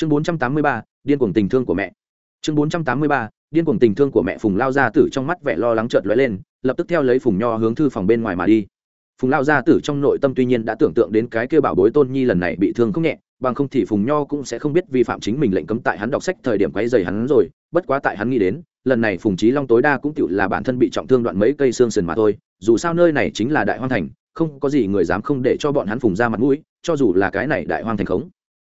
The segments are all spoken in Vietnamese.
chương bốn trăm tám mươi ba, điên cuồng tình thương của mẹ. Chương bốn trăm tám mươi ba, điên cuồng tình thương của mẹ phùng lao gia tử trong mắt vẻ lo lắng chợt lóe lên, lập tức theo lấy phùng nho hướng thư phòng bên ngoài mà đi. Phùng lao gia tử trong nội tâm tuy nhiên đã tưởng tượng đến cái kêu bảo bối tôn nhi lần này bị thương không nhẹ, bằng không thì phùng nho cũng sẽ không biết vi phạm chính mình lệnh cấm tại hắn đọc sách thời điểm quay dày hắn rồi, bất quá tại hắn nghĩ đến, lần này phùng trí long tối đa cũng tự là bản thân bị trọng thương đoạn mấy cây xương sườn mà thôi, dù sao nơi này chính là đại hoang thành, không có gì người dám không để cho bọn hắn phùng ra mặt mũi, cho dù là cái này đại hoang thành khống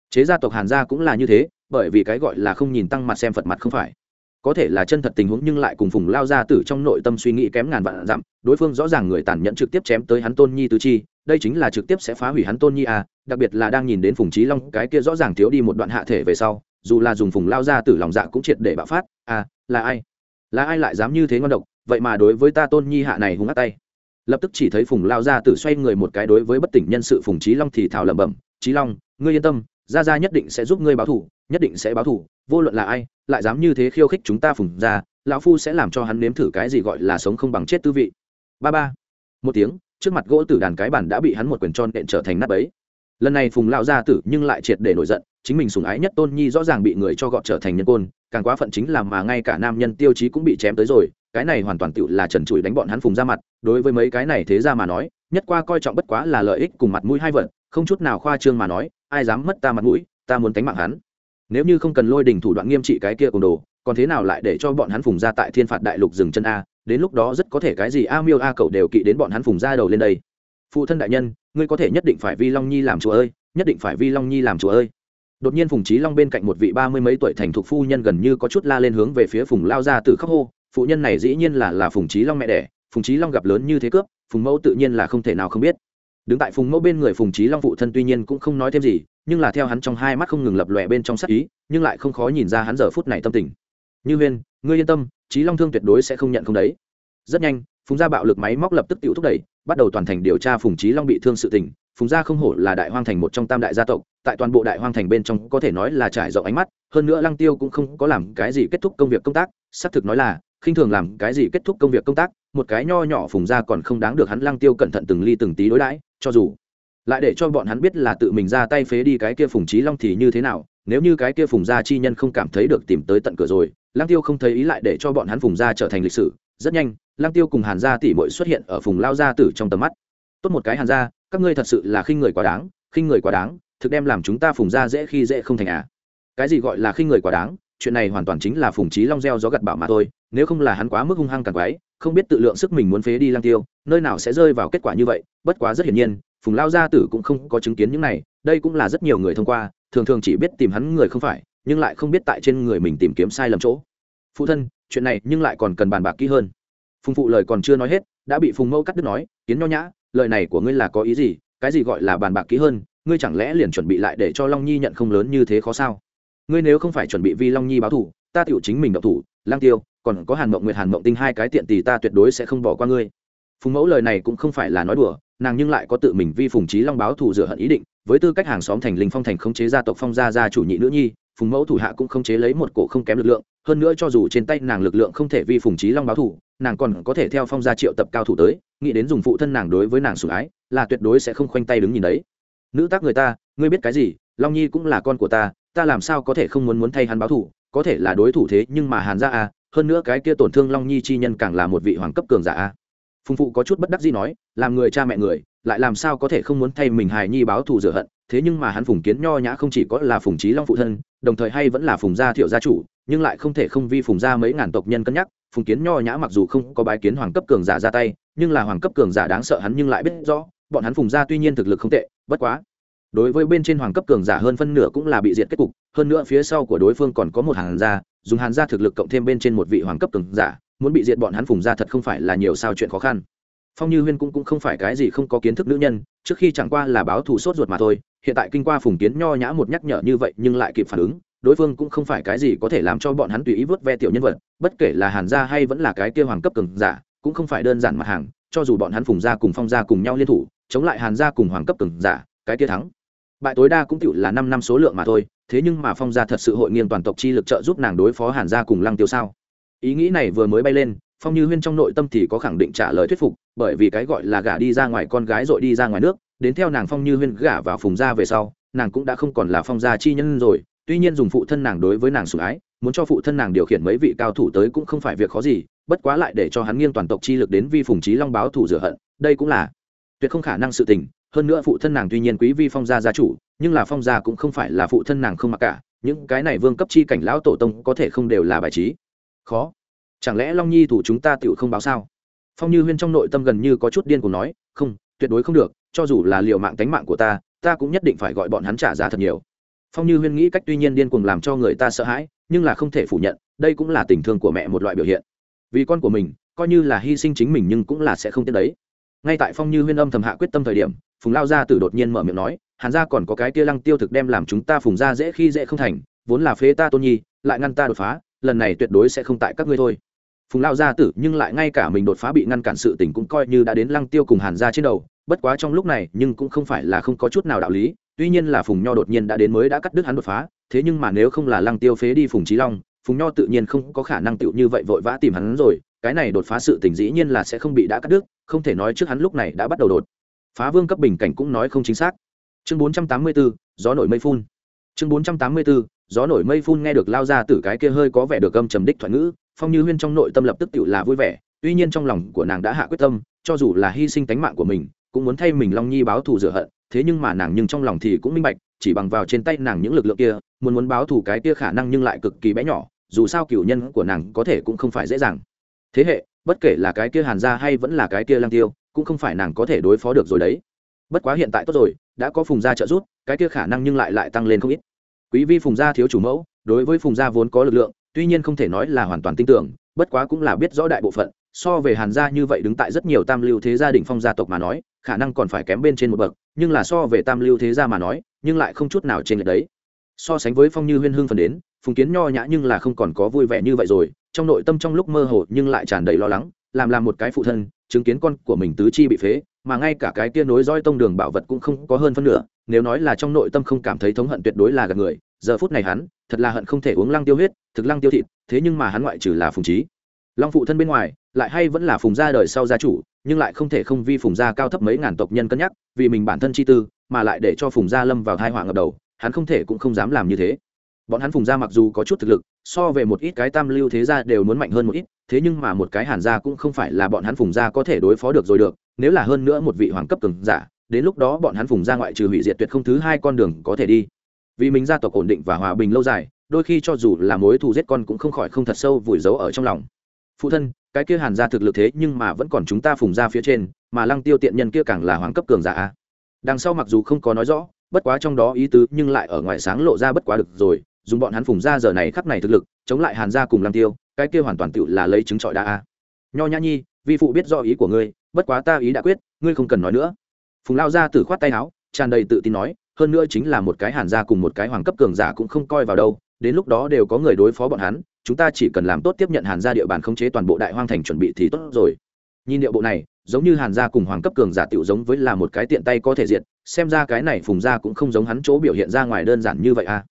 chế gia tộc hàn gia cũng là như thế, bởi vì cái gọi là không nhìn tăng mặt xem phật mặt không phải. Có thể là chân thật tình huống nhưng lại cùng phùng lao ra tử trong nội tâm suy nghĩ kém ngàn vạn dặm, đối phương rõ ràng người tàn nhẫn trực tiếp chém tới hắn tôn nhi tứ chi, đây chính là trực tiếp sẽ phá hủy hắn tôn nhi à đặc biệt là đang nhìn đến phùng trí long, cái kia rõ ràng thiếu đi một đoạn hạ thể về sau, dù là dùng phùng lao ra tử lòng dạ cũng triệt để bạo phát à là ai? Là ai lại dám như thế ngon độc, vậy mà đối với ta tôn nhi hạ này hung ác tay. Lập tức chỉ thấy phùng lao ra tử xoay người một cái đối với bất tỉnh nhân sự phùng trí long thì thào lẩm bẩm trí long, ngươi yên tâm gia gia nhất định sẽ giúp ngươi báo thủ nhất định sẽ báo thủ vô luận là ai, lại dám như thế khiêu khích chúng ta phùng ra lão phu sẽ làm cho hắn nếm thử cái gì gọi là sống không bằng chết tư vị. Ba ba. Một tiếng, trước mặt gỗ tử đàn cái bản đã bị hắn một quyền tròn đện trở thành nắp ấy lần này phùng lão gia tử nhưng lại triệt để nổi giận, chính mình sùng ái nhất tôn nhi rõ ràng bị người cho gọt trở thành nhân côn, càng quá phận chính là mà ngay cả nam nhân tiêu chí cũng bị chém tới rồi, cái này hoàn toàn tựu là trần trụi đánh bọn hắn phùng ra mặt, đối với mấy cái này thế ra mà nói, nhất qua coi trọng bất quá là lợi ích cùng mặt mũi hai vật không chút nào khoa trương mà nói, ai dám mất ta mặt mũi, ta muốn tánh mạng hắn. Nếu như không cần lôi đình thủ đoạn nghiêm trị cái kia cùng đồ, còn thế nào lại để cho bọn hắn phùng ra tại thiên phạt đại lục dừng chân a? Đến lúc đó rất có thể cái gì a miêu a cậu đều kỵ đến bọn hắn phùng ra đầu lên đây. Phụ thân đại nhân, ngươi có thể nhất định phải vi long nhi làm chúa ơi, nhất định phải vi long nhi làm chúa ơi. Đột nhiên phùng trí long bên cạnh một vị ba mươi mấy tuổi thành thục phu nhân gần như có chút la lên hướng về phía phùng lao ra từ khóc hô, phụ nhân này dĩ nhiên là là phùng trí long mẹ đẻ, phùng trí long gặp lớn như thế cướp, phùng mẫu tự nhiên là không thể nào không biết đứng tại phùng mẫu bên người phùng trí long phụ thân tuy nhiên cũng không nói thêm gì, nhưng là theo hắn trong hai mắt không ngừng lập lòe bên trong sắc ý, nhưng lại không khó nhìn ra hắn giờ phút này tâm tình. Như huyên, ngươi yên tâm trí long thương tuyệt đối sẽ không nhận không đấy. Rất nhanh, phùng gia bạo lực máy móc lập tức tự thúc đẩy, bắt đầu toàn thành điều tra phùng trí long bị thương sự tình. Phùng gia không hổ là đại hoang thành một trong tam đại gia tộc, tại toàn bộ đại hoang thành bên trong có thể nói là trải rộng ánh mắt, hơn nữa lăng tiêu cũng không có làm cái gì kết thúc công việc công tác, xác thực nói là, khinh thường làm cái gì kết thúc công việc công tác, một cái nho nhỏ phùng gia còn không đáng được hắn lăng tiêu cẩn thận từng ly từng tí đối đãi cho dù lại để cho bọn hắn biết là tự mình ra tay phế đi cái kia phùng trí long thì như thế nào, nếu như cái kia phùng gia chi nhân không cảm thấy được tìm tới tận cửa rồi Lang tiêu không thấy ý lại để cho bọn hắn phùng gia trở thành lịch sử. Rất nhanh Lang tiêu cùng hàn gia tỷ muội xuất hiện ở phùng lao gia tử trong tầm mắt. Tốt một cái hàn gia, các ngươi thật sự là khinh người quá đáng, khinh người quá đáng, thực đem làm chúng ta phùng gia dễ khi dễ không thành à. Cái gì gọi là khinh người quá đáng, chuyện này hoàn toàn chính là phùng trí long gieo gió gặt bảo mà thôi, nếu không là hắn quá mức hung hăng càng quái không biết tự lượng sức mình muốn phế đi lang tiêu, nơi nào sẽ rơi vào kết quả như vậy, bất quá rất hiển nhiên, phùng lao gia tử cũng không có chứng kiến những này, đây cũng là rất nhiều người thông qua, thường thường chỉ biết tìm hắn người không phải, nhưng lại không biết tại trên người mình tìm kiếm sai lầm chỗ. Phụ thân, chuyện này nhưng lại còn cần bàn bạc kỹ hơn. Phùng phụ lời còn chưa nói hết, đã bị phùng mẫu cắt đứt nói, kiến nho nhã, lời này của ngươi là có ý gì? Cái gì gọi là bàn bạc kỹ hơn? Ngươi chẳng lẽ liền chuẩn bị lại để cho long nhi nhận không lớn như thế khó sao? Ngươi nếu không phải chuẩn bị vì long nhi báo thủ, ta tựu chính mình độc thủ lang tiêu còn có hàn mộng nguyệt, hàn mộng tinh hai cái tiện tì ta tuyệt đối sẽ không bỏ qua ngươi. Phùng mẫu lời này cũng không phải là nói đùa, nàng nhưng lại có tự mình vi phùng trí long báo thù rửa hận ý định, với tư cách hàng xóm thành linh phong thành khống chế gia tộc phong gia gia chủ nhị nữ nhi, phùng mẫu thủ hạ cũng khống chế lấy một cổ không kém lực lượng, hơn nữa cho dù trên tay nàng lực lượng không thể vi phùng trí long báo thù, nàng còn có thể theo phong gia triệu tập cao thủ tới, nghĩ đến dùng phụ thân nàng đối với nàng sủng ái, là tuyệt đối sẽ không khoanh tay đứng nhìn đấy. Nữ tác người ta, ngươi biết cái gì, long nhi cũng là con của ta ta làm sao có thể không muốn muốn thay hắn báo thù, có thể là đối thủ thế nhưng mà hàn gia à hơn nữa cái kia tổn thương long nhi chi nhân càng là một vị hoàng cấp cường giả a. Phùng phụ có chút bất đắc gì nói, làm người cha mẹ người, lại làm sao có thể không muốn thay mình hài nhi báo thù rửa hận, thế nhưng mà hắn phùng kiến nho nhã không chỉ có là phùng trí long phụ thân, đồng thời hay vẫn là phùng gia thiệu gia chủ, nhưng lại không thể không vi phùng gia mấy ngàn tộc nhân cân nhắc, phùng kiến nho nhã mặc dù không có bái kiến hoàng cấp cường giả ra tay, nhưng là hoàng cấp cường giả đáng sợ hắn nhưng lại biết rõ, bọn hắn phùng gia tuy nhiên thực lực không tệ, bất quá, đối với bên trên hoàng cấp cường giả hơn phân nửa cũng là bị diệt kết cục, hơn nữa phía sau của đối phương còn có một hàng gia dùng hàn gia thực lực cộng thêm bên trên một vị hoàng cấp cường giả muốn bị diệt bọn hắn phùng gia thật không phải là nhiều sao chuyện khó khăn. Phong như huyên cũng, cũng không phải cái gì không có kiến thức nữ nhân trước khi chẳng qua là báo thù sốt ruột mà thôi hiện tại kinh qua phùng kiến nho nhã một nhắc nhở như vậy nhưng lại kịp phản ứng đối phương cũng không phải cái gì có thể làm cho bọn hắn tùy ý vớt ve tiểu nhân vật bất kể là hàn gia hay vẫn là cái kia hoàng cấp cường giả cũng không phải đơn giản mặt hàng cho dù bọn hắn phùng gia cùng phong gia cùng nhau liên thủ chống lại hàn gia cùng hoàng cấp cường giả cái kia thắng bại tối đa cũng tựu là năm năm số lượng mà thôi, thế nhưng mà phong gia thật sự hội nghiêng toàn tộc chi lực trợ giúp nàng đối phó hàn gia cùng lăng tiêu sao? Ý nghĩ này vừa mới bay lên, phong như huyên trong nội tâm thì có khẳng định trả lời thuyết phục, bởi vì cái gọi là gả đi ra ngoài con gái rồi đi ra ngoài nước, đến theo nàng phong như huyên gả vào phùng gia về sau, nàng cũng đã không còn là phong gia chi nhân rồi, tuy nhiên dùng phụ thân nàng đối với nàng sủng ái, muốn cho phụ thân nàng điều khiển mấy vị cao thủ tới cũng không phải việc khó gì, bất quá lại để cho hắn nghiêng toàn tộc chi lực đến vi phùng chí long báo thù rửa hận, đây cũng là tuyệt không khả năng sự tình hơn nữa phụ thân nàng tuy nhiên quý vi phong gia gia chủ, nhưng là phong gia cũng không phải là phụ thân nàng không mặc cả, những cái này vương cấp chi cảnh lão tổ tông có thể không đều là bài trí. Khó. Chẳng lẽ long nhi thủ chúng ta tựu không báo sao? Phong như huyên trong nội tâm gần như có chút điên cùng nói, không, tuyệt đối không được, cho dù là liệu mạng tánh mạng của ta ta cũng nhất định phải gọi bọn hắn trả giá thật nhiều. Phong như huyên nghĩ cách tuy nhiên điên cùng làm cho người ta sợ hãi, nhưng là không thể phủ nhận, đây cũng là tình thương của mẹ một loại biểu hiện. Vì con của mình, coi như là hy sinh chính mình nhưng cũng là sẽ không tiếc đấy. Ngay tại phong như huyên âm thầm hạ quyết tâm thời điểm phùng lao gia tử đột nhiên mở miệng nói, hàn gia còn có cái kia lăng tiêu thực đem làm chúng ta phùng gia dễ khi dễ không thành, vốn là phế ta tôn nhi, lại ngăn ta đột phá, lần này tuyệt đối sẽ không tại các ngươi thôi. Phùng lao gia tử nhưng lại ngay cả mình đột phá bị ngăn cản sự tình cũng coi như đã đến lăng tiêu cùng hàn gia trên đầu, bất quá trong lúc này nhưng cũng không phải là không có chút nào đạo lý, tuy nhiên là phùng nho đột nhiên đã đến mới đã cắt đứt hắn đột phá, thế nhưng mà nếu không là lăng tiêu phế đi phùng trí long, phùng nho tự nhiên không có khả năng tựu như vậy vội vã tìm hắn rồi, cái này đột phá sự tình dĩ nhiên là sẽ không bị đã cắt đứt, không thể nói trước hắn lúc này đã bắt đầu đột phá vương cấp bình cảnh cũng nói không chính xác. Chương 484, gió nổi mây phun. Chương 484, gió nổi mây phun nghe được lao ra từ cái kia hơi có vẻ được âm trầm đích thoại ngữ phong như huyên trong nội tâm lập tức tự là vui vẻ tuy nhiên trong lòng của nàng đã hạ quyết tâm cho dù là hy sinh tánh mạng của mình cũng muốn thay mình long nhi báo thù rửa hận thế nhưng mà nàng nhưng trong lòng thì cũng minh bạch chỉ bằng vào trên tay nàng những lực lượng kia muốn muốn báo thù cái kia khả năng nhưng lại cực kỳ bé nhỏ dù sao cựu nhân của nàng có thể cũng không phải dễ dàng. Thế hệ bất kể là cái kia hàn gia hay vẫn là cái kia lang tiêu cũng không phải nàng có thể đối phó được rồi đấy. Bất quá hiện tại tốt rồi, đã có phùng gia trợ giúp, cái kia khả năng nhưng lại lại tăng lên không ít. Quý vi phùng gia thiếu chủ mẫu, đối với phùng gia vốn có lực lượng, tuy nhiên không thể nói là hoàn toàn tin tưởng, bất quá cũng là biết rõ đại bộ phận, so về hàn gia như vậy đứng tại rất nhiều tam lưu thế gia đình phong gia tộc mà nói, khả năng còn phải kém bên trên một bậc, nhưng là so về tam lưu thế gia mà nói, nhưng lại không chút nào trên lệch đấy. So sánh với phong như huyên hương phần đến, phùng kiến nho nhã nhưng là không còn có vui vẻ như vậy rồi, trong nội tâm trong lúc mơ hồ nhưng lại tràn đầy lo lắng, làm làm một cái phụ thân chứng kiến con của mình tứ chi bị phế, mà ngay cả cái kia nối roi tông đường bảo vật cũng không có hơn phân nửa, nếu nói là trong nội tâm không cảm thấy thống hận tuyệt đối là gặp người, giờ phút này hắn, thật là hận không thể uống lăng tiêu huyết, thực lăng tiêu thịt, thế nhưng mà hắn ngoại trừ là phùng trí. Long phụ thân bên ngoài, lại hay vẫn là phùng gia đời sau gia chủ, nhưng lại không thể không vi phùng gia cao thấp mấy ngàn tộc nhân cân nhắc, vì mình bản thân chi tư, mà lại để cho phùng gia lâm vào thai họa ngập đầu, hắn không thể cũng không dám làm như thế bọn hắn phùng gia mặc dù có chút thực lực, so về một ít cái tam lưu thế gia đều muốn mạnh hơn một ít, thế nhưng mà một cái hàn gia cũng không phải là bọn hắn phùng gia có thể đối phó được rồi được, nếu là hơn nữa một vị hoàng cấp cường giả, đến lúc đó bọn hắn phùng gia ngoại trừ hủy diệt tuyệt không thứ hai con đường có thể đi. Vì mình gia tộc ổn định và hòa bình lâu dài, đôi khi cho dù là mối thù giết con cũng không khỏi không thật sâu vùi giấu ở trong lòng. Phụ thân, cái kia hàn gia thực lực thế nhưng mà vẫn còn chúng ta phùng gia phía trên, mà lăng tiêu tiện nhân kia càng là hoàng cấp cường giả. Đằng sau mặc dù không có nói rõ, bất quá trong đó ý tứ nhưng lại ở ngoài sáng lộ ra bất quá được rồi dùng bọn hắn phùng ra giờ này khắp này thực lực, chống lại hàn gia cùng lăng tiêu, cái kia hoàn toàn tự là lấy chứng trọi đa a. Nho nhã nhi, vi phụ biết rõ ý của ngươi, bất quá ta ý đã quyết, ngươi không cần nói nữa. Phùng lao ra từ khoát tay áo, tràn đầy tự tin nói, hơn nữa chính là một cái hàn gia cùng một cái hoàng cấp cường giả cũng không coi vào đâu, đến lúc đó đều có người đối phó bọn hắn, chúng ta chỉ cần làm tốt tiếp nhận hàn gia địa bàn khống chế toàn bộ đại hoang thành chuẩn bị thì tốt rồi. Nhìn địa bộ này, giống như hàn gia cùng hoàng cấp cường giả tiểu giống với là một cái tiện tay có thể diệt, xem ra cái này phùng gia cũng không giống hắn chỗ biểu hiện ra ngoài đơn giản như vậy à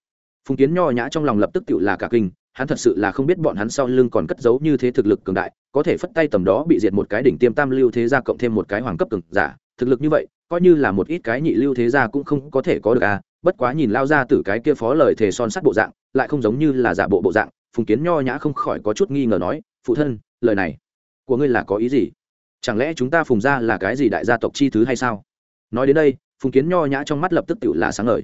phùng kiến nho nhã trong lòng lập tức tiểu là cả kinh, hắn thật sự là không biết bọn hắn sau lưng còn cất giấu như thế thực lực cường đại, có thể phất tay tầm đó bị diệt một cái đỉnh tiêm tam lưu thế gia cộng thêm một cái hoàng cấp cường giả, thực lực như vậy, coi như là một ít cái nhị lưu thế gia cũng không có thể có được à bất quá nhìn lao ra từ cái kia phó lời thề son sắt bộ dạng, lại không giống như là giả bộ bộ dạng, phùng kiến nho nhã không khỏi có chút nghi ngờ nói, phụ thân, lời này của ngươi là có ý gì? Chẳng lẽ chúng ta phùng ra là cái gì đại gia tộc chi thứ hay sao? Nói đến đây, phùng kiến nho nhã trong mắt lập tức tự là sáng ngời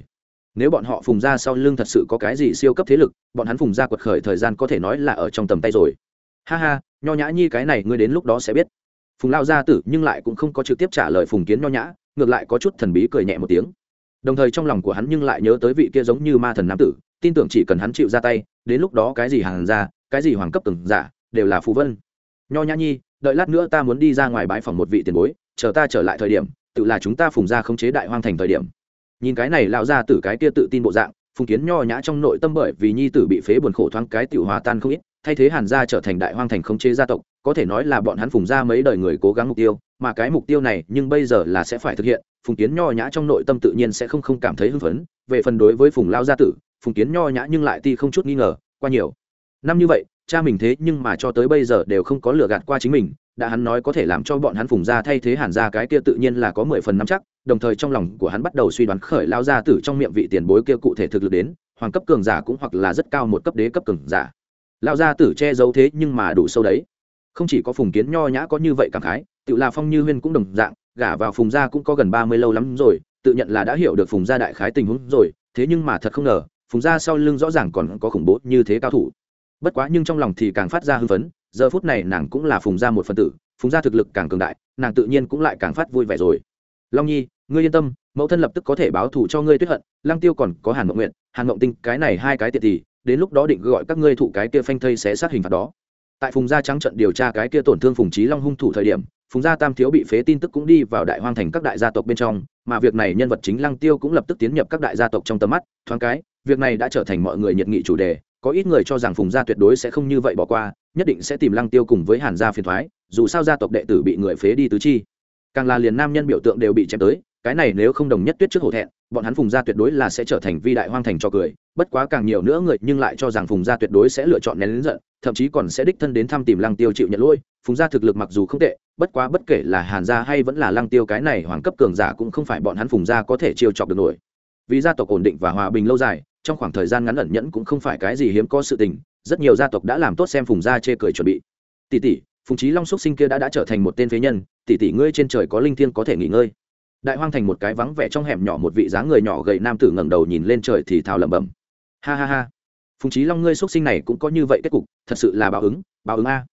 nếu bọn họ phùng ra sau lưng thật sự có cái gì siêu cấp thế lực, bọn hắn phùng ra quật khởi thời gian có thể nói là ở trong tầm tay rồi. Ha ha, nho nhã nhi cái này ngươi đến lúc đó sẽ biết. Phùng lao gia tử nhưng lại cũng không có trực tiếp trả lời phùng kiến nho nhã, ngược lại có chút thần bí cười nhẹ một tiếng. Đồng thời trong lòng của hắn nhưng lại nhớ tới vị kia giống như ma thần nam tử, tin tưởng chỉ cần hắn chịu ra tay, đến lúc đó cái gì hàng ra cái gì hoàng cấp từng giả, đều là phù vân. Nho nhã nhi, đợi lát nữa ta muốn đi ra ngoài bãi phòng một vị tiền bối, chờ ta trở lại thời điểm, tự là chúng ta phùng ra khống chế đại hoang thành thời điểm nhìn cái này lão ra từ cái kia tự tin bộ dạng, phùng kiến nho nhã trong nội tâm bởi vì nhi tử bị phế buồn khổ thoáng cái tiểu hòa tan không ít, thay thế hàn gia trở thành đại hoang thành khống chế gia tộc, có thể nói là bọn hắn phùng ra mấy đời người cố gắng mục tiêu, mà cái mục tiêu này nhưng bây giờ là sẽ phải thực hiện, phùng kiến nho nhã trong nội tâm tự nhiên sẽ không không cảm thấy hưng phấn. Về phần đối với phùng lao gia tử, phùng kiến nho nhã nhưng lại ti không chút nghi ngờ, qua nhiều năm như vậy, cha mình thế nhưng mà cho tới bây giờ đều không có lừa gạt qua chính mình đã hắn nói có thể làm cho bọn hắn phùng ra thay thế hàn ra cái kia tự nhiên là có mười phần năm chắc, đồng thời trong lòng của hắn bắt đầu suy đoán khởi lao gia tử trong miệng vị tiền bối kia cụ thể thực lực đến, hoàng cấp cường giả cũng hoặc là rất cao một cấp đế cấp cường giả. Lao gia tử che giấu thế nhưng mà đủ sâu đấy. Không chỉ có phùng kiến nho nhã có như vậy cảm khái, tự là phong như huyên cũng đồng dạng, gả vào phùng gia cũng có gần ba mươi lâu lắm rồi, tự nhận là đã hiểu được phùng gia đại khái tình huống rồi, thế nhưng mà thật không ngờ, phùng gia sau lưng rõ ràng còn có khủng bố như thế cao thủ. Bất quá nhưng trong lòng thì càng phát ra hưng phấn giờ phút này nàng cũng là phùng gia một phần tử, phùng gia thực lực càng cường đại, nàng tự nhiên cũng lại càng phát vui vẻ rồi. Long nhi, ngươi yên tâm, mẫu thân lập tức có thể báo thù cho ngươi tuyết hận, lăng tiêu còn có hàn mộng nguyện hàn mộng tinh, cái này hai cái tiệt thì, đến lúc đó định gọi các ngươi thụ cái kia phanh thây sẽ sát hình phạt đó. Tại phùng gia trắng trận điều tra cái kia tổn thương phùng trí long hung thủ thời điểm, phùng gia tam thiếu bị phế tin tức cũng đi vào đại hoang thành các đại gia tộc bên trong, mà việc này nhân vật chính lăng tiêu cũng lập tức tiến nhập các đại gia tộc trong tầm mắt, thoáng cái, việc này đã trở thành mọi người nhiệt nghị chủ đề, có ít người cho rằng phùng gia tuyệt đối sẽ không như vậy bỏ qua nhất định sẽ tìm lăng tiêu cùng với hàn gia phiền thoái, dù sao gia tộc đệ tử bị người phế đi tứ chi. Càng là liền nam nhân biểu tượng đều bị chém tới, cái này nếu không đồng nhất tuyết trước hổ thẹn, bọn hắn phùng gia tuyệt đối là sẽ trở thành vi đại hoang thành cho cười, bất quá càng nhiều nữa người nhưng lại cho rằng phùng gia tuyệt đối sẽ lựa chọn nén lính giận, thậm chí còn sẽ đích thân đến thăm tìm lăng tiêu chịu nhận lỗi, phùng gia thực lực mặc dù không tệ, bất quá bất kể là hàn gia hay vẫn là lăng tiêu cái này hoàng cấp cường giả cũng không phải bọn hắn phùng gia có thể chiêu chọc được nổi. Vì gia tộc ổn định và hòa bình lâu dài, trong khoảng thời gian ngắn ẩn nhẫn cũng không phải cái gì hiếm có sự tình rất nhiều gia tộc đã làm tốt xem phùng gia chê cười chuẩn bị. Tỷ tỷ, phùng trí long xúc sinh kia đã đã trở thành một tên phế nhân, tỷ tỷ ngươi trên trời có linh thiêng có thể nghỉ ngơi. Đại hoang thành một cái vắng vẻ trong hẻm nhỏ một vị dáng người nhỏ gầy nam tử ngẩng đầu nhìn lên trời thì thào lẩm bẩm. Ha ha ha. Phùng trí long ngươi xuất sinh này cũng có như vậy kết cục, thật sự là báo ứng báo ứng a.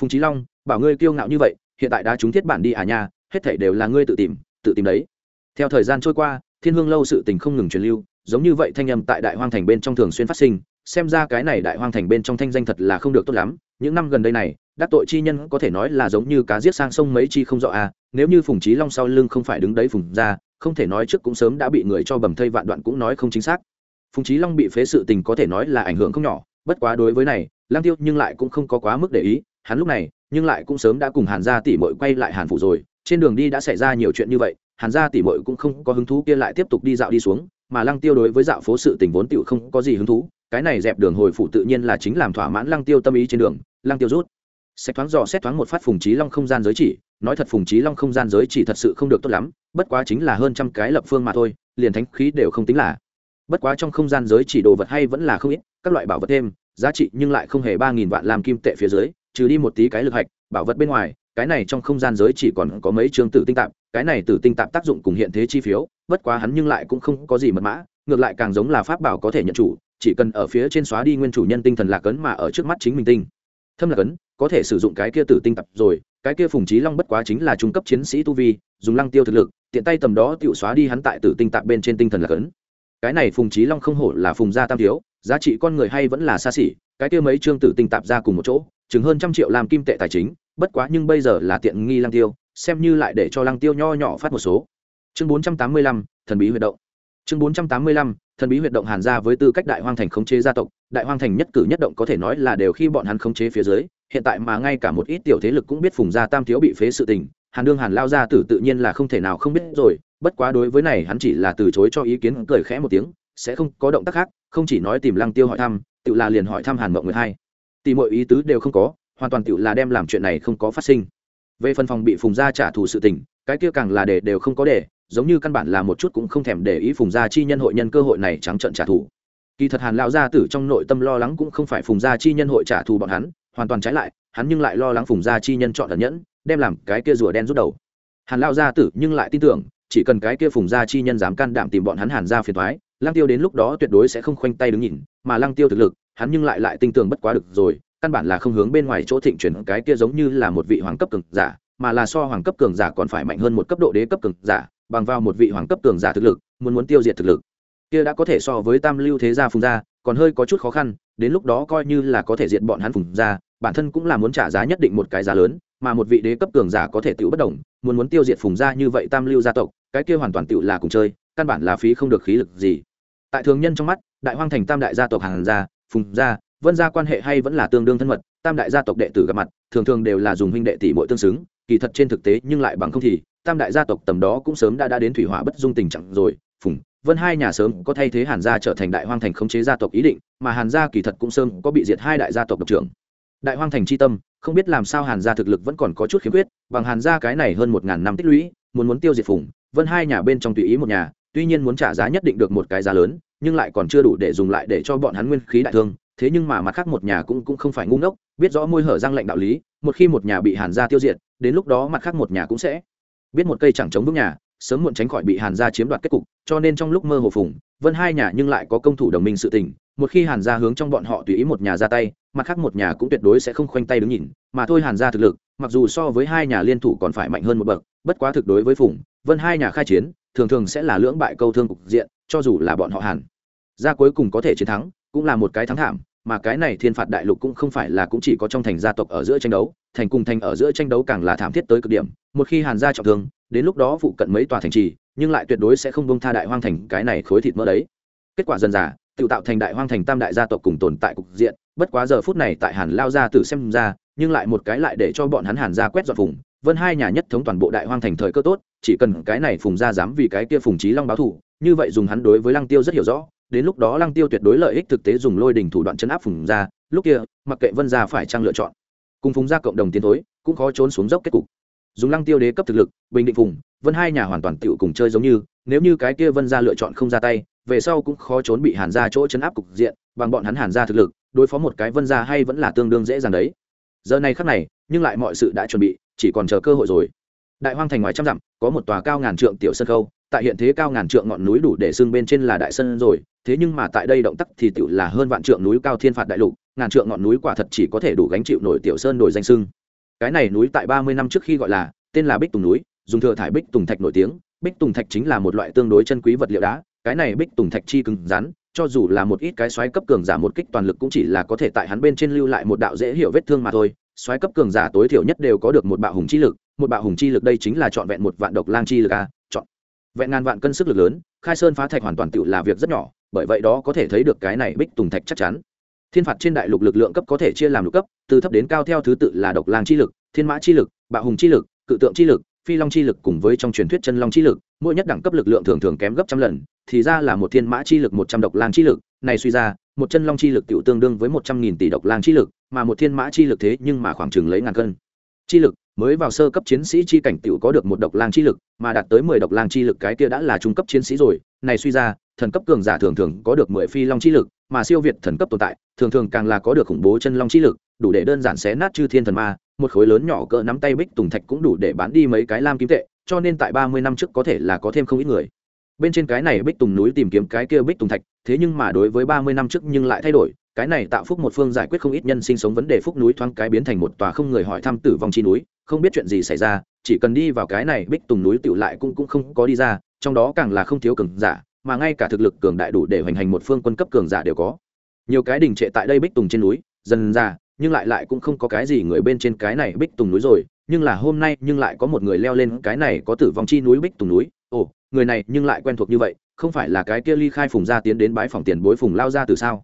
Phùng trí long, bảo ngươi kiêu ngạo như vậy, hiện tại đã trúng thiết bản đi à nha, hết thảy đều là ngươi tự tìm tự tìm đấy. Theo thời gian trôi qua, thiên hương lâu sự tình không ngừng truyền lưu, giống như vậy thanh âm tại đại hoang thành bên trong thường xuyên phát sinh xem ra cái này đại hoang thành bên trong thanh danh thật là không được tốt lắm, những năm gần đây này, đắc tội chi nhân có thể nói là giống như cá giết sang sông mấy chi không rõ à nếu như phùng trí long sau lưng không phải đứng đấy phùng ra, không thể nói trước cũng sớm đã bị người cho bầm thây vạn đoạn cũng nói không chính xác. Phùng trí long bị phế sự tình có thể nói là ảnh hưởng không nhỏ, bất quá đối với này lang tiêu nhưng lại cũng không có quá mức để ý, hắn lúc này, nhưng lại cũng sớm đã cùng hàn gia tỷ mội quay lại hàn phủ rồi, trên đường đi đã xảy ra nhiều chuyện như vậy, hàn gia tỷ mội cũng không có hứng thú kia lại tiếp tục đi dạo đi xuống, mà lăng tiêu đối với dạo phố sự tình vốn tựu không có gì hứng thú cái này dẹp đường hồi phủ tự nhiên là chính làm thỏa mãn lăng tiêu tâm ý trên đường. Lăng tiêu rút. Xét thoáng dò, xét thoáng một phát phùng trí long không gian giới chỉ. Nói thật phùng trí long không gian giới chỉ thật sự không được tốt lắm, bất quá chính là hơn trăm cái lập phương mà thôi, liền thánh khí đều không tính là. Bất quá trong không gian giới chỉ đồ vật hay vẫn là không ít, các loại bảo vật thêm, giá trị nhưng lại không hề ba nghìn vạn làm kim tệ phía dưới, trừ đi một tí cái lực hạch, bảo vật bên ngoài, cái này trong không gian giới chỉ còn có mấy trường tử tinh tạp, cái này tử tinh tạp tác dụng cùng hiện thế chi phiếu, bất quá hắn nhưng lại cũng không có gì mật mã, ngược lại càng giống là pháp bảo có thể nhận chủ chỉ cần ở phía trên xóa đi nguyên chủ nhân tinh thần lạc ấn mà ở trước mắt chính mình tinh. Thâm lạc ấn, có thể sử dụng cái kia tử tinh tập rồi, cái kia phùng trí long bất quá chính là trung cấp chiến sĩ tu vi, dùng lăng tiêu thực lực, tiện tay tầm đó tự xóa đi hắn tại tử tinh tạp bên trên tinh thần lạc ấn. Cái này phùng trí long không hổ là phùng gia tam thiếu, giá trị con người hay vẫn là xa xỉ, cái kia mấy chương tử tinh tạp ra cùng một chỗ, chừng hơn trăm triệu làm kim tệ tài chính, bất quá nhưng bây giờ là tiện nghi lăng tiêu, xem như lại để cho lăng tiêu nho nhỏ phát một số. Chương bốn trăm tám mươi lăm, thần bí huy động chương bốn trăm tám mươi lăm, thần bí huyệt động hàn gia với tư cách đại hoang thành khống chế gia tộc, đại hoang thành nhất cử nhất động có thể nói là đều khi bọn hắn khống chế phía dưới, hiện tại mà ngay cả một ít tiểu thế lực cũng biết phùng gia tam thiếu bị phế sự tình, hàn đương hàn lao ra tử tự nhiên là không thể nào không biết rồi, bất quá đối với này hắn chỉ là từ chối cho ý kiến, cười khẽ một tiếng, sẽ không có động tác khác, không chỉ nói tìm lăng tiêu hỏi thăm, tự là liền hỏi thăm hàn mộng người hai. Tìm mọi ý tứ đều không có, hoàn toàn tự là đem làm chuyện này không có phát sinh. Về phần phòng bị phùng gia trả thù sự tình, cái kia càng là để đều không có để giống như căn bản là một chút cũng không thèm để ý phùng gia chi nhân hội nhân cơ hội này trắng trận trả thù. Kỳ thật hàn lão gia tử trong nội tâm lo lắng cũng không phải phùng gia chi nhân hội trả thù bọn hắn, hoàn toàn trái lại, hắn nhưng lại lo lắng phùng gia chi nhân chọn ẩn nhẫn, đem làm cái kia rùa đen rút đầu. Hàn lão gia tử nhưng lại tin tưởng, chỉ cần cái kia phùng gia chi nhân dám can đảm tìm bọn hắn hàn ra phiền thoái lăng tiêu đến lúc đó tuyệt đối sẽ không khoanh tay đứng nhìn, mà lăng tiêu thực lực, hắn nhưng lại lại tin tưởng bất quá được rồi, căn bản là không hướng bên ngoài chỗ thịnh chuyển cái kia giống như là một vị hoàng cấp cường giả, mà là so hoàng cấp cường giả còn phải mạnh hơn một cấp độ đế cấp cường giả bằng vào một vị hoàng cấp cường giả thực lực, muốn muốn tiêu diệt thực lực. Kia đã có thể so với tam lưu thế gia phùng gia, còn hơi có chút khó khăn, đến lúc đó coi như là có thể diệt bọn hắn phùng gia, bản thân cũng là muốn trả giá nhất định một cái giá lớn, mà một vị đế cấp cường giả có thể tự bất đồng muốn muốn tiêu diệt phùng gia như vậy tam lưu gia tộc, cái kia hoàn toàn tự là cùng chơi, căn bản là phí không được khí lực gì. Tại thường nhân trong mắt, đại hoang thành tam đại gia tộc hàng gia, phùng gia, vân gia quan hệ hay vẫn là tương đương thân mật, tam đại gia tộc đệ tử gặp mặt, thường thường đều là dùng huynh đệ tỷ muội tương xứng, kỳ thật trên thực tế nhưng lại bằng không thì tam đại gia tộc tầm đó cũng sớm đã đã đến thủy hỏa bất dung tình trạng rồi. Phùng, vân hai nhà sớm có thay thế hàn gia trở thành đại hoang thành khống chế gia tộc ý định, mà hàn gia kỳ thật cũng sớm có bị diệt hai đại gia tộc độc trưởng. Đại hoang thành c tâm, không biết làm sao hàn gia thực lực vẫn còn có chút khiếm khuyết, bằng hàn gia cái này hơn một ngàn năm tích lũy, muốn muốn tiêu diệt phùng, vân hai nhà bên trong tùy ý một nhà, tuy nhiên muốn trả giá nhất định được một cái giá lớn, nhưng lại còn chưa đủ để dùng lại để cho bọn hắn nguyên khí đại thương, thế nhưng mà mặt khác một nhà cũng cũng không phải ngu ngốc, biết rõ môi hở răng lệnh đạo lý, một khi một nhà bị hàn gia tiêu diệt, đến lúc đó mặt khác một nhà cũng sẽ biết một cây chẳng chống vững nhà, sớm muộn tránh khỏi bị hàn gia chiếm đoạt kết cục, cho nên trong lúc mơ hồ phùng, vân hai nhà nhưng lại có công thủ đồng minh sự tình, một khi hàn gia hướng trong bọn họ tùy ý một nhà ra tay, mặt khác một nhà cũng tuyệt đối sẽ không khoanh tay đứng nhìn, mà thôi hàn gia thực lực, mặc dù so với hai nhà liên thủ còn phải mạnh hơn một bậc, bất quá thực đối với phùng, vân hai nhà khai chiến, thường thường sẽ là lưỡng bại câu thương cục diện, cho dù là bọn họ hàn gia cuối cùng có thể chiến thắng, cũng là một cái thắng thảm mà cái này thiên phạt đại lục cũng không phải là cũng chỉ có trong thành gia tộc ở giữa tranh đấu, thành cùng thành ở giữa tranh đấu càng là thảm thiết tới cực điểm. Một khi hàn gia trọng thương, đến lúc đó phụ cận mấy tòa thành trì, nhưng lại tuyệt đối sẽ không bông tha đại hoang thành cái này khối thịt mỡ đấy. Kết quả dần dà, tự tạo thành đại hoang thành tam đại gia tộc cùng tồn tại cục diện, bất quá giờ phút này tại hàn lao gia tử xem ra, nhưng lại một cái lại để cho bọn hắn hàn gia quét dọn phùng. Vân hai nhà nhất thống toàn bộ đại hoang thành thời cơ tốt, chỉ cần cái này phùng gia dám vì cái kia phùng trí long báo thủ như vậy dùng hắn đối với lăng tiêu rất hiểu rõ đến lúc đó lăng tiêu tuyệt đối lợi ích thực tế dùng lôi đình thủ đoạn chấn áp phùng gia. Lúc kia, mặc kệ vân gia phải trang lựa chọn, cùng phùng gia cộng đồng tiến thối, cũng khó trốn xuống dốc kết cục. Dùng lăng tiêu đế cấp thực lực, bình định phùng, vân hai nhà hoàn toàn tựu cùng chơi giống như, nếu như cái kia vân gia lựa chọn không ra tay, về sau cũng khó trốn bị hàn gia chỗ chấn áp cục diện, bằng bọn hắn hàn gia thực lực, đối phó một cái vân gia hay vẫn là tương đương dễ dàng đấy. Giờ này khắc này, nhưng lại mọi sự đã chuẩn bị, chỉ còn chờ cơ hội rồi. Đại hoang thành ngoài trăm dặm, có một tòa cao ngàn trượng tiểu sân khâu tại hiện thế cao ngàn trượng ngọn núi đủ để xưng bên trên là đại sân rồi thế nhưng mà tại đây động tác thì tựu là hơn vạn trượng núi cao thiên phạt đại lục, ngàn trượng ngọn núi quả thật chỉ có thể đủ gánh chịu nổi tiểu sơn đổi danh sưng. Cái này núi tại ba mươi năm trước khi gọi là, tên là bích tùng núi, dùng thừa thải bích tùng thạch nổi tiếng, bích tùng thạch chính là một loại tương đối chân quý vật liệu đá, cái này bích tùng thạch chi cứng rắn, cho dù là một ít cái xoáy cấp cường giả một kích toàn lực cũng chỉ là có thể tại hắn bên trên lưu lại một đạo dễ hiểu vết thương mà thôi. Xoáy cấp cường giả tối thiểu nhất đều có được một bạo hùng chi lực, một bạo hùng chi lực đây chính là trọn vẹn một vạn độc lang chi lực a chọn vẹn ngàn vạn cân sức lực lớn, khai sơn phá thạch hoàn toàn tự là việc rất nhỏ bởi vậy đó có thể thấy được cái này bích tùng thạch chắc chắn. Thiên phạt trên đại lục lực lượng cấp có thể chia làm lục cấp, từ thấp đến cao theo thứ tự là độc lang chi lực, thiên mã chi lực, bạo hùng chi lực, cự tượng chi lực, phi long chi lực cùng với trong truyền thuyết chân long chi lực, mỗi nhất đẳng cấp lực lượng thường thường kém gấp trăm lần, thì ra là một thiên mã chi lực một trăm độc lang chi lực, này suy ra, một chân long chi lực tiểu tương đương với một trăm nghìn tỷ độc lang chi lực, mà một thiên mã chi lực thế nhưng mà khoảng chừng lấy ngàn cân. Chi lực, mới vào sơ cấp chiến sĩ chi cảnh tiểu có được một độc lang chi lực, mà đạt tới mười độc lang chi lực cái kia đã là trung cấp chiến sĩ rồi, này suy ra thần cấp cường giả thường thường có được mười phi long chi lực, mà siêu việt thần cấp tồn tại, thường thường càng là có được khủng bố chân long chi lực, đủ để đơn giản xé nát chư thiên thần ma, một khối lớn nhỏ cỡ nắm tay bích tùng thạch cũng đủ để bán đi mấy cái lam kim tệ, cho nên tại ba mươi năm trước có thể là có thêm không ít người. Bên trên cái này bích tùng núi tìm kiếm cái kia bích tùng thạch, thế nhưng mà đối với ba mươi năm trước nhưng lại thay đổi, cái này tạo phúc một phương giải quyết không ít nhân sinh sống vấn đề phúc núi thoáng cái biến thành một tòa không người hỏi thăm tử vong chi núi, không biết chuyện gì xảy ra, chỉ cần đi vào cái này bích tùng núi tựu lại cũng cũng không có đi ra, trong đó càng là không thiếu cường giả mà ngay cả thực lực cường đại đủ để hoành hành một phương quân cấp cường giả đều có. Nhiều cái đình trệ tại đây bích tùng trên núi, dần ra, nhưng lại lại cũng không có cái gì người bên trên cái này bích tùng núi rồi, nhưng là hôm nay nhưng lại có một người leo lên cái này có tử vong chi núi bích tùng núi. Ồ, người này nhưng lại quen thuộc như vậy, không phải là cái kia ly khai phùng gia tiến đến bãi phòng tiền bối phùng lao gia từ sao?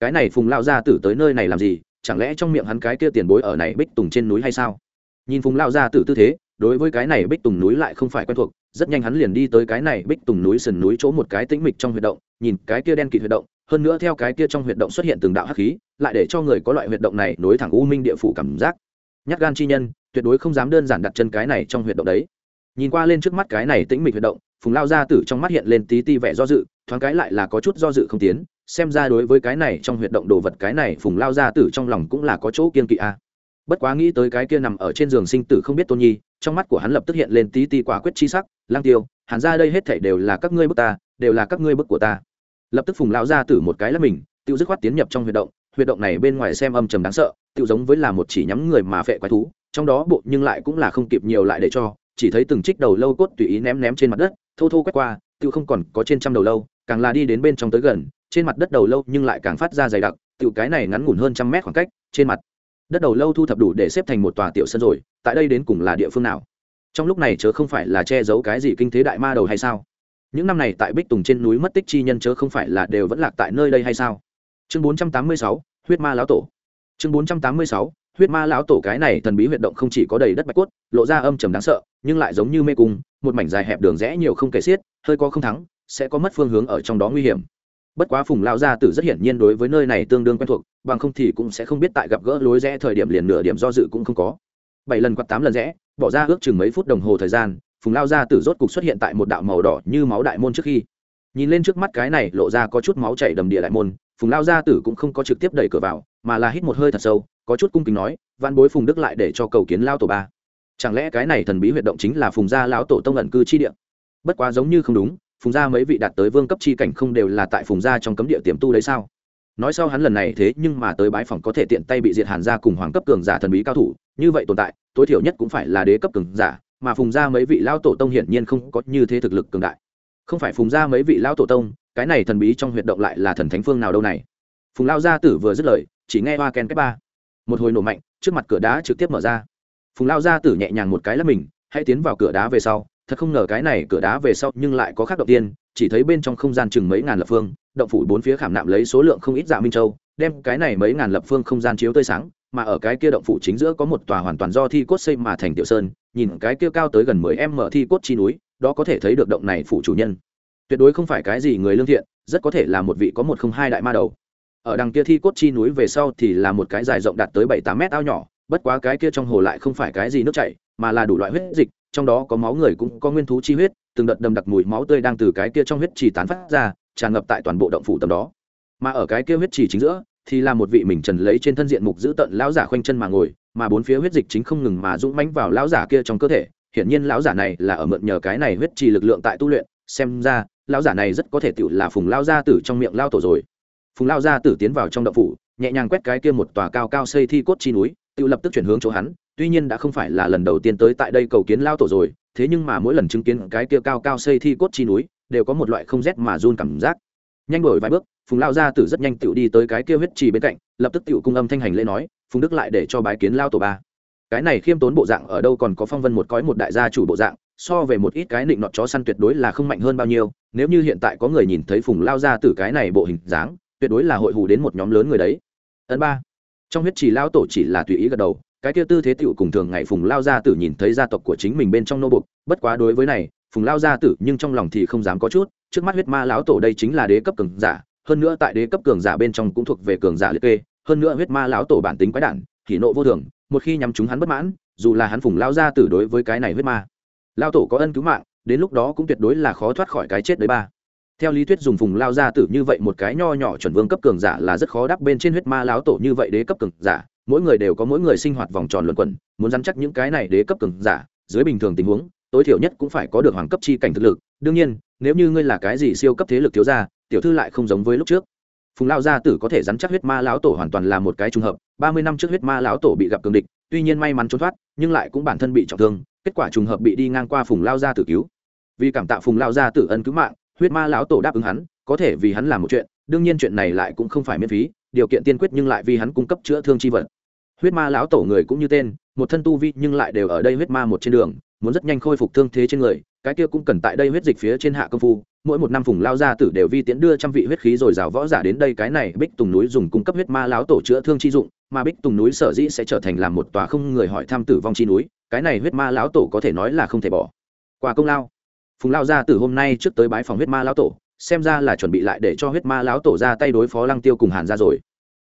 Cái này phùng lao gia tử tới nơi này làm gì? Chẳng lẽ trong miệng hắn cái kia tiền bối ở này bích tùng trên núi hay sao? Nhìn phùng lao gia tử tư thế đối với cái này bích tùng núi lại không phải quen thuộc, rất nhanh hắn liền đi tới cái này bích tùng núi sườn núi chỗ một cái tĩnh mịch trong huyệt động, nhìn cái kia đen kịt huyệt động, hơn nữa theo cái kia trong huyệt động xuất hiện từng đạo hắc khí, lại để cho người có loại huyệt động này nối thẳng u minh địa phủ cảm giác nhát gan chi nhân, tuyệt đối không dám đơn giản đặt chân cái này trong huyệt động đấy nhìn qua lên trước mắt cái này tĩnh mịch huyệt động, phùng lao ra tử trong mắt hiện lên tí ti vẻ do dự, thoáng cái lại là có chút do dự không tiến, xem ra đối với cái này trong huyệt động đồ vật cái này phùng lao ra tử trong lòng cũng là có chỗ kiên kỵ a à bất quá nghĩ tới cái kia nằm ở trên giường sinh tử không biết tôn nhi, trong mắt của hắn lập tức hiện lên tí ti quả quyết chi sắc lang tiêu, hẳn ra đây hết thảy đều là các ngươi bức ta, đều là các ngươi bức của ta. Lập tức phùng lão ra tử một cái là mình tự dứt khoát tiến nhập trong huyệt động huyệt động này bên ngoài xem âm trầm đáng sợ tự giống với là một chỉ nhắm người mà phệ quái thú, trong đó bộ nhưng lại cũng là không kịp nhiều lại để cho, chỉ thấy từng trích đầu lâu cốt tùy ý ném ném trên mặt đất, thô thô quét qua tự không còn có trên trăm đầu lâu, càng là đi đến bên trong tới gần, trên mặt đất đầu lâu nhưng lại càng phát ra dày đặc tự cái này ngắn ngủn hơn trăm mét khoảng cách, trên mặt đất đầu lâu thu thập đủ để xếp thành một tòa tiểu sân rồi, tại đây đến cùng là địa phương nào? Trong lúc này chớ không phải là che giấu cái gì kinh thế đại ma đầu hay sao? Những năm này tại bích tùng trên núi mất tích chi nhân chớ không phải là đều vẫn lạc tại nơi đây hay sao? Chương bốn trăm tám mươi sáu, huyết ma lão tổ. Chương bốn trăm tám mươi sáu, huyết ma lão tổ cái này thần bí huyệt động không chỉ có đầy đất bạch cốt, lộ ra âm trầm đáng sợ, nhưng lại giống như mê cung, một mảnh dài hẹp đường rẽ nhiều không kể xiết, hơi có không thắng, sẽ có mất phương hướng ở trong đó nguy hiểm bất quá phùng lão gia tử rất hiển nhiên đối với nơi này tương đương quen thuộc, bằng không thì cũng sẽ không biết tại gặp gỡ lối rẽ thời điểm liền nửa điểm do dự cũng không có. Bảy lần quạt tám lần rẽ, bỏ ra ước chừng mấy phút đồng hồ thời gian, phùng lao gia tử rốt cục xuất hiện tại một đạo màu đỏ như máu đại môn trước khi. Nhìn lên trước mắt cái này lộ ra có chút máu chảy đầm địa đại môn, phùng lao gia tử cũng không có trực tiếp đẩy cửa vào, mà là hít một hơi thật sâu, có chút cung kính nói văn bối phùng đức lại để cho cầu kiến lao tổ ba. Chẳng lẽ cái này thần bí huyệt động chính là phùng gia lão tổ tông ẩn cư chi địa? Bất quá giống như không đúng phùng gia mấy vị đạt tới vương cấp chi cảnh không đều là tại phùng gia trong cấm địa tiềm tu đấy sao? Nói sau hắn lần này thế nhưng mà tới bái phòng có thể tiện tay bị diệt hàn gia cùng hoàng cấp cường giả thần bí cao thủ, như vậy tồn tại, tối thiểu nhất cũng phải là đế cấp cường giả, mà phùng gia mấy vị lao tổ tông hiển nhiên không có như thế thực lực cường đại. Không phải phùng gia mấy vị lao tổ tông, cái này thần bí trong huyệt động lại là thần thánh phương nào đâu này? Phùng lao gia tử vừa dứt lời, chỉ nghe hoa ken cách ba. Một hồi nổ mạnh, trước mặt cửa đá trực tiếp mở ra. Phùng lao gia tử nhẹ nhàng một cái là mình, hãy tiến vào cửa đá về sau thật không ngờ cái này cửa đá về sau nhưng lại có khác động tiên, chỉ thấy bên trong không gian chừng mấy ngàn lập phương, động phủ bốn phía khảm nạm lấy số lượng không ít dạ minh châu, đem cái này mấy ngàn lập phương không gian chiếu tươi sáng, mà ở cái kia động phủ chính giữa có một tòa hoàn toàn do thi cốt xây mà thành tiểu sơn, nhìn cái kia cao tới gần mười em mở thi cốt chi núi, đó có thể thấy được động này phủ chủ nhân. Tuyệt đối không phải cái gì người lương thiện, rất có thể là một vị có một không hai đại ma đầu. Ở đằng kia thi cốt chi núi về sau thì là một cái dài rộng đạt tới bảy tám mét ao nhỏ, bất quá cái kia trong hồ lại không phải cái gì nước chảy, mà là đủ loại huyết dịch trong đó có máu người cũng có nguyên thú chi huyết, từng đợt đầm đặc mùi máu tươi đang từ cái kia trong huyết trì tán phát ra, tràn ngập tại toàn bộ động phủ tầm đó. Mà ở cái kia huyết trì chính giữa, thì là một vị mình trần lấy trên thân diện mục giữ tận lão giả khoanh chân mà ngồi, mà bốn phía huyết dịch chính không ngừng mà dũng mãnh vào lão giả kia trong cơ thể. Hiển nhiên lão giả này là ở mượn nhờ cái này huyết trì lực lượng tại tu luyện, xem ra, lão giả này rất có thể tựu là phùng lao gia tử trong miệng lao tổ rồi. Phùng lao gia tử tiến vào trong động phủ, nhẹ nhàng quét cái kia một tòa cao cao xây thi cốt chi núi tự lập tức chuyển hướng chỗ hắn tuy nhiên đã không phải là lần đầu tiên tới tại đây cầu kiến lao tổ rồi, thế nhưng mà mỗi lần chứng kiến cái kia cao cao xây thi cốt chi núi, đều có một loại không rét mà run cảm giác. Nhanh đổi vài bước, phùng lao gia tử rất nhanh tựu đi tới cái kia huyết trì bên cạnh, lập tức tựu cung âm thanh hành lễ nói, phùng đức lại để cho bái kiến lao tổ ba. Cái này khiêm tốn bộ dạng ở đâu còn có phong vân một cõi một đại gia chủ bộ dạng, so về một ít cái định nọt chó săn tuyệt đối là không mạnh hơn bao nhiêu, nếu như hiện tại có người nhìn thấy phùng lao gia tử cái này bộ hình dáng, tuyệt đối là hội hù đến một nhóm lớn người đấy. Ấn ba. Trong huyết trì lao tổ chỉ là tùy ý gật đầu cái kia tư thế tựu cùng thường ngày phùng lao gia tử nhìn thấy gia tộc của chính mình bên trong nô bục bất quá đối với này, phùng lao gia tử nhưng trong lòng thì không dám có chút, trước mắt huyết ma lão tổ đây chính là đế cấp cường giả, hơn nữa tại đế cấp cường giả bên trong cũng thuộc về cường giả liệt kê, hơn nữa huyết ma lão tổ bản tính quái đản thì nộ vô thường, một khi nhắm chúng hắn bất mãn, dù là hắn phùng lao gia tử đối với cái này huyết ma lao tổ có ân cứu mạng, đến lúc đó cũng tuyệt đối là khó thoát khỏi cái chết đấy ba. Theo lý thuyết dùng phùng lao gia tử như vậy một cái nho nhỏ chuẩn vương cấp cường giả là rất khó đắc bên trên huyết ma lão tổ như vậy đế cấp cường giả mỗi người đều có mỗi người sinh hoạt vòng tròn luẩn quẩn, muốn dám chắc những cái này đế cấp cường giả, dưới bình thường tình huống, tối thiểu nhất cũng phải có được hoàng cấp chi cảnh thực lực. Đương nhiên, nếu như ngươi là cái gì siêu cấp thế lực thiếu gia, tiểu thư lại không giống với lúc trước. Phùng lao gia tử có thể dám chắc huyết ma lão tổ hoàn toàn là một cái trùng hợp, ba mươi năm trước huyết ma lão tổ bị gặp cường địch, tuy nhiên may mắn trốn thoát, nhưng lại cũng bản thân bị trọng thương, kết quả trùng hợp bị đi ngang qua phùng lao gia tử cứu. Vì cảm tạ phùng lao gia tử ân cứu mạng, huyết ma lão tổ đáp ứng hắn, có thể vì hắn làm một chuyện, đương nhiên chuyện này lại cũng không phải miễn phí điều kiện tiên quyết nhưng lại vì hắn cung cấp chữa thương chi vật. Huyết ma lão tổ người cũng như tên, một thân tu vi nhưng lại đều ở đây huyết ma một trên đường, muốn rất nhanh khôi phục thương thế trên người, cái kia cũng cần tại đây huyết dịch phía trên hạ công phu, mỗi một năm phùng lao gia tử đều vi tiễn đưa trăm vị huyết khí rồi rào võ giả đến đây, cái này bích tùng núi dùng cung cấp huyết ma lão tổ chữa thương chi dụng, mà bích tùng núi sở dĩ sẽ trở thành làm một tòa không người hỏi thăm tử vong chi núi, cái này huyết ma lão tổ có thể nói là không thể bỏ qua công lao. Phùng lao gia tử hôm nay trước tới bái phòng huyết ma lão tổ xem ra là chuẩn bị lại để cho huyết ma lão tổ ra tay đối phó lăng tiêu cùng hàn ra rồi.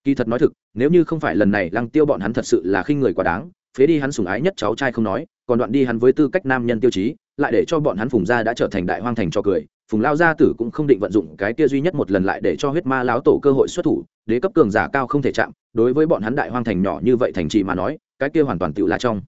Kỳ thật nói thực, nếu như không phải lần này lăng tiêu bọn hắn thật sự là khinh người quá đáng, phế đi hắn sủng ái nhất cháu trai không nói, còn đoạn đi hắn với tư cách nam nhân tiêu chí, lại để cho bọn hắn phùng gia đã trở thành đại hoang thành cho cười, phùng lao gia tử cũng không định vận dụng cái kia duy nhất một lần lại để cho huyết ma lão tổ cơ hội xuất thủ, đế cấp cường giả cao không thể chạm, đối với bọn hắn đại hoang thành nhỏ như vậy thành trì mà nói, cái kia hoàn toàn tựu là trong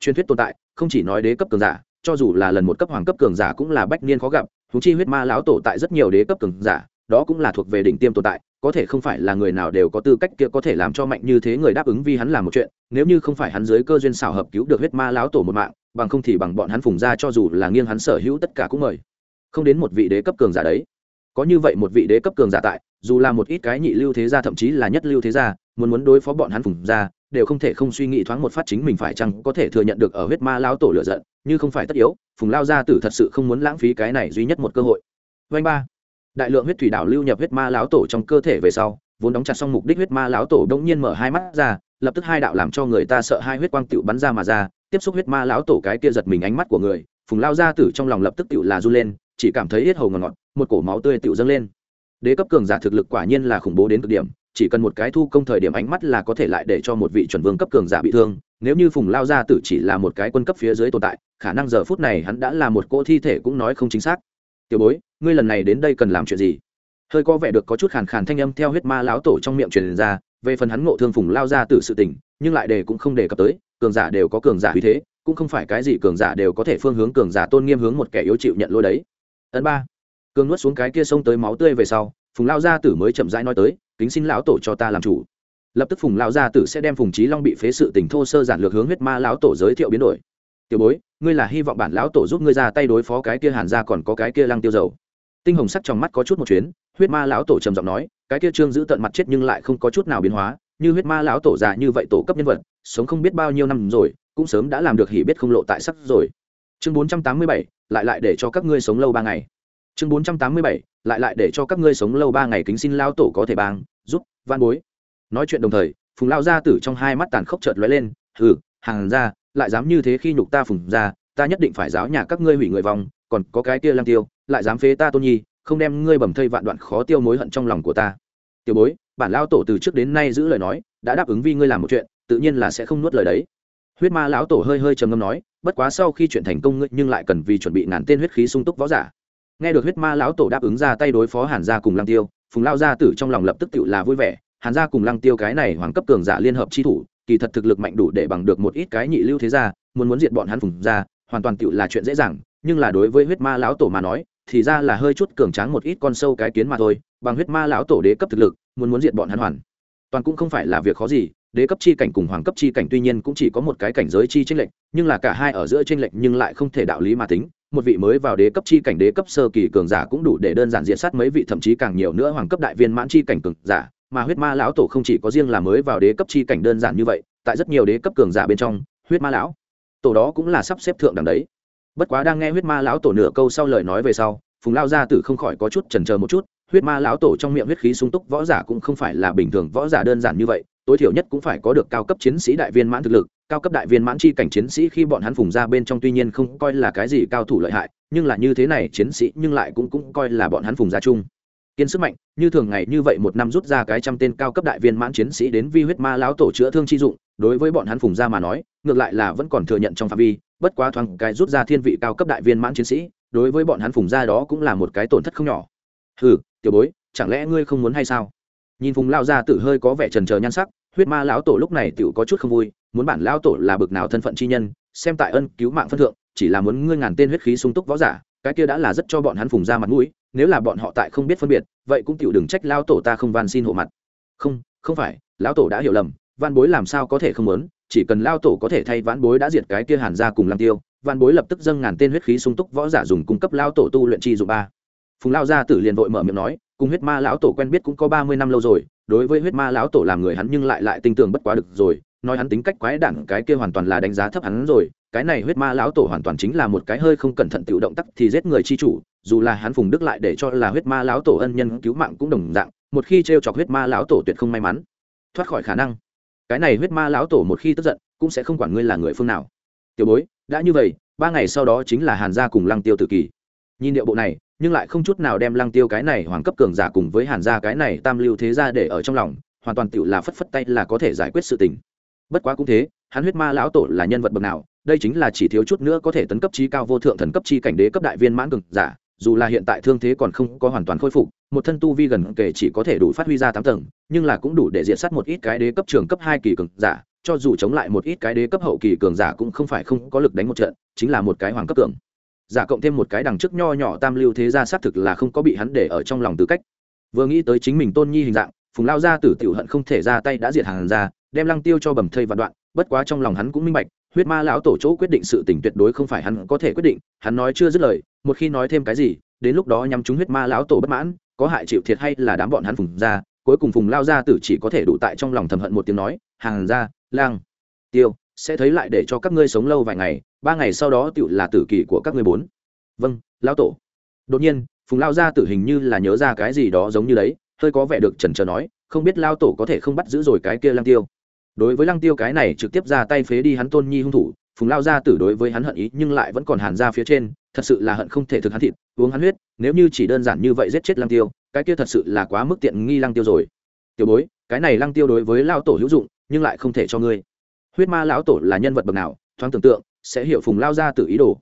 truyền thuyết tồn tại, không chỉ nói đế cấp cường giả, cho dù là lần một cấp hoàng cấp cường giả cũng là bách niên khó gặp húng chi huyết ma lão tổ tại rất nhiều đế cấp cường giả, đó cũng là thuộc về đỉnh tiêm tồn tại, có thể không phải là người nào đều có tư cách kia có thể làm cho mạnh như thế người đáp ứng vì hắn làm một chuyện, nếu như không phải hắn dưới cơ duyên xảo hợp cứu được huyết ma lão tổ một mạng, bằng không thì bằng bọn hắn phùng ra cho dù là nghiêng hắn sở hữu tất cả cũng mời. Không đến một vị đế cấp cường giả đấy. Có như vậy một vị đế cấp cường giả tại, dù là một ít cái nhị lưu thế gia thậm chí là nhất lưu thế gia, muốn muốn đối phó bọn hắn phùng ra đều không thể không suy nghĩ thoáng một phát chính mình phải chăng có thể thừa nhận được ở huyết ma lão tổ lựa giận, như không phải tất yếu, phùng lao gia tử thật sự không muốn lãng phí cái này duy nhất một cơ hội. Vanh ba. Đại lượng huyết thủy đảo lưu nhập huyết ma lão tổ trong cơ thể về sau, vốn đóng chặt xong mục đích huyết ma lão tổ đông nhiên mở hai mắt ra, lập tức hai đạo làm cho người ta sợ hai huyết quang tựu bắn ra mà ra, tiếp xúc huyết ma lão tổ cái kia giật mình ánh mắt của người, phùng lao gia tử trong lòng lập tức tựu là run lên, chỉ cảm thấy hết hầu ngọt ngọt, một cổ máu tươi tựu dâng lên. Đế cấp cường giả thực lực quả nhiên là khủng bố đến cực điểm chỉ cần một cái thu công thời điểm ánh mắt là có thể lại để cho một vị chuẩn vương cấp cường giả bị thương, nếu như phùng lao gia tử chỉ là một cái quân cấp phía dưới tồn tại, khả năng giờ phút này hắn đã là một cỗ thi thể cũng nói không chính xác. Tiểu bối, ngươi lần này đến đây cần làm chuyện gì? Hơi có vẻ được có chút khàn khàn thanh âm theo huyết ma lão tổ trong miệng truyền ra, về phần hắn ngộ thương phùng lao gia tử sự tình, nhưng lại đề cũng không đề cập tới, cường giả đều có cường giả uy thế, cũng không phải cái gì cường giả đều có thể phương hướng cường giả tôn nghiêm hướng một kẻ yếu chịu nhận lôi đấy. Ấn ba, cường nuốt xuống cái kia xông tới máu tươi về sau, phùng lao gia tử mới chậm rãi nói tới kính xin lão tổ cho ta làm chủ. Lập tức phùng lao gia tử sẽ đem phùng trí long bị phế sự tình thô sơ giản lược hướng huyết ma lão tổ giới thiệu biến đổi. Tiểu bối, ngươi là hy vọng bản lão tổ giúp ngươi ra tay đối phó cái kia hàn ra còn có cái kia lăng tiêu dầu. Tinh hồng sắc trong mắt có chút một chuyến, huyết ma lão tổ trầm giọng nói, cái kia trương giữ tận mặt chết nhưng lại không có chút nào biến hóa, như huyết ma lão tổ già như vậy tổ cấp nhân vật, sống không biết bao nhiêu năm rồi, cũng sớm đã làm được hỉ biết không lộ tại sắc rồi. Chương bốn trăm tám mươi bảy, lại lại để cho các ngươi sống lâu ba ngày chương bốn trăm tám mươi bảy, lại lại để cho các ngươi sống lâu ba ngày kính xin lao tổ có thể bang, giúp van bối. Nói chuyện đồng thời, phùng lao gia tử trong hai mắt tàn khốc chợt lóe lên, hừ, hàng ra lại dám như thế khi nhục ta phùng ra ta nhất định phải giáo nhà các ngươi hủy người vong, còn có cái kia lang tiêu, lại dám phế ta tôn nhi, không đem ngươi bầm thây vạn đoạn khó tiêu mối hận trong lòng của ta. Tiểu bối, bản lao tổ từ trước đến nay giữ lời nói, đã đáp ứng vì ngươi làm một chuyện, tự nhiên là sẽ không nuốt lời đấy. Huyết ma lão tổ hơi hơi trầm ngâm nói, bất quá sau khi chuyện thành công ngươi, nhưng lại cần vì chuẩn bị ngàn tên huyết khí sung túc võ giả nghe được huyết ma lão tổ đáp ứng ra tay đối phó hàn gia cùng lăng tiêu phùng lao gia tử trong lòng lập tức tự là vui vẻ. Hàn gia cùng lăng tiêu cái này hoàng cấp cường giả liên hợp chi thủ kỳ thật thực lực mạnh đủ để bằng được một ít cái nhị lưu thế gia muốn muốn diệt bọn hắn phùng gia, hoàn toàn tự là chuyện dễ dàng. Nhưng là đối với huyết ma lão tổ mà nói thì ra là hơi chút cường tráng một ít con sâu cái kiến mà thôi. Bằng huyết ma lão tổ đế cấp thực lực muốn muốn diệt bọn hắn hoàn toàn cũng không phải là việc khó gì đế cấp chi cảnh cùng hoàng cấp chi cảnh tuy nhiên cũng chỉ có một cái cảnh giới chi tranh lệch, nhưng là cả hai ở giữa tranh lệch nhưng lại không thể đạo lý mà tính. Một vị mới vào đế cấp chi cảnh đế cấp sơ kỳ cường giả cũng đủ để đơn giản diện sát mấy vị thậm chí càng nhiều nữa hoàng cấp đại viên mãn chi cảnh cường giả, mà huyết ma lão tổ không chỉ có riêng là mới vào đế cấp chi cảnh đơn giản như vậy, tại rất nhiều đế cấp cường giả bên trong, huyết ma lão tổ đó cũng là sắp xếp thượng đẳng đấy. Bất quá đang nghe huyết ma lão tổ nửa câu sau lời nói về sau, phùng lao gia tử không khỏi có chút chần chờ một chút. Huyết ma lão tổ trong miệng huyết khí sung túc võ giả cũng không phải là bình thường võ giả đơn giản như vậy tối thiểu nhất cũng phải có được cao cấp chiến sĩ đại viên mãn thực lực, cao cấp đại viên mãn chi cảnh chiến sĩ khi bọn hắn phùng ra bên trong tuy nhiên không coi là cái gì cao thủ lợi hại, nhưng là như thế này chiến sĩ nhưng lại cũng cũng coi là bọn hắn phùng ra chung. Kiên sức mạnh, như thường ngày như vậy một năm rút ra cái trăm tên cao cấp đại viên mãn chiến sĩ đến vi huyết ma lão tổ chữa thương chi dụng, đối với bọn hắn phùng ra mà nói, ngược lại là vẫn còn thừa nhận trong phạm vi, bất quá thoáng cái rút ra thiên vị cao cấp đại viên mãn chiến sĩ, đối với bọn hắn phùng ra đó cũng là một cái tổn thất không nhỏ. Hừ, tiểu bối, chẳng lẽ ngươi không muốn hay sao? Nhìn phùng lao ra tự hơi có vẻ trần trờ nhan sắc huyết ma lão tổ lúc này tựu có chút không vui, muốn bản lão tổ là bực nào thân phận chi nhân, xem tại ân cứu mạng phân thượng, chỉ là muốn ngươi ngàn tên huyết khí sung túc võ giả, cái kia đã là rất cho bọn hắn phùng ra mặt mũi, nếu là bọn họ tại không biết phân biệt, vậy cũng tiểu đừng trách lão tổ ta không van xin hộ mặt. Không không phải, lão tổ đã hiểu lầm, van bối làm sao có thể không muốn, chỉ cần lao tổ có thể thay vãn bối đã diệt cái kia hàn ra cùng làm tiêu, van bối lập tức dâng ngàn tên huyết khí sung túc võ giả dùng cung cấp lao tổ tu luyện chi dụng ba. Phùng lao gia tử liền vội mở miệng nói, cùng huyết ma lão tổ quen biết cũng có ba mươi năm lâu rồi đối với huyết ma lão tổ làm người hắn nhưng lại lại tinh tường bất quá được rồi, nói hắn tính cách quái đản, cái kia hoàn toàn là đánh giá thấp hắn rồi, cái này huyết ma lão tổ hoàn toàn chính là một cái hơi không cẩn thận tự động tắc thì giết người chi chủ, dù là hắn phùng đức lại để cho là huyết ma lão tổ ân nhân cứu mạng cũng đồng dạng, một khi t r e o chọc huyết ma lão tổ tuyệt không may mắn. Thoát khỏi khả năng. Cái này huyết ma lão tổ một khi tức giận, cũng sẽ không quản ngươi là người phương nào. Tiểu bối, đã như vậy, ba ngày sau đó chính là hàn gia cùng lăng tiêu tự kỷ nhìn điệu bộ này, nhưng lại không chút nào đem lăng tiêu cái này hoàng cấp cường giả cùng với hàn gia cái này tam lưu thế ra để ở trong lòng, hoàn toàn tự là phất phất tay là có thể giải quyết sự tình. Bất quá cũng thế, hắn huyết ma lão tổ là nhân vật bậc nào, đây chính là chỉ thiếu chút nữa có thể tấn cấp trí cao vô thượng thần cấp chi cảnh đế cấp đại viên mãn cường giả, dù là hiện tại thương thế còn không có hoàn toàn khôi phục, một thân tu vi gần kể chỉ có thể đủ phát huy ra tám tầng, nhưng là cũng đủ để diện sát một ít cái đế cấp trường cấp hai kỳ cường giả, cho dù chống lại một ít cái đế cấp hậu kỳ cường giả cũng không phải không có lực đánh một trận, chính là một cái hoàng cấp cường giả cộng thêm một cái đằng trước nho nhỏ tam lưu thế gia xác thực là không có bị hắn để ở trong lòng tư cách. Vừa nghĩ tới chính mình tôn nhi hình dạng, phùng lao gia tử tiểu hận không thể ra tay đã diệt hàng ra đem lăng tiêu cho bầm thây vạn đoạn, bất quá trong lòng hắn cũng minh bạch, huyết ma lão tổ chỗ quyết định sự tình tuyệt đối không phải hắn có thể quyết định, hắn nói chưa dứt lời, một khi nói thêm cái gì, đến lúc đó nhắm chúng huyết ma lão tổ bất mãn, có hại chịu thiệt hay là đám bọn hắn phùng ra cuối cùng phùng lao gia tử chỉ có thể đủ tại trong lòng thầm hận một tiếng nói, hàng ra lang tiêu sẽ thấy lại để cho các ngươi sống lâu vài ngày, ba ngày sau đó tựu là tử kỳ của các ngươi bốn. Vâng lão tổ. Đột nhiên, phùng lao ra tử hình như là nhớ ra cái gì đó giống như đấy, hơi có vẻ được trần trờ nói, không biết lao tổ có thể không bắt giữ rồi cái kia lăng tiêu. Đối với lăng tiêu cái này trực tiếp ra tay phế đi hắn tôn nhi hung thủ, phùng lao ra tử đối với hắn hận ý nhưng lại vẫn còn hàn ra phía trên, thật sự là hận không thể thực hắn thịt, uống hắn huyết, nếu như chỉ đơn giản như vậy giết chết lăng tiêu, cái kia thật sự là quá mức tiện nghi lăng tiêu rồi. Tiểu bối, cái này lăng tiêu đối với lao tổ hữu dụng, nhưng lại không thể cho ngươi huyết ma lão tổ là nhân vật bậc nào, thoáng tưởng tượng, sẽ hiểu phùng lao ra từ ý đồ.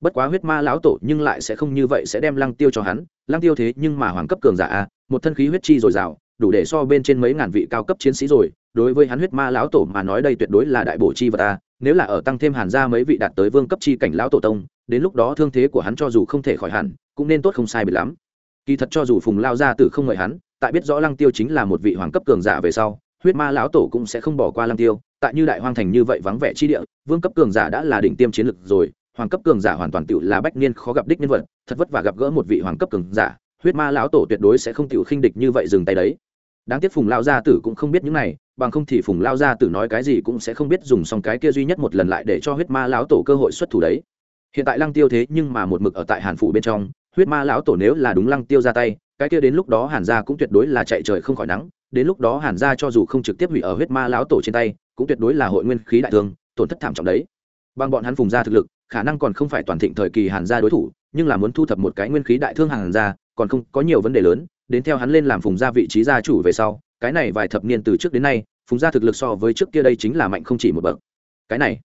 Bất quá huyết ma lão tổ nhưng lại sẽ không như vậy sẽ đem lăng tiêu cho hắn. Lăng tiêu thế nhưng mà hoàng cấp cường giả a, một thân khí huyết chi dồi dào, đủ để so bên trên mấy ngàn vị cao cấp chiến sĩ rồi. Đối với hắn huyết ma lão tổ mà nói đây tuyệt đối là đại bổ chi vật a. Nếu là ở tăng thêm hàn ra mấy vị đạt tới vương cấp chi cảnh lão tổ tông, đến lúc đó thương thế của hắn cho dù không thể khỏi hẳn, cũng nên tốt không sai bị lắm. Kỳ thật cho dù phùng lao ra từ không mời hắn, tại biết rõ lăng tiêu chính là một vị hoàng cấp cường giả về sau, huyết ma lão tổ cũng sẽ không bỏ qua lăng tiêu tại như đại hoang thành như vậy vắng vẻ chi địa, vương cấp cường giả đã là đỉnh tiêm chiến lực rồi, hoàng cấp cường giả hoàn toàn tựu là bách niên khó gặp đích nhân vật, thật vất vả gặp gỡ một vị hoàng cấp cường giả, huyết ma lão tổ tuyệt đối sẽ không tựu khinh địch như vậy dừng tay đấy. Đáng tiếc phùng lao gia tử cũng không biết những này, bằng không thì phùng lao gia tử nói cái gì cũng sẽ không biết dùng xong cái kia duy nhất một lần lại để cho huyết ma lão tổ cơ hội xuất thủ đấy. Hiện tại lăng tiêu thế nhưng mà một mực ở tại hàn phủ bên trong, huyết ma lão tổ nếu là đúng lăng tiêu ra tay, cái kia đến lúc đó hàn gia cũng tuyệt đối là chạy trời không khỏi nắng, đến lúc đó hàn gia cho dù không trực tiếp hủy ở huyết ma lão tổ trên tay cũng tuyệt đối là hội nguyên khí đại thương, tổn thất thảm trọng đấy. Bằng bọn hắn phùng gia thực lực, khả năng còn không phải toàn thịnh thời kỳ hàn gia đối thủ, nhưng là muốn thu thập một cái nguyên khí đại thương hàn gia, còn không có nhiều vấn đề lớn, đến theo hắn lên làm phùng gia vị trí gia chủ về sau, cái này vài thập niên từ trước đến nay, phùng gia thực lực so với trước kia đây chính là mạnh không chỉ một bậc. Cái này,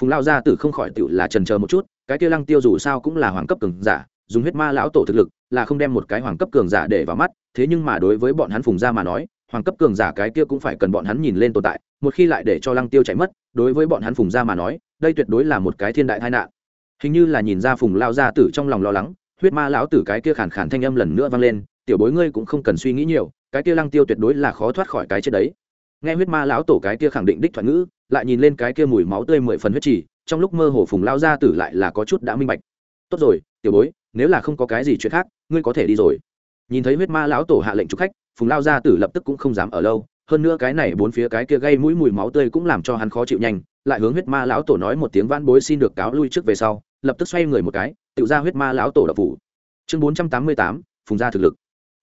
phùng lao gia tử không khỏi tựu là trần chờ một chút, cái kia lăng tiêu dù sao cũng là hoàng cấp cường giả, dùng huyết ma lão tổ thực lực, là không đem một cái hoàng cấp cường giả để vào mắt, thế nhưng mà đối với bọn hắn phùng gia mà nói hoàng cấp cường giả cái kia cũng phải cần bọn hắn nhìn lên tồn tại, một khi lại để cho lăng tiêu chạy mất, đối với bọn hắn phùng gia mà nói, đây tuyệt đối là một cái thiên đại tai nạn. Hình như là nhìn ra phùng lao gia tử trong lòng lo lắng, huyết ma lão tử cái kia khàn khàn thanh âm lần nữa vang lên, tiểu bối ngươi cũng không cần suy nghĩ nhiều, cái kia lăng tiêu tuyệt đối là khó thoát khỏi cái chết đấy. Nghe huyết ma lão tổ cái kia khẳng định đích thoại ngữ, lại nhìn lên cái kia mùi máu tươi mười phần huyết trì, trong lúc mơ hồ phùng lao gia tử lại là có chút đã minh bạch. Tốt rồi, tiểu bối, nếu là không có cái gì chuyện khác, ngươi có thể đi rồi. Nhìn thấy huyết ma lão tổ hạ lệnh chụp khách phùng lao gia tử lập tức cũng không dám ở lâu, hơn nữa cái này bốn phía cái kia gây mũi mùi máu tươi cũng làm cho hắn khó chịu nhanh, lại hướng huyết ma lão tổ nói một tiếng van bối xin được cáo lui trước về sau, lập tức xoay người một cái, tự ra huyết ma lão tổ đập phủ. Chương bốn trăm tám mươi tám, phùng gia thực lực.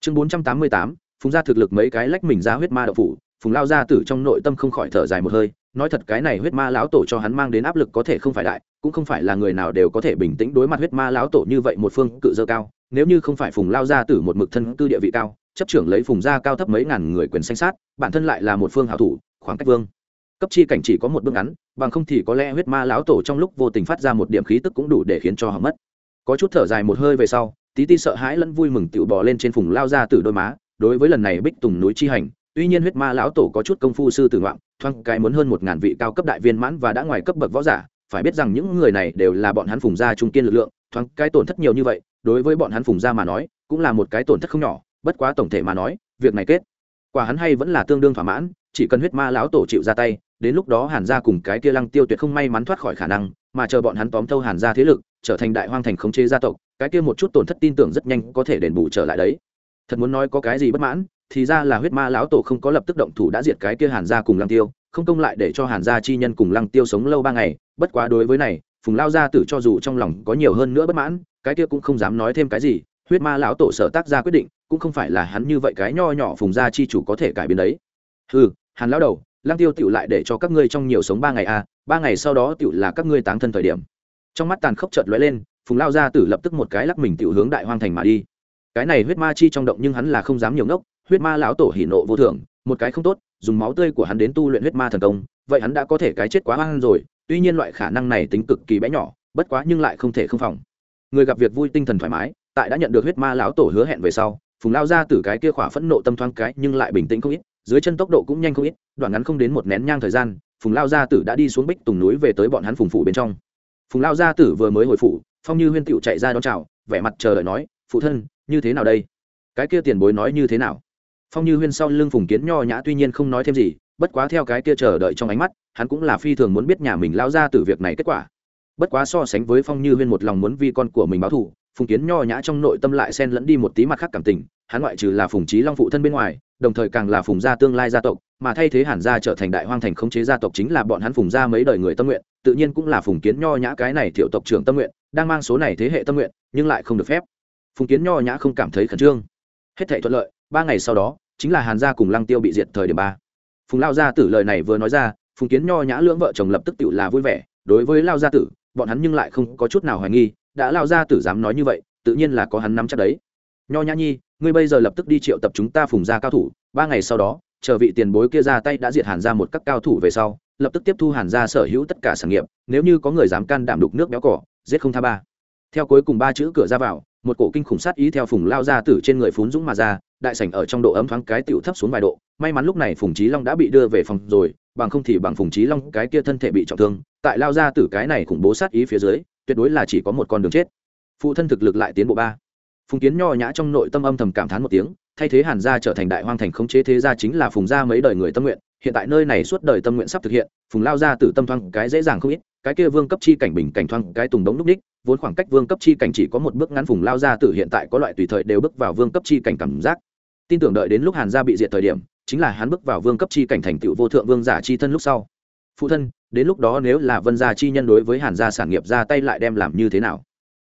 Chương bốn trăm tám mươi tám, phùng gia thực lực mấy cái lách mình ra huyết ma đập phủ, phùng lao gia tử trong nội tâm không khỏi thở dài một hơi, nói thật cái này huyết ma lão tổ cho hắn mang đến áp lực có thể không phải đại, cũng không phải là người nào đều có thể bình tĩnh đối mặt huyết ma lão tổ như vậy một phương cự dơ cao, nếu như không phải phùng lao gia tử một mực thân cư địa vị cao chấp trưởng lấy phùng gia cao thấp mấy ngàn người quyền sanh sát, bản thân lại là một phương hảo thủ, khoảng cách vương. Cấp chi cảnh chỉ có một bước ngắn, bằng không thì có lẽ huyết ma lão tổ trong lúc vô tình phát ra một điểm khí tức cũng đủ để khiến cho họ mất. Có chút thở dài một hơi về sau, tí ti sợ hãi lẫn vui mừng tựu bỏ lên trên phùng lao ra từ đôi má, đối với lần này bích tùng núi chi hành, tuy nhiên huyết ma lão tổ có chút công phu sư tử ngoạn, thoáng cái muốn hơn một ngàn vị cao cấp đại viên mãn và đã ngoài cấp bậc võ giả, phải biết rằng những người này đều là bọn hắn phùng gia trung kiên lực lượng, thoáng cái tổn thất nhiều như vậy, đối với bọn hắn phùng gia mà nói, cũng là một cái tổn thất không nhỏ bất quá tổng thể mà nói, việc này kết quả hắn hay vẫn là tương đương thỏa mãn, chỉ cần huyết ma lão tổ chịu ra tay, đến lúc đó hàn gia cùng cái kia lăng tiêu tuyệt không may mắn thoát khỏi khả năng, mà chờ bọn hắn tóm thâu hàn gia thế lực, trở thành đại hoang thành khống chế gia tộc, cái kia một chút tổn thất tin tưởng rất nhanh có thể đền bù trở lại đấy. Thật muốn nói có cái gì bất mãn, thì ra là huyết ma lão tổ không có lập tức động thủ đã diệt cái kia hàn gia cùng lăng tiêu, không công lại để cho hàn gia chi nhân cùng lăng tiêu sống lâu ba ngày, bất quá đối với này, phùng lao gia tử cho dù trong lòng có nhiều hơn nữa bất mãn, cái kia cũng không dám nói thêm cái gì, huyết ma lão tổ sở tác ra quyết định cũng không phải là hắn như vậy cái nho nhỏ phùng gia chi chủ có thể cải biến đấy. Ừ hàn lão đầu, lăng tiêu tựu lại để cho các ngươi trong nhiều sống ba ngày à ba ngày sau đó tựu là các ngươi táng thân thời điểm. Trong mắt tàn khốc chợt lóe lên, phùng lao gia tử lập tức một cái lắc mình tựu hướng đại hoang thành mà đi. Cái này huyết ma chi trong động nhưng hắn là không dám nhiều ngốc, huyết ma lão tổ hỉ nộ vô thường, một cái không tốt, dùng máu tươi của hắn đến tu luyện huyết ma thần công, vậy hắn đã có thể cái chết quá hoang rồi, tuy nhiên loại khả năng này tính cực kỳ bé nhỏ, bất quá nhưng lại không thể không phòng. Người gặp việc vui tinh thần thoải mái, tại đã nhận được huyết ma lão tổ hứa hẹn về sau phùng lao ra từ cái kia khỏa phẫn nộ tâm thoáng cái nhưng lại bình tĩnh không ít, dưới chân tốc độ cũng nhanh không ít, đoạn ngắn không đến một nén nhang thời gian, phùng lao gia tử đã đi xuống bích tùng núi về tới bọn hắn phùng phủ bên trong. Phùng lao gia tử vừa mới hồi phủ, phong như huyên tựu chạy ra đón chào, vẻ mặt chờ đợi nói, phụ thân, như thế nào đây? Cái kia tiền bối nói như thế nào? Phong như huyên sau lưng phùng kiến nho nhã tuy nhiên không nói thêm gì, bất quá theo cái kia chờ đợi trong ánh mắt, hắn cũng là phi thường muốn biết nhà mình lao ra từ việc này kết quả. Bất quá so sánh với phong như huyên một lòng muốn vi con của mình báo thù phùng kiến nho nhã trong nội tâm lại xen lẫn đi một tí mặt khác cảm tình, hắn ngoại trừ là phùng trí long phụ thân bên ngoài, đồng thời càng là phùng gia tương lai gia tộc, mà thay thế hàn gia trở thành đại hoang thành khống chế gia tộc chính là bọn hắn phùng gia mấy đời người tâm nguyện, tự nhiên cũng là phùng kiến nho nhã cái này thiệu tộc trưởng tâm nguyện, đang mang số này thế hệ tâm nguyện, nhưng lại không được phép. Phùng kiến nho nhã không cảm thấy khẩn trương. Hết thể thuận lợi, ba ngày sau đó, chính là hàn gia cùng lăng tiêu bị diệt thời điểm ba. Phùng lao gia tử lời này vừa nói ra, phùng kiến nho nhã lưỡng vợ chồng lập tức tự là vui vẻ, đối với lao gia tử, bọn hắn nhưng lại không có chút nào hoài nghi đã lao ra tử dám nói như vậy, tự nhiên là có hắn nắm chắc đấy. Nho nhã nhi, ngươi bây giờ lập tức đi triệu tập chúng ta phùng gia cao thủ, ba ngày sau đó, chờ vị tiền bối kia ra tay đã diệt hàn ra một các cao thủ về sau, lập tức tiếp thu hàn ra sở hữu tất cả sản nghiệp, nếu như có người dám can đảm đục nước béo cỏ, giết không tha ba. Theo cuối cùng ba chữ cửa ra vào, một cổ kinh khủng sát ý theo phùng lao ra tử trên người phún dũng mà ra, đại sảnh ở trong độ ấm thoáng cái tiểu thấp xuống vài độ, may mắn lúc này phùng trí long đã bị đưa về phòng rồi, bằng không thì bằng phùng trí long cái kia thân thể bị trọng thương, tại lao ra tử cái này khủng bố sát ý phía dưới tuyệt đối là chỉ có một con đường chết. Phụ thân thực lực lại tiến bộ ba. Phùng kiến nho nhã trong nội tâm âm thầm cảm thán một tiếng, thay thế hàn gia trở thành đại hoang thành khống chế thế gia chính là phùng gia mấy đời người tâm nguyện, hiện tại nơi này suốt đời tâm nguyện sắp thực hiện, phùng lao ra từ tâm thoang cái dễ dàng không ít, cái kia vương cấp chi cảnh bình cảnh thoang cái tùng đống núc ních, vốn khoảng cách vương cấp chi cảnh chỉ có một bước ngắn phùng lao ra từ hiện tại có loại tùy thời đều bước vào vương cấp chi cảnh cảm giác. Tin tưởng đợi đến lúc hàn gia bị diệt thời điểm, chính là hắn bước vào vương cấp chi cảnh thành tựu vô thượng vương giả chi thân lúc sau phụ thân, đến lúc đó nếu là vân gia chi nhân đối với hàn gia sản nghiệp ra tay lại đem làm như thế nào?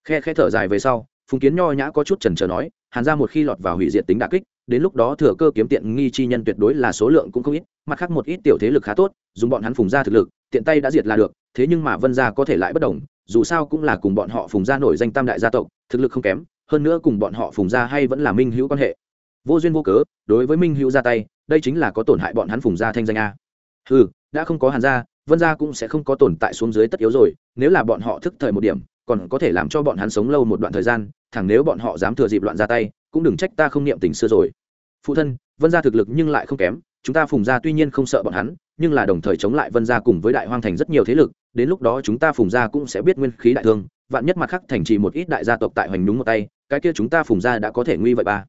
Khe khe thở dài về sau, phùng kiến nho nhã có chút trần trờ nói, hàn gia một khi lọt vào hủy diệt tính đà kích, đến lúc đó thừa cơ kiếm tiện nghi chi nhân tuyệt đối là số lượng cũng không ít, mặt khác một ít tiểu thế lực khá tốt, dùng bọn hắn phùng gia thực lực, tiện tay đã diệt là được, thế nhưng mà vân gia có thể lại bất đồng, dù sao cũng là cùng bọn họ phùng gia nổi danh tam đại gia tộc, thực lực không kém, hơn nữa cùng bọn họ phùng gia hay vẫn là minh hữu quan hệ. Vô duyên vô cớ, đối với minh hữu ra tay, đây chính là có tổn hại bọn hắn phùng gia thanh danh a. Ừ đã không có hàn gia, vân gia cũng sẽ không có tồn tại xuống dưới tất yếu rồi, nếu là bọn họ thức thời một điểm, còn có thể làm cho bọn hắn sống lâu một đoạn thời gian, thẳng nếu bọn họ dám thừa dịp loạn ra tay, cũng đừng trách ta không niệm tình xưa rồi. Phụ thân, vân gia thực lực nhưng lại không kém, chúng ta phùng gia tuy nhiên không sợ bọn hắn, nhưng là đồng thời chống lại vân gia cùng với đại hoang thành rất nhiều thế lực, đến lúc đó chúng ta phùng gia cũng sẽ biết nguyên khí đại thương, vạn nhất mặt khác thành trì một ít đại gia tộc tại hoành đúng một tay, cái kia chúng ta phùng gia đã có thể nguy vậy ba.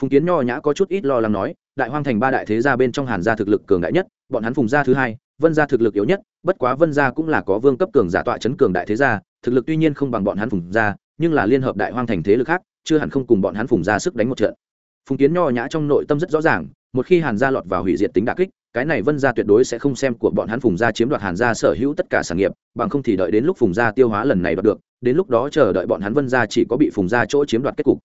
Phùng kiến nho nhã có chút ít lo lắng nói, đại hoang thành ba đại thế gia bên trong hàn gia thực lực cường đại nhất bọn hắn phùng gia thứ hai, vân gia thực lực yếu nhất, bất quá vân gia cũng là có vương cấp cường giả tọa chấn cường đại thế gia, thực lực tuy nhiên không bằng bọn hắn phùng gia, nhưng là liên hợp đại hoang thành thế lực khác, chưa hẳn không cùng bọn hắn phùng gia sức đánh một trận. Phùng kiến nho nhã trong nội tâm rất rõ ràng, một khi hàn gia lọt vào hủy diệt tính đà kích, cái này vân gia tuyệt đối sẽ không xem của bọn hắn phùng gia chiếm đoạt hàn gia sở hữu tất cả sản nghiệp, bằng không thì đợi đến lúc phùng gia tiêu hóa lần này đoạt được, đến lúc đó chờ đợi bọn hắn vân gia chỉ có bị phùng gia chỗ chiếm đoạt kết cục.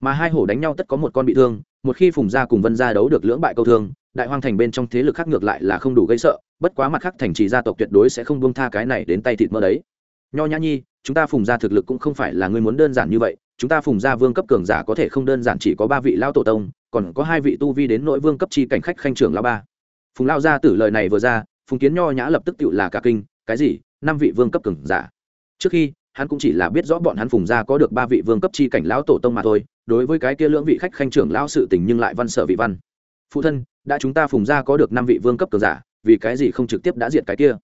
Mà hai hổ đánh nhau tất có một con bị thương, một khi phùng gia cùng vân gia đấu được lưỡng bại câu thương đại hoang thành bên trong thế lực khác ngược lại là không đủ gây sợ, bất quá mặt khác thành trì gia tộc tuyệt đối sẽ không buông tha cái này đến tay thịt mơ đấy. Nho nhã nhi, chúng ta phùng gia thực lực cũng không phải là ngươi muốn đơn giản như vậy, chúng ta phùng gia vương cấp cường giả có thể không đơn giản chỉ có ba vị lao tổ tông, còn có hai vị tu vi đến nội vương cấp chi cảnh khách khanh trưởng lao ba. Phùng lao gia tử lời này vừa ra, phùng kiến nho nhã lập tức tự là cả kinh, cái gì, năm vị vương cấp cường giả. Trước khi, hắn cũng chỉ là biết rõ bọn hắn phùng gia có được ba vị vương cấp chi cảnh lão tổ tông mà thôi, đối với cái kia lưỡng vị khách khanh trưởng lão sự tình nhưng lại văn sở vị văn. Phụ thân đã chúng ta phùng gia có được năm vị vương cấp cường giả, vì cái gì không trực tiếp đã diệt cái kia?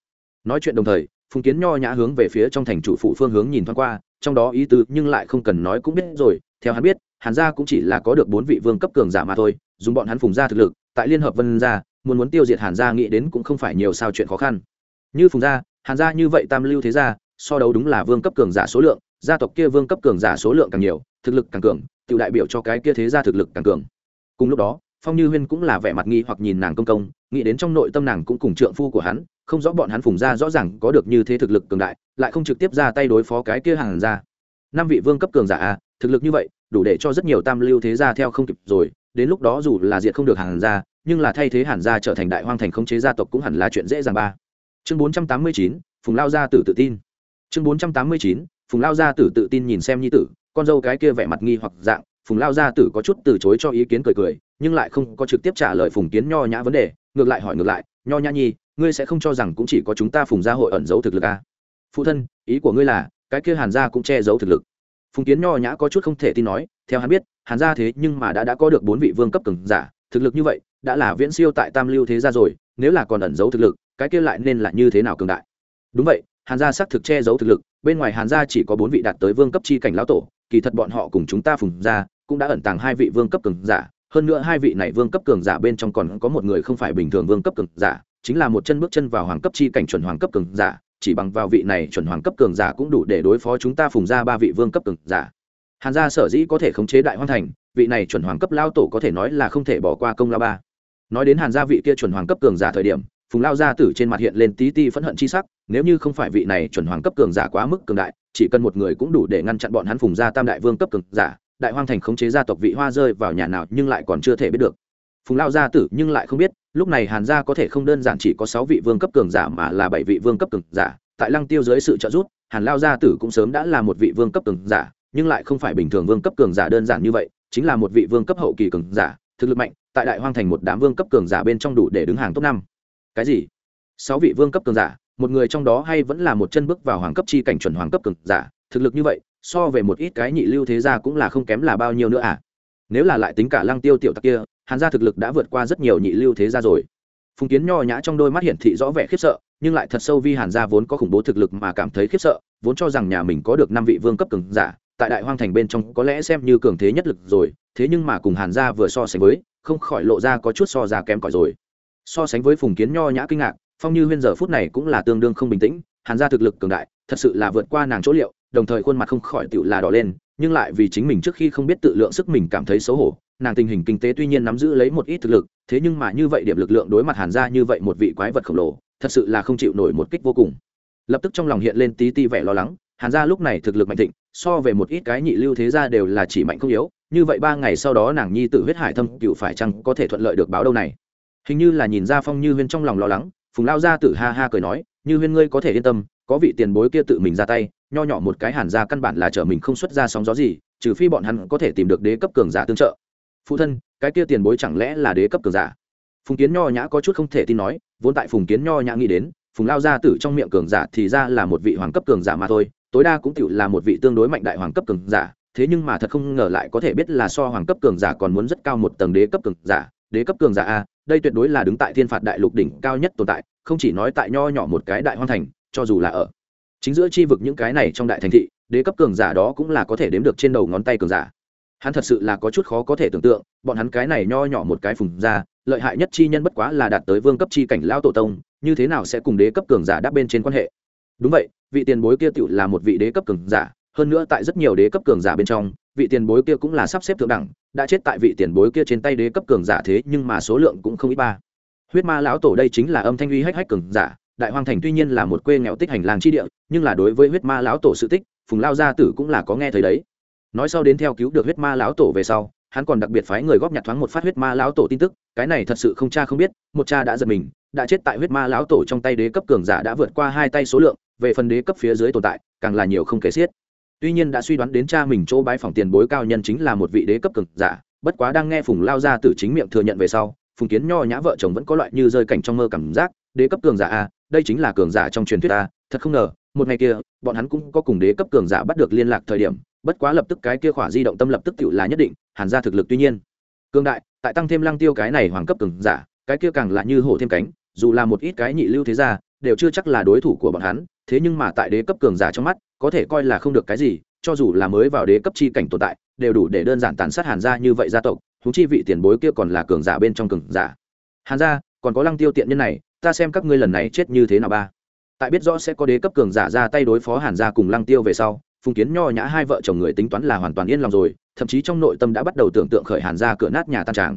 Nói chuyện đồng thời, phùng kiến nho nhã hướng về phía trong thành chủ phụ phương hướng nhìn thoáng qua, trong đó ý tứ nhưng lại không cần nói cũng biết rồi, theo hắn biết, hàn gia cũng chỉ là có được bốn vị vương cấp cường giả mà thôi, dùng bọn hắn phùng gia thực lực, tại liên hợp vân gia, muốn muốn tiêu diệt hàn gia nghĩ đến cũng không phải nhiều sao chuyện khó khăn. Như phùng gia, hàn gia như vậy tam lưu thế gia, so đấu đúng là vương cấp cường giả số lượng, gia tộc kia vương cấp cường giả số lượng càng nhiều, thực lực càng cường tự đại biểu cho cái kia thế gia thực lực càng cường. Cùng lúc đó phong như huyên cũng là vẻ mặt nghi hoặc nhìn nàng công công, nghĩ đến trong nội tâm nàng cũng cùng trượng phu của hắn, không rõ bọn hắn phùng gia rõ ràng có được như thế thực lực cường đại, lại không trực tiếp ra tay đối phó cái kia hàng ra năm vị vương cấp cường giả à thực lực như vậy, đủ để cho rất nhiều tam lưu thế gia theo không kịp rồi, đến lúc đó dù là diệt không được hàng gia, nhưng là thay thế hàn gia trở thành đại hoang thành khống chế gia tộc cũng hẳn là chuyện dễ dàng ba. Chương bốn trăm tám mươi chín, phùng lao gia tử tự tin. Chương bốn trăm tám mươi chín, phùng lao gia tử tự tin nhìn xem nhi tử, con dâu cái kia vẻ mặt nghi hoặc dạng phùng lao gia tử có chút từ chối cho ý kiến cười cười, nhưng lại không có trực tiếp trả lời phùng kiến nho nhã vấn đề, ngược lại hỏi ngược lại, nho nhã nhi, ngươi sẽ không cho rằng cũng chỉ có chúng ta phùng gia hội ẩn giấu thực lực à? phụ thân, ý của ngươi là, cái kia hàn gia cũng che giấu thực lực phùng kiến nho nhã có chút không thể tin nói, theo hắn biết, hàn gia thế nhưng mà đã đã có được bốn vị vương cấp cường giả, thực lực như vậy, đã là viễn siêu tại tam lưu thế gia rồi, nếu là còn ẩn giấu thực lực, cái kia lại nên là như thế nào cường đại đúng vậy, hàn gia xác thực che giấu thực lực, bên ngoài hàn gia chỉ có bốn vị đạt tới vương cấp chi cảnh lão tổ, kỳ thật bọn họ cùng chúng ta phùng gia cũng đã ẩn tàng hai vị vương cấp cường giả, hơn nữa hai vị này vương cấp cường giả bên trong còn có một người không phải bình thường vương cấp cường giả, chính là một chân bước chân vào hoàng cấp chi cảnh chuẩn hoàng cấp cường giả, chỉ bằng vào vị này chuẩn hoàng cấp cường giả cũng đủ để đối phó chúng ta phùng ra ba vị vương cấp cường giả. Hàn gia sở dĩ có thể khống chế đại hoan thành, vị này chuẩn hoàng cấp lao tổ có thể nói là không thể bỏ qua công lao ba. Nói đến hàn gia vị kia chuẩn hoàng cấp cường giả thời điểm, phùng lao gia tử trên mặt hiện lên tí ti phẫn hận chi sắc, nếu như không phải vị này chuẩn hoàng cấp cường giả quá mức cường đại, chỉ cần một người cũng đủ để ngăn chặn bọn hắn phùng gia tam đại vương cấp cường giả đại hoang thành khống chế gia tộc vị hoa rơi vào nhà nào nhưng lại còn chưa thể biết được. Phùng lao gia tử nhưng lại không biết, lúc này hàn gia có thể không đơn giản chỉ có sáu vị vương cấp cường giả mà là bảy vị vương cấp cường giả. Tại lăng tiêu dưới sự trợ giúp, hàn lao gia tử cũng sớm đã là một vị vương cấp cường giả, nhưng lại không phải bình thường vương cấp cường giả đơn giản như vậy, chính là một vị vương cấp hậu kỳ cường giả, thực lực mạnh, tại đại hoang thành một đám vương cấp cường giả bên trong đủ để đứng hàng top năm. Cái gì? Sáu vị vương cấp cường giả, một người trong đó hay vẫn là một chân bước vào hoàng cấp chi cảnh chuẩn hoàng cấp cường giả, thực lực như vậy so về một ít cái nhị lưu thế gia cũng là không kém là bao nhiêu nữa à? Nếu là lại tính cả lăng tiêu tiểu tặc kia, hàn gia thực lực đã vượt qua rất nhiều nhị lưu thế gia rồi. Phùng kiến nho nhã trong đôi mắt hiển thị rõ vẻ khiếp sợ, nhưng lại thật sâu vi hàn gia vốn có khủng bố thực lực mà cảm thấy khiếp sợ, vốn cho rằng nhà mình có được năm vị vương cấp cường giả, tại đại hoang thành bên trong có lẽ xem như cường thế nhất lực rồi, thế nhưng mà cùng hàn gia vừa so sánh với, không khỏi lộ ra có chút so ra kém cỏi rồi. So sánh với phùng kiến nho nhã kinh ngạc, phong như huyên giờ phút này cũng là tương đương không bình tĩnh, hàn gia thực lực cường đại thật sự là vượt qua nàng chỗ liệu, đồng thời khuôn mặt không khỏi tựu là đỏ lên, nhưng lại vì chính mình trước khi không biết tự lượng sức mình cảm thấy xấu hổ, nàng tình hình kinh tế tuy nhiên nắm giữ lấy một ít thực lực, thế nhưng mà như vậy điểm lực lượng đối mặt hàn gia như vậy một vị quái vật khổng lồ, thật sự là không chịu nổi một kích vô cùng. Lập tức trong lòng hiện lên tí ti vẻ lo lắng, hàn gia lúc này thực lực mạnh thịnh, so về một ít cái nhị lưu thế gia đều là chỉ mạnh không yếu, như vậy ba ngày sau đó nàng nhi tự huyết hải thâm cựu phải chăng có thể thuận lợi được báo đâu này? Hình như là nhìn ra phong như huyên trong lòng lo lắng, phùng lao ra tử ha ha cười nói, như huyên ngươi có thể yên tâm có vị tiền bối kia tự mình ra tay, nho nhỏ một cái hàn ra căn bản là chở mình không xuất ra sóng gió gì, trừ phi bọn hắn có thể tìm được đế cấp cường giả tương trợ. Phụ thân, cái kia tiền bối chẳng lẽ là đế cấp cường giả? Phùng kiến nho nhã có chút không thể tin nói, vốn tại phùng kiến nho nhã nghĩ đến, phùng lao gia tử trong miệng cường giả thì ra là một vị hoàng cấp cường giả mà thôi, tối đa cũng tự là một vị tương đối mạnh đại hoàng cấp cường giả, thế nhưng mà thật không ngờ lại có thể biết là so hoàng cấp cường giả còn muốn rất cao một tầng đế cấp cường giả, đế cấp cường giả a, đây tuyệt đối là đứng tại thiên phạt đại lục đỉnh cao nhất tồn tại, không chỉ nói tại nho nhỏ một cái đại hoang thành cho dù là ở. Chính giữa chi vực những cái này trong đại thành thị, đế cấp cường giả đó cũng là có thể đếm được trên đầu ngón tay cường giả. Hắn thật sự là có chút khó có thể tưởng tượng, bọn hắn cái này nho nhỏ một cái phùng ra lợi hại nhất chi nhân bất quá là đạt tới vương cấp chi cảnh lao tổ tông, như thế nào sẽ cùng đế cấp cường giả đáp bên trên quan hệ? Đúng vậy, vị tiền bối kia tựu là một vị đế cấp cường giả, hơn nữa tại rất nhiều đế cấp cường giả bên trong, vị tiền bối kia cũng là sắp xếp thượng đẳng, đã chết tại vị tiền bối kia trên tay đế cấp cường giả thế nhưng mà số lượng cũng không ít ba. Huyết ma lão tổ đây chính là âm thanh uy hách hách cường giả đại hoang thành tuy nhiên là một quê nghèo tích hành làng chi địa, nhưng là đối với huyết ma lão tổ sự tích, phùng lao gia tử cũng là có nghe thấy đấy. Nói sau đến theo cứu được huyết ma lão tổ về sau, hắn còn đặc biệt phái người góp nhặt thoáng một phát huyết ma lão tổ tin tức, cái này thật sự không cha không biết, một cha đã giật mình, đã chết tại huyết ma lão tổ trong tay đế cấp cường giả đã vượt qua hai tay số lượng, về phần đế cấp phía dưới tồn tại, càng là nhiều không kể xiết. Tuy nhiên đã suy đoán đến cha mình chỗ bái phòng tiền bối cao nhân chính là một vị đế cấp cường giả, bất quá đang nghe phùng lao Gia Tử chính miệng thừa nhận về sau, phùng kiến nho nhã vợ chồng vẫn có loại như rơi cảnh trong mơ cảm giác, đế cấp cường giả a đây chính là cường giả trong truyền thuyết ta. thật không ngờ, một ngày kia, bọn hắn cũng có cùng đế cấp cường giả bắt được liên lạc thời điểm, bất quá lập tức cái kia khỏa di động tâm lập tức tự là nhất định, hàn ra thực lực tuy nhiên cường đại, tại tăng thêm lăng tiêu cái này hoàng cấp cường giả, cái kia càng là như hổ thêm cánh, dù là một ít cái nhị lưu thế gia, đều chưa chắc là đối thủ của bọn hắn, thế nhưng mà tại đế cấp cường giả trong mắt, có thể coi là không được cái gì, cho dù là mới vào đế cấp chi cảnh tồn tại, đều đủ để đơn giản tàn sát hàn gia như vậy gia tộc thú chi vị tiền bối kia còn là cường giả bên trong cường giả hàn gia còn có lăng tiêu tiện nhân này ta xem các ngươi lần này chết như thế nào ba. Tại biết rõ sẽ có đế cấp cường giả ra tay đối phó hàn gia cùng lăng tiêu về sau, phùng kiến nho nhã hai vợ chồng người tính toán là hoàn toàn yên lòng rồi, thậm chí trong nội tâm đã bắt đầu tưởng tượng khởi hàn gia cửa nát nhà tan tràng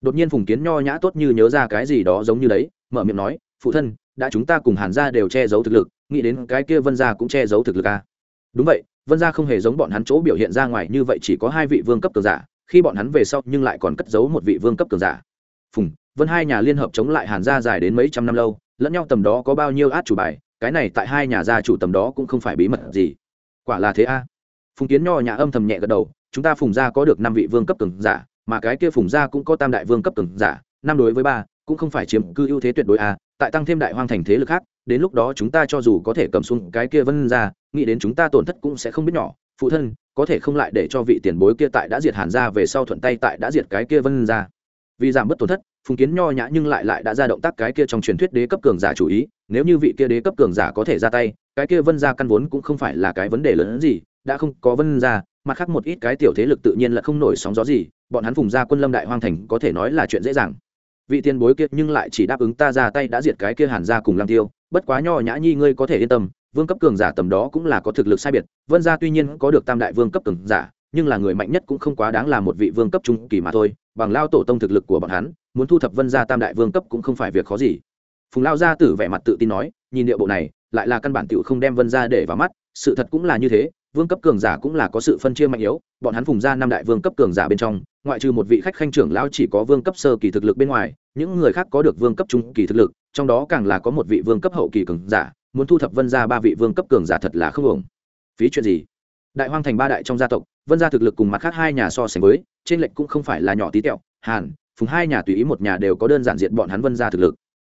đột nhiên phùng kiến nho nhã tốt như nhớ ra cái gì đó giống như đấy, mở miệng nói, phụ thân, đã chúng ta cùng hàn gia đều che giấu thực lực, nghĩ đến cái kia vân gia cũng che giấu thực lực à. đúng vậy, vân gia không hề giống bọn hắn chỗ biểu hiện ra ngoài như vậy chỉ có hai vị vương cấp cường giả, khi bọn hắn về sau nhưng lại còn cất giấu một vị vương cấp cường giả. Phùng vân hai nhà liên hợp chống lại hàn gia dài đến mấy trăm năm lâu, lẫn nhau tầm đó có bao nhiêu át chủ bài, cái này tại hai nhà gia chủ tầm đó cũng không phải bí mật gì. Quả là thế a. À. phùng kiến nho nhà âm thầm nhẹ gật đầu, chúng ta phùng gia có được năm vị vương cấp cường giả, mà cái kia phùng gia cũng có tam đại vương cấp cường giả, năm đối với ba, cũng không phải chiếm cư ưu thế tuyệt đối a, tại tăng thêm đại hoang thành thế lực khác, đến lúc đó chúng ta cho dù có thể cầm xuống cái kia vân ra nghĩ đến chúng ta tổn thất cũng sẽ không biết nhỏ. Phụ thân, có thể không lại để cho vị tiền bối kia tại đã diệt hàn ra về sau thuận tay tại đã diệt cái kia vân ra vì giảm bớt tổn thất phùng kiến nho nhã nhưng lại lại đã ra động tác cái kia trong truyền thuyết đế cấp cường giả chủ ý, nếu như vị kia đế cấp cường giả có thể ra tay, cái kia vân ra căn vốn cũng không phải là cái vấn đề lớn hơn gì, đã không có vân ra mặt khác một ít cái tiểu thế lực tự nhiên là không nổi sóng gió gì, bọn hắn vùng ra quân lâm đại hoang thành có thể nói là chuyện dễ dàng. Vị tiền bối kia nhưng lại chỉ đáp ứng ta ra tay đã diệt cái kia hàn ra cùng lang tiêu, bất quá nho nhã nhi ngươi có thể yên tâm, vương cấp cường giả tầm đó cũng là có thực lực sai biệt, vân gia tuy nhiên có được tam đại vương cấp cường giả, nhưng là người mạnh nhất cũng không quá đáng là một vị vương cấp trung kỳ mà thôi, bằng lao tổ tông thực lực của bọn hắn muốn thu thập vân gia tam đại vương cấp cũng không phải việc khó gì. Phùng lao gia tử vẻ mặt tự tin nói, nhìn địa bộ này, lại là căn bản tiểu không đem vân gia để vào mắt, sự thật cũng là như thế, vương cấp cường giả cũng là có sự phân chia mạnh yếu, bọn hắn phùng ra năm đại vương cấp cường giả bên trong, ngoại trừ một vị khách khanh trưởng lão chỉ có vương cấp sơ kỳ thực lực bên ngoài, những người khác có được vương cấp trung kỳ thực lực, trong đó càng là có một vị vương cấp hậu kỳ cường giả, muốn thu thập vân ra ba vị vương cấp cường giả thật là không ổng phí chuyện gì? Đại hoang thành ba đại trong gia tộc, vân gia thực lực cùng mặt khác hai nhà so sánh với, trên lệnh cũng không phải là nhỏ tí tẹo, hàn phùng hai nhà tùy ý một nhà đều có đơn giản diện bọn hắn vân ra thực lực.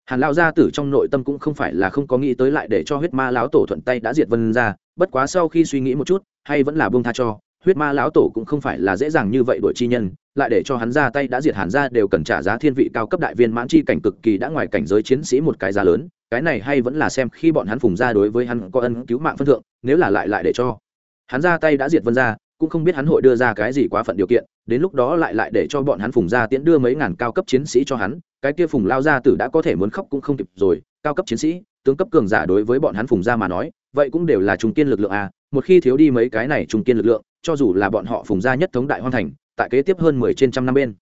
Hàn lao gia tử trong nội tâm cũng không phải là không có nghĩ tới lại để cho huyết ma lão tổ thuận tay đã diệt vân ra, bất quá sau khi suy nghĩ một chút, hay vẫn là buông tha cho, huyết ma lão tổ cũng không phải là dễ dàng như vậy đổi chi nhân, lại để cho hắn ra tay đã diệt hàn ra đều cần trả giá thiên vị cao cấp đại viên mãn chi cảnh cực kỳ đã ngoài cảnh giới chiến sĩ một cái giá lớn, cái này hay vẫn là xem khi bọn hắn phùng ra đối với hắn có ân cứu mạng phân thượng, nếu là lại lại để cho hắn ra tay đã diệt vân ra, cũng không biết hắn hội đưa ra cái gì quá phận điều kiện đến lúc đó lại lại để cho bọn hắn phùng ra tiễn đưa mấy ngàn cao cấp chiến sĩ cho hắn, cái kia phùng lao ra tử đã có thể muốn khóc cũng không kịp rồi, cao cấp chiến sĩ, tướng cấp cường giả đối với bọn hắn phùng ra mà nói, vậy cũng đều là trung kiên lực lượng à một khi thiếu đi mấy cái này trung kiên lực lượng, cho dù là bọn họ phùng ra nhất thống đại Hoan thành, tại kế tiếp hơn mười trên trăm năm bên,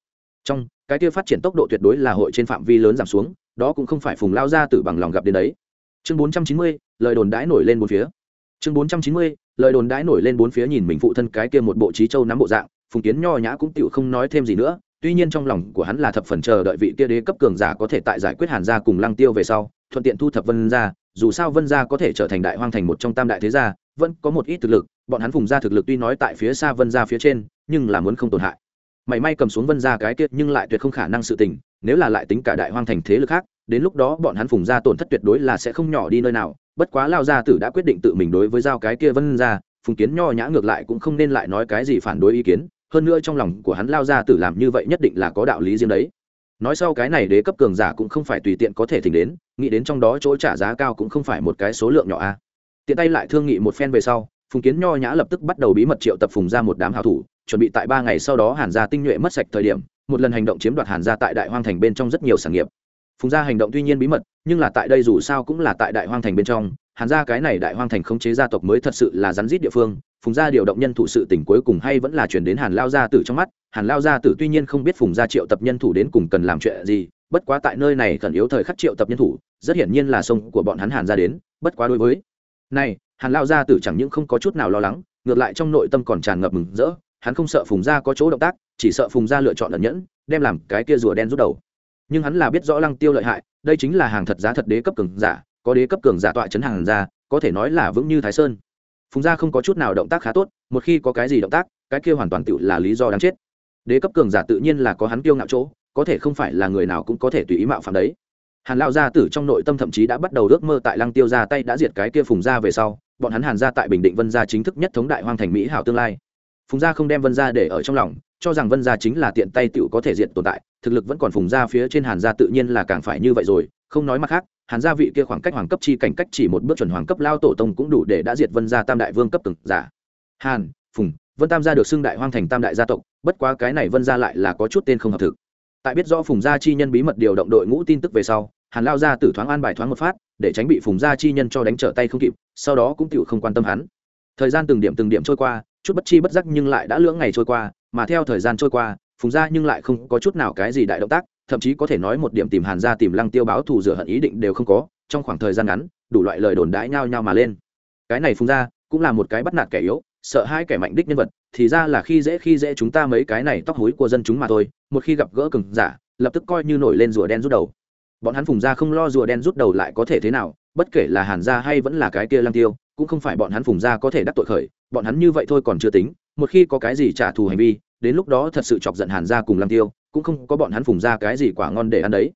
trong, cái kia phát triển tốc độ tuyệt đối là hội trên phạm vi lớn giảm xuống, đó cũng không phải phùng lao ra tử bằng lòng gặp đến đấy. Chương bốn trăm chín mươi, lời đồn đãi nổi lên bốn phía. Chương bốn trăm chín mươi, lời đồn đãi nổi lên bốn phía nhìn mình phụ thân cái kia một bộ trí châu nắm bộ dạng phùng kiến nho nhã cũng tựu không nói thêm gì nữa, tuy nhiên trong lòng của hắn là thập phần chờ đợi vị kia đế cấp cường giả có thể tại giải quyết hàn gia cùng lăng tiêu về sau, thuận tiện thu thập vân gia, dù sao vân gia có thể trở thành đại hoang thành một trong tam đại thế gia, vẫn có một ít thực lực, bọn hắn phùng gia thực lực tuy nói tại phía xa vân gia phía trên, nhưng là muốn không tổn hại. Mảy may cầm xuống vân gia cái tiết nhưng lại tuyệt không khả năng sự tình, nếu là lại tính cả đại hoang thành thế lực khác, đến lúc đó bọn hắn phùng gia tổn thất tuyệt đối là sẽ không nhỏ đi nơi nào, bất quá lao gia tử đã quyết định tự mình đối với giao cái kia vân gia, phùng kiến nho nhã ngược lại cũng không nên lại nói cái gì phản đối ý kiến hơn nữa trong lòng của hắn lao ra tử làm như vậy nhất định là có đạo lý riêng đấy. Nói sau cái này đế cấp cường giả cũng không phải tùy tiện có thể thỉnh đến, nghĩ đến trong đó chỗ trả giá cao cũng không phải một cái số lượng nhỏ a. Tiện tay lại thương nghị một phen về sau, phùng kiến nho nhã lập tức bắt đầu bí mật triệu tập phùng ra một đám hào thủ, chuẩn bị tại ba ngày sau đó hàn gia tinh nhuệ mất sạch thời điểm, một lần hành động chiếm đoạt hàn gia tại đại hoang thành bên trong rất nhiều sản nghiệp. Phùng gia hành động tuy nhiên bí mật, nhưng là tại đây dù sao cũng là tại đại hoang thành bên trong, hàn gia cái này đại hoang thành khống chế gia tộc mới thật sự là rắn rít địa phương phùng gia điều động nhân thủ sự tỉnh cuối cùng hay vẫn là chuyển đến hàn lao gia tử trong mắt. Hàn lao gia tử tuy nhiên không biết phùng gia triệu tập nhân thủ đến cùng cần làm chuyện gì, bất quá tại nơi này khẩn yếu thời khắc triệu tập nhân thủ, rất hiển nhiên là sông của bọn hắn hàn gia đến, bất quá đối với này, hàn lao gia tử chẳng những không có chút nào lo lắng, ngược lại trong nội tâm còn tràn ngập mừng rỡ, hắn không sợ phùng gia có chỗ động tác, chỉ sợ phùng gia lựa chọn lẫn nhẫn, đem làm cái kia rùa đen rút đầu. Nhưng hắn là biết rõ lăng tiêu lợi hại, đây chính là hàng thật giá thật đế cấp cường giả, có đế cấp cường giả tọa chấn hàng ra có thể nói là vững như thái sơn phùng gia không có chút nào động tác khá tốt, một khi có cái gì động tác, cái kia hoàn toàn tự là lý do đáng chết. Đế cấp cường giả tự nhiên là có hắn tiêu ngạo chỗ, có thể không phải là người nào cũng có thể tùy ý mạo phạm đấy. Hàn lao gia tử trong nội tâm thậm chí đã bắt đầu ước mơ tại lăng tiêu ra tay đã diệt cái kia phùng gia về sau, bọn hắn hàn gia tại bình định vân gia chính thức nhất thống đại hoang thành mỹ hảo tương lai. Phùng gia không đem vân gia để ở trong lòng, cho rằng vân gia chính là tiện tay tựu có thể diệt tồn tại, thực lực vẫn còn phùng gia phía trên hàn gia tự nhiên là càng phải như vậy rồi không nói mặt khác, hàn gia vị kia khoảng cách hoàng cấp chi cảnh cách chỉ một bước chuẩn hoàng cấp lao tổ tông cũng đủ để đã diệt vân gia tam đại vương cấp từng giả. Hàn, phùng, vân tam gia được xưng đại hoang thành tam đại gia tộc, bất quá cái này vân gia lại là có chút tên không hợp thực. Tại biết rõ phùng gia chi nhân bí mật điều động đội ngũ tin tức về sau, hàn lao gia tử thoáng an bài thoáng một phát, để tránh bị phùng gia chi nhân cho đánh trở tay không kịp, sau đó cũng tựu không quan tâm hắn. Thời gian từng điểm từng điểm trôi qua, chút bất chi bất giác nhưng lại đã lưỡng ngày trôi qua, mà theo thời gian trôi qua, phùng gia nhưng lại không có chút nào cái gì đại động tác thậm chí có thể nói một điểm tìm hàn gia tìm lăng tiêu báo thù rửa hận ý định đều không có, trong khoảng thời gian ngắn, đủ loại lời đồn đãi nhau nhau mà lên. Cái này phùng gia cũng là một cái bắt nạt kẻ yếu, sợ hai kẻ mạnh đích nhân vật, thì ra là khi dễ khi dễ chúng ta mấy cái này tóc hối của dân chúng mà thôi, một khi gặp gỡ cừng giả, lập tức coi như nổi lên rùa đen rút đầu. Bọn hắn phùng gia không lo rùa đen rút đầu lại có thể thế nào, bất kể là hàn gia hay vẫn là cái kia lăng tiêu, cũng không phải bọn hắn phùng gia có thể đắc tội khởi, bọn hắn như vậy thôi còn chưa tính, một khi có cái gì trả thù hành vi, đến lúc đó thật sự chọc giận hàn gia cùng lăng tiêu cũng không có bọn hắn phùng ra cái gì quả ngon để ăn đấy.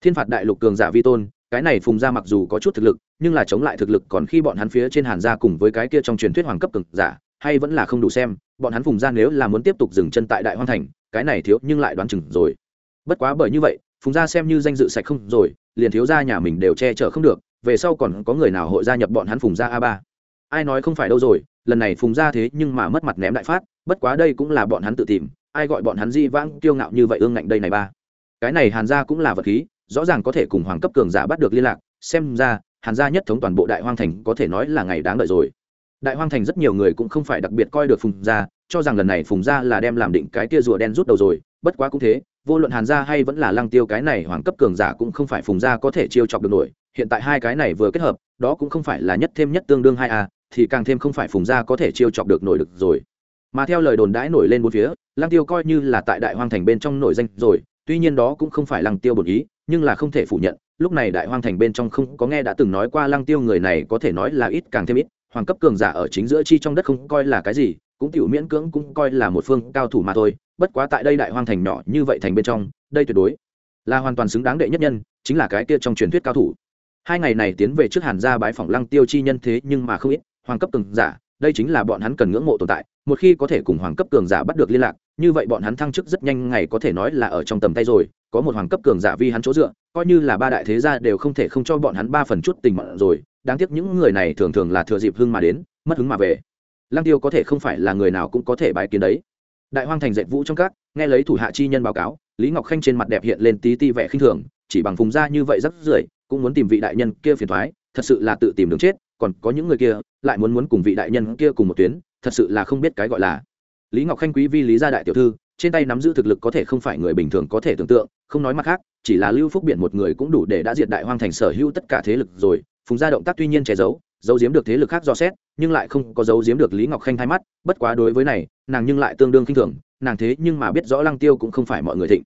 Thiên phạt đại lục cường giả vi tôn, cái này phùng ra mặc dù có chút thực lực, nhưng là chống lại thực lực còn khi bọn hắn phía trên hàn gia cùng với cái kia trong truyền thuyết hoàng cấp cường giả, hay vẫn là không đủ xem, bọn hắn phùng ra nếu là muốn tiếp tục dừng chân tại đại hoang thành, cái này thiếu nhưng lại đoán chừng rồi. Bất quá bởi như vậy, phùng ra xem như danh dự sạch không rồi, liền thiếu gia nhà mình đều che chở không được, về sau còn có người nào hội gia nhập bọn hắn phùng ra a ba? Ai nói không phải đâu rồi, lần này phùng ra thế nhưng mà mất mặt ném đại phát, bất quá đây cũng là bọn hắn tự tìm ai gọi bọn hắn di vãng kiêu ngạo như vậy ương ngạnh đây này ba? Cái này hàn gia cũng là vật khí, rõ ràng có thể cùng hoàng cấp cường giả bắt được liên lạc, xem ra, hàn gia nhất thống toàn bộ đại hoang thành có thể nói là ngày đáng đợi rồi. Đại hoang thành rất nhiều người cũng không phải đặc biệt coi được phùng gia, cho rằng lần này phùng gia là đem làm định cái tia rùa đen rút đầu rồi, bất quá cũng thế, vô luận hàn gia hay vẫn là lăng tiêu cái này hoàng cấp cường giả cũng không phải phùng gia có thể chiêu chọc được nổi, hiện tại hai cái này vừa kết hợp, đó cũng không phải là nhất thêm nhất tương đương hai a, thì càng thêm không phải phùng gia có thể chiêu chọc được nổi được rồi mà theo lời đồn đãi nổi lên bốn phía, lăng tiêu coi như là tại đại hoang thành bên trong nổi danh rồi, tuy nhiên đó cũng không phải lăng tiêu bổn ý, nhưng là không thể phủ nhận, lúc này đại hoang thành bên trong không có nghe đã từng nói qua lăng tiêu người này có thể nói là ít càng thêm ít, hoàng cấp cường giả ở chính giữa chi trong đất không coi là cái gì, cũng tiểu miễn cưỡng cũng coi là một phương cao thủ mà thôi, bất quá tại đây đại hoang thành nhỏ như vậy thành bên trong, đây tuyệt đối là hoàn toàn xứng đáng đệ nhất nhân, chính là cái kia trong truyền thuyết cao thủ. Hai ngày này tiến về trước hàn gia bái phỏng lăng tiêu chi nhân thế nhưng mà không ít, hoàng cấp cường giả đây chính là bọn hắn cần ngưỡng mộ tồn tại, một khi có thể cùng hoàng cấp cường giả bắt được liên lạc, như vậy bọn hắn thăng chức rất nhanh ngày có thể nói là ở trong tầm tay rồi, có một hoàng cấp cường giả vi hắn chỗ dựa, coi như là ba đại thế gia đều không thể không cho bọn hắn ba phần chút tình mọn rồi, đáng tiếc những người này thường thường là thừa dịp hưng mà đến, mất hứng mà về. Lăng tiêu có thể không phải là người nào cũng có thể bài kiến đấy. Đại hoang thành dạy vũ trong các, nghe lấy thủ hạ chi nhân báo cáo, lý ngọc khanh trên mặt đẹp hiện lên tí ti vẻ khinh thường, chỉ bằng phùng da như vậy rất rưởi, cũng muốn tìm vị đại nhân kia phiền thoái, thật sự là tự tìm đường chết còn có những người kia, lại muốn muốn cùng vị đại nhân kia cùng một tuyến, thật sự là không biết cái gọi là. Lý ngọc khanh quý vi lý gia đại tiểu thư, trên tay nắm giữ thực lực có thể không phải người bình thường có thể tưởng tượng, không nói mặt khác, chỉ là lưu phúc biển một người cũng đủ để đã diệt đại hoang thành sở hữu tất cả thế lực rồi, phùng gia động tác tuy nhiên che giấu giấu giếm được thế lực khác do xét, nhưng lại không có giấu giếm được lý ngọc khanh thay mắt, bất quá đối với này, nàng nhưng lại tương đương khinh thường, nàng thế nhưng mà biết rõ lăng tiêu cũng không phải mọi người thịnh.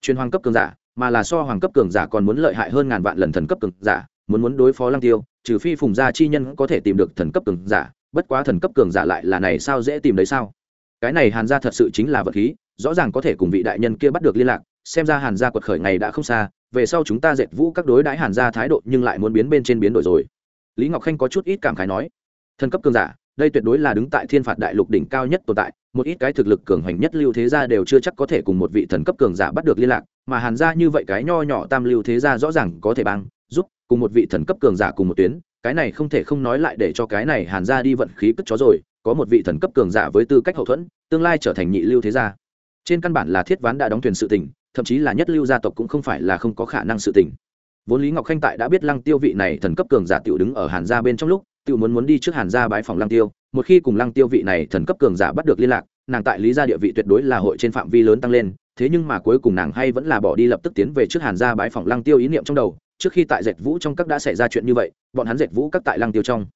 Truyền hoàng cấp cường giả, mà là so hoàng cấp cường giả còn muốn lợi hại hơn ngàn vạn lần thần cấp cường giả, muốn muốn đối phó lăng tiêu trừ phi phùng gia chi nhân có thể tìm được thần cấp cường giả, bất quá thần cấp cường giả lại là này sao dễ tìm đấy sao? Cái này hàn gia thật sự chính là vật khí, rõ ràng có thể cùng vị đại nhân kia bắt được liên lạc, xem ra hàn gia quật khởi ngày đã không xa, về sau chúng ta dệt vũ các đối đãi hàn gia thái độ nhưng lại muốn biến bên trên biến đổi rồi. Lý ngọc khanh có chút ít cảm khái nói, thần cấp cường giả, đây tuyệt đối là đứng tại thiên phạt đại lục đỉnh cao nhất tồn tại, một ít cái thực lực cường hoành nhất lưu thế gia đều chưa chắc có thể cùng một vị thần cấp cường giả bắt được liên lạc, mà hàn gia như vậy cái nho nhỏ tam lưu thế gia rõ ràng có thể băng cùng một vị thần cấp cường giả cùng một tuyến, cái này không thể không nói lại để cho cái này hàn gia đi vận khí cất chó rồi, có một vị thần cấp cường giả với tư cách hậu thuẫn, tương lai trở thành nhị lưu thế gia. Trên căn bản là thiết ván đã đóng thuyền sự tình, thậm chí là nhất lưu gia tộc cũng không phải là không có khả năng sự tình. Vốn lý ngọc khanh tại đã biết lăng tiêu vị này thần cấp cường giả tiểu đứng ở hàn gia bên trong lúc, tiểu muốn muốn đi trước hàn gia bái phòng lăng tiêu, một khi cùng lăng tiêu vị này thần cấp cường giả bắt được liên lạc, nàng tại lý gia địa vị tuyệt đối là hội trên phạm vi lớn tăng lên, thế nhưng mà cuối cùng nàng hay vẫn là bỏ đi lập tức tiến về trước hàn gia bái phòng lăng tiêu ý niệm trong đầu trước khi tại dệt vũ trong các đã xảy ra chuyện như vậy bọn hắn dệt vũ các tại lăng tiêu trong.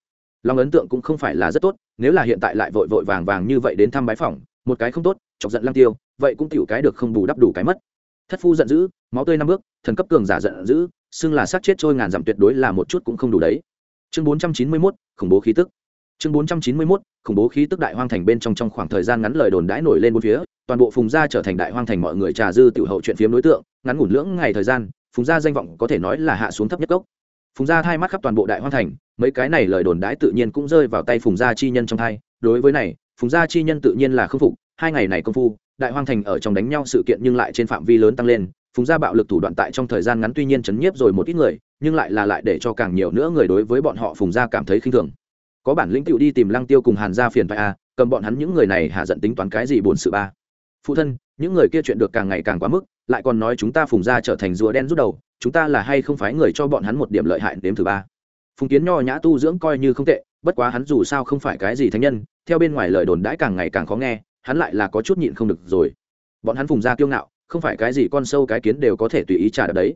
Lòng ấn tượng cũng không phải là rất tốt nếu là hiện tại lại vội vội vàng vàng như vậy đến thăm bái phòng một cái không tốt chọc giận lăng tiêu vậy cũng tiểu cái được không đủ đắp đủ cái mất. Thất phu giận dữ máu tươi năm bước thần cấp cường giả giận dữ xưng là sát chết trôi ngàn dặm tuyệt đối là một chút cũng không đủ đấy. Chương bốn trăm chín mươi 491, khủng bố khí tức. Chương bốn trăm chín mươi 491, khủng bố khí tức đại hoang thành bên trong trong khoảng thời gian ngắn lời đồn đãi nổi lên bốn phía toàn bộ phùng gia trở thành đại hoang thành mọi người trà dư tiểu hậu chuyện phiếm đối tượng ngắn ngủn lưỡng ngày thời gian phùng gia danh vọng có thể nói là hạ xuống thấp nhất gốc. Phùng gia thay mắt khắp toàn bộ đại hoang thành mấy cái này lời đồn đãi tự nhiên cũng rơi vào tay phùng gia chi nhân trong thay. đối với này phùng gia chi nhân tự nhiên là khâm phục hai ngày này công phu đại hoang thành ở trong đánh nhau sự kiện nhưng lại trên phạm vi lớn tăng lên. Phùng gia bạo lực thủ đoạn tại trong thời gian ngắn tuy nhiên chấn nhiếp rồi một ít người nhưng lại là lại để cho càng nhiều nữa người đối với bọn họ phùng gia cảm thấy khinh thường. Có bản lĩnh tựu đi tìm lăng tiêu cùng hàn gia phiền phải a à, cầm bọn hắn những người này hạ giận tính toán cái gì buồn sự ba. Phụ thân những người kia chuyện được càng ngày càng quá mức lại còn nói chúng ta phùng gia trở thành rùa đen rút đầu, chúng ta là hay không phải người cho bọn hắn một điểm lợi hại đếm thứ ba? Phùng kiến nho nhã tu dưỡng coi như không tệ, bất quá hắn dù sao không phải cái gì thánh nhân, theo bên ngoài lời đồn đãi càng ngày càng khó nghe, hắn lại là có chút nhịn không được rồi. Bọn hắn phùng gia kiêu ngạo, không phải cái gì con sâu cái kiến đều có thể tùy ý trả được đấy.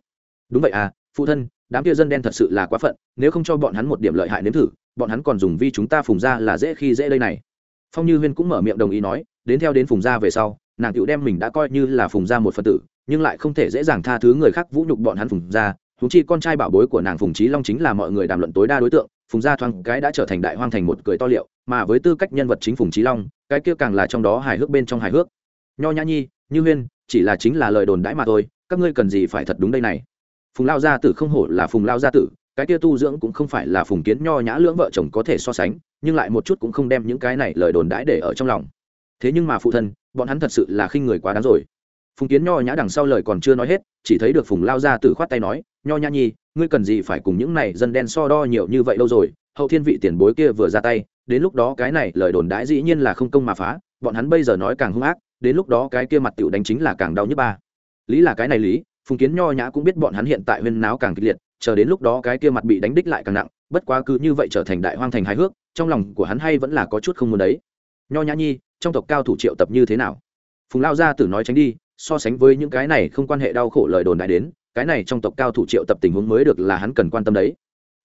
Đúng vậy à phụ thân, đám kia dân đen thật sự là quá phận, nếu không cho bọn hắn một điểm lợi hại nếm thử, bọn hắn còn dùng vi chúng ta phùng ra là dễ khi dễ đây này. Phong như huyên cũng mở miệng đồng ý nói, đến theo đến phùng gia về sau, nàng tựu đem mình đã coi như là phùng gia một phần tử nhưng lại không thể dễ dàng tha thứ người khác vũ nhục bọn hắn phùng gia. Húng chi con trai bảo bối của nàng phùng trí long chính là mọi người đàm luận tối đa đối tượng, phùng gia thoáng cái đã trở thành đại hoang thành một cười to liệu, mà với tư cách nhân vật chính phùng trí long, cái kia càng là trong đó hài hước bên trong hài hước. Nho nhã nhi, như huyên, chỉ là chính là lời đồn đãi mà thôi, các ngươi cần gì phải thật đúng đây này? Phùng lao gia tử không hổ là phùng lao gia tử, cái kia tu dưỡng cũng không phải là phùng kiến nho nhã lưỡng vợ chồng có thể so sánh, nhưng lại một chút cũng không đem những cái này lời đồn đãi để ở trong lòng. Thế nhưng mà phụ thân, bọn hắn thật sự là khinh người quá đáng rồi phùng kiến nho nhã đằng sau lời còn chưa nói hết, chỉ thấy được phùng lao gia từ khoát tay nói, nho nhã nhi, ngươi cần gì phải cùng những này dân đen so đo nhiều như vậy lâu rồi? Hậu thiên vị tiền bối kia vừa ra tay, đến lúc đó cái này lời đồn đãi dĩ nhiên là không công mà phá, bọn hắn bây giờ nói càng hung ác, đến lúc đó cái kia mặt tiểu đánh chính là càng đau nhất ba. Lý là cái này lý, phùng kiến nho nhã cũng biết bọn hắn hiện tại huyên náo càng kịch liệt, chờ đến lúc đó cái kia mặt bị đánh đích lại càng nặng, bất quá cứ như vậy trở thành đại hoang thành hài hước, trong lòng của hắn hay vẫn là có chút không muốn đấy. Nho nhã nhi, trong tộc cao thủ triệu tập như thế nào? Phùng lao gia tử nói tránh đi so sánh với những cái này không quan hệ đau khổ lời đồn đại đến, cái này trong tộc cao thủ triệu tập tình huống mới được là hắn cần quan tâm đấy.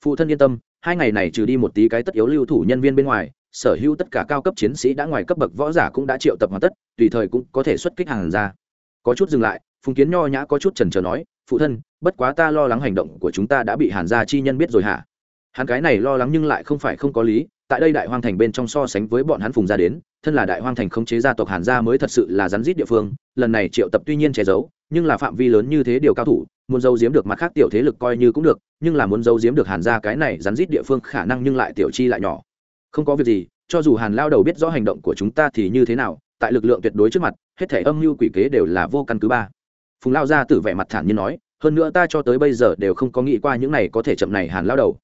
Phụ thân yên tâm, hai ngày này trừ đi một tí cái tất yếu lưu thủ nhân viên bên ngoài, sở hữu tất cả cao cấp chiến sĩ đã ngoài cấp bậc võ giả cũng đã triệu tập hoàn tất, tùy thời cũng có thể xuất kích hàng ra. Có chút dừng lại, phùng kiến nho nhã có chút trần trờ nói, phụ thân, bất quá ta lo lắng hành động của chúng ta đã bị hàn gia chi nhân biết rồi hả? Hắn cái này lo lắng nhưng lại không phải không có lý, tại đây đại hoang thành bên trong so sánh với bọn hắn phùng gia đến thân là đại hoang thành khống chế gia tộc hàn gia mới thật sự là rắn rít địa phương, lần này triệu tập tuy nhiên che giấu, nhưng là phạm vi lớn như thế điều cao thủ, muốn giấu giếm được mặt khác tiểu thế lực coi như cũng được, nhưng là muốn giấu giếm được hàn gia cái này rắn rít địa phương khả năng nhưng lại tiểu chi lại nhỏ. Không có việc gì, cho dù hàn lao đầu biết rõ hành động của chúng ta thì như thế nào, tại lực lượng tuyệt đối trước mặt, hết thể âm mưu quỷ kế đều là vô căn cứ ba. Phùng lao ra tử vẻ mặt thản nhiên nói, hơn nữa ta cho tới bây giờ đều không có nghĩ qua những này có thể chậm này hàn lao đầu.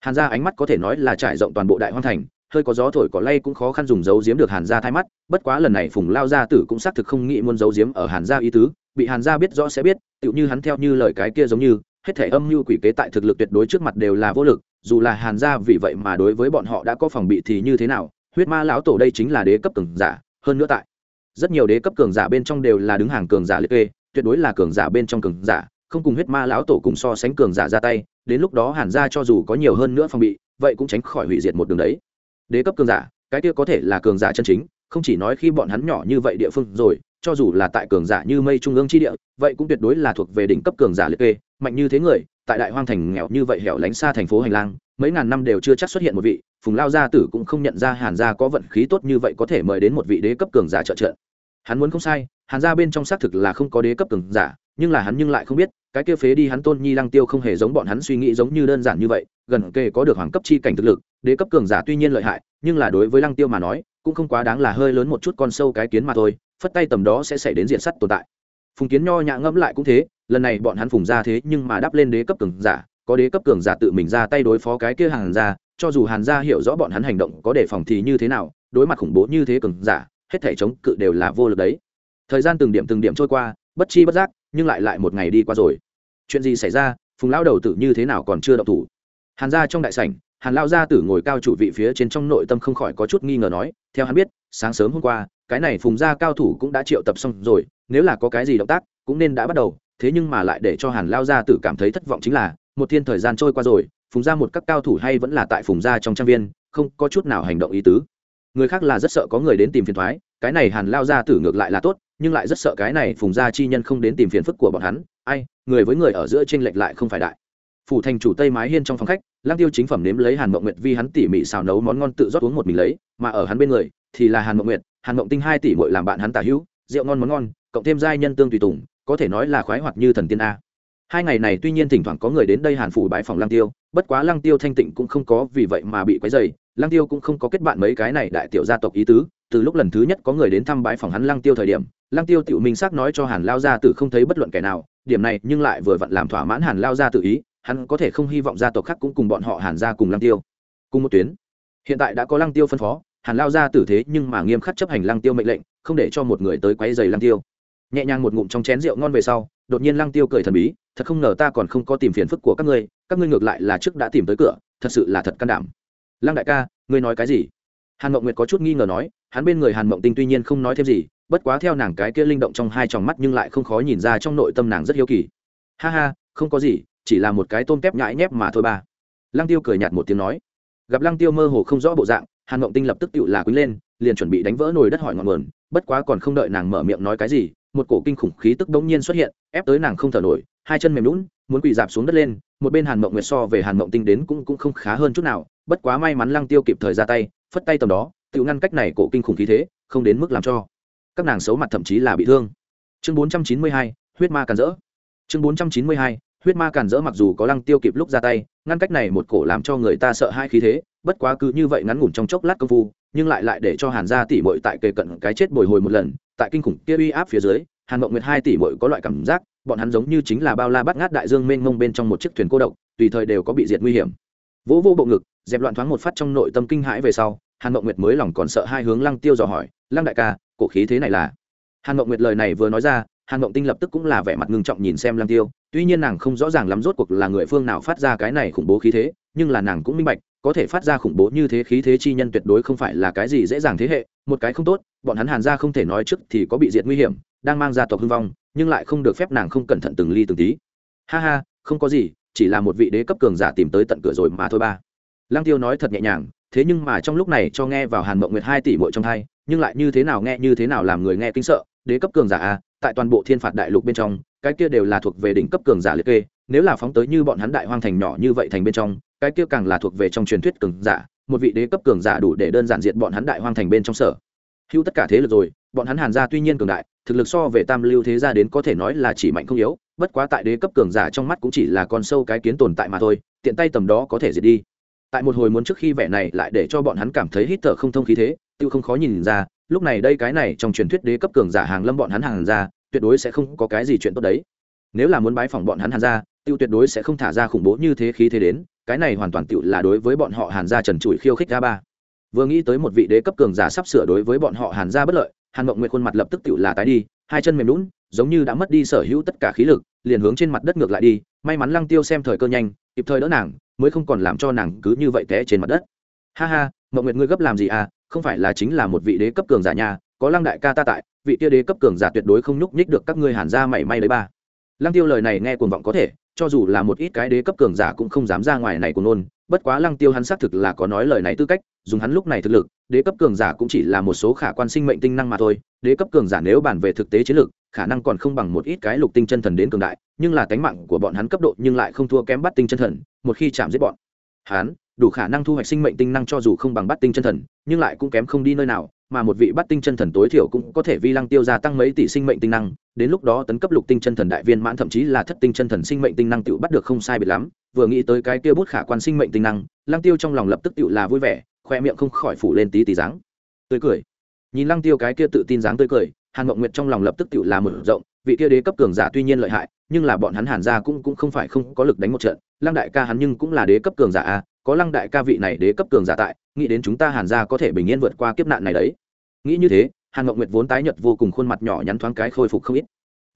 Hàn ra ánh mắt có thể nói là trải rộng toàn bộ đại hoang thành hơi có gió thổi có lay cũng khó khăn dùng giấu giếm được hàn gia thay mắt, bất quá lần này phùng lao gia tử cũng xác thực không nghĩ muốn giấu giếm ở hàn gia ý tứ, bị hàn gia biết rõ sẽ biết, tựu như hắn theo như lời cái kia giống như, hết thể âm mưu quỷ kế tại thực lực tuyệt đối trước mặt đều là vô lực, dù là hàn gia vì vậy mà đối với bọn họ đã có phòng bị thì như thế nào, huyết ma lão tổ đây chính là đế cấp cường giả, hơn nữa tại rất nhiều đế cấp cường giả bên trong đều là đứng hàng cường giả liệt kê, tuyệt đối là cường giả bên trong cường giả, không cùng huyết ma lão tổ cùng so sánh cường giả ra tay, đến lúc đó hàn gia cho dù có nhiều hơn nữa phòng bị, vậy cũng tránh khỏi hủy diệt một đường đấy đế cấp cường giả, cái kia có thể là cường giả chân chính, không chỉ nói khi bọn hắn nhỏ như vậy địa phương rồi, cho dù là tại cường giả như mây trung ương chi địa, vậy cũng tuyệt đối là thuộc về đỉnh cấp cường giả liệt kê. Mạnh như thế người, tại đại hoang thành nghèo như vậy hẻo lánh xa thành phố hành lang, mấy ngàn năm đều chưa chắc xuất hiện một vị, phùng lao gia tử cũng không nhận ra hàn gia có vận khí tốt như vậy có thể mời đến một vị đế cấp cường giả trợ trợ hắn muốn không sai, hàn gia bên trong xác thực là không có đế cấp cường giả, nhưng là hắn nhưng lại không biết cái kia phế đi hắn tôn nhi lăng tiêu không hề giống bọn hắn suy nghĩ giống như đơn giản như vậy, gần kề có được hoàng cấp chi cảnh thực lực, đế cấp cường giả tuy nhiên lợi hại, nhưng là đối với lăng tiêu mà nói, cũng không quá đáng là hơi lớn một chút con sâu cái kiến mà thôi, phất tay tầm đó sẽ xảy đến diện sắt tồn tại. Phùng kiến nho nhã ngẫm lại cũng thế, lần này bọn hắn phùng ra thế nhưng mà đáp lên đế cấp cường giả, có đế cấp cường giả tự mình ra tay đối phó cái kia hàn gia, cho dù hàn gia hiểu rõ bọn hắn hành động có đề phòng thì như thế nào, đối mặt khủng bố như thế cường giả, hết thể chống cự đều là vô lực đấy. Thời gian từng điểm từng điểm trôi qua, bất chi bất giác nhưng lại lại một ngày đi qua rồi. Chuyện gì xảy ra, phùng lão đầu tử như thế nào còn chưa động thủ? Hàn gia trong đại sảnh, hàn lao gia tử ngồi cao chủ vị phía trên trong nội tâm không khỏi có chút nghi ngờ nói, theo hắn biết, sáng sớm hôm qua, cái này phùng gia cao thủ cũng đã triệu tập xong rồi, nếu là có cái gì động tác, cũng nên đã bắt đầu. Thế nhưng mà lại để cho hàn lao gia tử cảm thấy thất vọng chính là, một thiên thời gian trôi qua rồi, phùng gia một các cao thủ hay vẫn là tại phùng gia trong trang viên, không có chút nào hành động ý tứ. Người khác là rất sợ có người đến tìm phiền thoái, cái này hàn lao gia tử ngược lại là tốt nhưng lại rất sợ cái này phùng gia chi nhân không đến tìm phiền phức của bọn hắn. Ai, người với người ở giữa t r ê n lệch lại không phải đại. Phủ thành chủ tây mái hiên trong phòng khách lang tiêu chính phẩm nếm lấy hàn mộng nguyệt vi hắn tỉ mỉ xào nấu món ngon tự rót uống một mình lấy, mà ở hắn bên người thì là hàn mộng nguyệt, hàn mộng tinh hai tỷ mội làm bạn hắn tả hữu, rượu ngon món ngon, cộng thêm giai nhân tương tùy tùng, có thể nói là khoái hoặc như thần tiên a. Hai ngày này tuy nhiên thỉnh thoảng có người đến đây hàn phủ bãi phòng lang tiêu, bất quá lang tiêu thanh tịnh cũng không có vì vậy mà bị quấy dày lang tiêu cũng không có kết bạn mấy cái này đại tiểu gia tộc ý tứ, từ lúc lần thứ nhất có người đến thăm bãi phòng hắn lang tiêu thời điểm lang tiêu tiểu minh xác nói cho hàn lao gia tử không thấy bất luận kẻ nào, điểm này nhưng lại vừa vặn làm thỏa mãn hàn lao gia tự ý, hắn có thể không hy vọng gia tộc khác cũng cùng bọn họ hàn gia cùng lang tiêu. Cùng một tuyến, hiện tại đã có lăng tiêu phân phó, hàn lao gia tử thế nhưng mà nghiêm khắc chấp hành lăng tiêu mệnh lệnh, không để cho một người tới quấy giày lăng tiêu. Nhẹ nhàng một ngụm trong chén rượu ngon về sau, đột nhiên lăng tiêu cười thần bí, thật không ngờ ta còn không có tìm phiền phức của các ngươi các ngươi ngược lại là trước đã tìm tới cửa, thật sự là thật can đảm. Lăng đại ca, ngươi nói cái gì? Hàn mộng nguyệt có chút nghi ngờ nói, hắn bên người hàn mộng tinh tuy nhiên không nói thêm gì bất quá theo nàng cái kia linh động trong hai tròng mắt nhưng lại không khó nhìn ra trong nội tâm nàng rất hiếu kỳ. Ha ha, không có gì, chỉ là một cái tôm kép nhãi nhép mà thôi ba lăng tiêu cười nhạt một tiếng nói. Gặp lăng tiêu mơ hồ không rõ bộ dạng, hàn mộng tinh lập tức tự là quýnh lên, liền chuẩn bị đánh vỡ nồi đất hỏi ngọn nguồn, bất quá còn không đợi nàng mở miệng nói cái gì, một cổ kinh khủng khí tức bỗng nhiên xuất hiện, ép tới nàng không thở nổi, hai chân mềm lún muốn quỳ dạp xuống đất lên, một bên hàn mộng nguyệt so về hàn mộng tinh đến cũng cũng không khá hơn chút nào, bất quá may mắn lăng tiêu kịp thời ra tay, phất tay tầm đó tự ngăn cách này cổ kinh khủng khí thế, không đến mức làm cho các nàng xấu mặt thậm chí là bị thương. Chương 492, huyết ma càn rỡ. Chương 492, huyết ma càn rỡ mặc dù có lăng tiêu kịp lúc ra tay ngăn cách này một cổ làm cho người ta sợ hai khí thế bất quá cứ như vậy ngắn ngủn trong chốc lát công phu nhưng lại lại để cho hàn gia tỷ muội tại kề cận cái chết bồi hồi một lần tại kinh khủng kia uy áp phía dưới hàn mộng nguyệt hai tỷ muội có loại cảm giác bọn hắn giống như chính là bao la bắt ngát đại dương mênh mông bên trong một chiếc thuyền cô độc tùy thời đều có bị diệt nguy hiểm. Vỗ vô bộ ngực dẹp loạn thoáng một phát trong nội tâm kinh hãi về sau hàn mộng nguyệt mới lòng còn sợ hai hướng lăng tiêu dò hỏi lăng đại ca cổ khí thế này là. Hàn mộng nguyệt lời này vừa nói ra, hàn mộng tinh lập tức cũng là vẻ mặt ngưng trọng nhìn xem lăng tiêu. Tuy nhiên nàng không rõ ràng lắm rốt cuộc là người phương nào phát ra cái này khủng bố khí thế, nhưng là nàng cũng minh bạch, có thể phát ra khủng bố như thế khí thế chi nhân tuyệt đối không phải là cái gì dễ dàng thế hệ. Một cái không tốt, bọn hắn hàn ra không thể nói trước thì có bị diệt nguy hiểm, đang mang ra tộc hưng vong, nhưng lại không được phép nàng không cẩn thận từng ly từng tí. Ha ha, không có gì, chỉ là một vị đế cấp cường giả tìm tới tận cửa rồi mà thôi ba. Lăng tiêu nói thật nhẹ nhàng, thế nhưng mà trong lúc này cho nghe vào hàn mộng nguyệt hai tỷ muội trong thai nhưng lại như thế nào nghe như thế nào làm người nghe kinh sợ, đế cấp cường giả a, tại toàn bộ thiên phạt đại lục bên trong, cái kia đều là thuộc về đỉnh cấp cường giả liệt kê, nếu là phóng tới như bọn hắn đại hoang thành nhỏ như vậy thành bên trong, cái kia càng là thuộc về trong truyền thuyết cường giả, một vị đế cấp cường giả đủ để đơn giản diệt bọn hắn đại hoang thành bên trong sở. Hữu tất cả thế lực rồi, bọn hắn hàn gia tuy nhiên cường đại, thực lực so về tam lưu thế gia đến có thể nói là chỉ mạnh không yếu, bất quá tại đế cấp cường giả trong mắt cũng chỉ là con sâu cái kiến tồn tại mà thôi, tiện tay tầm đó có thể diệt đi tại một hồi muốn trước khi vẻ này lại để cho bọn hắn cảm thấy hít thở không thông khí thế tự không khó nhìn ra, lúc này đây cái này trong truyền thuyết đế cấp cường giả hàng lâm bọn hắn hàng ra, tuyệt đối sẽ không có cái gì chuyện tốt đấy. Nếu là muốn bái phỏng bọn hắn hàn ra, tiêu tuyệt đối sẽ không thả ra khủng bố như thế khí thế đến, cái này hoàn toàn tiêu là đối với bọn họ hàn ra trần trụi khiêu khích ra ba. Vừa nghĩ tới một vị đế cấp cường giả sắp sửa đối với bọn họ hàn ra bất lợi, hàn mộng nguyện khuôn mặt lập tức tiêu là tái đi, hai chân mềm lún giống như đã mất đi sở hữu tất cả khí lực, liền hướng trên mặt đất ngược lại đi, may mắn lăng tiêu xem thời cơ nhanh, kịp thời đỡ nàng mới không còn làm cho nàng cứ như vậy té trên mặt đất. Ha ha mộng nguyệt ngươi gấp làm gì à? Không phải là chính là một vị đế cấp cường giả nhà có lăng đại ca ta tại, vị kia đế cấp cường giả tuyệt đối không nhúc nhích được các ngươi hàn ra mảy may đấy ba. Lăng tiêu lời này nghe cuồng vọng có thể, cho dù là một ít cái đế cấp cường giả cũng không dám ra ngoài này của nôn. Bất quá lăng tiêu hắn xác thực là có nói lời này tư cách, dùng hắn lúc này thực lực, đế cấp cường giả cũng chỉ là một số khả quan sinh mệnh tinh năng mà thôi. Đế cấp cường giả nếu bàn về thực tế chiến lược khả năng còn không bằng một ít cái lục tinh chân thần đến cường đại, nhưng là cánh mạng của bọn hắn cấp độ nhưng lại không thua kém bắt tinh chân thần, một khi chạm giết bọn hắn, đủ khả năng thu hoạch sinh mệnh tinh năng cho dù không bằng bắt tinh chân thần, nhưng lại cũng kém không đi nơi nào, mà một vị bắt tinh chân thần tối thiểu cũng có thể vi lăng tiêu gia tăng mấy tỷ sinh mệnh tinh năng, đến lúc đó tấn cấp lục tinh chân thần đại viên mãn thậm chí là thất tinh chân thần sinh mệnh tinh năng tự bắt được không sai biệt lắm, vừa nghĩ tới cái kia bút khả quan sinh mệnh tinh năng, lăng tiêu trong lòng lập tức tự là vui vẻ, khoe miệng không khỏi phủ lên tí tí dáng. Tươi cười. Nhìn lăng tiêu cái kia tự tin dáng tươi cười hàn mộng nguyệt trong lòng lập tức tự là mở rộng, vị kia đế cấp cường giả tuy nhiên lợi hại, nhưng là bọn hắn hàn gia cũng cũng không phải không có lực đánh một trận. Lăng đại ca hắn nhưng cũng là đế cấp cường giả a có lăng đại ca vị này đế cấp cường giả tại, nghĩ đến chúng ta hàn gia có thể bình yên vượt qua kiếp nạn này đấy. Nghĩ như thế, hàn mộng nguyệt vốn tái nhợt vô cùng khuôn mặt nhỏ nhắn thoáng cái khôi phục không ít.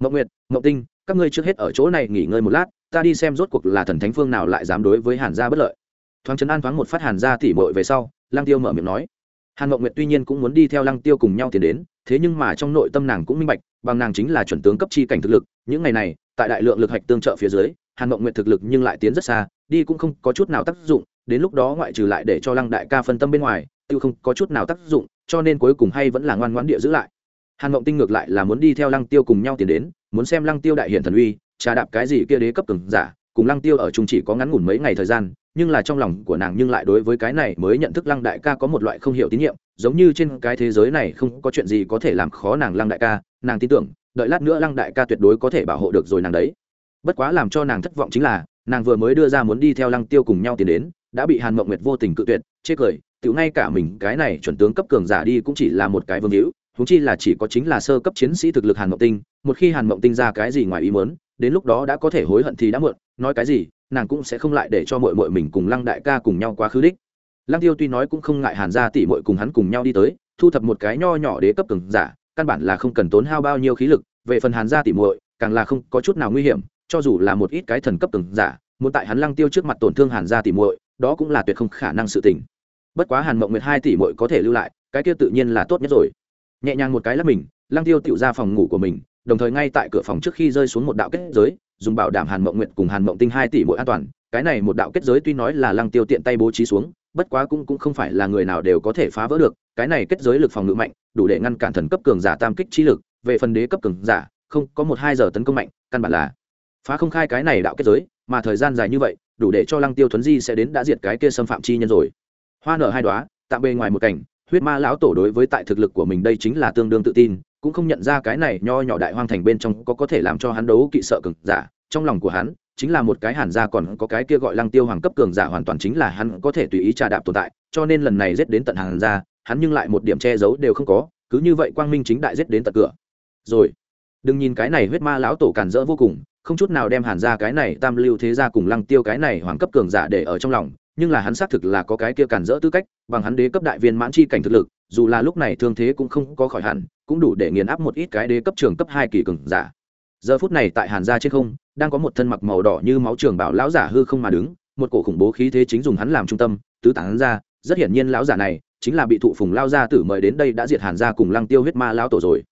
Mộng nguyệt, mộng tinh, các ngươi trước hết ở chỗ này nghỉ ngơi một lát, ta đi xem rốt cuộc là thần thánh phương nào lại dám đối với hàn gia bất lợi. Thoáng chấn an thoáng một phát hàn gia tỉ mội về sau, lăng tiêu mở miệng nói. Hàn mộng nguyệt tuy nhiên cũng muốn đi theo lăng tiêu cùng nhau tiến đến thế nhưng mà trong nội tâm nàng cũng minh bạch, bằng nàng chính là chuẩn tướng cấp chi cảnh thực lực, những ngày này, tại đại lượng lực hạch tương trợ phía dưới, hàn mộng nguyện thực lực nhưng lại tiến rất xa, đi cũng không có chút nào tác dụng, đến lúc đó ngoại trừ lại để cho lăng đại ca phân tâm bên ngoài, tiêu không có chút nào tác dụng, cho nên cuối cùng hay vẫn là ngoan ngoãn địa giữ lại. Hàn mộng tinh ngược lại là muốn đi theo lăng tiêu cùng nhau tiến đến, muốn xem lăng tiêu đại hiện thần uy, trà đạp cái gì kia đế cấp cường giả, cùng lăng tiêu ở chung chỉ có ngắn ngủn mấy ngày thời gian, nhưng là trong lòng của nàng nhưng lại đối với cái này mới nhận thức lăng đại ca có một loại không hiểu tín nhiệm giống như trên cái thế giới này không có chuyện gì có thể làm khó nàng lăng đại ca, nàng tin tưởng, đợi lát nữa lăng đại ca tuyệt đối có thể bảo hộ được rồi nàng đấy. Bất quá làm cho nàng thất vọng chính là, nàng vừa mới đưa ra muốn đi theo lăng tiêu cùng nhau tiến đến, đã bị hàn mộng nguyệt vô tình cự tuyệt, chê cười tự ngay cả mình, cái này chuẩn tướng cấp cường giả đi cũng chỉ là một cái vương hữu thúng chi là chỉ có chính là sơ cấp chiến sĩ thực lực hàn mộng tinh, một khi hàn mộng tinh ra cái gì ngoài ý mớn đến lúc đó đã có thể hối hận thì đã muộn, nói cái gì, nàng cũng sẽ không lại để cho mội mội mình cùng lăng đại ca cùng nhau quá khứ đích lăng tiêu tuy nói cũng không ngại hàn Gia Tỷ mội cùng hắn cùng nhau đi tới, thu thập một cái nho nhỏ đế cấp cường giả, căn bản là không cần tốn hao bao nhiêu khí lực, về phần hàn gia Tỷ muội, càng là không có chút nào nguy hiểm, cho dù là một ít cái thần cấp cường giả, muốn tại hắn lăng tiêu trước mặt tổn thương hàn gia Tỷ muội, đó cũng là tuyệt không khả năng sự tình. Bất quá hàn mộng nguyệt hai tỷ muội có thể lưu lại, cái kia tự nhiên là tốt nhất rồi. Nhẹ nhàng một cái lắp mình, lăng tiêu tiểu ra phòng ngủ của mình, đồng thời ngay tại cửa phòng trước khi rơi xuống một đạo kết giới, dùng bảo đảm hàn mộng nguyệt cùng hàn mộng tinh hai tỷ muội an toàn cái này một đạo kết giới tuy nói là lăng tiêu tiện tay bố trí xuống, bất quá cũng cũng không phải là người nào đều có thể phá vỡ được, cái này kết giới lực phòng ngự mạnh, đủ để ngăn cản thần cấp cường giả tam kích chi lực, về phần đế cấp cường giả, không, có một hai giờ tấn công mạnh, căn bản là phá không khai cái này đạo kết giới, mà thời gian dài như vậy, đủ để cho lăng tiêu thuấn di sẽ đến đã diệt cái kia xâm phạm chi nhân rồi. Hoa nở hai đoá tạm bề ngoài một cảnh, huyết ma lão tổ đối với tại thực lực của mình đây chính là tương đương tự tin, cũng không nhận ra cái này nho nhỏ đại hoang thành bên trong có có thể làm cho hắn đấu kỵ sợ cường giả, trong lòng của hắn chính là một cái hàn gia còn có cái kia gọi lăng tiêu hoàng cấp cường giả hoàn toàn chính là hắn có thể tùy ý trà đạp tồn tại, cho nên lần này giết đến tận hàn gia, hắn nhưng lại một điểm che giấu đều không có, cứ như vậy quang minh chính đại giết đến tận cửa. Rồi, đừng nhìn cái này huyết ma lão tổ cản rỡ vô cùng, không chút nào đem hàn ra cái này tam lưu thế ra cùng lăng tiêu cái này hoàng cấp cường giả để ở trong lòng, nhưng là hắn xác thực là có cái kia cản rỡ tư cách, bằng hắn đế cấp đại viên mãn chi cảnh thực lực, dù là lúc này thương thế cũng không có khỏi hẳn, cũng đủ để nghiền áp một ít cái đế cấp trường cấp hai kỳ cường giả giờ phút này tại hàn gia trên không, đang có một thân mặc màu đỏ như máu trường bảo lão giả hư không mà đứng, một cổ khủng bố khí thế chính dùng hắn làm trung tâm, tứ tán ra, rất hiển nhiên lão giả này chính là bị thụ phùng lao gia tử mời đến đây đã diệt hàn gia cùng lăng tiêu huyết ma lão tổ rồi.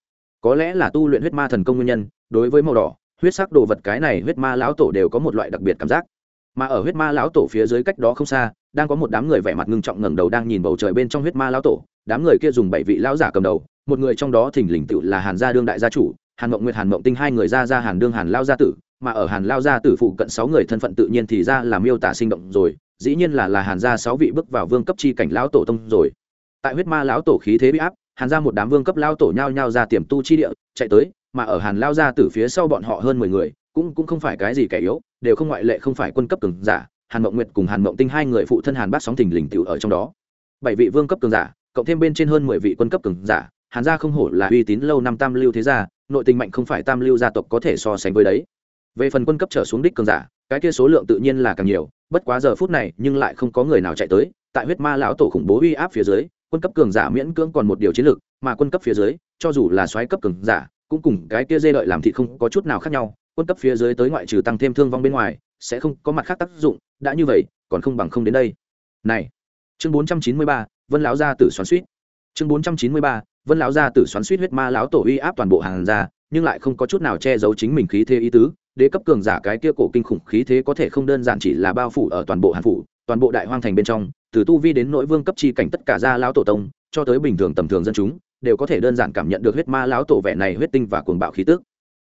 Có lẽ là tu luyện huyết ma thần công nguyên nhân, đối với màu đỏ, huyết sắc đồ vật cái này huyết ma lão tổ đều có một loại đặc biệt cảm giác. Mà ở huyết ma lão tổ phía dưới cách đó không xa, đang có một đám người vẻ mặt ngưng trọng ngẩng đầu đang nhìn bầu trời bên trong huyết ma lão tổ, đám người kia dùng bảy vị lão giả cầm đầu, một người trong đó thình lình tự là hàn gia đương đại gia chủ hàn mộng nguyệt, hàn mộng tinh hai người ra ra hàn đương, hàn lao gia tử, mà ở hàn lao gia tử phụ cận sáu người thân phận tự nhiên thì ra là miêu tả sinh động rồi, dĩ nhiên là là hàn gia sáu vị bước vào vương cấp chi cảnh lão tổ tông rồi. Tại huyết ma lão tổ khí thế bị áp, hàn ra một đám vương cấp lao tổ nhao nhao ra tiềm tu chi địa, chạy tới, mà ở hàn lao ra từ phía sau bọn họ hơn mười người, cũng cũng không phải cái gì kẻ yếu, đều không ngoại lệ, không phải quân cấp cường giả. Hàn mộng nguyệt cùng hàn mộng tinh hai người phụ thân hàn bác sóng thình lình tiểu ở trong đó. Bảy vị vương cấp cường giả, cộng thêm bên trên hơn mười vị quân cấp cường giả, hàn gia không hổ là uy tín lâu năm tam lưu thế gia nội tình mạnh không phải tam lưu gia tộc có thể so sánh với đấy. Về phần quân cấp trở xuống đích cường giả cái kia số lượng tự nhiên là càng nhiều bất quá giờ phút này nhưng lại không có người nào chạy tới tại huyết ma lão tổ khủng bố uy áp phía dưới quân cấp cường giả miễn cưỡng còn một điều chiến lược mà quân cấp phía dưới cho dù là xoáy cấp cường giả cũng cùng cái kia dê lợi làm thị không có chút nào khác nhau quân cấp phía dưới tới ngoại trừ tăng thêm thương vong bên ngoài sẽ không có mặt khác tác dụng đã như vậy còn không bằng không đến đây. Này chương 493, vân lão gia tử xoắn suýt. Chương 493, vân lão gia tử xoắn suýt huyết ma lão tổ uy áp toàn bộ hàng ra nhưng lại không có chút nào che giấu chính mình khí thế ý tứ. Đế cấp cường giả cái kia cổ kinh khủng khí thế có thể không đơn giản chỉ là bao phủ ở toàn bộ hàn phủ, toàn bộ đại hoang thành bên trong, từ tu vi đến nội vương cấp chi cảnh tất cả gia lão tổ tông, cho tới bình thường tầm thường dân chúng, đều có thể đơn giản cảm nhận được huyết ma lão tổ vẻ này huyết tinh và cuồng bạo khí tức.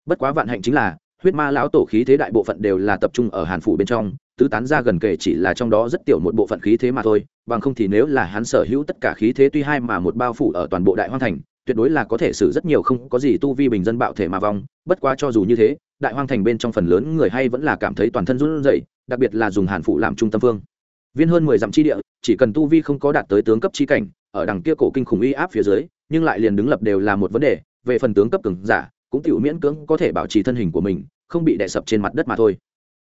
Bất quá vạn hạnh chính là, huyết ma lão tổ khí thế đại bộ phận đều là tập trung ở hàn phủ bên trong tứ tán ra gần kể chỉ là trong đó rất tiểu một bộ phận khí thế mà thôi, bằng không thì nếu là hắn sở hữu tất cả khí thế tuy hai mà một bao phủ ở toàn bộ đại hoang thành, tuyệt đối là có thể xử rất nhiều không có gì tu vi bình dân bạo thể mà vong, bất quá cho dù như thế, đại hoang thành bên trong phần lớn người hay vẫn là cảm thấy toàn thân run rẩy, đặc biệt là dùng hàn phủ làm trung tâm phương. Viên hơn mười dặm chi địa, chỉ cần tu vi không có đạt tới tướng cấp chi cảnh, ở đằng kia cổ kinh khủng uy áp phía dưới, nhưng lại liền đứng lập đều là một vấn đề, về phần tướng cấp cường giả, cũng tiểu miễn cưỡng có thể bảo trì thân hình của mình, không bị đè sập trên mặt đất mà thôi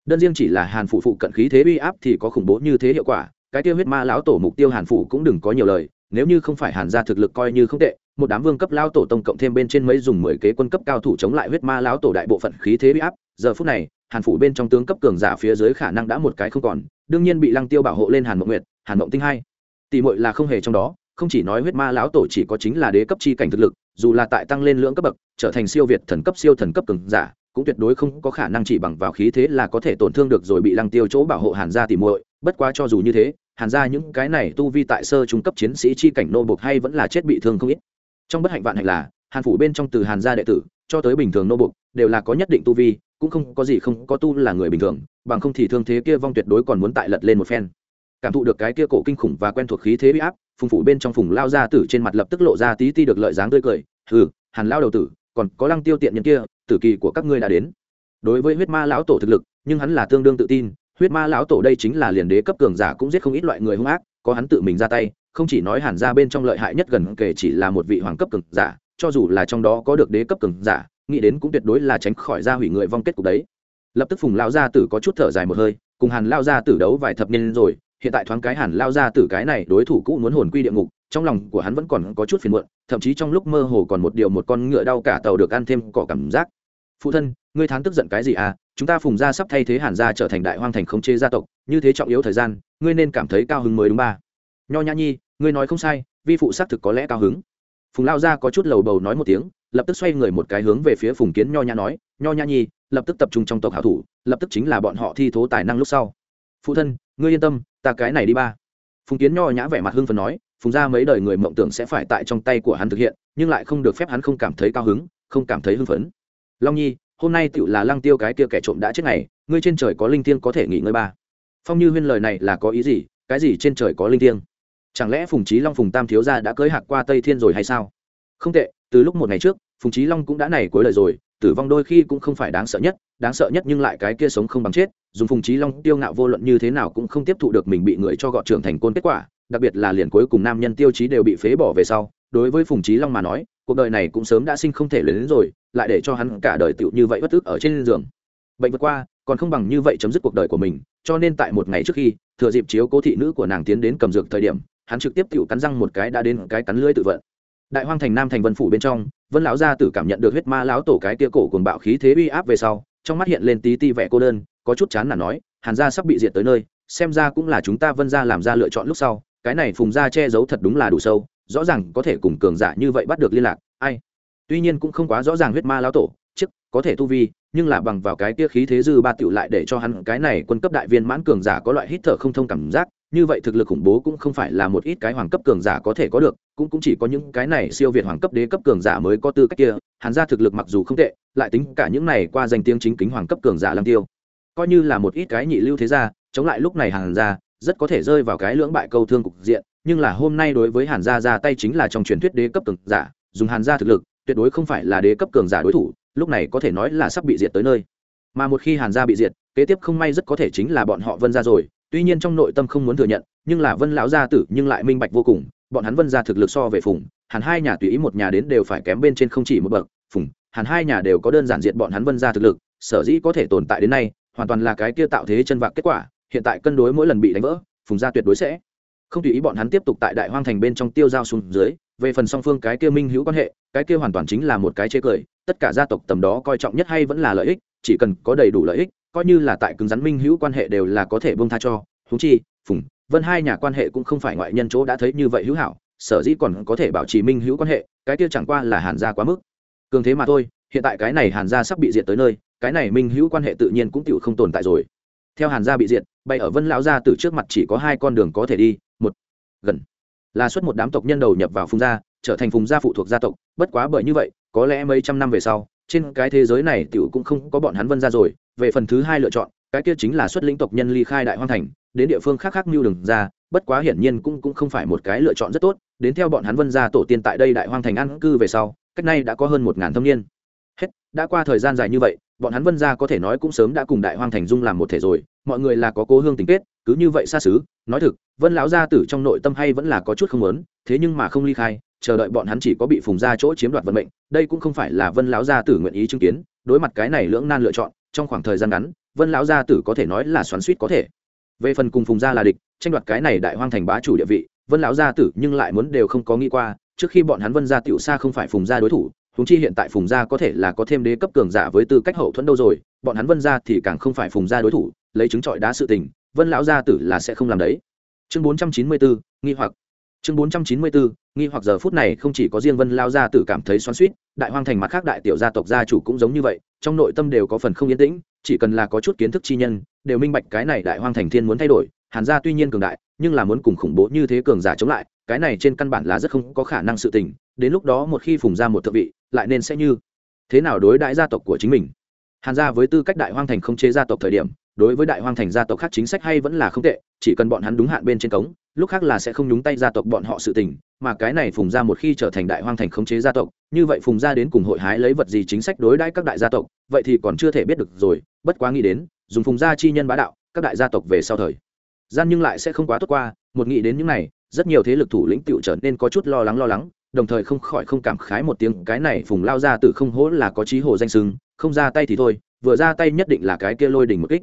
đơn riêng chỉ là hàn phụ phụ cận khí thế uy áp thì có khủng bố như thế hiệu quả, cái tiêu huyết ma lão tổ mục tiêu hàn phụ cũng đừng có nhiều lời, nếu như không phải hàn gia thực lực coi như không tệ, một đám vương cấp lao tổ tông cộng thêm bên trên mấy dùng mười kế quân cấp cao thủ chống lại huyết ma lão tổ đại bộ phận khí thế uy áp, giờ phút này, hàn phủ bên trong tướng cấp cường giả phía dưới khả năng đã một cái không còn, đương nhiên bị lăng tiêu bảo hộ lên hàn mộng nguyệt, hàn mộng tinh hai. Tỷ muội là không hề trong đó, không chỉ nói huyết ma lão tổ chỉ có chính là đế cấp chi cảnh thực lực, dù là tại tăng lên lưỡng cấp bậc, trở thành siêu việt thần cấp siêu thần cấp cường giả cũng tuyệt đối không có khả năng chỉ bằng vào khí thế là có thể tổn thương được rồi bị lăng tiêu chỗ bảo hộ hàn gia tỷ muội, bất quá cho dù như thế, hàn gia những cái này tu vi tại sơ trung cấp chiến sĩ chi cảnh nô buộc hay vẫn là chết bị thương không ít. Trong bất hạnh vạn hạnh là, hàn phủ bên trong từ hàn gia đệ tử, cho tới bình thường nô buộc đều là có nhất định tu vi, cũng không có gì không có tu là người bình thường, bằng không thì thương thế kia vong tuyệt đối còn muốn tại lật lên một phen. Cảm thụ được cái kia cổ kinh khủng và quen thuộc khí thế bị áp, phùng phủ bên trong phùng lao ra tử trên mặt lập tức lộ ra tí ti được lợi dáng tươi cười ừ hàn lao đầu tử, còn có lăng tiêu tiện nhân kia tử kỳ của các ngươi đã đến. Đối với huyết ma lão tổ thực lực, nhưng hắn là tương đương tự tin, huyết ma lão tổ đây chính là liền đế cấp cường giả cũng giết không ít loại người hung ác, có hắn tự mình ra tay, không chỉ nói hàn ra bên trong lợi hại nhất gần kể chỉ là một vị hoàng cấp cường giả, cho dù là trong đó có được đế cấp cường giả, nghĩ đến cũng tuyệt đối là tránh khỏi ra hủy người vong kết cục đấy. Lập tức phùng lao gia tử có chút thở dài một hơi, cùng hàn lao gia tử đấu vài thập niên rồi, hiện tại thoáng cái hàn lao gia tử cái này đối thủ cũ muốn hồn quy địa ngục, trong lòng của hắn vẫn còn có chút phiền muộn, thậm chí trong lúc mơ hồ còn một điều một con ngựa đau cả tàu được ăn thêm cỏ cảm giác phụ thân, ngươi thán tức giận cái gì à? Chúng ta phùng gia sắp thay thế hàn gia trở thành đại hoang thành khống chế gia tộc, như thế trọng yếu thời gian, ngươi nên cảm thấy cao hứng mới đúng ba. Nho nhã nhi, ngươi nói không sai, vi phụ xác thực có lẽ cao hứng. Phùng lao gia có chút lầu bầu nói một tiếng, lập tức xoay người một cái hướng về phía phùng kiến nho nhã nói, nho nhã nhi, lập tức tập trung trong tộc hảo thủ, lập tức chính là bọn họ thi thố tài năng lúc sau. Phụ thân, ngươi yên tâm, ta cái này đi ba. Phùng kiến nho nhã vẻ mặt hưng phần nói, phùng ra mấy đời người mộng tưởng sẽ phải tại trong tay của hắn thực hiện, nhưng lại không được phép hắn không cảm thấy cao hứng, không cảm thấy hưng phấn long nhi, hôm nay tựu là lăng tiêu cái kia kẻ trộm đã chết ngày, ngươi trên trời có linh thiêng có thể nghỉ ngơi ba. Phong như huyên lời này là có ý gì, cái gì trên trời có linh thiêng? Chẳng lẽ phùng trí long phùng tam thiếu gia đã cưới hạc qua tây thiên rồi hay sao? Không tệ, từ lúc một ngày trước, phùng trí long cũng đã này cuối lời rồi, tử vong đôi khi cũng không phải đáng sợ nhất, đáng sợ nhất nhưng lại cái kia sống không bằng chết, dùng phùng trí long tiêu ngạo vô luận như thế nào cũng không tiếp thụ được mình bị người cho gọn trưởng thành côn kết quả, đặc biệt là liền cuối cùng nam nhân tiêu chí đều bị phế bỏ về sau, đối với phùng trí long mà nói cuộc đời này cũng sớm đã sinh không thể đến rồi, lại để cho hắn cả đời tựu như vậy bất tức ở trên giường. Bệnh vượt qua, còn không bằng như vậy chấm dứt cuộc đời của mình, cho nên tại một ngày trước khi, thừa dịp chiếu cố thị nữ của nàng tiến đến cầm dược thời điểm, hắn trực tiếp tựu cắn răng một cái đã đến cái cắn lưỡi tự vận. Đại hoang thành nam thành vân phủ bên trong, vân lão gia tử cảm nhận được huyết ma lão tổ cái kia cổ cuồng bạo khí thế uy áp về sau, trong mắt hiện lên tí ti vẻ cô đơn, có chút chán là nói, hàn gia sắp bị diệt tới nơi, xem ra cũng là chúng ta vân gia làm ra lựa chọn lúc sau, cái này phùng gia che giấu thật đúng là đủ sâu rõ ràng có thể cùng cường giả như vậy bắt được liên lạc, ai? Tuy nhiên cũng không quá rõ ràng huyết ma lão tổ chức có thể tu vi, nhưng là bằng vào cái kia khí thế dư ba tiểu lại để cho hắn cái này quân cấp đại viên mãn cường giả có loại hít thở không thông cảm giác, như vậy thực lực khủng bố cũng không phải là một ít cái hoàng cấp cường giả có thể có được, cũng cũng chỉ có những cái này siêu việt hoàng cấp đế cấp cường giả mới có tư cách kia hắn ra thực lực mặc dù không tệ, lại tính cả những này qua danh tiếng chính kính hoàng cấp cường giả làm tiêu. Coi như là một ít cái nhị lưu thế gia, chống lại lúc này hàng ra, rất có thể rơi vào cái lưỡng bại câu thương cục diện nhưng là hôm nay đối với hàn gia ra tay chính là trong truyền thuyết đế cấp cường giả, dùng hàn gia thực lực, tuyệt đối không phải là đế cấp cường giả đối thủ, lúc này có thể nói là sắp bị diệt tới nơi. Mà một khi hàn gia bị diệt, kế tiếp không may rất có thể chính là bọn họ vân gia rồi, tuy nhiên trong nội tâm không muốn thừa nhận, nhưng là vân lão gia tử nhưng lại minh bạch vô cùng, bọn hắn vân gia thực lực so về phùng, hàn hai nhà tùy ý một nhà đến đều phải kém bên trên không chỉ một bậc, phùng, hàn hai nhà đều có đơn giản diện bọn hắn vân gia thực lực, sở dĩ có thể tồn tại đến nay, hoàn toàn là cái kia tạo thế chân vạc kết quả, hiện tại cân đối mỗi lần bị đánh vỡ, phùng gia tuyệt đối sẽ không tùy ý bọn hắn tiếp tục tại đại hoang thành bên trong tiêu giao xuống dưới, về phần song phương cái kia minh hữu quan hệ, cái kia hoàn toàn chính là một cái chế cười, tất cả gia tộc tầm đó coi trọng nhất hay vẫn là lợi ích, chỉ cần có đầy đủ lợi ích, coi như là tại cứng rắn minh hữu quan hệ đều là có thể bông tha cho. Thú chi, phùng, vân hai nhà quan hệ cũng không phải ngoại nhân chỗ đã thấy như vậy hữu hảo, sở dĩ còn có thể bảo trì minh hữu quan hệ, cái kia chẳng qua là hàn gia quá mức. Cường thế mà thôi, hiện tại cái này hàn gia sắp bị diệt tới nơi, cái này minh hữu quan hệ tự nhiên cũng tự không tồn tại rồi. Theo hàn gia bị diệt, bay ở vân lão gia từ trước mặt chỉ có hai con đường có thể đi gần. Là xuất một đám tộc nhân đầu nhập vào phùng gia, trở thành phùng gia phụ thuộc gia tộc, bất quá bởi như vậy, có lẽ mấy trăm năm về sau, trên cái thế giới này tiểu cũng không có bọn hắn vân gia rồi, về phần thứ hai lựa chọn, cái kia chính là xuất lĩnh tộc nhân ly khai đại hoang thành, đến địa phương khác khác mưu đường ra, bất quá hiển nhiên cũng cũng không phải một cái lựa chọn rất tốt, đến theo bọn hắn vân gia tổ tiên tại đây đại hoang thành ăn cư về sau, cách nay đã có hơn một ngàn thâm niên. Hết, đã qua thời gian dài như vậy, bọn hắn vân gia có thể nói cũng sớm đã cùng đại hoang thành dung làm một thể rồi mọi người là có cố hương tình kết, cứ như vậy xa xứ, nói thực, vân lão gia tử trong nội tâm hay vẫn là có chút không lớn thế nhưng mà không ly khai, chờ đợi bọn hắn chỉ có bị phùng ra chỗ chiếm đoạt vận mệnh, đây cũng không phải là vân lão gia tử nguyện ý chứng kiến, đối mặt cái này lưỡng nan lựa chọn, trong khoảng thời gian ngắn, vân lão gia tử có thể nói là xoắn suýt có thể. Về phần cùng phùng gia là địch, tranh đoạt cái này đại hoang thành bá chủ địa vị, vân lão gia tử nhưng lại muốn đều không có nghĩ qua, trước khi bọn hắn vân gia tiểu xa không phải phùng gia đối thủ huống chi hiện tại phùng gia có thể là có thêm đế cấp cường giả với tư cách hậu thuẫn đâu rồi, bọn hắn vân gia thì càng không phải phùng gia đối thủ, lấy chứng trọi đá sự tình, vân lão gia tử là sẽ không làm đấy. Chương bốn trăm chín mươi bốn nghi hoặc. Chương bốn trăm chín mươi bốn nghi hoặc giờ phút này không chỉ có riêng vân lao gia tử cảm thấy xoắn suýt đại hoang thành mặt khác đại tiểu gia tộc gia chủ cũng giống như vậy, trong nội tâm đều có phần không yên tĩnh, chỉ cần là có chút kiến thức chi nhân, đều minh bạch cái này đại hoang thành thiên muốn thay đổi, hàn gia tuy nhiên cường đại, nhưng là muốn cùng khủng bố như thế cường giả chống lại cái này trên căn bản là rất không có khả năng sự tình, đến lúc đó một khi phùng ra một thượng vị, lại nên sẽ như thế nào đối đãi gia tộc của chính mình? Hàn gia với tư cách đại hoang thành không chế gia tộc thời điểm, đối với đại hoang thành gia tộc khác chính sách hay vẫn là không tệ, chỉ cần bọn hắn đúng hạn bên trên cống, lúc khác là sẽ không nhúng tay gia tộc bọn họ sự tình, mà cái này phùng ra một khi trở thành đại hoang thành khống chế gia tộc, như vậy phùng ra đến cùng hội hái lấy vật gì chính sách đối đãi các đại gia tộc, vậy thì còn chưa thể biết được rồi, bất quá nghĩ đến, dùng phùng gia chi nhân bá đạo, các đại gia tộc về sau thời gian nhưng lại sẽ không quá tốt qua, một nghĩ đến những này rất nhiều thế lực thủ lĩnh tựu trở nên có chút lo lắng lo lắng, đồng thời không khỏi không cảm khái một tiếng, cái này phùng lao ra từ không hỗ là có trí hồ danh sưng, không ra tay thì thôi, vừa ra tay nhất định là cái kia lôi đỉnh một kích.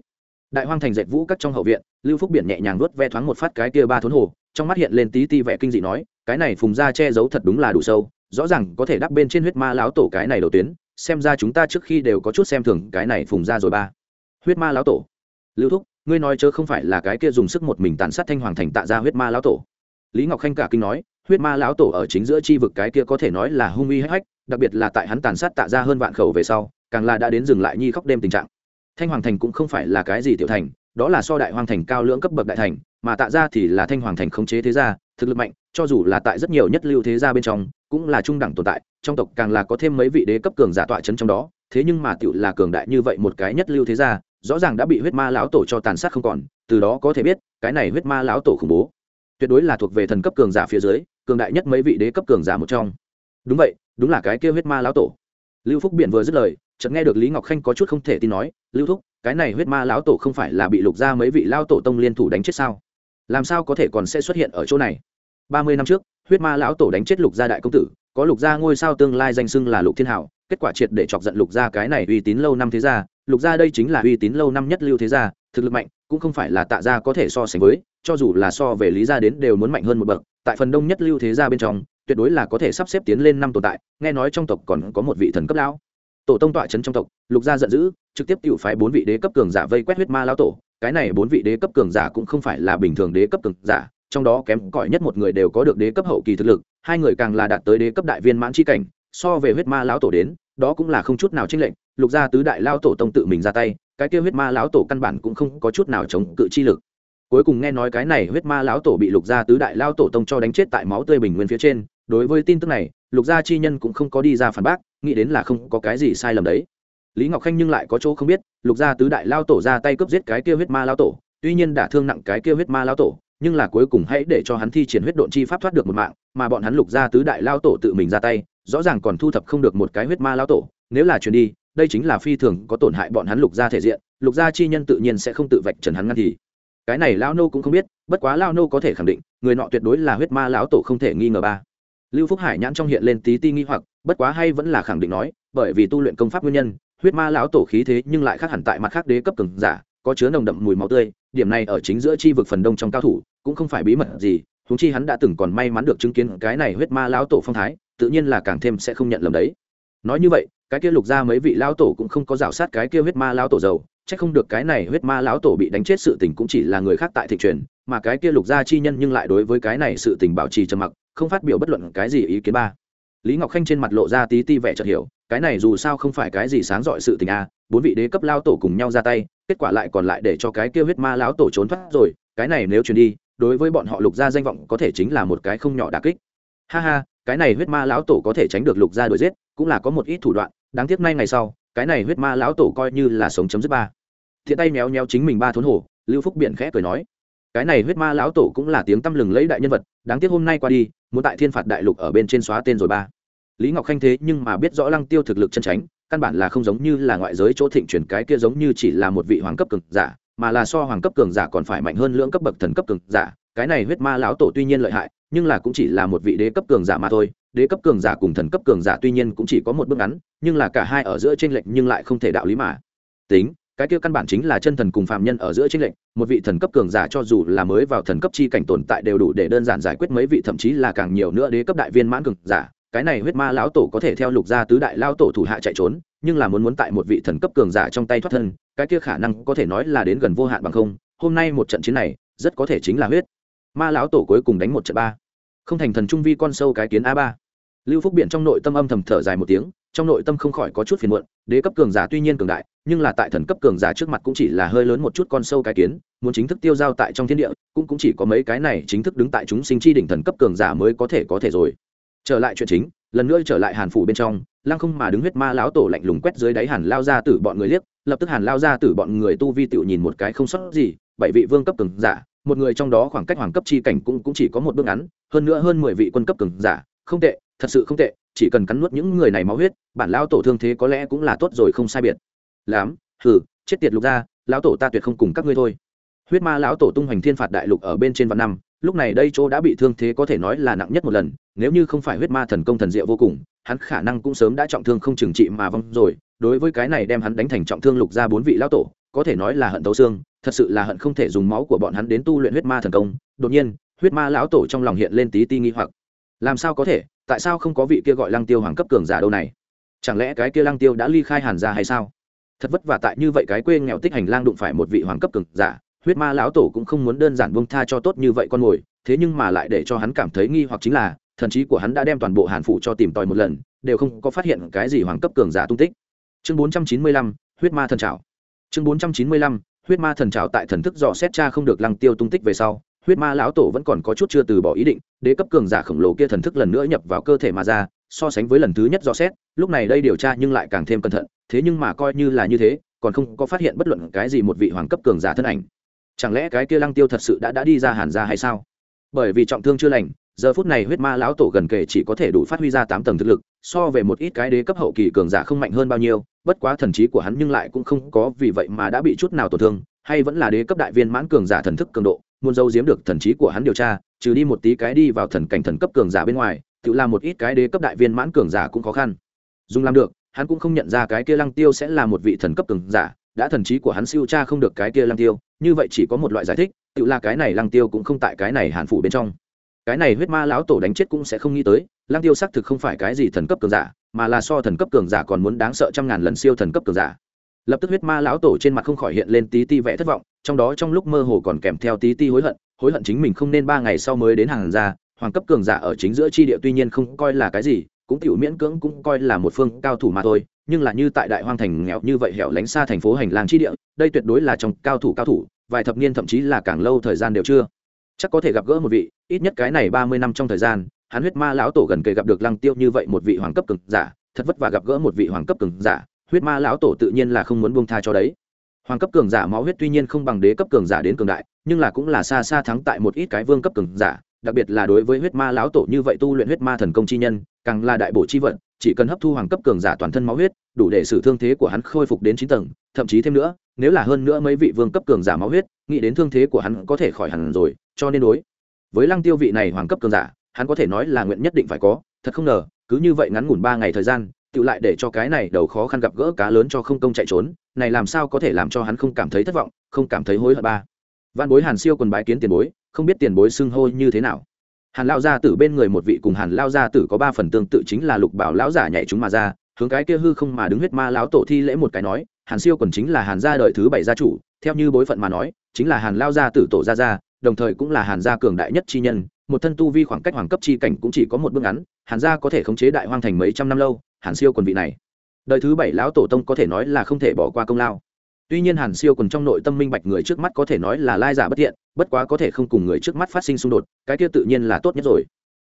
Đại hoang thành dệt vũ cắt trong hậu viện, lưu phúc biển nhẹ nhàng nuốt ve thoáng một phát cái kia ba thốn hồ, trong mắt hiện lên tí ti vẻ kinh dị nói, cái này phùng ra che giấu thật đúng là đủ sâu, rõ ràng có thể đắp bên trên huyết ma lão tổ cái này đầu tuyến, xem ra chúng ta trước khi đều có chút xem thường cái này phùng ra rồi ba. Huyết ma lão tổ. Lưu thúc, ngươi nói chớ không phải là cái kia dùng sức một mình tàn sát thanh hoàng thành tạ ra huyết ma lão tổ lý ngọc khanh cả kinh nói, huyết ma lão tổ ở chính giữa chi vực cái kia có thể nói là hung uy hách hách, đặc biệt là tại hắn tàn sát tạ ra hơn vạn khẩu về sau, càng là đã đến dừng lại nhi khóc đêm tình trạng. Thanh hoàng thành cũng không phải là cái gì tiểu thành, đó là so đại hoàng thành cao lưỡng cấp bậc đại thành, mà tạ ra thì là thanh hoàng thành khống chế thế gia, thực lực mạnh, cho dù là tại rất nhiều nhất lưu thế gia bên trong, cũng là trung đẳng tồn tại, trong tộc càng là có thêm mấy vị đế cấp cường giả tọa chấn trong đó, thế nhưng mà tựu là cường đại như vậy một cái nhất lưu thế gia, rõ ràng đã bị huyết ma lão tổ cho tàn sát không còn, từ đó có thể biết, cái này huyết ma lão tổ khủng bố tuyệt đối là thuộc về thần cấp cường giả phía dưới, cường đại nhất mấy vị đế cấp cường giả một trong. Đúng vậy, đúng là cái kia huyết ma lão tổ. Lưu phúc biển vừa dứt lời, chợt nghe được lý ngọc khanh có chút không thể tin nói, lưu thúc, cái này huyết ma lão tổ không phải là bị lục gia mấy vị lao tổ tông liên thủ đánh chết sao? Làm sao có thể còn sẽ xuất hiện ở chỗ này? Ba mươi năm trước, huyết ma lão tổ đánh chết lục gia đại công tử, có lục gia ngôi sao tương lai danh xưng là lục thiên hảo, kết quả triệt để chọc giận lục gia cái này uy tín lâu năm thế gia. Lục gia đây chính là uy tín lâu năm nhất lưu thế gia, thực lực mạnh, cũng không phải là tạ gia có thể so sánh với cho dù là so về lý gia đến đều muốn mạnh hơn một bậc, tại phần đông nhất lưu thế gia bên trong, tuyệt đối là có thể sắp xếp tiến lên năm tồn tại, nghe nói trong tộc còn có một vị thần cấp lão. Tổ tông tọa trấn trong tộc, lục gia giận dữ, trực tiếp tự phái bốn vị đế cấp cường giả vây quét huyết ma lão tổ, cái này bốn vị đế cấp cường giả cũng không phải là bình thường đế cấp cường giả, trong đó kém cỏi nhất một người đều có được đế cấp hậu kỳ thực lực, hai người càng là đạt tới đế cấp đại viên mãn chi cảnh, so về huyết ma lão tổ đến, đó cũng là không chút nào chênh lệnh lục gia tứ đại lão tổ tông tự mình ra tay, cái kia huyết ma lão tổ căn bản cũng không có chút nào chống cự chi lực cuối cùng nghe nói cái này huyết ma lão tổ bị lục gia tứ đại lao tổ tông cho đánh chết tại máu tươi bình nguyên phía trên, đối với tin tức này, lục gia chi nhân cũng không có đi ra phản bác, nghĩ đến là không có cái gì sai lầm đấy. Lý ngọc khanh nhưng lại có chỗ không biết, lục gia tứ đại lao tổ ra tay cướp giết cái kia huyết ma lao tổ, tuy nhiên đả thương nặng cái kia huyết ma lao tổ, nhưng là cuối cùng hãy để cho hắn thi triển huyết độn chi pháp thoát được một mạng, mà bọn hắn lục gia tứ đại lao tổ tự mình ra tay, rõ ràng còn thu thập không được một cái huyết ma lao tổ, nếu là chuyển đi, đây chính là phi thường có tổn hại bọn hắn lục gia thể diện, lục gia chi nhân tự nhiên sẽ không tự vạch trần hắn ngăn thì cái này lao nô cũng không biết, bất quá lao nô có thể khẳng định, người nọ tuyệt đối là huyết ma lão tổ không thể nghi ngờ ba. Lưu phúc hải nhãn trong hiện lên tí ti nghi hoặc, bất quá hay vẫn là khẳng định nói, bởi vì tu luyện công pháp nguyên nhân, huyết ma lão tổ khí thế nhưng lại khác hẳn tại mặt khác đế cấp cường giả, có chứa nồng đậm mùi máu tươi, điểm này ở chính giữa chi vực phần đông trong cao thủ, cũng không phải bí mật gì húng chi hắn đã từng còn may mắn được chứng kiến cái này huyết ma lão tổ phong thái, tự nhiên là càng thêm sẽ không nhận lầm đấy. Nói như vậy, cái kia lục ra mấy vị lão tổ cũng không có rào sát cái kia huyết ma lão tổ dầu chắc không được cái này huyết ma lão tổ bị đánh chết sự tình cũng chỉ là người khác tại thị truyền, mà cái kia lục gia chi nhân nhưng lại đối với cái này sự tình bảo trì trầm mặc, không phát biểu bất luận cái gì ý kiến ba. Lý ngọc khanh trên mặt lộ ra tí ti vẻ chợt hiểu, cái này dù sao không phải cái gì sáng dọi sự tình a bốn vị đế cấp lao tổ cùng nhau ra tay, kết quả lại còn lại để cho cái kia huyết ma lão tổ trốn thoát rồi, cái này nếu truyền đi, đối với bọn họ lục gia danh vọng có thể chính là một cái không nhỏ đà kích. Ha ha, cái này huyết ma lão tổ có thể tránh được lục gia đuổi giết, cũng là có một ít thủ đoạn, đáng tiếc nay ngày sau, cái này huyết ma lão tổ coi như là sống chấm dứt ba thiện tay méo méo chính mình ba thốn hổ lưu phúc biện khẽ cười nói, cái này huyết ma lão tổ cũng là tiếng tăm lừng lấy đại nhân vật, đáng tiếc hôm nay qua đi, muốn tại thiên phạt đại lục ở bên trên xóa tên rồi ba. Lý ngọc khanh thế nhưng mà biết rõ lăng tiêu thực lực chân tránh căn bản là không giống như là ngoại giới chỗ thịnh chuyển cái kia giống như chỉ là một vị hoàng cấp cường giả, mà là so hoàng cấp cường giả còn phải mạnh hơn lưỡng cấp bậc thần cấp cường giả. Cái này huyết ma lão tổ tuy nhiên lợi hại, nhưng là cũng chỉ là một vị đế cấp cường giả mà thôi. Đế cấp cường giả cùng thần cấp cường giả tuy nhiên cũng chỉ có một bước ngắn, nhưng là cả hai ở giữa t r ê n lệch nhưng lại không thể đạo lý mà. Tính cái kia căn bản chính là chân thần cùng phạm nhân ở giữa tranh lệnh lệch, một vị thần cấp cường giả cho dù là mới vào thần cấp chi cảnh tồn tại đều đủ để đơn giản giải quyết mấy vị, thậm chí là càng nhiều nữa đế cấp đại viên mãn cường giả. Cái này huyết ma lão tổ có thể theo lục gia tứ đại lao tổ thủ hạ chạy trốn, nhưng là muốn muốn tại một vị thần cấp cường giả trong tay thoát thân, cái kia khả năng có thể nói là đến gần vô hạn bằng không. Hôm nay một trận chiến này, rất có thể chính là huyết. Ma lão tổ cuối cùng đánh một trận ba. Không thành thần trung vi con sâu cái kiến a ba. Lưu phúc biện trong nội tâm âm thầm thở dài một tiếng trong nội tâm không khỏi có chút phiền muộn, đế cấp cường giả tuy nhiên cường đại, nhưng là tại thần cấp cường giả trước mặt cũng chỉ là hơi lớn một chút con sâu cái kiến, muốn chính thức tiêu giao tại trong thiên địa, cũng cũng chỉ có mấy cái này chính thức đứng tại chúng sinh chi đỉnh thần cấp cường giả mới có thể có thể rồi. Trở lại chuyện chính, lần nữa trở lại hàn phủ bên trong, lăng không mà đứng huyết ma lão tổ lạnh lùng quét dưới đáy hàn lao ra tử bọn người liếc, lập tức hàn lao ra tử bọn người tu vi tựu nhìn một cái không sót gì, bảy vị vương cấp cường giả, một người trong đó khoảng cách hoàng cấp chi cảnh cũng cũng chỉ có một bước ngắn, hơn nữa hơn mười vị quân cấp cường giả, không tệ, thật sự không tệ chỉ cần cắn nuốt những người này máu huyết, bản lao tổ thương thế có lẽ cũng là tốt rồi không sai biệt. Lắm, hừ, chết tiệt lục ra lão tổ ta tuyệt không cùng các ngươi thôi. Huyết ma lão tổ tung hoành thiên phạt đại lục ở bên trên vạn năm, lúc này đây chỗ đã bị thương thế có thể nói là nặng nhất một lần, nếu như không phải huyết ma thần công thần diệu vô cùng, hắn khả năng cũng sớm đã trọng thương không trừng trị mà vong rồi. Đối với cái này đem hắn đánh thành trọng thương lục ra bốn vị lão tổ, có thể nói là hận tấu xương, thật sự là hận không thể dùng máu của bọn hắn đến tu luyện huyết ma thần công. Đột nhiên, huyết ma lão tổ trong lòng hiện lên tí ti nghi hoặc. Làm sao có thể? Tại sao không có vị kia gọi lăng tiêu hoàng cấp cường giả đâu này? Chẳng lẽ cái kia lăng tiêu đã ly khai hàn ra hay sao? Thật vất vả tại như vậy cái quê nghèo tích hành lang đụng phải một vị hoàng cấp cường giả, huyết ma lão tổ cũng không muốn đơn giản bông tha cho tốt như vậy con mồi, thế nhưng mà lại để cho hắn cảm thấy nghi hoặc chính là, thần trí của hắn đã đem toàn bộ hàn phụ cho tìm tòi một lần, đều không có phát hiện cái gì hoàng cấp cường giả tung tích. Chương bốn trăm chín mươi lăm, huyết ma thần trào chương bốn trăm chín mươi lăm, huyết ma thần trào tại thần thức dò xét cha không được lăng tiêu tung tích về sau huyết ma lão tổ vẫn còn có chút chưa từ bỏ ý định, đế cấp cường giả khổng lồ kia thần thức lần nữa nhập vào cơ thể mà ra, so sánh với lần thứ nhất dò xét, lúc này đây điều tra nhưng lại càng thêm cẩn thận, thế nhưng mà coi như là như thế, còn không có phát hiện bất luận cái gì một vị hoàng cấp cường giả thân ảnh. Chẳng lẽ cái kia lăng tiêu thật sự đã đã đi ra hàn ra hay sao? Bởi vì trọng thương chưa lành, giờ phút này huyết ma lão tổ gần kể chỉ có thể đủ phát huy ra tám tầng thực lực, so về một ít cái đế cấp hậu kỳ cường giả không mạnh hơn bao nhiêu, bất quá thần trí của hắn nhưng lại cũng không có vì vậy mà đã bị chút nào tổn thương, hay vẫn là đế cấp đại viên mãn cường giả thần thức cường độ muốn giấu giếm được thần trí của hắn điều tra, trừ đi một tí cái đi vào thần cảnh thần cấp cường giả bên ngoài, tự làm một ít cái đế cấp đại viên mãn cường giả cũng khó khăn. Dùng làm được, hắn cũng không nhận ra cái kia lăng tiêu sẽ là một vị thần cấp cường giả, đã thần trí của hắn siêu tra không được cái kia lăng tiêu, như vậy chỉ có một loại giải thích, tự là cái này lăng tiêu cũng không tại cái này hàn phủ bên trong. Cái này huyết ma lão tổ đánh chết cũng sẽ không nghĩ tới, lăng tiêu xác thực không phải cái gì thần cấp cường giả, mà là so thần cấp cường giả còn muốn đáng sợ trăm ngàn lần siêu thần cấp cường giả lập tức huyết ma lão tổ trên mặt không khỏi hiện lên tí ti vẽ thất vọng, trong đó trong lúc mơ hồ còn kèm theo tí ti hối hận hối hận chính mình không nên ba ngày sau mới đến hàng ra hoàng cấp cường giả ở chính giữa chi địa tuy nhiên không coi là cái gì, cũng tiểu miễn cưỡng cũng coi là một phương cao thủ mà thôi, nhưng là như tại đại hoang thành nghèo như vậy hẻo lánh xa thành phố hành lang chi địa, đây tuyệt đối là trong cao thủ cao thủ, vài thập niên thậm chí là càng lâu thời gian đều chưa. Chắc có thể gặp gỡ một vị, ít nhất cái này ba mươi năm trong thời gian, hắn huyết ma lão tổ gần kề gặp được lăng tiêu như vậy một vị hoàng cấp cường giả, thật vất vả gặp gỡ một vị hoàng cấp cường giả huyết ma lão tổ tự nhiên là không muốn buông tha cho đấy. Hoàng cấp cường giả máu huyết tuy nhiên không bằng đế cấp cường giả đến cường đại, nhưng là cũng là xa xa thắng tại một ít cái vương cấp cường giả, đặc biệt là đối với huyết ma lão tổ như vậy tu luyện huyết ma thần công chi nhân, càng là đại bổ chi vận, chỉ cần hấp thu hoàng cấp cường giả toàn thân máu huyết, đủ để sự thương thế của hắn khôi phục đến chín tầng, thậm chí thêm nữa, nếu là hơn nữa mấy vị vương cấp cường giả máu huyết, nghĩ đến thương thế của hắn có thể khỏi hẳn rồi, cho nên đối với lăng tiêu vị này hoàng cấp cường giả, hắn có thể nói là nguyện nhất định phải có, thật không ngờ, cứ như vậy ngắn ngủn ba ngày thời gian tự lại để cho cái này đầu khó khăn gặp gỡ cá lớn cho không công chạy trốn, này làm sao có thể làm cho hắn không cảm thấy thất vọng, không cảm thấy hối hận ba. Văn bối hàn siêu quần bái kiến tiền bối, không biết tiền bối xưng hô như thế nào. Hàn lao gia tử bên người một vị cùng hàn lao gia tử có ba phần tương tự chính là lục bảo lão giả nhảy chúng mà ra, hướng cái kia hư không mà đứng huyết ma lão tổ thi lễ một cái nói, hàn siêu quần chính là hàn gia đời thứ bảy gia chủ, theo như bối phận mà nói, chính là hàn lao gia tử tổ gia gia, đồng thời cũng là hàn gia cường đại nhất chi nhân, một thân tu vi khoảng cách hoàng cấp chi cảnh cũng chỉ có một bước ngắn, hàn gia có thể khống chế đại hoang thành mấy trăm năm lâu hàn siêu quần vị này. Đời thứ bảy lão tổ tông có thể nói là không thể bỏ qua công lao. Tuy nhiên hàn siêu quần trong nội tâm minh bạch người trước mắt có thể nói là lai giả bất thiện, bất quá có thể không cùng người trước mắt phát sinh xung đột, cái kia tự nhiên là tốt nhất rồi.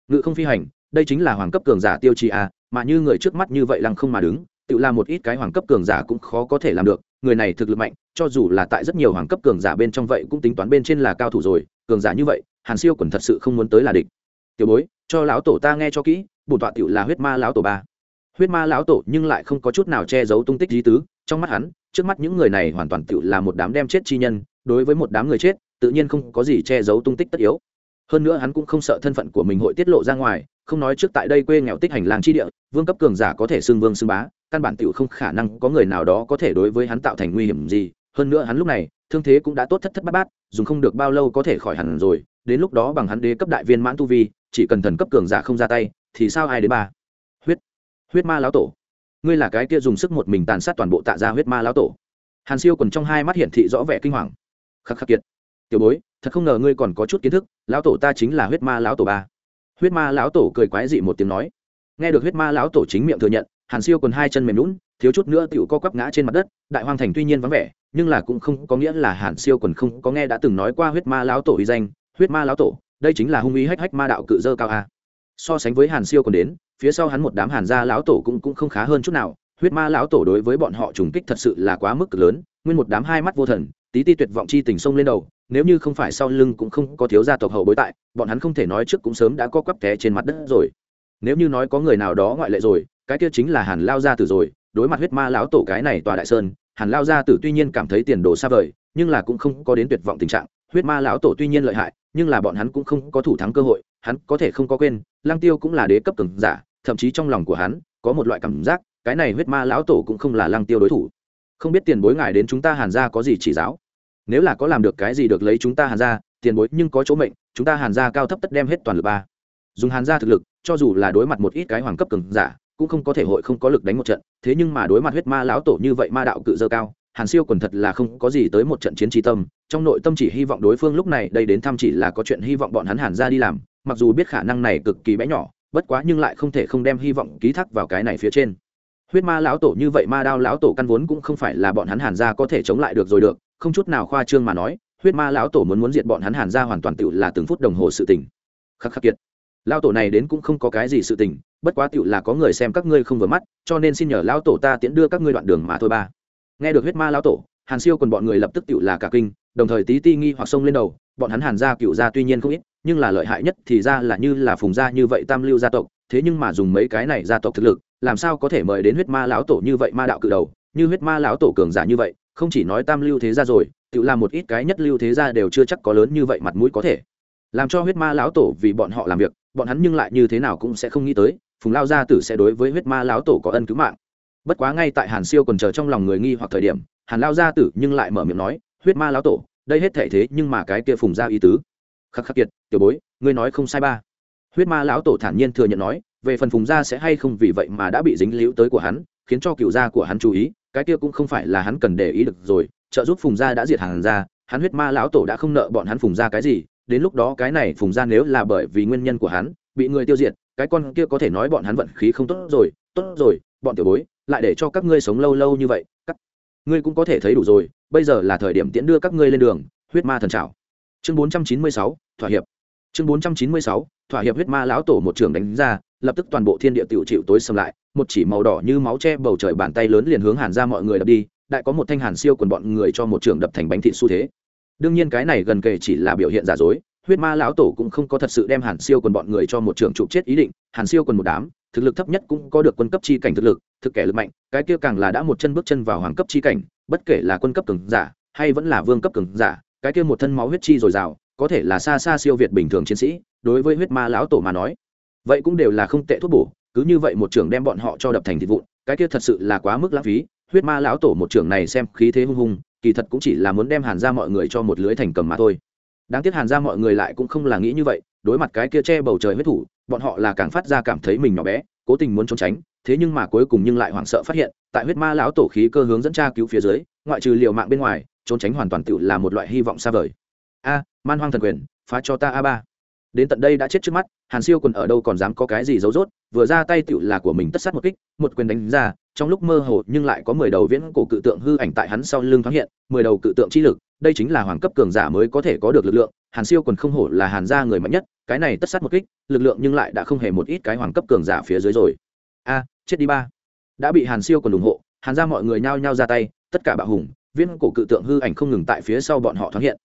Ngự không phi hành, đây chính là hoàng cấp cường giả tiêu chí a, mà như người trước mắt như vậy lăng không mà đứng, tự làm một ít cái hoàng cấp cường giả cũng khó có thể làm được. Người này thực lực mạnh, cho dù là tại rất nhiều hoàng cấp cường giả bên trong vậy cũng tính toán bên trên là cao thủ rồi, cường giả như vậy, hàn siêu quần thật sự không muốn tới là địch. Tiểu bối, cho lão tổ ta nghe cho kỹ, bổn tọa tiểu là huyết ma lão tổ ba huyết ma lão tổ nhưng lại không có chút nào che giấu tung tích di tứ, trong mắt hắn, trước mắt những người này hoàn toàn tự là một đám đem chết chi nhân, đối với một đám người chết, tự nhiên không có gì che giấu tung tích tất yếu. Hơn nữa hắn cũng không sợ thân phận của mình hội tiết lộ ra ngoài, không nói trước tại đây quê nghèo tích hành lang chi địa, vương cấp cường giả có thể xưng vương xưng bá, căn bản tự không khả năng có người nào đó có thể đối với hắn tạo thành nguy hiểm gì. Hơn nữa hắn lúc này, thương thế cũng đã tốt thất thất bát bát, dùng không được bao lâu có thể khỏi hẳn rồi, đến lúc đó bằng hắn đế cấp đại viên mãn tu vi, chỉ cần thần cấp cường giả không ra tay, thì sao ai đến ba? Huyết ma lão tổ. Ngươi là cái kia dùng sức một mình tàn sát toàn bộ tạ ra huyết ma lão tổ. Hàn siêu còn trong hai mắt hiển thị rõ vẻ kinh hoàng. Khắc khắc kiệt. Tiểu bối, thật không ngờ ngươi còn có chút kiến thức, lão tổ ta chính là huyết ma lão tổ ba. Huyết ma lão tổ cười quái dị một tiếng nói. Nghe được huyết ma lão tổ chính miệng thừa nhận, hàn siêu còn hai chân mềm lún thiếu chút nữa tựu co quắp ngã trên mặt đất, đại hoang thành tuy nhiên vắng vẻ, nhưng là cũng không có nghĩa là hàn siêu còn không có nghe đã từng nói qua huyết ma lão tổ uy danh. Huyết ma lão tổ, đây chính là hung ý hách hách ma đạo cự dơ cao a. So sánh với hàn siêu còn đến phía sau hắn một đám hàn gia lão tổ cũng cũng không khá hơn chút nào. Huyết ma lão tổ đối với bọn họ trùng kích thật sự là quá mức cực lớn. Nguyên một đám hai mắt vô thần, tí ti tuyệt vọng chi tình sông lên đầu. Nếu như không phải sau lưng cũng không có thiếu gia tộc hậu bối tại, bọn hắn không thể nói trước cũng sớm đã có quắp té trên mặt đất rồi. Nếu như nói có người nào đó ngoại lệ rồi, cái kia chính là hàn lao gia tử rồi. Đối mặt huyết ma lão tổ cái này tòa đại sơn, hàn lao gia tử tuy nhiên cảm thấy tiền đồ xa vời, nhưng là cũng không có đến tuyệt vọng tình trạng. Huyết ma lão tổ tuy nhiên lợi hại nhưng là bọn hắn cũng không có thủ thắng cơ hội, hắn có thể không có quên, lăng tiêu cũng là đế cấp cường giả, thậm chí trong lòng của hắn, có một loại cảm giác, cái này huyết ma lão tổ cũng không là lăng tiêu đối thủ. Không biết tiền bối ngài đến chúng ta hàn gia có gì chỉ giáo? Nếu là có làm được cái gì được lấy chúng ta hàn gia, tiền bối nhưng có chỗ mệnh, chúng ta hàn gia cao thấp tất đem hết toàn lực ba. Dùng hàn gia thực lực, cho dù là đối mặt một ít cái hoàng cấp cường giả, cũng không có thể hội không có lực đánh một trận, thế nhưng mà đối mặt huyết ma lão tổ như vậy ma đạo cự dơ cao hàn siêu quần thật là không có gì tới một trận chiến tri tâm, trong nội tâm chỉ hy vọng đối phương lúc này đây đến thăm chỉ là có chuyện hy vọng bọn hắn hàn ra đi làm, mặc dù biết khả năng này cực kỳ bé nhỏ, bất quá nhưng lại không thể không đem hy vọng ký thác vào cái này phía trên. Huyết ma lão tổ như vậy ma đao lão tổ căn vốn cũng không phải là bọn hắn hàn gia có thể chống lại được rồi được, không chút nào khoa trương mà nói, huyết ma lão tổ muốn muốn diệt bọn hắn hàn gia hoàn toàn tự là từng phút đồng hồ sự tình. Khắc khắc kiệt. Lão tổ này đến cũng không có cái gì sự tình, bất quá tự là có người xem các ngươi không vừa mắt, cho nên xin nhờ lão tổ ta tiễn đưa các ngươi đoạn đường mà thôi ba nghe được huyết ma lão tổ, hàn siêu còn bọn người lập tức tự là cả kinh, đồng thời tí ti nghi hoặc sông lên đầu, bọn hắn hàn gia cựu gia tuy nhiên không ít, nhưng là lợi hại nhất thì ra là như là phùng gia như vậy tam lưu gia tộc, thế nhưng mà dùng mấy cái này gia tộc thực lực, làm sao có thể mời đến huyết ma lão tổ như vậy ma đạo cự đầu, như huyết ma lão tổ cường giả như vậy, không chỉ nói tam lưu thế gia rồi tự làm một ít cái nhất lưu thế gia đều chưa chắc có lớn như vậy mặt mũi có thể. Làm cho huyết ma lão tổ vì bọn họ làm việc, bọn hắn nhưng lại như thế nào cũng sẽ không nghĩ tới, phùng lao gia tử sẽ đối với huyết ma lão tổ có ân cứu mạng bất quá ngay tại hàn siêu còn chờ trong lòng người nghi hoặc thời điểm, hàn lao gia tử nhưng lại mở miệng nói, huyết ma lão tổ, đây hết thể thế nhưng mà cái kia phùng ra ý tứ. Khắc khắc kiệt, tiểu bối, ngươi nói không sai ba. Huyết ma lão tổ thản nhiên thừa nhận nói, về phần phùng gia sẽ hay không vì vậy mà đã bị dính líu tới của hắn, khiến cho cựu gia của hắn chú ý, cái kia cũng không phải là hắn cần để ý được rồi, trợ giúp phùng gia đã diệt hàng gia, hắn huyết ma lão tổ đã không nợ bọn hắn phùng gia cái gì, đến lúc đó cái này phùng gia nếu là bởi vì nguyên nhân của hắn, bị người tiêu diệt, cái con kia có thể nói bọn hắn vận khí không tốt rồi tốt rồi bọn tiểu bối, lại để cho các ngươi sống lâu lâu như vậy, các ngươi cũng có thể thấy đủ rồi, bây giờ là thời điểm tiễn đưa các ngươi lên đường, huyết ma thần trào chương bốn trăm chín mươi sáu, thỏa hiệp. Chương bốn trăm chín mươi sáu, thỏa hiệp huyết ma lão tổ một trường đánh ra, lập tức toàn bộ thiên địa tiểu chịu tối sầm lại, một chỉ màu đỏ như máu che bầu trời bàn tay lớn liền hướng hàn ra mọi người đập đi, đại có một thanh hàn siêu quần bọn người cho một trường đập thành bánh thịt xu thế. Đương nhiên cái này gần kề chỉ là biểu hiện giả dối huyết ma lão tổ cũng không có thật sự đem hàn siêu quần bọn người cho một trường trụ chết ý định, hàn siêu quần một đám, thực lực thấp nhất cũng có được quân cấp chi cảnh thực lực, thực kẻ lực mạnh, cái kia càng là đã một chân bước chân vào hoàng cấp chi cảnh, bất kể là quân cấp cường giả, hay vẫn là vương cấp cường giả, cái kia một thân máu huyết chi dồi dào, có thể là xa xa siêu việt bình thường chiến sĩ, đối với huyết ma lão tổ mà nói, vậy cũng đều là không tệ thuốc bổ, cứ như vậy một trưởng đem bọn họ cho đập thành thịt vụn, cái kia thật sự là quá mức lãng phí, huyết ma lão tổ một trưởng này xem khí thế hung hung kỳ thật cũng chỉ là muốn đem hàn ra mọi người cho một lưới thành cầm mà thôi đáng tiếc hàn ra mọi người lại cũng không là nghĩ như vậy, đối mặt cái kia che bầu trời huyết thủ, bọn họ là càng phát ra cảm thấy mình nhỏ bé, cố tình muốn trốn tránh, thế nhưng mà cuối cùng nhưng lại hoảng sợ phát hiện, tại huyết ma lão tổ khí cơ hướng dẫn tra cứu phía dưới, ngoại trừ liều mạng bên ngoài, trốn tránh hoàn toàn tự là một loại hy vọng xa vời. A, man hoang thần quyền, phá cho ta a ba. Đến tận đây đã chết trước mắt, hàn siêu quần ở đâu còn dám có cái gì giấu rốt, vừa ra tay tựu là của mình tất sát một kích, một quyền đánh ra, trong lúc mơ hồ nhưng lại có mười đầu viễn cổ cự tượng hư ảnh tại hắn sau lưng thoáng hiện, mười đầu cự tượng chi lực đây chính là hoàng cấp cường giả mới có thể có được lực lượng, hàn siêu quần không hổ là hàn gia người mạnh nhất, cái này tất sát một kích, lực lượng nhưng lại đã không hề một ít cái hoàng cấp cường giả phía dưới rồi. A, chết đi ba. Đã bị hàn siêu quần ủng hộ, hàn gia mọi người nhao nhao ra tay, tất cả bạo hùng viên cổ cự tượng hư ảnh không ngừng tại phía sau bọn họ thoáng hiện.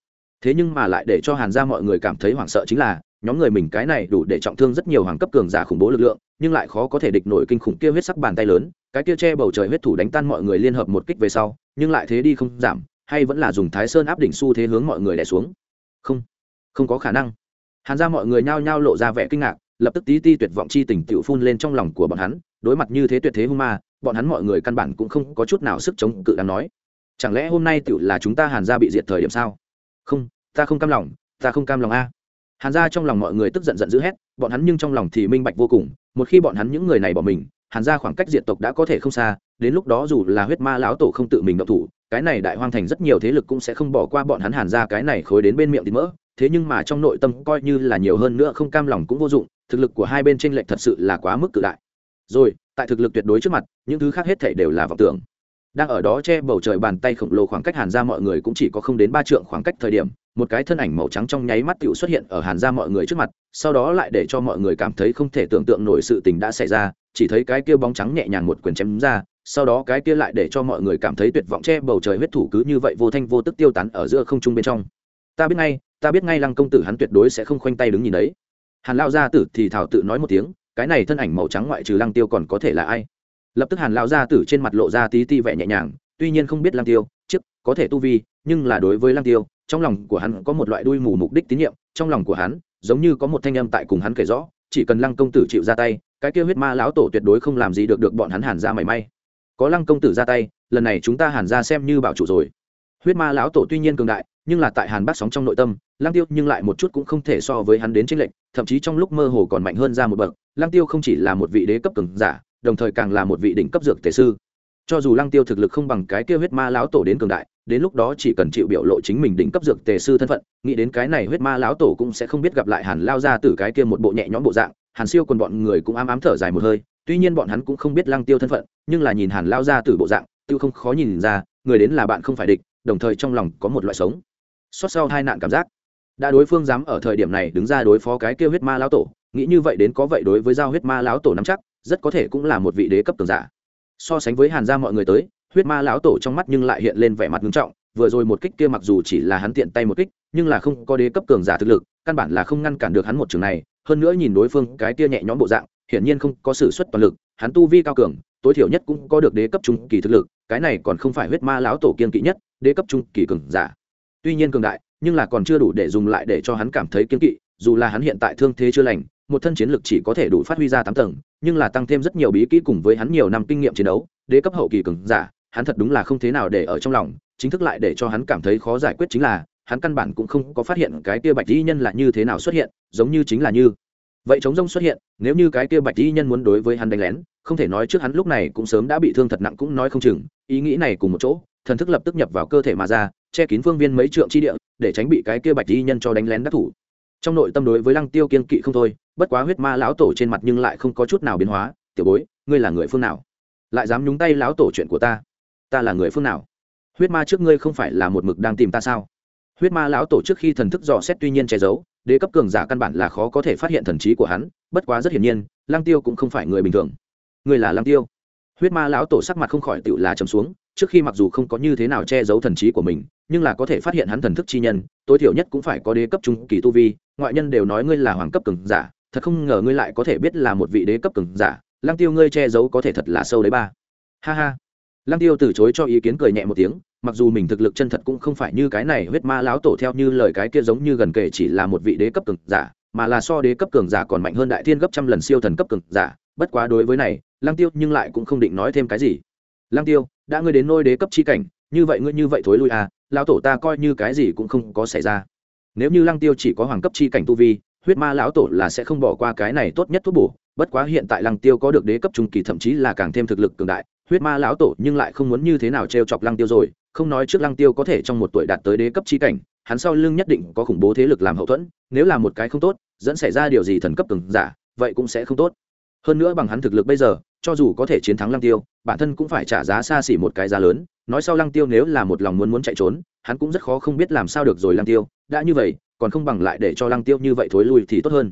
Thế nhưng mà lại để cho hàn gia mọi người cảm thấy hoảng sợ chính là, nhóm người mình cái này đủ để trọng thương rất nhiều hoàng cấp cường giả khủng bố lực lượng, nhưng lại khó có thể địch nổi kinh khủng kia huyết sắc bàn tay lớn, cái kia che bầu trời huyết thủ đánh tan mọi người liên hợp một kích về sau, nhưng lại thế đi không giảm hay vẫn là dùng thái sơn áp đỉnh xu thế hướng mọi người đè xuống? Không. Không có khả năng. Hàn ra mọi người nhao nhao lộ ra vẻ kinh ngạc, lập tức tí ti tuyệt vọng chi tình tiểu phun lên trong lòng của bọn hắn, đối mặt như thế tuyệt thế hung ma, bọn hắn mọi người căn bản cũng không có chút nào sức chống cự đáng nói. Chẳng lẽ hôm nay tiểu là chúng ta hàn ra bị diệt thời điểm sao? Không, ta không cam lòng, ta không cam lòng a. Hàn ra trong lòng mọi người tức giận giận dữ hét, bọn hắn nhưng trong lòng thì minh bạch vô cùng, một khi bọn hắn những người này bỏ mình, hàn ra khoảng cách diệt tộc đã có thể không xa, đến lúc đó dù là huyết ma lão tổ không tự mình động thủ cái này đại hoang thành rất nhiều thế lực cũng sẽ không bỏ qua bọn hắn hàn ra cái này khối đến bên miệng thì mỡ. Thế nhưng mà trong nội tâm coi như là nhiều hơn nữa không cam lòng cũng vô dụng, thực lực của hai bên tranh lệch thật sự là quá mức cự đại. Rồi, tại thực lực tuyệt đối trước mặt, những thứ khác hết thể đều là vọng tưởng. Đang ở đó che bầu trời bàn tay khổng lồ khoảng cách hàn ra mọi người cũng chỉ có không đến ba trượng khoảng cách thời điểm, một cái thân ảnh màu trắng trong nháy mắt tựu xuất hiện ở hàn ra mọi người trước mặt, sau đó lại để cho mọi người cảm thấy không thể tưởng tượng nổi sự tình đã xảy ra, chỉ thấy cái kia bóng trắng nhẹ nhàng một quyền chém ra sau đó cái kia lại để cho mọi người cảm thấy tuyệt vọng che bầu trời huyết thủ cứ như vậy vô thanh vô tức tiêu tán ở giữa không trung bên trong. Ta biết ngay, ta biết ngay lăng công tử hắn tuyệt đối sẽ không khoanh tay đứng nhìn đấy. Hàn lao gia tử thì thảo tự nói một tiếng, cái này thân ảnh màu trắng ngoại trừ lăng tiêu còn có thể là ai? Lập tức hàn lao gia tử trên mặt lộ ra tí ti vẻ nhẹ nhàng, tuy nhiên không biết lăng tiêu, trước, có thể tu vi, nhưng là đối với lăng tiêu, trong lòng của hắn có một loại đuôi mù mục đích tín nhiệm, trong lòng của hắn, giống như có một thanh âm tại cùng hắn kể rõ, chỉ cần lăng công tử chịu ra tay, cái kia huyết ma lão tổ tuyệt đối không làm gì được được bọn hắn hàn ra mảy may có lăng công tử ra tay, lần này chúng ta hàn ra xem như bảo chủ rồi. Huyết ma lão tổ tuy nhiên cường đại, nhưng là tại hàn bác sóng trong nội tâm, lăng tiêu nhưng lại một chút cũng không thể so với hắn đến tranh lệnh thậm chí trong lúc mơ hồ còn mạnh hơn ra một bậc. Lăng tiêu không chỉ là một vị đế cấp cường giả, đồng thời càng là một vị đỉnh cấp dược tề sư. Cho dù lăng tiêu thực lực không bằng cái kia huyết ma lão tổ đến cường đại, đến lúc đó chỉ cần chịu biểu lộ chính mình đỉnh cấp dược tề sư thân phận, nghĩ đến cái này huyết ma lão tổ cũng sẽ không biết gặp lại hàn lao ra từ cái kia một bộ nhẹ nhõm bộ dạng. Hàn siêu còn bọn người cũng ám ám thở dài một hơi tuy nhiên bọn hắn cũng không biết lăng tiêu thân phận, nhưng là nhìn hàn lao ra từ bộ dạng, tiêu không khó nhìn ra, người đến là bạn không phải địch, đồng thời trong lòng có một loại sống. Xót sau hai nạn cảm giác. Đã đối phương dám ở thời điểm này đứng ra đối phó cái kêu huyết ma lão tổ, nghĩ như vậy đến có vậy đối với giao huyết ma lão tổ nắm chắc, rất có thể cũng là một vị đế cấp tường giả. So sánh với hàn gia mọi người tới, huyết ma lão tổ trong mắt nhưng lại hiện lên vẻ mặt nghiêm trọng, vừa rồi một kích kia mặc dù chỉ là hắn tiện tay một kích, nhưng là không có đế cấp cường giả thực lực, căn bản là không ngăn cản được hắn một trường này, hơn nữa nhìn đối phương cái kia nhẹ nhõm bộ dạng hiển nhiên không có sự xuất toàn lực, hắn tu vi cao cường, tối thiểu nhất cũng có được đế cấp trung kỳ thực lực, cái này còn không phải huyết ma lão tổ kiên kỵ nhất, đế cấp trung kỳ cường giả. Tuy nhiên cường đại, nhưng là còn chưa đủ để dùng lại để cho hắn cảm thấy kiên kỵ, dù là hắn hiện tại thương thế chưa lành, một thân chiến lực chỉ có thể đủ phát huy ra tám tầng, nhưng là tăng thêm rất nhiều bí kỹ cùng với hắn nhiều năm kinh nghiệm chiến đấu, đế cấp hậu kỳ cường giả, hắn thật đúng là không thế nào để ở trong lòng, chính thức lại để cho hắn cảm thấy khó giải quyết chính là, hắn căn bản cũng không có phát hiện cái kia bạch y nhân là như thế nào xuất hiện, giống như chính là như vậy chống rông xuất hiện, nếu như cái kia bạch y nhân muốn đối với hắn đánh lén, không thể nói trước hắn lúc này cũng sớm đã bị thương thật nặng cũng nói không chừng, ý nghĩ này cùng một chỗ, thần thức lập tức nhập vào cơ thể mà ra, che kín phương viên mấy trượng chi địa, để tránh bị cái kia bạch y nhân cho đánh lén đắc thủ. Trong nội tâm đối với lăng tiêu kiên kỵ không thôi, bất quá huyết ma lão tổ trên mặt nhưng lại không có chút nào biến hóa, tiểu bối, ngươi là người phương nào? Lại dám nhúng tay lão tổ chuyện của ta? Ta là người phương nào? Huyết ma trước ngươi không phải là một mực đang tìm ta sao? Huyết ma lão tổ trước khi thần thức dò xét tuy nhiên che giấu đế cấp cường giả căn bản là khó có thể phát hiện thần trí của hắn, bất quá rất hiển nhiên, lăng tiêu cũng không phải người bình thường. Người là lăng tiêu. Huyết ma lão tổ sắc mặt không khỏi tựu là trầm xuống, trước khi mặc dù không có như thế nào che giấu thần trí của mình, nhưng là có thể phát hiện hắn thần thức chi nhân, tối thiểu nhất cũng phải có đế cấp trung kỳ tu vi, ngoại nhân đều nói ngươi là hoàng cấp cường giả, thật không ngờ ngươi lại có thể biết là một vị đế cấp cường giả, lăng tiêu ngươi che giấu có thể thật là sâu đấy ba. Ha ha. Lăng tiêu từ chối cho ý kiến cười nhẹ một tiếng mặc dù mình thực lực chân thật cũng không phải như cái này huyết ma lão tổ theo như lời cái kia giống như gần kể chỉ là một vị đế cấp cường giả, mà là so đế cấp cường giả còn mạnh hơn đại thiên gấp trăm lần siêu thần cấp cường giả, bất quá đối với này, lăng tiêu nhưng lại cũng không định nói thêm cái gì. Lăng tiêu, đã ngươi đến nôi đế cấp chi cảnh, như vậy ngươi như vậy thối lui à lão tổ ta coi như cái gì cũng không có xảy ra. Nếu như lăng tiêu chỉ có hoàng cấp chi cảnh tu vi, huyết ma lão tổ là sẽ không bỏ qua cái này tốt nhất thuốc bổ, bất quá hiện tại lăng tiêu có được đế cấp trung kỳ thậm chí là càng thêm thực lực cường đại, huyết ma lão tổ nhưng lại không muốn như thế nào t r e o chọc lăng tiêu rồi không nói trước lăng tiêu có thể trong một tuổi đạt tới đế cấp chi cảnh hắn sau lưng nhất định có khủng bố thế lực làm hậu thuẫn nếu là một cái không tốt dẫn xảy ra điều gì thần cấp cường giả vậy cũng sẽ không tốt. Hơn nữa bằng hắn thực lực bây giờ cho dù có thể chiến thắng lăng tiêu bản thân cũng phải trả giá xa xỉ một cái giá lớn nói sau lăng tiêu nếu là một lòng muốn muốn chạy trốn hắn cũng rất khó không biết làm sao được rồi lăng tiêu đã như vậy còn không bằng lại để cho lăng tiêu như vậy thối lui thì tốt hơn.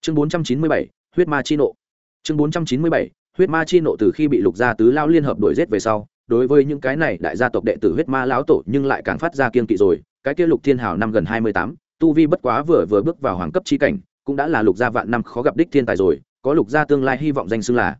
Chương 497, huyết ma chi nộ. Chương 497, huyết ma chi nộ từ khi bị lục gia tứ lao liên hợp đuổi giết về sau đối với những cái này đại gia tộc đệ tử huyết ma lão tổ nhưng lại càng phát ra kiên kỵ rồi. Cái kia lục thiên hào năm gần hai mươi tám, tu vi bất quá vừa vừa bước vào hoàng cấp chi cảnh, cũng đã là lục gia vạn năm khó gặp đích thiên tài rồi, có lục gia tương lai hy vọng danh xưng là.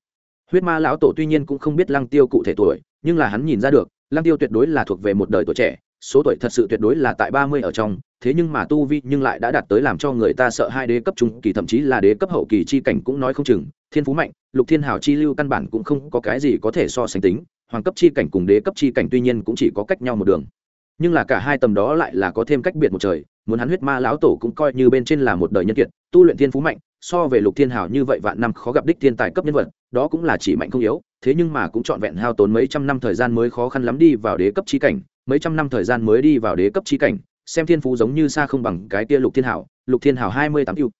Huyết ma lão tổ tuy nhiên cũng không biết lăng tiêu cụ thể tuổi, nhưng là hắn nhìn ra được, lăng tiêu tuyệt đối là thuộc về một đời tuổi trẻ, số tuổi thật sự tuyệt đối là tại ba mươi ở trong, thế nhưng mà tu vi nhưng lại đã đạt tới làm cho người ta sợ hai đế cấp trung kỳ, thậm chí là đế cấp hậu kỳ chi cảnh cũng nói không chừng. Thiên phú mạnh, lục thiên hào chi lưu căn bản cũng không có cái gì có thể so sánh tính hoàng cấp chi cảnh cùng đế cấp chi cảnh tuy nhiên cũng chỉ có cách nhau một đường nhưng là cả hai tầm đó lại là có thêm cách biệt một trời, muốn hắn huyết ma lão tổ cũng coi như bên trên là một đời nhân kiệt, tu luyện thiên phú mạnh, so về lục thiên hào như vậy vạn năm khó gặp đích thiên tài cấp nhân vật, đó cũng là chỉ mạnh không yếu, thế nhưng mà cũng trọn vẹn hao tốn mấy trăm năm thời gian mới khó khăn lắm đi vào đế cấp chi cảnh, mấy trăm năm thời gian mới đi vào đế cấp chi cảnh, xem thiên phú giống như xa không bằng cái tia lục thiên hào. lục thiên hào hai mươi tám ưu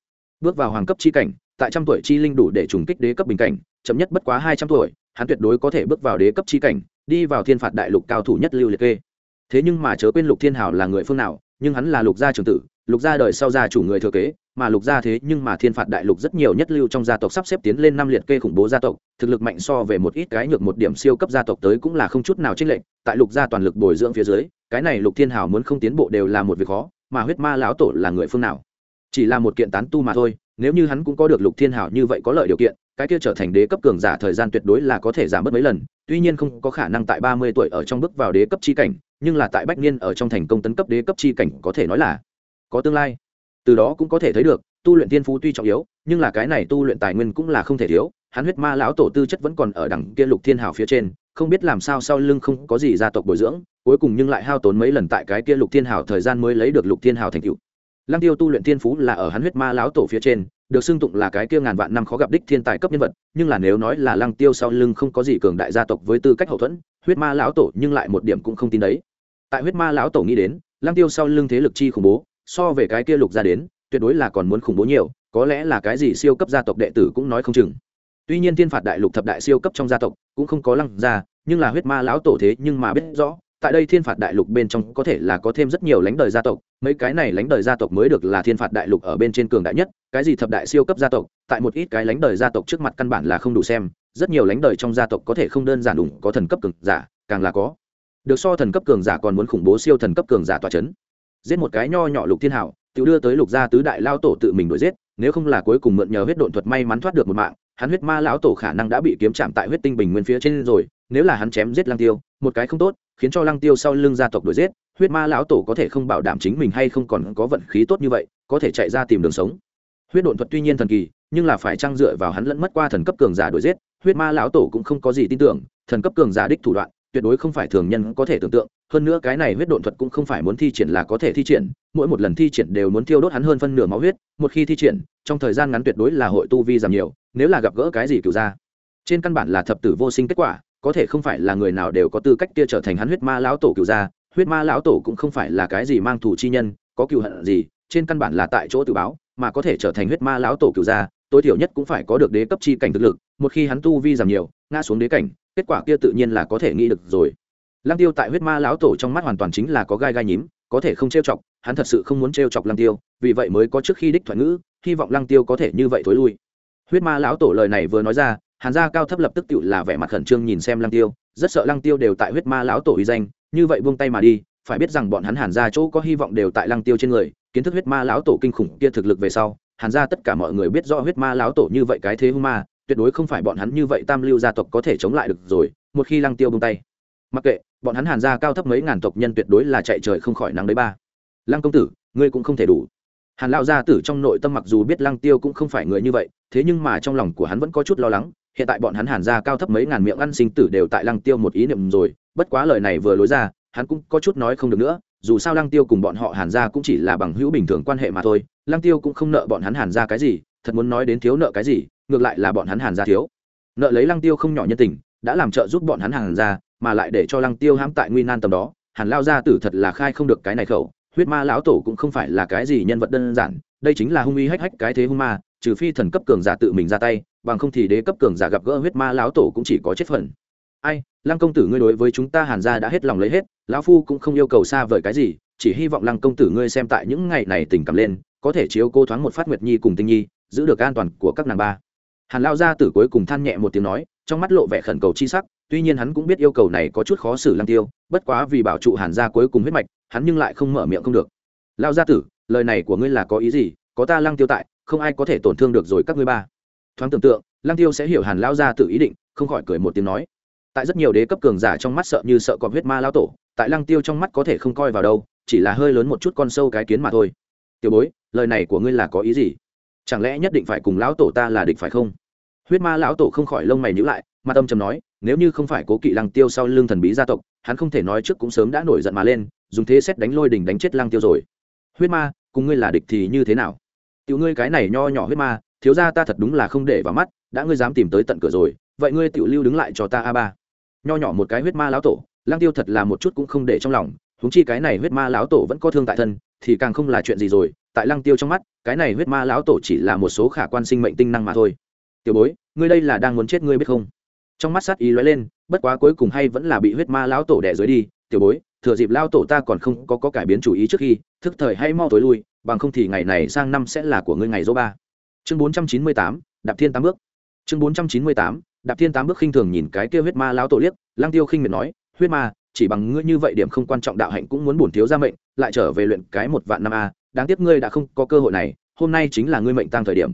bước vào hoàng cấp chi cảnh, tại trăm tuổi chi linh đủ để trùng kích đế cấp bình cảnh, chậm nhất bất quá hai trăm tuổi hắn tuyệt đối có thể bước vào đế cấp chi cảnh, đi vào thiên phạt đại lục cao thủ nhất lưu liệt kê. Thế nhưng mà chớ quên lục thiên hảo là người phương nào, nhưng hắn là lục gia trường tử, lục gia đời sau gia chủ người thừa kế, mà lục gia thế nhưng mà thiên phạt đại lục rất nhiều nhất lưu trong gia tộc sắp xếp tiến lên năm liệt kê khủng bố gia tộc, thực lực mạnh so về một ít cái nhược một điểm siêu cấp gia tộc tới cũng là không chút nào chênh lệch, tại lục gia toàn lực bồi dưỡng phía dưới, cái này lục thiên hào muốn không tiến bộ đều là một việc khó, mà huyết ma lão tổ là người phương nào? Chỉ là một kiện tán tu mà thôi, nếu như hắn cũng có được lục thiên hào như vậy có lợi điều kiện cái kia trở thành đế cấp cường giả thời gian tuyệt đối là có thể giảm bớt mấy lần, tuy nhiên không có khả năng tại ba mươi tuổi ở trong bước vào đế cấp chi cảnh, nhưng là tại bách niên ở trong thành công tấn cấp đế cấp chi cảnh có thể nói là có tương lai. Từ đó cũng có thể thấy được, tu luyện tiên phú tuy trọng yếu, nhưng là cái này tu luyện tài nguyên cũng là không thể thiếu, hắn huyết ma lão tổ tư chất vẫn còn ở đẳng kia lục thiên hào phía trên, không biết làm sao sau lưng không có gì gia tộc bồi dưỡng, cuối cùng nhưng lại hao tốn mấy lần tại cái kia lục thiên hào thời gian mới lấy được lục thiên hào thành cựu lăng tiêu tu luyện thiên phú là ở hắn huyết ma lão tổ phía trên được xưng tụng là cái kia ngàn vạn năm khó gặp đích thiên tài cấp nhân vật, nhưng là nếu nói là lăng tiêu sau lưng không có gì cường đại gia tộc với tư cách hậu thuẫn, huyết ma lão tổ nhưng lại một điểm cũng không tin đấy. Tại huyết ma lão tổ nghĩ đến, lăng tiêu sau lưng thế lực chi khủng bố, so về cái kia lục ra đến, tuyệt đối là còn muốn khủng bố nhiều, có lẽ là cái gì siêu cấp gia tộc đệ tử cũng nói không chừng. Tuy nhiên thiên phạt đại lục thập đại siêu cấp trong gia tộc cũng không có lăng ra nhưng là huyết ma lão tổ thế nhưng mà biết rõ tại đây thiên phạt đại lục bên trong có thể là có thêm rất nhiều lãnh đời gia tộc, mấy cái này lãnh đời gia tộc mới được là thiên phạt đại lục ở bên trên cường đại nhất, cái gì thập đại siêu cấp gia tộc, tại một ít cái lãnh đời gia tộc trước mặt căn bản là không đủ xem, rất nhiều lãnh đời trong gia tộc có thể không đơn giản đủ có thần cấp cường giả, càng là có. Được so thần cấp cường giả còn muốn khủng bố siêu thần cấp cường giả tỏa chấn. Giết một cái nho nhỏ lục thiên hảo tự đưa tới lục gia tứ đại lao tổ tự mình đuổi giết, nếu không là cuối cùng mượn nhờ huyết độn thuật may mắn thoát được một mạng, hắn huyết ma lão tổ khả năng đã bị kiếm chạm tại huyết tinh bình nguyên phía trên rồi, nếu là hắn chém giết lang tiêu, một cái không tốt khiến cho lăng tiêu sau lưng gia tộc đuổi giết, huyết ma lão tổ có thể không bảo đảm chính mình hay không còn có vận khí tốt như vậy, có thể chạy ra tìm đường sống. Huyết độn thuật tuy nhiên thần kỳ, nhưng là phải trang dựa vào hắn lẫn mất qua thần cấp cường giả đuổi giết, huyết ma lão tổ cũng không có gì tin tưởng, thần cấp cường giả đích thủ đoạn, tuyệt đối không phải thường nhân có thể tưởng tượng, hơn nữa cái này huyết độn thuật cũng không phải muốn thi triển là có thể thi triển, mỗi một lần thi triển đều muốn thiêu đốt hắn hơn phân nửa máu huyết, một khi thi triển, trong thời gian ngắn tuyệt đối là hội tu vi giảm nhiều, nếu là gặp gỡ cái gì cựu ra. Trên căn bản là thập tử vô sinh kết quả có thể không phải là người nào đều có tư cách kia trở thành hắn huyết ma lão tổ cựu gia, huyết ma lão tổ cũng không phải là cái gì mang thủ chi nhân, có cựu hận gì, trên căn bản là tại chỗ tự báo, mà có thể trở thành huyết ma lão tổ cựu gia, tối thiểu nhất cũng phải có được đế cấp chi cảnh thực lực, một khi hắn tu vi giảm nhiều, ngã xuống đế cảnh, kết quả kia tự nhiên là có thể nghĩ được rồi. Lăng tiêu tại huyết ma lão tổ trong mắt hoàn toàn chính là có gai gai nhím, có thể không trêu chọc, hắn thật sự không muốn trêu chọc lăng tiêu, vì vậy mới có trước khi đích thoại ngữ, hy vọng lăng tiêu có thể như vậy thối lui. Huyết ma lão tổ lời này vừa nói ra hàn gia cao thấp lập tức tự là vẻ mặt khẩn trương nhìn xem lăng tiêu, rất sợ lăng tiêu đều tại huyết ma lão tổ uy danh, như vậy buông tay mà đi, phải biết rằng bọn hắn hàn gia chỗ có hy vọng đều tại lăng tiêu trên người, kiến thức huyết ma lão tổ kinh khủng kia thực lực về sau, hàn gia tất cả mọi người biết rõ huyết ma lão tổ như vậy cái thế hung ma, tuyệt đối không phải bọn hắn như vậy tam lưu gia tộc có thể chống lại được rồi, một khi lăng tiêu buông tay. Mặc kệ, bọn hắn hàn gia cao thấp mấy ngàn tộc nhân tuyệt đối là chạy trời không khỏi nắng đấy ba. Lăng công tử, ngươi cũng không thể đủ. Hàn Lão gia tử trong nội tâm mặc dù biết lăng tiêu cũng không phải người như vậy, thế nhưng mà trong lòng của hắn vẫn có chút lo lắng hiện tại bọn hắn hàn ra cao thấp mấy ngàn miệng ăn sinh tử đều tại lăng tiêu một ý niệm rồi, bất quá lời này vừa lối ra, hắn cũng có chút nói không được nữa, dù sao lăng tiêu cùng bọn họ hàn ra cũng chỉ là bằng hữu bình thường quan hệ mà thôi, lăng tiêu cũng không nợ bọn hắn hàn ra cái gì, thật muốn nói đến thiếu nợ cái gì, ngược lại là bọn hắn hàn ra thiếu. Nợ lấy lăng tiêu không nhỏ nhân tình, đã làm trợ giúp bọn hắn hàn ra mà lại để cho lăng tiêu hãm tại nguy nan tầm đó, hàn lao gia tử thật là khai không được cái này khẩu, huyết ma lão tổ cũng không phải là cái gì nhân vật đơn giản đây chính là hung uy hách hách cái thế hung ma, trừ phi thần cấp cường giả tự mình ra tay, bằng không thì đế cấp cường giả gặp gỡ huyết ma lão tổ cũng chỉ có chết phần. Ai, lăng công tử ngươi đối với chúng ta hàn gia đã hết lòng lấy hết, lão phu cũng không yêu cầu xa vời cái gì, chỉ hy vọng lăng công tử ngươi xem tại những ngày này tình cảm lên, có thể chiếu cô thoáng một phát nguyệt nhi cùng tinh nhi, giữ được an toàn của các nàng ba. Hàn lao gia tử cuối cùng than nhẹ một tiếng nói, trong mắt lộ vẻ khẩn cầu chi sắc, tuy nhiên hắn cũng biết yêu cầu này có chút khó xử lăng tiêu, bất quá vì bảo trụ hàn gia cuối cùng huyết mạch, hắn nhưng lại không mở miệng không được. Lao gia tử lời này của ngươi là có ý gì? Có ta lăng tiêu tại, không ai có thể tổn thương được rồi các ngươi ba. Thoáng tưởng tượng, lăng tiêu sẽ hiểu hàn lao gia tử ý định, không khỏi cười một tiếng nói. Tại rất nhiều đế cấp cường giả trong mắt sợ như sợ cọp huyết ma lao tổ, tại lăng tiêu trong mắt có thể không coi vào đâu, chỉ là hơi lớn một chút con sâu cái kiến mà thôi. Tiểu bối, lời này của ngươi là có ý gì? Chẳng lẽ nhất định phải cùng lão tổ ta là địch phải không? Huyết ma lão tổ không khỏi lông mày nhữ lại, mà tâm trầm nói, nếu như không phải cố kỵ lăng tiêu sau lưng thần bí gia tộc, hắn không thể nói trước cũng sớm đã nổi giận mà lên, dùng thế xét đánh lôi đình đánh chết lăng tiêu rồi huyết ma, cùng ngươi là địch thì như thế nào? Tiểu ngươi cái này nho nhỏ huyết ma, thiếu ra ta thật đúng là không để vào mắt, đã ngươi dám tìm tới tận cửa rồi, vậy ngươi tiểu lưu đứng lại cho ta a ba. Nho nhỏ một cái huyết ma lão tổ Lang tiêu thật là một chút cũng không để trong lòng, huống chi cái này huyết ma lão tổ vẫn có thương tại thân, thì càng không là chuyện gì rồi, tại lăng tiêu trong mắt, cái này huyết ma lão tổ chỉ là một số khả quan sinh mệnh tinh năng mà thôi. Tiểu bối, ngươi đây là đang muốn chết ngươi biết không? Trong mắt sát ý lóe lên, bất quá cuối cùng hay vẫn là bị huyết ma lão tổ đẻ dưới đi, tiểu bối thừa dịp lao tổ ta còn không có, có cải biến chủ ý trước khi thức thời hay mau tối lui bằng không thì ngày này sang năm sẽ là của ngươi ngày dỗ ba. Chương bốn trăm chín mươi tám đạp thiên tám bước. Chương bốn trăm chín mươi tám đạp thiên tám bước khinh thường nhìn cái kia huyết ma lao tổ liếc lang tiêu khinh miệt nói huyết ma chỉ bằng ngươi như vậy điểm không quan trọng đạo hạnh cũng muốn bổn thiếu ra mệnh lại trở về luyện cái một vạn năm a đáng tiếc ngươi đã không có cơ hội này hôm nay chính là ngươi mệnh tăng thời điểm.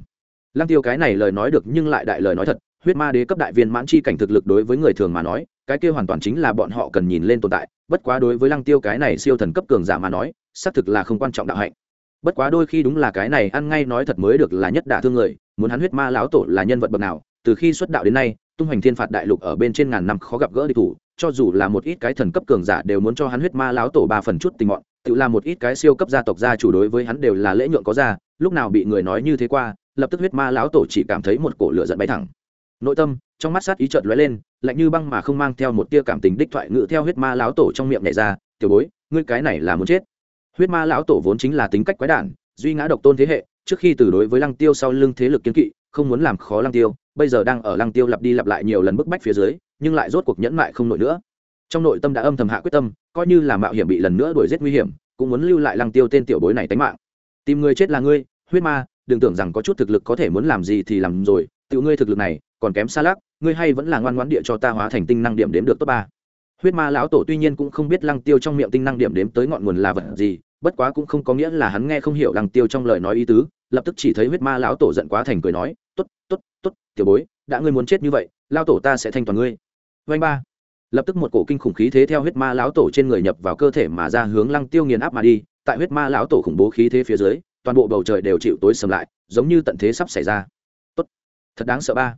Lang tiêu cái này lời nói được nhưng lại đại lời nói thật huyết ma đế cấp đại viên mãn chi cảnh thực lực đối với người thường mà nói cái kia hoàn toàn chính là bọn họ cần nhìn lên tồn tại bất quá đối với lăng tiêu cái này siêu thần cấp cường giả mà nói, xác thực là không quan trọng đạo hạnh. Bất quá đôi khi đúng là cái này, ăn ngay nói thật mới được là nhất đả thương người, muốn hắn huyết ma lão tổ là nhân vật bậc nào, từ khi xuất đạo đến nay, tung hoành thiên phạt đại lục ở bên trên ngàn năm khó gặp gỡ địch thủ, cho dù là một ít cái thần cấp cường giả đều muốn cho hắn huyết ma lão tổ ba phần chút tình mọn, tự là một ít cái siêu cấp gia tộc gia chủ đối với hắn đều là lễ nhượng có ra, lúc nào bị người nói như thế qua, lập tức huyết ma lão tổ chỉ cảm thấy một cổ lửa giận bay thẳng. Nội tâm, trong mắt sát ý chợt lóe lên lạnh như băng mà không mang theo một tia cảm tình đích thoại ngữ theo huyết ma lão tổ trong miệng nhảy ra, tiểu bối, ngươi cái này là muốn chết. Huyết ma lão tổ vốn chính là tính cách quái đản, duy ngã độc tôn thế hệ, trước khi từ đối với lăng tiêu sau lưng thế lực kiến kỵ, không muốn làm khó lăng tiêu, bây giờ đang ở lăng tiêu lặp đi lặp lại nhiều lần bức bách phía dưới, nhưng lại rốt cuộc nhẫn mại không nổi nữa. Trong nội tâm đã âm thầm hạ quyết tâm, coi như là mạo hiểm bị lần nữa đuổi giết nguy hiểm, cũng muốn lưu lại lăng tiêu tên tiểu bối này tánh mạng. Tìm người chết là ngươi, huyết ma, đừng tưởng rằng có chút thực lực có thể muốn làm gì thì làm rồi, tiểu ngươi thực lực này còn kém xa lắc, ngươi hay vẫn là ngoan ngoãn địa cho ta hóa thành tinh năng điểm đếm được top ba. Huyết ma lão tổ tuy nhiên cũng không biết lăng tiêu trong miệng tinh năng điểm đếm tới ngọn nguồn là vật gì, bất quá cũng không có nghĩa là hắn nghe không hiểu lăng tiêu trong lời nói ý tứ, lập tức chỉ thấy huyết ma lão tổ giận quá thành cười nói, tốt tốt tốt, tiểu bối, đã ngươi muốn chết như vậy lao tổ ta sẽ thanh toàn ngươi. Vanh ba. Lập tức một cổ kinh khủng khí thế theo huyết ma lão tổ trên người nhập vào cơ thể mà ra hướng lăng tiêu nghiền áp mà đi, tại huyết ma lão tổ khủng bố khí thế phía dưới, toàn bộ bầu trời đều chịu tối sầm lại, giống như tận thế sắp xảy ra. Tốt. Thật đáng sợ ba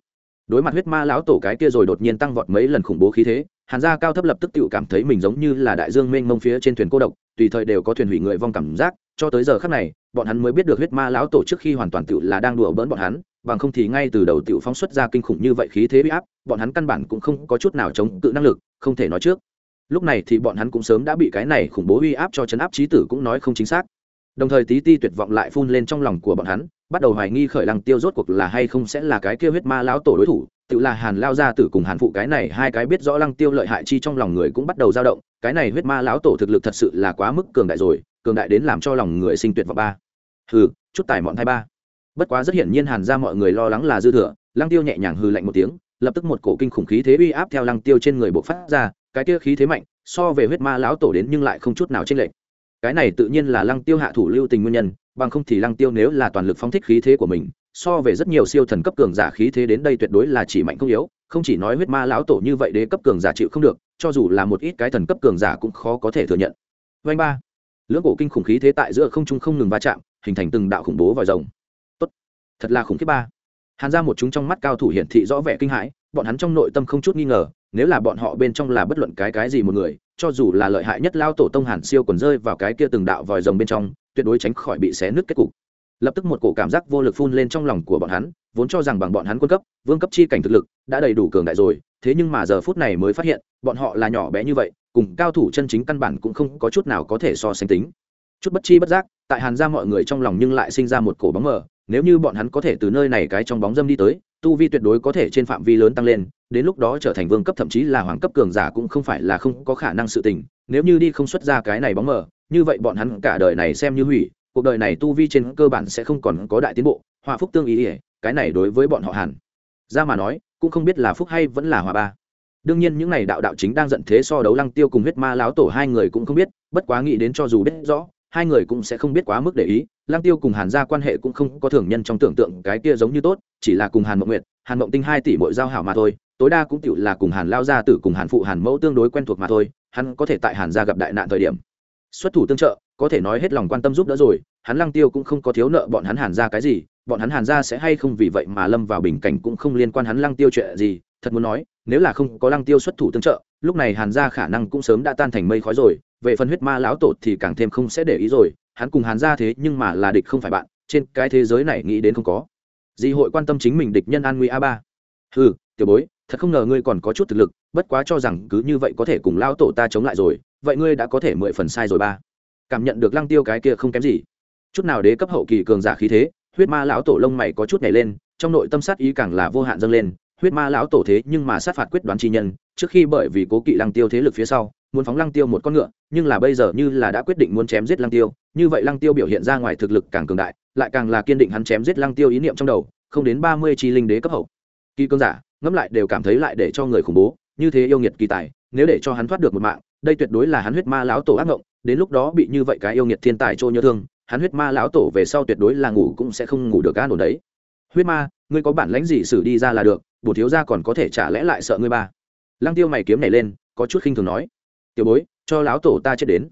đối mặt huyết ma lão tổ cái kia rồi đột nhiên tăng vọt mấy lần khủng bố khí thế, hàn gia cao thấp lập tức tự cảm thấy mình giống như là đại dương mênh mông phía trên thuyền cô độc, tùy thời đều có thuyền hủy người vong cảm giác, cho tới giờ khắc này, bọn hắn mới biết được huyết ma lão tổ trước khi hoàn toàn tự là đang đùa bỡn bọn hắn, bằng không thì ngay từ đầu tự phóng xuất ra kinh khủng như vậy khí thế bị áp, bọn hắn căn bản cũng không có chút nào chống cự năng lực, không thể nói trước. Lúc này thì bọn hắn cũng sớm đã bị cái này khủng bố uy áp cho chấn áp trí tử cũng nói không chính xác đồng thời tí ti tuyệt vọng lại phun lên trong lòng của bọn hắn, bắt đầu hoài nghi khởi lăng tiêu rốt cuộc là hay không sẽ là cái kia huyết ma lão tổ đối thủ, tự là hàn lao ra tử cùng hàn phụ cái này hai cái biết rõ lăng tiêu lợi hại chi trong lòng người cũng bắt đầu dao động, cái này huyết ma lão tổ thực lực thật sự là quá mức cường đại rồi, cường đại đến làm cho lòng người sinh tuyệt vọng ba. Hừ, chút tài mọn thai ba. Bất quá rất hiển nhiên hàn ra mọi người lo lắng là dư thừa, lăng tiêu nhẹ nhàng hư lạnh một tiếng, lập tức một cổ kinh khủng khí thế uy áp theo lăng tiêu trên người bộc phát ra, cái kia khí thế mạnh, so về huyết ma lão tổ đến nhưng lại không chút nào chênh lệch cái này tự nhiên là lăng tiêu hạ thủ lưu tình nguyên nhân, bằng không thì lăng tiêu nếu là toàn lực phóng thích khí thế của mình, so về rất nhiều siêu thần cấp cường giả khí thế đến đây tuyệt đối là chỉ mạnh không yếu, không chỉ nói huyết ma lão tổ như vậy đế cấp cường giả chịu không được, cho dù là một ít cái thần cấp cường giả cũng khó có thể thừa nhận. Vanh ba. Lưỡng cổ kinh khủng khí thế tại giữa không trung không ngừng va chạm, hình thành từng đạo khủng bố vòi rồng. Tốt. Thật là khủng khiếp ba. Hàn ra một chúng trong mắt cao thủ hiển thị rõ vẻ kinh hãi bọn hắn trong nội tâm không chút nghi ngờ, nếu là bọn họ bên trong là bất luận cái cái gì một người, cho dù là lợi hại nhất lao tổ tông hàn siêu còn rơi vào cái kia từng đạo vòi rồng bên trong, tuyệt đối tránh khỏi bị xé nứt kết cục. Lập tức một cổ cảm giác vô lực phun lên trong lòng của bọn hắn, vốn cho rằng bằng bọn hắn quân cấp, vương cấp chi cảnh thực lực, đã đầy đủ cường đại rồi, thế nhưng mà giờ phút này mới phát hiện, bọn họ là nhỏ bé như vậy, cùng cao thủ chân chính căn bản cũng không có chút nào có thể so sánh tính. Chút bất chi bất giác, tại hàn ra mọi người trong lòng nhưng lại sinh ra một cổ bóng mờ, nếu như bọn hắn có thể từ nơi này cái trong bóng dâm đi tới tu vi tuyệt đối có thể trên phạm vi lớn tăng lên, đến lúc đó trở thành vương cấp, thậm chí là hoàng cấp cường giả cũng không phải là không có khả năng sự tình. Nếu như đi không xuất ra cái này bóng mờ, như vậy bọn hắn cả đời này xem như hủy, cuộc đời này tu vi trên cơ bản sẽ không còn có đại tiến bộ. Hòa phúc tương ý ỉa cái này đối với bọn họ hẳn. Ra mà nói, cũng không biết là phúc hay vẫn là hòa ba. Đương nhiên những n à y đạo đạo chính đang giận thế so đấu lăng tiêu cùng huyết ma láo tổ hai người cũng không biết, bất quá nghĩ đến cho dù biết rõ hai người cũng sẽ không biết quá mức để ý, lăng tiêu cùng hàn gia quan hệ cũng không có thường nhân trong tưởng tượng cái kia giống như tốt, chỉ là cùng hàn mộng nguyệt, hàn mộng tinh hai tỷ mỗi giao hảo mà thôi, tối đa cũng tựu là cùng hàn lao gia tử cùng hàn phụ hàn mẫu tương đối quen thuộc mà thôi, hắn có thể tại hàn gia gặp đại nạn thời điểm. Xuất thủ tương trợ, có thể nói hết lòng quan tâm giúp đỡ rồi, hắn lăng tiêu cũng không có thiếu nợ bọn hắn hàn ra cái gì, bọn hắn hàn ra sẽ hay không vì vậy mà lâm vào bình cảnh cũng không liên quan hắn lăng tiêu chuyện gì thật muốn nói, nếu là không có lăng tiêu xuất thủ tương trợ, lúc này hàn gia khả năng cũng sớm đã tan thành mây khói rồi, về phần huyết ma lão tổ thì càng thêm không sẽ để ý rồi, hắn cùng hàn gia thế nhưng mà là địch không phải bạn, trên cái thế giới này nghĩ đến không có. Gì hội quan tâm chính mình địch nhân an nguy a ba. Ừ tiểu bối, thật không ngờ ngươi còn có chút thực lực, bất quá cho rằng cứ như vậy có thể cùng lão tổ ta chống lại rồi, vậy ngươi đã có thể mười phần sai rồi ba. Cảm nhận được lăng tiêu cái kia không kém gì. Chút nào đế cấp hậu kỳ cường giả khí thế, huyết ma lão tổ lông mày có chút nhảy lên, trong nội tâm sát ý càng là vô hạn dâng lên huyết ma lão tổ thế nhưng mà sát phạt quyết đoán chi nhân, trước khi bởi vì cố kỵ lăng tiêu thế lực phía sau, muốn phóng lăng tiêu một con ngựa, nhưng là bây giờ như là đã quyết định muốn chém giết lăng tiêu, như vậy lăng tiêu biểu hiện ra ngoài thực lực càng cường đại, lại càng là kiên định hắn chém giết lăng tiêu ý niệm trong đầu, không đến ba mươi chi linh đế cấp hậu. Kỳ cương giả, ngẫm lại đều cảm thấy lại để cho người khủng bố, như thế yêu nghiệt kỳ tài, nếu để cho hắn thoát được một mạng, đây tuyệt đối là hắn huyết ma lão tổ ác ngộng, đến lúc đó bị như vậy cái yêu nghiệt thiên tài trôi nhớ thương, hắn huyết ma lão tổ về sau tuyệt đối là ngủ cũng sẽ không ngủ được an ổn đấy huyết ma, ngươi có bản lãnh gì xử đi ra là được, bổ thiếu ra còn có thể trả lẽ lại sợ ngươi ba. Lăng tiêu mày kiếm này lên, có chút khinh thường nói, tiểu bối, cho lão tổ ta chết đến.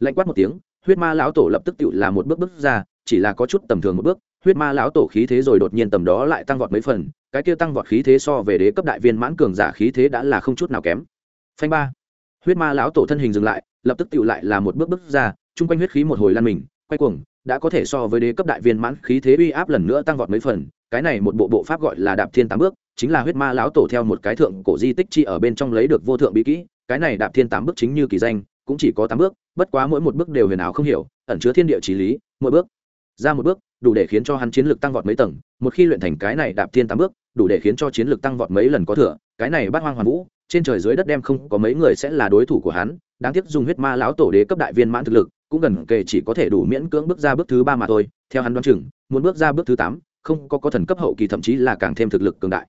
Lạnh quát một tiếng, huyết ma lão tổ lập tức tự là một bước bước ra, chỉ là có chút tầm thường một bước, huyết ma lão tổ khí thế rồi đột nhiên tầm đó lại tăng vọt mấy phần, cái kia tăng vọt khí thế so về đế cấp đại viên mãn cường giả khí thế đã là không chút nào kém. Phanh ba, huyết ma lão tổ thân hình dừng lại, lập tức tự lại là một bước bước ra, chung quanh huyết khí một hồi lan mình, quay cuồng, đã có thể so với đế cấp đại viên mãn khí thế uy áp lần nữa tăng vọt mấy phần cái này một bộ bộ pháp gọi là đạp thiên tám bước, chính là huyết ma lão tổ theo một cái thượng cổ di tích chi ở bên trong lấy được vô thượng bí kỹ. Cái này đạp thiên tám bước chính như kỳ danh, cũng chỉ có tám bước, bất quá mỗi một bước đều huyền ảo không hiểu, ẩn chứa thiên địa trí lý, mỗi bước ra một bước, đủ để khiến cho hắn chiến lược tăng vọt mấy tầng. Một khi luyện thành cái này đạp thiên tám bước, đủ để khiến cho chiến lược tăng vọt mấy lần có thừa. Cái này bắt hoang hoàn vũ, trên trời dưới đất đem không có mấy người sẽ là đối thủ của hắn. Đáng tiếc dùng huyết ma lão tổ đế cấp đại viên mãn thực lực, cũng gần kề chỉ có thể đủ miễn cưỡng bước ra bước thứ ba mà thôi. Theo hắn đoán chừng, muốn bước ra bước thứ tám không có có thần cấp hậu kỳ, thậm chí là càng thêm thực lực cường đại.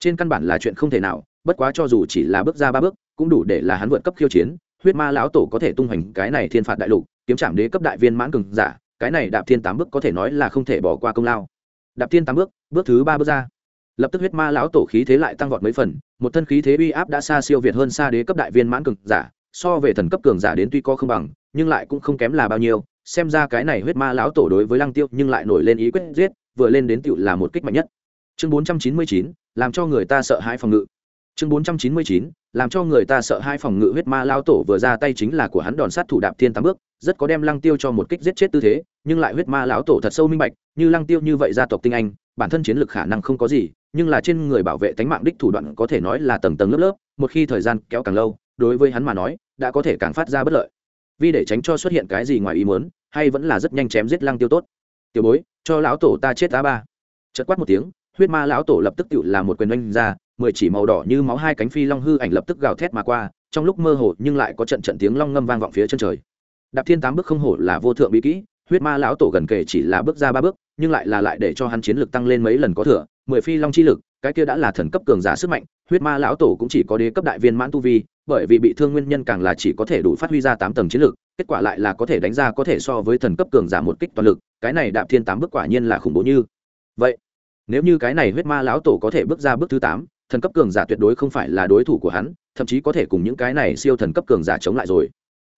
Trên căn bản là chuyện không thể nào, bất quá cho dù chỉ là bước ra ba bước, cũng đủ để là hắn vượt cấp khiêu chiến. Huyết ma lão tổ có thể tung hoành cái này thiên phạt đại lục, kiếm trạm đế cấp đại viên mãn cường giả, cái này đạp thiên tám bước có thể nói là không thể bỏ qua công lao. Đạp thiên tám bước bước thứ ba bước ra. Lập tức huyết ma lão tổ khí thế lại tăng vọt mấy phần, một thân khí thế uy áp đã xa siêu việt hơn xa đế cấp đại viên mãn cường giả, so về thần cấp cường giả đến tuy có không bằng, nhưng lại cũng không kém là bao nhiêu. Xem ra cái này huyết ma lão tổ đối với lăng tiêu nhưng lại nổi lên ý quyết giết vừa lên đến tựu là một kích mạnh nhất. Chương 499, làm cho người ta sợ hai phòng ngự. Chương 499, làm cho người ta sợ hai phòng ngự huyết ma lão tổ vừa ra tay chính là của hắn đòn sát thủ đạp thiên tám bước rất có đem lăng tiêu cho một kích giết chết tư thế nhưng lại huyết ma lão tổ thật sâu minh bạch như lăng tiêu như vậy gia tộc tinh anh bản thân chiến lược khả năng không có gì nhưng là trên người bảo vệ tánh mạng đích thủ đoạn có thể nói là tầng tầng lớp lớp một khi thời gian kéo càng lâu đối với hắn mà nói đã có thể càng phát ra bất lợi. Vì để tránh cho xuất hiện cái gì ngoài ý muốn hay vẫn là rất nhanh chém giết lăng tiêu tốt tiểu bối, cho lão tổ ta chết tá ba. Chật quát một tiếng, huyết ma lão tổ lập tức tự làm một quyền oanh ra, mười chỉ màu đỏ như máu hai cánh phi long hư ảnh lập tức gào thét mà qua, trong lúc mơ hồ nhưng lại có trận trận tiếng long ngâm vang vọng phía chân trời. Đạp thiên tám bước không hổ là vô thượng bí kỹ, huyết ma lão tổ gần kể chỉ là bước ra ba bước, nhưng lại là lại để cho hắn chiến lực tăng lên mấy lần có thừa, mười phi long chi lực, cái kia đã là thần cấp cường giả sức mạnh, huyết ma lão tổ cũng chỉ có đế cấp đại viên mãn tu vi bởi vì bị thương nguyên nhân càng là chỉ có thể đủ phát huy ra tám tầng chiến lược kết quả lại là có thể đánh ra có thể so với thần cấp cường giả một kích toàn lực, cái này đạp thiên tám bước quả nhiên là khủng bố như. Vậy, nếu như cái này huyết ma lão tổ có thể bước ra bước thứ tám, thần cấp cường giả tuyệt đối không phải là đối thủ của hắn, thậm chí có thể cùng những cái này siêu thần cấp cường giả chống lại rồi.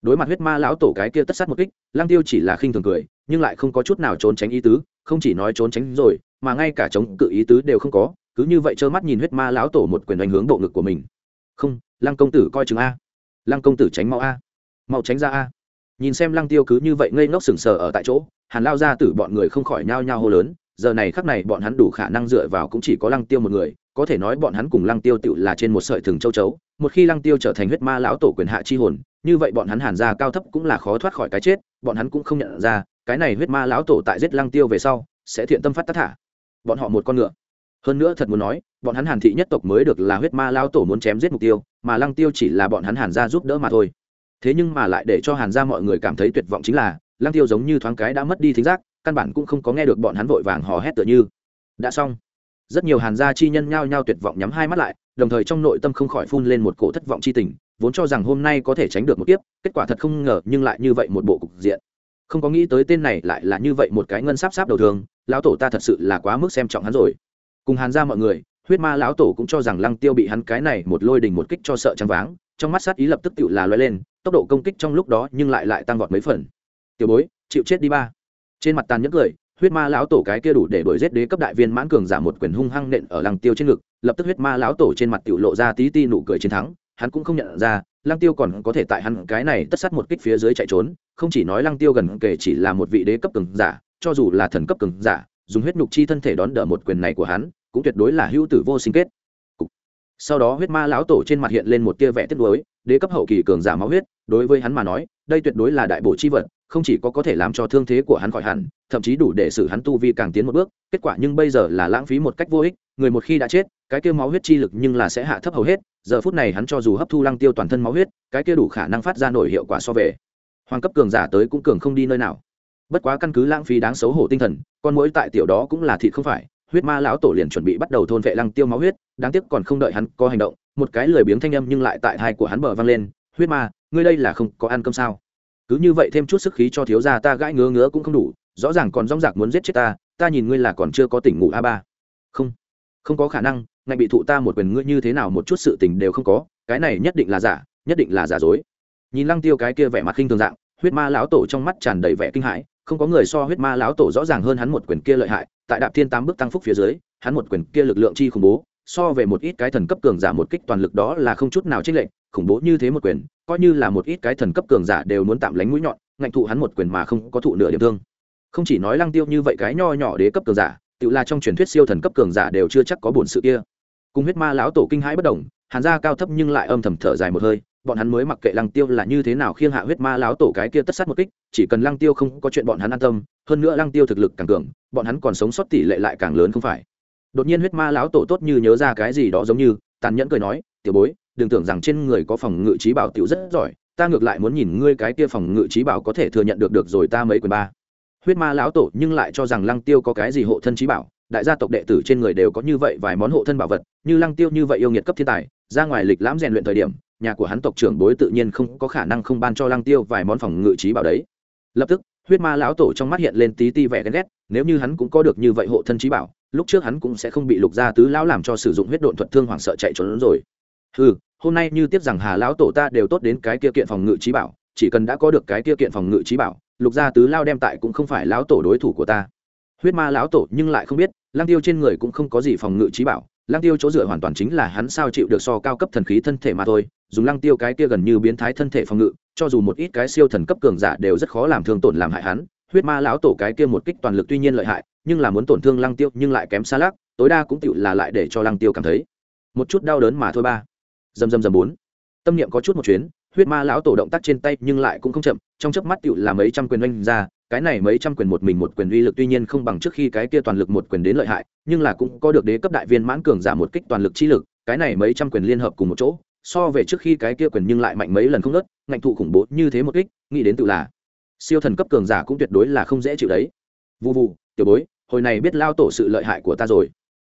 Đối mặt huyết ma lão tổ cái kia tất sát một kích lang tiêu chỉ là khinh thường cười, nhưng lại không có chút nào trốn tránh ý tứ, không chỉ nói trốn tránh rồi, mà ngay cả chống cự ý tứ đều không có, cứ như vậy trơ mắt nhìn huyết ma lão tổ một quyền đánh hướng bộ ngực của mình. Không lăng công tử coi chừng a. Lăng công tử tránh mau a. Mau tránh ra a. Nhìn xem lăng tiêu cứ như vậy ngây ngốc sừng sờ ở tại chỗ, hàn lao ra tử bọn người không khỏi nhao nhao hô lớn, giờ này khắc này bọn hắn đủ khả năng dựa vào cũng chỉ có lăng tiêu một người, có thể nói bọn hắn cùng lăng tiêu tự là trên một sợi thừng châu chấu, một khi lăng tiêu trở thành huyết ma lão tổ quyền hạ chi hồn, như vậy bọn hắn hàn ra cao thấp cũng là khó thoát khỏi cái chết, bọn hắn cũng không nhận ra, cái này huyết ma lão tổ tại giết lăng tiêu về sau, sẽ thiện tâm phát tác thả. Bọn họ một con ngựa hơn nữa thật muốn nói, bọn hắn hàn thị nhất tộc mới được là huyết ma lão tổ muốn chém giết mục tiêu, mà lăng tiêu chỉ là bọn hắn hàn gia giúp đỡ mà thôi. Thế nhưng mà lại để cho hàn gia mọi người cảm thấy tuyệt vọng chính là, lăng tiêu giống như thoáng cái đã mất đi thính giác, căn bản cũng không có nghe được bọn hắn vội vàng hò hét tựa như. Đã xong. Rất nhiều hàn gia chi nhân nhao nhao tuyệt vọng nhắm hai mắt lại, đồng thời trong nội tâm không khỏi phun lên một cổ thất vọng chi tình, vốn cho rằng hôm nay có thể tránh được một kiếp, kết quả thật không ngờ nhưng lại như vậy một bộ cục diện. Không có nghĩ tới tên này lại là như vậy một cái ngân sáp sáp đầu thường, lão tổ ta thật sự là quá mức xem trọng hắn rồi cùng hàn ra mọi người, huyết ma lão tổ cũng cho rằng lăng tiêu bị hắn cái này một lôi đình một kích cho sợ trắng váng, trong mắt sát ý lập tức tự là loay lên, tốc độ công kích trong lúc đó nhưng lại lại tăng vọt mấy phần. Tiểu bối, chịu chết đi ba. Trên mặt tàn nhẫn cười, huyết ma lão tổ cái kia đủ để đổi giết đế cấp đại viên mãn cường giả một quyền hung hăng nện ở lăng tiêu trên ngực, lập tức huyết ma lão tổ trên mặt tiểu lộ ra tí ti nụ cười chiến thắng, hắn cũng không nhận ra, lăng tiêu còn có thể tại hắn cái này tất sát một kích phía dưới chạy trốn, không chỉ nói lăng tiêu gần kể chỉ là một vị đế cấp cường giả, cho dù là thần cấp cường giả, dùng huyết nhục chi thân thể đón đỡ một quyền này của hắn cũng tuyệt đối là hữu tử vô sinh kết. Sau đó huyết ma lão tổ trên mặt hiện lên một tia vẽ tiếc nuối, đế cấp hậu kỳ cường giả máu huyết, đối với hắn mà nói, đây tuyệt đối là đại bổ chi vật, không chỉ có có thể làm cho thương thế của hắn khỏi hẳn, thậm chí đủ để xử hắn tu vi càng tiến một bước, kết quả nhưng bây giờ là lãng phí một cách vô ích, người một khi đã chết, cái kia máu huyết chi lực nhưng là sẽ hạ thấp hầu hết, giờ phút này hắn cho dù hấp thu lăng tiêu toàn thân máu huyết, cái kia đủ khả năng phát ra nổi hiệu quả so về. Hoàng cấp cường giả tới cũng cường không đi nơi nào. Bất quá căn cứ lãng phí đáng xấu hổ tinh thần, con mỗi tại tiểu đó cũng là thịt không phải huyết ma lão tổ liền chuẩn bị bắt đầu thôn vệ lăng tiêu máu huyết, đáng tiếc còn không đợi hắn có hành động, một cái lười biếng thanh âm nhưng lại tại hai của hắn bờ vang lên, huyết ma, ngươi đây là không có ăn cơm sao? Cứ như vậy thêm chút sức khí cho thiếu gia ta gãi ngứa ngứa cũng không đủ, rõ ràng còn rong rạc muốn giết chết ta ta nhìn ngươi là còn chưa có tỉnh ngủ a ba. Không không có khả năng ngay bị thụ ta một quyền ngươi như thế nào một chút sự tình đều không có, cái này nhất định là giả, nhất định là giả dối. Nhìn lăng tiêu cái kia vẻ mặt khinh thường dạng, huyết ma lão tổ trong mắt tràn đầy vẻ kinh hãi không có người so huyết ma lão tổ rõ ràng hơn hắn một quyền kia lợi hại, tại đạp thiên tám bước tăng phúc phía dưới, hắn một quyền kia lực lượng chi khủng bố, so về một ít cái thần cấp cường giả một kích toàn lực đó là không chút nào chênh lệch, khủng bố như thế một quyền, coi như là một ít cái thần cấp cường giả đều muốn tạm lánh mũi nhọn, ngạnh thụ hắn một quyền mà không có thụ nửa điểm thương. Không chỉ nói lăng tiêu như vậy cái nho nhỏ đế cấp cường giả, tự là trong truyền thuyết siêu thần cấp cường giả đều chưa chắc có bổn sự kia. Cùng huyết ma lão tổ kinh hãi bất động, hàn gia cao thấp nhưng lại âm thầm thở dài một hơi bọn hắn mới mặc kệ lăng tiêu là như thế nào khiêng hạ huyết ma lão tổ cái kia tất sát một kích, chỉ cần lăng tiêu không có chuyện bọn hắn an tâm, hơn nữa lăng tiêu thực lực càng cường, bọn hắn còn sống sót tỷ lệ lại càng lớn không phải. Đột nhiên huyết ma lão tổ tốt như nhớ ra cái gì đó giống như, tàn nhẫn cười nói, tiểu bối, đừng tưởng rằng trên người có phòng ngự trí bảo tiểu rất giỏi, ta ngược lại muốn nhìn ngươi cái kia phòng ngự trí bảo có thể thừa nhận được được rồi ta mấy quyền ba. Huyết ma lão tổ nhưng lại cho rằng lăng tiêu có cái gì hộ thân trí bảo, đại gia tộc đệ tử trên người đều có như vậy vài món hộ thân bảo vật, như lăng tiêu như vậy yêu nghiệt cấp thiên tài, ra ngoài lịch lãm rèn luyện thời điểm nhà của hắn tộc trưởng bối tự nhiên không có khả năng không ban cho lăng tiêu vài món phòng ngự trí bảo đấy. Lập tức, huyết ma lão tổ trong mắt hiện lên tí ti vẻ ghen ghét, nếu như hắn cũng có được như vậy hộ thân trí bảo, lúc trước hắn cũng sẽ không bị lục gia tứ lão làm cho sử dụng huyết độn thuật thương hoảng sợ chạy trốn rồi. Ừ hôm nay như tiếp rằng hà lão tổ ta đều tốt đến cái kia kiện phòng ngự trí bảo, chỉ cần đã có được cái kia kiện phòng ngự trí bảo, lục gia tứ lao đem tại cũng không phải lão tổ đối thủ của ta. Huyết ma lão tổ nhưng lại không biết lang tiêu trên người cũng không có gì phòng ngự trí bảo lang tiêu chỗ dựa hoàn toàn chính là hắn sao chịu được so cao cấp thần khí thân thể mà thôi, dùng lang tiêu cái kia gần như biến thái thân thể phòng ngự, cho dù một ít cái siêu thần cấp cường giả đều rất khó làm thương tổn làm hại hắn. Huyết ma lão tổ cái kia một kích toàn lực tuy nhiên lợi hại, nhưng là muốn tổn thương lăng tiêu nhưng lại kém xa lắc, tối đa cũng tựu là lại để cho lăng tiêu cảm thấy một chút đau đớn mà thôi ba. Dầm dầm dầm bốn. Tâm niệm có chút một chuyến, huyết ma lão tổ động tác trên tay nhưng lại cũng không chậm, trong chớp mắt tựu là mấy trăm quyền oanh ra cái này mấy trăm quyền một mình một quyền uy lực tuy nhiên không bằng trước khi cái kia toàn lực một quyền đến lợi hại, nhưng là cũng có được đế cấp đại viên mãn cường giả một kích toàn lực chi lực, cái này mấy trăm quyền liên hợp cùng một chỗ, so về trước khi cái kia quyền nhưng lại mạnh mấy lần không ngớt, ngạnh thụ khủng bố như thế một kích, nghĩ đến tự là siêu thần cấp cường giả cũng tuyệt đối là không dễ chịu đấy. Vụ vụ tiểu bối, hồi này biết lao tổ sự lợi hại của ta rồi.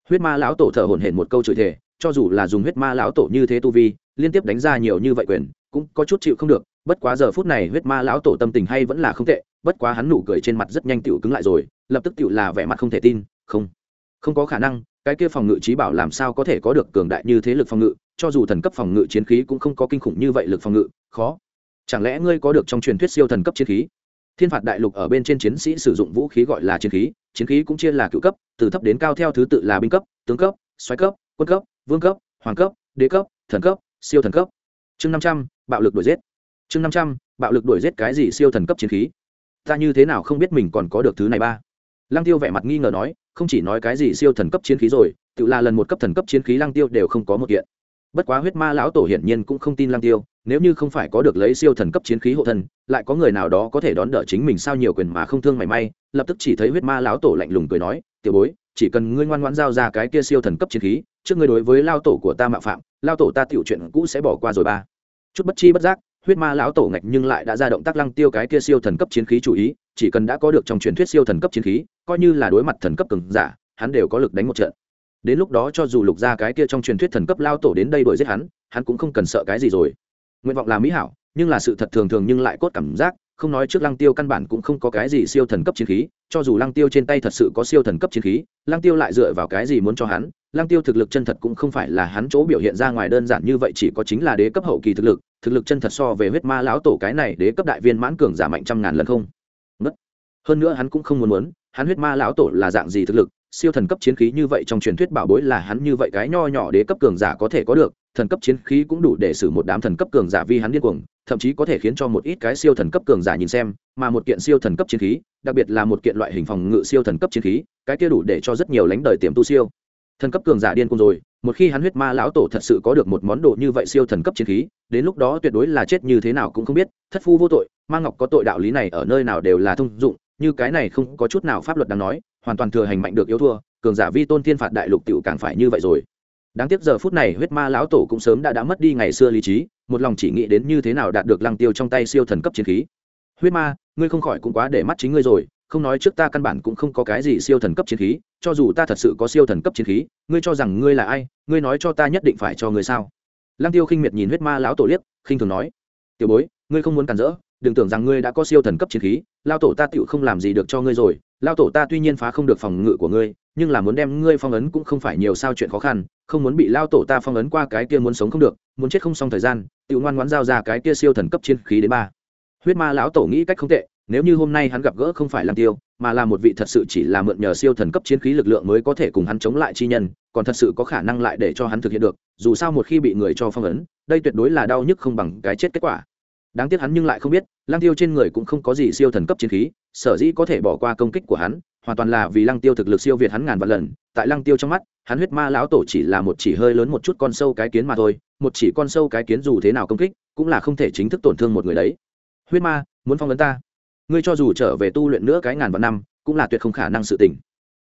Huyết ma lão tổ thở hổn hển một câu chửi thề, cho dù là dùng huyết ma lão tổ như thế tu vi, liên tiếp đánh ra nhiều như vậy quyền, cũng có chút chịu không được, bất quá giờ phút này huyết ma lão tổ tâm tình hay vẫn là không tệ bất quá hắn nụ cười trên mặt rất nhanh tựu cứng lại rồi, lập tức tựu là vẻ mặt không thể tin, không không có khả năng, cái kia phòng ngự trí bảo làm sao có thể có được cường đại như thế lực phòng ngự, cho dù thần cấp phòng ngự chiến khí cũng không có kinh khủng như vậy lực phòng ngự, khó. Chẳng lẽ ngươi có được trong truyền thuyết siêu thần cấp chiến khí? Thiên phạt đại lục ở bên trên chiến sĩ sử dụng vũ khí gọi là chiến khí chiến khí cũng chia là cựu cấp, từ thấp đến cao theo thứ tự là binh cấp, tướng cấp xoáy cấp, quân cấp, vương cấp, hoàng cấp, đế cấp, thần cấp, siêu thần cấp. Chương năm trăm, bạo lực đuổi giết. Chương năm trăm, bạo lực đuổi giết cái gì siêu thần cấp chiến khí? Ta như thế nào không biết mình còn có được thứ này ba? Lăng tiêu vẻ mặt nghi ngờ nói, không chỉ nói cái gì siêu thần cấp chiến khí rồi, tự là lần một cấp thần cấp chiến khí lăng tiêu đều không có một kiện. Bất quá huyết ma lão tổ hiển nhiên cũng không tin lăng tiêu, nếu như không phải có được lấy siêu thần cấp chiến khí hộ thân, lại có người nào đó có thể đón đỡ chính mình sao nhiều quyền mà không thương mảy may, lập tức chỉ thấy huyết ma lão tổ lạnh lùng cười nói, tiểu bối, chỉ cần ngươi ngoan ngoãn giao ra cái kia siêu thần cấp chiến khí, trước ngươi đối với lao tổ của ta mạo phạm, lao tổ ta tiểu chuyện cũ sẽ bỏ qua rồi ba. Chút bất chi bất giác huyết ma lão tổ ngạch nhưng lại đã ra động tác lăng tiêu cái kia siêu thần cấp chiến khí chủ ý, chỉ cần đã có được trong truyền thuyết siêu thần cấp chiến khí, coi như là đối mặt thần cấp cường giả, hắn đều có lực đánh một trận. Đến lúc đó cho dù lục ra cái kia trong truyền thuyết thần cấp lao tổ đến đây đuổi giết hắn hắn cũng không cần sợ cái gì rồi. Nguyện vọng là mỹ hảo, nhưng là sự thật thường thường nhưng lại cốt cảm giác không nói trước lăng tiêu căn bản cũng không có cái gì siêu thần cấp chiến khí, cho dù lăng tiêu trên tay thật sự có siêu thần cấp chiến khí, lăng tiêu lại dựa vào cái gì muốn cho hắn? Lăng tiêu thực lực chân thật cũng không phải là hắn chỗ biểu hiện ra ngoài đơn giản như vậy, chỉ có chính là đế cấp hậu kỳ thực lực thực lực chân thật so về huyết ma lão tổ cái này đế cấp đại viên mãn cường giả mạnh trăm ngàn lần không? Mất hơn nữa hắn cũng không muốn muốn, hắn huyết ma lão tổ là dạng gì thực lực, siêu thần cấp chiến khí như vậy trong truyền thuyết bảo bối là hắn như vậy cái nho nhỏ đế cấp cường giả có thể có được thần cấp chiến khí cũng đủ để xử một đám thần cấp cường giả vi hắn điên cuồng, thậm chí có thể khiến cho một ít cái siêu thần cấp cường giả nhìn xem, mà một kiện siêu thần cấp chiến khí, đặc biệt là một kiện loại hình phòng ngự siêu thần cấp chiến khí, cái kia đủ để cho rất nhiều lãnh đời tiềm tu siêu. Thần cấp cường giả điên cuồng rồi, một khi hắn huyết ma lão tổ thật sự có được một món đồ như vậy siêu thần cấp chiến khí, đến lúc đó tuyệt đối là chết như thế nào cũng không biết, thất phu vô tội, ma ngọc có tội đạo lý này ở nơi nào đều là thông dụng, như cái này không có chút nào pháp luật đáng nói, hoàn toàn thừa hành mạnh được yếu thua, cường giả vi tôn thiên phạt đại lục tiểu càng phải như vậy rồi đáng tiếc giờ phút này huyết ma lão tổ cũng sớm đã đã mất đi ngày xưa lý trí, một lòng chỉ nghĩ đến như thế nào đạt được lăng tiêu trong tay siêu thần cấp chiến khí. Huyết ma, ngươi không khỏi cũng quá để mắt chính ngươi rồi, không nói trước ta căn bản cũng không có cái gì siêu thần cấp chiến khí, cho dù ta thật sự có siêu thần cấp chiến khí, ngươi cho rằng ngươi là ai, ngươi nói cho ta nhất định phải cho ngươi sao? Lăng tiêu khinh miệt nhìn huyết ma lão tổ liếc, khinh thường nói, tiểu bối, ngươi không muốn cản rỡ, đừng tưởng rằng ngươi đã có siêu thần cấp chiến khí lao tổ ta tựu không làm gì được cho ngươi rồi lao tổ ta tuy nhiên phá không được phòng ngự của ngươi nhưng là muốn đem ngươi phong ấn cũng không phải nhiều sao chuyện khó khăn, không muốn bị lao tổ ta phong ấn qua cái kia muốn sống không được, muốn chết không xong thời gian tự ngoan ngoãn giao ra cái kia siêu thần cấp chiến khí đến ba. Huyết ma lão tổ nghĩ cách không tệ, nếu như hôm nay hắn gặp gỡ không phải làm tiêu, mà là một vị thật sự chỉ là mượn nhờ siêu thần cấp chiến khí lực lượng mới có thể cùng hắn chống lại chi nhân, còn thật sự có khả năng lại để cho hắn thực hiện được, dù sao một khi bị người cho phong ấn, đây tuyệt đối là đau nhức không bằng cái chết kết quả. Đáng tiếc hắn nhưng lại không biết lang tiêu trên người cũng không có gì siêu thần cấp chiến khí, sở dĩ có thể bỏ qua công kích của hắn hoàn toàn là vì lăng tiêu thực lực siêu việt hắn ngàn vạn lần, tại lăng tiêu trong mắt, hắn huyết ma lão tổ chỉ là một chỉ hơi lớn một chút con sâu cái kiến mà thôi, một chỉ con sâu cái kiến dù thế nào công kích, cũng là không thể chính thức tổn thương một người đấy. Huyết ma, muốn phong vấn ta? Ngươi cho dù trở về tu luyện nữa cái ngàn vạn năm, cũng là tuyệt không khả năng sự tình.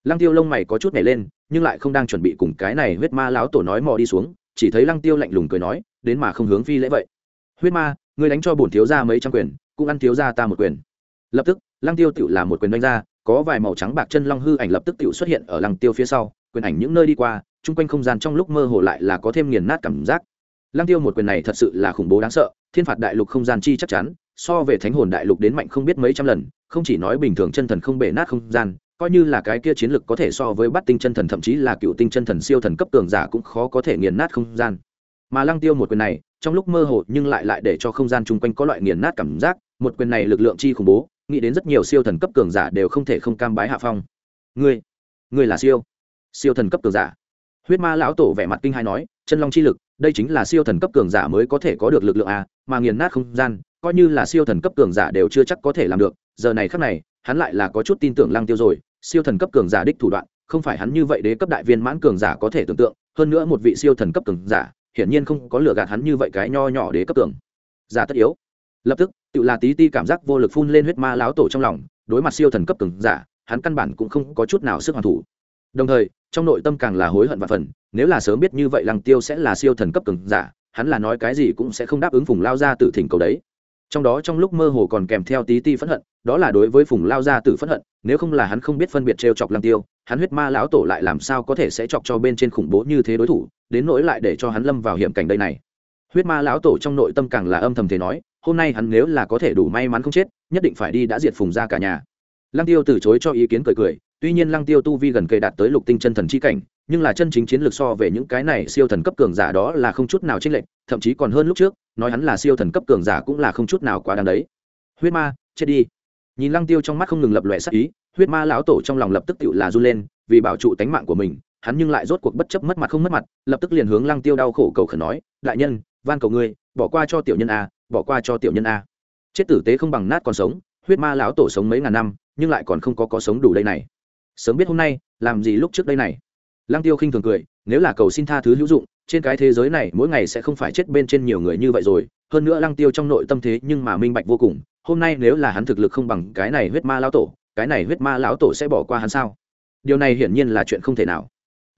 Lăng tiêu lông mày có chút nhảy lên, nhưng lại không đang chuẩn bị cùng cái này huyết ma lão tổ nói mò đi xuống, chỉ thấy lăng tiêu lạnh lùng cười nói, đến mà không hướng phi lễ vậy. Huyết ma, ngươi đánh cho bổn thiếu gia mấy trăm quyền, cũng ăn thiếu gia ta một quyền. Lập tức, lăng tiêu tự là một quyền đánh ra có vài màu trắng bạc chân long hư ảnh lập tức tự xuất hiện ở lăng tiêu phía sau, quyền ảnh những nơi đi qua, chung quanh không gian trong lúc mơ hồ lại là có thêm nghiền nát cảm giác. Lăng tiêu một quyền này thật sự là khủng bố đáng sợ, thiên phạt đại lục không gian chi chắc chắn, so về thánh hồn đại lục đến mạnh không biết mấy trăm lần, không chỉ nói bình thường chân thần không bể nát không gian, coi như là cái kia chiến lực có thể so với bắt tinh chân thần thậm chí là cựu tinh chân thần siêu thần cấp tường giả cũng khó có thể nghiền nát không gian. Mà lăng tiêu một quyền này, trong lúc mơ hồ nhưng lại lại để cho không gian chung quanh có loại nghiền nát cảm giác, một quyền này lực lượng chi khủng bố nghĩ đến rất nhiều siêu thần cấp cường giả đều không thể không cam bái hạ phong. Ngươi ngươi là siêu siêu thần cấp cường giả. Huyết ma lão tổ vẻ mặt kinh hai nói chân long chi lực đây chính là siêu thần cấp cường giả mới có thể có được lực lượng à, mà nghiền nát không gian coi như là siêu thần cấp cường giả đều chưa chắc có thể làm được. Giờ này khắc này hắn lại là có chút tin tưởng lăng tiêu rồi siêu thần cấp cường giả đích thủ đoạn không phải hắn như vậy đế cấp đại viên mãn cường giả có thể tưởng tượng hơn nữa một vị siêu thần cấp cường giả hiển nhiên không có lừa gạt hắn như vậy cái nho nhỏ đế cấp cường giả tất yếu. Lập tức tự là tí ti cảm giác vô lực phun lên huyết ma lão tổ trong lòng, đối mặt siêu thần cấp cường giả, hắn căn bản cũng không có chút nào sức hoàn thủ. Đồng thời, trong nội tâm càng là hối hận và phần, nếu là sớm biết như vậy lăng tiêu sẽ là siêu thần cấp cường giả, hắn là nói cái gì cũng sẽ không đáp ứng phùng lao ra từ thỉnh cầu đấy. Trong đó trong lúc mơ hồ còn kèm theo tí ti phẫn hận, đó là đối với phùng lao gia tử phẫn hận, nếu không là hắn không biết phân biệt trêu chọc lăng tiêu, hắn huyết ma lão tổ lại làm sao có thể sẽ chọc cho bên trên khủng bố như thế đối thủ, đến nỗi lại để cho hắn lâm vào hiểm cảnh đây này. Huyết ma lão tổ trong nội tâm càng là âm thầm thế nói hôm nay hắn nếu là có thể đủ may mắn không chết, nhất định phải đi đã diệt phùng ra cả nhà. Lăng tiêu từ chối cho ý kiến cười cười, tuy nhiên lăng tiêu tu vi gần cây đạt tới lục tinh chân thần chi cảnh, nhưng là chân chính chiến lược so về những cái này siêu thần cấp cường giả đó là không chút nào chênh lệch, thậm chí còn hơn lúc trước, nói hắn là siêu thần cấp cường giả cũng là không chút nào quá đáng đấy. Huyết ma, chết đi. Nhìn lăng tiêu trong mắt không ngừng lập lòe sắc ý, huyết ma lão tổ trong lòng lập tức tựu là run lên, vì bảo trụ tánh mạng của mình, hắn nhưng lại rốt cuộc bất chấp mất mặt không mất mặt, lập tức liền hướng lăng tiêu đau khổ cầu khẩn nói, đại nhân, van cầu ngươi, bỏ qua cho tiểu nhân a bỏ qua cho tiểu nhân a. Chết tử tế không bằng nát còn sống, huyết ma lão tổ sống mấy ngàn năm, nhưng lại còn không có có sống đủ đây này. Sớm biết hôm nay, làm gì lúc trước đây này. Lăng tiêu khinh thường cười, nếu là cầu xin tha thứ hữu dụng, trên cái thế giới này mỗi ngày sẽ không phải chết bên trên nhiều người như vậy rồi. Hơn nữa lăng tiêu trong nội tâm thế nhưng mà minh bạch vô cùng, hôm nay nếu là hắn thực lực không bằng cái này huyết ma lão tổ, cái này huyết ma lão tổ sẽ bỏ qua hắn sao? Điều này hiển nhiên là chuyện không thể nào.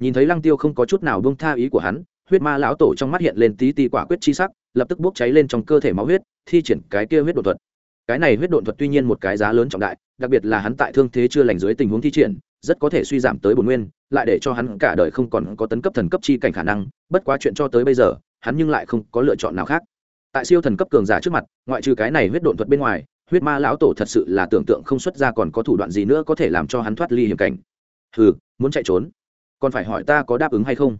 Nhìn thấy lăng tiêu không có chút nào buông tha ý của hắn huyết ma lão tổ trong mắt hiện lên tí tí quả quyết chi sắc, lập tức bốc cháy lên trong cơ thể máu huyết, thi triển cái kia huyết đột thuật. Cái này huyết đột thuật tuy nhiên một cái giá lớn trọng đại, đặc biệt là hắn tại thương thế chưa lành dưới tình huống thi triển, rất có thể suy giảm tới bổn nguyên, lại để cho hắn cả đời không còn có tấn cấp thần cấp chi cảnh khả năng, bất quá chuyện cho tới bây giờ, hắn nhưng lại không có lựa chọn nào khác. Tại siêu thần cấp cường giả trước mặt, ngoại trừ cái này huyết độn thuật bên ngoài, huyết ma lão tổ thật sự là tưởng tượng không xuất ra còn có thủ đoạn gì nữa có thể làm cho hắn thoát ly hiểm cảnh. Hừ, muốn chạy trốn. Còn phải hỏi ta có đáp ứng hay không?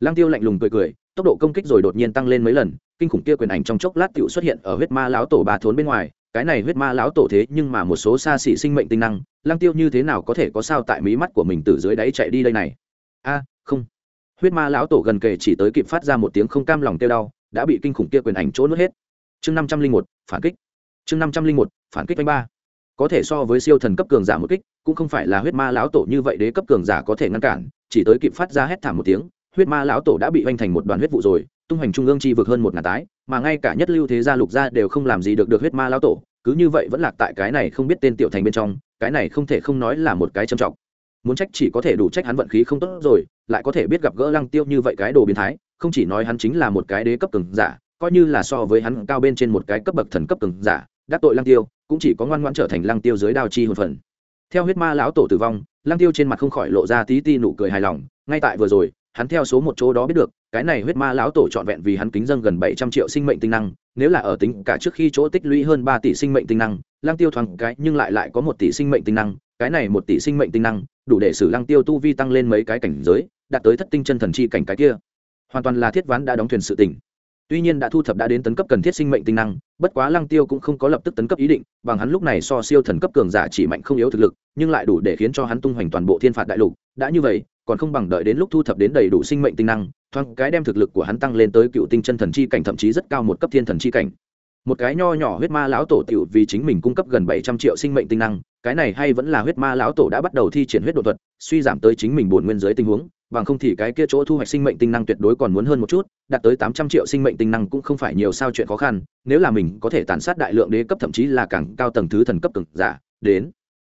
Lăng tiêu lạnh lùng cười cười, tốc độ công kích rồi đột nhiên tăng lên mấy lần, kinh khủng kia quyền ảnh trong chốc lát tựu xuất hiện ở huyết ma lão tổ ba thốn bên ngoài. Cái này huyết ma lão tổ thế nhưng mà một số xa xỉ sinh mệnh tinh năng, lăng tiêu như thế nào có thể có sao tại mí mắt của mình từ dưới đáy chạy đi đây này? A, không. Huyết ma lão tổ gần kề chỉ tới kịp phát ra một tiếng không cam lòng tiêu đau, đã bị kinh khủng kia quyền ảnh trốn nuốt hết. Chương năm trăm linh một, phản kích. Chương năm trăm linh một, phản kích anh ba. Có thể so với siêu thần cấp cường giả một kích, cũng không phải là huyết ma lão tổ như vậy đế cấp cường giả có thể ngăn cản, chỉ tới kịp phát ra hét thảm một tiếng huyết ma lão tổ đã bị hoành thành một đoàn huyết vụ rồi, tung hoành trung ương chi vực hơn một ngàn tái, mà ngay cả nhất lưu thế gia lục gia đều không làm gì được được huyết ma lão tổ, cứ như vậy vẫn lạc tại cái này không biết tên tiểu thành bên trong, cái này không thể không nói là một cái trầm trọng. Muốn trách chỉ có thể đủ trách hắn vận khí không tốt rồi, lại có thể biết gặp gỡ lăng tiêu như vậy cái đồ biến thái, không chỉ nói hắn chính là một cái đế cấp cường giả, coi như là so với hắn cao bên trên một cái cấp bậc thần cấp cường giả, đắc tội lăng tiêu, cũng chỉ có ngoan ngoãn trở thành lăng tiêu dưới đao chi hồn phần. Theo huyết ma lão tổ tử vong, lăng tiêu trên mặt không khỏi lộ ra tí ti nụ cười hài lòng, ngay tại vừa rồi hắn theo số một chỗ đó biết được, cái này huyết ma lão tổ trọn vẹn vì hắn kính dâng gần bảy trăm triệu sinh mệnh tinh năng, nếu là ở tính cả trước khi chỗ tích lũy hơn ba tỷ sinh mệnh tinh năng, lăng tiêu thoáng cái nhưng lại lại có một tỷ sinh mệnh tinh năng, cái này một tỷ sinh mệnh tinh năng, đủ để xử lăng tiêu tu vi tăng lên mấy cái cảnh giới, đạt tới thất tinh chân thần chi cảnh cái kia. Hoàn toàn là thiết ván đã đóng thuyền sự tỉnh tuy nhiên đã thu thập đã đến tấn cấp cần thiết sinh mệnh tinh năng, bất quá lăng tiêu cũng không có lập tức tấn cấp ý định, bằng hắn lúc này so siêu thần cấp cường giả chỉ mạnh không yếu thực lực, nhưng lại đủ để khiến cho hắn tung hoành toàn bộ thiên phạt đại lục. Đã như vậy còn không bằng đợi đến lúc thu thập đến đầy đủ sinh mệnh tinh năng, thoáng cái đem thực lực của hắn tăng lên tới cựu tinh chân thần chi cảnh, thậm chí rất cao một cấp thiên thần chi cảnh. Một cái nho nhỏ huyết ma lão tổ tiểu vì chính mình cung cấp gần bảy trăm triệu sinh mệnh tinh năng, cái này hay vẫn là huyết ma lão tổ đã bắt đầu thi triển huyết độ thuật, suy giảm tới chính mình buồn nguyên giới tình huống, bằng không thì cái kia chỗ thu hoạch sinh mệnh tinh năng tuyệt đối còn muốn hơn một chút, đạt tới tám trăm triệu sinh mệnh tinh năng cũng không phải nhiều sao chuyện khó khăn, nếu là mình có thể tàn sát đại lượng đế cấp, thậm chí là càng cao tầng thứ thần cấp cực giả, đến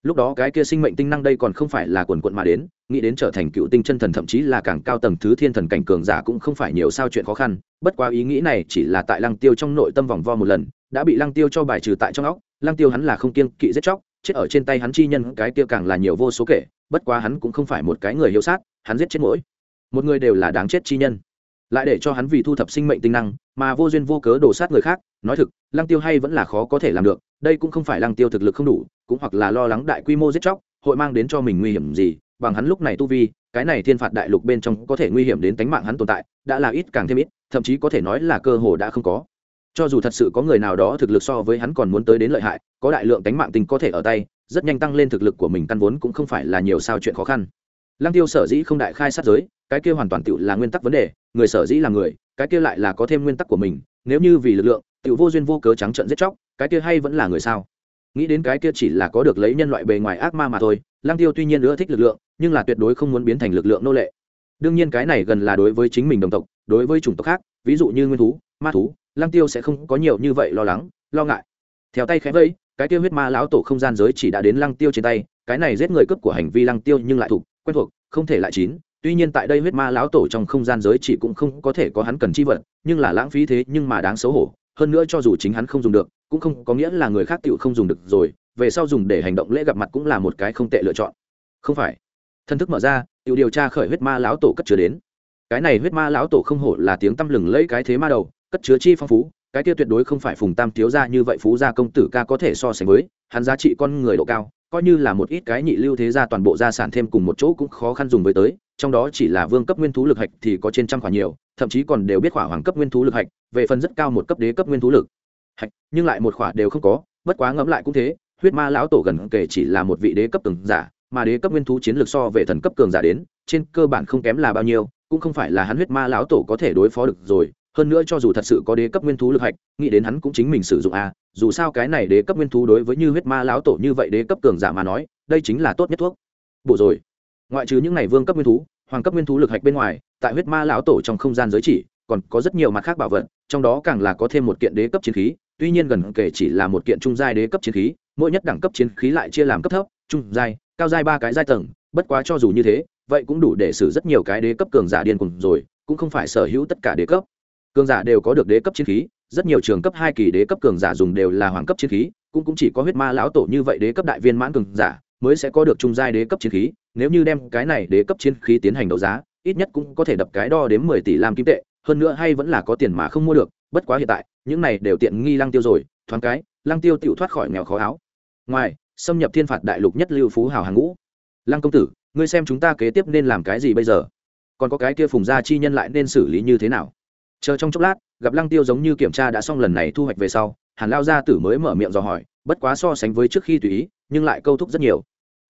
lúc đó cái kia sinh mệnh tinh năng đây còn không phải là quần quận mà đến, nghĩ đến trở thành cựu tinh chân thần thậm chí là càng cao tầng thứ thiên thần cảnh cường giả cũng không phải nhiều sao chuyện khó khăn, bất quá ý nghĩ này chỉ là tại lăng tiêu trong nội tâm vòng vo một lần, đã bị lăng tiêu cho bài trừ tại trong óc, lăng tiêu hắn là không kiêng kỵ giết chóc, chết ở trên tay hắn chi nhân cái kia càng là nhiều vô số kể, bất quá hắn cũng không phải một cái người hiếu sát, hắn giết chết mỗi một người đều là đáng chết chi nhân. Lại để cho hắn vì thu thập sinh mệnh tinh năng, mà vô duyên vô cớ đổ sát người khác, nói thực, lăng tiêu hay vẫn là khó có thể làm được đây cũng không phải lăng tiêu thực lực không đủ, cũng hoặc là lo lắng đại quy mô giết chóc, hội mang đến cho mình nguy hiểm gì, bằng hắn lúc này tu vi, cái này thiên phạt đại lục bên trong có thể nguy hiểm đến tính mạng hắn tồn tại, đã là ít càng thêm ít, thậm chí có thể nói là cơ hồ đã không có. Cho dù thật sự có người nào đó thực lực so với hắn còn muốn tới đến lợi hại, có đại lượng tính mạng tình có thể ở tay, rất nhanh tăng lên thực lực của mình căn vốn cũng không phải là nhiều sao chuyện khó khăn. Lăng tiêu sở dĩ không đại khai sát giới, cái kia hoàn toàn tự là nguyên tắc vấn đề, người sở dĩ là người, cái kia lại là có thêm nguyên tắc của mình, nếu như vì lực lượng tự vô duyên vô cớ trắng trận giết chóc cái kia hay vẫn là người sao? Nghĩ đến cái kia chỉ là có được lấy nhân loại bề ngoài ác ma mà thôi, lăng tiêu tuy nhiên ưa thích lực lượng, nhưng là tuyệt đối không muốn biến thành lực lượng nô lệ. Đương nhiên cái này gần là đối với chính mình đồng tộc, đối với chủng tộc khác, ví dụ như nguyên thú, ma thú, lăng tiêu sẽ không có nhiều như vậy lo lắng, lo ngại. Theo tay khẽ vẫy, cái tiêu huyết ma lão tổ không gian giới chỉ đã đến lăng tiêu trên tay, cái này giết người cướp của hành vi lăng tiêu nhưng lại thuộc, quen thuộc, không thể lại chín. Tuy nhiên tại đây huyết ma lão tổ trong không gian giới chỉ cũng không có thể có hắn cần chi vật, nhưng là lãng phí thế nhưng mà đáng xấu hổ hơn nữa cho dù chính hắn không dùng được, cũng không có nghĩa là người khác tựu không dùng được rồi, về sau dùng để hành động lễ gặp mặt cũng là một cái không tệ lựa chọn. Không phải. Thân thức mở ra tựu điều tra khởi huyết ma lão tổ cất chứa đến. Cái này huyết ma lão tổ không hổ là tiếng tăm lừng lấy cái thế ma đầu, cất chứa chi phong phú, cái kia tuyệt đối không phải phùng tam thiếu gia như vậy phú gia công tử ca có thể so sánh với, hắn giá trị con người độ cao, coi như là một ít cái nhị lưu thế gia toàn bộ gia sản thêm cùng một chỗ cũng khó khăn dùng với tới trong đó chỉ là vương cấp nguyên thú lực hạch thì có trên trăm khoản nhiều, thậm chí còn đều biết khỏa hoàng cấp nguyên thú lực hạch, về phần rất cao một cấp đế cấp nguyên thú lực hạch, nhưng lại một khỏa đều không có, bất quá ngẫm lại cũng thế, huyết ma lão tổ gần kể chỉ là một vị đế cấp cường giả, mà đế cấp nguyên thú chiến lược so về thần cấp cường giả đến, trên cơ bản không kém là bao nhiêu, cũng không phải là hắn huyết ma lão tổ có thể đối phó được rồi, hơn nữa cho dù thật sự có đế cấp nguyên thú lực hạch, nghĩ đến hắn cũng chính mình sử dụng a dù sao cái này đế cấp nguyên thú đối với như huyết ma lão tổ như vậy đế cấp cường giả mà nói, đây chính là tốt nhất thuốc. Bộ rồi ngoại trừ những này vương cấp nguyên thú, hoàng cấp nguyên thú lực hạch bên ngoài, tại huyết ma lão tổ trong không gian giới chỉ, còn có rất nhiều mặt khác bảo vật, trong đó càng là có thêm một kiện đế cấp chiến khí, tuy nhiên gần kể chỉ là một kiện trung giai đế cấp chiến khí, mỗi nhất đẳng cấp chiến khí lại chia làm cấp thấp, trung giai, cao giai ba cái giai tầng, bất quá cho dù như thế, vậy cũng đủ để xử rất nhiều cái đế cấp cường giả điên cùng rồi, cũng không phải sở hữu tất cả đế cấp. Cường giả đều có được đế cấp chiến khí, rất nhiều trường cấp hai kỳ đế cấp cường giả dùng đều là hoàng cấp chiến khí, cũng cũng chỉ có huyết ma lão tổ như vậy đế cấp đại viên mãn cường giả mới sẽ có được trung giai đế cấp chiến khí, nếu như đem cái này đế cấp chiến khí tiến hành đấu giá, ít nhất cũng có thể đập cái đo đến mười tỷ lam kim tệ, hơn nữa hay vẫn là có tiền mà không mua được, bất quá hiện tại, những này đều tiện nghi lăng tiêu rồi, thoáng cái, lăng tiêu tiểu thoát khỏi nghèo khó áo. Ngoài, xâm nhập thiên phạt đại lục nhất lưu phú hào hàng ngũ. Lăng công tử, ngươi xem chúng ta kế tiếp nên làm cái gì bây giờ? Còn có cái kia phùng gia chi nhân lại nên xử lý như thế nào? Chờ trong chốc lát, gặp lăng tiêu giống như kiểm tra đã xong lần này thu hoạch về sau, hàn lao gia tử mới mở miệng dò hỏi, bất quá so sánh với trước khi tùy ý, nhưng lại câu thúc rất nhiều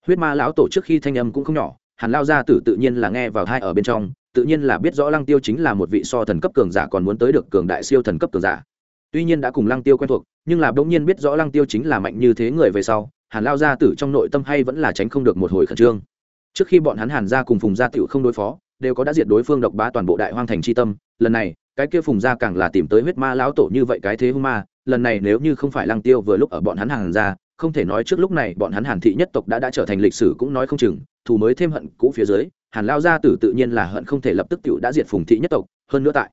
huyết ma lão tổ trước khi thanh âm cũng không nhỏ, hàn lao gia tử tự nhiên là nghe vào hai ở bên trong, tự nhiên là biết rõ lăng tiêu chính là một vị so thần cấp cường giả còn muốn tới được cường đại siêu thần cấp cường giả. Tuy nhiên đã cùng lăng tiêu quen thuộc, nhưng là bỗng nhiên biết rõ lăng tiêu chính là mạnh như thế người về sau, hàn lao gia tử trong nội tâm hay vẫn là tránh không được một hồi khẩn trương. Trước khi bọn hắn hàn gia cùng phùng gia tiểu không đối phó, đều có đã diệt đối phương độc bá toàn bộ đại hoang thành c tâm, lần này, cái kia phùng gia càng là tìm tới huyết ma lão tổ như vậy cái thế hung ma, lần này nếu như không phải lăng tiêu vừa lúc ở bọn hắn hàn gia không thể nói trước lúc này bọn hắn hàn thị nhất tộc đã đã trở thành lịch sử cũng nói không chừng, thù mới thêm hận cũ phía dưới, hàn lao gia tử tự nhiên là hận không thể lập tức tiểu đã diệt phùng thị nhất tộc, hơn nữa tại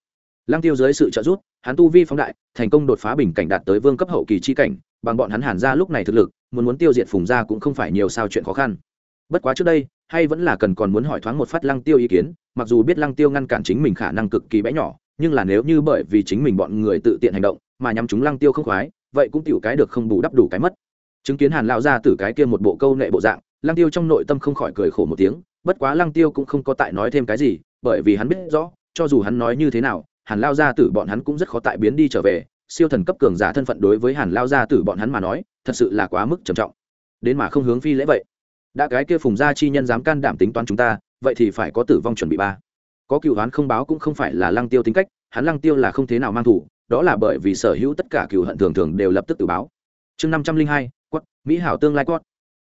lăng tiêu dưới sự trợ giúp, hắn tu vi phóng đại, thành công đột phá bình cảnh đạt tới vương cấp hậu kỳ chi cảnh, bằng bọn hắn hàn gia lúc này thực lực, muốn muốn tiêu diệt phùng gia cũng không phải nhiều sao chuyện khó khăn. Bất quá trước đây, hay vẫn là cần còn muốn hỏi thoáng một phát lăng tiêu ý kiến, mặc dù biết lăng tiêu ngăn cản chính mình khả năng cực kỳ bé nhỏ, nhưng là nếu như bởi vì chính mình bọn người tự tiện hành động, mà nhắm chúng lăng tiêu không khoái, vậy cũng tiểu cái được không bù đắp đủ cái mất chứng kiến hàn lão ra từ cái kia một bộ câu nệ bộ dạng, lăng tiêu trong nội tâm không khỏi cười khổ một tiếng, bất quá lăng tiêu cũng không có tại nói thêm cái gì, bởi vì hắn biết rõ, cho dù hắn nói như thế nào, hàn lao gia tử bọn hắn cũng rất khó tại biến đi trở về, siêu thần cấp cường giả thân phận đối với hàn lao gia tử bọn hắn mà nói, thật sự là quá mức trầm trọng. Đến mà không hướng phi lễ vậy. Đã cái kia phùng gia chi nhân dám can đảm tính toán chúng ta, vậy thì phải có tử vong chuẩn bị ba. Có cựu hoán không báo cũng không phải là lăng tiêu tính cách, hắn lăng tiêu là không thế nào mang thủ, đó là bởi vì sở hữu tất cả cựu hận thường thường đều lập tức tự báo. Chương năm trăm linh hai quất mỹ hảo tương lai quất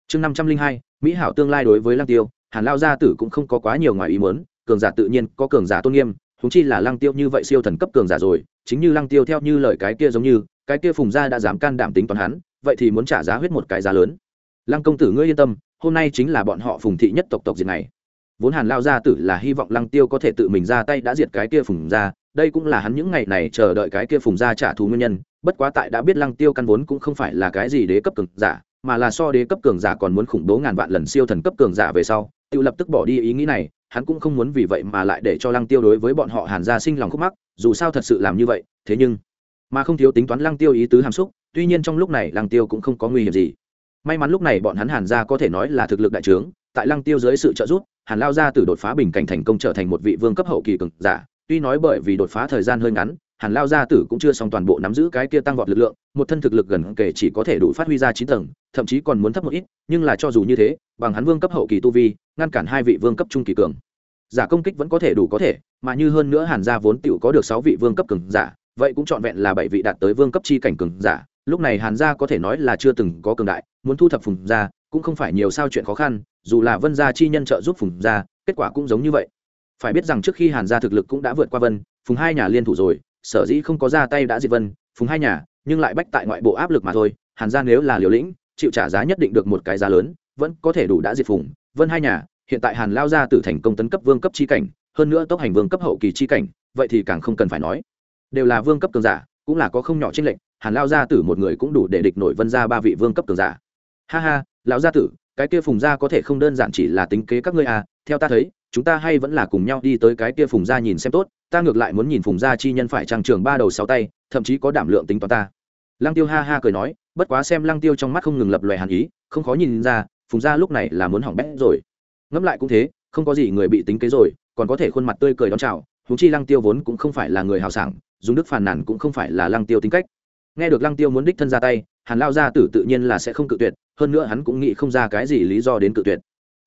chương năm trăm linh hai, mỹ hảo tương lai đối với lăng tiêu, hàn lao gia tử cũng không có quá nhiều ngoài ý muốn, cường giả tự nhiên, có cường giả tôn nghiêm húng chi là lăng tiêu như vậy siêu thần cấp cường giả rồi, chính như lăng tiêu theo như lời cái kia giống như, cái kia phùng gia đã dám can đảm tính toán hắn, vậy thì muốn trả giá huyết một cái giá lớn. Lăng công tử ngươi yên tâm, hôm nay chính là bọn họ phùng thị nhất tộc tộc diệt này. Vốn hàn lao gia tử là hy vọng lăng tiêu có thể tự mình ra tay đã diệt cái kia phùng gia, đây cũng là hắn những ngày này chờ đợi cái kia phùng gia trả thù nguyên nhân bất quá tại đã biết lăng tiêu căn vốn cũng không phải là cái gì đế cấp cường giả, mà là so đế cấp cường giả còn muốn khủng bố ngàn vạn lần siêu thần cấp cường giả về sau tự lập tức bỏ đi ý nghĩ này, hắn cũng không muốn vì vậy mà lại để cho lăng tiêu đối với bọn họ hàn gia sinh lòng khúc mắc, dù sao thật sự làm như vậy, thế nhưng mà không thiếu tính toán lăng tiêu ý tứ hàm xúc, tuy nhiên trong lúc này lăng tiêu cũng không có nguy hiểm gì. May mắn lúc này bọn hắn hàn gia có thể nói là thực lực đại trướng, tại lăng tiêu dưới sự trợ giúp, hàn lao gia từ đột phá bình cảnh thành công trở thành một vị vương cấp hậu kỳ cường giả, tuy nói bởi vì đột phá thời gian hơi ngắn hàn lao gia tử cũng chưa xong toàn bộ nắm giữ cái kia tăng vọt lực lượng, một thân thực lực gần kể chỉ có thể đủ phát huy ra chín tầng, thậm chí còn muốn thấp một ít, nhưng là cho dù như thế, bằng hắn vương cấp hậu kỳ tu vi, ngăn cản hai vị vương cấp trung kỳ cường. Giả công kích vẫn có thể đủ có thể, mà như hơn nữa hàn gia vốn tựu có được sáu vị vương cấp cường giả, vậy cũng trọn vẹn là bảy vị đạt tới vương cấp chi cảnh cường giả. Lúc này hàn gia có thể nói là chưa từng có cường đại, muốn thu thập phùng gia, cũng không phải nhiều sao chuyện khó khăn, dù là vân gia chi nhân trợ giúp phùng gia, kết quả cũng giống như vậy. Phải biết rằng trước khi hàn gia thực lực cũng đã vượt qua vân, phùng hai nhà liên thủ rồi sở dĩ không có ra tay đã diệt vân, phùng hai nhà, nhưng lại bách tại ngoại bộ áp lực mà thôi, hàn gia nếu là liều lĩnh, chịu trả giá nhất định được một cái giá lớn, vẫn có thể đủ đã diệt phùng. Vân hai nhà, hiện tại hàn lao ra từ thành công tấn cấp vương cấp chi cảnh, hơn nữa tốc hành vương cấp hậu kỳ chi cảnh, vậy thì càng không cần phải nói. Đều là vương cấp cường giả, cũng là có không nhỏ tranh lệnh hàn lao gia tử một người cũng đủ để địch nổi vân ra ba vị vương cấp cường giả. Ha ha, lão gia tử, cái kia phùng gia có thể không đơn giản chỉ là tính kế các ngươi à theo ta thấy, chúng ta hay vẫn là cùng nhau đi tới cái kia phùng gia nhìn xem tốt ta ngược lại muốn nhìn phùng gia chi nhân phải trang trường ba đầu sáu tay, thậm chí có đảm lượng tính toán ta. Lăng tiêu ha ha cười nói, bất quá xem lăng tiêu trong mắt không ngừng lập lòe hàn ý, không khó nhìn ra, phùng gia lúc này là muốn hỏng bét rồi. Ngẫm lại cũng thế, không có gì người bị tính kế rồi, còn có thể khuôn mặt tươi cười đón chào húng chi lăng tiêu vốn cũng không phải là người hào sảng, dùng đức phàn nàn cũng không phải là lăng tiêu tính cách. Nghe được lăng tiêu muốn đích thân ra tay, hàn lao gia tử tự nhiên là sẽ không cự tuyệt, hơn nữa hắn cũng nghĩ không ra cái gì lý do đến cự tuyệt.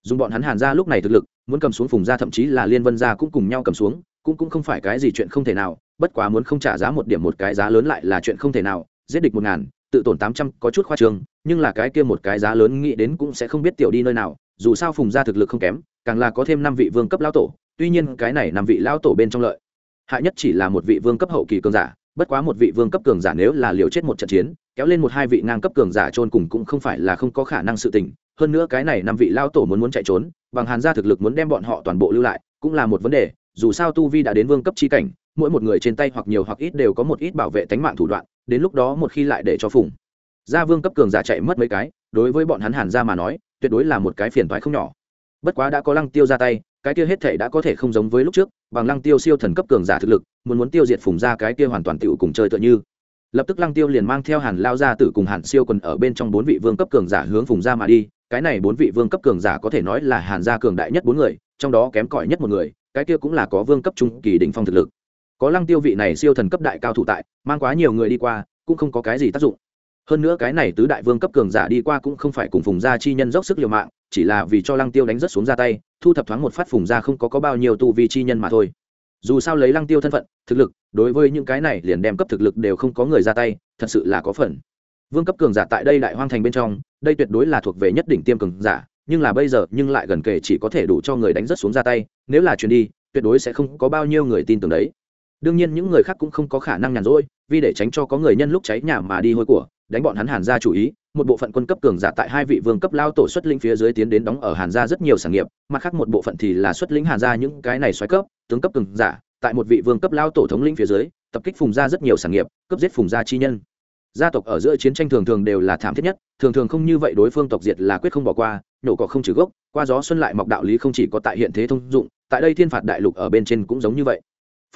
Dùng bọn hắn hàn ra lúc này thực lực, muốn cầm xuống phùng gia thậm chí là liên vân gia cũng cùng nhau cầm xuống cũng cũng không phải cái gì chuyện không thể nào, bất quá muốn không trả giá một điểm một cái giá lớn lại là chuyện không thể nào, giết địch một ngàn, tự tổn tám trăm có chút khoa trương, nhưng là cái kia một cái giá lớn nghĩ đến cũng sẽ không biết tiểu đi nơi nào, dù sao phùng gia thực lực không kém, càng là có thêm năm vị vương cấp lão tổ, tuy nhiên cái này năm vị lão tổ bên trong lợi. Hại nhất chỉ là một vị vương cấp hậu kỳ cường giả, bất quá một vị vương cấp cường giả nếu là liều chết một trận chiến, kéo lên một hai vị ngang cấp cường giả trôn cùng cũng không phải là không có khả năng sự tình, hơn nữa cái này năm vị lao tổ muốn muốn chạy trốn, bằng hàn gia thực lực muốn đem bọn họ toàn bộ lưu lại, cũng là một vấn đề dù sao tu vi đã đến vương cấp chi cảnh, mỗi một người trên tay hoặc nhiều hoặc ít đều có một ít bảo vệ tánh mạng thủ đoạn, đến lúc đó một khi lại để cho phùng. Gia vương cấp cường giả chạy mất mấy cái, đối với bọn hắn hàn gia mà nói, tuyệt đối là một cái phiền toái không nhỏ. Bất quá đã có lăng tiêu ra tay, cái kia hết thể đã có thể không giống với lúc trước, bằng lăng tiêu siêu thần cấp cường giả thực lực, muốn muốn tiêu diệt phùng gia cái kia hoàn toàn tựu cùng chơi tựa như. Lập tức lăng tiêu liền mang theo hàn lao gia tử cùng hàn siêu quần ở bên trong bốn vị vương cấp cường giả hướng phùng gia mà đi, cái này bốn vị vương cấp cường giả có thể nói là hàn gia cường đại nhất bốn người, trong đó kém cỏi nhất một người cái kia cũng là có vương cấp trung kỳ đỉnh phong thực lực. Có lăng tiêu vị này siêu thần cấp đại cao thủ tại, mang quá nhiều người đi qua, cũng không có cái gì tác dụng. Hơn nữa cái này tứ đại vương cấp cường giả đi qua cũng không phải cùng phùng gia chi nhân dốc sức liều mạng, chỉ là vì cho lăng tiêu đánh rất xuống ra tay, thu thập thoáng một phát phùng gia không có có bao nhiêu tu vi chi nhân mà thôi. Dù sao lấy lăng tiêu thân phận, thực lực, đối với những cái này liền đem cấp thực lực đều không có người ra tay, thật sự là có phần. Vương cấp cường giả tại đây đại hoang thành bên trong, đây tuyệt đối là thuộc về nhất đỉnh tiêm cường giả nhưng là bây giờ, nhưng lại gần kể chỉ có thể đủ cho người đánh rất xuống ra tay, nếu là chuyền đi, tuyệt đối sẽ không có bao nhiêu người tin tưởng đấy. Đương nhiên những người khác cũng không có khả năng nhàn rỗi, vì để tránh cho có người nhân lúc cháy nhà mà đi hôi của, đánh bọn hắn hàn gia chủ ý, một bộ phận quân cấp cường giả tại hai vị vương cấp lao tổ xuất lĩnh phía dưới tiến đến đóng ở hàn gia rất nhiều sản nghiệp, mặt khác một bộ phận thì là xuất lĩnh hàn gia những cái này xoáy cấp, tướng cấp cường giả, tại một vị vương cấp lao tổ thống lĩnh phía dưới, tập kích phùng gia rất nhiều sản nghiệp cấp giết phùng gia chi nhân gia tộc ở giữa chiến tranh thường thường đều là thảm thiết nhất, thường thường không như vậy đối phương tộc diệt là quyết không bỏ qua, nổ cỏ không trừ gốc, qua gió xuân lại mọc đạo lý không chỉ có tại hiện thế thông dụng, tại đây thiên phạt đại lục ở bên trên cũng giống như vậy.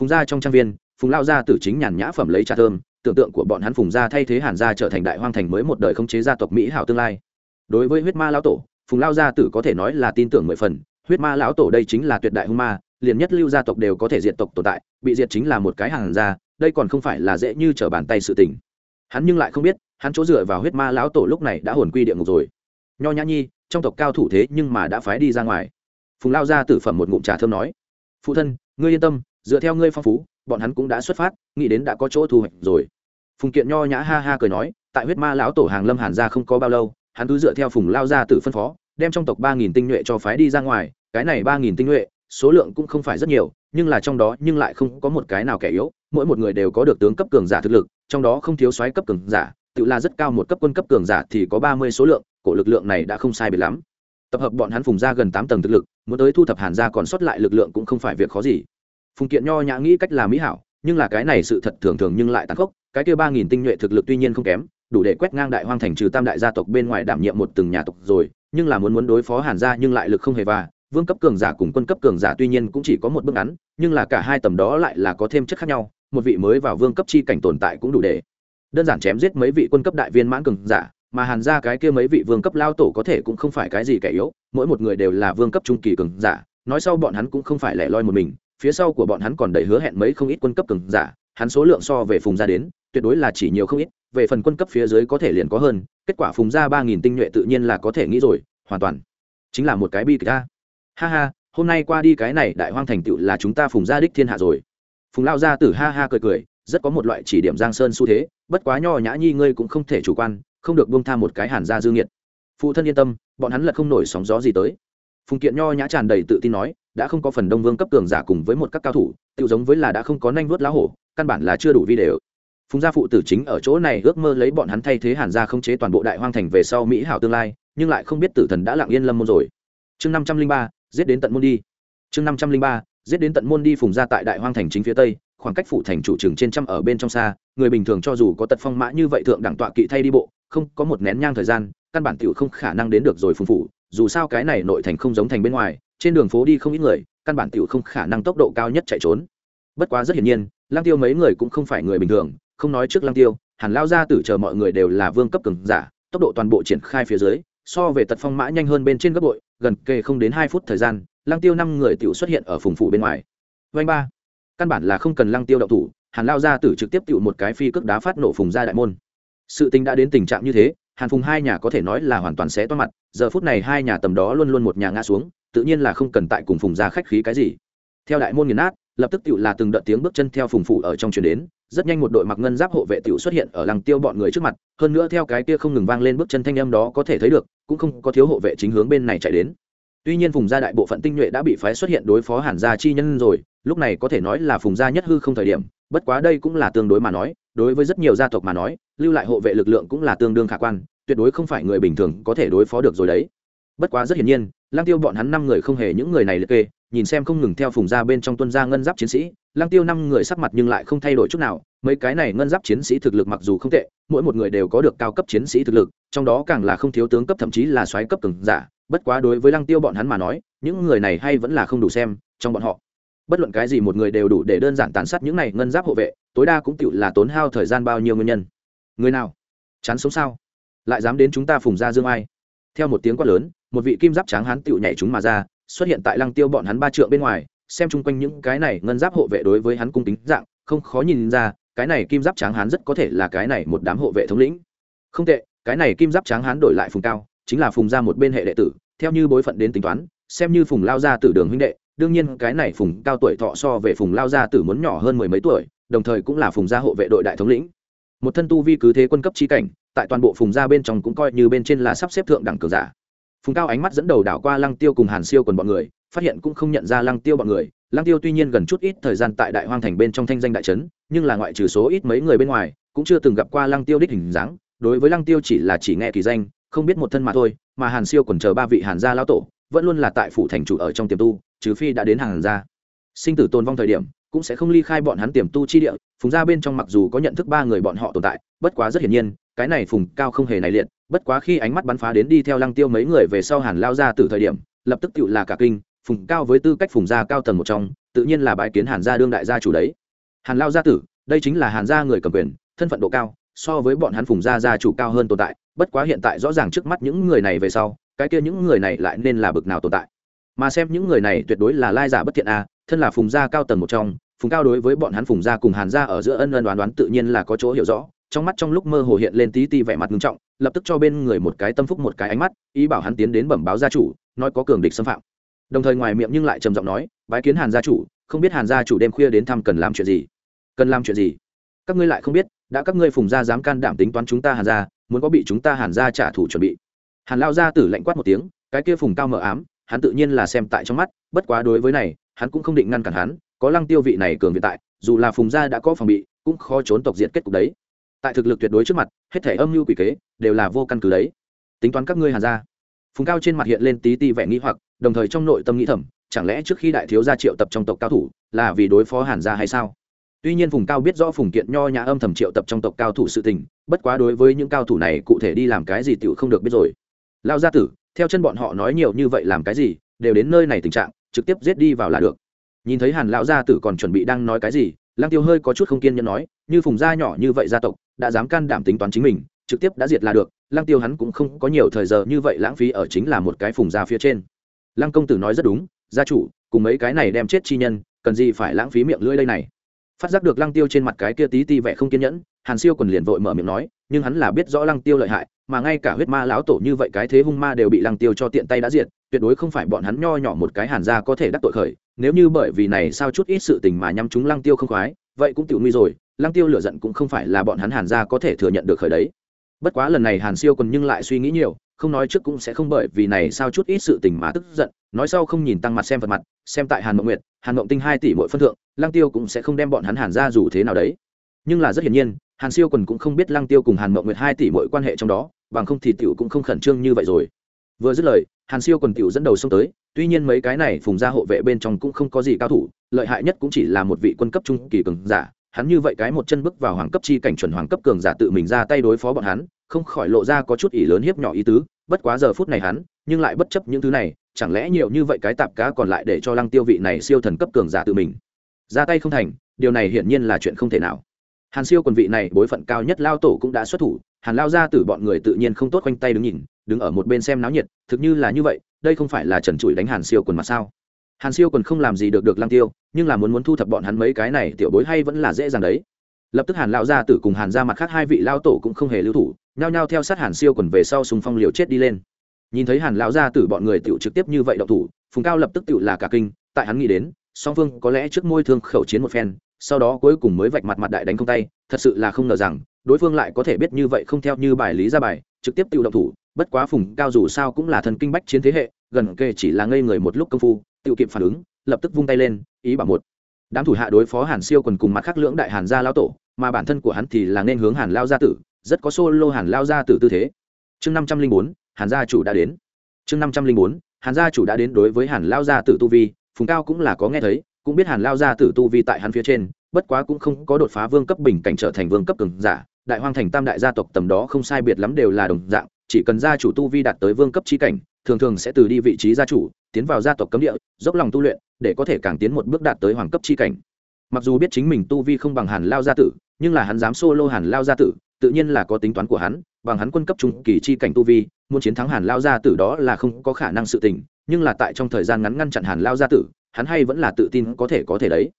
Phùng gia trong trang viên, phùng lao gia tử chính nhàn nhã phẩm lấy trà thơm, tưởng tượng của bọn hắn phùng gia thay thế hàn gia trở thành đại hoang thành mới một đời không chế gia tộc mỹ hảo tương lai. Đối với huyết ma lão tổ, phùng lao gia tử có thể nói là tin tưởng mười phần, huyết ma lão tổ đây chính là tuyệt đại hung ma, liền nhất lưu gia tộc đều có thể diệt tộc tồn tại, bị diệt chính là một cái hàng gia, đây còn không phải là dễ như trở bàn tay sự tình hắn nhưng lại không biết, hắn chỗ dựa vào huyết ma lão tổ lúc này đã hồn quy địa ngục rồi. Nho nhã nhi, trong tộc cao thủ thế nhưng mà đã phái đi ra ngoài. Phùng lao ra tử phẩm một ngụm trà thơm nói, phụ thân, ngươi yên tâm, dựa theo ngươi phong phú, bọn hắn cũng đã xuất phát, nghĩ đến đã có chỗ thu hoạch rồi. Phùng kiện nho nhã ha ha cười nói, tại huyết ma lão tổ hàng lâm hàn ra không có bao lâu, hắn cứ dựa theo phùng lao ra tử phân phó, đem trong tộc ba nghìn tinh nhuệ cho phái đi ra ngoài, cái này ba nghìn tinh nhuệ, số lượng cũng không phải rất nhiều, nhưng là trong đó nhưng lại không có một cái nào kẻ yếu mỗi một người đều có được tướng cấp cường giả thực lực, trong đó không thiếu soái cấp cường giả, tự là rất cao một cấp quân cấp cường giả thì có ba mươi số lượng, cổ lực lượng này đã không sai biệt lắm. Tập hợp bọn hắn phùng ra gần tám tầng thực lực, muốn tới thu thập hàn gia còn sót lại lực lượng cũng không phải việc khó gì. Phùng kiện nho nhã nghĩ cách là mỹ hảo, nhưng là cái này sự thật thường thường nhưng lại tàn khốc, cái kia ba nghìn tinh nhuệ thực lực tuy nhiên không kém, đủ để quét ngang đại hoang thành trừ tam đại gia tộc bên ngoài đảm nhiệm một từng nhà tộc rồi, nhưng là muốn muốn đối phó hàn gia nhưng lại lực không hề và vương cấp cường giả cùng quân cấp cường giả tuy nhiên cũng chỉ có một bước ngắn, nhưng là cả hai tầm đó lại là có thêm chất khác nhau một vị mới vào vương cấp chi cảnh tồn tại cũng đủ để đơn giản chém giết mấy vị quân cấp đại viên mãn cường giả, mà hàn ra cái kia mấy vị vương cấp lao tổ có thể cũng không phải cái gì kẻ yếu, mỗi một người đều là vương cấp trung kỳ cường giả, nói sau bọn hắn cũng không phải lẻ loi một mình, phía sau của bọn hắn còn đầy hứa hẹn mấy không ít quân cấp cường giả, hắn số lượng so về phùng gia đến, tuyệt đối là chỉ nhiều không ít, về phần quân cấp phía dưới có thể liền có hơn, kết quả phùng gia ba nghìn tinh nhuệ tự nhiên là có thể nghĩ rồi, hoàn toàn chính là một cái bi kịch ta ha ha, hôm nay qua đi cái này đại hoang thành tựu là chúng ta phùng gia đích thiên hạ rồi phùng lao gia tử ha ha cười cười, rất có một loại chỉ điểm giang sơn xu thế, bất quá nho nhã nhi ngươi cũng không thể chủ quan, không được buông tha một cái hàn gia dương nhiệt phụ thân yên tâm, bọn hắn lật không nổi sóng gió gì tới. Phùng kiện nho nhã tràn đầy tự tin nói, đã không có phần đông vương cấp cường giả cùng với một các cao thủ tự giống với là đã không có nanh vuốt lá hổ, căn bản là chưa đủ vi đều. phùng gia phụ tử chính ở chỗ này ước mơ lấy bọn hắn thay thế hàn gia không chế toàn bộ đại hoang thành về sau mỹ hảo tương lai, nhưng lại không biết tử thần đã lặng yên lâm môn rồi. Chương năm trăm linh ba, giết đến tận môn đi. Chương năm trăm linh ba giết đến tận môn đi phùng ra tại đại hoang thành chính phía tây, khoảng cách phủ thành chủ trường trên trăm ở bên trong xa, người bình thường cho dù có tật phong mã như vậy thượng đẳng tọa kỵ thay đi bộ, không có một nén nhang thời gian, căn bản tiểu không khả năng đến được rồi phùng phủ, dù sao cái này nội thành không giống thành bên ngoài, trên đường phố đi không ít người, căn bản tiểu không khả năng tốc độ cao nhất chạy trốn. Bất quá rất hiển nhiên lang tiêu mấy người cũng không phải người bình thường, không nói trước lang tiêu hàn lao ra tử chờ mọi người đều là vương cấp cường giả, tốc độ toàn bộ triển khai phía dưới, so về tật phong mã nhanh hơn bên trên gấp bội, gần kề không đến hai phút thời gian lang tiêu năm người tiểu xuất hiện ở phùng phủ bên ngoài. Vanh ba. Căn bản là không cần lang tiêu động thủ, hàn lao ra tử trực tiếp tiểu một cái phi cước đá phát nổ phùng ra đại môn. Sự tình đã đến tình trạng như thế, hàn phùng hai nhà có thể nói là hoàn toàn xé toa mặt, giờ phút này hai nhà tầm đó luôn luôn một nhà ngã xuống, tự nhiên là không cần tại cùng phùng ra khách khí cái gì. Theo đại môn nghiền nát, lập tức tiểu là từng đợt tiếng bước chân theo phùng phủ ở trong chuyển đến, rất nhanh một đội mặc ngân giáp hộ vệ tiểu xuất hiện ở lăng tiêu bọn người trước mặt, hơn nữa theo cái kia không ngừng vang lên bước chân thanh âm đó có thể thấy được, cũng không có thiếu hộ vệ chính hướng bên này chạy đến tuy nhiên phùng gia đại bộ phận tinh nhuệ đã bị phái xuất hiện đối phó hàn gia chi nhân rồi, lúc này có thể nói là phùng gia nhất hư không thời điểm, bất quá đây cũng là tương đối mà nói, đối với rất nhiều gia tộc mà nói, lưu lại hộ vệ lực lượng cũng là tương đương khả quan, tuyệt đối không phải người bình thường có thể đối phó được rồi đấy. Bất quá rất hiển nhiên lang tiêu bọn hắn năm người không hề những người này liệt kê, nhìn xem không ngừng theo phùng ra bên trong tuân gia ngân giáp chiến sĩ lang tiêu năm người sắc mặt nhưng lại không thay đổi chút nào, mấy cái này ngân giáp chiến sĩ thực lực mặc dù không tệ, mỗi một người đều có được cao cấp chiến sĩ thực lực, trong đó càng là không thiếu tướng cấp thậm chí là soái cấp cường giả bất quá đối với lang tiêu bọn hắn mà nói, những người này hay vẫn là không đủ xem, trong bọn họ, bất luận cái gì một người đều đủ để đơn giản tàn sát những này ngân giáp hộ vệ, tối đa cũng tựu là tốn hao thời gian bao nhiêu nguyên nhân. Người nào? Chán sống sao? Lại dám đến chúng ta phùng ra dương ai? Theo một tiếng quát lớn, một vị kim giáp tráng hắn tựu nhảy chúng mà ra, xuất hiện tại lăng tiêu bọn hắn ba trượng bên ngoài, xem chung quanh những cái này ngân giáp hộ vệ đối với hắn cung tính dạng, không khó nhìn ra, cái này kim giáp tráng hắn rất có thể là cái này một đám hộ vệ thống lĩnh. Không tệ, cái này kim giáp tráng hắn đổi lại phùng cao, chính là phùng ra một bên hệ đệ tử theo như bối phận đến tính toán, xem như phùng lao gia tử đường huynh đệ, đương nhiên cái này phùng cao tuổi thọ so về phùng lao gia tử muốn nhỏ hơn mười mấy tuổi, đồng thời cũng là phùng gia hộ vệ đội đại thống lĩnh. Một thân tu vi cứ thế quân cấp chi cảnh, tại toàn bộ phùng gia bên trong cũng coi như bên trên là sắp xếp thượng đẳng cường giả. Phùng cao ánh mắt dẫn đầu đảo qua lăng tiêu cùng hàn siêu còn bọn người, phát hiện cũng không nhận ra lăng tiêu bọn người. Lăng tiêu tuy nhiên gần chút ít thời gian tại đại hoang thành bên trong thanh danh đại trấn nhưng là ngoại trừ số ít mấy người bên ngoài, cũng chưa từng gặp qua lăng tiêu đích hình dáng. Đối với lăng tiêu chỉ là chỉ nghe kỳ danh không biết một thân mà thôi, mà hàn siêu còn chờ ba vị hàn gia lão tổ, vẫn luôn là tại phủ thành chủ ở trong tiềm tu, trừ phi đã đến hàng gia. sinh tử tồn vong thời điểm, cũng sẽ không ly khai bọn hắn tiềm tu chi địa, phùng ra bên trong mặc dù có nhận thức ba người bọn họ tồn tại, bất quá rất hiển nhiên, cái này phùng cao không hề này liệt, bất quá khi ánh mắt bắn phá đến đi theo lăng tiêu mấy người về sau hàn lao ra từ thời điểm, lập tức tự là cả kinh, phùng cao với tư cách phùng gia cao tầng một trong, tự nhiên là bãi kiến hàn gia đương đại gia chủ đấy hàn lao gia tử, đây chính là hàn gia người cầm quyền, thân phận độ cao, so với bọn hắn phùng gia gia chủ cao hơn tồn tại bất quá hiện tại rõ ràng trước mắt những người này về sau, cái kia những người này lại nên là bực nào tồn tại. Mà xem những người này tuyệt đối là lai giả bất thiện a, thân là phùng gia cao tầng một trong, phùng cao đối với bọn hắn phùng gia cùng hàn gia ở giữa ân ân đoán đoán tự nhiên là có chỗ hiểu rõ, trong mắt trong lúc mơ hồ hiện lên tí ti vẻ mặt nghiêm trọng, lập tức cho bên người một cái tâm phúc một cái ánh mắt, ý bảo hắn tiến đến bẩm báo gia chủ, nói có cường địch xâm phạm. Đồng thời ngoài miệng nhưng lại trầm giọng nói, bái kiến hàn gia chủ, không biết hàn gia chủ đêm khuya đến thăm cần làm chuyện gì? Cần làm chuyện gì? Các ngươi lại không biết đã các ngươi phùng gia dám can đảm tính toán chúng ta hàn gia, muốn có bị chúng ta hàn gia trả thù chuẩn bị. Hàn lao gia tử lạnh quát một tiếng, cái kia phùng cao mờ ám, hắn tự nhiên là xem tại trong mắt, bất quá đối với này, hắn cũng không định ngăn cản hắn, có lăng tiêu vị này cường viện tại, dù là phùng gia đã có phòng bị, cũng khó trốn tộc diệt kết cục đấy. Tại thực lực tuyệt đối trước mặt, hết thể âm mưu quỷ kế, đều là vô căn cứ đấy. Tính toán các ngươi hàn gia. Phùng cao trên mặt hiện lên tí ti vẻ nghĩ hoặc, đồng thời trong nội tâm nghĩ thầm, chẳng lẽ trước khi đại thiếu gia triệu tập trong tộc cao thủ, là vì đối phó hàn gia hay sao? Tuy nhiên phùng cao biết rõ phùng kiện nho nhà âm thầm triệu tập trong tộc cao thủ sự tình, bất quá đối với những cao thủ này cụ thể đi làm cái gì tựu không được biết rồi. Lao gia tử, theo chân bọn họ nói nhiều như vậy làm cái gì, đều đến nơi này tình trạng, trực tiếp giết đi vào là được. Nhìn thấy hàn lão gia tử còn chuẩn bị đang nói cái gì lang tiêu hơi có chút không kiên nhẫn nói, như phùng gia nhỏ như vậy gia tộc, đã dám can đảm tính toán chính mình, trực tiếp đã diệt là được lang tiêu hắn cũng không có nhiều thời giờ như vậy lãng phí ở chính là một cái phùng gia phía trên. Lang công tử nói rất đúng, gia chủ, cùng mấy cái này đem chết chi nhân, cần gì phải lãng phí miệng lưỡi đây này? Phát giác được lăng tiêu trên mặt cái kia tí ti vẻ không kiên nhẫn, hàn siêu còn liền vội mở miệng nói, nhưng hắn là biết rõ lăng tiêu lợi hại, mà ngay cả huyết ma lão tổ như vậy cái thế hung ma đều bị lăng tiêu cho tiện tay đã diệt, tuyệt đối không phải bọn hắn nho nhỏ một cái hàn gia có thể đắc tội khởi, nếu như bởi vì này sao chút ít sự tình mà nhắm chúng lăng tiêu không khoái, vậy cũng tiểu nguy rồi, lăng tiêu lửa giận cũng không phải là bọn hắn hàn gia có thể thừa nhận được khởi đấy. Bất quá lần này hàn siêu còn nhưng lại suy nghĩ nhiều, không nói trước cũng sẽ không bởi vì này sao chút ít sự tình mà tức giận, nói sau không nhìn tăng mặt xem vật mặt xem tại hàn mộng nguyệt, hàn mộng tinh hai tỷ mỗi phân thượng, lăng tiêu cũng sẽ không đem bọn hắn hàn ra dù thế nào đấy. Nhưng là rất hiển nhiên, hàn siêu quần cũng không biết lăng tiêu cùng hàn mộng nguyệt hai tỷ mỗi quan hệ trong đó, bằng không thì tiểu cũng không khẩn trương như vậy rồi. Vừa dứt lời, hàn siêu quần tiểu dẫn đầu xông tới, tuy nhiên mấy cái này phùng gia hộ vệ bên trong cũng không có gì cao thủ, lợi hại nhất cũng chỉ là một vị quân cấp trung kỳ cường giả, hắn như vậy cái một chân bước vào hoàng cấp chi cảnh chuẩn hoàng cấp cường giả tự mình ra tay đối phó bọn hắn, không khỏi lộ ra có chút ỷ lớn hiếp nhỏ ý tứ, bất quá giờ phút này hắn, nhưng lại bất chấp những thứ này chẳng lẽ nhiều như vậy cái tạp cá còn lại để cho lăng tiêu vị này siêu thần cấp cường giả tự mình? Ra tay không thành, điều này hiển nhiên là chuyện không thể nào. Hàn siêu quần vị này bối phận cao nhất lao tổ cũng đã xuất thủ, hàn lao ra từ bọn người tự nhiên không tốt quanh tay đứng nhìn, đứng ở một bên xem náo nhiệt, thực như là như vậy, đây không phải là trần trụi đánh hàn siêu quần mà sao? Hàn siêu quần không làm gì được được lăng tiêu, nhưng là muốn muốn thu thập bọn hắn mấy cái này, tiểu bối hay vẫn là dễ dàng đấy. Lập tức hàn lao ra tử cùng hàn ra mặt khác hai vị lao tổ cũng không hề lưu thủ, nhao nhao theo sát hàn siêu quần về sau sùng phong liều chết đi lên nhìn thấy hàn lão gia tử bọn người tiểu trực tiếp như vậy động thủ, phùng cao lập tức tiểu là cả kinh, tại hắn nghĩ đến, song phương có lẽ trước môi thương khẩu chiến một phen, sau đó cuối cùng mới vạch mặt mặt đại đánh không tay, thật sự là không ngờ rằng, đối phương lại có thể biết như vậy không theo như bài lý ra bài, trực tiếp tự động thủ, bất quá phùng cao dù sao cũng là thần kinh bách chiến thế hệ, gần kề chỉ là ngây người một lúc công phu tự kịp phản ứng, lập tức vung tay lên, ý bảo một. Đám thủ hạ đối phó hàn siêu còn cùng mặt khác lưỡng đại hàn gia lao tổ, mà bản thân của hắn thì là nên hướng hàn lao gia tử, rất có solo hàn lao gia tử tư thế. Chương năm trăm linh bốn hàn gia chủ đã đến. Chương năm trăm linh bốn, hàn gia chủ đã đến đối với hàn lao gia tử tu vi, phùng cao cũng là có nghe thấy, cũng biết hàn lao gia tử tu vi tại hắn phía trên, bất quá cũng không có đột phá vương cấp bình cảnh trở thành vương cấp cường giả. Đại hoang thành tam đại gia tộc tầm đó không sai biệt lắm đều là đồng dạng, chỉ cần gia chủ tu vi đạt tới vương cấp trí cảnh, thường thường sẽ từ đi vị trí gia chủ, tiến vào gia tộc cấm địa, dốc lòng tu luyện, để có thể càng tiến một bước đạt tới hoàng cấp chi cảnh. Mặc dù biết chính mình tu vi không bằng hàn lao gia tử, nhưng là hắn dám solo hàn lao gia tử tự nhiên là có tính toán của hắn, bằng hắn quân cấp trung kỳ chi cảnh tu vi, muốn chiến thắng hàn lao gia tử đó là không có khả năng sự tình, nhưng là tại trong thời gian ngắn ngăn chặn hàn lao gia tử, hắn hay vẫn là tự tin có thể có thể đấy.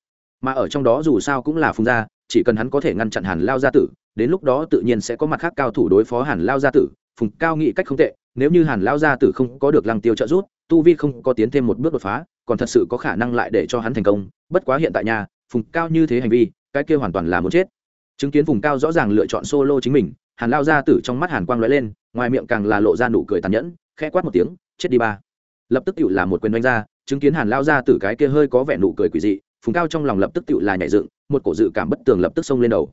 Mà ở trong đó dù sao cũng là phùng gia, chỉ cần hắn có thể ngăn chặn hàn lao gia tử, đến lúc đó tự nhiên sẽ có mặt khác cao thủ đối phó hàn lao gia tử, phùng cao nghĩ cách không tệ, nếu như hàn lao gia tử không có được lăng tiêu trợ giúp, tu vi không có tiến thêm một bước đột phá, còn thật sự có khả năng lại để cho hắn thành công, bất quá hiện tại nhà phùng cao như thế hành vi, cái kia hoàn toàn là muốn chết chứng kiến Vùng cao rõ ràng lựa chọn solo chính mình hàn lao gia tử trong mắt hàn quang lóe lên ngoài miệng càng là lộ ra nụ cười tàn nhẫn khẽ quát một tiếng chết đi ba. Lập tức tự là một quyền đánh ra chứng kiến hàn lao gia tử cái kia hơi có vẻ nụ cười quỷ dị phùng cao trong lòng lập tức tự là nhảy dựng một cổ dự cảm bất tường lập tức xông lên đầu.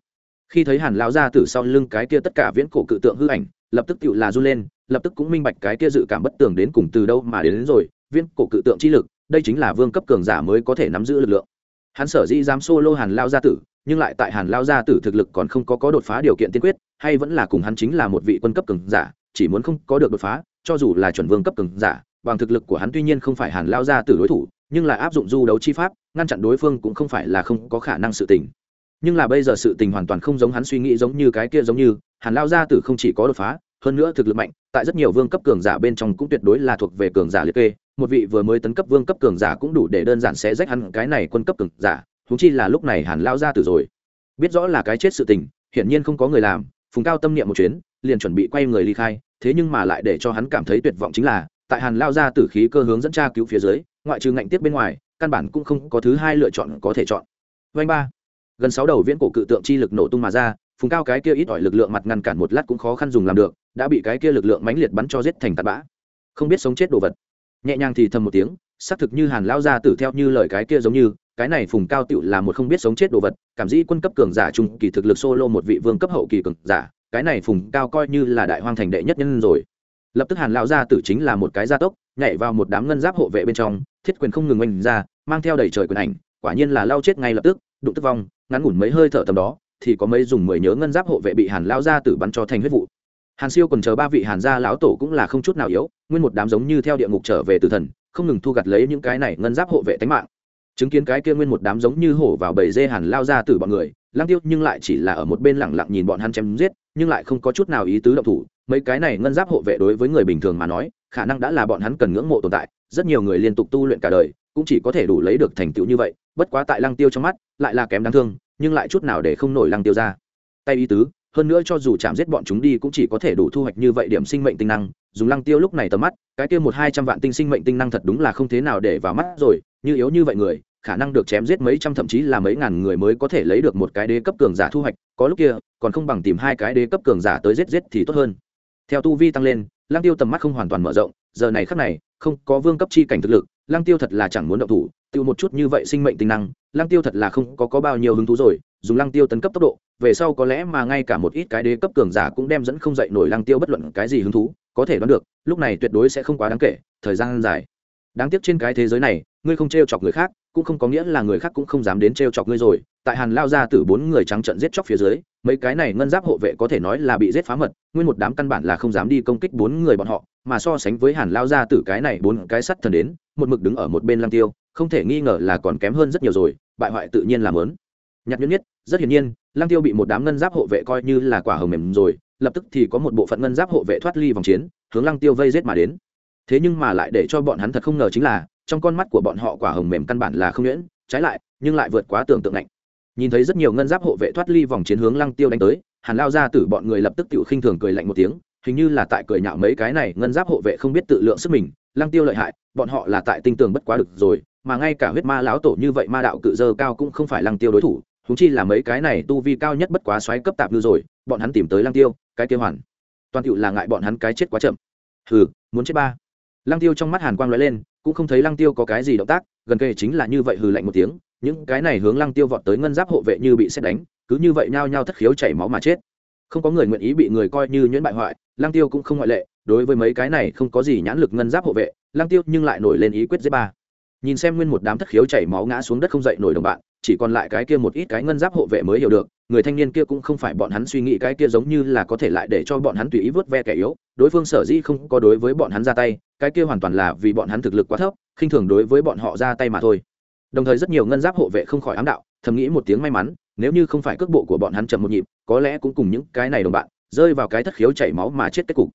Khi thấy hàn lao gia tử sau lưng cái kia tất cả viễn cổ cự tượng hư ảnh lập tức tự là run lên lập tức cũng minh bạch cái kia dự cảm bất tường đến cùng từ đâu mà đến, đến rồi viễn cổ cự tượng chi lực đây chính là vương cấp cường giả mới có thể nắm giữ lực lượng. Hắn sở dĩ dám solo hàn lao gia tử nhưng lại tại hàn lao gia tử thực lực còn không có có đột phá điều kiện tiên quyết, hay vẫn là cùng hắn chính là một vị quân cấp cường giả, chỉ muốn không có được đột phá, cho dù là chuẩn vương cấp cường giả, bằng thực lực của hắn tuy nhiên không phải hàn lao gia tử đối thủ, nhưng là áp dụng du đấu chi pháp, ngăn chặn đối phương cũng không phải là không có khả năng sự tình. Nhưng là bây giờ sự tình hoàn toàn không giống hắn suy nghĩ giống như cái kia giống như, hàn lao gia tử không chỉ có đột phá, hơn nữa thực lực mạnh, tại rất nhiều vương cấp cường giả bên trong cũng tuyệt đối là thuộc về cường giả liệt kê, một vị vừa mới tấn cấp vương cấp cường giả cũng đủ để đơn giản sẽ rách hắn cái này quân cấp cường giả huống chi là lúc này hàn lao gia tử rồi. Biết rõ là cái chết sự tình, hiển nhiên không có người làm, phùng cao tâm niệm một chuyến, liền chuẩn bị quay người ly khai, thế nhưng mà lại để cho hắn cảm thấy tuyệt vọng chính là, tại hàn lao ra tử khí cơ hướng dẫn tra cứu phía dưới, ngoại trừ ngạnh tiếp bên ngoài, căn bản cũng không có thứ hai lựa chọn có thể chọn. Vanh ba. Gần sáu đầu viễn cổ cự tượng chi lực nổ tung mà ra, phùng cao cái kia ít ỏi lực lượng mặt ngăn cản một lát cũng khó khăn dùng làm được, đã bị cái kia lực lượng mãnh liệt bắn cho giết thành tạt bã. Không biết sống chết đồ vật. Nhẹ nhàng thì thầm một tiếng, xác thực như hàn lao ra tử theo như lời cái kia giống như cái này phùng cao tựu là một không biết sống chết đồ vật, cảm dĩ quân cấp cường giả trung kỳ thực lực solo một vị vương cấp hậu kỳ cường giả, cái này phùng cao coi như là đại hoang thành đệ nhất nhân rồi. Lập tức hàn lão gia tử chính là một cái gia tốc, nhảy vào một đám ngân giáp hộ vệ bên trong, thiết quyền không ngừng oanh ra, mang theo đầy trời quyền ảnh, quả nhiên là lao chết ngay lập tức, đụng tức vong, ngắn ngủn mấy hơi thở tầm đó, thì có mấy dùng mười nhớ ngân giáp hộ vệ bị hàn lao gia tử bắn cho thành huyết vụ. Hàn siêu còn chờ ba vị hàn gia lão tổ cũng là không chút nào yếu, nguyên một đám giống như theo địa ngục trở về từ thần, không ngừng thu gặt lấy những cái này ngân giáp hộ vệ tánh mạng chứng kiến cái kia nguyên một đám giống như hổ vào bầy dê hàn lao ra từ bọn người lang tiêu nhưng lại chỉ là ở một bên lẳng lặng nhìn bọn hắn chém giết, nhưng lại không có chút nào ý tứ động thủ. Mấy cái này ngân giáp hộ vệ đối với người bình thường mà nói, khả năng đã là bọn hắn cần ngưỡng mộ tồn tại, rất nhiều người liên tục tu luyện cả đời, cũng chỉ có thể đủ lấy được thành tựu như vậy, bất quá tại lăng tiêu trong mắt, lại là kém đáng thương, nhưng lại chút nào để không nổi lăng tiêu ra. Tay ý tứ, hơn nữa cho dù chạm giết bọn chúng đi cũng chỉ có thể đủ thu hoạch như vậy điểm sinh mệnh tinh năng, dùng lăng tiêu lúc này tầm mắt, cái kia một hai trăm vạn tinh sinh mệnh tinh năng thật đúng là không thế nào để vào mắt rồi, như yếu như vậy người khả năng được chém giết mấy trăm thậm chí là mấy ngàn người mới có thể lấy được một cái đế cấp cường giả thu hoạch, có lúc kia, còn không bằng tìm hai cái đế cấp cường giả tới giết giết thì tốt hơn. Theo tu vi tăng lên lang tiêu tầm mắt không hoàn toàn mở rộng, giờ này khắc này, không có vương cấp chi cảnh thực lực lang tiêu thật là chẳng muốn động thủ, tiêu một chút như vậy sinh mệnh tinh năng lang tiêu thật là không có có bao nhiêu hứng thú rồi, dùng lang tiêu tấn cấp tốc độ, về sau có lẽ mà ngay cả một ít cái đế cấp cường giả cũng đem dẫn không dậy nổi lang tiêu bất luận cái gì hứng thú, có thể đoán được, lúc này tuyệt đối sẽ không quá đáng kể, thời gian dài. Đáng tiếc trên cái thế giới này, ngươi không t chọc người khác cũng không có nghĩa là người khác cũng không dám đến t chọc ngươi rồi. Tại hàn lao ra từ bốn người trắng trận giết chóc phía dưới, mấy cái này ngân giáp hộ vệ có thể nói là bị giết phá mật, nguyên một đám căn bản là không dám đi công kích bốn người bọn họ, mà so sánh với hàn lao ra từ cái này bốn cái sắt thần đến, một mực đứng ở một bên lăng tiêu, không thể nghi ngờ là còn kém hơn rất nhiều rồi, bại hoại tự nhiên làm lớn nhặt nhẫn nhất, rất hiển nhiên, lăng tiêu bị một đám ngân giáp hộ vệ coi như là quả hầm mềm rồi, lập tức thì có một bộ phận ngân giáp hộ vệ thoát ly vòng chiến, hướng lăng tiêu vây giết mà đến. Thế nhưng mà lại để cho bọn hắn thật không ngờ chính là trong con mắt của bọn họ quả hồng mềm căn bản là không nhuyễn, trái lại, nhưng lại vượt quá tưởng tượng lạnh. Nhìn thấy rất nhiều ngân giáp hộ vệ thoát ly vòng chiến hướng lăng tiêu đánh tới, hàn lao ra từ bọn người lập tức tự khinh thường cười lạnh một tiếng, hình như là tại cười nhạo mấy cái này ngân giáp hộ vệ không biết tự lượng sức mình, lăng tiêu lợi hại, bọn họ là tại tinh tường bất quá được rồi, mà ngay cả huyết ma lão tổ như vậy ma đạo cự dơ cao cũng không phải lăng tiêu đối thủ húng chi là mấy cái này tu vi cao nhất bất quá xoáy cấp tạp như rồi, bọn hắn tìm tới lăng tiêu, cái tiêu hoàn. Toàn tựu là ngại bọn hắn cái chết quá chậm. Hừ, muốn chết ba. Lăng tiêu trong mắt hàn quang lóe lên cũng không thấy lăng tiêu có cái gì động tác, gần kề chính là như vậy hừ lạnh một tiếng, những cái này hướng lăng tiêu vọt tới ngân giáp hộ vệ như bị xét đánh, cứ như vậy nhao nhao thất khiếu chảy máu mà chết. Không có người nguyện ý bị người coi như nhuyễn bại hoại, lăng tiêu cũng không ngoại lệ, đối với mấy cái này không có gì nhãn lực ngân giáp hộ vệ, lăng tiêu nhưng lại nổi lên ý quyết giết ba. Nhìn xem nguyên một đám thất khiếu chảy máu ngã xuống đất không dậy nổi đồng bạn, chỉ còn lại cái kia một ít cái ngân giáp hộ vệ mới hiểu được người thanh niên kia cũng không phải bọn hắn suy nghĩ cái kia giống như là có thể lại để cho bọn hắn tùy ý vớt ve kẻ yếu. Đối phương sở dĩ không có đối với bọn hắn ra tay, cái kia hoàn toàn là vì bọn hắn thực lực quá thấp, khinh thường đối với bọn họ ra tay mà thôi. Đồng thời rất nhiều ngân giáp hộ vệ không khỏi ám đạo, thầm nghĩ một tiếng may mắn, nếu như không phải cước bộ của bọn hắn chậm một nhịp, có lẽ cũng cùng những cái này đồng bạn, rơi vào cái thất khiếu chảy máu mà chết kết cục.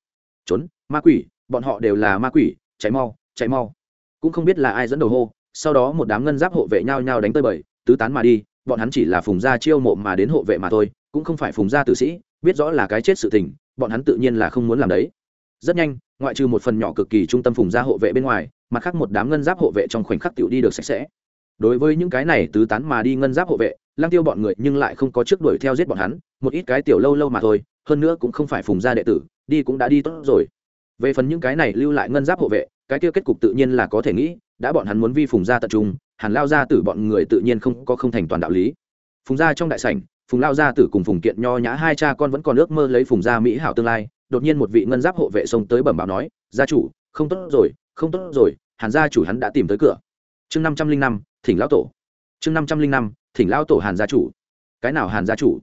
Trốn, ma quỷ, bọn họ đều là ma quỷ cháy mau cháy mau. Cũng không biết là ai dẫn đầu hô, sau đó một đám ngân giáp hộ vệ nhau nhau đánh tơi bời, tứ tán mà đi bọn hắn chỉ là phùng gia chiêu mộ mà đến hộ vệ mà thôi, cũng không phải phùng gia tử sĩ, biết rõ là cái chết sự tình, bọn hắn tự nhiên là không muốn làm đấy. Rất nhanh, ngoại trừ một phần nhỏ cực kỳ trung tâm phùng gia hộ vệ bên ngoài, mặt khác một đám ngân giáp hộ vệ trong khoảnh khắc tiểu đi được sạch sẽ. Đối với những cái này tứ tán mà đi ngân giáp hộ vệ lang tiêu bọn người nhưng lại không có trước đuổi theo giết bọn hắn, một ít cái tiểu lâu lâu mà thôi, hơn nữa cũng không phải phùng gia đệ tử, đi cũng đã đi tốt rồi. Về phần những cái này lưu lại ngân giáp hộ vệ, cái kia kết cục tự nhiên là có thể nghĩ, đã bọn hắn muốn vi phùng gia tập trung hàn lao gia tử bọn người tự nhiên không có không thành toàn đạo lý. Phùng gia trong đại sảnh, phùng lao gia tử cùng phùng kiện nho nhã hai cha con vẫn còn ước mơ lấy phùng gia mỹ hảo tương lai, đột nhiên một vị ngân giáp hộ vệ xông tới bẩm báo nói, gia chủ, không tốt rồi, không tốt rồi hàn gia chủ hắn đã tìm tới cửa. Chương năm trăm linh năm, thỉnh lão tổ. Chương năm trăm linh năm, thỉnh lão tổ hàn gia chủ. Cái nào hàn gia chủ?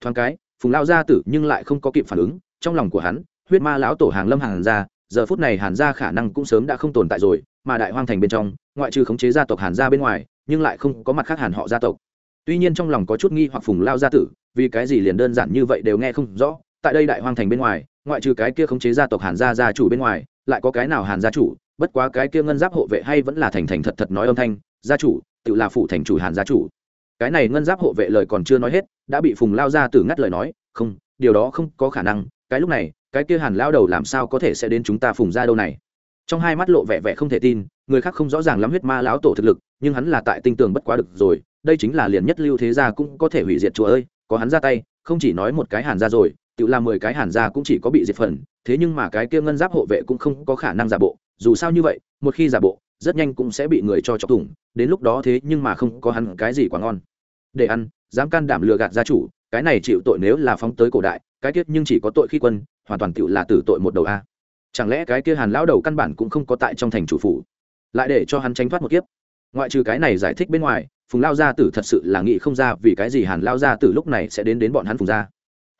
Thoáng cái, phùng lao gia tử nhưng lại không có kịp phản ứng, trong lòng của hắn, huyết ma lão tổ hàng lâm hàn gia, giờ phút này hàn gia khả năng cũng sớm đã không tồn tại rồi, mà đại hoang thành bên trong ngoại trừ khống chế gia tộc hàn gia bên ngoài, nhưng lại không có mặt khác hàn họ gia tộc. Tuy nhiên trong lòng có chút nghi hoặc phùng lao gia tử, vì cái gì liền đơn giản như vậy đều nghe không rõ. Tại đây đại hoang thành bên ngoài, ngoại trừ cái kia khống chế gia tộc hàn gia gia chủ bên ngoài, lại có cái nào hàn gia chủ? Bất quá cái kia ngân giáp hộ vệ hay vẫn là thành thành thật thật nói âm thanh, gia chủ, tự là phụ thành chủ hàn gia chủ. Cái này ngân giáp hộ vệ lời còn chưa nói hết, đã bị phùng lao gia tử ngắt lời nói, không, điều đó không có khả năng, cái lúc này, cái kia hàn lao đầu làm sao có thể sẽ đến chúng ta phùng ra đâu này? Trong hai mắt lộ vẻ vẻ không thể tin người khác không rõ ràng lắm huyết ma lão tổ thực lực, nhưng hắn là tại tinh tường bất quá được rồi, đây chính là liền nhất lưu thế gia cũng có thể hủy diệt chùa ơi, có hắn ra tay, không chỉ nói một cái hàn ra rồi, tự làm mười cái hàn ra cũng chỉ có bị diệt phần, thế nhưng mà cái kia ngân giáp hộ vệ cũng không có khả năng giả bộ, dù sao như vậy, một khi giả bộ, rất nhanh cũng sẽ bị người cho chọc thủng, đến lúc đó thế nhưng mà không có hắn cái gì quá ngon. Để ăn, dám can đảm lừa gạt gia chủ, cái này chịu tội nếu là phóng tới cổ đại, cái tiết nhưng chỉ có tội khi quân, hoàn toàn tự là tử tội một đầu a. Chẳng lẽ cái kia hàn lão đầu căn bản cũng không có tại trong thành chủ phủ? Lại để cho hắn tránh thoát một kiếp. Ngoại trừ cái này giải thích bên ngoài, phùng lao gia tử thật sự là nghĩ không ra vì cái gì hàn lao gia tử lúc này sẽ đến đến bọn hắn phùng gia.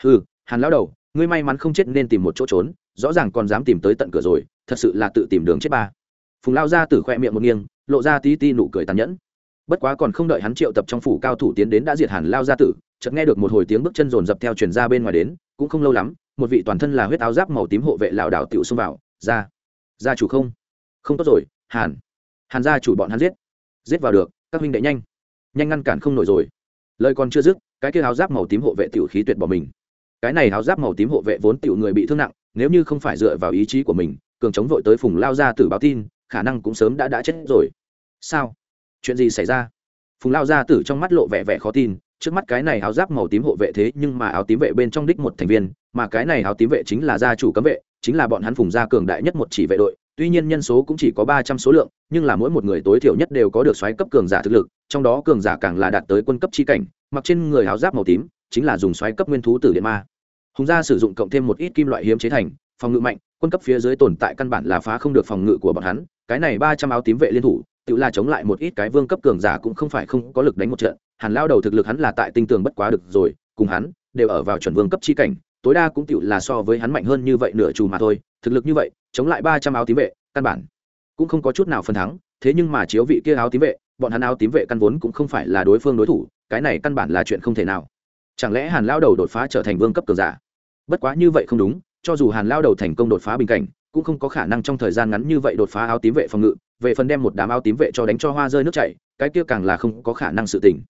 Ừ hàn lão đầu, ngươi may mắn không chết nên tìm một chỗ trốn, rõ ràng còn dám tìm tới tận cửa rồi, thật sự là tự tìm đường chết ba. Phùng lao gia tử khoe miệng một nghiêng, lộ ra tí ti nụ cười tàn nhẫn. Bất quá còn không đợi hắn triệu tập trong phủ cao thủ tiến đến đã diệt hàn lao gia tử, chợt nghe được một hồi tiếng bước chân rồn dập theo truyền ra bên ngoài đến, cũng không lâu lắm, một vị toàn thân là huyết áo giáp màu tím hộ vệ lão đảo tiểu xông vào ra gia chủ không? Không tốt rồi hàn. Hàn gia chủ bọn hắn giết. Giết vào được, các huynh đệ nhanh. Nhanh ngăn cản không nổi rồi. Lời còn chưa dứt, cái kia áo giáp màu tím hộ vệ tiểu khí tuyệt bỏ mình. Cái này áo giáp màu tím hộ vệ vốn tiểu người bị thương nặng, nếu như không phải dựa vào ý chí của mình, cường chống vội tới phùng lao gia tử báo tin, khả năng cũng sớm đã đã chết rồi. Sao? Chuyện gì xảy ra? Phùng lao gia tử trong mắt lộ vẻ vẻ khó tin, trước mắt cái này áo giáp màu tím hộ vệ thế nhưng mà áo tím vệ bên trong đích một thành viên, mà cái này áo tím vệ chính là gia chủ cấm vệ, chính là bọn hắn phùng gia cường đại nhất một chỉ vệ đội tuy nhiên nhân số cũng chỉ có ba trăm số lượng, nhưng là mỗi một người tối thiểu nhất đều có được xoáy cấp cường giả thực lực, trong đó cường giả càng là đạt tới quân cấp chi cảnh, mặc trên người áo giáp màu tím, chính là dùng xoáy cấp nguyên thú tử điện ma. Hùng gia sử dụng cộng thêm một ít kim loại hiếm chế thành, phòng ngự mạnh, quân cấp phía dưới tồn tại căn bản là phá không được phòng ngự của bọn hắn, cái này ba trăm áo tím vệ liên thủ, tự là chống lại một ít cái vương cấp cường giả cũng không phải không có lực đánh một trận hàn lao đầu thực lực hắn là tại tinh tường bất quá được rồi, cùng hắn đều ở vào chuẩn vương cấp chi cảnh, tối đa cũng tự là so với hắn mạnh hơn như vậy nửa trù mà thôi, thực lực như vậy chống lại ba trăm áo tím vệ, căn bản. Cũng không có chút nào phần thắng, thế nhưng mà chiếu vị kia áo tím vệ, bọn hắn áo tím vệ căn vốn cũng không phải là đối phương đối thủ, cái này căn bản là chuyện không thể nào. Chẳng lẽ hàn lao đầu đột phá trở thành vương cấp cường giả? Bất quá như vậy không đúng, cho dù hàn lao đầu thành công đột phá bình cảnh, cũng không có khả năng trong thời gian ngắn như vậy đột phá áo tím vệ phòng ngự, về phần đem một đám áo tím vệ cho đánh cho hoa rơi nước chảy, cái kia càng là không có khả năng sự tình.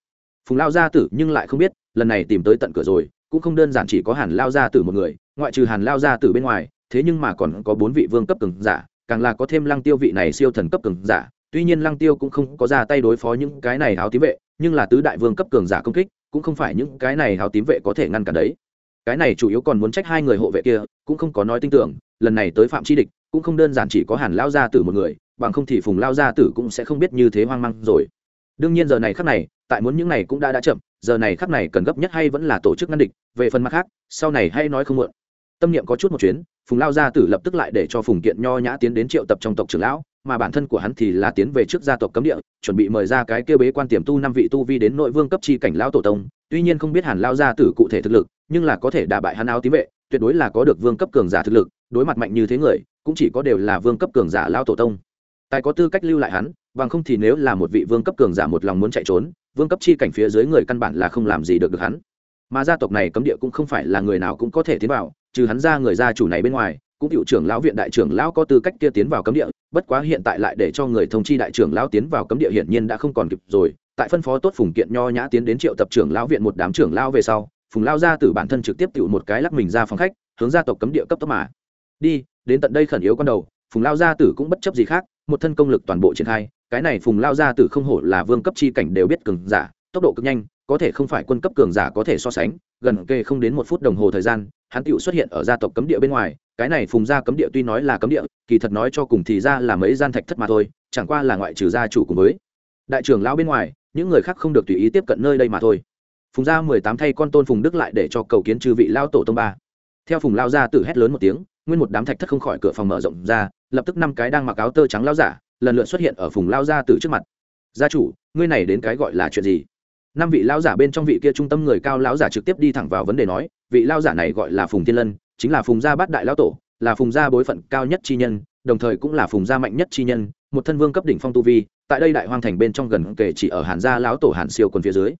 Phùng lao gia tử nhưng lại không biết, lần này tìm tới tận cửa rồi, cũng không đơn giản chỉ có hàn lao gia tử một người, ngoại trừ hàn lao gia tử bên ngoài thế nhưng mà còn có bốn vị vương cấp cường giả, càng là có thêm lăng tiêu vị này siêu thần cấp cường giả. Tuy nhiên lăng tiêu cũng không có ra tay đối phó những cái này áo tím vệ, nhưng là tứ đại vương cấp cường giả công kích, cũng không phải những cái này áo tím vệ có thể ngăn cản đấy. Cái này chủ yếu còn muốn trách hai người hộ vệ kia, cũng không có nói tin tưởng, lần này tới phạm chi địch, cũng không đơn giản chỉ có hàn lao gia tử một người, bằng không thì phùng lao gia tử cũng sẽ không biết như thế hoang mang rồi. Đương nhiên giờ này khắc này, tại muốn những này cũng đã đã chậm, giờ này khắc này cần gấp nhất hay vẫn là tổ chức ngăn địch, về phần mặt khác, sau này hay nói không muộn tâm niệm có chút một chuyến, phùng lao gia tử lập tức lại để cho phùng kiện nho nhã tiến đến triệu tập trong tộc trưởng lão, mà bản thân của hắn thì là tiến về trước gia tộc cấm địa, chuẩn bị mời ra cái kêu bế quan tiềm tu năm vị tu vi đến nội vương cấp chi cảnh lão tổ tông. Tuy nhiên không biết hàn lao gia tử cụ thể thực lực, nhưng là có thể đả bại hắn áo tím vệ, tuyệt đối là có được vương cấp cường giả thực lực, đối mặt mạnh như thế người, cũng chỉ có đều là vương cấp cường giả lao tổ tông. Tài có tư cách lưu lại hắn, bằng không thì nếu là một vị vương cấp cường giả một lòng muốn chạy trốn, vương cấp chi cảnh phía dưới người căn bản là không làm gì được được hắn. Mà gia tộc này cấm địa cũng không phải là người nào cũng có thể tiến vào trừ hắn ra người gia chủ này bên ngoài, cũng hiệu trưởng lão viện đại trưởng lão có tư cách kia tiến vào cấm địa, bất quá hiện tại lại để cho người thông chi đại trưởng lão tiến vào cấm địa hiển nhiên đã không còn kịp rồi. Tại phân phó tốt phùng kiện nho nhã tiến đến triệu tập trưởng lão viện một đám trưởng lão về sau, phùng lao ra từ bản thân trực tiếp tự một cái lắc mình ra phòng khách, hướng gia tộc cấm địa cấp tốc mà. Đi, đến tận đây khẩn yếu con đầu, phùng lao gia tử cũng bất chấp gì khác, một thân công lực toàn bộ triển khai. Cái này phùng lao gia tử không hổ là vương cấp chi cảnh đều biết cường giả, tốc độ cực nhanh có thể không phải quân cấp cường giả có thể so sánh, gần kề không đến một phút đồng hồ thời gian, hắn tựu xuất hiện ở gia tộc cấm địa bên ngoài, cái này phùng gia cấm địa tuy nói là cấm địa, kỳ thật nói cho cùng thì ra là mấy gian thạch thất mà thôi, chẳng qua là ngoại trừ gia chủ cùng với đại trưởng lão bên ngoài, những người khác không được tùy ý tiếp cận nơi đây mà thôi. Phùng gia mười tám thay con tôn phùng đức lại để cho cầu kiến chư vị lao tổ tông ba. Theo phùng lao gia tử hét lớn một tiếng, nguyên một đám thạch thất không khỏi cửa phòng mở rộng ra, lập tức năm cái đang mặc áo tơ trắng lao giả, lần lượt xuất hiện ở phùng lao gia tử trước mặt. Gia chủ, ngươi này đến cái gọi là chuyện gì? Năm vị lao giả bên trong vị kia trung tâm người cao lão giả trực tiếp đi thẳng vào vấn đề nói, vị lao giả này gọi là phùng thiên lân, chính là phùng gia bát đại lão tổ, là phùng gia bối phận cao nhất chi nhân, đồng thời cũng là phùng gia mạnh nhất chi nhân, một thân vương cấp đỉnh phong tu vi, tại đây đại hoang thành bên trong gần kể chỉ ở hàn gia lão tổ hàn siêu quần phía dưới.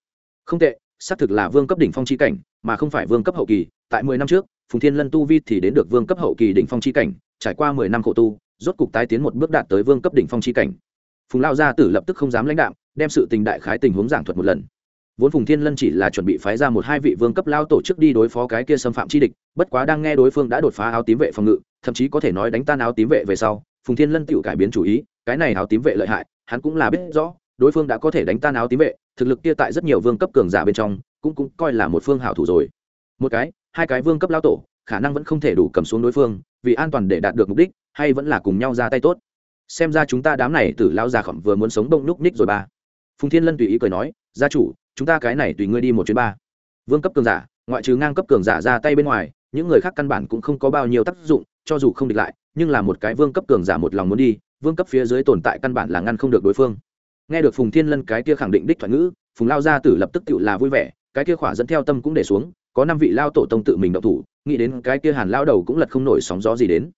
Không tệ, xác thực là vương cấp đỉnh phong chi cảnh, mà không phải vương cấp hậu kỳ, tại mười năm trước, phùng thiên lân tu vi thì đến được vương cấp hậu kỳ đỉnh phong chi cảnh, trải qua mười năm khổ tu, rốt cục tái tiến một bước đạt tới vương cấp đỉnh phong chi cảnh. Phùng lao gia tử lập tức không dám lãnh đạm, đem sự tình đại khái tình huống giảng thuật một lần vốn phùng thiên lân chỉ là chuẩn bị phái ra một hai vị vương cấp lao tổ chức đi đối phó cái kia xâm phạm chi địch, bất quá đang nghe đối phương đã đột phá áo tím vệ phòng ngự, thậm chí có thể nói đánh tan áo tím vệ về sau, phùng thiên lân tự cải biến chủ ý, cái này áo tím vệ lợi hại, hắn cũng là biết rõ, đối phương đã có thể đánh tan áo tím vệ, thực lực kia tại rất nhiều vương cấp cường giả bên trong, cũng cũng coi là một phương hảo thủ rồi. Một cái, hai cái vương cấp lao tổ, khả năng vẫn không thể đủ cầm xuống đối phương, vì an toàn để đạt được mục đích, hay vẫn là cùng nhau ra tay tốt. Xem ra chúng ta đám này từ lao già khẩm vừa muốn sống đông núc ních rồi ba. Phùng thiên lân tùy ý cười nói, gia chủ chúng ta cái này tùy ngươi đi một chuyến ba. Vương cấp cường giả, ngoại trừ ngang cấp cường giả ra tay bên ngoài, những người khác căn bản cũng không có bao nhiêu tác dụng, cho dù không địch lại, nhưng là một cái vương cấp cường giả một lòng muốn đi, vương cấp phía dưới tồn tại căn bản là ngăn không được đối phương. Nghe được phùng thiên lân cái kia khẳng định đích thoại ngữ, phùng lao gia tử lập tức tự là vui vẻ, cái kia khỏa dẫn theo tâm cũng để xuống, có năm vị lao tổ tông tự mình động thủ, nghĩ đến cái kia hàn lao đầu cũng lật không nổi sóng gió gì đến.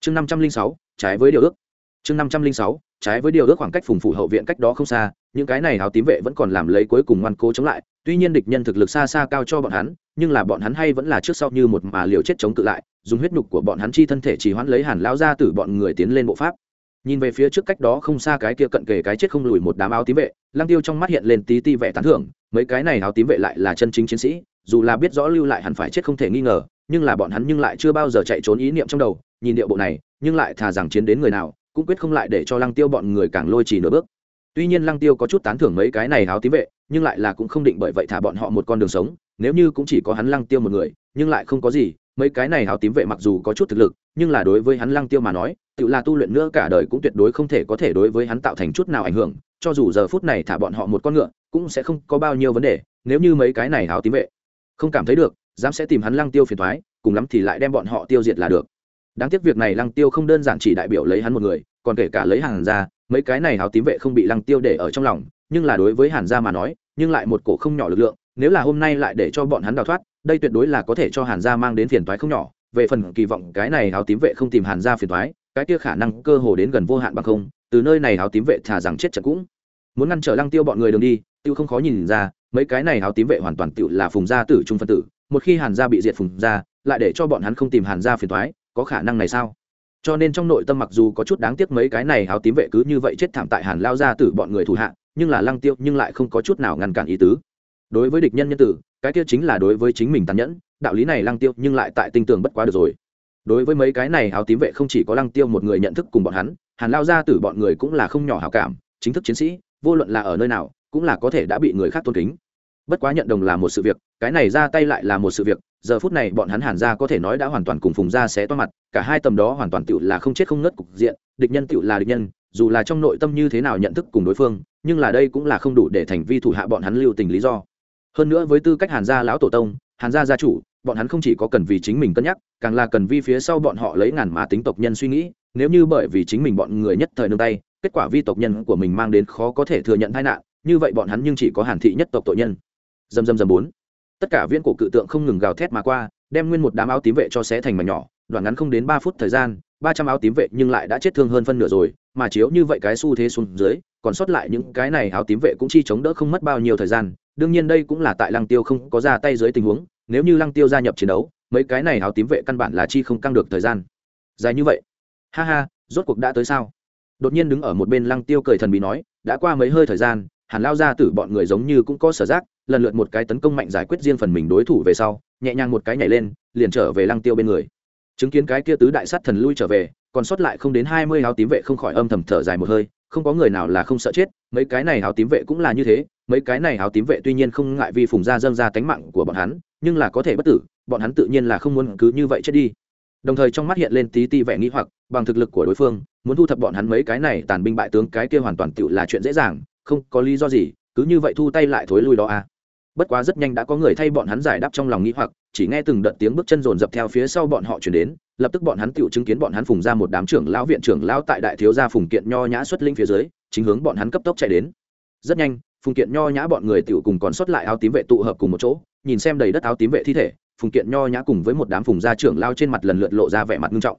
Chương năm trăm linh sáu, trái với điều ước. Chương năm trăm linh sáu, trái với điều ước khoảng cách phùng phủ hậu viện cách đó không xa những cái này áo tím vệ vẫn còn làm lấy cuối cùng ngoan cố chống lại, tuy nhiên địch nhân thực lực xa xa cao cho bọn hắn, nhưng là bọn hắn hay vẫn là trước sau như một mà liều chết chống cự lại, dùng huyết nhục của bọn hắn chi thân thể chỉ hoãn lấy hàn lao ra từ bọn người tiến lên bộ pháp. Nhìn về phía trước cách đó không xa cái kia cận kề cái chết không lùi một đám áo tím vệ lang tiêu trong mắt hiện lên tí ti vẻ tán thưởng, mấy cái này áo tím vệ lại là chân chính chiến sĩ, dù là biết rõ lưu lại hẳn phải chết không thể nghi ngờ, nhưng là bọn hắn nhưng lại chưa bao giờ chạy trốn ý niệm trong đầu, nhìn điệu bộ này, nhưng lại thà rằng chiến đến người nào, cũng quyết không lại để cho lăng tiêu bọn người càng lôi trì nửa bước tuy nhiên lăng tiêu có chút tán thưởng mấy cái này háo tím vệ, nhưng lại là cũng không định bởi vậy thả bọn họ một con đường sống. Nếu như cũng chỉ có hắn lăng tiêu một người, nhưng lại không có gì, mấy cái này háo tím vệ mặc dù có chút thực lực, nhưng là đối với hắn lăng tiêu mà nói, tự là tu luyện nữa cả đời cũng tuyệt đối không thể có thể đối với hắn tạo thành chút nào ảnh hưởng, cho dù giờ phút này thả bọn họ một con ngựa, cũng sẽ không có bao nhiêu vấn đề, nếu như mấy cái này háo tím vệ không cảm thấy được, dám sẽ tìm hắn lăng tiêu phiền thoái cùng lắm thì lại đem bọn họ tiêu diệt là được. Đáng tiếc việc này lăng tiêu không đơn giản chỉ đại biểu lấy hắn một người, còn kể cả lấy hàng ra mấy cái này áo tím vệ không bị lăng tiêu để ở trong lòng, nhưng là đối với hàn gia mà nói, nhưng lại một cổ không nhỏ lực lượng, nếu là hôm nay lại để cho bọn hắn đào thoát, đây tuyệt đối là có thể cho hàn gia mang đến phiền toái không nhỏ. Về phần kỳ vọng cái này áo tím vệ không tìm hàn gia phiền toái, cái kia khả năng cơ hồ đến gần vô hạn bằng không, từ nơi này áo tím vệ thả rằng chết trận cũng. Muốn ngăn trở lăng tiêu bọn người đường đi, tiêu không khó nhìn ra, mấy cái này áo tím vệ hoàn toàn tựu là phùng gia tử trung phân tử, một khi hàn gia bị diệt phùng gia, lại để cho bọn hắn không tìm hàn gia phiền toái, có khả năng này sao? Cho nên trong nội tâm mặc dù có chút đáng tiếc mấy cái này áo tím vệ cứ như vậy chết thảm tại hàn lao gia tử bọn người thủ hạ, nhưng là lăng tiêu nhưng lại không có chút nào ngăn cản ý tứ. Đối với địch nhân nhân tử, cái kia chính là đối với chính mình tàn nhẫn, đạo lý này lăng tiêu nhưng lại tại tinh tường bất quá được rồi. Đối với mấy cái này áo tím vệ không chỉ có lăng tiêu một người nhận thức cùng bọn hắn, hàn lao gia tử bọn người cũng là không nhỏ hảo cảm, chính thức chiến sĩ, vô luận là ở nơi nào, cũng là có thể đã bị người khác tôn kính. Bất quá nhận đồng là một sự việc, cái này ra tay lại là một sự việc giờ phút này bọn hắn hàn ra có thể nói đã hoàn toàn cùng phùng ra xé toa mặt, cả hai tầm đó hoàn toàn tựu là không chết không ngất cục diện, địch nhân tựu là địch nhân, dù là trong nội tâm như thế nào nhận thức cùng đối phương, nhưng là đây cũng là không đủ để thành vi thủ hạ bọn hắn lưu tình lý do. Hơn nữa với tư cách hàn gia lão tổ tông, hàn gia gia chủ, bọn hắn không chỉ có cần vì chính mình cân nhắc, càng là cần vi phía sau bọn họ lấy ngàn mà tính tộc nhân suy nghĩ, nếu như bởi vì chính mình bọn người nhất thời nương tay, kết quả vi tộc nhân của mình mang đến khó có thể thừa nhận tai nạn, như vậy bọn hắn nhưng chỉ có hàn thị nhất tộc tội nhân. Dầm dầm dầm bốn tất cả viễn cổ cự tượng không ngừng gào thét mà qua, đem nguyên một đám áo tím vệ cho xé thành mảnh nhỏ, đoạn ngắn không đến ba phút thời gian, ba trăm áo tím vệ nhưng lại đã chết thương hơn phân nửa rồi, mà chiếu như vậy cái xu thế xuống dưới, còn sót lại những cái này áo tím vệ cũng chi chống đỡ không mất bao nhiêu thời gian, đương nhiên đây cũng là tại lăng tiêu không có ra tay dưới tình huống, nếu như lăng tiêu gia nhập chiến đấu, mấy cái này áo tím vệ căn bản là chi không căng được thời gian. Dài như vậy? Ha ha, rốt cuộc đã tới sao? Đột nhiên đứng ở một bên lăng tiêu cười thần bí nói, đã qua mấy hơi thời gian hàn lao ra tử bọn người giống như cũng có sở giác lần lượt một cái tấn công mạnh giải quyết riêng phần mình đối thủ về sau, nhẹ nhàng một cái nhảy lên, liền trở về lăng tiêu bên người. Chứng kiến cái kia tứ đại sát thần lui trở về, còn sót lại không đến hai mươi áo tím vệ không khỏi âm thầm thở dài một hơi, không có người nào là không sợ chết, mấy cái này áo tím vệ cũng là như thế, mấy cái này áo tím vệ tuy nhiên không ngại vì phùng gia dâng ra tánh mạng của bọn hắn, nhưng là có thể bất tử, bọn hắn tự nhiên là không muốn cứ như vậy chết đi. Đồng thời trong mắt hiện lên tí ti vẻ nghĩ hoặc, bằng thực lực của đối phương, muốn thu thập bọn hắn mấy cái này tàn binh bại tướng, cái kia hoàn toàn tự là chuyện dễ dàng, không có lý do gì, cứ như vậy thu tay lại thối lui đó à bất quá rất nhanh đã có người thay bọn hắn giải đáp trong lòng nghĩ hoặc, chỉ nghe từng đợt tiếng bước chân rồn dập theo phía sau bọn họ chuyển đến, lập tức bọn hắn tự chứng kiến bọn hắn phùng ra một đám trưởng lão viện trưởng lão tại đại thiếu gia phùng kiện nho nhã xuất linh phía dưới, chính hướng bọn hắn cấp tốc chạy đến. Rất nhanh, phùng kiện nho nhã bọn người tự cùng còn xuất lại áo tím vệ tụ hợp cùng một chỗ, nhìn xem đầy đất áo tím vệ thi thể, phùng kiện nho nhã cùng với một đám phùng gia trưởng lao trên mặt lần lượt lộ ra vẻ mặt nghiêm trọng.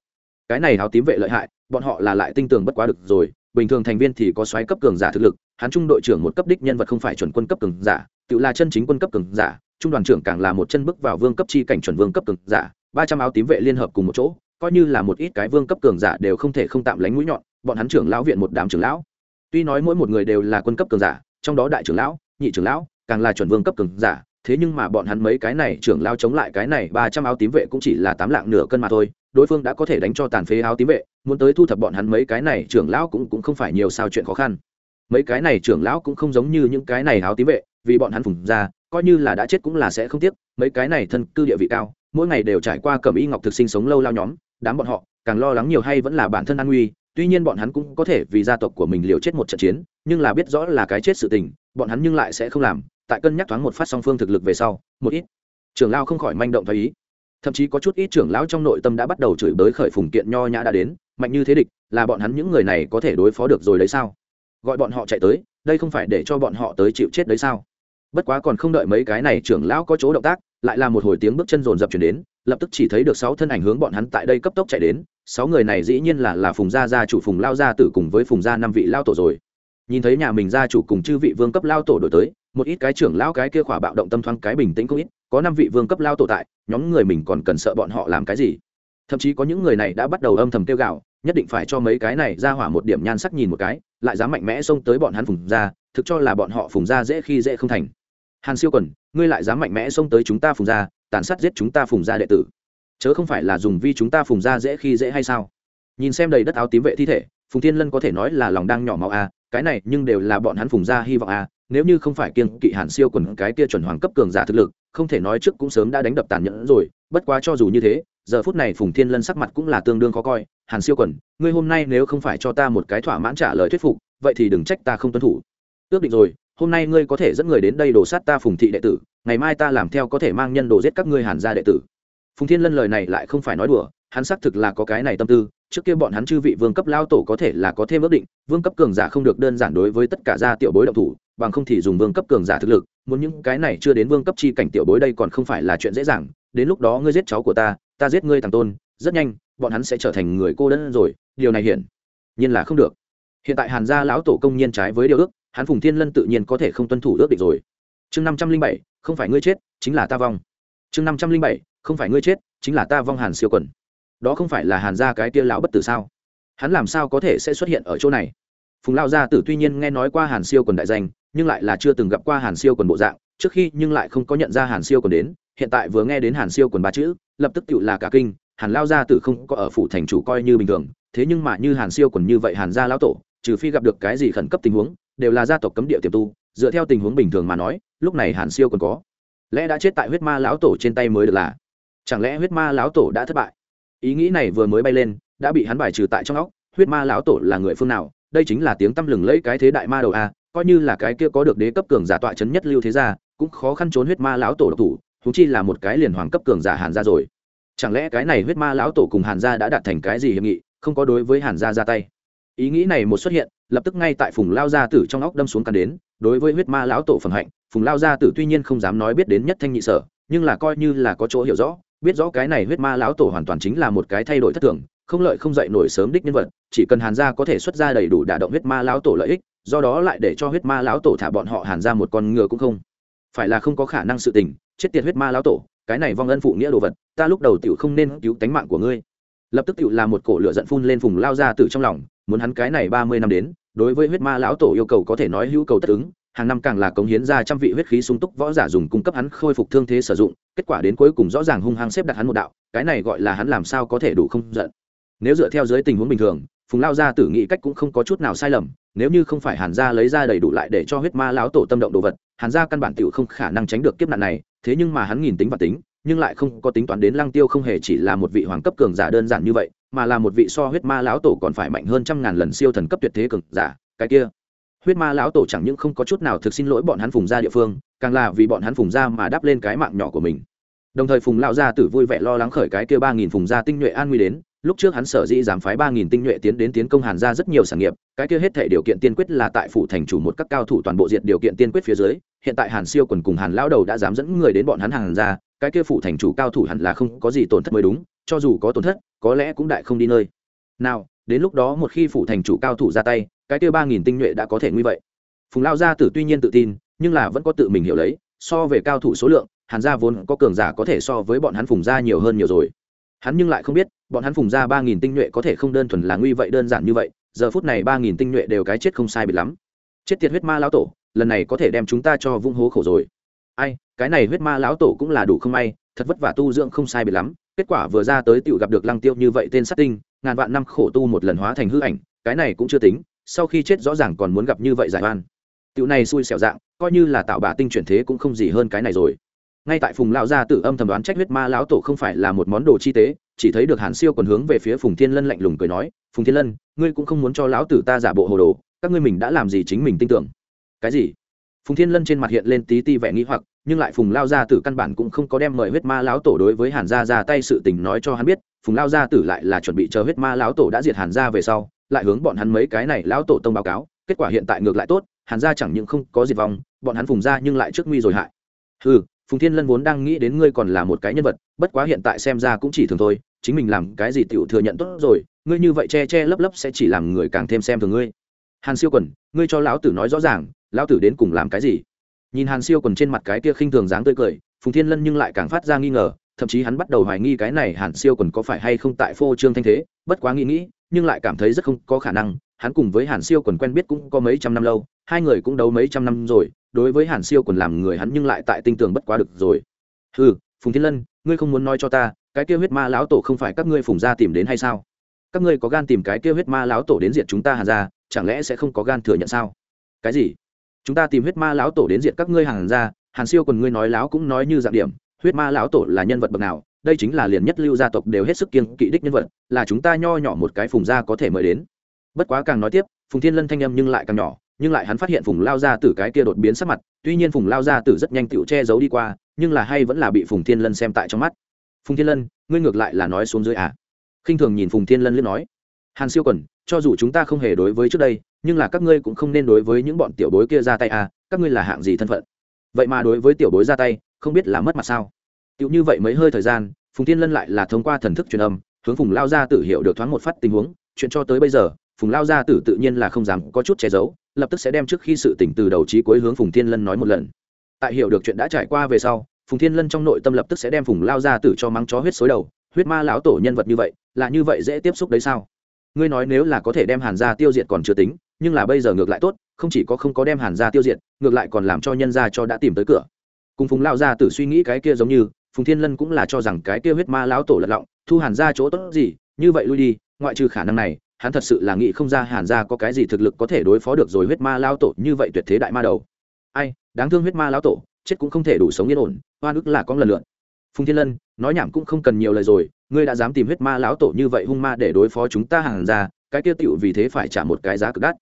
Cái này áo tím vệ lợi hại, bọn họ là lại tinh tường bất quá được rồi bình thường thành viên thì có xoáy cấp cường giả thực lực, hắn trung đội trưởng một cấp đích nhân vật không phải chuẩn quân cấp cường giả, tự là chân chính quân cấp cường giả, trung đoàn trưởng càng là một chân bước vào vương cấp chi cảnh chuẩn vương cấp cường giả, ba trăm áo tím vệ liên hợp cùng một chỗ, coi như là một ít cái vương cấp cường giả đều không thể không tạm lánh mũi nhọn, bọn hắn trưởng lão viện một đám trưởng lão. Tuy nói mỗi một người đều là quân cấp cường giả, trong đó đại trưởng lão, nhị trưởng lão, càng là chuẩn vương cấp cường giả thế nhưng mà bọn hắn mấy cái này trưởng lão chống lại cái này ba trăm áo tím vệ cũng chỉ là tám lạng nửa cân mà thôi, đối phương đã có thể đánh cho tàn phế áo tím vệ, muốn tới thu thập bọn hắn mấy cái này trưởng lão cũng cũng không phải nhiều sao chuyện khó khăn. Mấy cái này trưởng lão cũng không giống như những cái này áo tím vệ, vì bọn hắn phùng ra, coi như là đã chết cũng là sẽ không tiếc, mấy cái này thân cư địa vị cao, mỗi ngày đều trải qua cẩm y ngọc thực sinh sống lâu lao nhóm, đám bọn họ, càng lo lắng nhiều hay vẫn là bản thân an nguy, tuy nhiên bọn hắn cũng có thể vì gia tộc của mình liều chết một trận chiến, nhưng là biết rõ là cái chết sự tình, bọn hắn nhưng lại sẽ không làm tại cân nhắc thoáng một phát song phương thực lực về sau, một ít trưởng lao không khỏi manh động thấy ý. Thậm chí có chút ít trưởng lão trong nội tâm đã bắt đầu chửi bới khởi phùng kiện nho nhã đã đến, mạnh như thế địch, là bọn hắn những người này có thể đối phó được rồi đấy sao? Gọi bọn họ chạy tới, đây không phải để cho bọn họ tới chịu chết đấy sao? Bất quá còn không đợi mấy cái này trưởng lão có chỗ động tác, lại là một hồi tiếng bước chân rồn rập chuyển đến, lập tức chỉ thấy được sáu thân ảnh hướng bọn hắn tại đây cấp tốc chạy đến, sáu người này dĩ nhiên là là phùng gia gia chủ phùng lao gia tử cùng với phùng gia năm vị lao tổ rồi nhìn thấy nhà mình gia chủ cùng chư vị vương cấp lao tổ đổi tới một ít cái trưởng lão cái kia khỏa bạo động tâm thoáng cái bình tĩnh không ít có năm vị vương cấp lao tổ tại nhóm người mình còn cần sợ bọn họ làm cái gì? Thậm chí có những người này đã bắt đầu âm thầm kêu gạo nhất định phải cho mấy cái này ra hỏa một điểm nhan sắc nhìn một cái lại dám mạnh mẽ xông tới bọn hắn phùng ra thực cho là bọn họ phùng ra dễ khi dễ không thành. Hàn siêu quần ngươi lại dám mạnh mẽ xông tới chúng ta phùng ra tàn sát giết chúng ta phùng ra đệ tử. Chớ không phải là dùng vi chúng ta phùng ra dễ khi dễ hay sao? Nhìn xem đầy đất áo tím vệ thi thể phùng thiên lân có thể nói là lòng đang nhỏ máu a à, cái này nhưng đều là bọn hắn phùng ra hy vọng à, nếu như không phải kiên kỵ hàn siêu quần cái kia chuẩn hoàng cấp cường giả thực lực không thể nói trước cũng sớm đã đánh đập tàn nhẫn rồi bất quá cho dù như thế giờ phút này phùng thiên lân sắc mặt cũng là tương đương khó coi hàn siêu quần ngươi hôm nay nếu không phải cho ta một cái thỏa mãn trả lời thuyết phục vậy thì đừng trách ta không tuân thủ. Ước định rồi hôm nay ngươi có thể dẫn người đến đây đổ sát ta phùng thị đệ tử ngày mai ta làm theo có thể mang nhân đồ giết các ngươi hàn gia đệ tử. Phùng thiên lân lời này lại không phải nói đùa hắn xác thực là có cái này tâm tư, trước kia bọn hắn chư vị vương cấp lao tổ có thể là có thêm ước định, vương cấp cường giả không được đơn giản đối với tất cả gia tiểu bối động thủ, bằng không thì dùng vương cấp cường giả thực lực, muốn những cái này chưa đến vương cấp chi cảnh tiểu bối đây còn không phải là chuyện dễ dàng, đến lúc đó ngươi giết cháu của ta ta giết ngươi thằng tôn, rất nhanh, bọn hắn sẽ trở thành người cô đơn rồi, điều này hiển nhiên là không được. Hiện tại hàn gia lão tổ công nhiên trái với điều ước, hắn phùng thiên lân tự nhiên có thể không tuân thủ ước định rồi. Chương năm trăm linh bảy, không phải ngươi chết, chính là ta vong. Chương năm trăm linh bảy, không phải ngươi chết, chính là ta vong hàn siêu quần đó không phải là hàn gia cái kia lão bất tử sao? Hắn làm sao có thể sẽ xuất hiện ở chỗ này? Phùng lao gia tử tuy nhiên nghe nói qua hàn siêu quần đại danh, nhưng lại là chưa từng gặp qua hàn siêu quần bộ dạng, trước khi nhưng lại không có nhận ra hàn siêu quần đến, hiện tại vừa nghe đến hàn siêu quần ba chữ, lập tức tự là cả kinh, hàn lao gia tử không có ở phủ thành chủ coi như bình thường, thế nhưng mà như hàn siêu quần như vậy hàn gia lão tổ, trừ phi gặp được cái gì khẩn cấp tình huống, đều là gia tộc cấm địa tiềm tu, dựa theo tình huống bình thường mà nói, lúc này hàn siêu còn có lẽ đã chết tại huyết ma lão tổ trên tay mới được là. Chẳng lẽ huyết ma lão tổ đã thất bại? Ý nghĩ này vừa mới bay lên, đã bị hắn bài trừ tại trong óc, huyết ma lão tổ là người phương nào, đây chính là tiếng tăm lừng lẫy cái thế đại ma đầu a, coi như là cái kia có được đế cấp cường giả tọa chấn nhất lưu thế gia, cũng khó khăn trốn huyết ma lão tổ độc thủ thú chi là một cái liền hoàng cấp cường giả hàn gia rồi. Chẳng lẽ cái này huyết ma lão tổ cùng hàn gia đã đạt thành cái gì hiệp nghị, không có đối với hàn gia ra tay? Ý nghĩ này một xuất hiện, lập tức ngay tại phùng lao gia tử trong óc đâm xuống căn đến, đối với huyết ma lão tổ phẩm hạnh, phùng lao gia tử tuy nhiên không dám nói biết đến nhất thanh nhị sở, nhưng là coi như là có chỗ hiểu rõ biết rõ cái này huyết ma lão tổ hoàn toàn chính là một cái thay đổi thất thường, không lợi không dậy nổi sớm đích nhân vật, chỉ cần hàn gia có thể xuất ra đầy đủ đả động huyết ma lão tổ lợi ích, do đó lại để cho huyết ma lão tổ thả bọn họ hàn ra một con ngựa cũng không. Phải là không có khả năng sự tình, chết tiệt huyết ma lão tổ, cái này vong ân phụ nghĩa đồ vật, ta lúc đầu tiểu không nên cứu tánh mạng của ngươi. Lập tức tiểu là một cổ lửa giận phun lên vùng lao ra từ trong lòng, muốn hắn cái này ba mươi năm đến, đối với huyết ma lão tổ yêu cầu có thể nói hữu cầu tất ứng hàng năm càng là cống hiến ra trăm vị huyết khí sung túc võ giả dùng cung cấp hắn khôi phục thương thế sử dụng, kết quả đến cuối cùng rõ ràng hung hăng xếp đặt hắn một đạo, cái này gọi là hắn làm sao có thể đủ không giận. Nếu dựa theo dưới tình huống bình thường, phùng lao gia tử nghĩ cách cũng không có chút nào sai lầm, nếu như không phải hàn gia lấy ra đầy đủ lại để cho huyết ma lão tổ tâm động đồ vật, hàn gia căn bản t không khả năng tránh được kiếp nạn này, thế nhưng mà hắn nghìn tính và tính, nhưng lại không có tính toán đến lăng tiêu không hề chỉ là một vị hoàng cấp cường giả đơn giản như vậy, mà là một vị so huyết ma lão tổ còn phải mạnh hơn trăm ngàn lần siêu thần cấp tuyệt thế cường giả, cái kia huyết ma lão tổ chẳng những không có chút nào thực xin lỗi bọn hắn phùng gia địa phương, càng là vì bọn hắn phùng gia mà đáp lên cái mạng nhỏ của mình. Đồng thời phùng lão gia tử vui vẻ lo lắng khởi cái kia ba nghìn phùng gia tinh nhuệ an nguy đến, lúc trước hắn sở dĩ dám phái ba nghìn tinh nhuệ tiến đến tiến công hàn gia rất nhiều sản nghiệp, cái kia hết thể điều kiện tiên quyết là tại phủ thành chủ một các cao thủ toàn bộ diện điều kiện tiên quyết phía dưới, hiện tại hàn siêu quần cùng hàn lão đầu đã dám dẫn người đến bọn hắn hàn gia, cái kia phủ thành chủ cao thủ hẳn là không có gì tổn thất mới đúng, cho dù có tổn thất, có lẽ cũng đại không đi nơi. Nào, đến lúc đó một khi phủ thành chủ cao thủ ra tay cái kia ba nghìn tinh nhuệ đã có thể nguy vậy. Phùng lao gia tử tuy nhiên tự tin, nhưng là vẫn có tự mình hiểu lấy, so về cao thủ số lượng, hàn gia vốn có cường giả có thể so với bọn hắn phùng gia nhiều hơn nhiều rồi. Hắn nhưng lại không biết, bọn hắn phùng gia ba nghìn tinh nhuệ có thể không đơn thuần là nguy vậy đơn giản như vậy, giờ phút này ba nghìn tinh nhuệ đều cái chết không sai biệt lắm. Chết tiệt huyết ma lão tổ, lần này có thể đem chúng ta cho vung hố khổ rồi. Ai, cái này huyết ma lão tổ cũng là đủ không may, thật vất vả tu dưỡng không sai biệt lắm. Kết quả vừa ra tới tựu gặp được lăng tiêu như vậy tên sát tinh, ngàn vạn năm khổ tu một lần hóa thành hư ảnh, cái này cũng chưa tính sau khi chết rõ ràng còn muốn gặp như vậy giải oan. Tiểu này xui xẻo dạng, coi như là tạo bà tinh chuyển thế cũng không gì hơn cái này rồi. Ngay tại phùng lão gia tử âm thầm đoán trách huyết ma lão tổ không phải là một món đồ chi tế, chỉ thấy được hàn siêu còn hướng về phía phùng thiên lân lạnh lùng cười nói, phùng thiên lân, ngươi cũng không muốn cho lão tử ta giả bộ hồ đồ, các ngươi mình đã làm gì chính mình tin tưởng. Cái gì? Phùng thiên lân trên mặt hiện lên tí ti vẻ nghĩ hoặc, nhưng lại phùng lao gia tử căn bản cũng không có đem mời huyết ma lão tổ đối với hàn gia ra tay sự tình nói cho hắn biết, phùng lao gia tử lại là chuẩn bị chờ huyết ma lão tổ đã diệt hàn gia về sau lại hướng bọn hắn mấy cái này lão tổ tông báo cáo, kết quả hiện tại ngược lại tốt, hàn gia chẳng những không có diệt vong, bọn hắn phùng gia nhưng lại trước nguy rồi hại. Ừ phùng thiên lân vốn đang nghĩ đến ngươi còn là một cái nhân vật, bất quá hiện tại xem ra cũng chỉ thường thôi, chính mình làm cái gì tựu thừa nhận tốt rồi, ngươi như vậy che che lấp lấp sẽ chỉ làm người càng thêm xem thường ngươi. Hàn siêu quần, ngươi cho lão tử nói rõ ràng, lão tử đến cùng làm cái gì? Nhìn hàn siêu quần trên mặt cái kia khinh thường dáng tươi cười, phùng thiên lân nhưng lại càng phát ra nghi ngờ, thậm chí hắn bắt đầu hoài nghi cái này hàn siêu quần có phải hay không tại phô trương thanh thế, bất quá nghĩ nghĩ nhưng lại cảm thấy rất không có khả năng hắn cùng với hàn siêu quần quen biết cũng có mấy trăm năm lâu hai người cũng đấu mấy trăm năm rồi đối với hàn siêu quần làm người hắn nhưng lại tại tinh tường bất quá được rồi. Ừ phùng thiên lân ngươi không muốn nói cho ta cái kia huyết ma lão tổ không phải các ngươi phùng ra tìm đến hay sao? Các ngươi có gan tìm cái kia huyết ma lão tổ đến diệt chúng ta hàn ra, chẳng lẽ sẽ không có gan thừa nhận sao? Cái gì? Chúng ta tìm huyết ma lão tổ đến diệt các ngươi hàn ra, hàn siêu quần ngươi nói láo cũng nói như dạng điểm huyết ma lão tổ là nhân vật bậc nào đây chính là liền nhất lưu gia tộc đều hết sức kiên kỵ đích nhân vật, là chúng ta nho nhỏ một cái phùng gia có thể mời đến. Bất quá càng nói tiếp, phùng thiên lân thanh âm nhưng lại càng nhỏ, nhưng lại hắn phát hiện phùng lao gia tử cái kia đột biến sắc mặt, tuy nhiên phùng lao gia tử rất nhanh tựu che giấu đi qua, nhưng là hay vẫn là bị phùng thiên lân xem tại trong mắt. Phùng thiên lân, ngươi ngược lại là nói xuống dưới à? Khinh thường nhìn phùng thiên lân liên nói. Hàn siêu quần, cho dù chúng ta không hề đối với trước đây, nhưng là các ngươi cũng không nên đối với những bọn tiểu bối kia ra tay à các ngươi là hạng gì thân phận? Vậy mà đối với tiểu bối ra tay, không biết là mất mặt sao? Tiểu như vậy mấy hơi thời gian, phùng thiên lân lại là thông qua thần thức truyền âm, hướng phùng lao gia tử hiểu được thoáng một phát tình huống. Chuyện cho tới bây giờ, phùng lao gia tử tự nhiên là không dám có chút che giấu, lập tức sẽ đem trước khi sự tỉnh từ đầu trí cuối hướng phùng thiên lân nói một lần. Tại hiểu được chuyện đã trải qua về sau, phùng thiên lân trong nội tâm lập tức sẽ đem phùng lao gia tử cho mắng chó huyết xối đầu, huyết ma lão tổ nhân vật như vậy, là như vậy dễ tiếp xúc đấy sao? Ngươi nói nếu là có thể đem hàn gia tiêu diệt còn chưa tính, nhưng là bây giờ ngược lại tốt, không chỉ có không có đem hàn gia tiêu diệt, ngược lại còn làm cho nhân gia cho đã tìm tới cửa. Cùng phùng lao gia tử suy nghĩ cái kia giống như phùng thiên lân cũng là cho rằng cái kia huyết ma lão tổ lật lọng, thu hàn ra chỗ tốt gì, như vậy lui đi, ngoại trừ khả năng này, hắn thật sự là nghĩ không ra hàn ra có cái gì thực lực có thể đối phó được rồi huyết ma lão tổ như vậy tuyệt thế đại ma đầu. Ai, đáng thương huyết ma lão tổ, chết cũng không thể đủ sống yên ổn, oan ức là con lần lượn phùng thiên lân, nói nhảm cũng không cần nhiều lời rồi, ngươi đã dám tìm huyết ma lão tổ như vậy hung ma để đối phó chúng ta hàn ra cái kia tựu vì thế phải trả một cái giá cực đắt.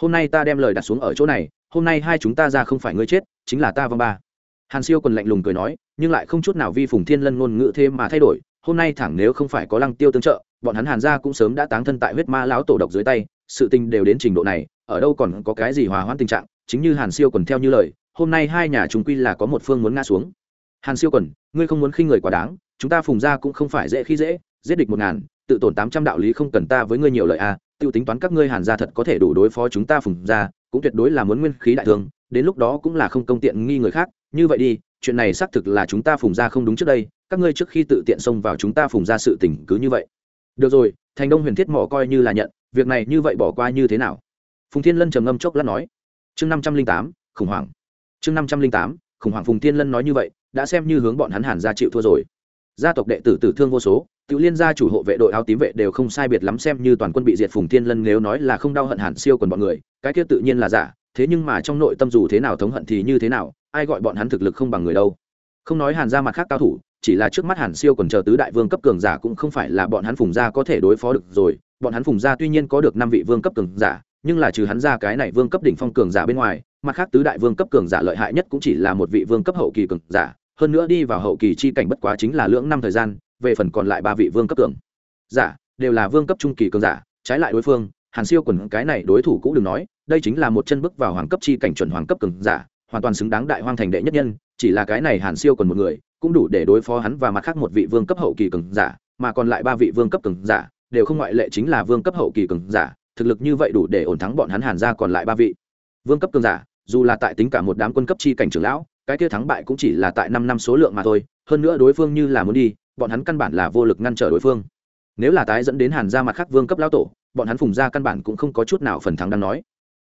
Hôm nay ta đem lời đặt xuống ở chỗ này, hôm nay hai chúng ta ra không phải ngươi chết, chính là ta vong ba hàn siêu còn lạnh lùng cười nói nhưng lại không chút nào vi phùng thiên lân ngôn ngữ thêm mà thay đổi hôm nay thẳng nếu không phải có lăng tiêu tương trợ bọn hắn hàn gia cũng sớm đã táng thân tại huyết ma lão tổ độc dưới tay sự tình đều đến trình độ này ở đâu còn có cái gì hòa hoãn tình trạng chính như hàn siêu còn theo như lời hôm nay hai nhà chúng quy là có một phương muốn ngã xuống hàn siêu còn ngươi không muốn khi người quá đáng chúng ta phùng gia cũng không phải dễ khi dễ giết địch một ngàn tự tổn tám trăm đạo lý không cần ta với ngươi nhiều lời a à, Tiêu tính toán các ngươi hàn gia thật có thể đủ đối phó chúng ta phùng gia cũng tuyệt đối là muốn nguyên khí đại thương, đến lúc đó cũng là không công tiện nghi người khác. Như vậy đi, chuyện này xác thực là chúng ta phùng ra không đúng trước đây, các ngươi trước khi tự tiện xông vào chúng ta phùng ra sự tình cứ như vậy. Được rồi, thành đông huyền thiết mỏ coi như là nhận, việc này như vậy bỏ qua như thế nào? Phùng thiên lân trầm ngâm chốc lát nói. Chương năm trăm linh tám, khủng hoảng. Chương năm trăm linh tám, khủng hoảng phùng thiên lân nói như vậy, đã xem như hướng bọn hắn hàn ra chịu thua rồi. Gia tộc đệ tử tử thương vô số tự liên gia chủ hộ vệ đội áo tím vệ đều không sai biệt lắm xem như toàn quân bị diệt phùng thiên lân nếu nói là không đau hận hàn siêu còn bọn người, cái kia tự nhiên là giả, thế nhưng mà trong nội tâm dù thế nào thống hận thì như thế nào, ai gọi bọn hắn thực lực không bằng người đâu. Không nói hàn ra mặt khác cao thủ, chỉ là trước mắt hàn siêu còn chờ tứ đại vương cấp cường giả cũng không phải là bọn hắn phùng gia có thể đối phó được rồi, bọn hắn phùng gia tuy nhiên có được năm vị vương cấp cường giả, nhưng là trừ hắn ra cái này vương cấp đỉnh phong cường giả bên ngoài, mặt khác tứ đại vương cấp cường giả lợi hại nhất cũng chỉ là một vị vương cấp hậu kỳ cường giả, hơn nữa đi vào hậu kỳ chi cảnh bất quá chính là lưỡng năm thời gian về phần còn lại ba vị vương cấp cường. Giả, đều là vương cấp trung kỳ cường giả, trái lại đối phương, hàn siêu quần cái này đối thủ cũng đừng nói, đây chính là một chân bước vào hoàng cấp chi cảnh chuẩn hoàng cấp cường giả, hoàn toàn xứng đáng đại hoang thành đệ nhất nhân, chỉ là cái này hàn siêu còn một người, cũng đủ để đối phó hắn và mặt khác một vị vương cấp hậu kỳ cường giả, mà còn lại ba vị vương cấp cường giả, đều không ngoại lệ chính là vương cấp hậu kỳ cường giả, thực lực như vậy đủ để ổn thắng bọn hắn hàn ra còn lại ba vị. Vương cấp cường giả, dù là tại tính cả một đám quân cấp chi cảnh trưởng lão, cái kia thắng bại cũng chỉ là tại năm năm số lượng mà thôi, hơn nữa đối phương như là muốn đi bọn hắn căn bản là vô lực ngăn trở đối phương. Nếu là tái dẫn đến hàn ra mặt khác vương cấp lao tổ, bọn hắn phùng ra căn bản cũng không có chút nào phần thắng đang nói.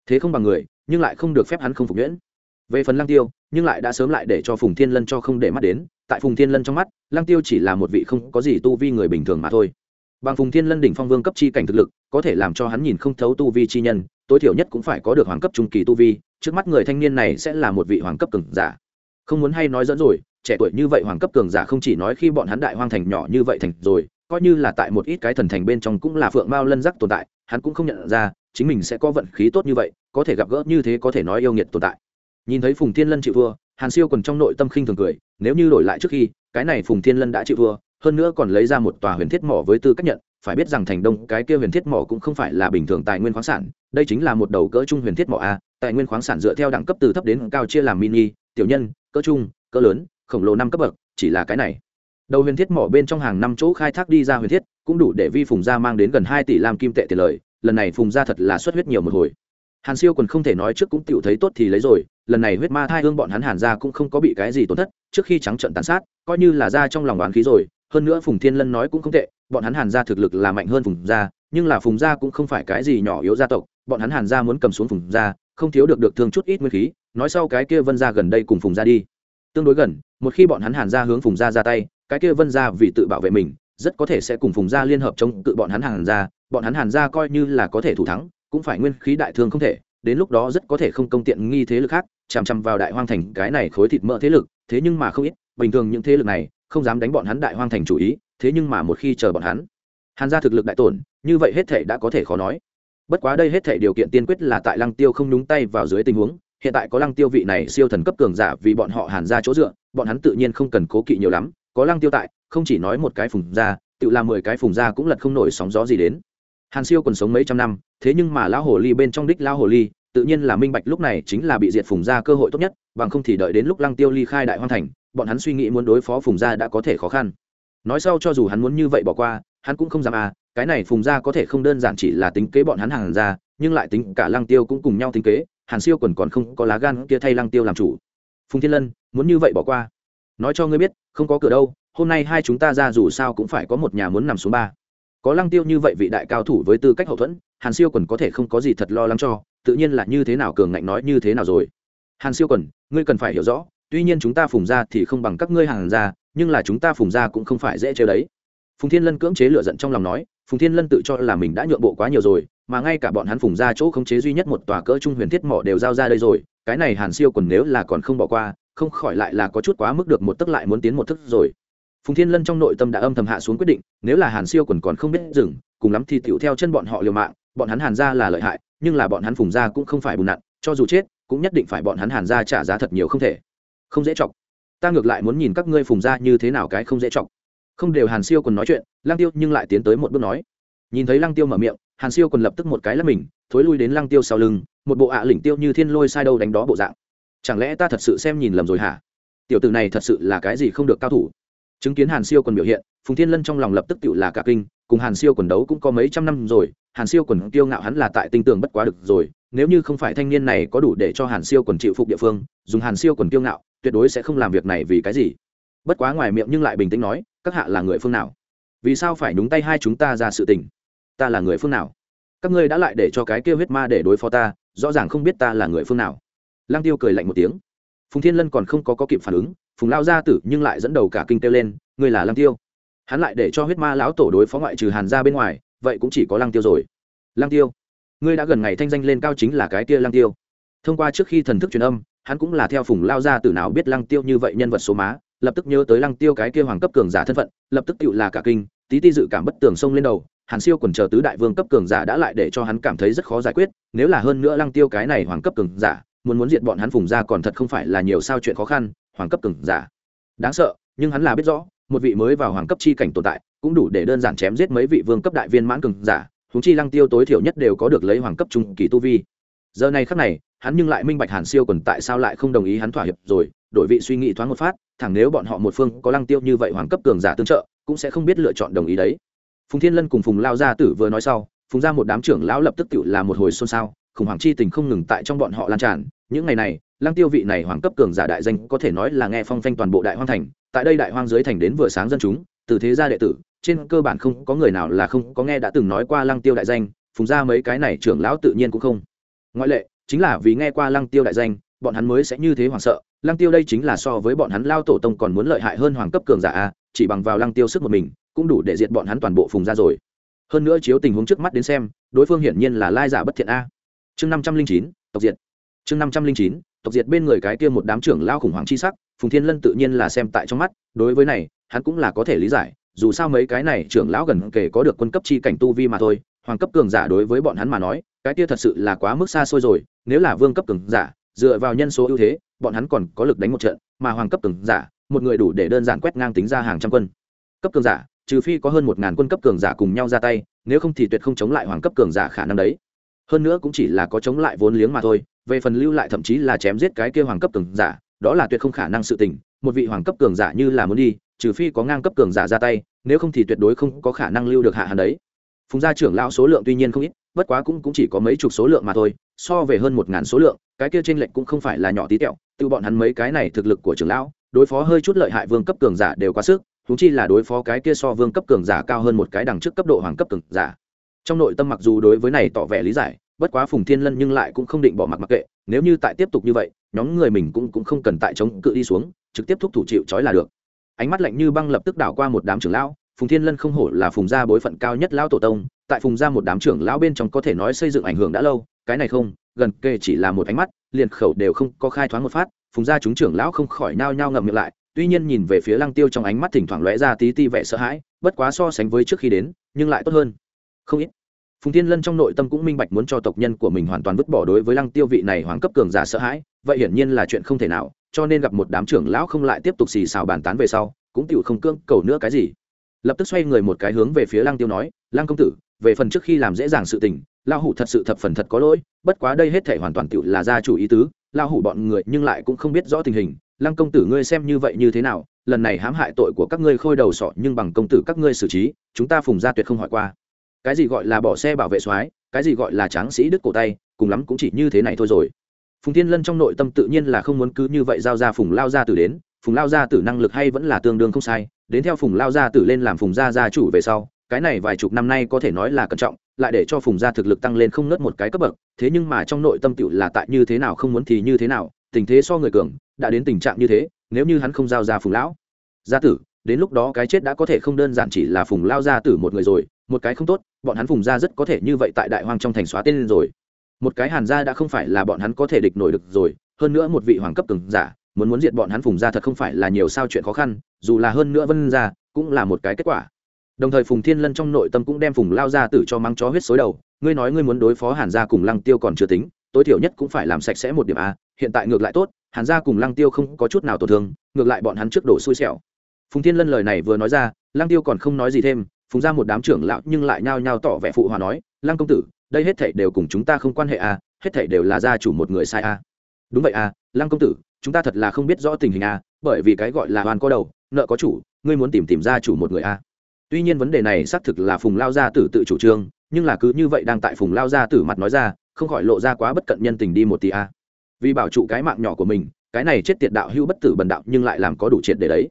Thế không bằng người, nhưng lại không được phép hắn không phục nhuyễn. Về phần lăng tiêu, nhưng lại đã sớm lại để cho phùng thiên lân cho không để mắt đến, tại phùng thiên lân trong mắt, lăng tiêu chỉ là một vị không có gì tu vi người bình thường mà thôi. Bằng phùng thiên lân đỉnh phong vương cấp chi cảnh thực lực, có thể làm cho hắn nhìn không thấu tu vi chi nhân, tối thiểu nhất cũng phải có được hoàng cấp trung kỳ tu vi, trước mắt người thanh niên này sẽ là một vị hoàng cấp cường giả. Không muốn hay nói dẫn rồi trẻ tuổi như vậy hoàng cấp cường giả không chỉ nói khi bọn hắn đại hoang thành nhỏ như vậy thành rồi, coi như là tại một ít cái thần thành bên trong cũng là phượng mao lân giác tồn tại, hắn cũng không nhận ra, chính mình sẽ có vận khí tốt như vậy, có thể gặp gỡ như thế có thể nói yêu nghiệt tồn tại. Nhìn thấy phùng thiên lân chịu thua, hàn siêu còn trong nội tâm khinh thường cười, nếu như đổi lại trước khi, cái này phùng thiên lân đã chịu thua, hơn nữa còn lấy ra một tòa huyền thiết mỏ với tư cách nhận, phải biết rằng thành đông cái kia huyền thiết mỏ cũng không phải là bình thường tài nguyên khoáng sản, đây chính là một đầu cỡ trung huyền thiết mỏ a, tài nguyên khoáng sản dựa theo đẳng cấp từ thấp đến cao chia làm mini, tiểu nhân, cỡ trung, cỡ lớn khổng lồ năm cấp bậc, chỉ là cái này. Đầu huyền thiết mỏ bên trong hàng năm chỗ khai thác đi ra huyền thiết, cũng đủ để vi phùng gia mang đến gần hai tỷ lam kim tệ tiền lời, lần này phùng gia thật là xuất huyết nhiều một hồi. Hàn siêu còn không thể nói trước cũng tựu thấy tốt thì lấy rồi, lần này huyết ma thai hương bọn hắn hàn ra cũng không có bị cái gì tổn thất, trước khi trắng trận tàn sát, coi như là ra trong lòng đoán khí rồi, hơn nữa phùng thiên lân nói cũng không tệ, bọn hắn hàn ra thực lực là mạnh hơn phùng gia, nhưng là phùng gia cũng không phải cái gì nhỏ yếu gia tộc, bọn hắn hàn gia muốn cầm xuống phùng gia, không thiếu được được thương chút ít nguyên khí, nói sau cái kia vân gia gần đây cùng phùng gia đi. Tương đối gần một khi bọn hắn hàn gia hướng phùng gia ra tay, cái kia vân gia vì tự bảo vệ mình, rất có thể sẽ cùng phùng gia liên hợp chống cự bọn hắn hàn gia, bọn hắn hàn gia coi như là có thể thủ thắng, cũng phải nguyên khí đại thương không thể, đến lúc đó rất có thể không công tiện nghi thế lực khác, chằm chằm vào đại hoang thành cái này khối thịt mỡ thế lực, thế nhưng mà không ít, bình thường những thế lực này, không dám đánh bọn hắn đại hoang thành chủ ý, thế nhưng mà một khi chờ bọn hắn, hàn gia thực lực đại tổn, như vậy hết thể đã có thể khó nói. Bất quá đây hết thể điều kiện tiên quyết là tại lăng tiêu không nhúng tay vào dưới tình huống, hiện tại có lăng tiêu vị này siêu thần cấp cường giả vì bọn họ hàn ra chỗ dựa bọn hắn tự nhiên không cần cố kỵ nhiều lắm, có lăng tiêu tại, không chỉ nói một cái phùng ra tự làm mười cái phùng ra cũng lật không nổi sóng gió gì đến. Hàn siêu còn sống mấy trăm năm, thế nhưng mà lão hồ ly bên trong đích lão hồ ly, tự nhiên là minh bạch lúc này chính là bị diệt phùng ra cơ hội tốt nhất, bằng không thì đợi đến lúc lăng tiêu ly khai đại hoang thành, bọn hắn suy nghĩ muốn đối phó phùng gia đã có thể khó khăn. Nói sau cho dù hắn muốn như vậy bỏ qua, hắn cũng không dám à cái này phùng gia có thể không đơn giản chỉ là tính kế bọn hắn hàng ra nhưng lại tính cả lăng tiêu cũng cùng nhau tính kế, hàn siêu còn còn không có lá gan kia thay lăng tiêu làm chủ phùng thiên lân, muốn như vậy bỏ qua. Nói cho ngươi biết, không có cửa đâu, hôm nay hai chúng ta ra dù sao cũng phải có một nhà muốn nằm xuống ba. Có lăng tiêu như vậy vị đại cao thủ với tư cách hậu thuẫn, hàn siêu quần có thể không có gì thật lo lắng cho, tự nhiên là như thế nào cường ngạnh nói như thế nào rồi. Hàn siêu quần, ngươi cần phải hiểu rõ, tuy nhiên chúng ta phùng ra thì không bằng các ngươi hàng ra, nhưng là chúng ta phùng ra cũng không phải dễ chơi đấy. Phùng thiên lân cưỡng chế lựa giận trong lòng nói, phùng thiên lân tự cho là mình đã nhượng bộ quá nhiều rồi mà ngay cả bọn hắn phùng ra chỗ khống chế duy nhất một tòa cỡ trung huyền thiết mỏ đều giao ra đây rồi, cái này hàn siêu quần nếu là còn không bỏ qua, không khỏi lại là có chút quá mức được một tức lại muốn tiến một thức rồi. Phùng thiên lân trong nội tâm đã âm thầm hạ xuống quyết định, nếu là hàn siêu quần còn không biết dừng, cùng lắm thì tựu theo chân bọn họ liều mạng, bọn hắn hàn ra là lợi hại, nhưng là bọn hắn phùng ra cũng không phải bùn nặn, cho dù chết, cũng nhất định phải bọn hắn hàn ra trả giá thật nhiều không thể. Không dễ chọc. Ta ngược lại muốn nhìn các ngươi phùng ra như thế nào cái không dễ chọc. Không đều hàn siêu còn nói chuyện lang tiêu nhưng lại tiến tới một bước nói. Nhìn thấy lang tiêu mở miệng hàn siêu còn lập tức một cái là mình, thối lui đến lăng tiêu sau lưng, một bộ ạ à lỉnh tiêu như thiên lôi sai đâu đánh đó bộ dạng. Chẳng lẽ ta thật sự xem nhìn lầm rồi hả? Tiểu tử này thật sự là cái gì không được cao thủ? Chứng kiến hàn siêu còn biểu hiện, phùng thiên lân trong lòng lập tức tự là cả kinh, cùng hàn siêu quần đấu cũng có mấy trăm năm rồi, hàn siêu quần tiêu ngạo hắn là tại tinh tường bất quá được rồi, nếu như không phải thanh niên này có đủ để cho hàn siêu quần chịu phục địa phương, dùng hàn siêu quần tiêu ngạo, tuyệt đối sẽ không làm việc này vì cái gì. Bất quá ngoài miệng nhưng lại bình tĩnh nói, các hạ là người phương nào? Vì sao phải nhúng tay hai chúng ta ra sự tình? Ta là người phương nào? Các ngươi đã lại để cho cái kêu huyết ma để đối phó ta rõ ràng không biết ta là người phương nào. Lang tiêu cười lạnh một tiếng. Phùng thiên lân còn không có, có kịp phản ứng phùng lao gia tử nhưng lại dẫn đầu cả kinh tiêu lên ngươi là lang tiêu? Hắn lại để cho huyết ma lão tổ đối phó ngoại trừ hàn ra bên ngoài vậy cũng chỉ có lang tiêu rồi. Lang tiêu ngươi đã gần ngày thanh danh lên cao chính là cái kia lang tiêu. Thông qua trước khi thần thức truyền âm hắn cũng là theo phùng lao gia tử nào biết Lang tiêu như vậy nhân vật số má lập tức nhớ tới lăng tiêu cái kia hoàng cấp cường giả thân phận lập tức tựu là cả kinh tí ti dự cảm bất tường sông lên đầu hàn siêu quần chờ tứ đại vương cấp cường giả đã lại để cho hắn cảm thấy rất khó giải quyết, nếu là hơn nữa lăng tiêu cái này hoàng cấp cường giả, muốn muốn diệt bọn hắn phùng ra còn thật không phải là nhiều sao chuyện khó khăn, hoàng cấp cường giả. Đáng sợ, nhưng hắn là biết rõ, một vị mới vào hoàng cấp chi cảnh tồn tại, cũng đủ để đơn giản chém giết mấy vị vương cấp đại viên mãn cường giả húng chi lăng tiêu tối thiểu nhất đều có được lấy hoàng cấp trung kỳ tu vi. Giờ này khắc này, hắn nhưng lại minh bạch hàn siêu quần tại sao lại không đồng ý hắn thỏa hiệp rồi, đổi vị suy nghĩ thoáng một phát, thẳng nếu bọn họ một phương có lăng tiêu như vậy hoàng cấp cường giả tương trợ, cũng sẽ không biết lựa chọn đồng ý đấy phùng thiên lân cùng phùng lao gia tử vừa nói sau, phùng ra một đám trưởng lão lập tức tự là một hồi xôn xao, khủng hoảng chi tình không ngừng tại trong bọn họ lan tràn. Những ngày này, lăng tiêu vị này hoàng cấp cường giả đại danh có thể nói là nghe phong phanh toàn bộ đại hoang thành, tại đây đại hoang dưới thành đến vừa sáng dân chúng, từ thế gia đệ tử, trên cơ bản không có người nào là không có nghe đã từng nói qua lăng tiêu đại danh, phùng ra mấy cái này trưởng lão tự nhiên cũng không. Ngoại lệ, chính là vì nghe qua lăng tiêu đại danh, bọn hắn mới sẽ như thế hoảng sợ. Lăng tiêu đây chính là so với bọn hắn lao tổ tông còn muốn lợi hại hơn hoàng cấp cường giả a, chỉ bằng vào lăng tiêu sức một mình cũng đủ để diệt bọn hắn toàn bộ phùng ra rồi. Hơn nữa chiếu tình huống trước mắt đến xem, đối phương hiển nhiên là lai giả bất thiện a. Chương năm trăm linh chín, tộc diệt. Chương năm trăm linh chín, tộc diệt bên người cái kia một đám trưởng lao khủng hoảng chi sắc, phùng thiên lân tự nhiên là xem tại trong mắt, đối với này, hắn cũng là có thể lý giải, dù sao mấy cái này trưởng lão gần kể có được quân cấp chi cảnh tu vi mà thôi, hoàng cấp cường giả đối với bọn hắn mà nói, cái kia thật sự là quá mức xa xôi rồi, nếu là vương cấp cường giả, dựa vào nhân số ưu thế, bọn hắn còn có lực đánh một trận, mà hoàng cấp cường giả, một người đủ để đơn giản quét ngang tính ra hàng trăm quân. Cấp cường giả trừ phi có hơn một ngàn quân cấp cường giả cùng nhau ra tay nếu không thì tuyệt không chống lại hoàng cấp cường giả khả năng đấy. Hơn nữa cũng chỉ là có chống lại vốn liếng mà thôi về phần lưu lại thậm chí là chém giết cái kia hoàng cấp cường giả đó là tuyệt không khả năng sự tình một vị hoàng cấp cường giả như là muốn đi trừ phi có ngang cấp cường giả ra tay nếu không thì tuyệt đối không có khả năng lưu được hạ hắn đấy. Phùng gia trưởng lão số lượng tuy nhiên không ít bất quá cũng, cũng chỉ có mấy chục số lượng mà thôi so về hơn một ngàn số lượng cái kia trên lệnh cũng không phải là nhỏ tí tẹo tự bọn hắn mấy cái này thực lực của trưởng lão đối phó hơi chút lợi hại vương cấp cường giả đều quá sức huống chi là đối phó cái kia so vương cấp cường giả cao hơn một cái đằng trước cấp độ hoàng cấp cường giả. Trong nội tâm mặc dù đối với này tỏ vẻ lý giải, bất quá phùng thiên lân nhưng lại cũng không định bỏ mặc mặc kệ, nếu như tại tiếp tục như vậy, nhóm người mình cũng cũng không cần tại chống cự đi xuống, trực tiếp thúc thủ chịu trói là được. Ánh mắt lạnh như băng lập tức đảo qua một đám trưởng lão, phùng thiên lân không hổ là phùng gia bối phận cao nhất lão tổ tông, tại phùng gia một đám trưởng lão bên trong có thể nói xây dựng ảnh hưởng đã lâu, cái này không, gần kề chỉ là một ánh mắt, liền khẩu đều không có khai thoáng một phát, phùng gia chúng trưởng lão không khỏi nao nhao ngậm miệng lại tuy nhiên nhìn về phía lăng tiêu trong ánh mắt thỉnh thoảng lóe ra tí ti vẻ sợ hãi, bất quá so sánh với trước khi đến, nhưng lại tốt hơn. Không ít. Phùng thiên lân trong nội tâm cũng minh bạch muốn cho tộc nhân của mình hoàn toàn vứt bỏ đối với lăng tiêu vị này hoàng cấp cường giả sợ hãi, vậy hiển nhiên là chuyện không thể nào, cho nên gặp một đám trưởng lão không lại tiếp tục xì xào bàn tán về sau, cũng tựu không cưỡng cầu nữa cái gì. Lập tức xoay người một cái hướng về phía lăng tiêu nói, lăng công tử, về phần trước khi làm dễ dàng sự tình lao hủ thật sự thập phần thật có lỗi, bất quá đây hết thể hoàn toàn tự là gia chủ ý tứ lao hủ bọn người nhưng lại cũng không biết rõ tình hình lăng công tử ngươi xem như vậy như thế nào, lần này hãm hại tội của các ngươi khôi đầu sọ nhưng bằng công tử các ngươi xử trí, chúng ta phùng ra tuyệt không hỏi qua. Cái gì gọi là bỏ xe bảo vệ soái, cái gì gọi là tráng sĩ đứt cổ tay, cùng lắm cũng chỉ như thế này thôi rồi. Phùng thiên lân trong nội tâm tự nhiên là không muốn cứ như vậy giao ra phùng lao gia tử đến, phùng lao gia tử năng lực hay vẫn là tương đương không sai, đến theo phùng lao gia tử lên làm phùng gia gia chủ về sau, cái này vài chục năm nay có thể nói là cẩn trọng, lại để cho phùng gia thực lực tăng lên không nớt một cái cấp bậc, thế nhưng mà trong nội tâm tựu là tại như thế nào không muốn thì như thế nào, tình thế so người cường đã đến tình trạng như thế, nếu như hắn không giao ra phùng lão, gia tử, đến lúc đó cái chết đã có thể không đơn giản chỉ là phùng lao gia tử một người rồi, một cái không tốt, bọn hắn phùng gia rất có thể như vậy tại đại hoang trong thành xóa tên lên rồi. Một cái hàn gia đã không phải là bọn hắn có thể địch nổi được rồi, hơn nữa một vị hoàng cấp cường giả, muốn muốn diệt bọn hắn phùng gia thật không phải là nhiều sao chuyện khó khăn, dù là hơn nữa vân gia, cũng là một cái kết quả. Đồng thời phùng thiên lân trong nội tâm cũng đem phùng lao gia tử cho mắng chó huyết xối đầu, ngươi nói ngươi muốn đối phó hàn gia cùng lăng tiêu còn chưa tính tối thiểu nhất cũng phải làm sạch sẽ một điểm a, hiện tại ngược lại tốt, hàn gia cùng lăng tiêu không có chút nào tổn thương, ngược lại bọn hắn trước đổ xui xẻo. Phùng thiên lân lời này vừa nói ra, lăng tiêu còn không nói gì thêm, phùng ra một đám trưởng lão nhưng lại nhao nhao tỏ vẻ phụ hòa nói, lăng công tử, đây hết thảy đều cùng chúng ta không quan hệ a, hết thảy đều là gia chủ một người sai a. Đúng vậy a, lăng công tử, chúng ta thật là không biết rõ tình hình a, bởi vì cái gọi là oan có đầu, nợ có chủ, ngươi muốn tìm tìm gia chủ một người a. Tuy nhiên vấn đề này xác thực là phùng lao gia tử tự chủ trương, nhưng là cứ như vậy đang tại phùng lao gia tử mặt nói ra không khỏi lộ ra quá bất cận nhân tình đi một tí a. Vì bảo trụ cái mạng nhỏ của mình, cái này chết tiệt đạo hữu bất tử bần đạo nhưng lại làm có đủ triệt để đấy.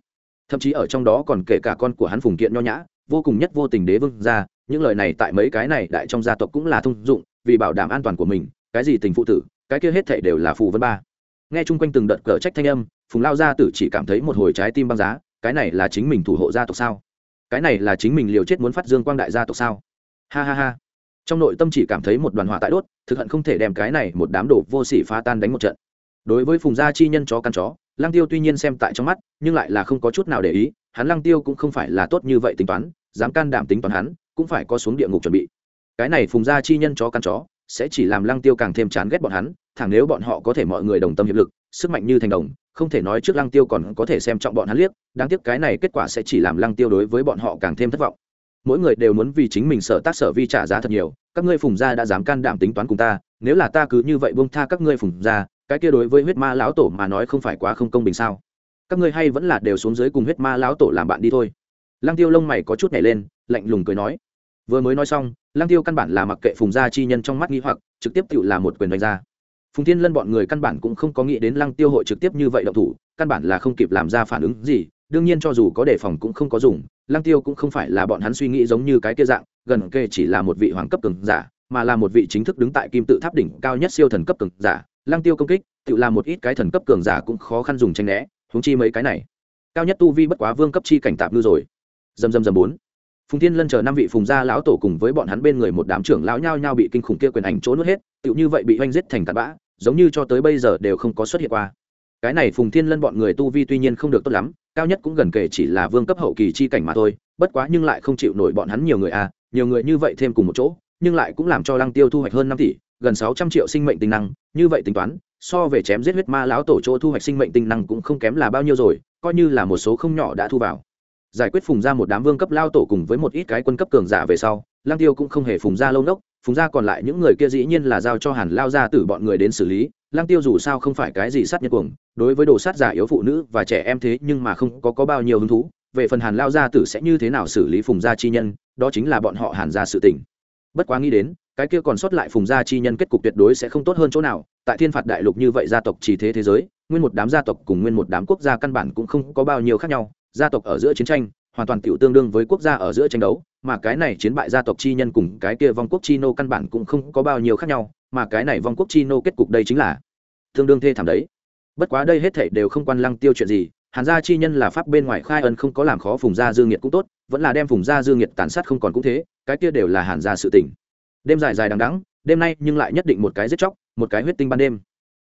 Thậm chí ở trong đó còn kể cả con của hắn phùng kiện nho nhã, vô cùng nhất vô tình đế vương ra, những lời này tại mấy cái này đại trong gia tộc cũng là thông dụng, vì bảo đảm an toàn của mình, cái gì tình phụ tử, cái kia hết thảy đều là phù vân ba. Nghe chung quanh từng đợt cờ trách thanh âm, phùng lao gia tử chỉ cảm thấy một hồi trái tim băng giá, cái này là chính mình thủ hộ gia tộc sao? Cái này là chính mình liều chết muốn phát dương quang đại gia tộc sao? Ha ha ha trong nội tâm chỉ cảm thấy một đoàn hỏa tại đốt, thực hận không thể đem cái này một đám đồ vô sỉ phá tan đánh một trận. Đối với phùng gia chi nhân chó căn chó, lăng tiêu tuy nhiên xem tại trong mắt, nhưng lại là không có chút nào để ý, hắn lăng tiêu cũng không phải là tốt như vậy tính toán, dám can đảm tính toán hắn, cũng phải có xuống địa ngục chuẩn bị. Cái này phùng gia chi nhân chó căn chó, sẽ chỉ làm lăng tiêu càng thêm chán ghét bọn hắn, thẳng nếu bọn họ có thể mọi người đồng tâm hiệp lực, sức mạnh như thành đồng, không thể nói trước lăng tiêu còn có thể xem trọng bọn hắn liếc, đáng tiếc cái này kết quả sẽ chỉ làm lăng tiêu đối với bọn họ càng thêm thất vọng mỗi người đều muốn vì chính mình sở tác sở vi trả giá thật nhiều, các ngươi phùng gia đã dám can đảm tính toán cùng ta, nếu là ta cứ như vậy buông tha các ngươi phùng gia, cái kia đối với huyết ma lão tổ mà nói không phải quá không công bình sao? Các ngươi hay vẫn là đều xuống dưới cùng huyết ma lão tổ làm bạn đi thôi. Lăng tiêu lông mày có chút nhảy lên, lạnh lùng cười nói. Vừa mới nói xong, lăng tiêu căn bản là mặc kệ phùng gia chi nhân trong mắt nghi hoặc, trực tiếp tự là một quyền đánh ra. Phùng thiên lân bọn người căn bản cũng không có nghĩ đến lăng tiêu hội trực tiếp như vậy động thủ, căn bản là không kịp làm ra phản ứng gì đương nhiên cho dù có đề phòng cũng không có dùng, lăng tiêu cũng không phải là bọn hắn suy nghĩ giống như cái kia dạng, gần kề chỉ là một vị hoàng cấp cường giả, mà là một vị chính thức đứng tại kim tự tháp đỉnh cao nhất siêu thần cấp cường giả. Lăng tiêu công kích, tự làm một ít cái thần cấp cường giả cũng khó khăn dùng tranh né, huống chi mấy cái này. Cao nhất tu vi bất quá vương cấp chi cảnh tạp ngư rồi. Dầm dầm dầm bốn. Phùng thiên lân chờ năm vị phùng gia lão tổ cùng với bọn hắn bên người một đám trưởng lão nhao nhao bị kinh khủng kia quyền ảnh trốn nuốt hết, tựu như vậy bị oanh giết thành tạt bã, giống như cho tới bây giờ đều không có xuất hiện qua cái này phùng thiên lân bọn người tu vi tuy nhiên không được tốt lắm, cao nhất cũng gần kể chỉ là vương cấp hậu kỳ chi cảnh mà thôi, bất quá nhưng lại không chịu nổi bọn hắn nhiều người à nhiều người như vậy thêm cùng một chỗ, nhưng lại cũng làm cho lăng tiêu thu hoạch hơn năm tỷ, gần sáu trăm triệu sinh mệnh tinh năng, như vậy tính toán, so về chém giết huyết ma lão tổ chỗ thu hoạch sinh mệnh tinh năng cũng không kém là bao nhiêu rồi, coi như là một số không nhỏ đã thu vào. Giải quyết phùng ra một đám vương cấp lao tổ cùng với một ít cái quân cấp cường giả về sau lang tiêu cũng không hề phùng ra lâu nốc, phùng ra còn lại những người kia dĩ nhiên là giao cho hàn lao ra từ bọn người đến xử lý lang tiêu dù sao không phải cái gì sát nhân cuồng, đối với đồ sát giả yếu phụ nữ và trẻ em thế nhưng mà không có có bao nhiêu hứng thú. Về phần hàn lao gia tử sẽ như thế nào xử lý phùng gia chi nhân, đó chính là bọn họ hàn gia sự tình. Bất quá nghĩ đến, cái kia còn sót lại phùng gia chi nhân kết cục tuyệt đối sẽ không tốt hơn chỗ nào. Tại thiên phạt đại lục như vậy, gia tộc chỉ thế thế giới, nguyên một đám gia tộc cùng nguyên một đám quốc gia căn bản cũng không có bao nhiêu khác nhau. Gia tộc ở giữa chiến tranh, hoàn toàn tiểu tương đương với quốc gia ở giữa tranh đấu, mà cái này chiến bại gia tộc chi nhân cùng cái kia vong quốc chi nô căn bản cũng không có bao nhiêu khác nhau mà cái này vong quốc chi nô kết cục đây chính là tương đương thê thảm đấy. Bất quá đây hết thảy đều không quan lăng tiêu chuyện gì, hàn gia chi nhân là pháp bên ngoài khai ân không có làm khó phùng gia dương nhiệt cũng tốt, vẫn là đem phùng gia dương nhiệt tàn sát không còn cũng thế, cái kia đều là hàn gia sự tình. Đêm dài dài đằng đẵng, đêm nay nhưng lại nhất định một cái giết chóc, một cái huyết tinh ban đêm.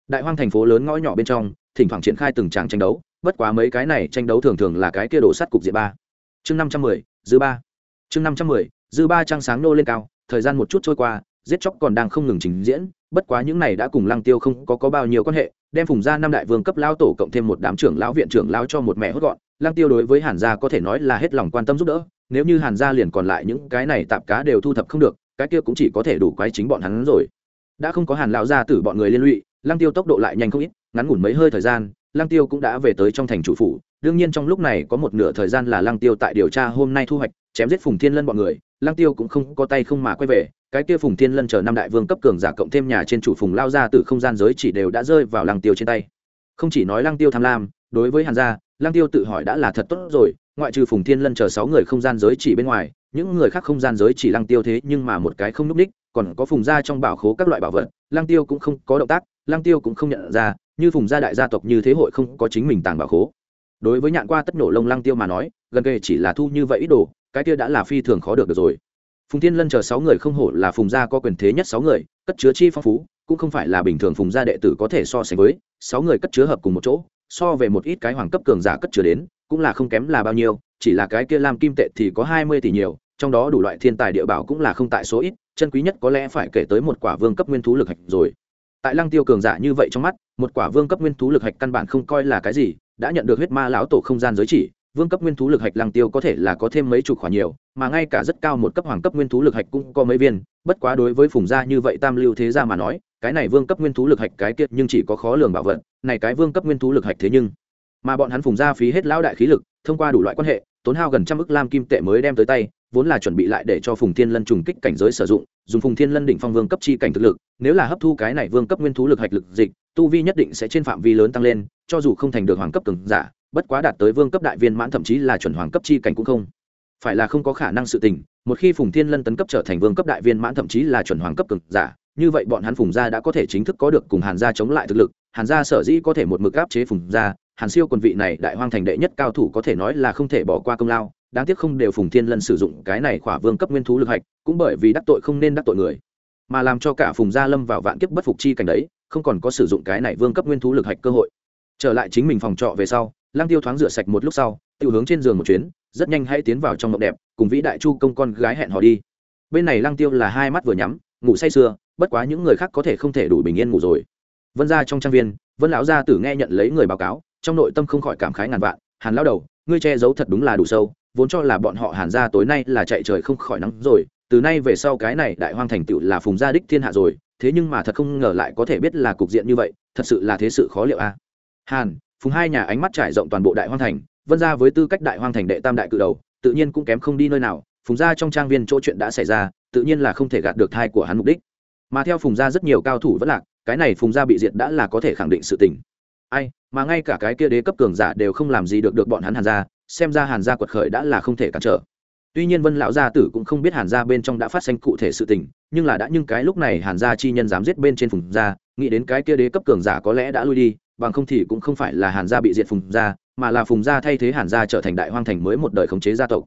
Đại hoang thành phố lớn ngõ nhỏ bên trong, thỉnh thoảng triển khai từng tràng tranh đấu, bất quá mấy cái này tranh đấu thường thường là cái kia đổ sắt cục diện ba. Chương năm trăm mười, dư ba. Chương năm trăm mười, dư ba trăng sáng nô lên cao, thời gian một chút trôi qua giết chóc còn đang không ngừng trình diễn bất quá những này đã cùng lăng tiêu không có, có bao nhiêu quan hệ đem phùng Gia năm đại vương cấp lao tổ cộng thêm một đám trưởng lão viện trưởng lao cho một mẹ hốt gọn lăng tiêu đối với hàn gia có thể nói là hết lòng quan tâm giúp đỡ nếu như hàn gia liền còn lại những cái này tạp cá đều thu thập không được cái kia cũng chỉ có thể đủ quái chính bọn hắn rồi. Đã không có hàn lão gia tử bọn người liên lụy lăng tiêu tốc độ lại nhanh không ít ngắn ngủn mấy hơi thời gian lăng tiêu cũng đã về tới trong thành chủ phủ đương nhiên trong lúc này có một nửa thời gian là lăng tiêu tại điều tra hôm nay thu hoạch chém giết phùng thiên lân bọn người lăng tiêu cũng không có tay không mà quay về, cái kia phùng thiên lân chờ năm đại vương cấp cường giả cộng thêm nhà trên chủ phùng lao ra từ không gian giới chỉ đều đã rơi vào lăng tiêu trên tay. Không chỉ nói lăng tiêu tham lam, đối với hàn gia, lăng tiêu tự hỏi đã là thật tốt rồi, ngoại trừ phùng thiên lân chờ sáu người không gian giới chỉ bên ngoài, những người khác không gian giới chỉ lăng tiêu thế nhưng mà một cái không núp đích còn có phùng gia trong bảo khố các loại bảo vật, lăng tiêu cũng không có động tác, lăng tiêu cũng không nhận ra, như phùng gia đại gia tộc như thế hội không có chính mình tàng bảo khố. Đối với nhạn qua tất nổ lông lăng tiêu mà nói, gần kề chỉ là thu như vậy ít đồ cái kia đã là phi thường khó được, được rồi. Phùng thiên lân chờ sáu người không hổ là phùng gia có quyền thế nhất sáu người cất chứa chi phong phú cũng không phải là bình thường phùng gia đệ tử có thể so sánh với sáu người cất chứa hợp cùng một chỗ so về một ít cái hoàng cấp cường giả cất chứa đến cũng là không kém là bao nhiêu chỉ là cái kia làm kim tệ thì có hai mươi tỷ nhiều trong đó đủ loại thiên tài địa bảo cũng là không tại số ít chân quý nhất có lẽ phải kể tới một quả vương cấp nguyên thú lực hạch rồi. Tại lăng tiêu cường giả như vậy trong mắt một quả vương cấp nguyên thú lực hạch căn bản không coi là cái gì đã nhận được huyết ma lão tổ không gian giới chỉ vương cấp nguyên thú lực hạch lăng tiêu có thể là có thêm mấy chục khoản nhiều, mà ngay cả rất cao một cấp hoàng cấp nguyên thú lực hạch cũng có mấy viên, bất quá đối với phùng gia như vậy tam lưu thế gia mà nói, cái này vương cấp nguyên thú lực hạch cái kiệt nhưng chỉ có khó lường bảo vật, này cái vương cấp nguyên thú lực hạch thế nhưng, mà bọn hắn phùng gia phí hết lão đại khí lực, thông qua đủ loại quan hệ, tốn hao gần trăm ức lam kim tệ mới đem tới tay, vốn là chuẩn bị lại để cho phùng thiên lân trùng kích cảnh giới sử dụng, dùng phùng thiên lân đỉnh phong vương cấp chi cảnh thực lực, nếu là hấp thu cái này vương cấp nguyên thú lực hạch lực dịch, tu vi nhất định sẽ trên phạm vi lớn tăng lên, cho dù không thành được hoàng cấp cường giả bất quá đạt tới vương cấp đại viên mãn thậm chí là chuẩn hoàng cấp chi cảnh cũng không. Phải là không có khả năng sự tình, một khi phùng thiên lân tấn cấp trở thành vương cấp đại viên mãn thậm chí là chuẩn hoàng cấp cường giả, như vậy bọn hắn phùng gia đã có thể chính thức có được cùng hàn gia chống lại thực lực, hàn gia sở dĩ có thể một mực áp chế phùng gia, hàn siêu quân vị này đại hoang thành đệ nhất cao thủ có thể nói là không thể bỏ qua công lao, đáng tiếc không đều phùng thiên lân sử dụng cái này khỏa vương cấp nguyên thú lực hạch, cũng bởi vì đắc tội không nên đắc tội người, mà làm cho cả phùng gia lâm vào vạn kiếp bất phục chi cảnh đấy, không còn có sử dụng cái này vương cấp nguyên thú lực hạch cơ hội. Trở lại chính mình phòng trọ về sau lang tiêu thoáng rửa sạch một lúc sau tự hướng trên giường một chuyến, rất nhanh hãy tiến vào trong mộng đẹp, cùng vĩ đại chu công con gái hẹn hò đi bên này lang tiêu là hai mắt vừa nhắm, ngủ say sưa, bất quá những người khác có thể không thể đủ bình yên ngủ rồi vân ra trong trang viên, vân lão gia tử nghe nhận lấy người báo cáo, trong nội tâm không khỏi cảm khái ngàn vạn, hàn lão đầu, ngươi che giấu thật đúng là đủ sâu, vốn cho là bọn họ hàn ra tối nay là chạy trời không khỏi nắng rồi, từ nay về sau cái này đại hoang thành tựu là phùng gia đích thiên hạ rồi, thế nhưng mà thật không ngờ lại có thể biết là cục diện như vậy, thật sự là thế sự khó liệu a à? hàn phùng hai nhà ánh mắt trải rộng toàn bộ đại hoang thành, vân ra với tư cách đại hoang thành đệ tam đại cự đầu, tự nhiên cũng kém không đi nơi nào, phùng gia trong trang viên chỗ chuyện đã xảy ra, tự nhiên là không thể gạt được thai của hắn mục đích. Mà theo phùng gia rất nhiều cao thủ vẫn lạc, cái này phùng gia bị diệt đã là có thể khẳng định sự tình. Ai, mà ngay cả cái kia đế cấp cường giả đều không làm gì được được bọn hắn hàn gia, xem ra hàn gia quật khởi đã là không thể cản trở. Tuy nhiên vân lão gia tử cũng không biết hàn gia bên trong đã phát sinh cụ thể sự tình, nhưng là đã nhưng cái lúc này hàn gia chi nhân dám giết bên trên phùng gia, nghĩ đến cái kia đế cấp cường giả có lẽ đã lui đi bằng không thì cũng không phải là hàn gia bị diệt phùng gia, mà là phùng gia thay thế hàn gia trở thành đại hoang thành mới một đời khống chế gia tộc.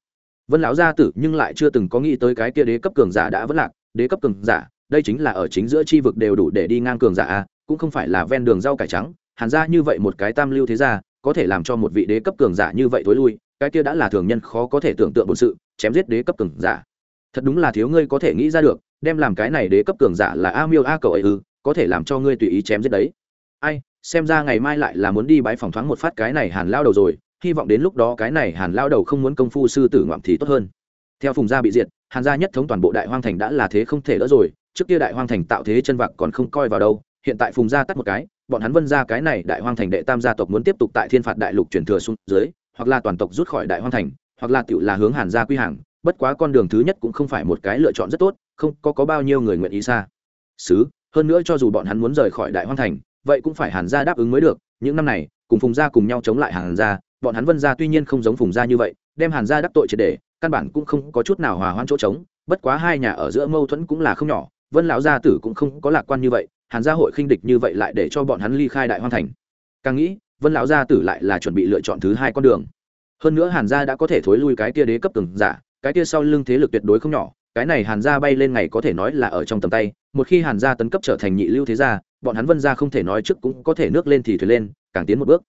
Vân lão gia tử nhưng lại chưa từng có nghĩ tới cái kia đế cấp cường giả đã vất lạc. Đế cấp cường giả, đây chính là ở chính giữa chi vực đều đủ để đi ngang cường giả a, cũng không phải là ven đường rau cải trắng. Hàn gia như vậy một cái tam lưu thế gia, có thể làm cho một vị đế cấp cường giả như vậy thối lui, cái kia đã là thường nhân khó có thể tưởng tượng một sự, chém giết đế cấp cường giả. Thật đúng là thiếu ngươi có thể nghĩ ra được, đem làm cái này đế cấp cường giả là a miêu a cầu ấy ư, có thể làm cho ngươi tùy ý chém giết đấy. Ai xem ra ngày mai lại là muốn đi bãi phòng thoáng một phát cái này hàn lao đầu rồi hy vọng đến lúc đó cái này hàn lao đầu không muốn công phu sư tử ngoạm thì tốt hơn. Theo phùng gia bị diệt hàn gia nhất thống toàn bộ đại hoang thành đã là thế không thể đỡ rồi trước kia đại hoang thành tạo thế chân vạc còn không coi vào đâu hiện tại phùng gia tắt một cái bọn hắn vân ra cái này đại hoang thành đệ tam gia tộc muốn tiếp tục tại thiên phạt đại lục truyền thừa xuống dưới hoặc là toàn tộc rút khỏi đại hoang thành hoặc là tựu là hướng hàn gia quy hàng bất quá con đường thứ nhất cũng không phải một cái lựa chọn rất tốt không có, có bao nhiêu người nguyện ý xa. Xứ hơn nữa cho dù bọn hắn muốn rời khỏi đại hoang thành vậy cũng phải hàn gia đáp ứng mới được, những năm này, cùng phùng gia cùng nhau chống lại hàn gia, bọn hắn vân gia tuy nhiên không giống phùng gia như vậy, đem hàn gia đắc tội triệt để, căn bản cũng không có chút nào hòa hoãn chỗ trống, bất quá hai nhà ở giữa mâu thuẫn cũng là không nhỏ, vân lão gia tử cũng không có lạc quan như vậy, hàn gia hội khinh địch như vậy lại để cho bọn hắn ly khai đại hoang thành. Càng nghĩ, vân lão gia tử lại là chuẩn bị lựa chọn thứ hai con đường. Hơn nữa hàn gia đã có thể thối lui cái kia đế cấp từng giả, cái kia sau lưng thế lực tuyệt đối không nhỏ cái này hàn gia bay lên ngày có thể nói là ở trong tầm tay, một khi hàn gia tấn cấp trở thành nhị lưu thế gia, bọn hắn vân gia không thể nói trước cũng có thể nước lên thì thuyền lên, càng tiến một bước.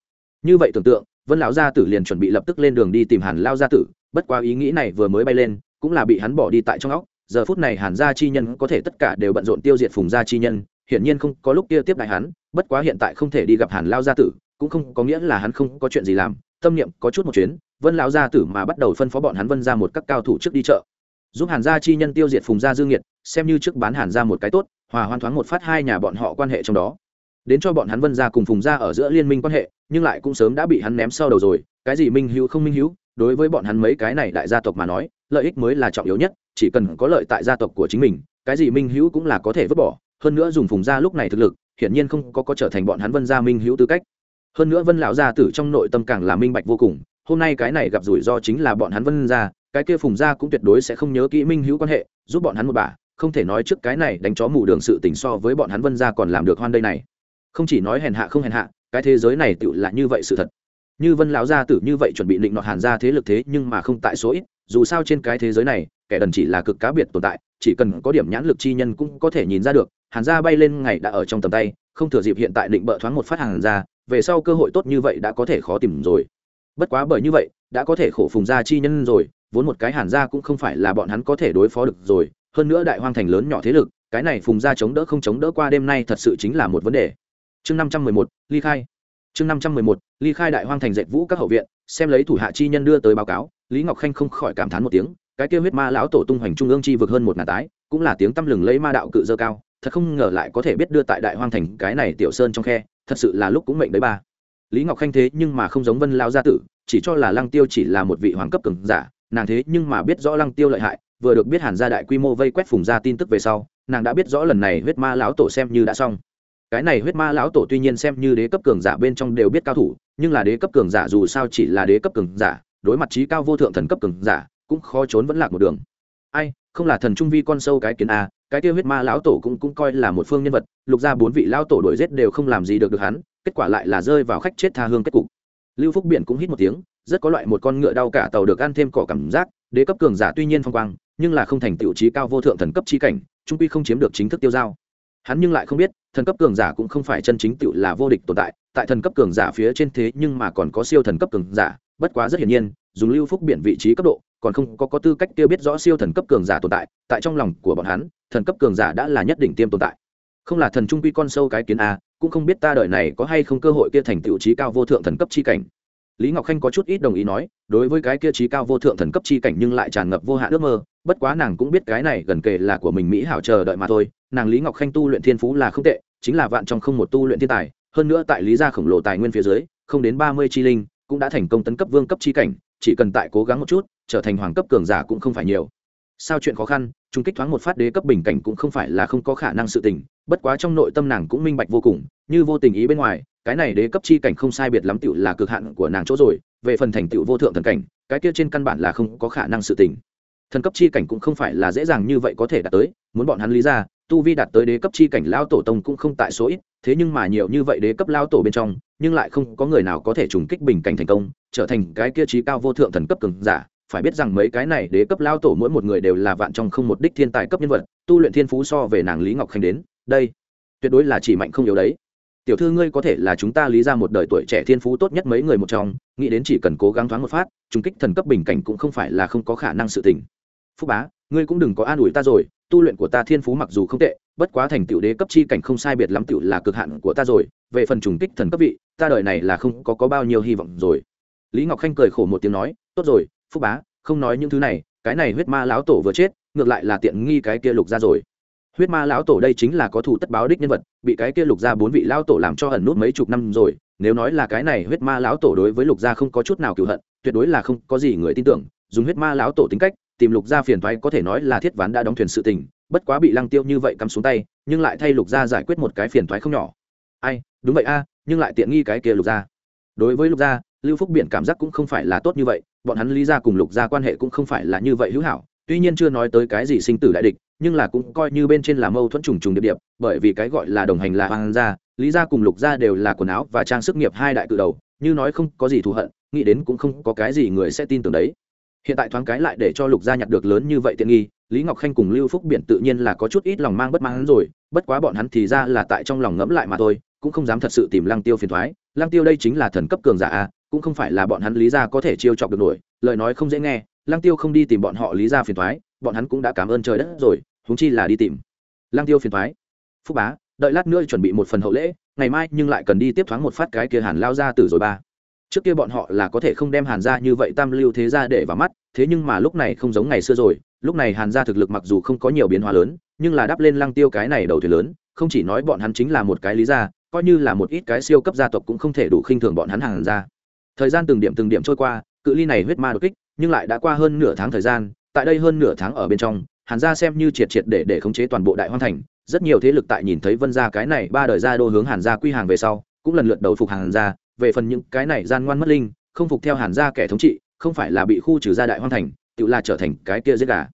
Như vậy tưởng tượng, vân lão gia tử liền chuẩn bị lập tức lên đường đi tìm hàn lao gia tử, bất quá ý nghĩ này vừa mới bay lên, cũng là bị hắn bỏ đi tại trong óc. Giờ phút này hàn gia chi nhân có thể tất cả đều bận rộn tiêu diệt phùng gia chi nhân, hiển nhiên không có lúc kia tiếp đại hắn, bất quá hiện tại không thể đi gặp hàn lao gia tử, cũng không có nghĩa là hắn không có chuyện gì làm, tâm niệm có chút một chuyến, vân lão gia tử mà bắt đầu phân phó bọn hắn vân ra một các cao thủ trước đi chợ giúp hàn gia chi nhân tiêu diệt phùng gia dương nhiệt xem như trước bán hàn gia một cái tốt, hòa hoan thoáng một phát hai nhà bọn họ quan hệ trong đó. Đến cho bọn hắn vân gia cùng phùng gia ở giữa liên minh quan hệ, nhưng lại cũng sớm đã bị hắn ném sau đầu rồi, cái gì minh hữu không minh hữu, đối với bọn hắn mấy cái này đại gia tộc mà nói, lợi ích mới là trọng yếu nhất, chỉ cần có lợi tại gia tộc của chính mình, cái gì minh hữu cũng là có thể vứt bỏ, hơn nữa dùng phùng gia lúc này thực lực, hiển nhiên không có có trở thành bọn hắn vân gia minh hữu tư cách. Hơn nữa vân lão gia tử trong nội tâm càng là minh bạch vô cùng, hôm nay cái này gặp rủi ro chính là bọn hắn vân gia cái kia phùng gia cũng tuyệt đối sẽ không nhớ kỹ minh hữu quan hệ, giúp bọn hắn một bà, không thể nói trước cái này đánh chó mù đường sự tình so với bọn hắn vân gia còn làm được hoan đây này. Không chỉ nói hèn hạ không hèn hạ, cái thế giới này tựu là như vậy sự thật. Như vân lão gia tử như vậy chuẩn bị định nọ hàn ra thế lực thế nhưng mà không tại số ít, dù sao trên cái thế giới này, kẻ đần chỉ là cực cá biệt tồn tại, chỉ cần có điểm nhãn lực chi nhân cũng có thể nhìn ra được, hàn gia bay lên ngày đã ở trong tầm tay, không thừa dịp hiện tại định bợ thoáng một phát hàn ra về sau cơ hội tốt như vậy đã có thể khó tìm rồi. Bất quá bởi như vậy, đã có thể khổ phùng gia chi nhân rồi vốn một cái hàn gia cũng không phải là bọn hắn có thể đối phó được rồi, hơn nữa đại hoang thành lớn nhỏ thế lực, cái này phùng gia chống đỡ không chống đỡ qua đêm nay thật sự chính là một vấn đề. Chương năm trăm mười một, ly khai. Chương năm trăm mười một, ly khai đại hoang thành dệt vũ các hậu viện, xem lấy thủ hạ chi nhân đưa tới báo cáo, lý ngọc khanh không khỏi cảm thán một tiếng, cái kêu huyết ma lão tổ tung hoành trung ương chi vực hơn một ngàn tái, cũng là tiếng tăm lừng lấy ma đạo cự dơ cao, thật không ngờ lại có thể biết đưa tại đại hoang thành cái này tiểu sơn trong khe, thật sự là lúc cũng mệnh đấy ba. Lý ngọc khanh thế nhưng mà không giống vân lao gia tử, chỉ cho là lăng tiêu chỉ là một vị hoàng cấp cường giả nàng thế nhưng mà biết rõ lăng tiêu lợi hại, vừa được biết hàn gia đại quy mô vây quét phùng ra tin tức về sau, nàng đã biết rõ lần này huyết ma lão tổ xem như đã xong. Cái này huyết ma lão tổ tuy nhiên xem như đế cấp cường giả bên trong đều biết cao thủ, nhưng là đế cấp cường giả dù sao chỉ là đế cấp cường giả, đối mặt trí cao vô thượng thần cấp cường giả, cũng khó trốn vẫn lạc một đường. Ai, không là thần trung vi con sâu cái kiến a, cái tiêu huyết ma lão tổ cũng cũng coi là một phương nhân vật, lục ra bốn vị lão tổ đổi giết đều không làm gì được được hắn, kết quả lại là rơi vào khách chết tha hương kết cục lưu phúc biển cũng hít một tiếng, rất có loại một con ngựa đau cả tàu được ăn thêm cỏ cảm giác, đế cấp cường giả tuy nhiên phong quang, nhưng là không thành tiểu trí cao vô thượng thần cấp trí cảnh, trung quy không chiếm được chính thức tiêu giao. Hắn nhưng lại không biết, thần cấp cường giả cũng không phải chân chính tựu là vô địch tồn tại tại thần cấp cường giả phía trên thế nhưng mà còn có siêu thần cấp cường giả, bất quá rất hiển nhiên, dùng lưu phúc biển vị trí cấp độ, còn không có có tư cách tiêu biết rõ siêu thần cấp cường giả tồn tại tại trong lòng của bọn hắn, thần cấp cường giả đã là nhất định tiêm tồn tại không là thần trung quy con sâu cái kiến a, cũng không biết ta đợi này có hay không cơ hội kia thành tựu trí cao vô thượng thần cấp chi cảnh. Lý ngọc khanh có chút ít đồng ý nói, đối với cái kia trí cao vô thượng thần cấp chi cảnh nhưng lại tràn ngập vô hạn ước mơ, bất quá nàng cũng biết cái này gần kề là của mình mỹ hảo chờ đợi mà thôi, nàng lý ngọc khanh tu luyện thiên phú là không tệ, chính là vạn trong không một tu luyện thiên tài, hơn nữa tại lý gia khổng lồ tài nguyên phía dưới, không đến ba mươi chi linh, cũng đã thành công tấn cấp vương cấp chi cảnh, chỉ cần tại cố gắng một chút, trở thành hoàng cấp cường giả cũng không phải nhiều sao chuyện khó khăn trung kích thoáng một phát đế cấp bình cảnh cũng không phải là không có khả năng sự tình, bất quá trong nội tâm nàng cũng minh bạch vô cùng, như vô tình ý bên ngoài, cái này đế cấp chi cảnh không sai biệt lắm tựu là cực hạn của nàng chỗ rồi, về phần thành tựu vô thượng thần cảnh, cái kia trên căn bản là không có khả năng sự tình. Thần cấp chi cảnh cũng không phải là dễ dàng như vậy có thể đạt tới, muốn bọn hắn lý ra, tu vi đạt tới đế cấp chi cảnh lao tổ tông cũng không tại số ít, thế nhưng mà nhiều như vậy đế cấp lao tổ bên trong, nhưng lại không có người nào có thể trùng kích bình cảnh thành công, trở thành cái kia trí cao vô thượng thần cấp cường giả phải biết rằng mấy cái này đế cấp lao tổ mỗi một người đều là vạn trong không một đích thiên tài cấp nhân vật tu luyện thiên phú so về nàng lý ngọc khanh đến đây tuyệt đối là chỉ mạnh không yếu đấy. Tiểu thư ngươi có thể là chúng ta lý ra một đời tuổi trẻ thiên phú tốt nhất mấy người một trong nghĩ đến chỉ cần cố gắng thoáng một phát trùng kích thần cấp bình cảnh cũng không phải là không có khả năng sự tình. Phúc bá ngươi cũng đừng có an ủi ta rồi tu luyện của ta thiên phú mặc dù không tệ bất quá thành tựu đế cấp chi cảnh không sai biệt lắm tựu là cực hạn của ta rồi về phần trùng kích thần cấp vị ta đời này là không có, có bao nhiêu hy vọng rồi. Lý ngọc khanh cười khổ một tiếng nói tốt rồi phúc bá, không nói những thứ này, cái này huyết ma lão tổ vừa chết, ngược lại là tiện nghi cái kia lục ra rồi. Huyết ma lão tổ đây chính là có thủ tất báo đích nhân vật, bị cái kia lục ra bốn vị lão tổ làm cho ẩn nút mấy chục năm rồi, nếu nói là cái này huyết ma lão tổ đối với lục gia không có chút nào cựu hận, tuyệt đối là không có gì người tin tưởng, dùng huyết ma lão tổ tính cách, tìm lục gia phiền thoái có thể nói là thiết ván đã đóng thuyền sự tình, bất quá bị lăng tiêu như vậy cắm xuống tay, nhưng lại thay lục gia giải quyết một cái phiền thoái không nhỏ. Ai, đúng vậy a, nhưng lại tiện nghi cái kia lục gia. Đối với lục gia, lưu phúc biển cảm giác cũng không phải là tốt như vậy bọn hắn lý gia cùng lục gia quan hệ cũng không phải là như vậy hữu hảo, tuy nhiên chưa nói tới cái gì sinh tử đại địch, nhưng là cũng coi như bên trên là mâu thuẫn trùng trùng điệp điệp, bởi vì cái gọi là đồng hành là hoàng gia, lý gia cùng lục gia đều là quần áo và trang sức nghiệp hai đại cự đầu, như nói không có gì thù hận, nghĩ đến cũng không có cái gì người sẽ tin tưởng đấy. Hiện tại thoáng cái lại để cho lục gia nhặt được lớn như vậy tiện nghi, lý ngọc khanh cùng lưu phúc biển tự nhiên là có chút ít lòng mang bất mãn rồi, bất quá bọn hắn thì ra là tại trong lòng ngẫm lại mà thôi, cũng không dám thật sự tìm lăng tiêu phiền thoái. Lăng tiêu đây chính là thần cấp cường giả a cũng không phải là bọn hắn lý gia có thể chiêu chọc được nổi, lời nói không dễ nghe, lăng tiêu không đi tìm bọn họ lý gia phiền thoái bọn hắn cũng đã cảm ơn trời đất rồi húng chi là đi tìm. Lăng tiêu phiền thoái phúc bá, đợi lát nữa chuẩn bị một phần hậu lễ, ngày mai nhưng lại cần đi tiếp thoáng một phát cái kia hàn lao ra từ rồi ba. Trước kia bọn họ là có thể không đem hàn gia như vậy tam lưu thế gia để vào mắt, thế nhưng mà lúc này không giống ngày xưa rồi, lúc này hàn gia thực lực mặc dù không có nhiều biến hóa lớn, nhưng là đắp lên lăng tiêu cái này đầu thuyền lớn, không chỉ nói bọn hắn chính là một cái lý gia, coi như là một ít cái siêu cấp gia tộc cũng không thể đủ khinh thường bọn hắn hàn gia thời gian từng điểm từng điểm trôi qua, cự ly này huyết ma đột kích, nhưng lại đã qua hơn nửa tháng thời gian, tại đây hơn nửa tháng ở bên trong, hàn gia xem như triệt triệt để để khống chế toàn bộ đại hoang thành, rất nhiều thế lực tại nhìn thấy vân gia cái này ba đời gia đô hướng hàn gia quy hàng về sau, cũng lần lượt đầu phục hàn gia, về phần những cái này gian ngoan mất linh, không phục theo hàn gia kẻ thống trị, không phải là bị khu trừ ra đại hoang thành, tự là trở thành cái kia giết gà.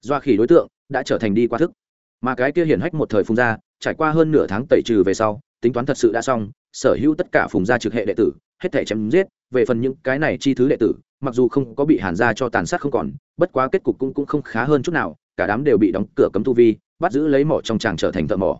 Doa khỉ đối tượng đã trở thành đi qua thức. Mà cái kia hiển hách một thời phung gia trải qua hơn nửa tháng tẩy trừ về sau, tính toán thật sự đã xong sở hữu tất cả phùng gia trực hệ đệ tử, hết thể chém giết, về phần những cái này chi thứ đệ tử, mặc dù không có bị hàn gia cho tàn sát không còn, bất quá kết cục cũng cũng không khá hơn chút nào, cả đám đều bị đóng cửa cấm tu vi, bắt giữ lấy mỏ trong tràng trở thành thợ mỏ.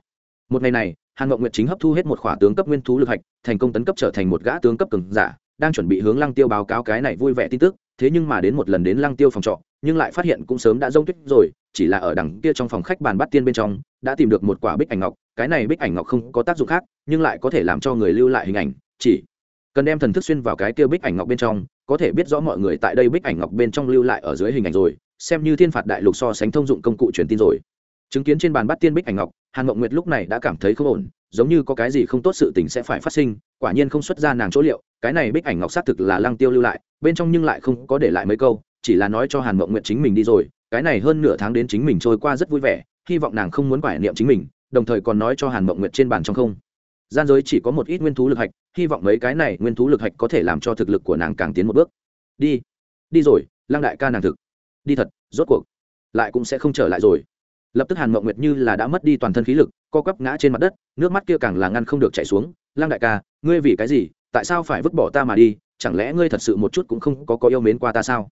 Một ngày này, hàn ngọc nguyệt chính hấp thu hết một khỏa tướng cấp nguyên thú lực hạch, thành công tấn cấp trở thành một gã tướng cấp cường giả, đang chuẩn bị hướng lăng tiêu báo cáo cái này vui vẻ tin tức, thế nhưng mà đến một lần đến lăng tiêu phòng trọ, nhưng lại phát hiện cũng sớm đã rông tuyết rồi chỉ là ở đằng kia trong phòng khách bàn bắt tiên bên trong, đã tìm được một quả bích ảnh ngọc, cái này bích ảnh ngọc không có tác dụng khác, nhưng lại có thể làm cho người lưu lại hình ảnh, chỉ cần đem thần thức xuyên vào cái kia bích ảnh ngọc bên trong, có thể biết rõ mọi người tại đây bích ảnh ngọc bên trong lưu lại ở dưới hình ảnh rồi, xem như thiên phạt đại lục so sánh thông dụng công cụ truyền tin rồi. Chứng kiến trên bàn bắt tiên bích ảnh ngọc, hàn ngọc nguyệt lúc này đã cảm thấy không ổn, giống như có cái gì không tốt sự tình sẽ phải phát sinh, quả nhiên không xuất ra nàng chỗ liệu, cái này bích ảnh ngọc xác thực là lăng tiêu lưu lại, bên trong nhưng lại không có để lại mấy câu, chỉ là nói cho hàn mộng nguyệt chính mình đi rồi cái này hơn nửa tháng đến chính mình trôi qua rất vui vẻ, hy vọng nàng không muốn quải niệm chính mình, đồng thời còn nói cho hàn mộng nguyệt trên bàn trong không. Gian giới chỉ có một ít nguyên thú lực hạch, hy vọng mấy cái này nguyên thú lực hạch có thể làm cho thực lực của nàng càng tiến một bước. Đi đi rồi, lăng đại ca nàng thực. Đi thật, rốt cuộc, lại cũng sẽ không trở lại rồi. Lập tức hàn mộng nguyệt như là đã mất đi toàn thân khí lực, co quắp ngã trên mặt đất, nước mắt kia càng là ngăn không được chảy xuống. Lăng đại ca, ngươi vì cái gì, tại sao phải vứt bỏ ta mà đi? Chẳng lẽ ngươi thật sự một chút cũng không có có yêu mến qua ta sao?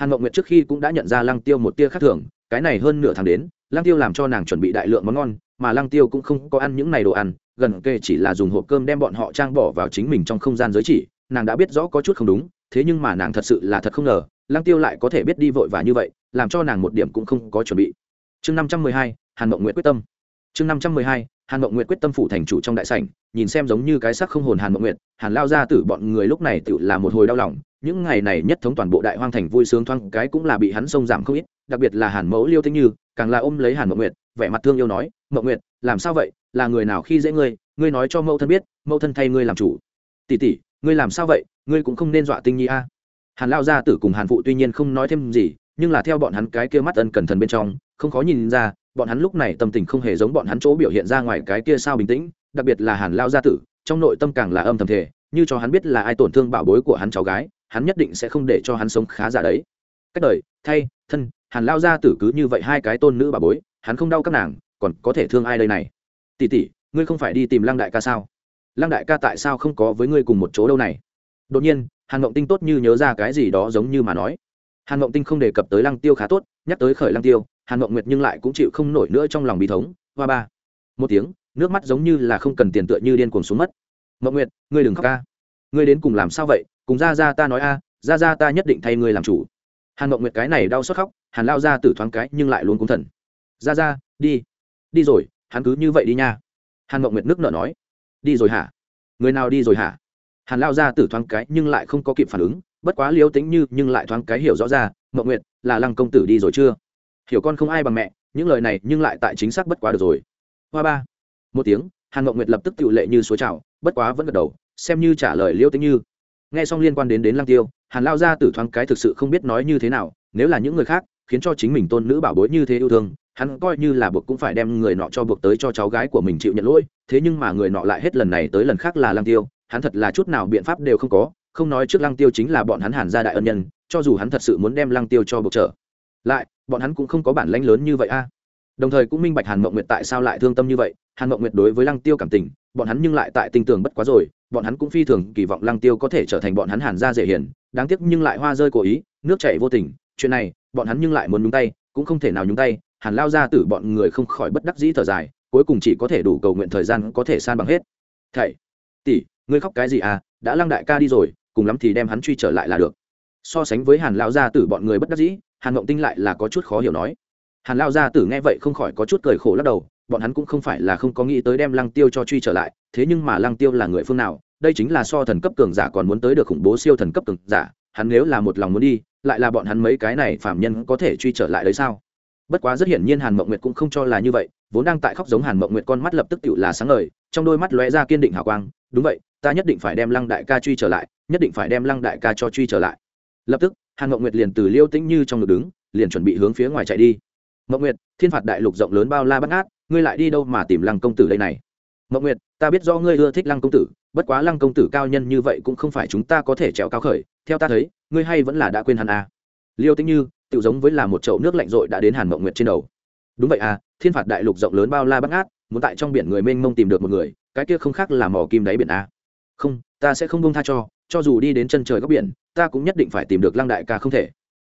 Hàn mộng nguyệt trước khi cũng đã nhận ra lăng tiêu một tia khác thường, cái này hơn nửa tháng đến, lăng tiêu làm cho nàng chuẩn bị đại lượng món ngon, mà lăng tiêu cũng không có ăn những này đồ ăn, gần kề chỉ là dùng hộp cơm đem bọn họ trang bỏ vào chính mình trong không gian giới chỉ, nàng đã biết rõ có chút không đúng, thế nhưng mà nàng thật sự là thật không ngờ, lăng tiêu lại có thể biết đi vội và như vậy, làm cho nàng một điểm cũng không có chuẩn bị. Chương năm trăm mười hai, hàn mộng nguyệt quyết tâm. Chương năm trăm mười hai, hàn mộng nguyệt quyết tâm phủ thành chủ trong đại sảnh, nhìn xem giống như cái sắc không hồn hàn mộng nguyệt, hàn lao ra tử bọn người lúc này tự là một hồi đau lòng những ngày này nhất thống toàn bộ đại hoang thành vui sướng thoáng cái cũng là bị hắn sông giảm không ít, đặc biệt là hàn mẫu liêu tinh như, càng là ôm lấy hàn Mậu nguyệt, vẻ mặt thương yêu nói, Mậu nguyệt, làm sao vậy? Là người nào khi dễ ngươi? Ngươi nói cho mẫu thân biết, mẫu thân thay ngươi làm chủ. Tỷ tỷ, ngươi làm sao vậy? Ngươi cũng không nên dọa tinh nhi a. Hàn lao gia tử cùng hàn phụ tuy nhiên không nói thêm gì, nhưng là theo bọn hắn cái kia mắt ân cẩn thận bên trong, không khó nhìn ra, bọn hắn lúc này tâm tình không hề giống bọn hắn chỗ biểu hiện ra ngoài cái kia sao bình tĩnh, đặc biệt là hàn lao gia tử, trong nội tâm càng là âm thầm thể như cho hắn biết là ai tổn thương bảo bối của hắn cháu gái hắn nhất định sẽ không để cho hắn sống khá giả đấy. Cách đời, thay, thân, hàn lao ra tử cứ như vậy hai cái tôn nữ bà bối, hắn không đau các nàng, còn có thể thương ai đây này? Tỷ tỷ, ngươi không phải đi tìm lăng đại ca sao? Lăng đại ca tại sao không có với ngươi cùng một chỗ đâu này? Đột nhiên, hàn ngộng tinh tốt như nhớ ra cái gì đó giống như mà nói. Hàn ngộng tinh không đề cập tới lăng tiêu khá tốt, nhắc tới khởi lăng tiêu, hàn ngộng nguyệt nhưng lại cũng chịu không nổi nữa trong lòng bí thống. Hoa ba. Một tiếng, nước mắt giống như là không cần tiền tựa như điên cuồng xuống mất. Ngộng nguyệt, ngươi đừng khóc ca ngươi đến cùng làm sao vậy? Cùng ra ra ta nói a ra ra ta nhất định thay ngươi làm chủ. Hàn mộng nguyệt cái này đau xót khóc, hàn lao ra tử thoáng cái nhưng lại luôn cúng thần. Ra ra đi. Đi rồi, hắn cứ như vậy đi nha. Hàn mộng nguyệt nước nợ nói. Đi rồi hả? Người nào đi rồi hả? Hàn lao ra tử thoáng cái nhưng lại không có kịp phản ứng, bất quá liếu tính như nhưng lại thoáng cái hiểu rõ ra, mộng nguyệt, là lăng công tử đi rồi chưa? Hiểu con không ai bằng mẹ, những lời này nhưng lại tại chính xác bất quá được rồi. Hoa ba. Một tiếng, hàn mộng nguyệt lập tức tự lệ như suối trào, bất quá vẫn gật đầu xem như trả lời liêu tính như. Nghe xong liên quan đến đến lăng tiêu, hàn lao ra tử thoáng cái thực sự không biết nói như thế nào, nếu là những người khác, khiến cho chính mình tôn nữ bảo bối như thế yêu thương, hắn coi như là buộc cũng phải đem người nọ cho buộc tới cho cháu gái của mình chịu nhận lỗi, thế nhưng mà người nọ lại hết lần này tới lần khác là lăng tiêu, hắn thật là chút nào biện pháp đều không có, không nói trước lăng tiêu chính là bọn hắn hàn gia đại ân nhân, cho dù hắn thật sự muốn đem lăng tiêu cho buộc trở lại, bọn hắn cũng không có bản lãnh lớn như vậy a đồng thời cũng minh bạch hàn mộng nguyệt tại sao lại thương tâm như vậy, hàn mộng nguyệt đối với lăng tiêu cảm tình, bọn hắn nhưng lại tại tinh tường bất quá rồi, bọn hắn cũng phi thường kỳ vọng lăng tiêu có thể trở thành bọn hắn hàn gia dễ hiền, đáng tiếc nhưng lại hoa rơi cố ý, nước chảy vô tình, chuyện này, bọn hắn nhưng lại muốn nhúng tay, cũng không thể nào nhúng tay, hàn lao ra tử bọn người không khỏi bất đắc dĩ thở dài, cuối cùng chỉ có thể đủ cầu nguyện thời gian có thể san bằng hết. Thầy, tỷ, ngươi khóc cái gì à đã lăng đại ca đi rồi, cùng lắm thì đem hắn truy trở lại là được. So sánh với hàn lao gia tử bọn người bất đắc dĩ, hàn Mộng tinh lại là có chút khó hiểu nói hàn lao gia tử nghe vậy không khỏi có chút cười khổ lắc đầu, bọn hắn cũng không phải là không có nghĩ tới đem lăng tiêu cho truy trở lại, thế nhưng mà lăng tiêu là người phương nào, đây chính là so thần cấp cường giả còn muốn tới được khủng bố siêu thần cấp cường giả, hắn nếu là một lòng muốn đi, lại là bọn hắn mấy cái này phạm nhân có thể truy trở lại đấy sao? Bất quá rất hiển nhiên hàn mộng nguyệt cũng không cho là như vậy, vốn đang tại khóc giống hàn mộng nguyệt con mắt lập tức tự là sáng ngời, trong đôi mắt lóe ra kiên định hào quang, đúng vậy, ta nhất định phải đem lăng đại ca truy trở lại, nhất định phải đem lăng đại ca cho truy trở lại. Lập tức, hàn mộng nguyệt liền từ liêu tĩnh như trong ngực đứng, liền chuẩn bị hướng phía ngoài chạy đi mộng nguyệt, thiên phạt đại lục rộng lớn bao la bắt ngát, ngươi lại đi đâu mà tìm lăng công tử đây này mộng nguyệt, ta biết do ngươi ưa thích lăng công tử, bất quá lăng công tử cao nhân như vậy cũng không phải chúng ta có thể trèo cao khởi, theo ta thấy, ngươi hay vẫn là đã quên hắn à. liêu tĩnh như tự giống với là một chậu nước lạnh rội đã đến hàn mộng nguyệt trên đầu đúng vậy à thiên phạt đại lục rộng lớn bao la bắt ngát, muốn tại trong biển người mênh mông tìm được một người, cái kia không khác là mỏ kim đáy biển à. không, ta sẽ không bông tha cho cho dù đi đến chân trời góc biển, ta cũng nhất định phải tìm được lăng đại ca không thể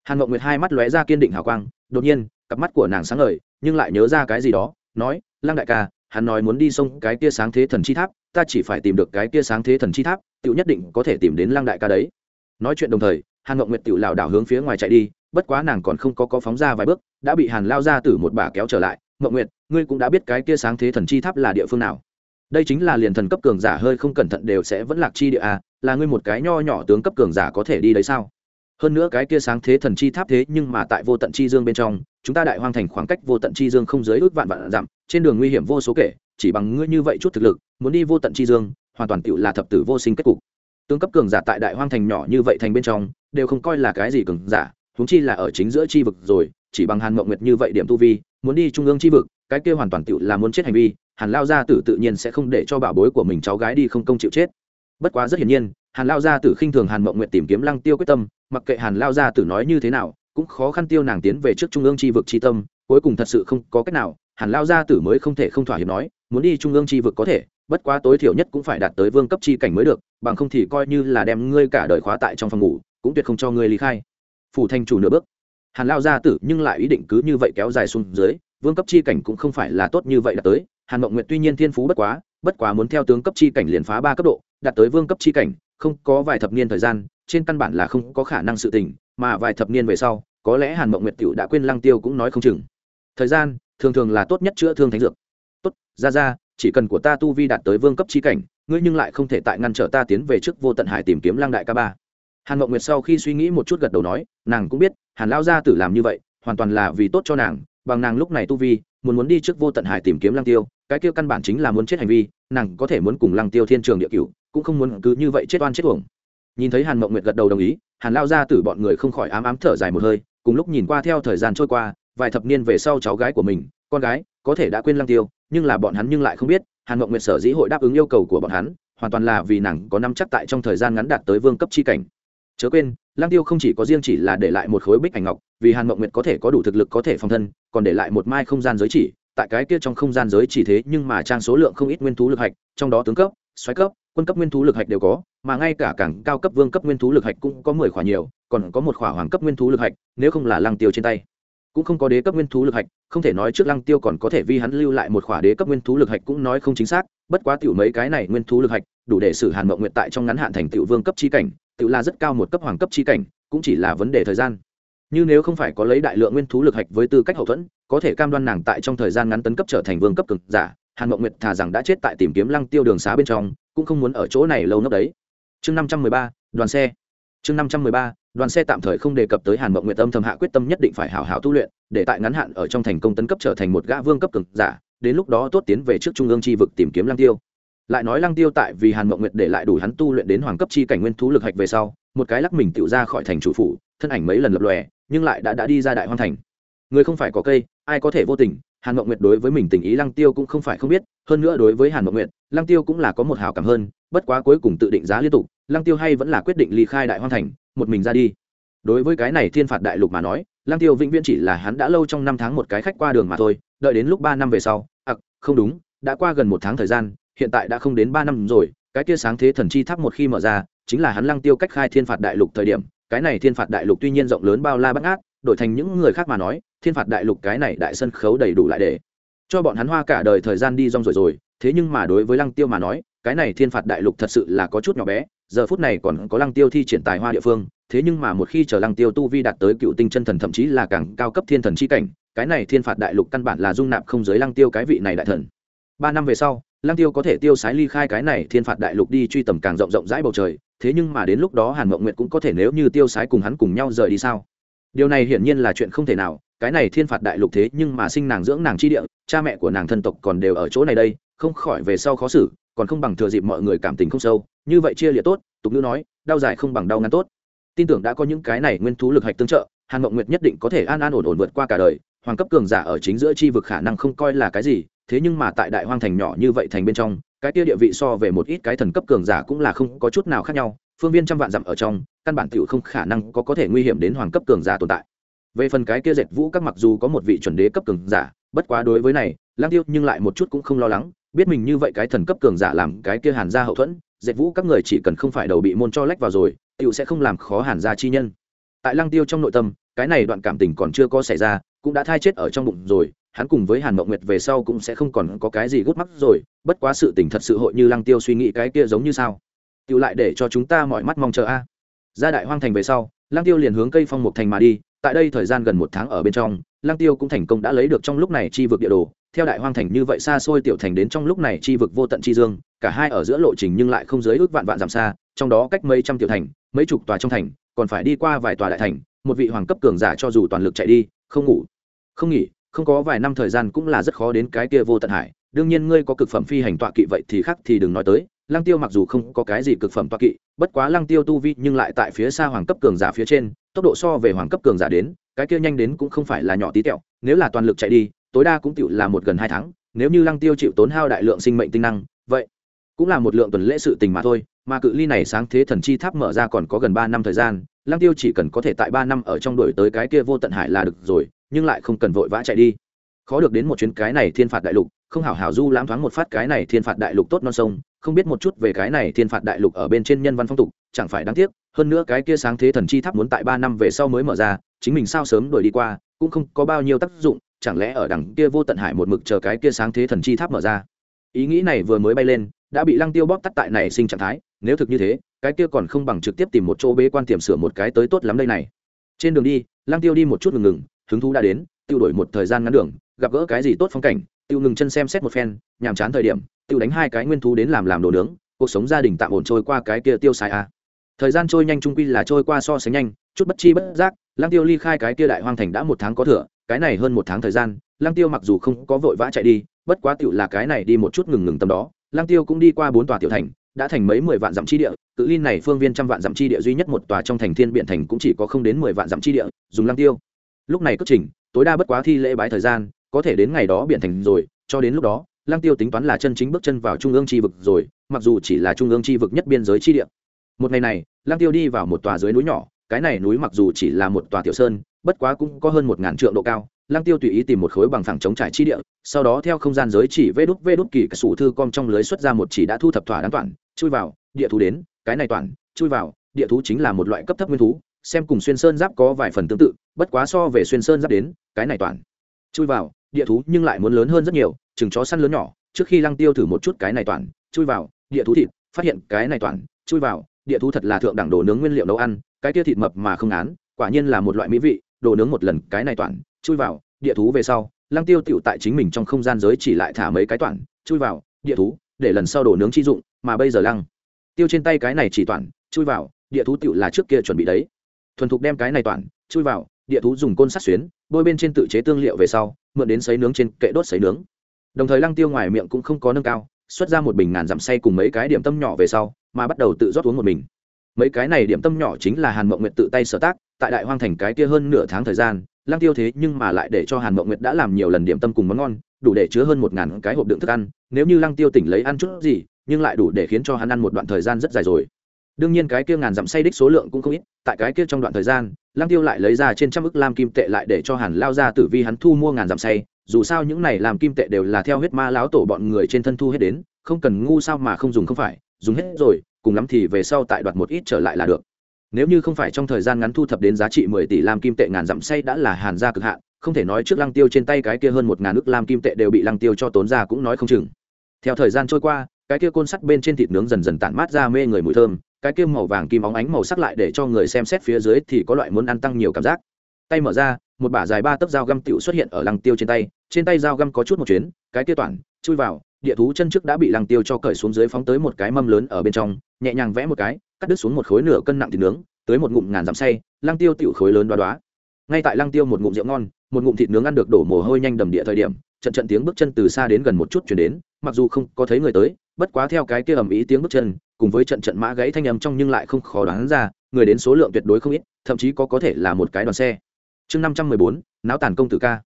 hàn mộng nguyệt hai mắt lóe ra kiên định hào quang, đột nhiên, cặp mắt của nàng sáng ngời, nhưng lại nhớ ra cái gì đó, nói, lăng đại ca, hắn nói muốn đi sông cái kia sáng thế thần chi tháp, ta chỉ phải tìm được cái kia sáng thế thần chi tháp tự nhất định có thể tìm đến lăng đại ca đấy. Nói chuyện đồng thời, hàn ngộng nguyệt tự lảo đảo hướng phía ngoài chạy đi, bất quá nàng còn không có có phóng ra vài bước, đã bị hàn lao ra từ một bà kéo trở lại. Ngộng nguyệt, ngươi cũng đã biết cái kia sáng thế thần chi tháp là địa phương nào? Đây chính là liền thần cấp cường giả hơi không cẩn thận đều sẽ vẫn lạc chi địa à là ngươi một cái nho nhỏ tướng cấp cường giả có thể đi đấy sao? Hơn nữa cái kia sáng thế thần chi tháp thế nhưng mà tại vô tận chi dương bên trong, chúng ta đại hoang thành khoảng cách vô tận chi dương không dưới ước vạn vạn dặm, trên đường nguy hiểm vô số kể, chỉ bằng ngươi như vậy chút thực lực, muốn đi vô tận chi dương, hoàn toàn tựu là thập tử vô sinh kết cục. Tướng cấp cường giả tại đại hoang thành nhỏ như vậy thành bên trong, đều không coi là cái gì cường giả, huống chi là ở chính giữa chi vực rồi, chỉ bằng hàn mộng nguyệt như vậy điểm tu vi, muốn đi trung ương chi vực, cái kia hoàn toàn tựu là muốn chết hành vi, hàn lao gia tử tự nhiên sẽ không để cho bảo bối của mình cháu gái đi không công chịu chết. Bất quá rất hiển nhiên hàn lao gia tử khinh thường hàn mộng nguyệt tìm kiếm lăng tiêu quyết tâm, mặc kệ hàn lao gia tử nói như thế nào, cũng khó khăn tiêu nàng tiến về trước trung ương chi vực chi tâm, cuối cùng thật sự không có cách nào, hàn lao gia tử mới không thể không thỏa hiệp nói, muốn đi trung ương chi vực có thể, bất quá tối thiểu nhất cũng phải đạt tới vương cấp chi cảnh mới được, bằng không thì coi như là đem ngươi cả đời khóa tại trong phòng ngủ, cũng tuyệt không cho ngươi lý khai. Phủ thành chủ nửa bước. Hàn lao gia tử nhưng lại ý định cứ như vậy kéo dài xuống dưới, vương cấp chi cảnh cũng không phải là tốt như vậy đạt tới. Hàn mộng nguyệt tuy nhiên thiên phú bất quá bất quá muốn theo tướng cấp chi cảnh liền phá ba cấp độ, đạt tới vương cấp chi cảnh không có vài thập niên thời gian, trên căn bản là không có khả năng sự tình, mà vài thập niên về sau, có lẽ hàn mộng nguyệt tiểu đã quên lăng tiêu cũng nói không chừng. Thời gian, thường thường là tốt nhất chữa thương thánh dược. Tốt, ra ra, chỉ cần của ta tu vi đạt tới vương cấp chi cảnh, ngươi nhưng lại không thể tại ngăn trở ta tiến về trước vô tận hải tìm kiếm lăng đại ca ba. Hàn mộng nguyệt sau khi suy nghĩ một chút gật đầu nói, nàng cũng biết, hàn lao gia tử làm như vậy, hoàn toàn là vì tốt cho nàng, bằng nàng lúc này tu vi, muốn muốn đi trước vô tận hải tìm kiếm lăng tiêu, cái kia căn bản chính là muốn chết hành vi, nàng có thể muốn cùng lăng tiêu thiên trường địa cửu cũng không muốn cứ như vậy chết oan chết uổng. Nhìn thấy hàn mộng nguyệt gật đầu đồng ý, hàn lao gia tử bọn người không khỏi ám ám thở dài một hơi, cùng lúc nhìn qua theo thời gian trôi qua, vài thập niên về sau cháu gái của mình, con gái, có thể đã quên lăng tiêu, nhưng là bọn hắn nhưng lại không biết, hàn mộng nguyệt sở dĩ hội đáp ứng yêu cầu của bọn hắn, hoàn toàn là vì nàng có năm chắc tại trong thời gian ngắn đạt tới vương cấp chi cảnh. Chớ quên, lăng tiêu không chỉ có riêng chỉ là để lại một khối bích ảnh ngọc, vì hàn mộng nguyệt có thể có đủ thực lực có thể phòng thân, còn để lại một mai không gian giới chỉ, tại cái kia trong không gian giới chỉ thế nhưng mà trang số lượng không ít nguyên thú lực hạch, trong đó tướng cấp xoáy cấp, quân cấp nguyên thú lực hạch đều có, mà ngay cả cảng cao cấp vương cấp nguyên thú lực hạch cũng có mười khỏa nhiều, còn có một khỏa hoàng cấp nguyên thú lực hạch, nếu không là lăng tiêu trên tay. Cũng không có đế cấp nguyên thú lực hạch, không thể nói trước lăng tiêu còn có thể vi hắn lưu lại một khỏa đế cấp nguyên thú lực hạch cũng nói không chính xác, bất quá tiểu mấy cái này nguyên thú lực hạch, đủ để xử hàn mộng nguyện tại trong ngắn hạn thành tiểu vương cấp chi cảnh, tiểu là rất cao một cấp hoàng cấp chi cảnh, cũng chỉ là vấn đề thời gian. Như nếu không phải có lấy đại lượng nguyên thú lực hạch với tư cách hậu thuẫn, có thể cam đoan nàng tại trong thời gian ngắn tấn cấp trở thành vương cấp cực giả hàn mộng nguyệt thà rằng đã chết tại tìm kiếm lăng tiêu đường xá bên trong, cũng không muốn ở chỗ này lâu nấp đấy. Chương năm trăm mười ba, đoàn xe. Chương năm trăm mười ba, đoàn xe tạm thời không đề cập tới hàn mộng nguyệt âm thầm hạ quyết tâm nhất định phải hảo hảo tu luyện, để tại ngắn hạn ở trong thành công tấn cấp trở thành một gã vương cấp cực giả, đến lúc đó tốt tiến về trước trung ương chi vực tìm kiếm lăng tiêu. Lại nói lăng tiêu tại vì hàn mộng nguyệt để lại đủ hắn tu luyện đến hoàng cấp chi cảnh nguyên thú lực hạch về sau, một cái lắc mình tự ra khỏi thành chủ phủ, thân ảnh mấy lần lập lòe, nhưng lại đã đã đi ra đại hoang thành. Người không phải có cây, ai có thể vô tình hàn mộng nguyệt đối với mình tình ý lăng tiêu cũng không phải không biết, hơn nữa đối với hàn mộng nguyệt, lăng tiêu cũng là có một hào cảm hơn, bất quá cuối cùng tự định giá liên tục, lăng tiêu hay vẫn là quyết định ly khai đại hoang thành, một mình ra đi. Đối với cái này thiên phạt đại lục mà nói, lăng tiêu vĩnh viễn chỉ là hắn đã lâu trong năm tháng một cái khách qua đường mà thôi, đợi đến lúc ba năm về sau ặc không đúng, đã qua gần một tháng thời gian, hiện tại đã không đến ba năm rồi, cái tia sáng thế thần chi tháp một khi mở ra, chính là hắn lăng tiêu cách khai thiên phạt đại lục thời điểm, cái này thiên phạt đại lục tuy nhiên rộng lớn bao la bắt ngát, đổi thành những người khác mà nói thiên phạt đại lục cái này đại sân khấu đầy đủ lại để cho bọn hắn hoa cả đời thời gian đi rong rồi rồi. Thế nhưng mà đối với lăng tiêu mà nói, cái này thiên phạt đại lục thật sự là có chút nhỏ bé, giờ phút này còn có lăng tiêu thi triển tài hoa địa phương, thế nhưng mà một khi chờ lăng tiêu tu vi đạt tới cựu tinh chân thần thậm chí là càng cao cấp thiên thần chi cảnh, cái này thiên phạt đại lục căn bản là dung nạp không giới lăng tiêu cái vị này đại thần. Ba năm về sau, Lăng tiêu có thể tiêu sái ly khai cái này thiên phạt đại lục đi truy tầm càng rộng rộng rãi bầu trời, thế nhưng mà đến lúc đó hàn mộng nguyệt cũng có thể nếu như tiêu sái cùng hắn cùng nhau rời đi sao? Điều này hiển nhiên là chuyện không thể nào, cái này thiên phạt đại lục thế nhưng mà sinh nàng dưỡng nàng chi địa, cha mẹ của nàng thân tộc còn đều ở chỗ này đây, không khỏi về sau khó xử, còn không bằng thừa dịp mọi người cảm tình không sâu, như vậy chia liệt tốt, tục ngữ nói, đau dài không bằng đau ngắn tốt. Tin tưởng đã có những cái này nguyên thú lực hạch tương trợ, hàn mộng nguyệt nhất định có thể an an ổn ổn vượt qua cả đời, hoàng cấp cường giả ở chính giữa chi vực khả năng không coi là cái gì, thế nhưng mà tại đại hoang thành nhỏ như vậy thành bên trong, cái kia địa vị so về một ít cái thần cấp cường giả cũng là không có chút nào khác nhau, phương viên trăm vạn dặm ở trong căn bản tiểu không khả năng có có thể nguy hiểm đến hoàng cấp cường giả tồn tại. Về phần cái kia dệt vũ các mặc dù có một vị chuẩn đế cấp cường giả, bất quá đối với này lang tiêu nhưng lại một chút cũng không lo lắng, biết mình như vậy cái thần cấp cường giả làm cái kia hàn gia hậu thuẫn, dệt vũ các người chỉ cần không phải đầu bị môn cho lách vào rồi, tiểu sẽ không làm khó hàn gia chi nhân. Tại lang tiêu trong nội tâm, cái này đoạn cảm tình còn chưa có xảy ra, cũng đã thai chết ở trong bụng rồi, hắn cùng với hàn mộng nguyệt về sau cũng sẽ không còn có cái gì gút mắt rồi, bất quá sự tình thật sự hội như lăng tiêu suy nghĩ cái kia giống như sao? Tiểu lại để cho chúng ta mọi mắt mong chờ a ra đại hoang thành về sau lang tiêu liền hướng cây phong mục thành mà đi, tại đây thời gian gần một tháng ở bên trong lang tiêu cũng thành công đã lấy được trong lúc này chi vực địa đồ. Theo đại hoang thành như vậy xa xôi tiểu thành đến trong lúc này chi vực vô tận chi dương, cả hai ở giữa lộ trình nhưng lại không dưới ước vạn vạn giảm xa, trong đó cách mấy trăm tiểu thành, mấy chục tòa trong thành, còn phải đi qua vài tòa đại thành, một vị hoàng cấp cường giả cho dù toàn lực chạy đi, không ngủ, không nghỉ, không có vài năm thời gian cũng là rất khó đến cái kia vô tận hải. Đương nhiên ngươi có cực phẩm phi hành tọa kỵ vậy thì khác thì đừng nói tới lăng tiêu mặc dù không có cái gì cực phẩm tọa kỵ, bất quá lăng tiêu tu vi nhưng lại tại phía xa hoàng cấp cường giả phía trên, tốc độ so về hoàng cấp cường giả đến, cái kia nhanh đến cũng không phải là nhỏ tí tẹo, nếu là toàn lực chạy đi, tối đa cũng chịu là một gần hai tháng, nếu như lăng tiêu chịu tốn hao đại lượng sinh mệnh tinh năng, vậy cũng là một lượng tuần lễ sự tình mà thôi, mà cự ly này sáng thế thần chi tháp mở ra còn có gần ba năm thời gian, lăng tiêu chỉ cần có thể tại ba năm ở trong đổi tới cái kia vô tận hải là được rồi, nhưng lại không cần vội vã chạy đi. Khó được đến một chuyến cái này thiên phạt đại lục, không hảo hảo du lãm thoáng một phát cái này thiên phạt đại lục tốt non sông không biết một chút về cái này thiên phạt đại lục ở bên trên nhân văn phong tục, chẳng phải đáng tiếc, hơn nữa cái kia sáng thế thần chi tháp muốn tại ba năm về sau mới mở ra, chính mình sao sớm đổi đi qua, cũng không có bao nhiêu tác dụng, chẳng lẽ ở đằng kia vô tận hải một mực chờ cái kia sáng thế thần chi tháp mở ra. Ý nghĩ này vừa mới bay lên, đã bị lăng tiêu bóp tắt tại này sinh trạng thái, nếu thực như thế, cái kia còn không bằng trực tiếp tìm một chỗ bế quan tiềm sửa một cái tới tốt lắm đây này. Trên đường đi, lăng tiêu đi một chút ngừng ngừng, hứng thú đã đến, tiêu đổi một thời gian ngắn đường, gặp gỡ cái gì tốt phong cảnh, tiêu ngừng chân xem xét một phen, nhàm chán thời điểm tự đánh hai cái nguyên thú đến làm làm đồ nướng, cuộc sống gia đình tạm ổn trôi qua cái kia tiêu xài a à. thời gian trôi nhanh trung quy là trôi qua so sánh nhanh, chút bất chi bất giác, lăng tiêu ly khai cái kia đại hoang thành đã một tháng có thừa, cái này hơn một tháng thời gian, lăng tiêu mặc dù không có vội vã chạy đi, bất quá tựu là cái này đi một chút ngừng ngừng tầm đó, lăng tiêu cũng đi qua bốn tòa tiểu thành, đã thành mấy mười vạn dặm chi địa, cự ly này phương viên trăm vạn dặm chi địa duy nhất một tòa trong thành thiên biện thành cũng chỉ có không đến mười vạn dặm chi địa, dùng lăng tiêu. Lúc này cất trình, tối đa bất quá thi lễ bái thời gian, có thể đến ngày đó biện thành rồi, cho đến lúc đó lăng tiêu tính toán là chân chính bước chân vào trung ương chi vực rồi, mặc dù chỉ là trung ương chi vực nhất biên giới chi địa. Một ngày này, lăng tiêu đi vào một tòa dưới núi nhỏ, cái này núi mặc dù chỉ là một tòa tiểu sơn, bất quá cũng có hơn một ngàn trượng độ cao. Lăng tiêu tùy ý tìm một khối bằng phẳng chống trải chi địa, sau đó theo không gian giới chỉ vê đút vê đút kỳ cả sủ thư com trong lưới xuất ra một chỉ đã thu thập thỏa đáng toàn, chui vào, địa thú đến, cái này toàn, chui vào, địa thú chính là một loại cấp thấp nguyên thú, xem cùng xuyên sơn giáp có vài phần tương tự, bất quá so về xuyên sơn giáp đến, cái này toàn, chui vào, địa thú nhưng lại muốn lớn hơn rất nhiều chừng chó săn lớn nhỏ, trước khi lăng tiêu thử một chút cái này toàn, chui vào, địa thú thịt, phát hiện cái này toàn, chui vào, địa thú thật là thượng đẳng đồ nướng nguyên liệu nấu ăn, cái kia thịt mập mà không án quả nhiên là một loại mỹ vị, đồ nướng một lần cái này toàn, chui vào, địa thú về sau, lăng tiêu tựu tại chính mình trong không gian giới chỉ lại thả mấy cái toàn, chui vào, địa thú, để lần sau đồ nướng chi dụng, mà bây giờ lăng tiêu trên tay cái này chỉ toàn, chui vào, địa thú tựu là trước kia chuẩn bị đấy. Thuần thục đem cái này toàn, chui vào, địa thú dùng côn sắt xuyến, bôi bên trên tự chế tương liệu về sau, mượn đến sấy nướng trên kệ đốt sấy nướng đồng thời lăng tiêu ngoài miệng cũng không có nâng cao, xuất ra một bình ngàn dặm say cùng mấy cái điểm tâm nhỏ về sau, mà bắt đầu tự rót uống một mình. Mấy cái này điểm tâm nhỏ chính là hàn mộng nguyệt tự tay sở tác, tại đại hoang thành cái kia hơn nửa tháng thời gian, lăng tiêu thế nhưng mà lại để cho hàn mộng nguyệt đã làm nhiều lần điểm tâm cùng món ngon, đủ để chứa hơn một ngàn cái hộp đựng thức ăn, nếu như lăng tiêu tỉnh lấy ăn chút gì, nhưng lại đủ để khiến cho hắn ăn một đoạn thời gian rất dài rồi. Đương nhiên cái kia ngàn dặm say đích số lượng cũng không ít, tại cái kia trong đoạn thời gian, lăng tiêu lại lấy ra trên trăm ức lam kim tệ lại để cho hàn lao ra tử vi hắn thu mua ngàn dặm say dù sao những này làm kim tệ đều là theo huyết ma lão tổ bọn người trên thân thu hết đến, không cần ngu sao mà không dùng không phải, dùng hết rồi, cùng lắm thì về sau tại đoạt một ít trở lại là được. Nếu như không phải trong thời gian ngắn thu thập đến giá trị mười tỷ lam kim tệ ngàn dặm say đã là hàn gia cực hạn, không thể nói trước lăng tiêu trên tay cái kia hơn một ngàn ức lam kim tệ đều bị lăng tiêu cho tốn ra cũng nói không chừng. Theo thời gian trôi qua, cái kia côn sắt bên trên thịt nướng dần dần tản mát ra mê người mùi thơm, cái kia màu vàng kim óng ánh màu sắc lại để cho người xem xét phía dưới thì có loại muốn ăn tăng nhiều cảm giác. Tay mở ra một bả dài ba tấc dao găm tựu xuất hiện ở lăng tiêu trên tay trên tay dao găm có chút một chuyến, cái tiêu toàn, chui vào, địa thú chân trước đã bị lăng tiêu cho cởi xuống dưới phóng tới một cái mâm lớn ở bên trong, nhẹ nhàng vẽ một cái, cắt đứt xuống một khối nửa cân nặng thịt nướng, tới một ngụm ngàn dặm say lăng tiêu tiểu khối lớn đoá đoá. Ngay tại lăng tiêu một ngụm rượu ngon, một ngụm thịt nướng ăn được đổ mồ hôi nhanh đầm địa thời điểm, trận trận tiếng bước chân từ xa đến gần một chút chuyển đến, mặc dù không có thấy người tới, bất quá theo cái kia ầm ý tiếng bước chân, cùng với trận trận mã gãy thanh âm trong nhưng lại không khó đoán ra, người đến số lượng tuyệt đối không ít, thậm chí có có thể là một cái đoàn xe chương năm trăm mười bốn, náo tàn công tử ca.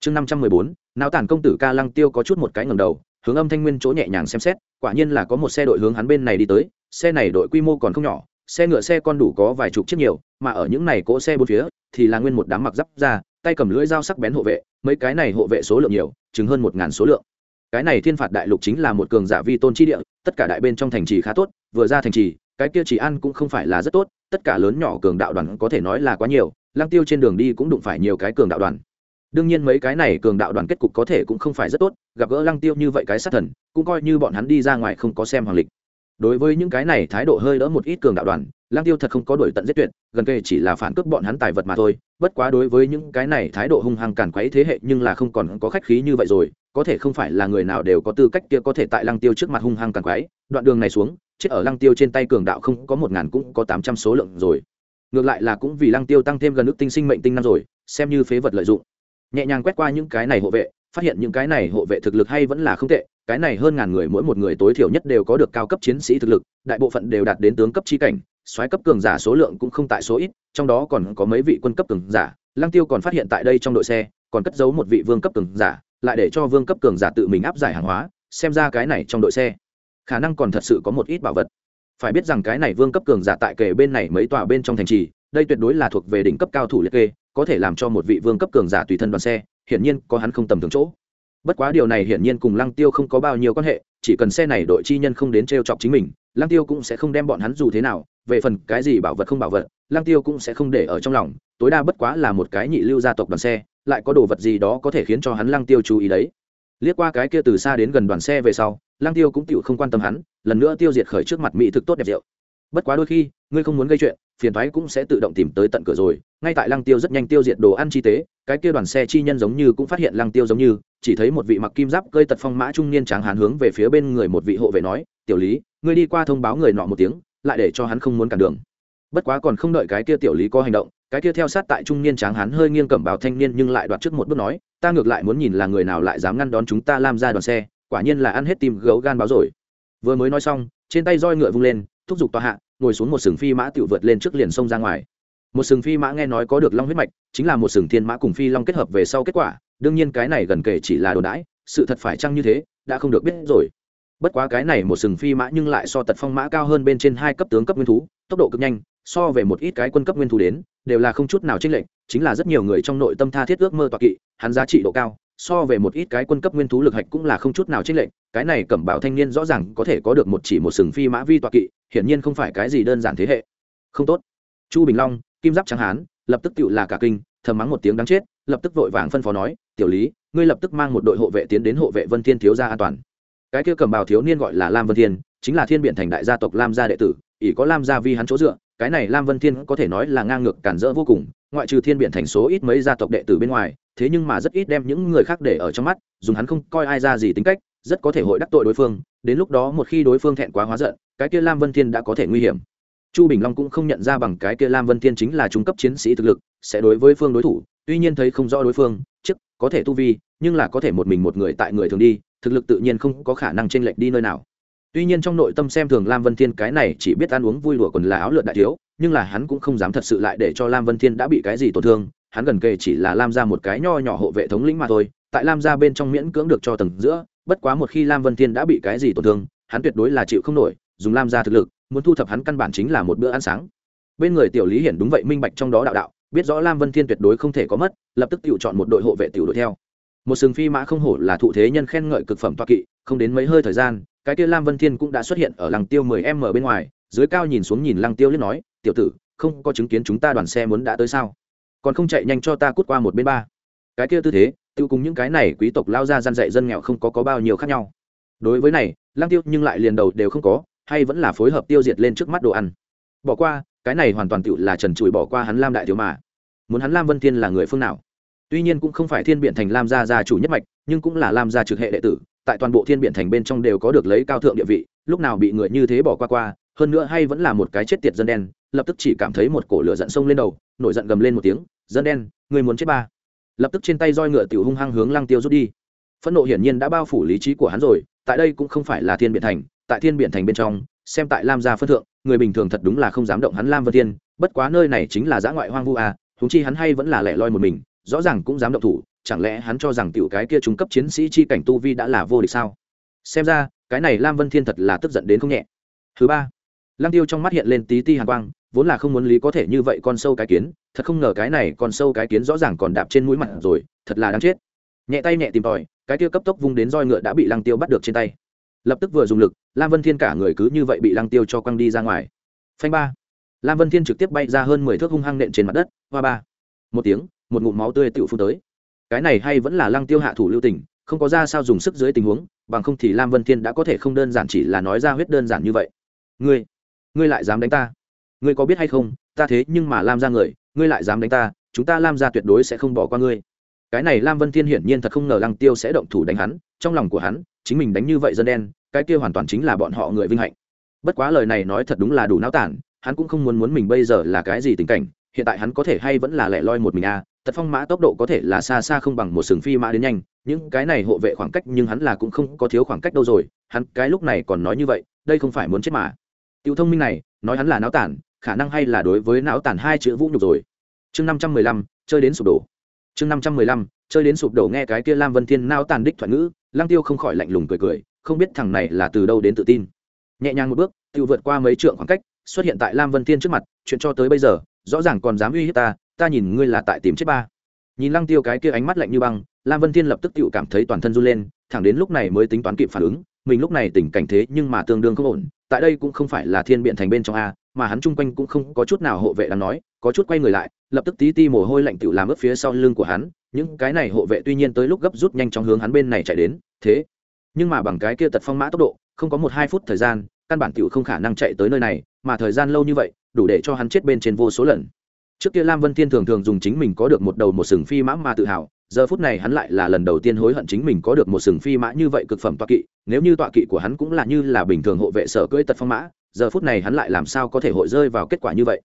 Chương năm trăm mười bốn, náo tàn công tử ca lăng tiêu có chút một cái ngầm đầu, hướng âm thanh nguyên chỗ nhẹ nhàng xem xét, quả nhiên là có một xe đội hướng hắn bên này đi tới, xe này đội quy mô còn không nhỏ, xe ngựa xe con đủ có vài chục chiếc nhiều, mà ở những này cỗ xe bốn phía, thì là nguyên một đám mặc giáp ra tay cầm lưỡi dao sắc bén hộ vệ, mấy cái này hộ vệ số lượng nhiều chứng hơn một ngàn số lượng. Cái này thiên phạt đại lục chính là một cường giả vi tôn chi địa, tất cả đại bên trong thành trì khá tốt, vừa ra thành trì, cái kia chỉ ăn cũng không phải là rất tốt, tất cả lớn nhỏ cường đạo đoàn có thể nói là quá nhiều Lăng tiêu trên đường đi cũng đụng phải nhiều cái cường đạo đoàn. Đương nhiên mấy cái này cường đạo đoàn kết cục có thể cũng không phải rất tốt, gặp gỡ lăng tiêu như vậy cái sát thần, cũng coi như bọn hắn đi ra ngoài không có xem hoàng lịch. Đối với những cái này thái độ hơi đỡ một ít cường đạo đoàn, lăng tiêu thật không có đổi tận giết tuyệt, gần kề chỉ là phản cướp bọn hắn tài vật mà thôi. Bất quá đối với những cái này thái độ hung hăng càn quấy thế hệ nhưng là không còn có khách khí như vậy rồi, có thể không phải là người nào đều có tư cách kia có thể tại lăng tiêu trước mặt hung hăng càn quấy. Đoạn đường này xuống, chết ở lăng tiêu trên tay cường đạo không có một ngàn cũng có tám trăm số lượng rồi ngược lại là cũng vì lăng tiêu tăng thêm gần ước tinh sinh mệnh tinh năm rồi, xem như phế vật lợi dụng. Nhẹ nhàng quét qua những cái này hộ vệ, phát hiện những cái này hộ vệ thực lực hay vẫn là không tệ, cái này hơn ngàn người mỗi một người tối thiểu nhất đều có được cao cấp chiến sĩ thực lực, đại bộ phận đều đạt đến tướng cấp chi cảnh, soái cấp cường giả số lượng cũng không tại số ít, trong đó còn có mấy vị quân cấp cường giả. Lăng tiêu còn phát hiện tại đây trong đội xe, còn cất giấu một vị vương cấp cường giả, lại để cho vương cấp cường giả tự mình áp giải hàng hóa, xem ra cái này trong đội xe, khả năng còn thật sự có một ít bảo vật phải biết rằng cái này vương cấp cường giả tại kề bên này mấy tòa bên trong thành trì, đây tuyệt đối là thuộc về đỉnh cấp cao thủ liệt kê, có thể làm cho một vị vương cấp cường giả tùy thân đoàn xe, hiển nhiên có hắn không tầm thường chỗ. Bất quá điều này hiển nhiên cùng lăng tiêu không có bao nhiêu quan hệ, chỉ cần xe này đội chi nhân không đến t r e o chọc chính mình, lăng tiêu cũng sẽ không đem bọn hắn dù thế nào, về phần cái gì bảo vật không bảo vật, lăng tiêu cũng sẽ không để ở trong lòng, tối đa bất quá là một cái nhị lưu gia tộc đoàn xe, lại có đồ vật gì đó có thể khiến cho hắn lăng tiêu chú ý đấy. Liếc qua cái kia từ xa đến gần đoàn xe về sau, lăng tiêu cũng tự không quan tâm hắn lần nữa tiêu diệt khởi trước mặt mỹ thực tốt đẹp rượu. Bất quá đôi khi, ngươi không muốn gây chuyện, phiền thoái cũng sẽ tự động tìm tới tận cửa rồi. Ngay tại lăng tiêu rất nhanh tiêu diệt đồ ăn chi tế, cái kia đoàn xe chi nhân giống như cũng phát hiện lăng tiêu giống như, chỉ thấy một vị mặc kim giáp cơi tật phong mã trung niên tráng hán hướng về phía bên người một vị hộ vệ nói, tiểu lý, ngươi đi qua thông báo người nọ một tiếng, lại để cho hắn không muốn cản đường. Bất quá còn không đợi cái kia tiểu lý có hành động, cái kia theo sát tại trung niên tráng hán hơi nghiêng cẩm bào thanh niên nhưng lại đoạt trước một bước nói, ta ngược lại muốn nhìn là người nào lại dám ngăn đón chúng ta làm ra đoàn xe, quả nhiên là ăn hết tim gấu gan báo rồi vừa mới nói xong, trên tay roi ngựa vung lên, thúc giục tòa hạ, ngồi xuống một sừng phi mã tự vượt lên trước liền sông ra ngoài. Một sừng phi mã nghe nói có được long huyết mạch, chính là một sừng thiên mã cùng phi long kết hợp về sau kết quả, đương nhiên cái này gần kể chỉ là đồn đãi, sự thật phải chăng như thế, đã không được biết rồi. Bất quá cái này một sừng phi mã nhưng lại so tật phong mã cao hơn bên trên hai cấp tướng cấp nguyên thú, tốc độ cực nhanh, so về một ít cái quân cấp nguyên thú đến, đều là không chút nào chênh lệch, chính là rất nhiều người trong nội tâm tha thiết ước mơ toạc kỵ, hắn giá trị độ cao, so về một ít cái quân cấp nguyên thú lực hạch cũng là không chút nào chênh lệch cái này cẩm bảo thanh niên rõ ràng có thể có được một chỉ một sừng phi mã vi tọa kỵ, hiển nhiên không phải cái gì đơn giản thế hệ. Không tốt. Chu bình long, kim giáp trắng hán, lập tức tự là cả kinh, thầm mắng một tiếng đáng chết, lập tức vội vàng phân phó nói, tiểu lý, ngươi lập tức mang một đội hộ vệ tiến đến hộ vệ vân thiên thiếu gia an toàn. Cái kia cẩm bào thiếu niên gọi là lam vân thiên, chính là thiên biện thành đại gia tộc lam gia đệ tử, ỷ có lam gia vi hắn chỗ dựa, cái này lam vân thiên có thể nói là ngang ngược cản rỡ vô cùng, ngoại trừ thiên biện thành số ít mấy gia tộc đệ tử bên ngoài, thế nhưng mà rất ít đem những người khác để ở trong mắt, dùng hắn không coi ai ra gì tính cách rất có thể hội đắc tội đối phương, đến lúc đó một khi đối phương thẹn quá hóa giận, cái kia lam vân thiên đã có thể nguy hiểm. Chu bình long cũng không nhận ra bằng cái kia lam vân thiên chính là trung cấp chiến sĩ thực lực, sẽ đối với phương đối thủ, tuy nhiên thấy không rõ đối phương, chức, có thể tu vi, nhưng là có thể một mình một người tại người thường đi, thực lực tự nhiên không có khả năng chênh lệch đi nơi nào. Tuy nhiên trong nội tâm xem thường lam vân thiên cái này chỉ biết ăn uống vui đùa còn là áo lượn đại thiếu, nhưng là hắn cũng không dám thật sự lại để cho lam vân thiên đã bị cái gì tổn thương, hắn gần kề chỉ là lam ra một cái nho nhỏ hộ vệ thống lĩnh mà thôi, tại lam ra bên trong miễn cưỡng được cho tầng giữa bất quá một khi lam vân thiên đã bị cái gì tổn thương, hắn tuyệt đối là chịu không nổi, dùng lam ra thực lực, muốn thu thập hắn căn bản chính là một bữa ăn sáng. Bên người tiểu lý hiển đúng vậy minh bạch trong đó đạo đạo, biết rõ lam vân thiên tuyệt đối không thể có mất, lập tức tự chọn một đội hộ vệ tiểu đội theo. Một sừng phi mã không hổ là thụ thế nhân khen ngợi cực phẩm toa kỵ, không đến mấy hơi thời gian, cái kia lam vân thiên cũng đã xuất hiện ở làng tiêu mười m bên ngoài, dưới cao nhìn xuống nhìn lăng tiêu liếc nói, tiểu tử, không có chứng kiến chúng ta đoàn xe muốn đã tới sao? Còn không chạy nhanh cho ta cút qua một bên ba cái kia tư thế tiêu cùng những cái này quý tộc lao ra gian dạy dân nghèo không có có bao nhiêu khác nhau. Đối với này, lăng tiêu nhưng lại liền đầu đều không có, hay vẫn là phối hợp tiêu diệt lên trước mắt đồ ăn. Bỏ qua, cái này hoàn toàn tự là trần trụi bỏ qua hắn lam đại thiếu mà. Muốn hắn lam vân thiên là người phương nào? Tuy nhiên cũng không phải thiên biện thành lam gia gia chủ nhất mạch, nhưng cũng là lam gia trực hệ đệ tử, tại toàn bộ thiên biện thành bên trong đều có được lấy cao thượng địa vị, lúc nào bị người như thế bỏ qua qua, hơn nữa hay vẫn là một cái chết tiệt dân đen, lập tức chỉ cảm thấy một cổ lửa giận sông lên đầu, nổi giận gầm lên một tiếng, dân đen người muốn chết ba? Lập tức trên tay roi ngựa tiểu hung hăng hướng lăng tiêu rút đi. Phẫn nộ hiển nhiên đã bao phủ lý trí của hắn rồi, tại đây cũng không phải là thiên biện thành, tại thiên biện thành bên trong, xem tại lam gia phân thượng, người bình thường thật đúng là không dám động hắn lam vân thiên, bất quá nơi này chính là giã ngoại hoang vu à thúng chi hắn hay vẫn là lẻ loi một mình, rõ ràng cũng dám động thủ, chẳng lẽ hắn cho rằng tiểu cái kia trung cấp chiến sĩ chi cảnh tu vi đã là vô địch sao? Xem ra, cái này lam vân thiên thật là tức giận đến không nhẹ. Thứ ba, lăng tiêu trong mắt hiện lên tí ti hàn quang vốn là không muốn lý có thể như vậy con sâu cái kiến, thật không ngờ cái này con sâu cái kiến rõ ràng còn đạp trên mũi mặt rồi, thật là đáng chết. Nhẹ tay nhẹ tìm tòi, cái tiêu cấp tốc vung đến roi ngựa đã bị lăng tiêu bắt được trên tay. Lập tức vừa dùng lực, lam vân thiên cả người cứ như vậy bị lăng tiêu cho quăng đi ra ngoài. Phanh ba. Lam vân thiên trực tiếp bay ra hơn mười thước hung hăng nện trên mặt đất, hoa ba. Một tiếng, một ngụm máu tươi tựu phun tới. Cái này hay vẫn là lăng tiêu hạ thủ lưu tình, không có ra sao dùng sức dưới tình huống, bằng không thì lam vân thiên đã có thể không đơn giản chỉ là nói ra huyết đơn giản như vậy. Ngươi ngươi lại dám đánh ta? Ngươi có biết hay không, ta thế nhưng mà lam ra người, ngươi lại dám đánh ta, chúng ta lam ra tuyệt đối sẽ không bỏ qua ngươi cái này lam vân thiên hiển nhiên thật không ngờ lăng tiêu sẽ động thủ đánh hắn, trong lòng của hắn, chính mình đánh như vậy dân đen, cái kia hoàn toàn chính là bọn họ người vinh hạnh bất quá lời này nói thật đúng là đủ náo tản hắn cũng không muốn muốn mình bây giờ là cái gì tình cảnh, hiện tại hắn có thể hay vẫn là lẻ loi một mình a à. tật phong mã tốc độ có thể là xa xa không bằng một sừng phi mã đến nhanh, những cái này hộ vệ khoảng cách nhưng hắn là cũng không có thiếu khoảng cách đâu rồi, hắn cái lúc này còn nói như vậy, đây không phải muốn chết mà tiểu thông minh này, nói hắn là náo tản khả năng hay là đối với não tàn hai chữ vũ nhục rồi. Chương năm trăm mười lăm, chơi đến sụp đổ. Chương năm trăm mười lăm, chơi đến sụp đổ nghe cái kia lam vân thiên não tàn đích thoại ngữ lang tiêu không khỏi lạnh lùng cười cười, không biết thằng này là từ đâu đến tự tin. Nhẹ nhàng một bước tự vượt qua mấy trượng khoảng cách, xuất hiện tại lam vân thiên trước mặt, chuyện cho tới bây giờ, rõ ràng còn dám uy hiếp ta ta nhìn ngươi là tại tìm chết ba. Nhìn lăng tiêu cái kia ánh mắt lạnh như băng, lam vân thiên lập tức tự cảm thấy toàn thân run lên, thẳng đến lúc này mới tính toán kịp phản ứng, mình lúc này tình cảnh thế nhưng mà tương đương không ổn, tại đây cũng không phải là thiên biện thành bên trong a mà hắn chung quanh cũng không có chút nào hộ vệ đang nói, có chút quay người lại, lập tức tí ti mồ hôi lạnh tựu làm ướp phía sau lưng của hắn, những cái này hộ vệ tuy nhiên tới lúc gấp rút nhanh chóng hướng hắn bên này chạy đến, thế, nhưng mà bằng cái kia tật phong mã tốc độ, không có một hai phút thời gian, căn bản tiểu không khả năng chạy tới nơi này, mà thời gian lâu như vậy, đủ để cho hắn chết bên trên vô số lần. Trước kia lam vân thiên thường thường dùng chính mình có được một đầu một sừng phi mã mà tự hào, giờ phút này hắn lại là lần đầu tiên hối hận chính mình có được một sừng phi mã như vậy cực phẩm tọa kỵ, nếu như tọa kỵ của hắn cũng là như là bình thường hộ vệ sở cưỡi tật phong mã giờ phút này hắn lại làm sao có thể hội rơi vào kết quả như vậy?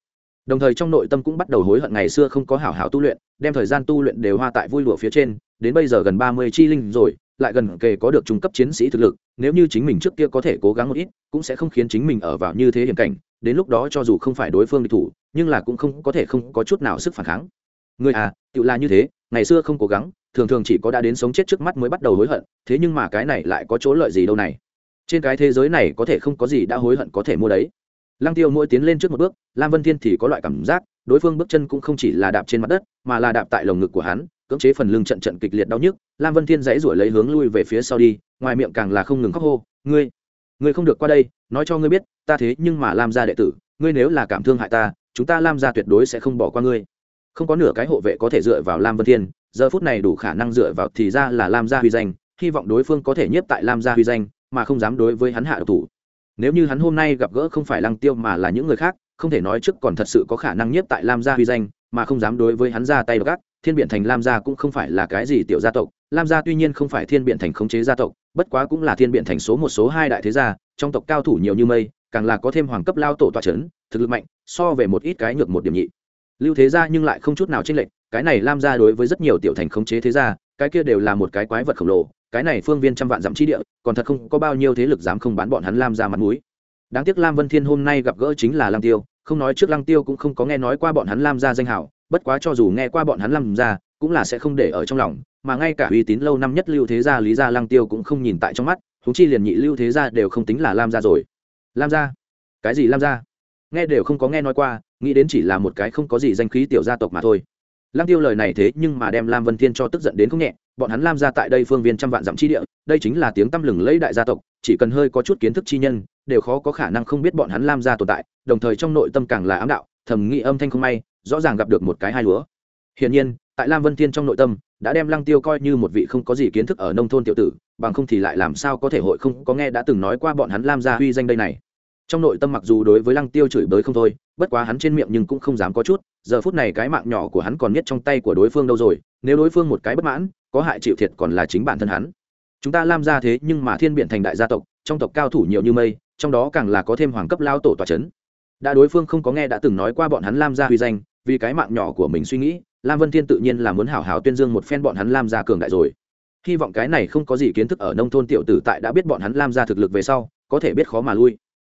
Đồng thời trong nội tâm cũng bắt đầu hối hận ngày xưa không có hảo hảo tu luyện, đem thời gian tu luyện đều hoa tại vui lụa phía trên, đến bây giờ gần ba mươi chi linh rồi, lại gần kề có được trung cấp chiến sĩ thực lực, nếu như chính mình trước kia có thể cố gắng một ít, cũng sẽ không khiến chính mình ở vào như thế hiểm cảnh, đến lúc đó cho dù không phải đối phương địch thủ, nhưng là cũng không có thể không có chút nào sức phản kháng. Người à tự là như thế, ngày xưa không cố gắng, thường thường chỉ có đã đến sống chết trước mắt mới bắt đầu hối hận, thế nhưng mà cái này lại có chỗ lợi gì đâu này? Trên cái thế giới này có thể không có gì đã hối hận có thể mua đấy. Lăng tiêu mỗi tiến lên trước một bước, lam vân thiên thì có loại cảm giác, đối phương bước chân cũng không chỉ là đạp trên mặt đất, mà là đạp tại lồng ngực của hắn, cưỡng chế phần lưng trận trận kịch liệt đau nhức. Lam vân thiên dãy ruổi lấy hướng lui về phía sau đi, ngoài miệng càng là không ngừng khóc hô, ngươi ngươi không được qua đây, nói cho ngươi biết, ta thế nhưng mà lam gia đệ tử, ngươi nếu là cảm thương hại ta, chúng ta lam gia tuyệt đối sẽ không bỏ qua ngươi. Không có nửa cái hộ vệ có thể dựa vào lam vân thiên, giờ phút này đủ khả năng dựa vào thì ra là lam gia huy danh, hy vọng đối phương có thể nhiếp tại lam gia huy danh mà không dám đối với hắn hạ độc thủ. Nếu như hắn hôm nay gặp gỡ không phải lăng tiêu mà là những người khác, không thể nói trước còn thật sự có khả năng nhiếp tại lam gia huy danh, mà không dám đối với hắn ra tay gác thiên biện thành lam gia cũng không phải là cái gì tiểu gia tộc. Lam gia tuy nhiên không phải thiên biện thành khống chế gia tộc, bất quá cũng là thiên biện thành số một, số hai đại thế gia, trong tộc cao thủ nhiều như mây, càng là có thêm hoàng cấp lao tổ tọa c h ấ n thực lực mạnh, so về một ít cái nhược một điểm nhị. Lưu thế gia nhưng lại không chút nào chênh lệch, cái này lam gia đối với rất nhiều tiểu thành khống chế thế gia, cái kia đều là một cái quái vật khổng lồ cái này phương viên trăm vạn dặm chi địa, còn thật không có bao nhiêu thế lực dám không bán bọn hắn lam ra mặt mũi. Đáng tiếc lam vân thiên hôm nay gặp gỡ chính là lam tiêu, không nói trước lăng tiêu cũng không có nghe nói qua bọn hắn lam ra danh hảo bất quá cho dù nghe qua bọn hắn lam ra, cũng là sẽ không để ở trong lòng, mà ngay cả uy tín lâu năm nhất lưu thế gia, lý gia lăng tiêu cũng không nhìn tại trong mắt thú chi liền nhị lưu thế gia đều không tính là lam gia rồi. Lam gia cái gì lam gia nghe đều không có nghe nói qua, nghĩ đến chỉ là một cái không có gì danh khí tiểu gia tộc mà thôi. Lang tiêu lời này thế nhưng mà đem lam vân thiên cho tức giận đến không nhẹ, bọn hắn lam gia tại đây phương viên trăm vạn dặm chi địa, đây chính là tiếng tăm lừng lẫy đại gia tộc, chỉ cần hơi có chút kiến thức chi nhân, đều khó có khả năng không biết bọn hắn lam gia tồn tại, đồng thời trong nội tâm càng là ám đạo, thầm nghĩ âm thanh không may, rõ ràng gặp được một cái hai lúa. Hiển nhiên, tại lam vân thiên trong nội tâm, đã đem lăng tiêu coi như một vị không có gì kiến thức ở nông thôn tiểu tử, bằng không thì lại làm sao có thể hội không có nghe đã từng nói qua bọn hắn lam gia huy danh đây này trong nội tâm mặc dù đối với lăng tiêu chửi bới không thôi, bất quá hắn trên miệng nhưng cũng không dám có chút, giờ phút này cái mạng nhỏ của hắn còn nhất trong tay của đối phương đâu rồi, nếu đối phương một cái bất mãn, có hại chịu thiệt còn là chính bản thân hắn. Chúng ta lam gia thế nhưng mà thiên biện thành đại gia tộc, trong tộc cao thủ nhiều như mây, trong đó càng là có thêm hoàng cấp lao tổ tòa c h ấ n đã đối phương không có nghe đã từng nói qua bọn hắn lam gia huy danh, vì cái mạng nhỏ của mình suy nghĩ, lam vân thiên tự nhiên là muốn hảo hảo tuyên dương một phen bọn hắn lam gia cường đại rồi. Hy vọng cái này không có gì kiến thức ở nông thôn tiểu tử tại đã biết bọn hắn lam gia thực lực về sau, có thể biết khó mà lui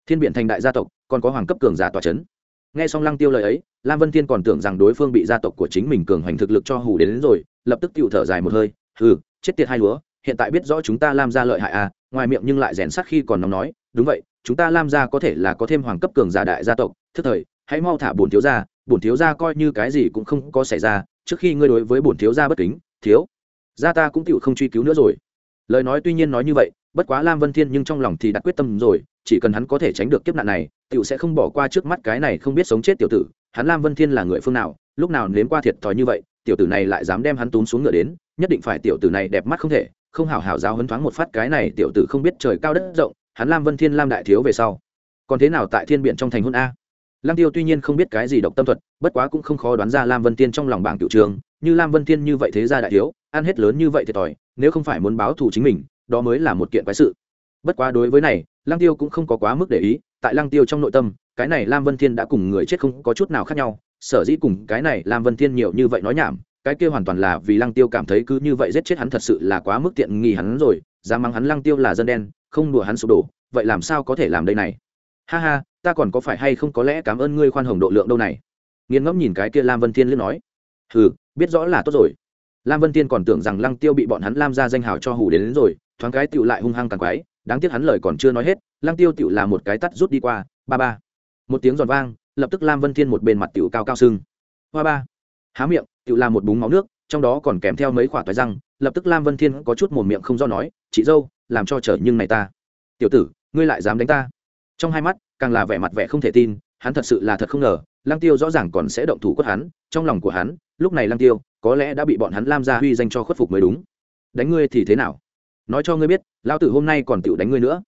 thiên biện thành đại gia tộc còn có hoàng cấp cường giả tòa c h ấ n nghe xong lăng tiêu lời ấy lam vân thiên còn tưởng rằng đối phương bị gia tộc của chính mình cường hoành thực lực cho hủ đến, đến rồi lập tức tự thở dài một hơi hừ chết tiệt hai lúa hiện tại biết rõ chúng ta lam gia lợi hại à ngoài miệng nhưng lại rèn sắc khi còn nóng nói đúng vậy chúng ta lam gia có thể là có thêm hoàng cấp cường giả đại gia tộc thức thời hãy mau thả bổn thiếu gia bổn thiếu gia coi như cái gì cũng không có xảy ra trước khi ngươi đối với bổn thiếu gia bất kính thiếu gia ta cũng tự không truy cứu nữa rồi. Lời nói tuy nhiên nói như vậy bất quá lam vân thiên nhưng trong lòng thì đã quyết tâm rồi, chỉ cần hắn có thể tránh được kiếp nạn này tựu sẽ không bỏ qua trước mắt cái này không biết sống chết tiểu tử. Hắn lam vân thiên là người phương nào, lúc nào nếm qua thiệt thòi như vậy, tiểu tử này lại dám đem hắn túm xuống ngựa đến, nhất định phải tiểu tử này đẹp mắt không thể, không hảo hảo giáo hấn thoáng một phát cái này tiểu tử không biết trời cao đất rộng, hắn lam vân thiên lam đại thiếu về sau. Còn thế nào tại thiên biện trong thành hôn a? Lam tiêu tuy nhiên không biết cái gì độc tâm thuật, bất quá cũng không khó đoán ra lam vân thiên trong lòng bảng tiểu trường, như lam vân thiên như vậy thế gia đại thiếu, ăn hết lớn như vậy thiệt thòi nếu không phải muốn báo thù chính mình đó mới là một kiện quái sự. Bất quá đối với này lăng tiêu cũng không có quá mức để ý tại lăng tiêu trong nội tâm cái này lam vân thiên đã cùng người chết không có chút nào khác nhau sở dĩ cùng cái này lam vân thiên nhiều như vậy nói nhảm cái kia hoàn toàn là vì lăng tiêu cảm thấy cứ như vậy giết chết hắn thật sự là quá mức tiện nghi hắn rồi dám mắng hắn lăng tiêu là dân đen không đùa hắn sụp đổ vậy làm sao có thể làm đây này? Ha ha ta còn có phải hay không có lẽ cảm ơn ngươi khoan hồng độ lượng đâu này? Nghiên ngẫm nhìn cái kia lam vân thiên liên nói. Hừ biết rõ là tốt rồi. Lam vân thiên còn tưởng rằng lăng tiêu bị bọn hắn lam ra danh hào cho hù đến, đến rồi thoáng cái tựu lại hung hăng càng quái, đáng tiếc hắn lời còn chưa nói hết, lăng tiêu tựu là một cái tắt rút đi qua, ba ba. Một tiếng giòn vang, lập tức lam vân thiên một bên mặt tựu cao cao sưng. Hoa ba. Há miệng tiểu là một búng máu nước, trong đó còn kèm theo mấy khoả toái răng, lập tức lam vân thiên có chút mồm miệng không do nói, chị dâu, làm cho trở nhưng này ta. Tiểu tử, ngươi lại dám đánh ta? Trong hai mắt, càng là vẻ mặt vẻ không thể tin, hắn thật sự là thật không ngờ, lăng tiêu rõ ràng còn sẽ động thủ quất hắn, trong lòng của hắn, lúc này lăng tiêu, có lẽ đã bị bọn hắn lam gia huy danh cho khuất phục mới đúng. Đánh ngươi thì thế nào? Nói cho ngươi biết lao tử hôm nay còn tựu đánh ngươi nữa.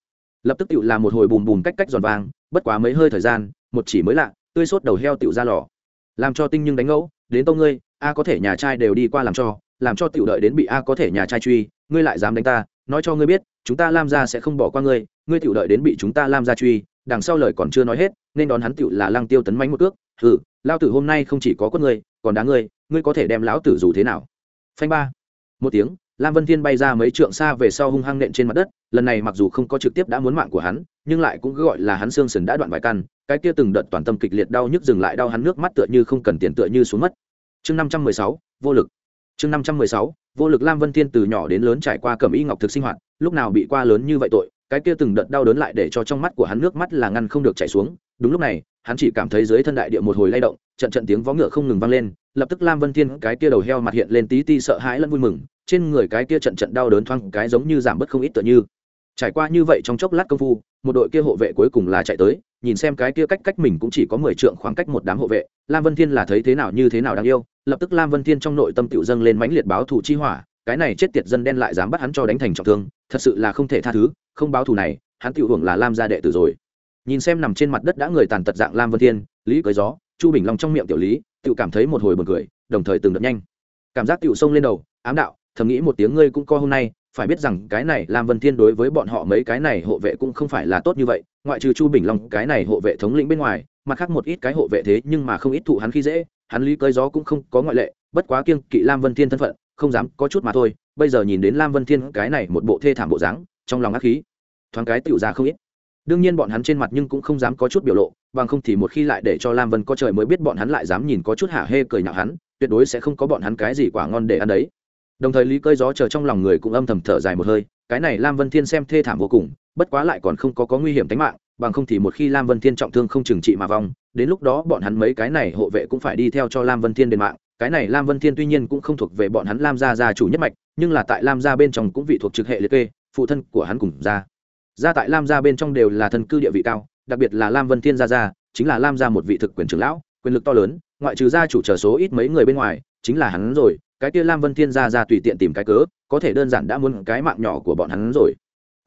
Lập tức tựu là một hồi bùm bùm cách cách giòn vàng bất quá mấy hơi thời gian một chỉ mới lạ tươi sốt đầu heo tựu ra lò. Làm cho tinh nhưng đánh ngẫu đến tông ngươi a có thể nhà trai đều đi qua làm cho làm cho tiểu đợi đến bị a có thể nhà trai truy ngươi lại dám đánh ta nói cho ngươi biết chúng ta lam ra sẽ không bỏ qua ngươi ngươi tiểu đợi đến bị chúng ta lam ra truy đằng sau lời còn chưa nói hết nên đón hắn tiểu là lăng tiêu tấn mánh một cước Ừ, lao tử hôm nay không chỉ có quất ngươi còn đá ngươi ngươi có thể đem lão tử dù thế nào? Phanh ba. Một tiếng lam vân thiên bay ra mấy trượng xa về sau hung hăng nện trên mặt đất, lần này mặc dù không có trực tiếp đã muốn mạng của hắn, nhưng lại cũng gọi là hắn xương sườn đã đoạn vài căn, cái kia từng đợt toàn tâm kịch liệt đau nhức dừng lại đau hắn nước mắt tựa như không cần tiền tựa như xuống mất. Chương năm trăm mười sáu, vô lực. Chương năm trăm mười sáu, vô lực lam vân thiên từ nhỏ đến lớn trải qua cẩm y ngọc thực sinh hoạt, lúc nào bị qua lớn như vậy tội, cái kia từng đợt đau đớn lại để cho trong mắt của hắn nước mắt là ngăn không được chảy xuống. Đúng lúc này, hắn chỉ cảm thấy dưới thân đại địa một hồi lay động, trận trận tiếng vó ngựa không ngừng vang lên, lập tức lam vân thiên cái kia đầu heo mặt hiện lên tí ti sợ hãi lẫn vui mừng trên người cái kia trận trận đau đớn thoáng cái giống như giảm bớt không ít tựa như. Trải qua như vậy trong chốc lát công phu, một đội kia hộ vệ cuối cùng là chạy tới, nhìn xem cái kia cách cách mình cũng chỉ có mười trượng khoảng cách một đám hộ vệ, lam vân thiên là thấy thế nào như thế nào đáng yêu, lập tức lam vân thiên trong nội tâm tựu dâng lên mãnh liệt báo thù chi hỏa, cái này chết tiệt dân đen lại dám bắt hắn cho đánh thành trọng thương, thật sự là không thể tha thứ, không báo thù này, hắn tựu hưởng là lam gia đệ tử rồi. Nhìn xem nằm trên mặt đất đã người tàn tật dạng lam vân thiên, lý cưới gió, chu bình long trong miệng tiểu lý tựu cảm thấy một hồi buồn cười, đồng thời từng đợt nhanh. Cảm giác tựu sông lên đầu, ám đạo thầm nghĩ một tiếng ngươi cũng co hôm nay, phải biết rằng cái này lam vân thiên đối với bọn họ mấy cái này hộ vệ cũng không phải là tốt như vậy, ngoại trừ chu bình long, cái này hộ vệ thống lĩnh bên ngoài, mặt khác một ít cái hộ vệ thế nhưng mà không ít thụ hắn khi dễ, hắn lý cơi gió cũng không có ngoại lệ, bất quá kiêng kỵ lam vân thiên thân phận, không dám có chút mà thôi, bây giờ nhìn đến lam vân thiên cái này một bộ thê thảm bộ dáng, trong lòng ác khí, thoáng cái tựu ra không ít. Đương nhiên bọn hắn trên mặt nhưng cũng không dám có chút biểu lộ, bằng không thì một khi lại để cho lam vân có trời mới biết bọn hắn lại dám nhìn có chút hả hê cười nhạo hắn, tuyệt đối sẽ không có bọn hắn cái gì quả ngon để ăn đấy đồng thời lý cơi gió chờ trong lòng người cũng âm thầm thở dài một hơi, cái này lam vân thiên xem thê thảm vô cùng, bất quá lại còn không có có nguy hiểm tính mạng, bằng không thì một khi lam vân thiên trọng thương không trừng trị mà vong, đến lúc đó bọn hắn mấy cái này hộ vệ cũng phải đi theo cho lam vân thiên đền mạng. Cái này lam vân thiên tuy nhiên cũng không thuộc về bọn hắn lam gia gia chủ nhất mạch, nhưng là tại lam gia bên trong cũng vị thuộc trực hệ liệt kê, phụ thân của hắn cùng gia. Gia tại lam gia bên trong đều là thân cư địa vị cao, đặc biệt là lam vân thiên gia gia, chính là lam gia một vị thực quyền trưởng lão, quyền lực to lớn, ngoại trừ gia chủ trở số ít mấy người bên ngoài, chính là hắn rồi cái kia lam vân thiên ra ra tùy tiện tìm cái cớ, có thể đơn giản đã muốn cái mạng nhỏ của bọn hắn rồi.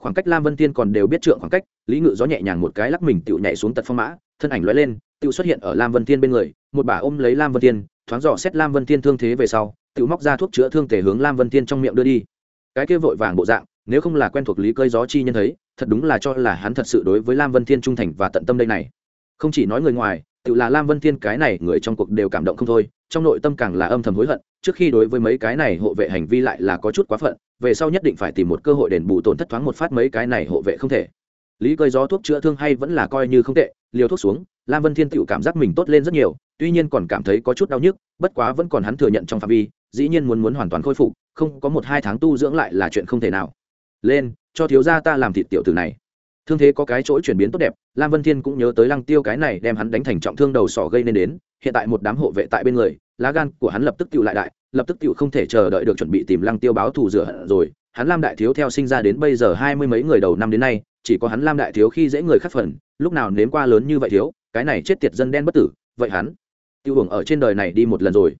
Khoảng cách lam vân thiên còn đều biết trượng khoảng cách, lý ngự gió nhẹ nhàng một cái lắc mình tựu nhảy xuống tật phong mã, thân ảnh lóe lên, tựu xuất hiện ở lam vân thiên bên người, một bà ôm lấy lam vân thiên, thoáng dò xét lam vân thiên thương thế về sau, tựu móc ra thuốc chữa thương thể hướng lam vân thiên trong miệng đưa đi. Cái kia vội vàng bộ dạng, nếu không là quen thuộc lý cơi gió chi nhân thấy, thật đúng là cho là hắn thật sự đối với lam vân thiên trung thành và tận tâm đây này. Không chỉ nói người ngoài tự là lam vân thiên cái này người trong cuộc đều cảm động không thôi, trong nội tâm càng là âm thầm hối hận trước khi đối với mấy cái này hộ vệ hành vi lại là có chút quá phận, về sau nhất định phải tìm một cơ hội đền bù tổn thất thoáng một phát mấy cái này hộ vệ không thể. Lý cơi gió thuốc chữa thương hay vẫn là coi như không tệ, liều thuốc xuống, lam vân thiên tựu cảm giác mình tốt lên rất nhiều, tuy nhiên còn cảm thấy có chút đau nhức, bất quá vẫn còn hắn thừa nhận trong phạm vi, dĩ nhiên muốn muốn hoàn toàn khôi phục, không có một hai tháng tu dưỡng lại là chuyện không thể nào. Lên, cho thiếu gia ta làm thịt tiểu tử này. Thương thế có cái chỗ chuyển biến tốt đẹp, lam vân thiên cũng nhớ tới lăng tiêu cái này đem hắn đánh thành trọng thương đầu sỏ gây nên đến, hiện tại một đám hộ vệ tại bên người lá gan của hắn lập tức tựu lại đại lập tức tựu không thể chờ đợi được chuẩn bị tìm lăng tiêu báo thù rửa hận rồi. Hắn lam đại thiếu theo sinh ra đến bây giờ hai mươi mấy người đầu năm đến nay chỉ có hắn lam đại thiếu khi dễ người khắc phần lúc nào nếm qua lớn như vậy thiếu cái này chết tiệt dân đen bất tử vậy hắn tiêu hưởng ở trên đời này đi một lần rồi.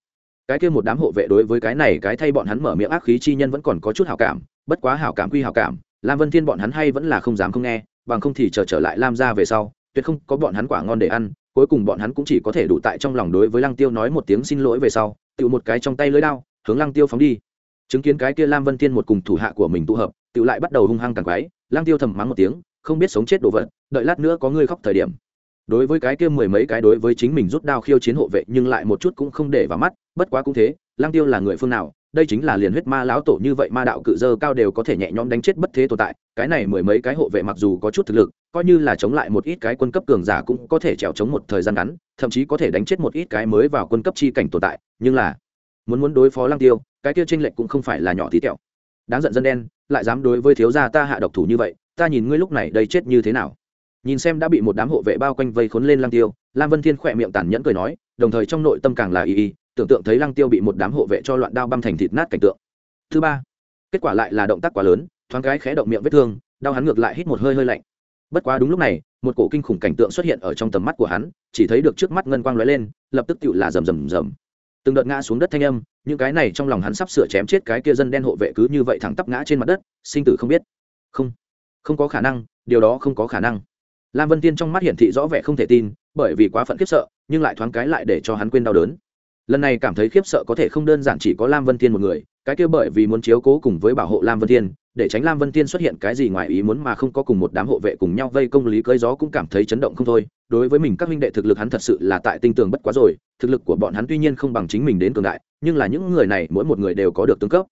Cái kia một đám hộ vệ đối với cái này cái thay bọn hắn mở miệng ác khí chi nhân vẫn còn có chút hảo cảm bất quá hảo cảm quy hảo cảm lam vân thiên bọn hắn hay vẫn là không dám không nghe bằng không thì chờ trở, trở lại lam ra về sau tuyệt không có bọn hắn quả ngon để ăn cuối cùng bọn hắn cũng chỉ có thể đủ tại trong lòng đối với lăng tiêu nói một tiếng xin lỗi về sau, tự một cái trong tay lưới đao, hướng lăng tiêu phóng đi. Chứng kiến cái kia lam vân thiên một cùng thủ hạ của mình tụ hợp, tự lại bắt đầu hung hăng càng quái, lăng tiêu thầm mắng một tiếng, không biết sống chết đồ vật, đợi lát nữa có người khóc thời điểm. Đối với cái kia mười mấy cái đối với chính mình rút đao khiêu chiến hộ vệ nhưng lại một chút cũng không để vào mắt, bất quá cũng thế, lăng tiêu là người phương nào đây chính là liền huyết ma lão tổ như vậy ma đạo cự dơ cao đều có thể nhẹ nhõm đánh chết bất thế tồn tại, cái này mười mấy cái hộ vệ mặc dù có chút thực lực, coi như là chống lại một ít cái quân cấp cường giả cũng có thể trèo chống một thời gian ngắn, thậm chí có thể đánh chết một ít cái mới vào quân cấp chi cảnh tồn tại, nhưng là muốn muốn đối phó lăng tiêu, cái kia tranh lệch cũng không phải là nhỏ tí tẹo. Đáng giận dân đen, lại dám đối với thiếu gia ta hạ độc thủ như vậy, ta nhìn ngươi lúc này đây chết như thế nào. Nhìn xem đã bị một đám hộ vệ bao quanh vây khốn lên lăng tiêu, lam vân thiên khỏe miệng tàn nhẫn cười nói, đồng thời trong nội tâm càng là y y tưởng tượng thấy lăng tiêu bị một đám hộ vệ cho loạn đao băm thành thịt nát cảnh tượng. Thứ ba, kết quả lại là động tác quá lớn, thoáng cái khẽ động miệng vết thương, đau hắn ngược lại hít một hơi hơi lạnh. Bất quá đúng lúc này, một cổ kinh khủng cảnh tượng xuất hiện ở trong tầm mắt của hắn, chỉ thấy được trước mắt ngân quang lóe lên, lập tức tựu là rầm rầm rầm. Từng đợt ngã xuống đất thanh âm, những cái này trong lòng hắn sắp sửa chém chết cái kia dân đen hộ vệ cứ như vậy thẳng tắp ngã trên mặt đất, sinh tử không biết. Không không có khả năng, điều đó không có khả năng. Lam vân tiên trong mắt hiển thị rõ vẻ không thể tin, bởi vì quá phận khiếp sợ, nhưng lại thoáng cái lại để cho hắn quên đau đớn lần này cảm thấy khiếp sợ có thể không đơn giản chỉ có lam vân thiên một người, cái kia bởi vì muốn chiếu cố cùng với bảo hộ lam vân thiên, để tránh lam vân thiên xuất hiện cái gì ngoài ý muốn mà không có cùng một đám hộ vệ cùng nhau vây công lý cơi gió cũng cảm thấy chấn động không thôi. Đối với mình các huynh đệ thực lực hắn thật sự là tại tinh tường bất quá rồi, thực lực của bọn hắn tuy nhiên không bằng chính mình đến cường đại, nhưng là những người này mỗi một người đều có được tương cấp.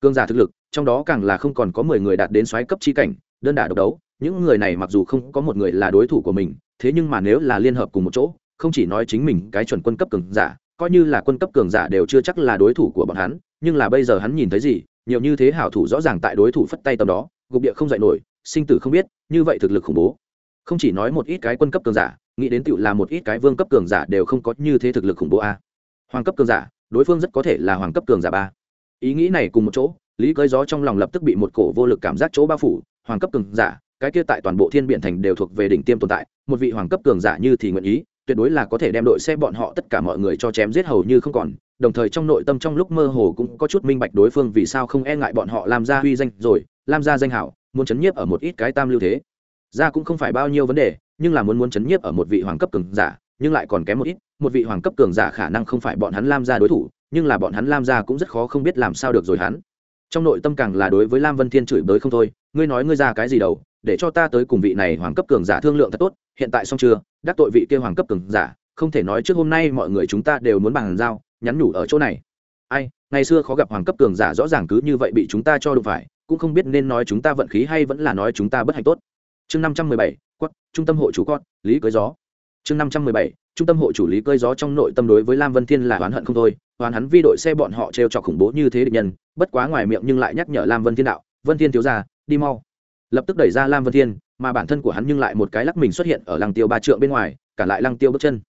Cương giả thực lực, trong đó càng là không còn có mười người đạt đến xoáy cấp chi cảnh, đơn đả độc đấu, những người này mặc dù không có một người là đối thủ của mình, thế nhưng mà nếu là liên hợp cùng một chỗ, không chỉ nói chính mình cái chuẩn quân cấp cường giả coi như là quân cấp cường giả đều chưa chắc là đối thủ của bọn hắn, nhưng là bây giờ hắn nhìn thấy gì, nhiều như thế hảo thủ rõ ràng tại đối thủ phất tay tầm đó, gục địa không dạy nổi, sinh tử không biết, như vậy thực lực khủng bố. Không chỉ nói một ít cái quân cấp cường giả, nghĩ đến tựu là một ít cái vương cấp cường giả đều không có như thế thực lực khủng bố a. Hoàng cấp cường giả, đối phương rất có thể là hoàng cấp cường giả ba. Ý nghĩ này cùng một chỗ, lý cơi gió trong lòng lập tức bị một cổ vô lực cảm giác chỗ bao phủ, hoàng cấp cường giả, cái kia tại toàn bộ thiên biện thành đều thuộc về đỉnh tiêm tồn tại, một vị hoàng cấp cường giả như thì nguyện ý tuyệt đối là có thể đem đội xe bọn họ tất cả mọi người cho chém giết hầu như không còn, đồng thời trong nội tâm trong lúc mơ hồ cũng có chút minh bạch đối phương vì sao không e ngại bọn họ làm ra uy danh rồi, làm ra danh hảo, muốn chấn nhiếp ở một ít cái tam lưu thế. Ra cũng không phải bao nhiêu vấn đề, nhưng là muốn muốn chấn nhiếp ở một vị hoàng cấp cường giả, nhưng lại còn kém một ít, một vị hoàng cấp cường giả khả năng không phải bọn hắn lam gia đối thủ, nhưng là bọn hắn lam gia cũng rất khó không biết làm sao được rồi hắn. Trong nội tâm càng là đối với lam vân thiên chửi bới không thôi, ngươi nói ngươi ra cái gì đâu để cho ta tới cùng vị này hoàng cấp cường giả thương lượng thật tốt, hiện tại xong chưa? Đắc tội vị kia hoàng cấp cường giả, không thể nói trước hôm nay mọi người chúng ta đều muốn bàn giao, nhắn nhủ ở chỗ này. Ai, ngày xưa khó gặp hoàng cấp cường giả rõ ràng cứ như vậy bị chúng ta cho đụng phải, cũng không biết nên nói chúng ta vận khí hay vẫn là nói chúng ta bất hạnh tốt. Chương năm trăm mười bảy quất trung tâm hộ chủ con lý cưới gió. Chương năm trăm mười bảy, trung tâm hộ chủ lý cưới gió trong nội tâm đối với lam vân thiên là oán hận không thôi, oán hắn vi đội xe bọn họ t r e o trọc khủng bố như thế địch nhân, bất quá ngoài miệng nhưng lại nhắc nhở lam vân thiên đạo, vân thiên thiếu ra đi mau lập tức đẩy ra lam vân thiên, mà bản thân của hắn nhưng lại một cái lắc mình xuất hiện ở lăng tiêu ba trượng bên ngoài, cả lại lăng tiêu bước chân.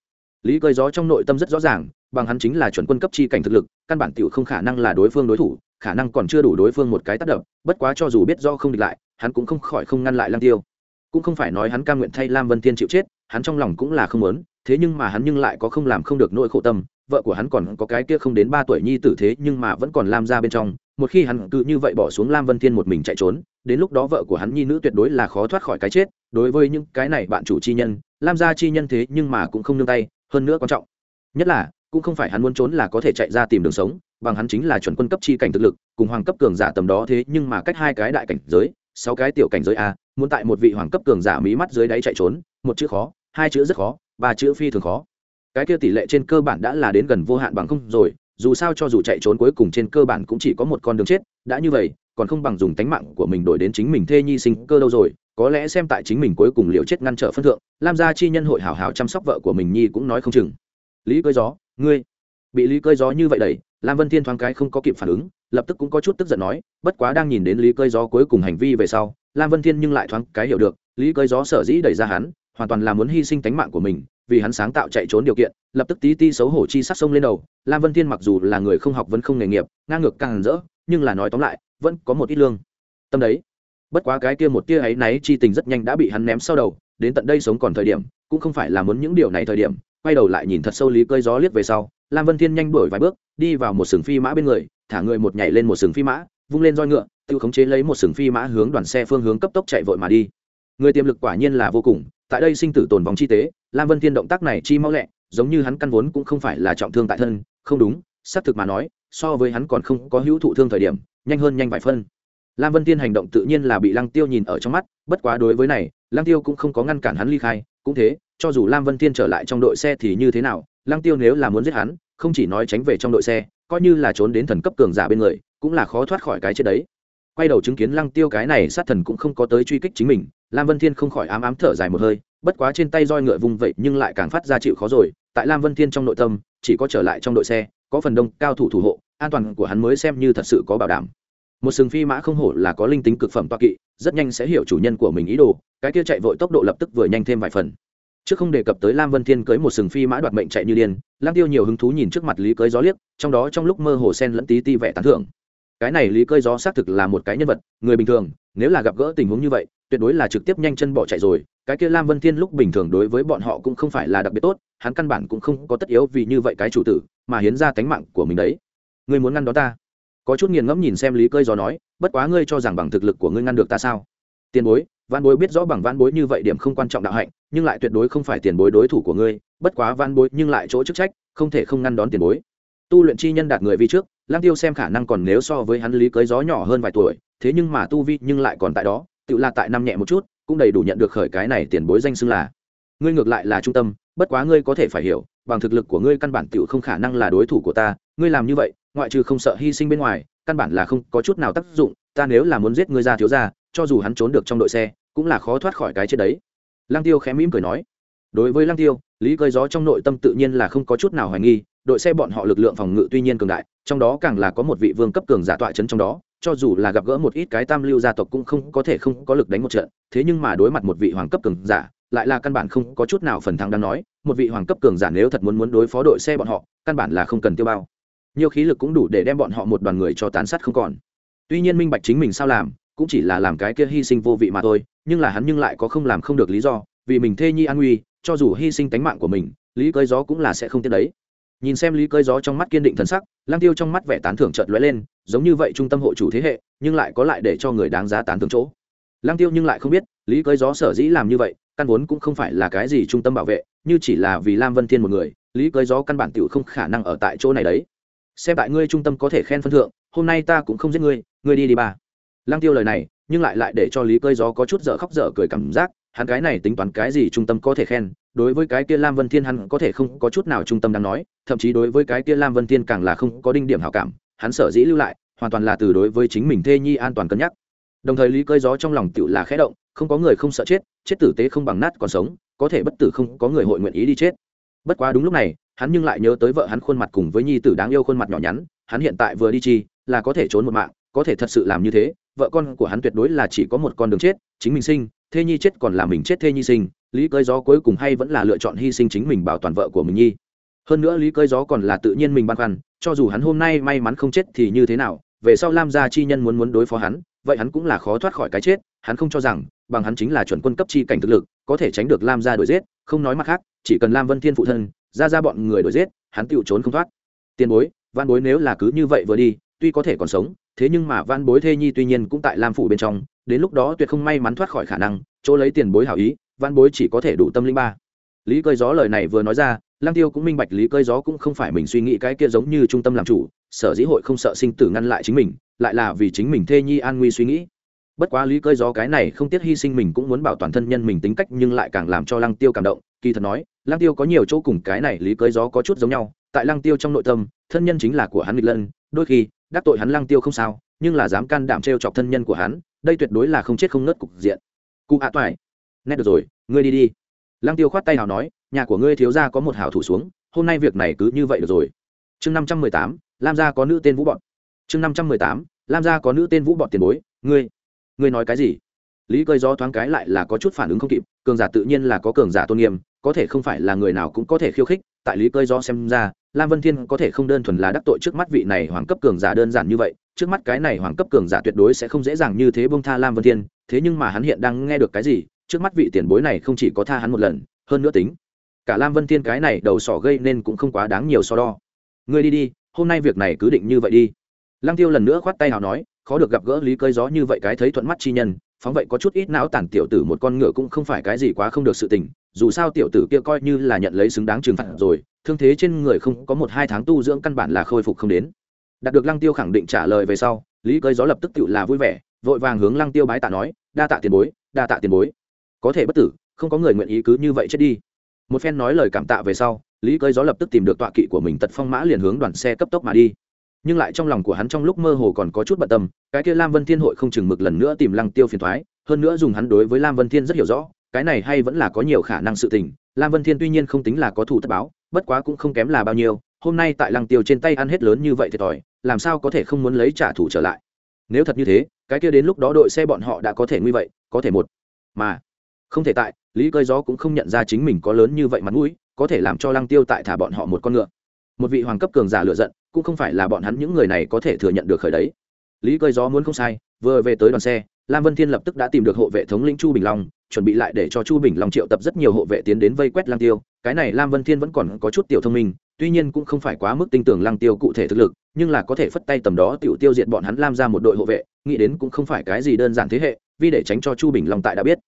Lý cơi gió trong nội tâm rất rõ ràng, bằng hắn chính là chuẩn quân cấp chi cảnh thực lực, căn bản tiểu không khả năng là đối phương đối thủ, khả năng còn chưa đủ đối phương một cái tác động, bất quá cho dù biết do không địch lại, hắn cũng không khỏi không ngăn lại lăng tiêu. Cũng không phải nói hắn cam nguyện thay lam vân thiên chịu chết, hắn trong lòng cũng là không muốn, thế nhưng mà hắn nhưng lại có không làm không được nỗi khổ tâm, vợ của hắn còn có cái kia không đến ba tuổi nhi tử thế nhưng mà vẫn còn lam ra bên trong, một khi hắn cứ như vậy bỏ xuống lam vân thiên một mình chạy trốn đến lúc đó vợ của hắn nhi nữ tuyệt đối là khó thoát khỏi cái chết, đối với những cái này bạn chủ chi nhân, lam gia chi nhân thế nhưng mà cũng không nương tay, hơn nữa quan trọng. Nhất là, cũng không phải hắn muốn trốn là có thể chạy ra tìm đường sống, bằng hắn chính là chuẩn quân cấp chi cảnh thực lực, cùng hoàng cấp cường giả tầm đó thế nhưng mà cách hai cái đại cảnh giới, sáu cái tiểu cảnh giới a, muốn tại một vị hoàng cấp cường giả mí mắt dưới đáy chạy trốn, một chữ khó, hai chữ rất khó, ba chữ phi thường khó. Cái kia tỷ lệ trên cơ bản đã là đến gần vô hạn bằng không rồi, dù sao cho dù chạy trốn cuối cùng trên cơ bản cũng chỉ có một con đường chết, đã như vậy còn không bằng dùng tánh mạng của mình đổi đến chính mình thê nhi sinh cơ đâu rồi, có lẽ xem tại chính mình cuối cùng liều chết ngăn trở phân thượng, lam gia chi nhân hội hảo hảo chăm sóc vợ của mình nhi cũng nói không chừng. Lý cơi gió, ngươi, bị lý cơi gió như vậy đẩy, lam vân thiên thoáng cái không có kịp phản ứng, lập tức cũng có chút tức giận nói, bất quá đang nhìn đến lý cơi gió cuối cùng hành vi về sau, lam vân thiên nhưng lại thoáng cái hiểu được, lý cơi gió sở dĩ đẩy ra hắn, hoàn toàn là muốn hy sinh tánh mạng của mình, vì hắn sáng tạo chạy trốn điều kiện, lập tức tí ti xấu hổ chi sắc sông lên đầu, lam vân thiên mặc dù là người không học vẫn không nghề nghiệp, ngang ngược càng rỡ, nhưng là nói tóm lại vẫn có một ít lương. Tâm đấy, bất quá cái kia một tia ấy náy chi tình rất nhanh đã bị hắn ném sau đầu, đến tận đây sống còn thời điểm, cũng không phải là muốn những điều này thời điểm, quay đầu lại nhìn thật sâu lý cơi gió liếc về sau, lam vân thiên nhanh đuổi vài bước, đi vào một sừng phi mã bên người, thả người một nhảy lên một sừng phi mã, vung lên roi ngựa, tự khống chế lấy một sừng phi mã hướng đoàn xe phương hướng cấp tốc chạy vội mà đi. Người tiềm lực quả nhiên là vô cùng, tại đây sinh tử tồn vòng chi tế, lam vân thiên động tác này chi mau lẹ, giống như hắn căn vốn cũng không phải là trọng thương tại thân, không đúng, xác thực mà nói, so với hắn còn không có hữu thụ thương thời điểm nhanh hơn nhanh vài phân. Lam vân thiên hành động tự nhiên là bị lăng tiêu nhìn ở trong mắt, bất quá đối với này, lăng tiêu cũng không có ngăn cản hắn ly khai, cũng thế, cho dù lam vân thiên trở lại trong đội xe thì như thế nào, lăng tiêu nếu là muốn giết hắn, không chỉ nói tránh về trong đội xe, coi như là trốn đến thần cấp cường giả bên người, cũng là khó thoát khỏi cái chết đấy. Quay đầu chứng kiến lăng tiêu cái này sát thần cũng không có tới truy kích chính mình, lam vân thiên không khỏi ám ám thở dài một hơi, bất quá trên tay roi ngựa vùng vậy nhưng lại càng phát ra chịu khó rồi, tại lam vân thiên trong nội tâm, chỉ có trở lại trong đội xe, có phần đông cao thủ thủ hộ, an toàn của hắn mới xem như thật sự có bảo đảm một sừng phi mã không hổ là có linh tính cực phẩm toa kỵ, rất nhanh sẽ hiểu chủ nhân của mình ý đồ, cái kia chạy vội tốc độ lập tức vừa nhanh thêm vài phần. Chứ không đề cập tới lam vân thiên cưới một sừng phi mã đoạt mệnh chạy như điên, lam tiêu nhiều hứng thú nhìn trước mặt lý cưới gió liếc, trong đó trong lúc mơ hồ sen lẫn tí ti vẻ tán thưởng. Cái này lý cưới gió xác thực là một cái nhân vật, người bình thường, nếu là gặp gỡ tình huống như vậy, tuyệt đối là trực tiếp nhanh chân bỏ chạy rồi, cái kia lam vân thiên lúc bình thường đối với bọn họ cũng không phải là đặc biệt tốt, hắn căn bản cũng không có tất yếu vì như vậy cái chủ tử, mà hiến ra tánh mạng của mình đấy. Ngươi muốn ngăn đó ta? Có chút nghiền ngẫm nhìn xem lý cơi gió nói, bất quá ngươi cho rằng bằng thực lực của ngươi ngăn được ta sao? Tiền bối văn bối biết rõ bằng văn bối như vậy điểm không quan trọng đạo hạnh, nhưng lại tuyệt đối không phải tiền bối đối thủ của ngươi, bất quá văn bối nhưng lại chỗ chức trách, không thể không ngăn đón tiền bối. Tu luyện chi nhân đạt người vi trước lang tiêu xem khả năng còn nếu so với hắn lý cưới gió nhỏ hơn vài tuổi, thế nhưng mà tu vi nhưng lại còn tại đó, tự là tại năm nhẹ một chút, cũng đầy đủ nhận được khởi cái này tiền bối danh xưng là. Ngươi ngược lại là trung tâm, bất quá ngươi có thể phải hiểu, bằng thực lực của ngươi căn bản tựu không khả năng là đối thủ của ta, ngươi làm như vậy ngoại trừ không sợ hy sinh bên ngoài, căn bản là không có chút nào tác dụng, ta nếu là muốn giết ngươi ra thiếu ra cho dù hắn trốn được trong đội xe, cũng là khó thoát khỏi cái chết đấy. Lăng tiêu khẽ mỉm cười nói. Đối với lăng tiêu, lý cơi gió trong nội tâm tự nhiên là không có chút nào hoài nghi, đội xe bọn họ lực lượng phòng ngự tuy nhiên cường đại, trong đó càng là có một vị vương cấp cường giả tọa chấn trong đó, cho dù là gặp gỡ một ít cái tam lưu gia tộc cũng không có thể không có lực đánh một trận, thế nhưng mà đối mặt một vị hoàng cấp cường giả, lại là căn bản không có chút nào phần thắng đang nói, một vị hoàng cấp cường giả nếu thật muốn muốn đối phó đội xe bọn họ, căn bản là không cần tiêu bao nhiều khí lực cũng đủ để đem bọn họ một đoàn người cho tán sát không còn. Tuy nhiên minh bạch chính mình sao làm, cũng chỉ là làm cái kia hy sinh vô vị mà thôi, nhưng là hắn nhưng lại có không làm không được lý do, vì mình thê nhi an nguy, cho dù hy sinh tánh mạng của mình, lý cơi gió cũng là sẽ không tiếc đấy. Nhìn xem lý cơi gió trong mắt kiên định thần sắc lang tiêu trong mắt vẻ tán thưởng chợt lóe lên, giống như vậy trung tâm hộ chủ thế hệ, nhưng lại có lại để cho người đáng giá tán thưởng chỗ. Lang tiêu nhưng lại không biết, lý cơi gió sở dĩ làm như vậy, căn vốn cũng không phải là cái gì trung tâm bảo vệ, như chỉ là vì lam vân thiên một người, lý cơi gió căn bản tiểu không khả năng ở tại chỗ này đấy xem tại ngươi trung tâm có thể khen phân thượng, hôm nay ta cũng không giết ngươi ngươi đi đi ba. Lăng tiêu lời này, nhưng lại lại để cho lý cơi gió có chút dở khóc dở cười cảm giác, hắn cái này tính toán cái gì trung tâm có thể khen, đối với cái kia lam vân thiên hắn có thể không có chút nào trung tâm đáng nói, thậm chí đối với cái kia lam vân thiên càng là không có đinh điểm hảo cảm, hắn sở dĩ lưu lại, hoàn toàn là từ đối với chính mình thê nhi an toàn cân nhắc. Đồng thời lý cơi gió trong lòng tựu là khẽ động, không có người không sợ chết chết tử tế không bằng nát còn sống, có thể bất tử không có người hội nguyện ý đi chết. Bất quá đúng lúc này hắn nhưng lại nhớ tới vợ hắn khuôn mặt cùng với nhi tử đáng yêu khuôn mặt nhỏ nhắn, hắn hiện tại vừa đi chi, là có thể trốn một mạng, có thể thật sự làm như thế, vợ con của hắn tuyệt đối là chỉ có một con đường chết, chính mình sinh, thê nhi chết còn là mình chết thê nhi sinh, lý cơi gió cuối cùng hay vẫn là lựa chọn hy sinh chính mình bảo toàn vợ của mình nhi. Hơn nữa lý cơi gió còn là tự nhiên mình băn khoăn, cho dù hắn hôm nay may mắn không chết thì như thế nào, về sau lam gia chi nhân muốn muốn đối phó hắn, vậy hắn cũng là khó thoát khỏi cái chết, hắn không cho rằng, bằng hắn chính là chuẩn quân cấp chi cảnh thực lực, có thể tránh được lam gia đuổi giết, không nói mặt khác, chỉ cần lam vân thiên phụ thân ra ra bọn người đuổi giết, hắn tựu trốn không thoát. Tiền bối, văn bối nếu là cứ như vậy vừa đi, tuy có thể còn sống, thế nhưng mà văn bối thê nhi tuy nhiên cũng tại lam phủ bên trong, đến lúc đó tuyệt không may mắn thoát khỏi khả năng, chỗ lấy tiền bối hảo ý, văn bối chỉ có thể đủ tâm linh ba. Lý cơi gió lời này vừa nói ra lang tiêu cũng minh bạch lý cơi gió cũng không phải mình suy nghĩ cái kia giống như trung tâm làm chủ, sở dĩ hội không sợ sinh tử ngăn lại chính mình, lại là vì chính mình thê nhi an nguy suy nghĩ bất quá lý cơi gió cái này không tiếc hy sinh mình cũng muốn bảo toàn thân nhân mình tính cách nhưng lại càng làm cho lăng tiêu cảm động, kỳ thật nói, lăng tiêu có nhiều chỗ cùng cái này lý cơi gió có chút giống nhau, tại lăng tiêu trong nội tâm, thân nhân chính là của hắn nghịch lân, đôi khi, đắc tội hắn lăng tiêu không sao, nhưng là dám can đảm trêu chọc thân nhân của hắn, đây tuyệt đối là không chết không nớt cục diện. Cụ ạ à toại, nét được rồi, ngươi đi đi. Lăng tiêu khoát tay hào nói, nhà của ngươi thiếu gia có một hảo thủ xuống, hôm nay việc này cứ như vậy được rồi. Chương năm trăm mười tám, lam gia có nữ tên vũ bọn. Chương năm trăm mười tám, lam gia có nữ tên vũ bọn tiền bối, ngươi ngươi nói cái gì? Lý cơi do thoáng cái lại là có chút phản ứng không kịp, cường giả tự nhiên là có cường giả tôn nghiêm, có thể không phải là người nào cũng có thể khiêu khích, tại lý cơi do xem ra, lam vân thiên có thể không đơn thuần là đắc tội trước mắt vị này hoàng cấp cường giả đơn giản như vậy, trước mắt cái này hoàng cấp cường giả tuyệt đối sẽ không dễ dàng như thế bông tha lam vân thiên, thế nhưng mà hắn hiện đang nghe được cái gì, trước mắt vị tiền bối này không chỉ có tha hắn một lần, hơn nữa tính, cả lam vân thiên cái này đầu sỏ gây nên cũng không quá đáng nhiều so đo. Ngươi đi đi, hôm nay việc này cứ định như vậy đi. Lăng tiêu lần nữa khoát tay nào nói khó được gặp gỡ lý cơi gió như vậy cái thấy thuận mắt chi nhân, phóng vậy có chút ít não tản tiểu tử một con ngựa cũng không phải cái gì quá không được sự tình, dù sao tiểu tử kia coi như là nhận lấy xứng đáng trừng phạt rồi, thương thế trên người không có một hai tháng tu dưỡng căn bản là khôi phục không đến. Đạt được lăng tiêu khẳng định trả lời về sau, lý cơi gió lập tức tự là vui vẻ, vội vàng hướng lăng tiêu bái tạ nói, đa tạ tiền bối, đa tạ tiền bối. Có thể bất tử, không có người nguyện ý cứ như vậy chết đi. Một phen nói lời cảm tạ về sau, lý cơi gió lập tức tìm được tọa kỵ của mình tật phong mã liền hướng đoàn xe cấp tốc mà đi nhưng lại trong lòng của hắn trong lúc mơ hồ còn có chút bận tâm, cái kia lam vân thiên hội không chừng mực lần nữa tìm lăng tiêu phiền thoái, hơn nữa dùng hắn đối với lam vân thiên rất hiểu rõ, cái này hay vẫn là có nhiều khả năng sự tình, lam vân thiên tuy nhiên không tính là có thủ tất báo, bất quá cũng không kém là bao nhiêu, hôm nay tại lăng tiêu trên tay ăn hết lớn như vậy thiệt thòi làm sao có thể không muốn lấy trả thù trở lại. Nếu thật như thế, cái kia đến lúc đó đội xe bọn họ đã có thể nguy vậy, có thể một. Mà, không thể tại, lý cơi gió cũng không nhận ra chính mình có lớn như vậy mặt mũi, có thể làm cho lăng tiêu tại thả bọn họ một con ngựa một vị hoàng cấp cường giả lựa giận, cũng không phải là bọn hắn những người này có thể thừa nhận được khởi đấy. Lý cơi gió muốn không sai, vừa về tới đoàn xe, lam vân thiên lập tức đã tìm được hộ vệ thống lĩnh chu bình long, chuẩn bị lại để cho chu bình long triệu tập rất nhiều hộ vệ tiến đến vây quét lang tiêu. Cái này lam vân thiên vẫn còn có chút tiểu thông minh, tuy nhiên cũng không phải quá mức tinh tưởng lang tiêu cụ thể thực lực, nhưng là có thể phất tay tầm đó tiểu tiêu diệt bọn hắn lam ra một đội hộ vệ, nghĩ đến cũng không phải cái gì đơn giản thế hệ, vì để tránh cho chu bình long tại đã biết.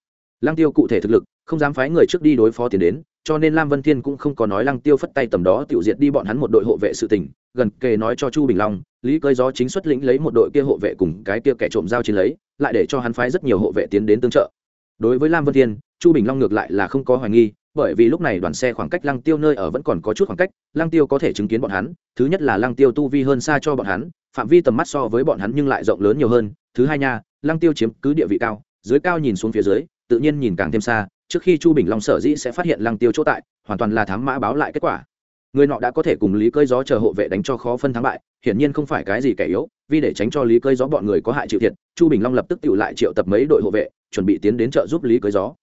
Lang tiêu cụ thể thực lực không dám phái người trước đi đối phó tiền đến, cho nên lam vân thiên cũng không có nói lăng tiêu phất tay tầm đó tiêu diệt đi bọn hắn một đội hộ vệ sự tình, gần kề nói cho chu bình long, lý cơi gió chính xuất lĩnh lấy một đội kia hộ vệ cùng cái kia kẻ trộm giao chiến lấy, lại để cho hắn phái rất nhiều hộ vệ tiến đến tương trợ. Đối với lam vân thiên, chu bình long ngược lại là không có hoài nghi, bởi vì lúc này đoàn xe khoảng cách lăng tiêu nơi ở vẫn còn có chút khoảng cách, lăng tiêu có thể chứng kiến bọn hắn, thứ nhất là lăng tiêu tu vi hơn xa cho bọn hắn, phạm vi tầm mắt so với bọn hắn nhưng lại rộng lớn nhiều hơn, thứ hai nha, lăng tiêu chiếm cứ địa vị cao, dưới cao nhìn xuống phía dưới, tự nhiên nhìn càng thêm xa trước khi chu bình long sở dĩ sẽ phát hiện lăng tiêu chỗ tại, hoàn toàn là thám mã báo lại kết quả. Người nọ đã có thể cùng lý cơi gió chờ hộ vệ đánh cho khó phân thắng bại, hiển nhiên không phải cái gì kẻ yếu, vì để tránh cho lý cơi gió bọn người có hại chịu thiệt, chu bình long lập tức tự lại triệu tập mấy đội hộ vệ, chuẩn bị tiến đến trợ giúp lý cơi gió.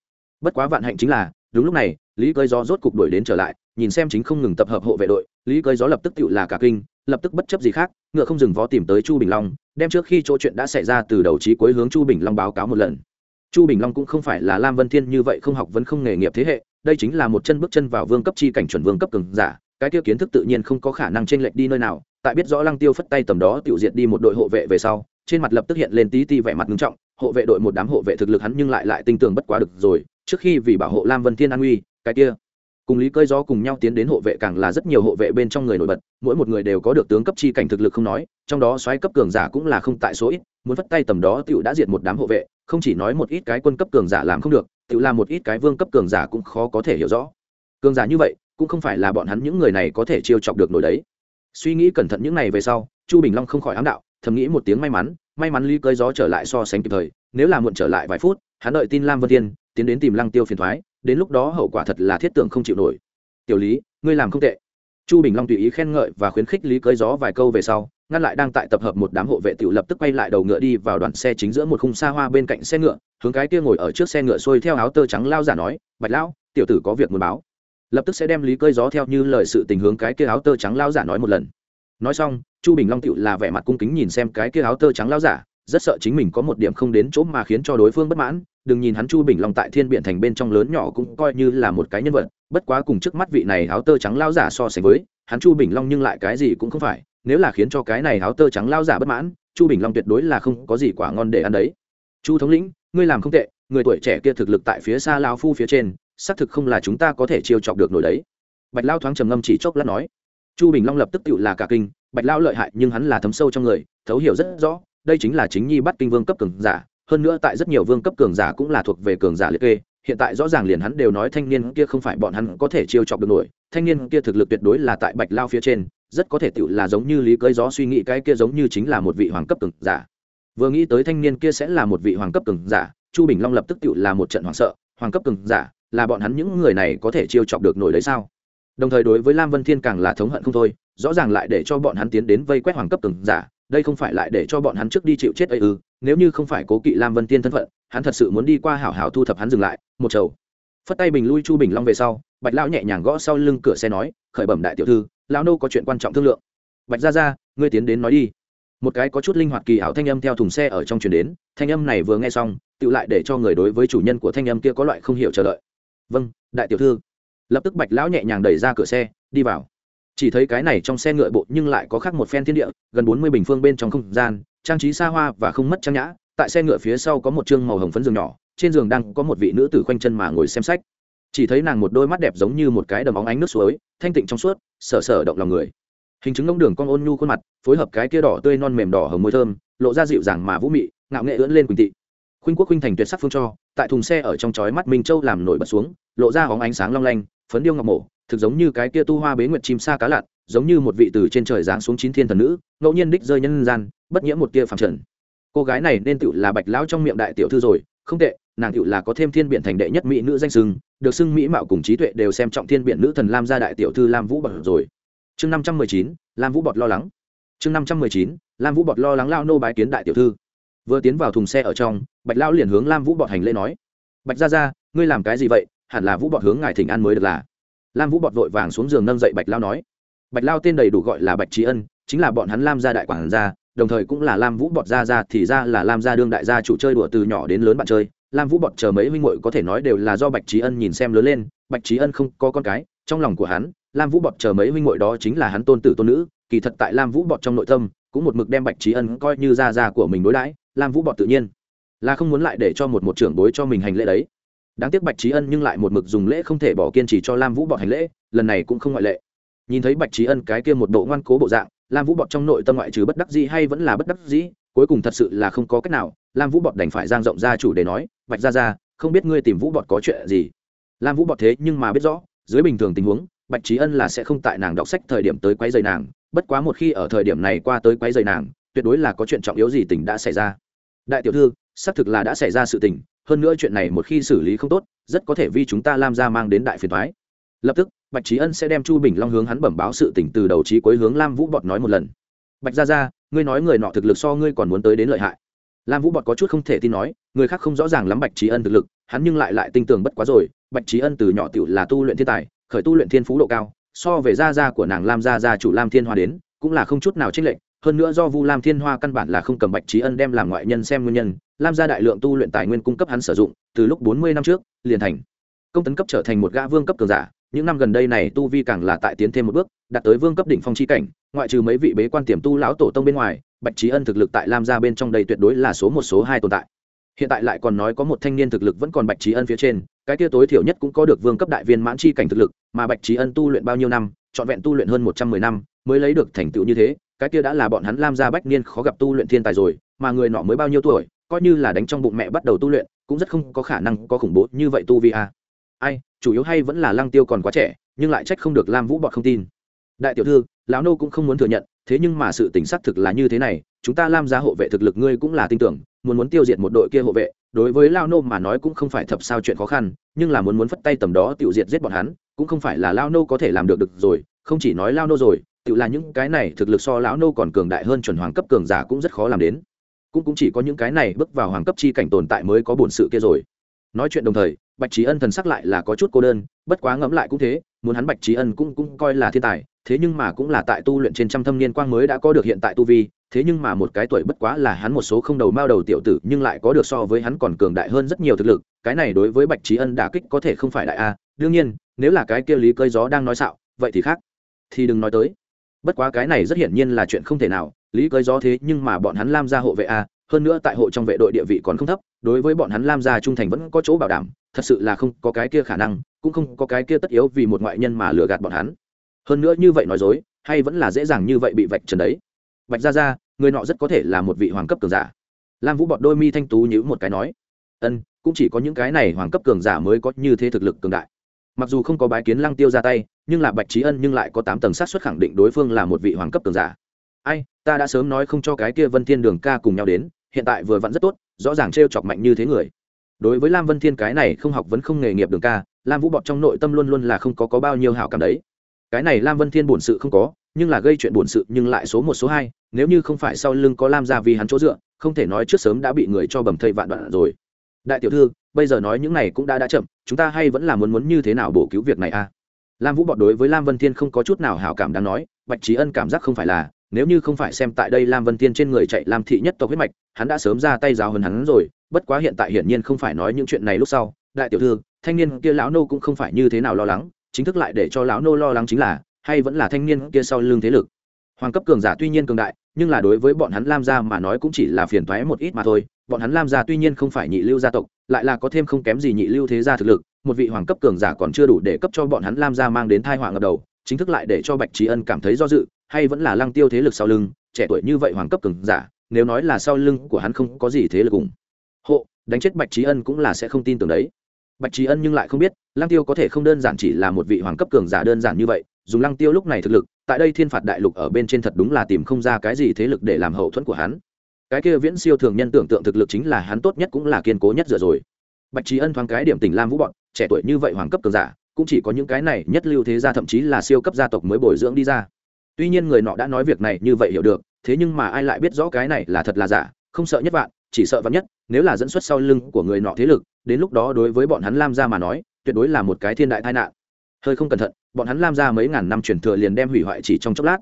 Bất quá vạn hạnh chính là, đúng lúc này, lý cơi gió rốt cục đuổi đến trở lại, nhìn xem chính không ngừng tập hợp hộ vệ đội, lý cơi gió lập tức tự là cả kinh, lập tức bất chấp gì khác, ngựa không dừng vó tìm tới chu bình long, đem trước khi chỗ chuyện đã xảy ra từ đầu trí cuối hướng chu bình long báo cáo một lần chu bình long cũng không phải là lam vân thiên như vậy không học vẫn không nghề nghiệp thế hệ, đây chính là một chân bước chân vào vương cấp chi cảnh chuẩn vương cấp cường giả, cái tiêu kiến thức tự nhiên không có khả năng chênh lệch đi nơi nào, tại biết rõ lăng tiêu phất tay tầm đó tiêu diệt đi một đội hộ vệ về sau, trên mặt lập tức hiện lên tí ti vẻ mặt nghiêm trọng, hộ vệ đội một đám hộ vệ thực lực hắn nhưng lại lại tinh tường bất quá được rồi, trước khi vì bảo hộ lam vân thiên an uy cái kia. Cùng lý cơi gió cùng nhau tiến đến hộ vệ càng là rất nhiều hộ vệ bên trong người nổi bật, mỗi một người đều có được tướng cấp chi cảnh thực lực không nói, trong đó xoáy cấp cường giả cũng là không tại số ít muốn vất tay tầm đó tiểu đã diệt một đám hộ vệ, không chỉ nói một ít cái quân cấp cường giả làm không được tựu làm một ít cái vương cấp cường giả cũng khó có thể hiểu rõ. Cường giả như vậy, cũng không phải là bọn hắn những người này có thể chiêu chọc được nổi đấy. Suy nghĩ cẩn thận những này về sau, chu bình long không khỏi ám đạo, thầm nghĩ một tiếng may mắn may mắn lý cơi gió trở lại so sánh kịp thời, nếu là muộn trở lại vài phút, hắn đợi tin lam vân tiên tiến đến tìm lăng tiêu phiền thoái, đến lúc đó hậu quả thật là thiết tưởng không chịu nổi. Tiểu lý, ngươi làm không tệ. Chu bình long tùy ý khen ngợi và khuyến khích lý cơi gió vài câu về sau ngăn lại đang tại tập hợp một đám hộ vệ tiểu lập tức quay lại đầu ngựa đi vào đoàn xe chính giữa một khung xa hoa bên cạnh xe ngựa, hướng cái kia ngồi ở trước xe ngựa xuôi theo áo tơ trắng lao giả nói, bạch lão, tiểu tử có việc muốn báo. Lập tức sẽ đem lý cơi gió theo như lời sự tình hướng cái kia áo tơ trắng lao giả nói một lần. Nói xong, chu bình long tựu là vẻ mặt cung kính nhìn xem cái kia áo tơ trắng lao giả, rất sợ chính mình có một điểm không đến chỗ mà khiến cho đối phương bất mãn. Đừng nhìn hắn chu bình long tại thiên biện thành bên trong lớn nhỏ cũng coi như là một cái nhân vật, bất quá cùng trước mắt vị này áo tơ trắng lao giả so sánh với, hắn chu bình long nhưng lại cái gì cũng không phải nếu là khiến cho cái này áo tơ trắng lao giả bất mãn, chu bình long tuyệt đối là không có gì quả ngon để ăn đấy. Chu thống lĩnh, ngươi làm không tệ, người tuổi trẻ kia thực lực tại phía xa lao phu phía trên, xác thực không là chúng ta có thể chiêu chọc được nổi đấy. Bạch lao thoáng trầm ngâm chỉ chốc lát nói. Chu bình long lập tức tự là cả kinh, bạch lao lợi hại nhưng hắn là thấm sâu trong người, thấu hiểu rất rõ, đây chính là chính nhi bắt kinh vương cấp cường giả, hơn nữa tại rất nhiều vương cấp cường giả cũng là thuộc về cường giả liệt kê, hiện tại rõ ràng liền hắn đều nói thanh niên kia không phải bọn hắn có thể chiêu chọc được nổi, thanh niên kia thực lực tuyệt đối là tại bạch lao phía trên rất có thể tự là giống như lý cơi gió suy nghĩ cái kia giống như chính là một vị hoàng cấp cường giả. Vừa nghĩ tới thanh niên kia sẽ là một vị hoàng cấp cường giả, chu bình long lập tức tự là một trận hoảng sợ, hoàng cấp cường giả, là bọn hắn những người này có thể chiêu chọc được nổi đấy sao? Đồng thời đối với lam vân thiên càng là thống hận không thôi, rõ ràng lại để cho bọn hắn tiến đến vây quét hoàng cấp cường giả, đây không phải lại để cho bọn hắn trước đi chịu chết ấy ư, nếu như không phải cố kỵ lam vân thiên thân phận, hắn thật sự muốn đi qua hảo hảo thu thập hắn dừng lại, một chầu. Phất tay bình lui chu bình long về sau, bạch lão nhẹ nhàng gõ sau lưng cửa xe nói, khởi bẩm đại tiểu thư lão nô có chuyện quan trọng thương lượng. Bạch ra ra ngươi tiến đến nói đi. Một cái có chút linh hoạt kỳ ảo thanh âm theo thùng xe ở trong chuyển đến, thanh âm này vừa nghe xong tự lại để cho người đối với chủ nhân của thanh âm kia có loại không hiểu chờ đợi. Vâng đại tiểu thư. Lập tức bạch lão nhẹ nhàng đẩy ra cửa xe, đi vào. Chỉ thấy cái này trong xe ngựa bộ nhưng lại có khác một phen thiên địa, gần bốn mươi bình phương bên trong không gian, trang trí xa hoa và không mất trang nhã. Tại xe ngựa phía sau có một chương màu hồng phấn giường nhỏ, trên giường đang có một vị nữ tử khoanh chân mà ngồi xem sách chỉ thấy nàng một đôi mắt đẹp giống như một cái đầm óng ánh nước suối, thanh tịnh trong suốt, sở sở động lòng người. Hình chứng ngông đường con ôn nhu khuôn mặt, phối hợp cái kia đỏ tươi non mềm đỏ hồng môi thơm, lộ ra dịu dàng mà vũ mị, ngạo nghệ ưỡn lên quỳnh tị khuynh quốc khuynh thành tuyệt sắc phương cho, tại thùng xe ở trong chói mắt minh châu làm nổi bật xuống, lộ ra hóng ánh sáng long lanh, phấn điêu ngọc mổ, thực giống như cái kia tu hoa bế nguyệt chim sa cá lặn, giống như một vị từ trên trời giáng xuống chín thiên thần nữ, ngẫu nhiên đích rơi nhân gian, bất nhiễm một tia phẳng trần. Cô gái này nên tựu là bạch lão trong miệng đại tiểu thư rồi, không tệ, nàng tựu là có thêm thiên biện thành đệ nhất mỹ nữ danh sưng được xưng mỹ mạo cùng trí tuệ đều xem trọng thiên biện nữ thần lam gia đại tiểu thư lam vũ bọt rồi. Chương năm trăm mười chín, lam vũ bọt lo lắng. Chương năm trăm mười chín, lam vũ bọt lo lắng lao nô bái kiến đại tiểu thư. Vừa tiến vào thùng xe ở trong, bạch lão liền hướng lam vũ bọt hành lễ nói. Bạch ra ra ngươi làm cái gì vậy? Hẳn là vũ bọt hướng ngài thỉnh an mới được là. Lam vũ bọt vội vàng xuống giường nâng dậy bạch lao nói. Bạch lao tên đầy đủ gọi là bạch trí ân, chính là bọn hắn lam gia đại quản gia, đồng thời cũng là lam vũ bọt gia gia thì ra là lam gia đương đại gia chủ chơi đùa từ nhỏ đến lớn bạn chơi lam vũ bọt chờ mấy huynh muội có thể nói đều là do bạch trí ân nhìn xem lớn lên, bạch trí ân không có con cái, trong lòng của hắn, lam vũ bọt chờ mấy huynh muội đó chính là hắn tôn tử tôn nữ, kỳ thật tại lam vũ bọt trong nội tâm, cũng một mực đem bạch trí ân coi như gia gia của mình đối đãi, lam vũ bọt tự nhiên là không muốn lại để cho một một trưởng bối cho mình hành lễ đấy. Đáng tiếc bạch trí ân nhưng lại một mực dùng lễ không thể bỏ kiên trì cho lam vũ bọt hành lễ, lần này cũng không ngoại lệ. Nhìn thấy bạch trí ân cái kia một bộ ngoan cố bộ dạng, lam vũ bọt trong nội tâm ngoại trừ bất đắc dĩ hay vẫn là bất đắc dĩ, cuối cùng thật sự là không có cách nào, lam vũ bọt đành phải giang rộng ra chủ để nói bạch ra ra không biết ngươi tìm vũ bọt có chuyện gì? Lam vũ bọt thế nhưng mà biết rõ, dưới bình thường tình huống, bạch trí ân là sẽ không tại nàng đọc sách thời điểm tới quấy dày nàng. Bất quá một khi ở thời điểm này qua tới quấy dày nàng, tuyệt đối là có chuyện trọng yếu gì tình đã xảy ra. Đại tiểu thư, xác thực là đã xảy ra sự tình, hơn nữa chuyện này một khi xử lý không tốt, rất có thể vì chúng ta lam ra mang đến đại phiền thoái lập tức, bạch trí ân sẽ đem chu bình long hướng hắn bẩm báo sự tỉnh từ đầu trí cuối hướng lam vũ bọt nói một lần. Bạch ra ra ngươi nói người nọ thực lực so ngươi còn muốn tới đến lợi hại. Lam vũ bọt có chút không thể tin nói người khác không rõ ràng lắm bạch trí ân thực lực, hắn nhưng lại lại tin tưởng bất quá rồi. Bạch trí ân từ nhỏ tựu là tu luyện thiên tài, khởi tu luyện thiên phú độ cao, so về gia gia của nàng lam gia gia chủ lam thiên hoa đến, cũng là không chút nào trích lệch. Hơn nữa do vu lam thiên hoa căn bản là không cầm bạch trí ân đem làm ngoại nhân xem nguyên nhân, lam gia đại lượng tu luyện tài nguyên cung cấp hắn sử dụng, từ lúc bốn mươi năm trước, liền thành công tấn cấp trở thành một gã vương cấp cường giả. Những năm gần đây này tu vi càng là tại tiến thêm một bước, đạt tới vương cấp đỉnh phong chi cảnh. Ngoại trừ mấy vị bế quan tiềm tu lão tổ tông bên ngoài, bạch trí ân thực lực tại lam gia bên trong đây tuyệt đối là số một, số hai tồn tại hiện tại lại còn nói có một thanh niên thực lực vẫn còn bạch trí ân phía trên, cái kia tối thiểu nhất cũng có được vương cấp đại viên mãn chi cảnh thực lực, mà bạch trí ân tu luyện bao nhiêu năm, trọn vẹn tu luyện hơn một trăm mười năm, mới lấy được thành tựu như thế, cái kia đã là bọn hắn lam gia bách niên khó gặp tu luyện thiên tài rồi, mà người nọ mới bao nhiêu tuổi, coi như là đánh trong bụng mẹ bắt đầu tu luyện, cũng rất không có khả năng có khủng bố như vậy tu vi a ai, chủ yếu hay vẫn là lăng tiêu còn quá trẻ, nhưng lại trách không được lam vũ bọn không tin. Đại tiểu thư, lão nô cũng không muốn thừa nhận, thế nhưng mà sự tỉnh xác thực là như thế này, chúng ta lam gia hộ vệ thực lực ngươi cũng là tin tưởng muốn muốn tiêu diệt một đội kia hộ vệ, đối với lao nô mà nói cũng không phải thập sao chuyện khó khăn, nhưng là muốn muốn phất tay tầm đó tiêu diệt giết bọn hắn, cũng không phải là lao nô có thể làm được được rồi, không chỉ nói lao nô rồi, tự là những cái này thực lực so lão nô còn cường đại hơn chuẩn hoàng cấp cường giả cũng rất khó làm đến. Cũng cũng chỉ có những cái này bước vào hoàng cấp chi cảnh tồn tại mới có bổn sự kia rồi. Nói chuyện đồng thời, bạch trí ân thần sắc lại là có chút cô đơn, bất quá ngẫm lại cũng thế muốn hắn bạch trí ân cũng cũng coi là thiên tài, thế nhưng mà cũng là tại tu luyện trên trăm thâm niên quang mới đã có được hiện tại tu vi, thế nhưng mà một cái tuổi bất quá là hắn một số không đầu mao đầu tiểu tử, nhưng lại có được so với hắn còn cường đại hơn rất nhiều thực lực, cái này đối với bạch trí ân đả kích có thể không phải đại a. Đương nhiên, nếu là cái kia lý cơi gió đang nói xạo, vậy thì khác. Thì đừng nói tới. Bất quá cái này rất hiển nhiên là chuyện không thể nào, lý cơi gió thế nhưng mà bọn hắn lam ra hộ vệ a, hơn nữa tại hộ trong vệ đội địa vị còn không thấp, đối với bọn hắn lam gia trung thành vẫn có chỗ bảo đảm, thật sự là không có cái kia khả năng cũng không có cái kia tất yếu vì một ngoại nhân mà lừa gạt bọn hắn. Hơn nữa như vậy nói dối, hay vẫn là dễ dàng như vậy bị vạch trần đấy. Bạch ra ra người nọ rất có thể là một vị hoàng cấp cường giả. Lam vũ bọn đôi mi thanh tú nhữ một cái nói, ân, cũng chỉ có những cái này hoàng cấp cường giả mới có như thế thực lực cường đại. Mặc dù không có bái kiến lăng tiêu ra tay, nhưng là bạch trí ân nhưng lại có tám tầng sát xuất khẳng định đối phương là một vị hoàng cấp cường giả. Ai, ta đã sớm nói không cho cái kia vân thiên đường ca cùng nhau đến, hiện tại vừa vặn rất tốt, rõ ràng t r e o chọc mạnh như thế người. Đối với lam vân thiên cái này không học vẫn không nghề nghiệp đường ca lam vũ bọt trong nội tâm luôn luôn là không có, có bao nhiêu hảo cảm đấy. Cái này lam vân thiên bổn sự không có nhưng là gây chuyện bổn sự nhưng lại số một số hai. Nếu như không phải sau lưng có lam gia vì hắn chỗ dựa không thể nói trước sớm đã bị người cho bầm thây vạn đoạn rồi. Đại tiểu thư bây giờ nói những này cũng đã đã chậm chúng ta hay vẫn là muốn muốn như thế nào bổ cứu việc này a à? lam vũ bọt đối với lam vân thiên không có chút nào hảo cảm đáng nói bạch trí ân cảm giác không phải là nếu như không phải xem tại đây lam vân thiên trên người chạy lam thị nhất tộc huyết mạch hắn đã sớm ra tay giáo hơn hắn rồi bất quá hiện tại hiển nhiên không phải nói những chuyện này lúc sau. Đại tiểu thư thanh niên kia lão nô cũng không phải như thế nào lo lắng, chính thức lại để cho lão nô lo lắng chính là, hay vẫn là thanh niên kia sau lưng thế lực. Hoàng cấp cường giả tuy nhiên cường đại, nhưng là đối với bọn hắn lam gia mà nói cũng chỉ là phiền toái một ít mà thôi. Bọn hắn lam gia tuy nhiên không phải nhị lưu gia tộc, lại là có thêm không kém gì nhị lưu thế gia thực lực. Một vị hoàng cấp cường giả còn chưa đủ để cấp cho bọn hắn lam gia mang đến thai họa ngập đầu, chính thức lại để cho bạch trí ân cảm thấy do dự, hay vẫn là lăng tiêu thế lực sau lưng, trẻ tuổi như vậy hoàng cấp cường giả, nếu nói là sau lưng của hắn không có gì thế lực cùng. Hộ, đánh chết bạch trí ân cũng là sẽ không tin tưởng đấy bạch trí ân nhưng lại không biết, lăng tiêu có thể không đơn giản chỉ là một vị hoàng cấp cường giả đơn giản như vậy, dùng lăng tiêu lúc này thực lực, tại đây thiên phạt đại lục ở bên trên thật đúng là tìm không ra cái gì thế lực để làm hậu thuẫn của hắn. Cái kia viễn siêu thường nhân tưởng tượng thực lực chính là hắn tốt nhất cũng là kiên cố nhất dựa rồi. Bạch trí ân thoáng cái điểm tỉnh lam vũ bọn, trẻ tuổi như vậy hoàng cấp cường giả, cũng chỉ có những cái này nhất lưu thế gia thậm chí là siêu cấp gia tộc mới bồi dưỡng đi ra. Tuy nhiên người nọ đã nói việc này như vậy hiểu được, thế nhưng mà ai lại biết rõ cái này là thật là giả, không sợ nhất vạn, chỉ sợ vạn nhất, nếu là dẫn xuất sau lưng của người nọ thế lực đến lúc đó đối với bọn hắn lam gia mà nói, tuyệt đối là một cái thiên đại tai nạn. Hơi không cẩn thận, bọn hắn lam gia mấy ngàn năm truyền thừa liền đem hủy hoại chỉ trong chốc lát.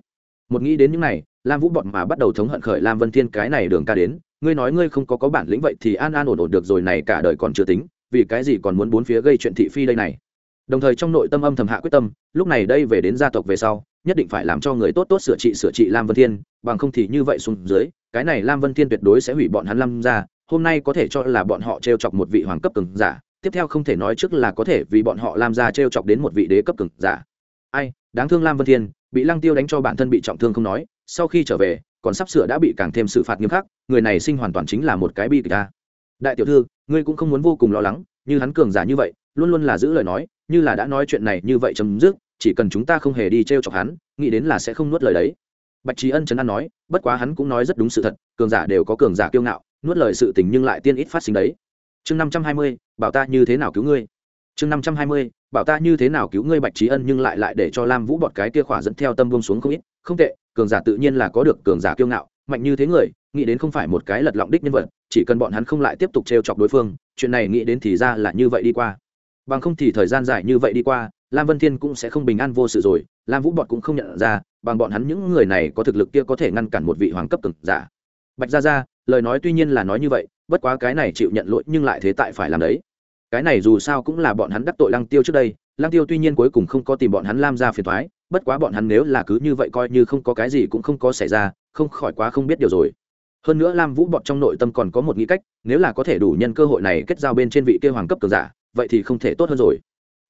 Một nghĩ đến những này, lam vũ bọn mà bắt đầu thống hận khởi lam vân thiên cái này đường ca đến, ngươi nói ngươi không có có bản lĩnh vậy thì an an ổn ổn được rồi này cả đời còn chưa tính, vì cái gì còn muốn bốn phía gây chuyện thị phi đây này? Đồng thời trong nội tâm âm thầm hạ quyết tâm, lúc này đây về đến gia tộc về sau, nhất định phải làm cho người tốt tốt sửa trị sửa trị lam vân thiên, bằng không thì như vậy xuống dưới, cái này lam vân thiên tuyệt đối sẽ hủy bọn hắn lam ra hôm nay có thể cho là bọn họ t r e o chọc một vị hoàng cấp cường giả, tiếp theo không thể nói trước là có thể vì bọn họ làm ra t r e o chọc đến một vị đế cấp cường giả. Ai, đáng thương lam vân thiên, bị lăng tiêu đánh cho bản thân bị trọng thương không nói, sau khi trở về, còn sắp sửa đã bị càng thêm xử phạt nghiêm khắc, người này sinh hoàn toàn chính là một cái bi kịch ta đại tiểu thư, ngươi cũng không muốn vô cùng lo lắng, như hắn cường giả như vậy, luôn luôn là giữ lời nói, như là đã nói chuyện này như vậy chấm dứt, chỉ cần chúng ta không hề đi t r e o chọc hắn, nghĩ đến là sẽ không nuốt lời đấy. Bạch trí ân trấn an nói, bất quá hắn cũng nói rất đúng sự thật, cường giả đều có cường giả kiêu ngạo nuốt lời sự tình nhưng lại tiên ít phát sinh đấy. Chương năm trăm hai mươi, bảo ta như thế nào cứu ngươi? Chương năm trăm hai mươi, bảo ta như thế nào cứu ngươi bạch trí ân nhưng lại lại để cho lam vũ bọt cái kia khỏa dẫn theo tâm buông xuống không ít. Không tệ, cường giả tự nhiên là có được cường giả kiêu ngạo, mạnh như thế người, nghĩ đến không phải một cái lật lọng đích nhân vật, chỉ cần bọn hắn không lại tiếp tục trêu chọc đối phương, chuyện này nghĩ đến thì ra là như vậy đi qua. Bằng không thì thời gian dài như vậy đi qua, lam vân thiên cũng sẽ không bình an vô sự rồi, lam vũ bọt cũng không nhận ra, bằng bọn hắn những người này có thực lực kia có thể ngăn cản một vị hoàng cấp cường giả. Bạch gia gia lời nói tuy nhiên là nói như vậy, bất quá cái này chịu nhận lỗi nhưng lại thế tại phải làm đấy. Cái này dù sao cũng là bọn hắn đắc tội lăng tiêu trước đây, lăng tiêu tuy nhiên cuối cùng không có tìm bọn hắn lam ra phiền thoái bất quá bọn hắn nếu là cứ như vậy coi như không có cái gì cũng không có xảy ra, không khỏi quá không biết điều rồi. Hơn nữa lam vũ bọn trong nội tâm còn có một nghĩ cách, nếu là có thể đủ nhân cơ hội này kết giao bên trên vị kêu hoàng cấp cường giả, vậy thì không thể tốt hơn rồi.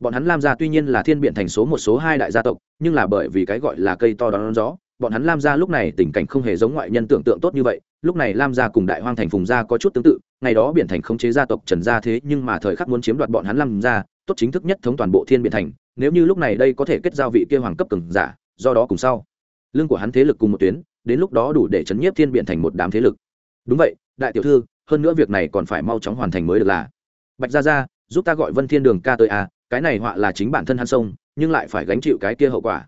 Bọn hắn lam gia tuy nhiên là thiên biện thành số một số hai đại gia tộc, nhưng là bởi vì cái gọi là cây to đón gió bọn hắn lam gia lúc này tình cảnh không hề giống ngoại nhân tưởng tượng tốt như vậy, lúc này lam gia cùng đại hoang thành phùng gia có chút tương tự, ngày đó biển thành khống chế gia tộc trần gia thế nhưng mà thời khắc muốn chiếm đoạt bọn hắn lam gia, tốt chính thức nhất thống toàn bộ thiên biển thành, nếu như lúc này đây có thể kết giao vị kia hoàng cấp cường giả, do đó cùng sau lương của hắn thế lực cùng một tuyến, đến lúc đó đủ để chấn nhiếp thiên biển thành một đám thế lực. Đúng vậy, đại tiểu thư, hơn nữa việc này còn phải mau chóng hoàn thành mới được là. Bạch gia gia, giúp ta gọi vân thiên đường ca tới à cái này họa là chính bản thân hắn sông nhưng lại phải gánh chịu cái kia hậu quả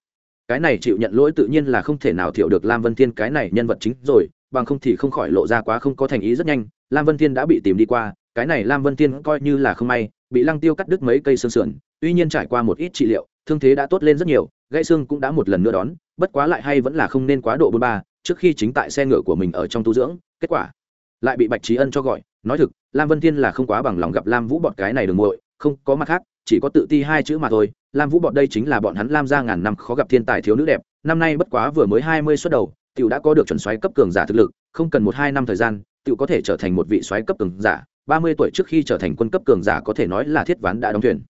cái này chịu nhận lỗi tự nhiên là không thể nào thiểu được lam vân thiên cái này nhân vật chính rồi, bằng không thì không khỏi lộ ra quá không có thành ý rất nhanh. Lam vân thiên đã bị tìm đi qua, cái này lam vân thiên coi như là không may, bị lăng tiêu cắt đứt mấy cây xương sườn, tuy nhiên trải qua một ít trị liệu, thương thế đã tốt lên rất nhiều, gãy xương cũng đã một lần nữa đón, bất quá lại hay vẫn là không nên quá độ bôn ba, trước khi chính tại xe ngựa của mình ở trong tu dưỡng, kết quả lại bị bạch trí ân cho gọi, nói thực, lam vân thiên là không quá bằng lòng gặp lam vũ bọt cái này đường muội, không có mặt khác chỉ có tự ti hai chữ mà thôi. Lam vũ bọn đây chính là bọn hắn lam ra ngàn năm khó gặp thiên tài thiếu nữ đẹp, năm nay bất quá vừa mới hai mươi xuất đầu, tiểu đã có được chuẩn xoáy cấp cường giả thực lực, không cần một hai năm thời gian, tiểu có thể trở thành một vị xoáy cấp cường giả, ba mươi tuổi trước khi trở thành quân cấp cường giả có thể nói là thiết ván đã đóng thuyền.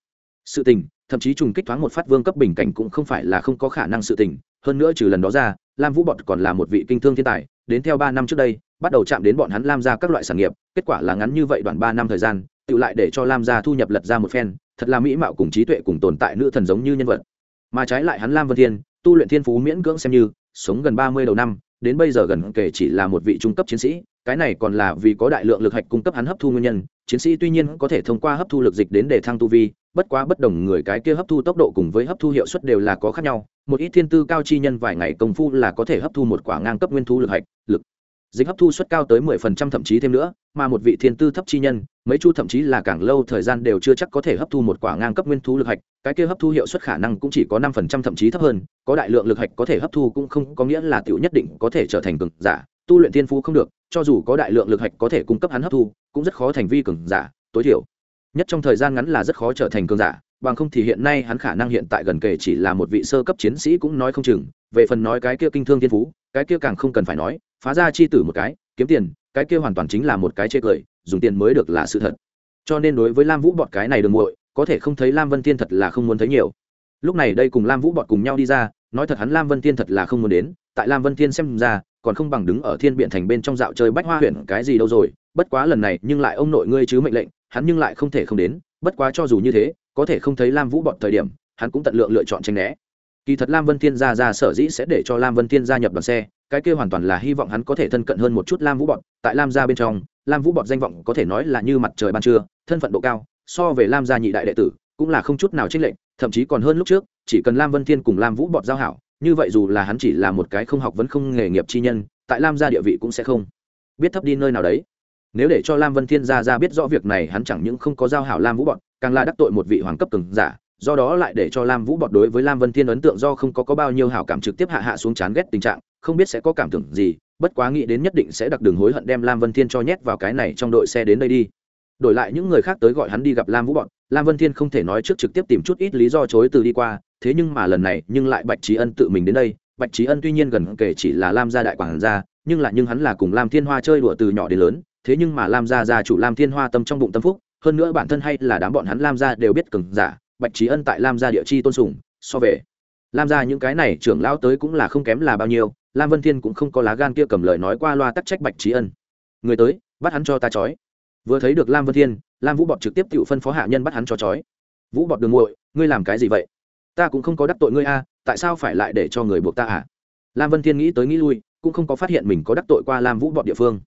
Sự tình, thậm chí trùng kích thoáng một phát vương cấp bình cảnh cũng không phải là không có khả năng sự tình, hơn nữa trừ lần đó ra, lam vũ bọt còn là một vị kinh thương thiên tài, đến theo ba năm trước đây, bắt đầu chạm đến bọn hắn lam ra các loại sản nghiệp, kết quả là ngắn như vậy đoạn ba năm thời gian tự lại để cho lam gia thu nhập lật ra một phen thật là mỹ mạo cùng trí tuệ cùng tồn tại nữ thần giống như nhân vật. Mà trái lại hắn lam vân thiên, tu luyện thiên phú miễn cưỡng xem như, sống gần ba mươi đầu năm, đến bây giờ gần kể chỉ là một vị trung cấp chiến sĩ, cái này còn là vì có đại lượng lực hạch cung cấp hắn hấp thu nguyên nhân, chiến sĩ tuy nhiên có thể thông qua hấp thu lực dịch đến để thăng tu vi, bất quá bất đồng người cái kia hấp thu tốc độ cùng với hấp thu hiệu suất đều là có khác nhau, một ít thiên tư cao chi nhân vài ngày công phu là có thể hấp thu một quả ngang cấp nguyên thu lực hạch, lực dịch hấp thu suất cao tới mười phần trăm thậm chí thêm nữa, mà một vị thiên tư thấp chi nhân, mấy chu thậm chí là càng lâu thời gian đều chưa chắc có thể hấp thu một quả ngang cấp nguyên thú lực hạch, cái kia hấp thu hiệu suất khả năng cũng chỉ có năm phần trăm thậm chí thấp hơn, có đại lượng lực hạch có thể hấp thu cũng không có nghĩa là tiểu nhất định có thể trở thành cường giả, tu luyện thiên phú không được, cho dù có đại lượng lực hạch có thể cung cấp hắn hấp thu, cũng rất khó thành vi cường giả, tối thiểu. Nhất trong thời gian ngắn là rất khó trở thành cường giả, bằng không thì hiện nay hắn khả năng hiện tại gần kề chỉ là một vị sơ cấp chiến sĩ cũng nói không chừng về phần nói cái kia kinh thương thiên phú, cái kia càng không cần phải nói, phá ra chi tử một cái, kiếm tiền, cái kia hoàn toàn chính là một cái chê cười, dùng tiền mới được là sự thật. Cho nên đối với lam vũ bọt cái này đừng muội, có thể không thấy lam vân thiên thật là không muốn thấy nhiều. Lúc này đây cùng lam vũ bọt cùng nhau đi ra, nói thật hắn lam vân thiên thật là không muốn đến, tại lam vân thiên xem ra, còn không bằng đứng ở thiên biện thành bên trong dạo chơi bách hoa huyện cái gì đâu rồi, bất quá lần này nhưng lại ông nội ngươi chứ mệnh lệnh, hắn nhưng lại không thể không đến, bất quá cho dù như thế, có thể không thấy lam vũ bọt thời điểm, hắn cũng tận lượng lựa chọn tranh né kỳ thật lam vân thiên gia ra sở dĩ sẽ để cho lam vân thiên gia nhập đoàn xe cái kia hoàn toàn là hy vọng hắn có thể thân cận hơn một chút lam vũ Bọn. tại lam gia bên trong lam vũ Bọn danh vọng có thể nói là như mặt trời ban trưa thân phận độ cao so về lam gia nhị đại đệ tử cũng là không chút nào trích lệnh thậm chí còn hơn lúc trước chỉ cần lam vân thiên cùng lam vũ Bọn giao hảo như vậy dù là hắn chỉ là một cái không học vẫn không nghề nghiệp chi nhân tại lam gia địa vị cũng sẽ không biết thấp đi nơi nào đấy nếu để cho lam vân thiên gia ra biết rõ việc này hắn chẳng những không có giao hảo lam vũ Bọn, càng là đắc tội một vị hoàng cấp cường giả do đó lại để cho lam vũ bọt đối với lam vân thiên ấn tượng do không có, có bao nhiêu hảo cảm trực tiếp hạ hạ xuống chán ghét tình trạng không biết sẽ có cảm tưởng gì bất quá nghĩ đến nhất định sẽ đặc đường hối hận đem lam vân thiên cho nhét vào cái này trong đội xe đến đây đi. Đổi lại những người khác tới gọi hắn đi gặp lam vũ bọn lam vân thiên không thể nói trước trực tiếp tìm chút ít lý do chối từ đi qua thế nhưng mà lần này nhưng lại bạch trí ân tự mình đến đây. Bạch trí ân tuy nhiên gần kể chỉ là lam gia đại quảng gia nhưng lại nhưng hắn là cùng lam thiên hoa chơi đùa từ nhỏ đến lớn thế nhưng mà lam gia gia chủ lam thiên hoa tâm trong bụng tâm phúc hơn nữa bản thân hay là đám bọn hắn lam gia đều biết cừng giả bạch trí ân tại lam gia địa chi tôn sùng, so về. Lam gia những cái này trưởng lão tới cũng là không kém là bao nhiêu, lam vân thiên cũng không có lá gan kia cầm lời nói qua loa tắc trách bạch trí ân. Người tới, bắt hắn cho ta trói. Vừa thấy được lam vân thiên, lam vũ bọt trực tiếp tự phân phó hạ nhân bắt hắn cho trói. Vũ bọt đường muội, ngươi làm cái gì vậy? Ta cũng không có đắc tội ngươi a tại sao phải lại để cho người buộc ta à? Lam vân thiên nghĩ tới nghĩ lui, cũng không có phát hiện mình có đắc tội qua lam vũ bọt địa phương.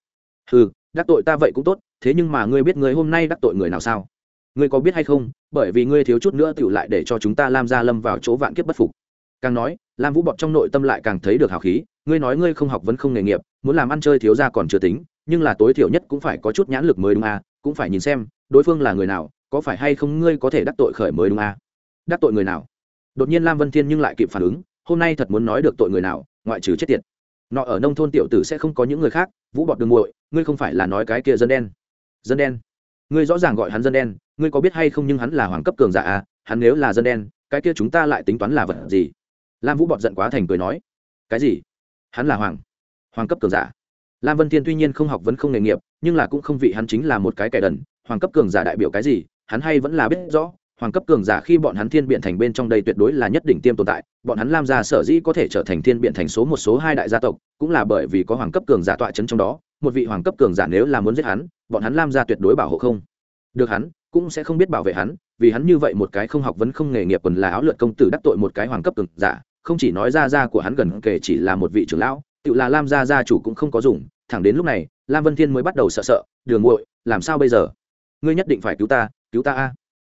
Ừ đắc tội ta vậy cũng tốt, thế nhưng mà ngươi biết ngươi hôm nay đắc tội người nào sao? Ngươi có biết hay không, bởi vì ngươi thiếu chút nữa tựu lại để cho chúng ta lam gia lâm vào chỗ vạn kiếp bất phục. Càng nói, lam vũ bọt trong nội tâm lại càng thấy được hào khí, ngươi nói ngươi không học vẫn không nghề nghiệp, muốn làm ăn chơi thiếu ra còn chưa tính, nhưng là tối thiểu nhất cũng phải có chút nhãn lực mới đúng à cũng phải nhìn xem, đối phương là người nào, có phải hay không ngươi có thể đắc tội khởi mới đúng à? Đắc tội người nào? Đột nhiên lam vân thiên nhưng lại kịp phản ứng, hôm nay thật muốn nói được tội người nào, ngoại trừ chết tiệt. Nọ ở nông thôn tiểu tử sẽ không có những người khác, vũ bọt đường muội, ngươi không phải là nói cái kia dân đen. Dân đen? Ngươi rõ ràng gọi hắn dân đen ngươi có biết hay không nhưng hắn là hoàng cấp cường giả à? Hắn nếu là dân đen, cái kia chúng ta lại tính toán là vật gì? Lam vũ bọt giận quá thành cười nói. Cái gì? Hắn là hoàng. Hoàng cấp cường giả. Lam vân thiên tuy nhiên không học vẫn không nghề nghiệp, nhưng là cũng không vị hắn chính là một cái kẻ đần. Hoàng cấp cường giả đại biểu cái gì? Hắn hay vẫn là biết rõ. Hoàng cấp cường giả khi bọn hắn thiên biện thành bên trong đây tuyệt đối là nhất đỉnh tiêm tồn tại. Bọn hắn lam gia sở dĩ có thể trở thành thiên biện thành số một, số hai đại gia tộc, cũng là bởi vì có hoàng cấp cường giả tọa chấn trong đó. Một vị hoàng cấp cường giả nếu là muốn giết hắn, bọn hắn lam gia tuyệt đối bảo hộ không. Được hắn cũng sẽ không biết bảo vệ hắn, vì hắn như vậy một cái không học vấn không nghề nghiệp quần là áo lượt công tử đắc tội một cái hoàng cấp cường giả, không chỉ nói ra ra của hắn gần kể chỉ là một vị trưởng lão, tự là lam gia gia chủ cũng không có dùng, thẳng đến lúc này, lam vân thiên mới bắt đầu sợ sợ, đường nguội làm sao bây giờ? Ngươi nhất định phải cứu ta cứu ta a.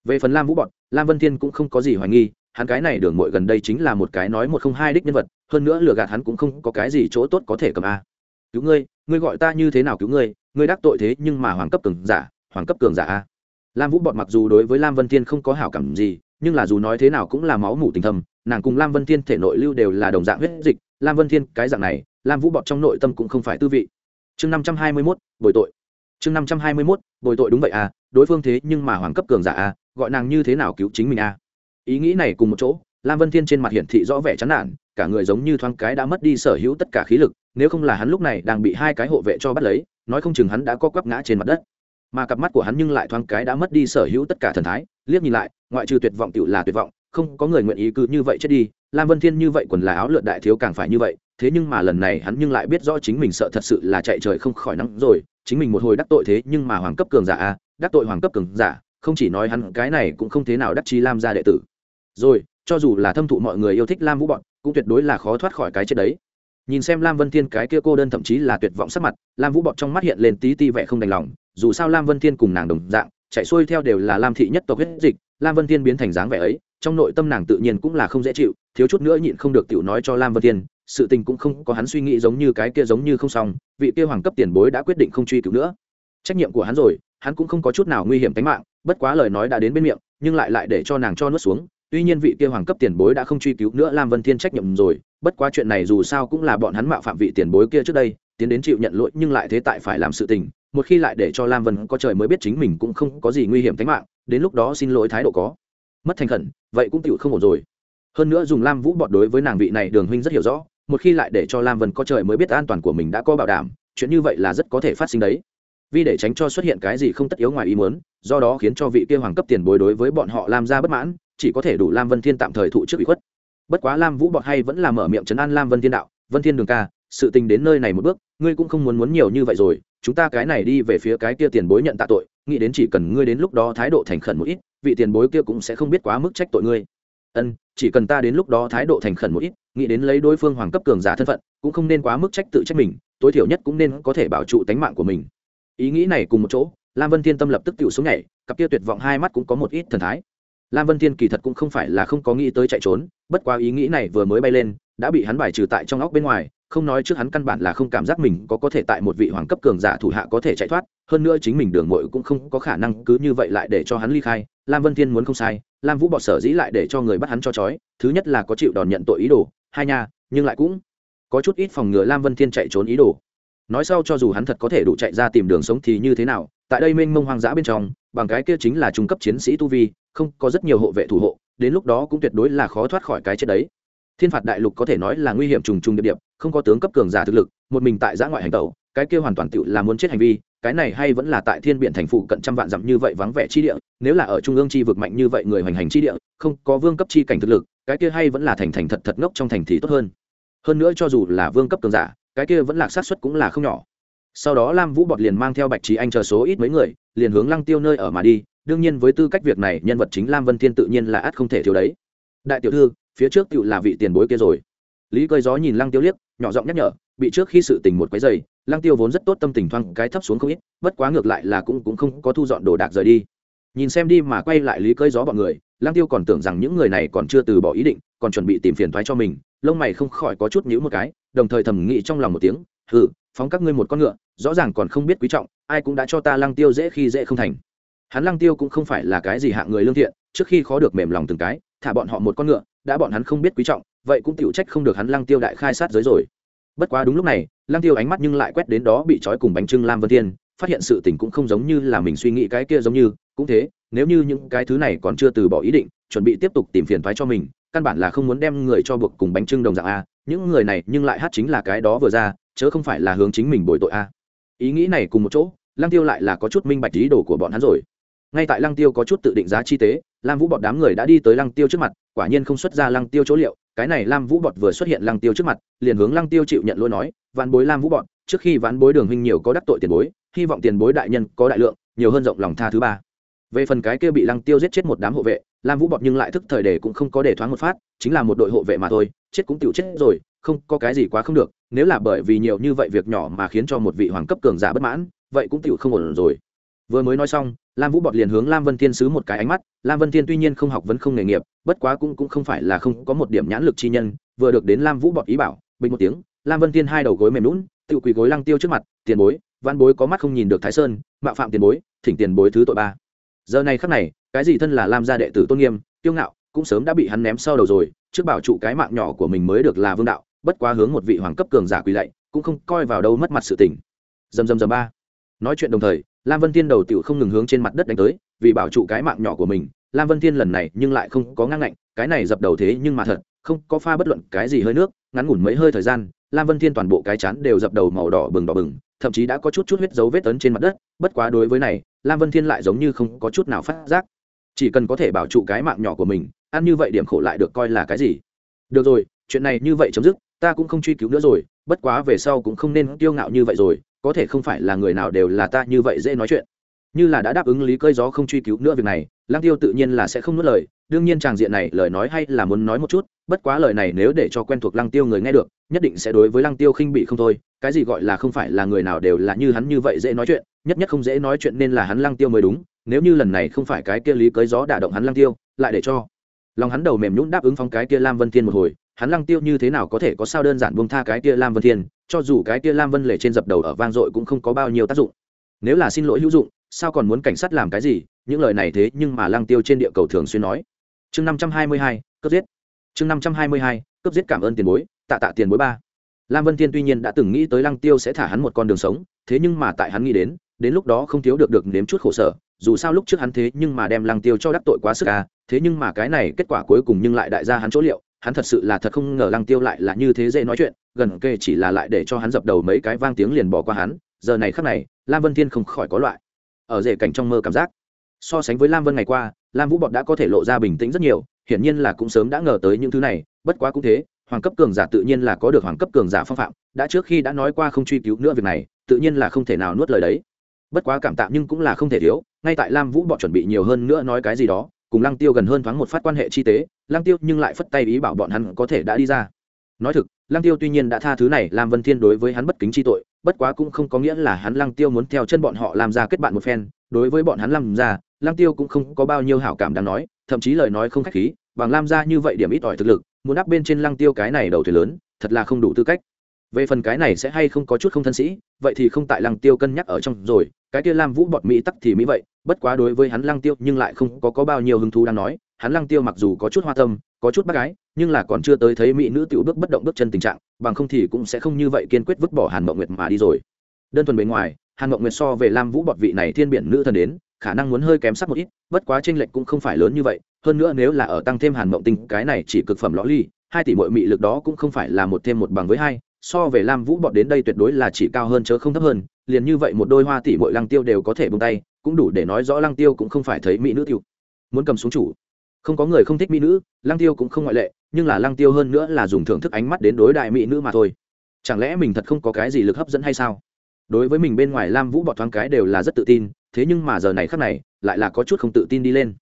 Về phần lam vũ bọn, lam vân thiên cũng không có gì hoài nghi, hắn cái này đường muội gần đây chính là một cái nói một không hai đích nhân vật, hơn nữa lừa gạt hắn cũng không có cái gì chỗ tốt có thể cầm a. Cứu ngươi ngươi gọi ta như thế nào cứu ngươi ngươi đắc tội thế nhưng mà hoàng cấp cường giả, hoàng cấp cường giả a lam vũ bọt mặc dù đối với lam vân thiên không có hảo cảm gì, nhưng là dù nói thế nào cũng là máu mủ tình thầm nàng cùng lam vân thiên thể nội lưu đều là đồng dạng huyết dịch, lam vân thiên cái dạng này, lam vũ bọt trong nội tâm cũng không phải tư vị. Chương năm trăm hai mươi mốt, bồi tội. Chương năm trăm hai mươi mốt, bồi tội đúng vậy à đối phương thế nhưng mà hoàng cấp cường giả à gọi nàng như thế nào cứu chính mình à. Ý nghĩ này cùng một chỗ, lam vân thiên trên mặt hiển thị rõ vẻ chán nản, cả người giống như thoáng cái đã mất đi sở hữu tất cả khí lực, nếu không là hắn lúc này đang bị hai cái hộ vệ cho bắt lấy, nói không chừng hắn đã co quắp ngã trên mặt đất mà cặp mắt của hắn nhưng lại thoáng cái đã mất đi sở hữu tất cả thần thái. Liếc nhìn lại, ngoại trừ tuyệt vọng tựu là tuyệt vọng, không có người nguyện ý cứ như vậy chết đi. Lam vân thiên như vậy quần là áo lượn đại thiếu càng phải như vậy, thế nhưng mà lần này hắn nhưng lại biết rõ chính mình sợ thật sự là chạy trời không khỏi nắng rồi. Chính mình một hồi đắc tội thế nhưng mà hoàng cấp cường giả a đắc tội hoàng cấp cường giả, không chỉ nói hắn cái này cũng không thế nào đắc chí lam gia đệ tử. Rồi, cho dù là thâm thụ mọi người yêu thích lam vũ bọn, cũng tuyệt đối là khó thoát khỏi cái chết đấy. Nhìn xem lam vân thiên cái kia cô đơn thậm chí là tuyệt vọng sắc mặt, lam vũ bọn trong mắt hiện lên tí ti vẻ không đành lòng dù sao lam vân thiên cùng nàng đồng dạng, chạy xuôi theo đều là lam thị nhất tộc huyết dịch, lam vân thiên biến thành dáng vẻ ấy, trong nội tâm nàng tự nhiên cũng là không dễ chịu, thiếu chút nữa nhịn không được tiểu nói cho lam vân thiên, sự tình cũng không có hắn suy nghĩ giống như cái kia giống như không xong, vị kia hoàng cấp tiền bối đã quyết định không truy cứu nữa. Trách nhiệm của hắn rồi, hắn cũng không có chút nào nguy hiểm tính mạng, bất quá lời nói đã đến bên miệng, nhưng lại lại để cho nàng cho nuốt xuống. Tuy nhiên vị kia hoàng cấp tiền bối đã không truy cứu nữa lam vân thiên trách nhiệm rồi, bất quá chuyện này dù sao cũng là bọn hắn mạo phạm vị tiền bối kia trước đây, tiến đến chịu nhận lỗi nhưng lại thế tại phải làm sự tình một khi lại để cho lam vân có trời mới biết chính mình cũng không có gì nguy hiểm tính mạng, đến lúc đó xin lỗi thái độ có. Mất thành khẩn, vậy cũng tựu không ổn rồi. Hơn nữa dùng lam vũ bọt đối với nàng vị này đường huynh rất hiểu rõ, một khi lại để cho lam vân có trời mới biết an toàn của mình đã có bảo đảm, chuyện như vậy là rất có thể phát sinh đấy. Vì để tránh cho xuất hiện cái gì không tất yếu ngoài ý muốn, do đó khiến cho vị kia hoàng cấp tiền bối đối với bọn họ làm ra bất mãn, chỉ có thể đủ lam vân thiên tạm thời thụ trước bị khuất. Bất quá lam vũ bọt hay vẫn là mở miệng chấn an lam vân thiên đạo, vân thiên đường ca, sự tình đến nơi này một bước, ngươi cũng không muốn muốn nhiều như vậy rồi chúng ta cái này đi về phía cái kia tiền bối nhận tạ tội, nghĩ đến chỉ cần ngươi đến lúc đó thái độ thành khẩn một ít, vị tiền bối kia cũng sẽ không biết quá mức trách tội ngươi. Ân, chỉ cần ta đến lúc đó thái độ thành khẩn một ít, nghĩ đến lấy đối phương hoàng cấp cường giả thân phận, cũng không nên quá mức trách tự trách mình, tối thiểu nhất cũng nên có thể bảo trụ tánh mạng của mình. Ý nghĩ này cùng một chỗ, lam vân thiên tâm lập tức tự xuống nhảy, cặp kia tuyệt vọng hai mắt cũng có một ít thần thái. Lam vân thiên kỳ thật cũng không phải là không có nghĩ tới chạy trốn, bất quá ý nghĩ này vừa mới bay lên, đã bị hắn bài trừ tại trong óc bên ngoài không nói trước hắn căn bản là không cảm giác mình có có thể tại một vị hoàng cấp cường giả thủ hạ có thể chạy thoát, hơn nữa chính mình đường mội cũng không có khả năng cứ như vậy lại để cho hắn ly khai lam vân thiên muốn không sai, lam vũ bọt sở dĩ lại để cho người bắt hắn cho trói. thứ nhất là có chịu đòn nhận tội ý đồ, hai nha, nhưng lại cũng có chút ít phòng ngừa lam vân thiên chạy trốn ý đồ nói sau cho dù hắn thật có thể đủ chạy ra tìm đường sống thì như thế nào, tại đây mênh mông hoang dã bên trong, bằng cái kia chính là trung cấp chiến sĩ tu vi, không có rất nhiều hộ vệ thủ hộ, đến lúc đó cũng tuyệt đối là khó thoát khỏi cái chết đấy thiên phạt đại lục có thể nói là nguy hiểm trùng trùng địa điểm không có tướng cấp cường giả thực lực, một mình tại giã ngoại hành tẩu, cái kia hoàn toàn tự là muốn chết hành vi, cái này hay vẫn là tại thiên biện thành phụ cận trăm vạn dặm như vậy vắng vẻ chi địa, nếu là ở trung ương chi vực mạnh như vậy người hoành hành chi địa, không có vương cấp chi cảnh thực lực, cái kia hay vẫn là thành thành thật thật ngốc trong thành thì tốt hơn. Hơn nữa cho dù là vương cấp cường giả, cái kia vẫn là sát suất cũng là không nhỏ. Sau đó lam vũ bọt liền mang theo bạch trí anh chờ số ít mấy người, liền hướng lăng tiêu nơi ở mà đi, đương nhiên với tư cách việc này, nhân vật chính lam vân thiên tự nhiên là ắt không thể thiếu đấy. Đại tiểu thư, phía trước tựu là vị tiền bối kia rồi lý cơi gió nhìn lăng tiêu liếc, nhỏ giọng nhắc nhở, bị trước khi sự tình một quấy dày lăng tiêu vốn rất tốt tâm tình thoang cái thấp xuống không ít, bất quá ngược lại là cũng cũng không có thu dọn đồ đạc rời đi. Nhìn xem đi mà quay lại lý cơi gió bọn người, lăng tiêu còn tưởng rằng những người này còn chưa từ bỏ ý định, còn chuẩn bị tìm phiền thoái cho mình, lông mày không khỏi có chút nhíu một cái, đồng thời thầm nghĩ trong lòng một tiếng, hừ, phóng các ngươi một con ngựa, rõ ràng còn không biết quý trọng, ai cũng đã cho ta lăng tiêu dễ khi dễ không thành. Hắn lăng tiêu cũng không phải là cái gì hạng người lương thiện, trước khi khó được mềm lòng từng cái, thả bọn họ một con ngựa, đã bọn hắn không biết quý trọng vậy cũng tựu trách không được hắn lăng tiêu đại khai sát giới rồi. Bất quá đúng lúc này, lăng tiêu ánh mắt nhưng lại quét đến đó bị trói cùng bánh trưng lam vân thiên, phát hiện sự tình cũng không giống như là mình suy nghĩ cái kia giống như, cũng thế, nếu như những cái thứ này còn chưa từ bỏ ý định, chuẩn bị tiếp tục tìm phiền thoái cho mình, căn bản là không muốn đem người cho buộc cùng bánh trưng đồng dạng a, những người này nhưng lại hát chính là cái đó vừa ra, chớ không phải là hướng chính mình bồi tội a. Ý nghĩ này cùng một chỗ, lăng tiêu lại là có chút minh bạch ý đồ của bọn hắn rồi. Ngay tại lăng tiêu có chút tự định giá chi tế, lam vũ bọn đám người đã đi tới lăng tiêu trước mặt, quả nhiên không xuất ra lăng tiêu chỗ liệu cái này lam vũ bọt vừa xuất hiện lăng tiêu trước mặt, liền hướng lăng tiêu chịu nhận lỗi nói ván bối lam vũ bọt trước khi ván bối đường huynh nhiều có đắc tội tiền bối, hy vọng tiền bối đại nhân có đại lượng, nhiều hơn rộng lòng tha thứ ba. Về phần cái kia bị lăng tiêu giết chết một đám hộ vệ, lam vũ bọt nhưng lại thức thời để cũng không có để thoáng một phát, chính là một đội hộ vệ mà thôi, chết cũng tiểu chết rồi, không, có cái gì quá không được, nếu là bởi vì nhiều như vậy việc nhỏ mà khiến cho một vị hoàng cấp cường giả bất mãn, vậy cũng tiểu không ổn rồi vừa mới nói xong, lam vũ bọt liền hướng lam vân thiên sứ một cái ánh mắt, lam vân thiên tuy nhiên không học vẫn không nghề nghiệp, bất quá cũng cũng không phải là không có một điểm nhãn lực chi nhân, vừa được đến lam vũ bọt ý bảo, bình một tiếng, lam vân thiên hai đầu gối mềm lún tự quỳ gối lăng tiêu trước mặt, tiền bối văn bối có mắt không nhìn được thái sơn, mạo phạm tiền bối, thỉnh tiền bối thứ tội ba. Giờ này khắc này, cái gì thân là lam gia đệ tử tôn nghiêm, kiêu ngạo, cũng sớm đã bị hắn ném sau đầu rồi, trước bảo trụ cái mạng nhỏ của mình mới được là vương đạo, bất quá hướng một vị hoàng cấp cường giả quỳ lạy, cũng không coi vào đâu mất mặt sự tình. Dầm dầm dầm ba. Nói chuyện đồng thời lam vân thiên đầu tiểu không ngừng hướng trên mặt đất đánh tới, vì bảo trụ cái mạng nhỏ của mình, lam vân thiên lần này nhưng lại không có ngang ngạnh, cái này dập đầu thế nhưng mà thật, không có pha bất luận cái gì hơi nước, ngắn ngủn mấy hơi thời gian, lam vân thiên toàn bộ cái chán đều dập đầu màu đỏ bừng đỏ bừng, thậm chí đã có chút chút huyết dấu vết ấn trên mặt đất, bất quá đối với này, lam vân thiên lại giống như không có chút nào phát giác. Chỉ cần có thể bảo trụ cái mạng nhỏ của mình, ăn như vậy điểm khổ lại được coi là cái gì? Được rồi, chuyện này như vậy chấm dứt, ta cũng không truy cứu nữa rồi, bất quá về sau cũng không nên kiêu ngạo như vậy rồi có thể không phải là người nào đều là ta như vậy dễ nói chuyện. Như là đã đáp ứng lý cơi gió không truy cứu nữa việc này, lăng tiêu tự nhiên là sẽ không nuốt lời. Đương nhiên tràng diện này lời nói hay là muốn nói một chút, bất quá lời này nếu để cho quen thuộc lăng tiêu người nghe được, nhất định sẽ đối với lăng tiêu khinh bị không thôi. Cái gì gọi là không phải là người nào đều là như hắn như vậy dễ nói chuyện, nhất nhất không dễ nói chuyện nên là hắn lăng tiêu mới đúng. Nếu như lần này không phải cái kia lý cơi gió đả động hắn lăng tiêu, lại để cho lòng hắn đầu mềm nhũn đáp ứng phong cái kia lam vân thiên một hồi, hắn lăng tiêu như thế nào có thể có sao đơn giản buông tha cái kia lam vân thiên? Cho dù cái kia lam vân lệ trên dập đầu ở vang dội cũng không có bao nhiêu tác dụng. Nếu là xin lỗi hữu dụng, sao còn muốn cảnh sát làm cái gì? Những lời này thế nhưng mà lăng tiêu trên địa cầu thường xuyên nói. Chương năm trăm hai mươi hai, cướp giết. Chương năm trăm hai mươi hai, cướp giết cảm ơn tiền bối, tạ tạ tiền bối ba. Lam vân thiên tuy nhiên đã từng nghĩ tới lăng tiêu sẽ thả hắn một con đường sống, thế nhưng mà tại hắn nghĩ đến đến lúc đó không thiếu được được nếm chút khổ sở, dù sao lúc trước hắn thế nhưng mà đem lăng tiêu cho đắc tội quá sức à thế nhưng mà cái này kết quả cuối cùng nhưng lại đại gia hắn chỗ liệu hắn thật sự là thật không ngờ lăng tiêu lại là như thế dễ nói chuyện, gần kề chỉ là lại để cho hắn dập đầu mấy cái vang tiếng liền bỏ qua hắn, giờ này khắc này, lam vân thiên không khỏi có loại, ở rể cảnh trong mơ cảm giác. So sánh với lam vân ngày qua, lam vũ bọt đã có thể lộ ra bình tĩnh rất nhiều, hiển nhiên là cũng sớm đã ngờ tới những thứ này, bất quá cũng thế, hoàng cấp cường giả tự nhiên là có được hoàng cấp cường giả phong phạm, đã trước khi đã nói qua không truy cứu nữa việc này, tự nhiên là không thể nào nuốt lời đấy. Bất quá cảm tạ nhưng cũng là không thể thiếu, ngay tại lam vũ bọt chuẩn bị nhiều hơn nữa nói cái gì đó cùng lăng tiêu gần hơn thoáng một phát quan hệ chi tế, lăng tiêu nhưng lại phất tay ý bảo bọn hắn có thể đã đi ra. Nói thực, lăng tiêu tuy nhiên đã tha thứ này làm vân thiên đối với hắn bất kính chi tội, bất quá cũng không có nghĩa là hắn lăng tiêu muốn theo chân bọn họ làm ra kết bạn một phen. Đối với bọn hắn làm ra, lăng tiêu cũng không có bao nhiêu hảo cảm đáng nói, thậm chí lời nói không khách khí, bằng làm ra như vậy điểm ít ỏi thực lực, muốn áp bên trên lăng tiêu cái này đầu thuyền lớn, thật là không đủ tư cách về phần cái này sẽ hay không có chút không thân sĩ vậy thì không tại lăng tiêu cân nhắc ở trong rồi cái kia lam vũ bọt mỹ tắc thì mỹ vậy bất quá đối với hắn lăng tiêu nhưng lại không có, có bao nhiêu hứng thú đang nói hắn lăng tiêu mặc dù có chút hoa tâm có chút bác gái nhưng là còn chưa tới thấy mỹ nữ tiểu bước bất động bước chân tình trạng bằng không thì cũng sẽ không như vậy kiên quyết vứt bỏ hàn mộng nguyệt mà đi rồi. Đơn thuần bề ngoài hàn mộng nguyệt so về lam vũ bọt vị này thiên biển nữ thần đến khả năng muốn hơi kém sắc một ít bất quá tranh lệch cũng không phải lớn như vậy hơn nữa nếu là ở tăng thêm hàn mộng tinh cái này chỉ cực phẩm lõ ly hai tỷ mọi mị lực đó cũng không phải là một thêm một bằng với hai so về lam vũ bọn đến đây tuyệt đối là chỉ cao hơn chớ không thấp hơn, liền như vậy một đôi hoa tỷ mỗi lăng tiêu đều có thể bông tay, cũng đủ để nói rõ lăng tiêu cũng không phải thấy mỹ nữ tiêu muốn cầm xuống chủ. Không có người không thích mỹ nữ, lăng tiêu cũng không ngoại lệ, nhưng là lăng tiêu hơn nữa là dùng thưởng thức ánh mắt đến đối đại mỹ nữ mà thôi. Chẳng lẽ mình thật không có cái gì lực hấp dẫn hay sao? Đối với mình bên ngoài lam vũ bọt thoáng cái đều là rất tự tin, thế nhưng mà giờ này khác này, lại là có chút không tự tin đi lên.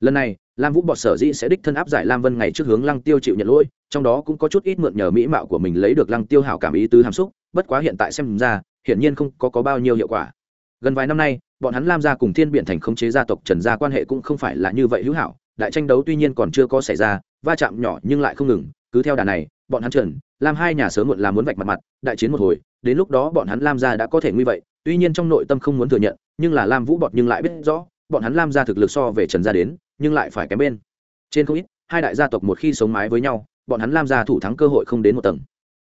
Lần này, lam vũ bọt sở dĩ sẽ đích thân áp giải lam vân ngày trước hướng lăng tiêu chịu nhận lỗi trong đó cũng có chút ít mượn nhờ mỹ mạo của mình lấy được lăng tiêu hảo cảm ý tứ hàm xúc bất quá hiện tại xem ra hiển nhiên không có, có bao nhiêu hiệu quả. Gần vài năm nay bọn hắn lam gia cùng thiên biện thành khống chế gia tộc trần gia quan hệ cũng không phải là như vậy hữu hảo đại tranh đấu tuy nhiên còn chưa có xảy ra va chạm nhỏ nhưng lại không ngừng cứ theo đà này bọn hắn trần lam hai nhà sớm muộn là muốn vạch mặt mặt đại chiến một hồi đến lúc đó bọn hắn lam gia đã có thể nguy vậy tuy nhiên trong nội tâm không muốn thừa nhận nhưng là lam vũ bọt nhưng lại biết rõ bọn hắn lam gia thực lực so về trần gia đến nhưng lại phải kém bên. Trên không ít hai đại gia tộc một khi sống mái với nhau bọn hắn lam gia thủ thắng cơ hội không đến một tầng.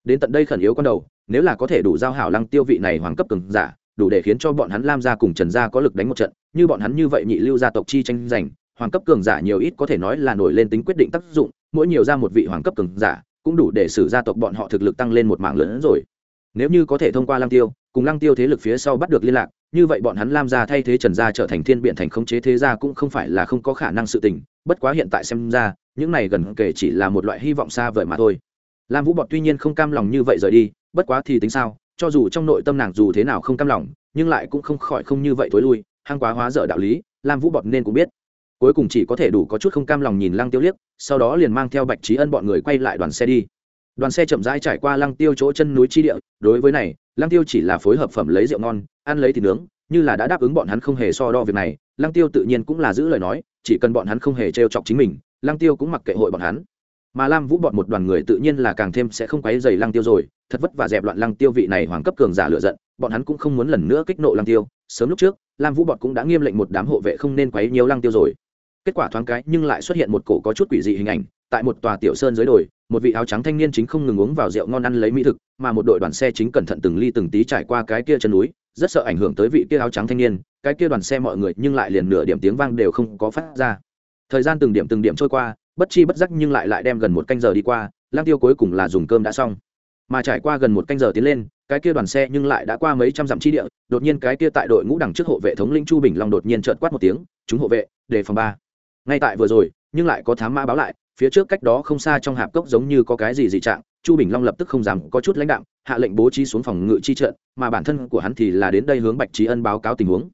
Đến tận đây khẩn yếu con đầu, nếu là có thể đủ giao hảo lăng tiêu vị này hoàng cấp cường giả, đủ để khiến cho bọn hắn lam gia cùng trần gia có lực đánh một trận, như bọn hắn như vậy nhị lưu gia tộc chi tranh giành, hoàng cấp cường giả nhiều ít có thể nói là nổi lên tính quyết định tác dụng, mỗi nhiều ra một vị hoàng cấp cường giả, cũng đủ để xử gia tộc bọn họ thực lực tăng lên một mảng lớn rồi. Nếu như có thể thông qua lăng tiêu, cùng lăng tiêu thế lực phía sau bắt được liên lạc, như vậy bọn hắn lam gia thay thế trần gia trở thành thiên biện thành khống chế thế gia cũng không phải là không có khả năng sự tình, bất quá hiện tại xem ra những này gần kể chỉ là một loại hy vọng xa vời mà thôi. Lam vũ bọt tuy nhiên không cam lòng như vậy rời đi, bất quá thì tính sao, cho dù trong nội tâm nàng dù thế nào không cam lòng, nhưng lại cũng không khỏi không như vậy thối lui, hăng quá hóa dở đạo lý, lam vũ bọt nên cũng biết. Cuối cùng chỉ có thể đủ có chút không cam lòng nhìn lăng tiêu liếc, sau đó liền mang theo bạch trí ân bọn người quay lại đoàn xe đi. Đoàn xe chậm rãi trải qua lăng tiêu chỗ chân núi chi địa, đối với này, lăng tiêu chỉ là phối hợp phẩm lấy rượu ngon, ăn lấy thịt nướng, như là đã đáp ứng bọn hắn không hề so đo việc này, lăng tiêu tự nhiên cũng là giữ lời nói, chỉ cần bọn hắn không hề trêu chọc chính mình lăng tiêu cũng mặc kệ hội bọn hắn. Mà lam vũ bọn một đoàn người tự nhiên là càng thêm sẽ không quấy dày lăng tiêu rồi, thật vất và dẹp loạn lăng tiêu vị này hoàng cấp cường giả lựa giận, bọn hắn cũng không muốn lần nữa kích nộ lăng tiêu. Sớm lúc trước, lam vũ bọn cũng đã nghiêm lệnh một đám hộ vệ không nên quấy nhiều lăng tiêu rồi. Kết quả thoáng cái nhưng lại xuất hiện một cổ có chút quỷ dị hình ảnh, tại một tòa tiểu sơn dưới đồi, một vị áo trắng thanh niên chính không ngừng uống vào rượu ngon ăn lấy mỹ thực, mà một đội đoàn xe chính cẩn thận từng ly từng tí trải qua cái kia chân núi, rất sợ ảnh hưởng tới vị kia áo trắng thanh niên, cái kia đoàn xe mọi người nhưng lại liền nửa điểm tiếng vang đều không có phát ra thời gian từng điểm từng điểm trôi qua, bất chi bất giác nhưng lại lại đem gần một canh giờ đi qua lang tiêu cuối cùng là dùng cơm đã xong. Mà trải qua gần một canh giờ tiến lên, cái kia đoàn xe nhưng lại đã qua mấy trăm dặm chi địa, đột nhiên cái kia tại đội ngũ đằng trước hộ vệ thống linh chu bình long đột nhiên trợn quát một tiếng, chúng hộ vệ, đề phòng ba. Ngay tại vừa rồi, nhưng lại có thám mã báo lại, phía trước cách đó không xa trong hạp cốc giống như có cái gì dị trạng, chu bình long lập tức không dám có chút lãnh đạo hạ lệnh bố trí xuống phòng ngự chi trận, mà bản thân của hắn thì là đến đây hướng bạch trí ân báo cáo tình huống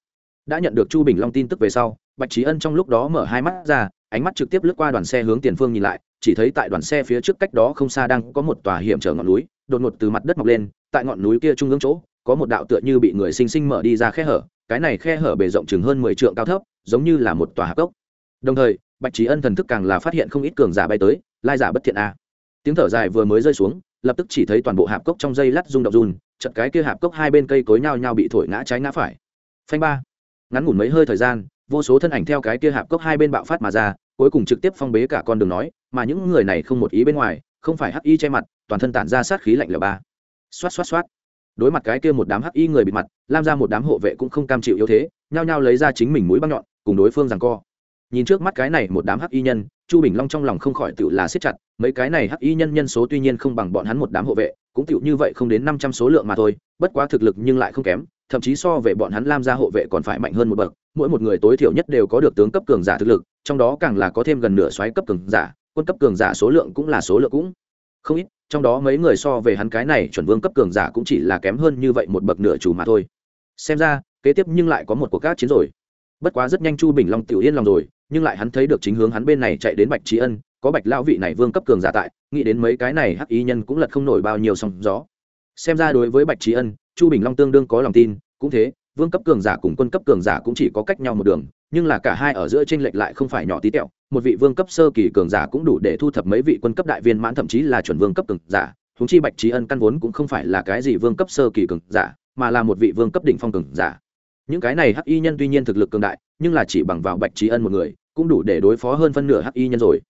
đã nhận được chu bình long tin tức về sau, bạch trí ân trong lúc đó mở hai mắt ra, ánh mắt trực tiếp lướt qua đoàn xe hướng tiền phương nhìn lại, chỉ thấy tại đoàn xe phía trước cách đó không xa đang có một tòa hiểm trở ngọn núi, đột ngột từ mặt đất mọc lên, tại ngọn núi kia trung ương chỗ, có một đạo tựa như bị người sinh sinh mở đi ra khe hở, cái này khe hở bề rộng chừng hơn mười trượng cao thấp, giống như là một tòa hạp cốc. Đồng thời, bạch trí ân thần thức càng là phát hiện không ít cường giả bay tới, lai giả bất thiện a. Tiếng thở dài vừa mới rơi xuống, lập tức chỉ thấy toàn bộ hạp cốc trong dây lát rung động run chật cái kia hạp cốc hai bên cây cối nhau nhau bị thổi ngã trái ngã phải. Phanh ba ngắn ngủn mấy hơi thời gian, vô số thân ảnh theo cái kia hạp cốc hai bên bạo phát mà ra, cuối cùng trực tiếp phong bế cả con đường nói, mà những người này không một ý bên ngoài, không phải hắc y che mặt, toàn thân tản ra sát khí lạnh lẽo ba. Xoát xoát xoát. Đối mặt cái kia một đám hắc y người bị mặt, lam ra một đám hộ vệ cũng không cam chịu yếu thế, nhao nhao lấy ra chính mình mũi băng nhọn, cùng đối phương rằng co. Nhìn trước mắt cái này một đám hắc y nhân, chu bình long trong lòng không khỏi tự là siết chặt, mấy cái này hắc y nhân nhân số tuy nhiên không bằng bọn hắn một đám hộ vệ, cũng tựu như vậy không đến năm trăm số lượng mà thôi, bất quá thực lực nhưng lại không kém thậm chí so về bọn hắn lam gia hộ vệ còn phải mạnh hơn một bậc, mỗi một người tối thiểu nhất đều có được tướng cấp cường giả thực lực, trong đó càng là có thêm gần nửa xoáy cấp cường giả, quân cấp cường giả số lượng cũng là số lượng cũng không ít, trong đó mấy người so về hắn cái này chuẩn vương cấp cường giả cũng chỉ là kém hơn như vậy một bậc nửa chủ mà thôi. Xem ra, kế tiếp nhưng lại có một cuộc các chiến rồi. Bất quá rất nhanh chu bình long tiểu yên lòng rồi, nhưng lại hắn thấy được chính hướng hắn bên này chạy đến bạch trí ân, có bạch lão vị này vương cấp cường giả tại, nghĩ đến mấy cái này hắc ý nhân cũng lật không nổi bao nhiêu sóng gió. Xem ra đối với bạch trí ân chu bình long tương đương có lòng tin, cũng thế, vương cấp cường giả cùng quân cấp cường giả cũng chỉ có cách nhau một đường, nhưng là cả hai ở giữa tranh lệch lại không phải nhỏ tí tẹo, một vị vương cấp sơ kỳ cường giả cũng đủ để thu thập mấy vị quân cấp đại viên mãn, thậm chí là chuẩn vương cấp cường giả húng chi bạch trí ân căn vốn cũng không phải là cái gì vương cấp sơ kỳ cường giả, mà là một vị vương cấp đỉnh phong cường giả. Những cái này hắc y nhân tuy nhiên thực lực cường đại, nhưng là chỉ bằng vào bạch trí ân một người, cũng đủ để đối phó hơn phân nửa hắc y nhân rồi.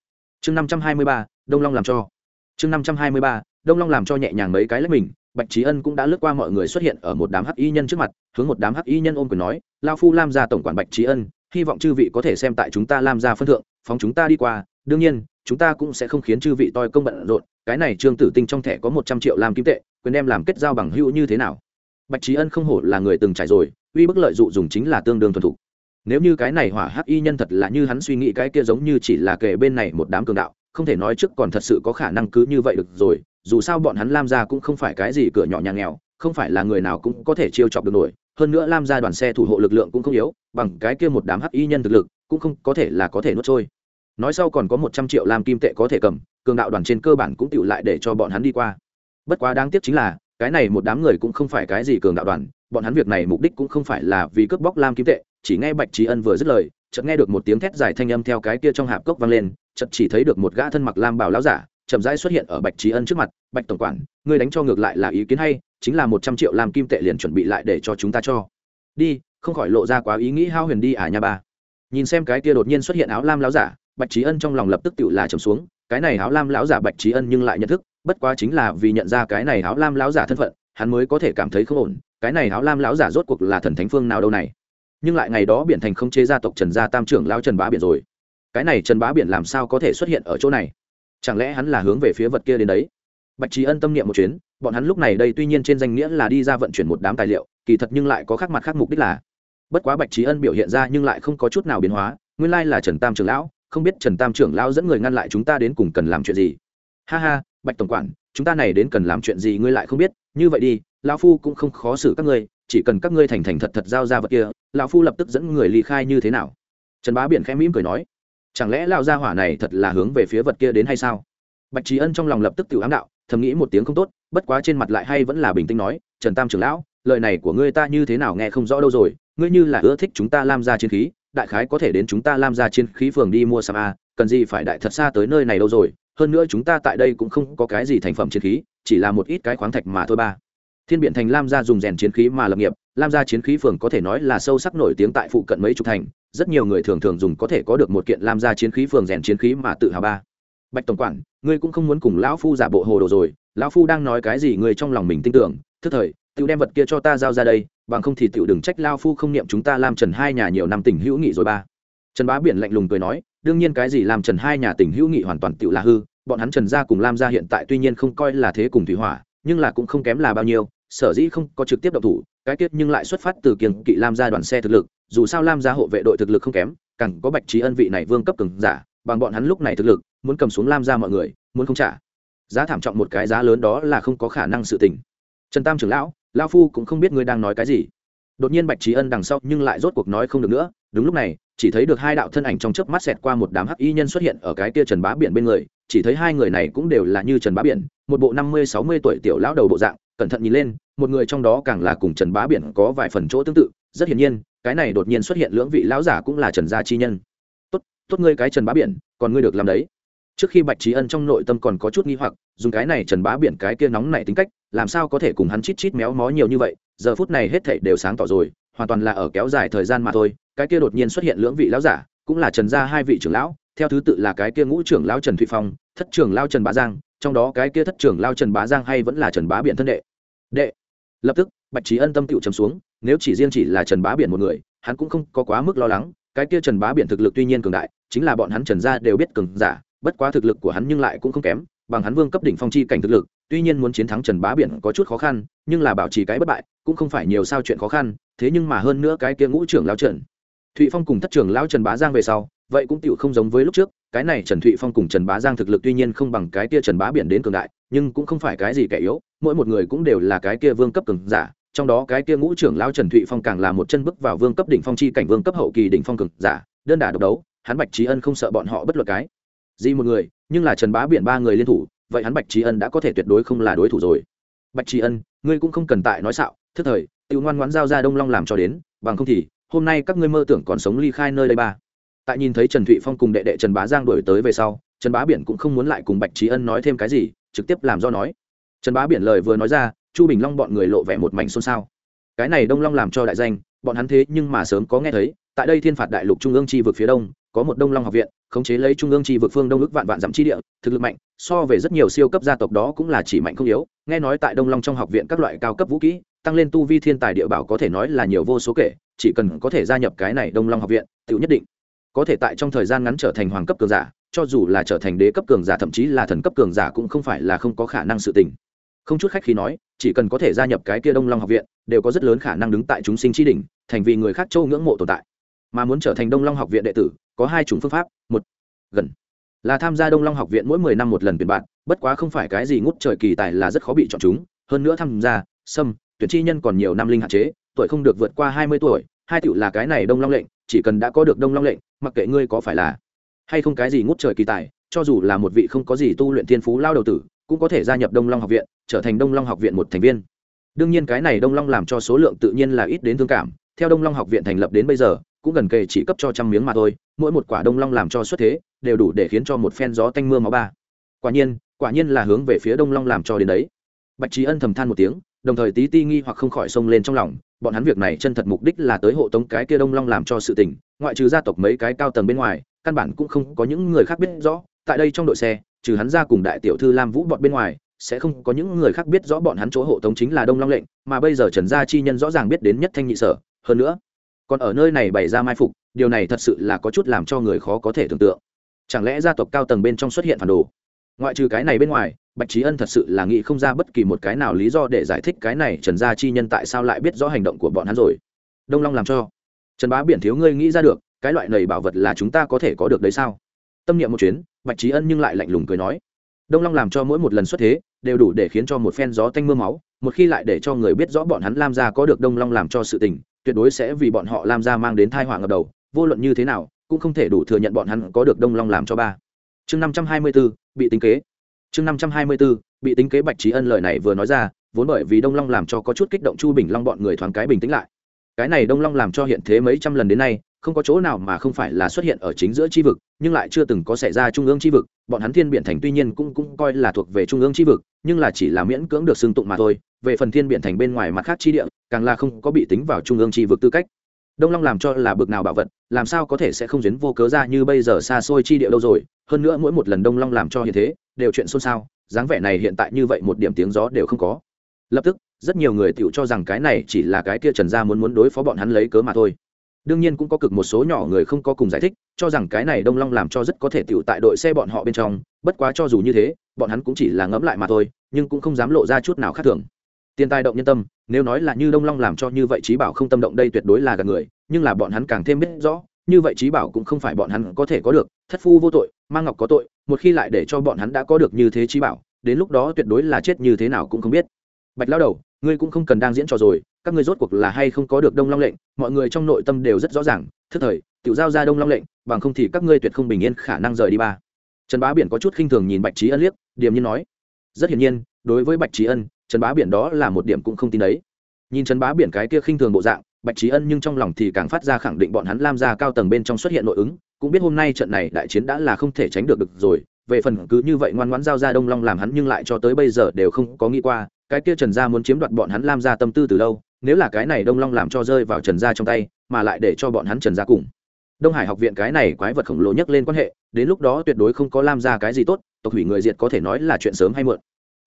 Chương năm trăm hai mươi ba, đông long làm cho. Chương năm trăm hai mươi ba, đông long làm cho nhẹ nhàng mấy cái lấy mình bạch trí ân cũng đã lướt qua mọi người xuất hiện ở một đám hắc y nhân trước mặt, hướng một đám hắc y nhân ôm quyền nói, lao phu lam gia tổng quản bạch trí ân, hy vọng chư vị có thể xem tại chúng ta lam gia phân thượng, phóng chúng ta đi qua. Đương nhiên, chúng ta cũng sẽ không khiến chư vị toi công bận rộn, cái này trương tử tinh trong thẻ có một trăm triệu làm kim tệ, quyền đem làm kết giao bằng hữu như thế nào? Bạch trí ân không hổ là người từng trải rồi, uy bức lợi dụ dùng chính là tương đương thuần thục. Nếu như cái này hỏa hắc y nhân thật là như hắn suy nghĩ, cái kia giống như chỉ là kể bên này một đám cường đạo, không thể nói trước còn thật sự có khả năng cứ như vậy được rồi dù sao bọn hắn lam gia cũng không phải cái gì cửa nhỏ nhà nghèo, không phải là người nào cũng có thể chiêu chọc được nổi. Hơn nữa lam gia đoàn xe thủ hộ lực lượng cũng không yếu, bằng cái kia một đám hắc y nhân thực lực, cũng không có thể là có thể nuốt trôi. Nói sau còn có một trăm triệu lam kim tệ có thể cầm, cường đạo đoàn trên cơ bản cũng tựu lại để cho bọn hắn đi qua. Bất quá đáng tiếc chính là, cái này một đám người cũng không phải cái gì cường đạo đoàn, bọn hắn việc này mục đích cũng không phải là vì cướp bóc lam kim tệ, chỉ nghe bạch trí ân vừa dứt lời, chợt nghe được một tiếng thét dài thanh âm theo cái kia trong hạp cốc vang lên, chợt chỉ thấy được một gã thân mặc lam bảo lão giả chậm rãi xuất hiện ở bạch trí ân trước mặt, bạch tổng quản, ngươi đánh cho ngược lại là ý kiến hay, chính là một trăm triệu làm kim tệ liền chuẩn bị lại để cho chúng ta cho. Đi, không khỏi lộ ra quá ý nghĩ hao huyền đi à nha ba. Nhìn xem cái kia đột nhiên xuất hiện áo lam lão giả, bạch trí ân trong lòng lập tức tự là trầm xuống, cái này áo lam lão giả bạch trí ân nhưng lại nhận thức, bất quá chính là vì nhận ra cái này áo lam lão giả thân phận, hắn mới có thể cảm thấy không ổn, cái này áo lam lão giả rốt cuộc là thần thánh phương nào đâu này. Nhưng lại ngày đó biển thành không chế gia tộc trần gia tam trưởng lão trần bá biển rồi. Cái này trần bá biển làm sao có thể xuất hiện ở chỗ này? Chẳng lẽ hắn là hướng về phía vật kia đến đấy? Bạch trí ân tâm niệm một chuyến, bọn hắn lúc này đây tuy nhiên trên danh nghĩa là đi ra vận chuyển một đám tài liệu, kỳ thật nhưng lại có khác mặt khác mục đích là. Bất quá bạch trí ân biểu hiện ra nhưng lại không có chút nào biến hóa, nguyên lai là trần tam trưởng lão, không biết trần tam trưởng lão dẫn người ngăn lại chúng ta đến cùng cần làm chuyện gì. Ha ha, bạch tổng quản, chúng ta này đến cần làm chuyện gì ngươi lại không biết, như vậy đi, lão phu cũng không khó xử các ngươi, chỉ cần các ngươi thành thành thật thật giao ra vật kia, lão phu lập tức dẫn người ly khai như thế nào. Trần bá biển khẽ mỉm cười nói chẳng lẽ lao gia hỏa này thật là hướng về phía vật kia đến hay sao? Bạch trí ân trong lòng lập tức tự ám đạo, thầm nghĩ một tiếng không tốt, bất quá trên mặt lại hay vẫn là bình tĩnh nói, trần tam trưởng lão, lời này của ngươi ta như thế nào nghe không rõ đâu rồi, ngươi như là ưa thích chúng ta lam ra chiến khí, đại khái có thể đến chúng ta lam ra chiến khí phường đi mua sam a à, cần gì phải đại thật xa tới nơi này đâu rồi, hơn nữa chúng ta tại đây cũng không có cái gì thành phẩm chiến khí, chỉ là một ít cái khoáng thạch mà thôi ba. Thiên biện thành lam gia dùng rèn chiến khí mà lập nghiệp, lam gia chiến khí phường có thể nói là sâu sắc nổi tiếng tại phụ cận mấy chục thành rất nhiều người thường thường dùng có thể có được một kiện lam gia chiến khí phường rèn chiến khí mà tự hào ba. Bạch tổng quản, ngươi cũng không muốn cùng lão phu giả bộ hồ đồ rồi, lão phu đang nói cái gì ngươi trong lòng mình tin tưởng. Thức thời tự đem vật kia cho ta giao ra đây, bằng không thì tự đừng trách lao phu không niệm chúng ta làm trần hai nhà nhiều năm tình hữu nghị rồi ba. Trần bá biển lạnh lùng cười nói, đương nhiên cái gì làm trần hai nhà tình hữu nghị hoàn toàn tự là hư, bọn hắn trần gia cùng lam gia hiện tại tuy nhiên không coi là thế cùng thủy hỏa, nhưng là cũng không kém là bao nhiêu, sở dĩ không có trực tiếp động thủ, cái tiết nhưng lại xuất phát từ kiềng kỵ lam gia đoàn xe thực lực dù sao lam gia hộ vệ đội thực lực không kém, càng có bạch trí ân vị này vương cấp cường giả, bằng bọn hắn lúc này thực lực, muốn cầm xuống lam gia mọi người, muốn không trả. Giá thảm trọng một cái giá lớn đó là không có khả năng sự tình. Trần tam trưởng lão lao phu cũng không biết ngươi đang nói cái gì. Đột nhiên bạch trí ân đằng sau nhưng lại rốt cuộc nói không được nữa. Đúng lúc này, chỉ thấy được hai đạo thân ảnh trong chớp mắt xẹt qua một đám hắc y nhân xuất hiện ở cái kia trần bá biển bên người. Chỉ thấy hai người này cũng đều là như trần bá biển, một bộ năm mươi, sáu mươi tuổi tiểu lão đầu bộ dạng, cẩn thận nhìn lên, một người trong đó càng là cùng trần bá biển có vài phần chỗ tương tự. Rất hiển nhiên cái này đột nhiên xuất hiện lưỡng vị lão giả cũng là trần gia chi nhân. Tốt tốt ngươi cái trần bá biển, còn ngươi được làm đấy. Trước khi bạch trí ân trong nội tâm còn có chút nghi hoặc, dùng cái này trần bá biển cái kia nóng này tính cách, làm sao có thể cùng hắn chít chít méo mó nhiều như vậy, giờ phút này hết thảy đều sáng tỏ rồi, hoàn toàn là ở kéo dài thời gian mà thôi. Cái kia đột nhiên xuất hiện lưỡng vị lão giả, cũng là trần gia hai vị trưởng lão, theo thứ tự là cái kia ngũ trưởng lão trần thụy phong, thất trưởng lão trần bá giang, trong đó cái kia thất trưởng lão trần bá giang hay vẫn là trần bá biển thân đệ. Đệ. Lập tức, bạch trí ân tâm tựu trầm xuống nếu chỉ riêng chỉ là trần bá biển một người, hắn cũng không có quá mức lo lắng. Cái kia trần bá biển thực lực tuy nhiên cường đại, chính là bọn hắn trần gia đều biết cường giả, bất quá thực lực của hắn nhưng lại cũng không kém, bằng hắn vương cấp đỉnh phong chi cảnh thực lực, tuy nhiên muốn chiến thắng trần bá biển có chút khó khăn, nhưng là bảo trì cái bất bại, cũng không phải nhiều sao chuyện khó khăn, thế nhưng mà hơn nữa cái kia ngũ trưởng lao trần. Thụy phong cùng thất trưởng lao trần bá giang về sau, vậy cũng tựu không giống với lúc trước, cái này trần thụy phong cùng trần bá giang thực lực tuy nhiên không bằng cái kia trần bá biển đến cường đại, nhưng cũng không phải cái gì kẻ yếu, mỗi một người cũng đều là cái kia vương cấp cường giả trong đó cái kia ngũ trưởng lão trần thụy phong càng là một chân bước vào vương cấp đỉnh phong chi cảnh, vương cấp hậu kỳ đỉnh phong cường giả, đơn đả độc đấu, hắn bạch Chí ân không sợ bọn họ bất luận cái gì một người, nhưng là trần bá biển ba người liên thủ, vậy hắn bạch Chí ân đã có thể tuyệt đối không là đối thủ rồi. Bạch Chí ân, ngươi cũng không cần tại nói xạo thứ thời tự ngoan ngoãn giao ra đông long làm cho đến, bằng không thì, hôm nay các ngươi mơ tưởng còn sống ly khai nơi đây ba. Tại nhìn thấy trần thụy phong cùng đệ đệ trần bá giang đuổi tới về sau, trần bá biển cũng không muốn lại cùng bạch Chí ân nói thêm cái gì, trực tiếp làm do nói. Trần bá biển lời vừa nói ra chu bình long bọn người lộ vẻ một mảnh xôn xao. Cái này đông long làm cho đại danh, bọn hắn thế nhưng mà sớm có nghe thấy, tại đây thiên phạt đại lục trung ương chi vực phía đông, có một đông long học viện, khống chế lấy trung ương chi vực phương đông ước vạn vạn dặm chi địa, thực lực mạnh, so về rất nhiều siêu cấp gia tộc đó cũng là chỉ mạnh không yếu. Nghe nói tại đông long trong học viện các loại cao cấp vũ kỹ, tăng lên tu vi thiên tài địa bảo có thể nói là nhiều vô số kể, chỉ cần có thể gia nhập cái này đông long học viện tự nhất định. Có thể tại trong thời gian ngắn trở thành hoàng cấp cường giả, cho dù là trở thành đế cấp cường giả, thậm chí là thần cấp cường giả cũng không phải là không có khả năng sự tình không chút khách khi nói, chỉ cần có thể gia nhập cái kia đông long học viện, đều có rất lớn khả năng đứng tại chúng sinh tri đỉnh, thành vì người khác châu ngưỡng mộ tồn tại. Mà muốn trở thành đông long học viện đệ tử, có hai chủng phương pháp. Một, gần. Là tham gia đông long học viện mỗi mười năm một lần tuyển bạn, bất quá không phải cái gì ngút trời kỳ tài là rất khó bị chọn chúng. Hơn nữa tham gia, xâm, tuyển chi nhân còn nhiều năm linh hạn chế, tuổi không được vượt qua hai mươi tuổi, hai tựu là cái này đông long lệnh, chỉ cần đã có được đông long lệnh, mặc kệ ngươi có phải là hay không cái gì ngút trời kỳ tài, cho dù là một vị không có gì tu luyện thiên phú lao đầu tử, cũng có thể gia nhập đông long học viện trở thành đông long học viện một thành viên. Đương nhiên cái này đông long làm cho số lượng tự nhiên là ít đến thương cảm, theo đông long học viện thành lập đến bây giờ, cũng gần kề chỉ cấp cho trăm miếng mà thôi, mỗi một quả đông long làm cho xuất thế, đều đủ để khiến cho một phen gió tanh mưa máu ba. Quả nhiên quả nhiên là hướng về phía đông long làm cho đến đấy. Bạch trí ân thầm than một tiếng, đồng thời tí ti nghi hoặc không khỏi xông lên trong lòng, bọn hắn việc này chân thật mục đích là tới hộ tống cái kia đông long làm cho sự tình, ngoại trừ gia tộc mấy cái cao tầng bên ngoài, căn bản cũng không có những người khác biết rõ, tại đây trong đội xe, trừ hắn ra cùng đại tiểu thư lam vũ bọn bên ngoài sẽ không có những người khác biết rõ bọn hắn chỗ hộ tống chính là đông long lệnh, mà bây giờ trần gia chi nhân rõ ràng biết đến nhất thanh nhị sở. Hơn nữa, còn ở nơi này bày ra mai phục, điều này thật sự là có chút làm cho người khó có thể tưởng tượng. Chẳng lẽ gia tộc cao tầng bên trong xuất hiện phản đồ? Ngoại trừ cái này bên ngoài, bạch trí ân thật sự là nghĩ không ra bất kỳ một cái nào lý do để giải thích cái này trần gia chi nhân tại sao lại biết rõ hành động của bọn hắn rồi. Đông long làm cho. Trần bá biển thiếu ngươi nghĩ ra được, cái loại này bảo vật là chúng ta có thể có được đấy sao? Tâm niệm một chuyến, bạch trí ân nhưng lại lạnh lùng cười nói. Đông long làm cho mỗi một lần xuất thế đều đủ để khiến cho một phen gió tanh mưa máu, một khi lại để cho người biết rõ bọn hắn lam gia có được đông long làm cho sự tình, tuyệt đối sẽ vì bọn họ lam gia mang đến thai họa ngập đầu, vô luận như thế nào, cũng không thể đủ thừa nhận bọn hắn có được đông long làm cho ba. Chương năm trăm hai mươi b ố bị tính kế. Chương năm trăm hai mươi b ố bị tính kế bạch trí ân lời này vừa nói ra, vốn bởi vì đông long làm cho có chút kích động chu bình long bọn người thoáng cái bình tĩnh lại. Cái này đông long làm cho hiện thế mấy trăm lần đến nay không có chỗ nào mà không phải là xuất hiện ở chính giữa chi vực, nhưng lại chưa từng có xảy ra trung ương chi vực. Bọn hắn thiên biện thành tuy nhiên cũng cũng coi là thuộc về trung ương chi vực, nhưng là chỉ là miễn cưỡng được xưng tụng mà thôi. Về phần thiên biện thành bên ngoài mặt khác chi địa, càng là không có bị tính vào trung ương chi vực tư cách. Đông long làm cho là bực nào bảo vật, làm sao có thể sẽ không duyến vô cớ ra như bây giờ xa xôi chi địa đâu rồi? Hơn nữa mỗi một lần đông long làm cho như thế, đều chuyện xôn xao, dáng vẻ này hiện tại như vậy một điểm tiếng gió đều không có. Lập tức, rất nhiều người tiểu cho rằng cái này chỉ là cái kia trần gia muốn muốn đối phó bọn hắn lấy cớ mà thôi đương nhiên cũng có cực một số nhỏ người không có cùng giải thích, cho rằng cái này đông long làm cho rất có thể tựu tại đội xe bọn họ bên trong, bất quá cho dù như thế, bọn hắn cũng chỉ là ngẫm lại mà thôi, nhưng cũng không dám lộ ra chút nào khác thường. Tiền tài động nhân tâm, nếu nói là như đông long làm cho như vậy trí bảo không tâm động đây tuyệt đối là gạt người, nhưng là bọn hắn càng thêm biết rõ, như vậy trí bảo cũng không phải bọn hắn có thể có được, thất phu vô tội mang ngọc có tội, một khi lại để cho bọn hắn đã có được như thế trí bảo, đến lúc đó tuyệt đối là chết như thế nào cũng không biết. Bạch lao đầu, ngươi cũng không cần đang diễn trò rồi các ngươi rốt cuộc là hay không có được đông long lệnh, mọi người trong nội tâm đều rất rõ ràng, thức thời tự giao ra đông long lệnh, bằng không thì các ngươi tuyệt không bình yên khả năng rời đi ba. Trần bá biển có chút khinh thường nhìn bạch trí ân liếc, điềm nhiên nói, rất hiển nhiên, đối với bạch trí ân, trần bá biển đó là một điểm cũng không tin đấy. Nhìn trần bá biển cái kia khinh thường bộ dạng, bạch trí ân nhưng trong lòng thì càng phát ra khẳng định bọn hắn lam ra cao tầng bên trong xuất hiện nội ứng, cũng biết hôm nay trận này đại chiến đã là không thể tránh được được rồi, về phần cứ như vậy ngoan ngoãn giao ra đông long làm hắn nhưng lại cho tới bây giờ đều không có nghĩ qua, cái kia trần gia muốn chiếm đoạt bọn hắn lam ra tâm tư từ lâu nếu là cái này đông long làm cho rơi vào trần gia trong tay, mà lại để cho bọn hắn trần gia cùng. Đông hải học viện cái này quái vật khổng lồ nhất lên quan hệ, đến lúc đó tuyệt đối không có làm ra cái gì tốt, tộc hủy người diệt có thể nói là chuyện sớm hay muộn.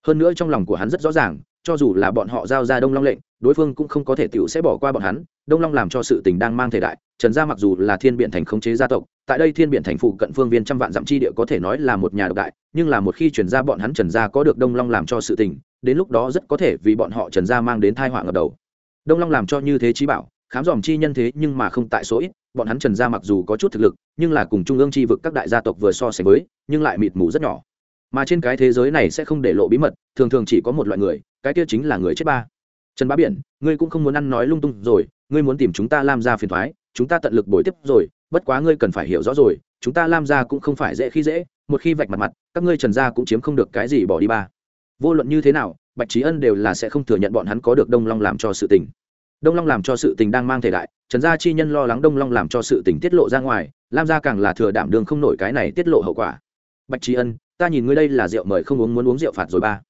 Hơn nữa trong lòng của hắn rất rõ ràng, cho dù là bọn họ giao ra đông long lệnh, đối phương cũng không có thể t sẽ bỏ qua bọn hắn, đông long làm cho sự tình đang mang thể đại, trần gia mặc dù là thiên biện thành khống chế gia tộc, tại đây thiên biện thành phụ cận phương viên trăm vạn dặm chi địa có thể nói là một nhà độc đại, nhưng là một khi chuyển ra bọn hắn trần gia có được đông long làm cho sự tình, đến lúc đó rất có thể vì bọn họ trần gia mang đến thai họa ngập đầu đông long làm cho như thế trí bảo, khám dòm chi nhân thế nhưng mà không tại số ít, bọn hắn trần gia mặc dù có chút thực lực, nhưng là cùng trung ương chi vực các đại gia tộc vừa so sánh với, nhưng lại mịt mù rất nhỏ. Mà trên cái thế giới này sẽ không để lộ bí mật, thường thường chỉ có một loại người, cái kia chính là người chết ba. Trần bá biển, ngươi cũng không muốn ăn nói lung tung rồi, ngươi muốn tìm chúng ta làm ra phiền thoái chúng ta tận lực bồi tiếp rồi, bất quá ngươi cần phải hiểu rõ rồi, chúng ta làm ra cũng không phải dễ khi dễ, một khi vạch mặt mặt, các ngươi trần gia cũng chiếm không được cái gì bỏ đi ba. Vô luận như thế nào bạch trí ân đều là sẽ không thừa nhận bọn hắn có được đông long làm cho sự tình. Đông long làm cho sự tình đang mang thể đại, trần gia chi nhân lo lắng đông long làm cho sự tình tiết lộ ra ngoài, lam gia càng là thừa đảm đường không nổi cái này tiết lộ hậu quả. Bạch trí ân, ta nhìn ngươi đây là rượu mời không uống muốn uống rượu phạt rồi ba.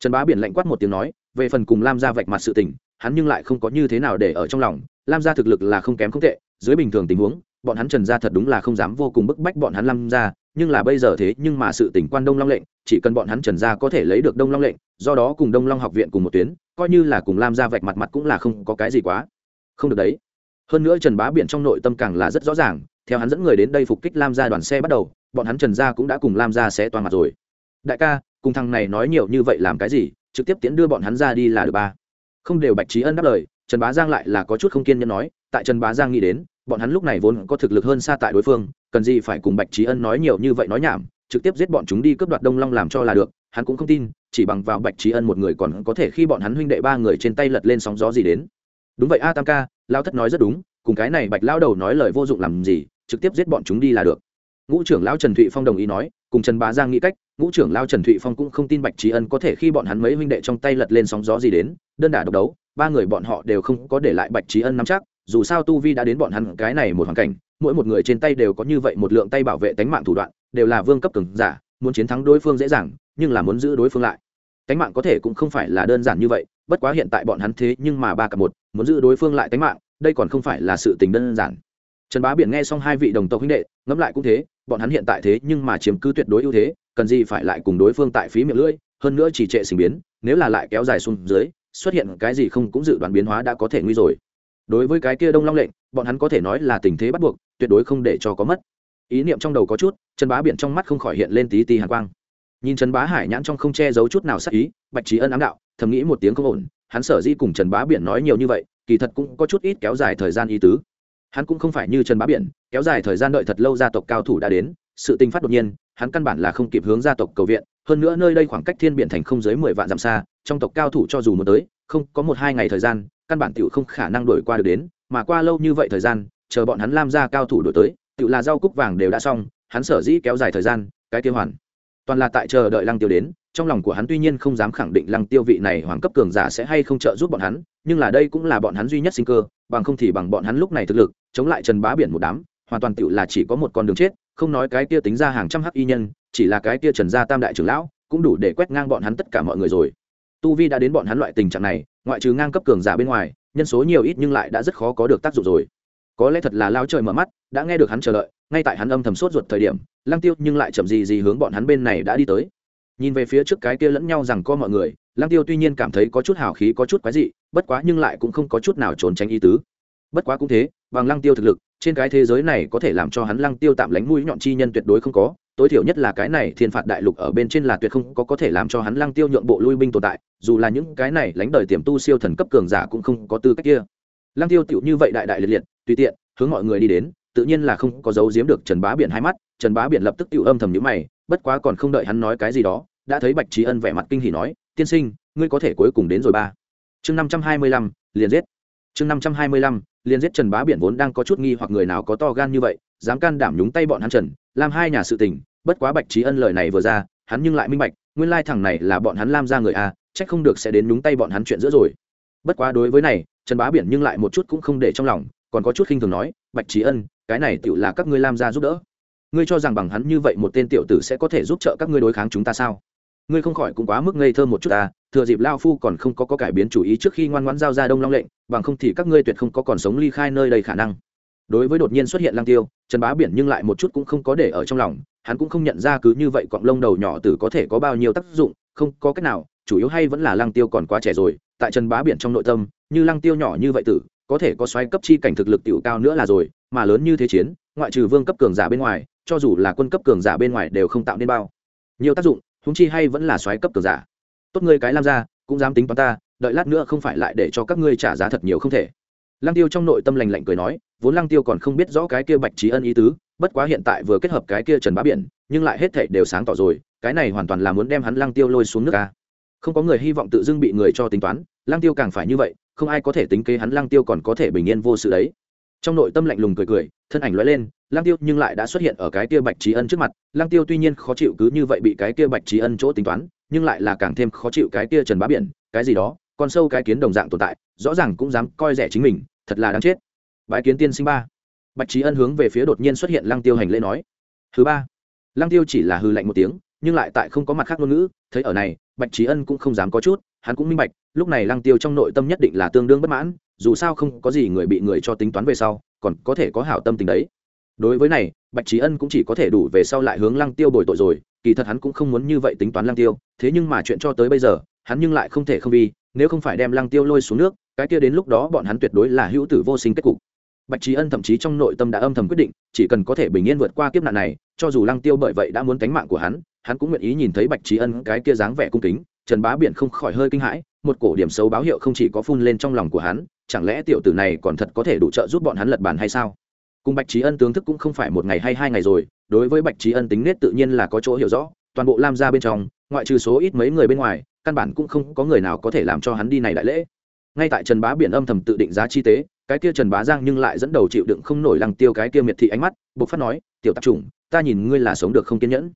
Trần bá biển lạnh quát một tiếng nói, về phần cùng lam gia vạch mặt sự tình, hắn nhưng lại không có như thế nào để ở trong lòng, lam gia thực lực là không kém không tệ, dưới bình thường tình huống bọn hắn trần gia thật đúng là không dám vô cùng bức bách bọn hắn lâm gia, nhưng là bây giờ thế nhưng mà sự tỉnh quan đông long lệnh, chỉ cần bọn hắn trần gia có thể lấy được đông long lệnh, do đó cùng đông long học viện cùng một tuyến, coi như là cùng lam gia vạch mặt mặt cũng là không có cái gì quá. Không được đấy. Hơn nữa trần bá biển trong nội tâm càng là rất rõ ràng, theo hắn dẫn người đến đây phục kích lam gia đoàn xe bắt đầu, bọn hắn trần gia cũng đã cùng lam gia sẽ toàn mặt rồi. Đại ca, cùng thằng này nói nhiều như vậy làm cái gì, trực tiếp tiến đưa bọn hắn ra đi là được ba. Không đều bạch trí ân đáp lời, trần bá giang lại là có chút không kiên nhẫn nói, tại trần bá giang nghĩ đến bọn hắn lúc này vốn có thực lực hơn xa tại đối phương, cần gì phải cùng bạch trí ân nói nhiều như vậy nói nhảm, trực tiếp giết bọn chúng đi cướp đoạt đông long làm cho là được, hắn cũng không tin, chỉ bằng vào bạch trí ân một người còn có thể khi bọn hắn huynh đệ ba người trên tay lật lên sóng gió gì đến. Đúng vậy a tam ca lao thất nói rất đúng, cùng cái này bạch lao đầu nói lời vô dụng làm gì, trực tiếp giết bọn chúng đi là được. Ngũ trưởng lão trần thụy phong đồng ý nói, cùng trần bá giang nghĩ cách, ngũ trưởng lao trần thụy phong cũng không tin bạch trí ân có thể khi bọn hắn mấy huynh đệ trong tay lật lên sóng gió gì đến, đơn đả độc đấu, ba người bọn họ đều không có để lại bạch trí ân nắm chắc dù sao tu vi đã đến bọn hắn cái này một hoàn cảnh, mỗi một người trên tay đều có như vậy một lượng tay bảo vệ tánh mạng thủ đoạn, đều là vương cấp cường giả, muốn chiến thắng đối phương dễ dàng, nhưng là muốn giữ đối phương lại. Tánh mạng có thể cũng không phải là đơn giản như vậy, bất quá hiện tại bọn hắn thế nhưng mà ba cặp một, muốn giữ đối phương lại tánh mạng, đây còn không phải là sự tình đơn giản. Trần bá biển nghe xong hai vị đồng tộc huynh đệ, ngẫm lại cũng thế, bọn hắn hiện tại thế nhưng mà chiếm cứ tuyệt đối ưu thế, cần gì phải lại cùng đối phương tại phí miệng lưỡi, hơn nữa chỉ trệ sinh biến, nếu là lại kéo dài xuống dưới, xuất hiện cái gì không cũng dự đoán biến hóa đã có thể nguy rồi đối với cái kia đông long lệnh, bọn hắn có thể nói là tình thế bắt buộc, tuyệt đối không để cho có mất. Ý niệm trong đầu có chút, trần bá biển trong mắt không khỏi hiện lên tí tí hàn quang. Nhìn trần bá hải nhãn trong không che giấu chút nào sắc ý, bạch trí ân ám đạo, thầm nghĩ một tiếng không ổn, hắn sở di cùng trần bá biển nói nhiều như vậy, kỳ thật cũng có chút ít kéo dài thời gian ý tứ. Hắn cũng không phải như trần bá biển, kéo dài thời gian đợi thật lâu gia tộc cao thủ đã đến, sự tình phát đột nhiên, hắn căn bản là không kịp hướng gia tộc cầu viện, hơn nữa nơi đây khoảng cách thiên biển thành không dưới mười vạn dặm xa, trong tộc cao thủ cho dù muốn tới, không có một hai ngày thời gian căn bản tiểu không khả năng đổi qua được đến, mà qua lâu như vậy thời gian, chờ bọn hắn lam ra cao thủ đổi tới, tiểu là rau cúc vàng đều đã xong, hắn sở dĩ kéo dài thời gian, cái tiêu hoàn. Toàn là tại chờ đợi lăng tiêu đến, trong lòng của hắn tuy nhiên không dám khẳng định lăng tiêu vị này hoàng cấp cường giả sẽ hay không trợ giúp bọn hắn, nhưng là đây cũng là bọn hắn duy nhất sinh cơ, bằng không thì bằng bọn hắn lúc này thực lực, chống lại trần bá biển một đám, hoàn toàn tiểu là chỉ có một con đường chết, không nói cái kia tính ra hàng trăm hắc y nhân, chỉ là cái kia trần gia tam đại trưởng lão, cũng đủ để quét ngang bọn hắn tất cả mọi người rồi tu vi đã đến bọn hắn loại tình trạng này, ngoại trừ ngang cấp cường giả bên ngoài, nhân số nhiều ít nhưng lại đã rất khó có được tác dụng rồi. Có lẽ thật là lao trời mở mắt, đã nghe được hắn chờ đợi, ngay tại hắn âm thầm sốt ruột thời điểm, lăng tiêu nhưng lại chậm gì gì hướng bọn hắn bên này đã đi tới. Nhìn về phía trước cái kia lẫn nhau rằng co mọi người, lăng tiêu tuy nhiên cảm thấy có chút hào khí, có chút quái dị, bất quá nhưng lại cũng không có chút nào trốn tránh ý tứ. Bất quá cũng thế, bằng lăng tiêu thực lực, trên cái thế giới này có thể làm cho hắn lăng tiêu tạm lánh mũi nhọn chi nhân tuyệt đối không có tối thiểu nhất là cái này thiên phạt đại lục ở bên trên là tuyệt không có có thể làm cho hắn lăng tiêu nhượng bộ lui binh tồn tại, dù là những cái này lánh đời tiềm tu siêu thần cấp cường giả cũng không có tư cách kia. Lăng tiêu tựu như vậy đại đại liệt liệt, tùy tiện, hướng mọi người đi đến, tự nhiên là không có dấu giếm được trần bá biển hai mắt, trần bá biển lập tức tựu âm thầm nhíu mày, bất quá còn không đợi hắn nói cái gì đó, đã thấy bạch trí ân vẻ mặt kinh hỉ nói, tiên sinh, ngươi có thể cuối cùng đến rồi ba. Chương năm trăm hai mươi lăm, liền giết. Chương năm trăm hai mươi lăm, liền giết trần bá biển vốn đang có chút nghi hoặc người nào có to gan như vậy, dám can đảm nhúng tay bọn hắn trần làm hai nhà sự tình bất quá bạch trí ân lời này vừa ra hắn nhưng lại minh bạch nguyên lai thằng này là bọn hắn lam ra người a trách không được sẽ đến nhúng tay bọn hắn chuyện giữa rồi. Bất quá đối với này trần bá biển nhưng lại một chút cũng không để trong lòng còn có chút khinh thường nói bạch trí ân cái này tựu là các ngươi lam ra giúp đỡ. Ngươi cho rằng bằng hắn như vậy một tên tiểu tử sẽ có thể giúp trợ các ngươi đối kháng chúng ta sao? Ngươi không khỏi cũng quá mức ngây thơ một chút ta thừa dịp lao phu còn không có, có cải biến chủ ý trước khi ngoan ngoãn giao ra đông long lệnh bằng không thì các ngươi tuyệt không có còn sống ly khai nơi đây khả năng đối với đột nhiên xuất hiện lang tiêu, trần bá biển nhưng lại một chút cũng không có để ở trong lòng, hắn cũng không nhận ra cứ như vậy cọng lông đầu nhỏ tử có thể có bao nhiêu tác dụng, không có cách nào, chủ yếu hay vẫn là lang tiêu còn quá trẻ rồi, tại trần bá biển trong nội tâm, như lang tiêu nhỏ như vậy tử, có thể có xoáy cấp chi cảnh thực lực tiểu cao nữa là rồi, mà lớn như thế chiến, ngoại trừ vương cấp cường giả bên ngoài, cho dù là quân cấp cường giả bên ngoài đều không tạo nên bao nhiều tác dụng húng chi hay vẫn là xoáy cấp cường giả. Tốt ngươi cái làm ra cũng dám tính toán ta, đợi lát nữa không phải lại để cho các ngươi trả giá thật nhiều không thể lăng tiêu trong nội tâm lành lạnh cười nói, vốn lăng tiêu còn không biết rõ cái kia bạch trí ân ý tứ, bất quá hiện tại vừa kết hợp cái kia trần bá biển, nhưng lại hết thảy đều sáng tỏ rồi, cái này hoàn toàn là muốn đem hắn lăng tiêu lôi xuống nước ca không có người hy vọng tự dưng bị người cho tính toán, lăng tiêu càng phải như vậy, không ai có thể tính kế hắn, lăng tiêu còn có thể bình yên vô sự đấy. Trong nội tâm lạnh lùng cười cười, thân ảnh lóe lên, lăng tiêu nhưng lại đã xuất hiện ở cái kia bạch trí ân trước mặt. Lăng tiêu tuy nhiên khó chịu cứ như vậy bị cái kia bạch trí ân chỗ tính toán, nhưng lại là càng thêm khó chịu cái kia trần bá biển, cái gì đó con sâu cái kiến đồng dạng tồn tại, rõ ràng cũng dám coi rẻ chính mình, thật là đáng chết. Bái kiến tiên sinh ba. Bạch trí ân hướng về phía đột nhiên xuất hiện lăng tiêu hành lễ nói. Thứ ba. Lăng tiêu chỉ là hư lạnh một tiếng, nhưng lại tại không có mặt khác ngôn ngữ, thấy ở này, bạch trí ân cũng không dám có chút, hắn cũng minh bạch, lúc này lăng tiêu trong nội tâm nhất định là tương đương bất mãn, dù sao không có gì người bị người cho tính toán về sau, còn có thể có hảo tâm tình đấy. Đối với này, bạch trí ân cũng chỉ có thể đủ về sau lại hướng lăng tiêu bồi tội rồi, kỳ thật hắn cũng không muốn như vậy tính toán lăng tiêu, thế nhưng mà chuyện cho tới bây giờ, hắn nhưng lại không thể không vì nếu không phải đem lăng tiêu lôi xuống nước, cái kia đến lúc đó bọn hắn tuyệt đối là hữu tử vô sinh kết cục. Bạch trí ân thậm chí trong nội tâm đã âm thầm quyết định, chỉ cần có thể bình yên vượt qua kiếp nạn này, cho dù lăng tiêu bởi vậy đã muốn cánh mạng của hắn hắn cũng nguyện ý nhìn thấy bạch trí ân cái kia dáng vẻ cung kính, trần bá biển không khỏi hơi kinh hãi, một cổ điểm xấu báo hiệu không chỉ có phun lên trong lòng của hắn, chẳng lẽ tiểu tử này còn thật có thể đủ trợ giúp bọn hắn lật bàn hay sao? Cùng bạch trí ân tướng thức cũng không phải một ngày hay hai ngày rồi, đối với bạch trí ân tính nết tự nhiên là có chỗ hiểu rõ, toàn bộ lam ra bên trong, ngoại trừ số ít mấy người bên ngoài căn bản cũng không có người nào có thể làm cho hắn đi này đại lễ. Ngay tại trần bá biển âm thầm tự định giá chi tế, cái kia trần bá giang nhưng lại dẫn đầu chịu đựng không nổi lăng tiêu cái kia miệt thị ánh mắt buộc phát nói, tiểu tạp chủng, ta nhìn ngươi là sống được không kiên nhẫn.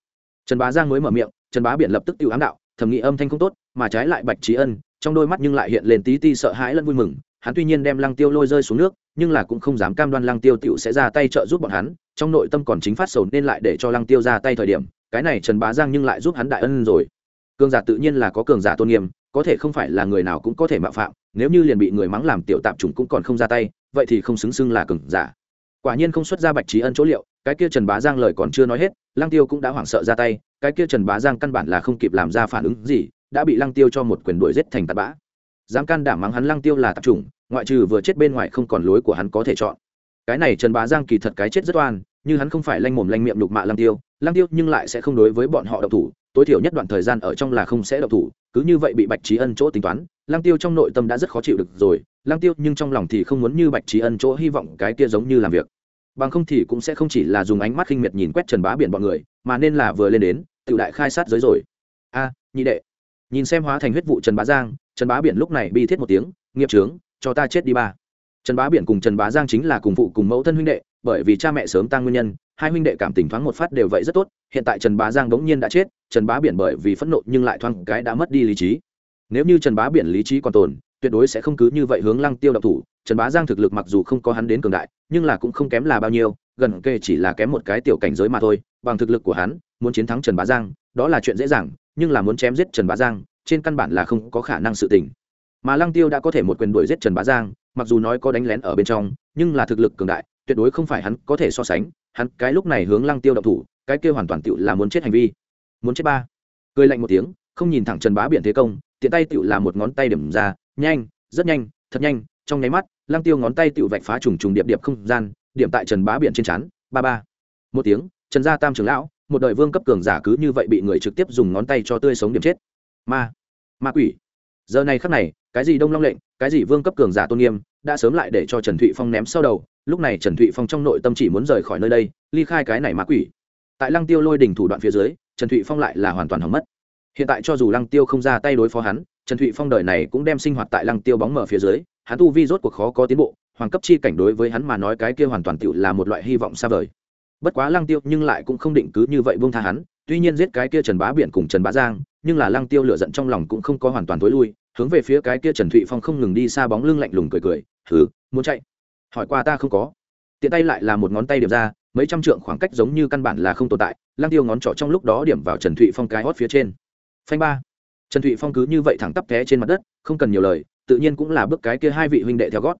Trần bá giang mới mở miệng, trần bá biển lập tức tiêu ám đạo, thầm nghĩ âm thanh không tốt, mà trái lại bạch trí ân, trong đôi mắt nhưng lại hiện lên tí ti sợ hãi lẫn vui mừng, hắn tuy nhiên đem lăng tiêu lôi rơi xuống nước, nhưng là cũng không dám cam đoan lăng tiêu tiểu sẽ ra tay trợ giúp bọn hắn, trong nội tâm còn chính phát sầu nên lại để cho lăng tiêu ra tay thời điểm, cái này trần bá giang nhưng lại giúp hắn đại ân rồi cường giả tự nhiên là có cường giả tôn nghiêm, có thể không phải là người nào cũng có thể mạo phạm, nếu như liền bị người mắng làm tiểu tạp chủng cũng còn không ra tay, vậy thì không xứng xưng là cường giả. Quả nhiên không xuất ra bạch trí ân chỗ liệu, cái kia trần bá giang lời còn chưa nói hết, lăng tiêu cũng đã hoảng sợ ra tay, cái kia trần bá giang căn bản là không kịp làm ra phản ứng gì, đã bị lăng tiêu cho một quyền đuổi giết thành tạt bã. Dám can đảm mắng hắn lăng tiêu là tạp chủng, ngoại trừ vừa chết bên ngoài không còn lối của hắn có thể chọn. Cái này trần bá giang kỳ thật cái chết rất oan, như hắn không phải lanh mồm lanh miệng đục mạ lăng tiêu lăng tiêu nhưng lại sẽ không đối với bọn họ độc thủ, tối thiểu nhất đoạn thời gian ở trong là không sẽ độc thủ, cứ như vậy bị bạch trí ân chỗ tính toán, lăng tiêu trong nội tâm đã rất khó chịu được rồi, lăng tiêu nhưng trong lòng thì không muốn như bạch trí ân chỗ hy vọng cái kia giống như làm việc. Bằng không thì cũng sẽ không chỉ là dùng ánh mắt khinh miệt nhìn quét trần bá biển bọn người, mà nên là vừa lên đến, tự đại khai sát giới rồi. A, nhị đệ, nhìn xem hóa thành huyết vụ trần bá giang, trần bá biển lúc này bi thiết một tiếng, nghiệp trướng, cho ta chết đi ba. Trần bá biển cùng trần bá giang chính là cùng phụ cùng mẫu thân huynh đệ bởi vì cha mẹ sớm tăng nguyên nhân, hai huynh đệ cảm tình thoáng một phát đều vậy rất tốt, hiện tại trần bá giang bỗng nhiên đã chết, trần bá biển bởi vì phẫn nộ nhưng lại thoáng cái đã mất đi lý trí. Nếu như trần bá biển lý trí còn tồn, tuyệt đối sẽ không cứ như vậy hướng lăng tiêu độc thủ, trần bá giang thực lực mặc dù không có hắn đến cường đại, nhưng là cũng không kém là bao nhiêu, gần kề chỉ là kém một cái tiểu cảnh giới mà thôi, bằng thực lực của hắn, muốn chiến thắng trần bá giang, đó là chuyện dễ dàng, nhưng là muốn chém giết trần bá giang, trên căn bản là không có khả năng sự tình. Mà lăng tiêu đã có thể một quyền đuổi giết trần bá giang, mặc dù nói có đánh lén ở bên trong, nhưng là thực lực cường đại tuyệt đối không phải hắn có thể so sánh, hắn cái lúc này hướng lăng tiêu động thủ, cái kia hoàn toàn tựu là muốn chết hành vi. Muốn chết ba. Cười lạnh một tiếng, không nhìn thẳng trần bá biển thế công, tiện tay tựu là một ngón tay điểm ra, nhanh, rất nhanh, thật nhanh, trong nháy mắt, lăng tiêu ngón tay tựu vạch phá trùng trùng điệp điệp không gian, điểm tại trần bá biển trên chắn ba ba. Một tiếng, trần gia tam trưởng lão, một đời vương cấp cường giả cứ như vậy bị người trực tiếp dùng ngón tay cho tươi sống điểm chết. Ma ma quỷ. Giờ này khắc này, cái gì đông long lệnh, cái gì vương cấp cường giả tôn nghiêm, đã sớm lại để cho trần thụy phong ném sau đầu lúc này trần thụy phong trong nội tâm chỉ muốn rời khỏi nơi đây, ly khai cái này ma quỷ. Tại lăng tiêu lôi đỉnh thủ đoạn phía dưới, trần thụy phong lại là hoàn toàn hỏng mất. Hiện tại cho dù lăng tiêu không ra tay đối phó hắn, trần thụy phong đời này cũng đem sinh hoạt tại lăng tiêu bóng mở phía dưới, hắn tu vi rốt cuộc khó có tiến bộ, hoàng cấp chi cảnh đối với hắn mà nói cái kia hoàn toàn tựu là một loại hy vọng xa vời. Bất quá lăng tiêu nhưng lại cũng không định cứ như vậy buông tha hắn, tuy nhiên giết cái kia trần bá biển cùng trần bá giang, nhưng là lăng tiêu lựa giận trong lòng cũng không có hoàn toàn tối lui, hướng về phía cái kia trần thụy phong không ngừng đi xa bóng lưng lạnh lùng cười cười thử muốn chạy hỏi qua ta không có. Tiện tay lại là một ngón tay điểm ra, mấy trăm trượng khoảng cách giống như căn bản là không tồn tại Lang tiêu ngón trỏ trong lúc đó điểm vào trần thụy phong cái hót phía trên. Phanh ba. Trần thụy phong cứ như vậy thẳng tắp té trên mặt đất, không cần nhiều lời, tự nhiên cũng là bước cái kia hai vị huynh đệ theo gót.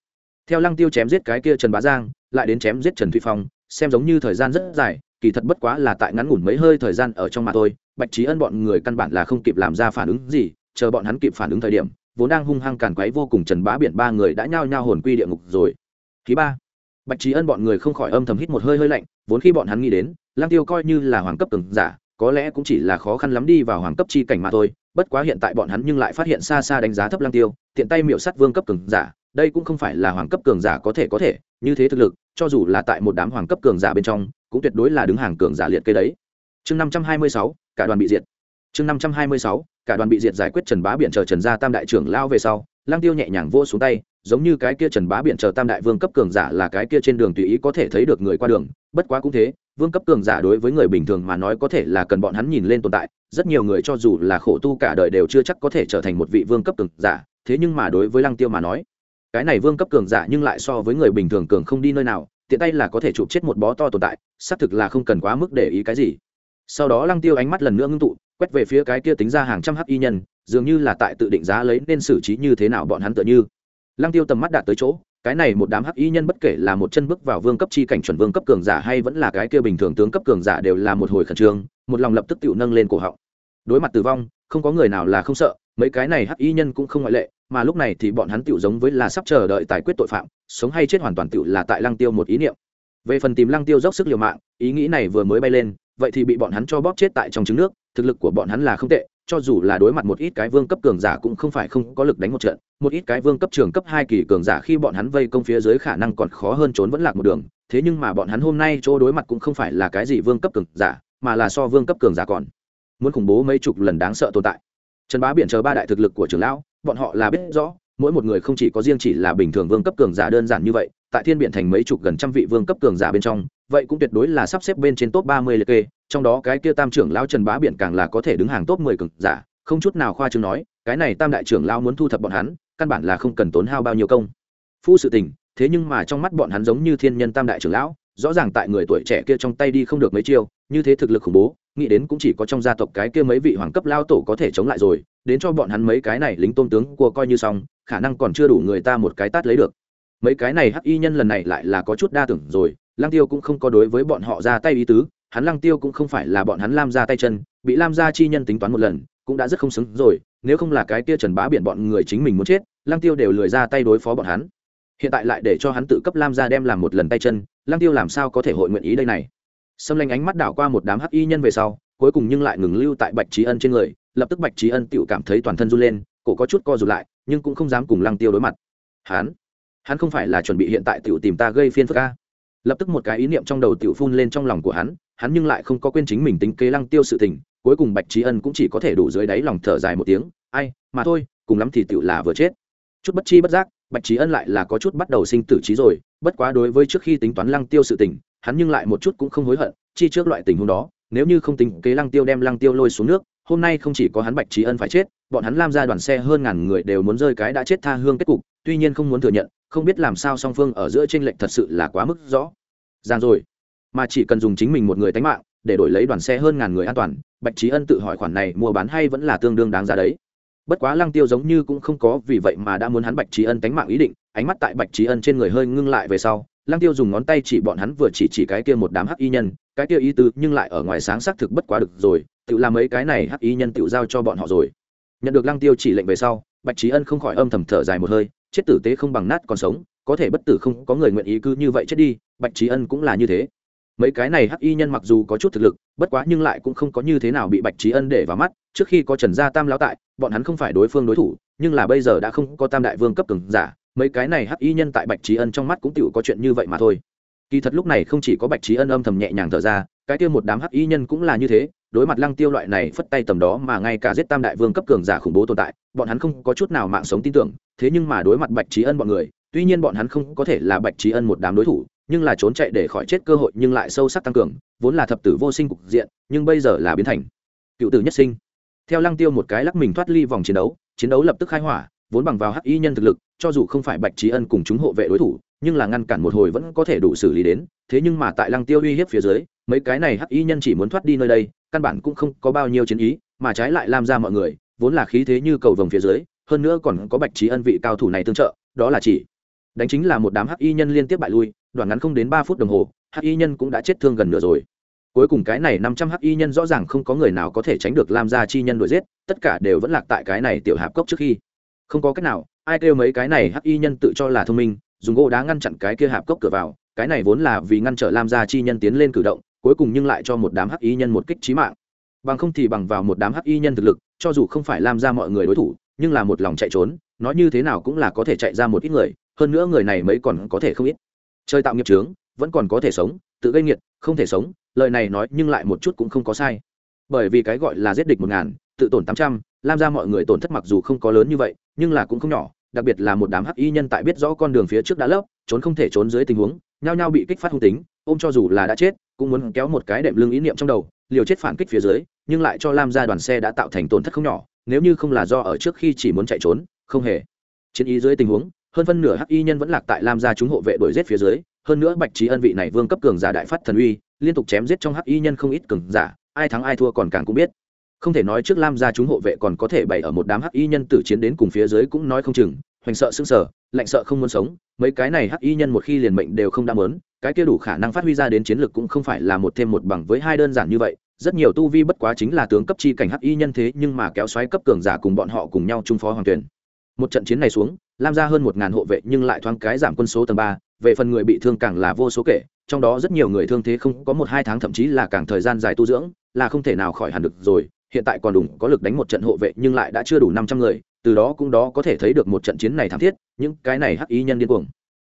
Theo lăng tiêu chém giết cái kia trần bá giang, lại đến chém giết trần thụy phong, xem giống như thời gian rất dài, kỳ thật bất quá là tại ngắn ngủn mấy hơi thời gian ở trong mặt tôi bạch trí ân bọn người căn bản là không kịp làm ra phản ứng gì, chờ bọn hắn kịp phản ứng thời điểm, vốn đang hung hăng càn quấy vô cùng trần bá biển ba người đã nhao nhao hồn quy địa ngục rồi thứ ba. Bạch trí ân bọn người không khỏi âm thầm hít một hơi hơi lạnh, vốn khi bọn hắn nghĩ đến lang tiêu coi như là hoàng cấp cường giả, có lẽ cũng chỉ là khó khăn lắm đi vào hoàng cấp chi cảnh mà thôi, bất quá hiện tại bọn hắn nhưng lại phát hiện xa xa đánh giá thấp lang tiêu, tiện tay miệu sát vương cấp cường giả, đây cũng không phải là hoàng cấp cường giả có thể có thể, như thế thực lực, cho dù là tại một đám hoàng cấp cường giả bên trong, cũng tuyệt đối là đứng hàng cường giả liệt kê đấy. Chương năm trăm hai mươi sáu, cả đoàn bị diệt. Chương năm trăm hai mươi sáu, cả đoàn bị diệt giải quyết trần bá biển chờ trần gia tam đại trưởng lao về sau lang tiêu nhẹ nhàng vô xuống tay giống như cái kia trần bá biển chờ tam đại vương cấp cường giả là cái kia trên đường tùy ý có thể thấy được người qua đường, bất quá cũng thế, vương cấp cường giả đối với người bình thường mà nói có thể là cần bọn hắn nhìn lên tồn tại, rất nhiều người cho dù là khổ tu cả đời đều chưa chắc có thể trở thành một vị vương cấp cường giả, thế nhưng mà đối với lăng tiêu mà nói, cái này vương cấp cường giả nhưng lại so với người bình thường cường không đi nơi nào, tiện tay là có thể chụp chết một bó to tồn tại, xác thực là không cần quá mức để ý cái gì. Sau đó lăng tiêu ánh mắt lần nữa ngưng tụ, quét về phía cái kia tính ra hàng trăm hắc y nhân, dường như là tại tự định giá lấy nên xử trí như thế nào bọn hắn tựa như lăng tiêu tầm mắt đạt tới chỗ, cái này một đám hắc y nhân bất kể là một chân bước vào vương cấp chi cảnh chuẩn vương cấp cường giả hay vẫn là cái kia bình thường tướng cấp cường giả đều là một hồi khẩn trương, một lòng lập tức tự nâng lên cổ họng. Đối mặt tử vong, không có người nào là không sợ, mấy cái này hắc y nhân cũng không ngoại lệ, mà lúc này thì bọn hắn tự giống với là sắp chờ đợi giải quyết tội phạm, sống hay chết hoàn toàn tự là tại lăng tiêu một ý niệm. Về phần tìm lăng tiêu dốc sức liều mạng, ý nghĩ này vừa mới bay lên, vậy thì bị bọn hắn cho bóp chết tại trong trứng nước, thực lực của bọn hắn là không tệ cho dù là đối mặt một ít cái vương cấp cường giả cũng không phải không có lực đánh một trận. Một ít cái vương cấp trường cấp hai kỳ cường giả khi bọn hắn vây công phía dưới khả năng còn khó hơn trốn vẫn lạc một đường. Thế nhưng mà bọn hắn hôm nay chỗ đối mặt cũng không phải là cái gì vương cấp cường giả, mà là so vương cấp cường giả còn. Muốn khủng bố mấy chục lần đáng sợ tồn tại. Trần bá biển chờ ba đại thực lực của Trường lão, bọn họ là biết rõ, mỗi một người không chỉ có riêng chỉ là bình thường vương cấp cường giả đơn giản như vậy, tại thiên biện thành mấy chục gần trăm vị vương cấp cường giả bên trong, vậy cũng tuyệt đối là sắp xếp bên trên top ba mươi liệt kê trong đó cái kia tam trưởng lão trần bá biển càng là có thể đứng hàng top mười cường giả, không chút nào khoa trương nói, cái này tam đại trưởng lão muốn thu thập bọn hắn, căn bản là không cần tốn hao bao nhiêu công. Phu sự tình, thế nhưng mà trong mắt bọn hắn giống như thiên nhân tam đại trưởng lão, rõ ràng tại người tuổi trẻ kia trong tay đi không được mấy chiêu, như thế thực lực khủng bố, nghĩ đến cũng chỉ có trong gia tộc cái kia mấy vị hoàng cấp lao tổ có thể chống lại rồi, đến cho bọn hắn mấy cái này lính tôn tướng của coi như xong, khả năng còn chưa đủ người ta một cái tát lấy được. Mấy cái này hắc y nhân lần này lại là có chút đa tưởng rồi, lăng tiêu cũng không có đối với bọn họ ra tay ý tứ hắn lăng tiêu cũng không phải là bọn hắn lam ra tay chân, bị lam gia chi nhân tính toán một lần, cũng đã rất không xứng rồi, nếu không là cái kia trần bá biển bọn người chính mình muốn chết, lăng tiêu đều lười ra tay đối phó bọn hắn. Hiện tại lại để cho hắn tự cấp lam gia đem làm một lần tay chân, lăng tiêu làm sao có thể hội nguyện ý đây này? Xâm lanh ánh mắt đảo qua một đám hắc y nhân về sau, cuối cùng nhưng lại ngừng lưu tại bạch trí ân trên người, lập tức bạch trí ân tự cảm thấy toàn thân run lên, cổ có chút co rụt lại, nhưng cũng không dám cùng lăng tiêu đối mặt. Hắn hắn không phải là chuẩn bị hiện tại tự tìm ta gây phiên phức ca lập tức một cái ý niệm trong đầu tự phun lên trong lòng của hắn hắn nhưng lại không có quên chính mình tính kế lăng tiêu sự tình, cuối cùng bạch trí ân cũng chỉ có thể đủ dưới đáy lòng thở dài một tiếng, ai, mà thôi, cùng lắm thì tựu là vừa chết. Chút bất chi bất giác, bạch trí ân lại là có chút bắt đầu sinh tử trí rồi, bất quá đối với trước khi tính toán lăng tiêu sự tình, hắn nhưng lại một chút cũng không hối hận, chi trước loại tình huống đó, nếu như không tính kế lăng tiêu đem lăng tiêu lôi xuống nước, hôm nay không chỉ có hắn bạch trí ân phải chết, bọn hắn lam ra đoàn xe hơn ngàn người đều muốn rơi cái đã chết tha hương kết cục, tuy nhiên không muốn thừa nhận, không biết làm sao song phương ở giữa tranh lệch thật sự là quá mức rõ. Ràng rồi mà chỉ cần dùng chính mình một người tánh mạng, để đổi lấy đoàn xe hơn ngàn người an toàn, bạch trí ân tự hỏi khoản này mua bán hay vẫn là tương đương đáng giá đấy. Bất quá lăng tiêu giống như cũng không có vì vậy mà đã muốn hắn bạch trí ân tánh mạng ý định, ánh mắt tại bạch trí ân trên người hơi ngưng lại về sau, lăng tiêu dùng ngón tay chỉ bọn hắn vừa chỉ chỉ cái kia một đám hắc y nhân, cái kia ý tứ nhưng lại ở ngoài sáng xác thực bất quá được rồi, tự làm mấy cái này hắc y nhân tự giao cho bọn họ rồi. Nhận được lăng tiêu chỉ lệnh về sau, bạch trí ân không khỏi âm thầm thở dài một hơi, chết tử tế không bằng nát còn sống, có thể bất tử không có người nguyện ý cứ như vậy chết đi, bạch trí ân cũng là như thế mấy cái này hắc y nhân mặc dù có chút thực lực, bất quá nhưng lại cũng không có như thế nào bị bạch trí ân để vào mắt. Trước khi có trần gia tam lão tại, bọn hắn không phải đối phương đối thủ, nhưng là bây giờ đã không có tam đại vương cấp cường giả. Mấy cái này hắc y nhân tại bạch trí ân trong mắt cũng tựu có chuyện như vậy mà thôi. Kỳ thật lúc này không chỉ có bạch trí ân âm thầm nhẹ nhàng thở ra, cái kia một đám hắc y nhân cũng là như thế, đối mặt lăng tiêu loại này phất tay tầm đó mà ngay cả giết tam đại vương cấp cường giả khủng bố tồn tại, bọn hắn không có chút nào mạng sống tin tưởng, thế nhưng mà đối mặt bạch trí ân bọn người, tuy nhiên bọn hắn không có thể là bạch trí ân một đám đối thủ nhưng là trốn chạy để khỏi chết cơ hội nhưng lại sâu sắc tăng cường, vốn là thập tử vô sinh cục diện, nhưng bây giờ là biến thành cựu tử nhất sinh. Theo lăng tiêu một cái lắc mình thoát ly vòng chiến đấu chiến đấu lập tức khai hỏa, vốn bằng vào hắc y nhân thực lực, cho dù không phải bạch trí ân cùng chúng hộ vệ đối thủ, nhưng là ngăn cản một hồi vẫn có thể đủ xử lý đến, thế nhưng mà tại lăng tiêu uy hiếp phía dưới, mấy cái này hắc y nhân chỉ muốn thoát đi nơi đây, căn bản cũng không có bao nhiêu chiến ý, mà trái lại làm ra mọi người, vốn là khí thế như cầu vồng phía dưới, hơn nữa còn có bạch trí ân vị cao thủ này tương trợ, đó là chỉ đánh chính là một đám hắc y nhân liên tiếp bại lui, đoạn ngắn không đến ba phút đồng hồ, hắc y nhân cũng đã chết thương gần nửa rồi. Cuối cùng cái này năm trăm hắc y nhân rõ ràng không có người nào có thể tránh được lam gia chi nhân đuổi giết, tất cả đều vẫn lạc tại cái này tiểu hạp cốc trước khi. Không có cách nào, ai kêu mấy cái này hắc y nhân tự cho là thông minh, dùng gỗ đá ngăn chặn cái kia hạp cốc cửa vào, cái này vốn là vì ngăn trở lam gia chi nhân tiến lên cử động, cuối cùng nhưng lại cho một đám hắc y nhân một kích trí mạng. Bằng không thì bằng vào một đám hắc y nhân thực lực, cho dù không phải lam gia mọi người đối thủ, nhưng là một lòng chạy trốn, nói như thế nào cũng là có thể chạy ra một ít người hơn nữa người này mấy còn có thể không ít. Chơi tạo nghiệp trướng vẫn còn có thể sống, tự gây nghiệt, không thể sống, lời này nói nhưng lại một chút cũng không có sai. Bởi vì cái gọi là giết địch một ngàn, tự tổn tám trăm lam ra mọi người tổn thất mặc dù không có lớn như vậy, nhưng là cũng không nhỏ, đặc biệt là một đám hắc y nhân tại biết rõ con đường phía trước đã lấp, trốn không thể trốn dưới tình huống, nhao nhao bị kích phát hung tính, ôm cho dù là đã chết, cũng muốn kéo một cái đệm lưng ý niệm trong đầu, liều chết phản kích phía dưới, nhưng lại cho lam ra đoàn xe đã tạo thành tổn thất không nhỏ, nếu như không là do ở trước khi chỉ muốn chạy trốn, không hề. Chiến ý dưới tình huống hơn phân nửa hắc y nhân vẫn lạc tại lam gia chúng hộ vệ đuổi giết phía dưới, hơn nữa bạch trí ân vị này vương cấp cường giả đại phát thần uy, liên tục chém giết trong hắc y nhân không ít cường giả, ai thắng ai thua còn càng cũng biết. Không thể nói trước lam gia chúng hộ vệ còn có thể bày ở một đám hắc y nhân tử chiến đến cùng phía dưới cũng nói không chừng, hoành sợ sững sờ, lạnh sợ không muốn sống, mấy cái này hắc y nhân một khi liền mệnh đều không đam mớn cái kia đủ khả năng phát huy ra đến chiến lược cũng không phải là một thêm một bằng với hai đơn giản như vậy, rất nhiều tu vi bất quá chính là tướng cấp chi cảnh hắc y nhân thế nhưng mà kéo xoáy cấp cường giả cùng bọn họ cùng nhau trung phó hoàng tuyển. Một trận chiến này xuống lam ra hơn một ngàn hộ vệ nhưng lại thoáng cái giảm quân số tầng ba, về phần người bị thương càng là vô số kể, trong đó rất nhiều người thương thế không có một hai tháng thậm chí là càng thời gian dài tu dưỡng, là không thể nào khỏi hẳn được rồi. Hiện tại còn đủ có lực đánh một trận hộ vệ nhưng lại đã chưa đủ năm trăm người, từ đó cũng đó có thể thấy được một trận chiến này thảm thiết, những cái này hắc ý nhân điên cuồng.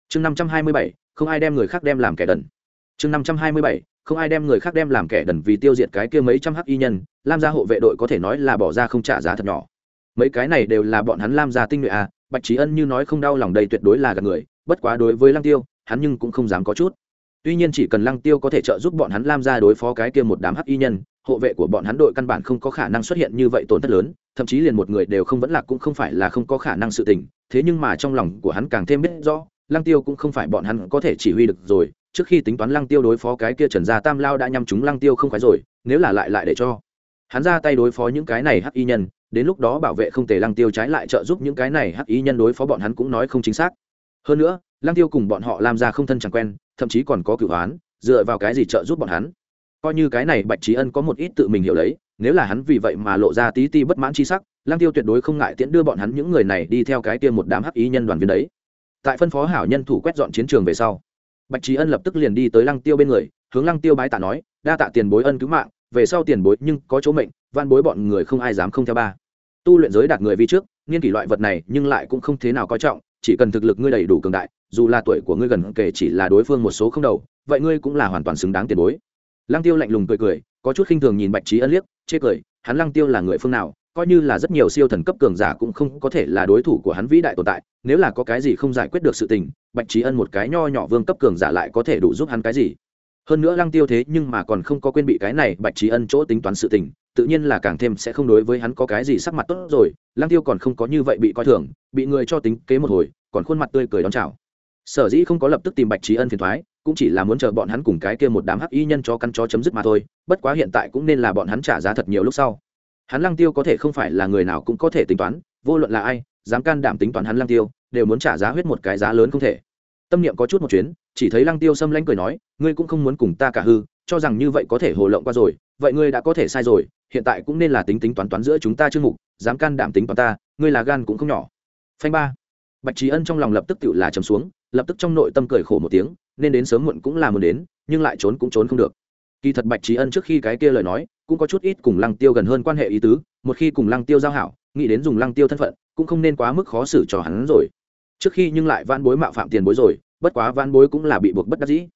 Chương năm trăm hai mươi bảy, không ai đem người khác đem làm kẻ đần. Chương năm trăm hai mươi bảy, không ai đem người khác đem làm kẻ đần vì tiêu diệt cái kia mấy trăm hắc y nhân, lam gia hộ vệ đội có thể nói là bỏ ra không trả giá thật nhỏ. Mấy cái này đều là bọn hắn lam gia tinh nhuệ à bạch trí ân như nói không đau lòng đây tuyệt đối là gạt người, bất quá đối với lăng tiêu, hắn nhưng cũng không dám có chút. Tuy nhiên chỉ cần lăng tiêu có thể trợ giúp bọn hắn lam ra đối phó cái kia một đám hắc y nhân, hộ vệ của bọn hắn đội căn bản không có khả năng xuất hiện như vậy tổn thất lớn, thậm chí liền một người đều không vẫn lạc cũng không phải là không có khả năng sự tình. Thế nhưng mà trong lòng của hắn càng thêm biết rõ, lăng tiêu cũng không phải bọn hắn có thể chỉ huy được rồi. Trước khi tính toán lăng tiêu đối phó cái kia trần gia tam lao đã nhắm chúng lăng tiêu không phải rồi, nếu là lại lại để cho hắn ra tay đối phó những cái này hắc y nhân đến lúc đó bảo vệ không thể lăng tiêu trái lại trợ giúp những cái này hắc y nhân đối phó bọn hắn cũng nói không chính xác. Hơn nữa, lăng tiêu cùng bọn họ làm ra không thân chẳng quen, thậm chí còn có cửu hoán dựa vào cái gì trợ giúp bọn hắn? Coi như cái này bạch trí ân có một ít tự mình hiểu lấy, nếu là hắn vì vậy mà lộ ra tí ti bất mãn chi sắc, lăng tiêu tuyệt đối không ngại tiễn đưa bọn hắn những người này đi theo cái kia một đám hắc ý nhân đoàn viên đấy. Tại phân phó hảo nhân thủ quét dọn chiến trường về sau, bạch trí ân lập tức liền đi tới lăng tiêu bên người, hướng lăng tiêu bái tạ nói, đa tạ tiền bối ân cứu mạng về sau tiền bối nhưng có chỗ mệnh van bối bọn người không ai dám không theo ba. Tu luyện giới đạt người vi trước, nghiên kỷ loại vật này nhưng lại cũng không thế nào coi trọng, chỉ cần thực lực ngươi đầy đủ cường đại, dù là tuổi của ngươi gần kể chỉ là đối phương một số không đầu, vậy ngươi cũng là hoàn toàn xứng đáng tiền bối. Lăng tiêu lạnh lùng cười cười, có chút khinh thường nhìn bạch trí ân liếc, chê cười, hắn lăng tiêu là người phương nào, coi như là rất nhiều siêu thần cấp cường giả cũng không có thể là đối thủ của hắn vĩ đại tồn tại, nếu là có cái gì không giải quyết được sự tình, bạch trí ân một cái nho nhỏ vương cấp cường giả lại có thể đủ giúp hắn cái gì? Hơn nữa lăng tiêu thế nhưng mà còn không có quên bị cái này bạch trí ân chỗ tính toán sự tình, tự nhiên là càng thêm sẽ không đối với hắn có cái gì sắc mặt tốt rồi, lăng tiêu còn không có như vậy bị coi thường, bị người cho tính kế một hồi, còn khuôn mặt tươi cười đón chào. Sở dĩ không có lập tức tìm bạch trí ân phiền thoái, cũng chỉ là muốn chờ bọn hắn cùng cái kia một đám hắc y nhân cho căn chó chấm dứt mà thôi, bất quá hiện tại cũng nên là bọn hắn trả giá thật nhiều lúc sau. Hắn lăng tiêu có thể không phải là người nào cũng có thể tính toán, vô luận là ai, dám can đảm tính toán hắn lăng tiêu, đều muốn trả giá huyết một cái giá lớn không thể tâm niệm có chút một chuyến, chỉ thấy lăng tiêu xâm lãnh cười nói, ngươi cũng không muốn cùng ta cả hư, cho rằng như vậy có thể hồ lộng qua rồi, vậy ngươi đã có thể sai rồi, hiện tại cũng nên là tính tính toán toán giữa chúng ta chương mục, dám can đảm tính toán ta, ngươi là gan cũng không nhỏ. Phanh ba. Bạch trí ân trong lòng lập tức tự là chấm xuống, lập tức trong nội tâm cười khổ một tiếng, nên đến sớm muộn cũng là muốn đến, nhưng lại trốn cũng trốn không được. Kỳ thật bạch trí ân trước khi cái kia lời nói, cũng có chút ít cùng lăng tiêu gần hơn quan hệ ý tứ, một khi cùng lăng tiêu giao hảo, nghĩ đến dùng lăng tiêu thân phận, cũng không nên quá mức khó xử cho hắn rồi trước khi nhưng lại van bối mạo phạm tiền bối rồi, bất quá van bối cũng là bị buộc bất đắc dĩ.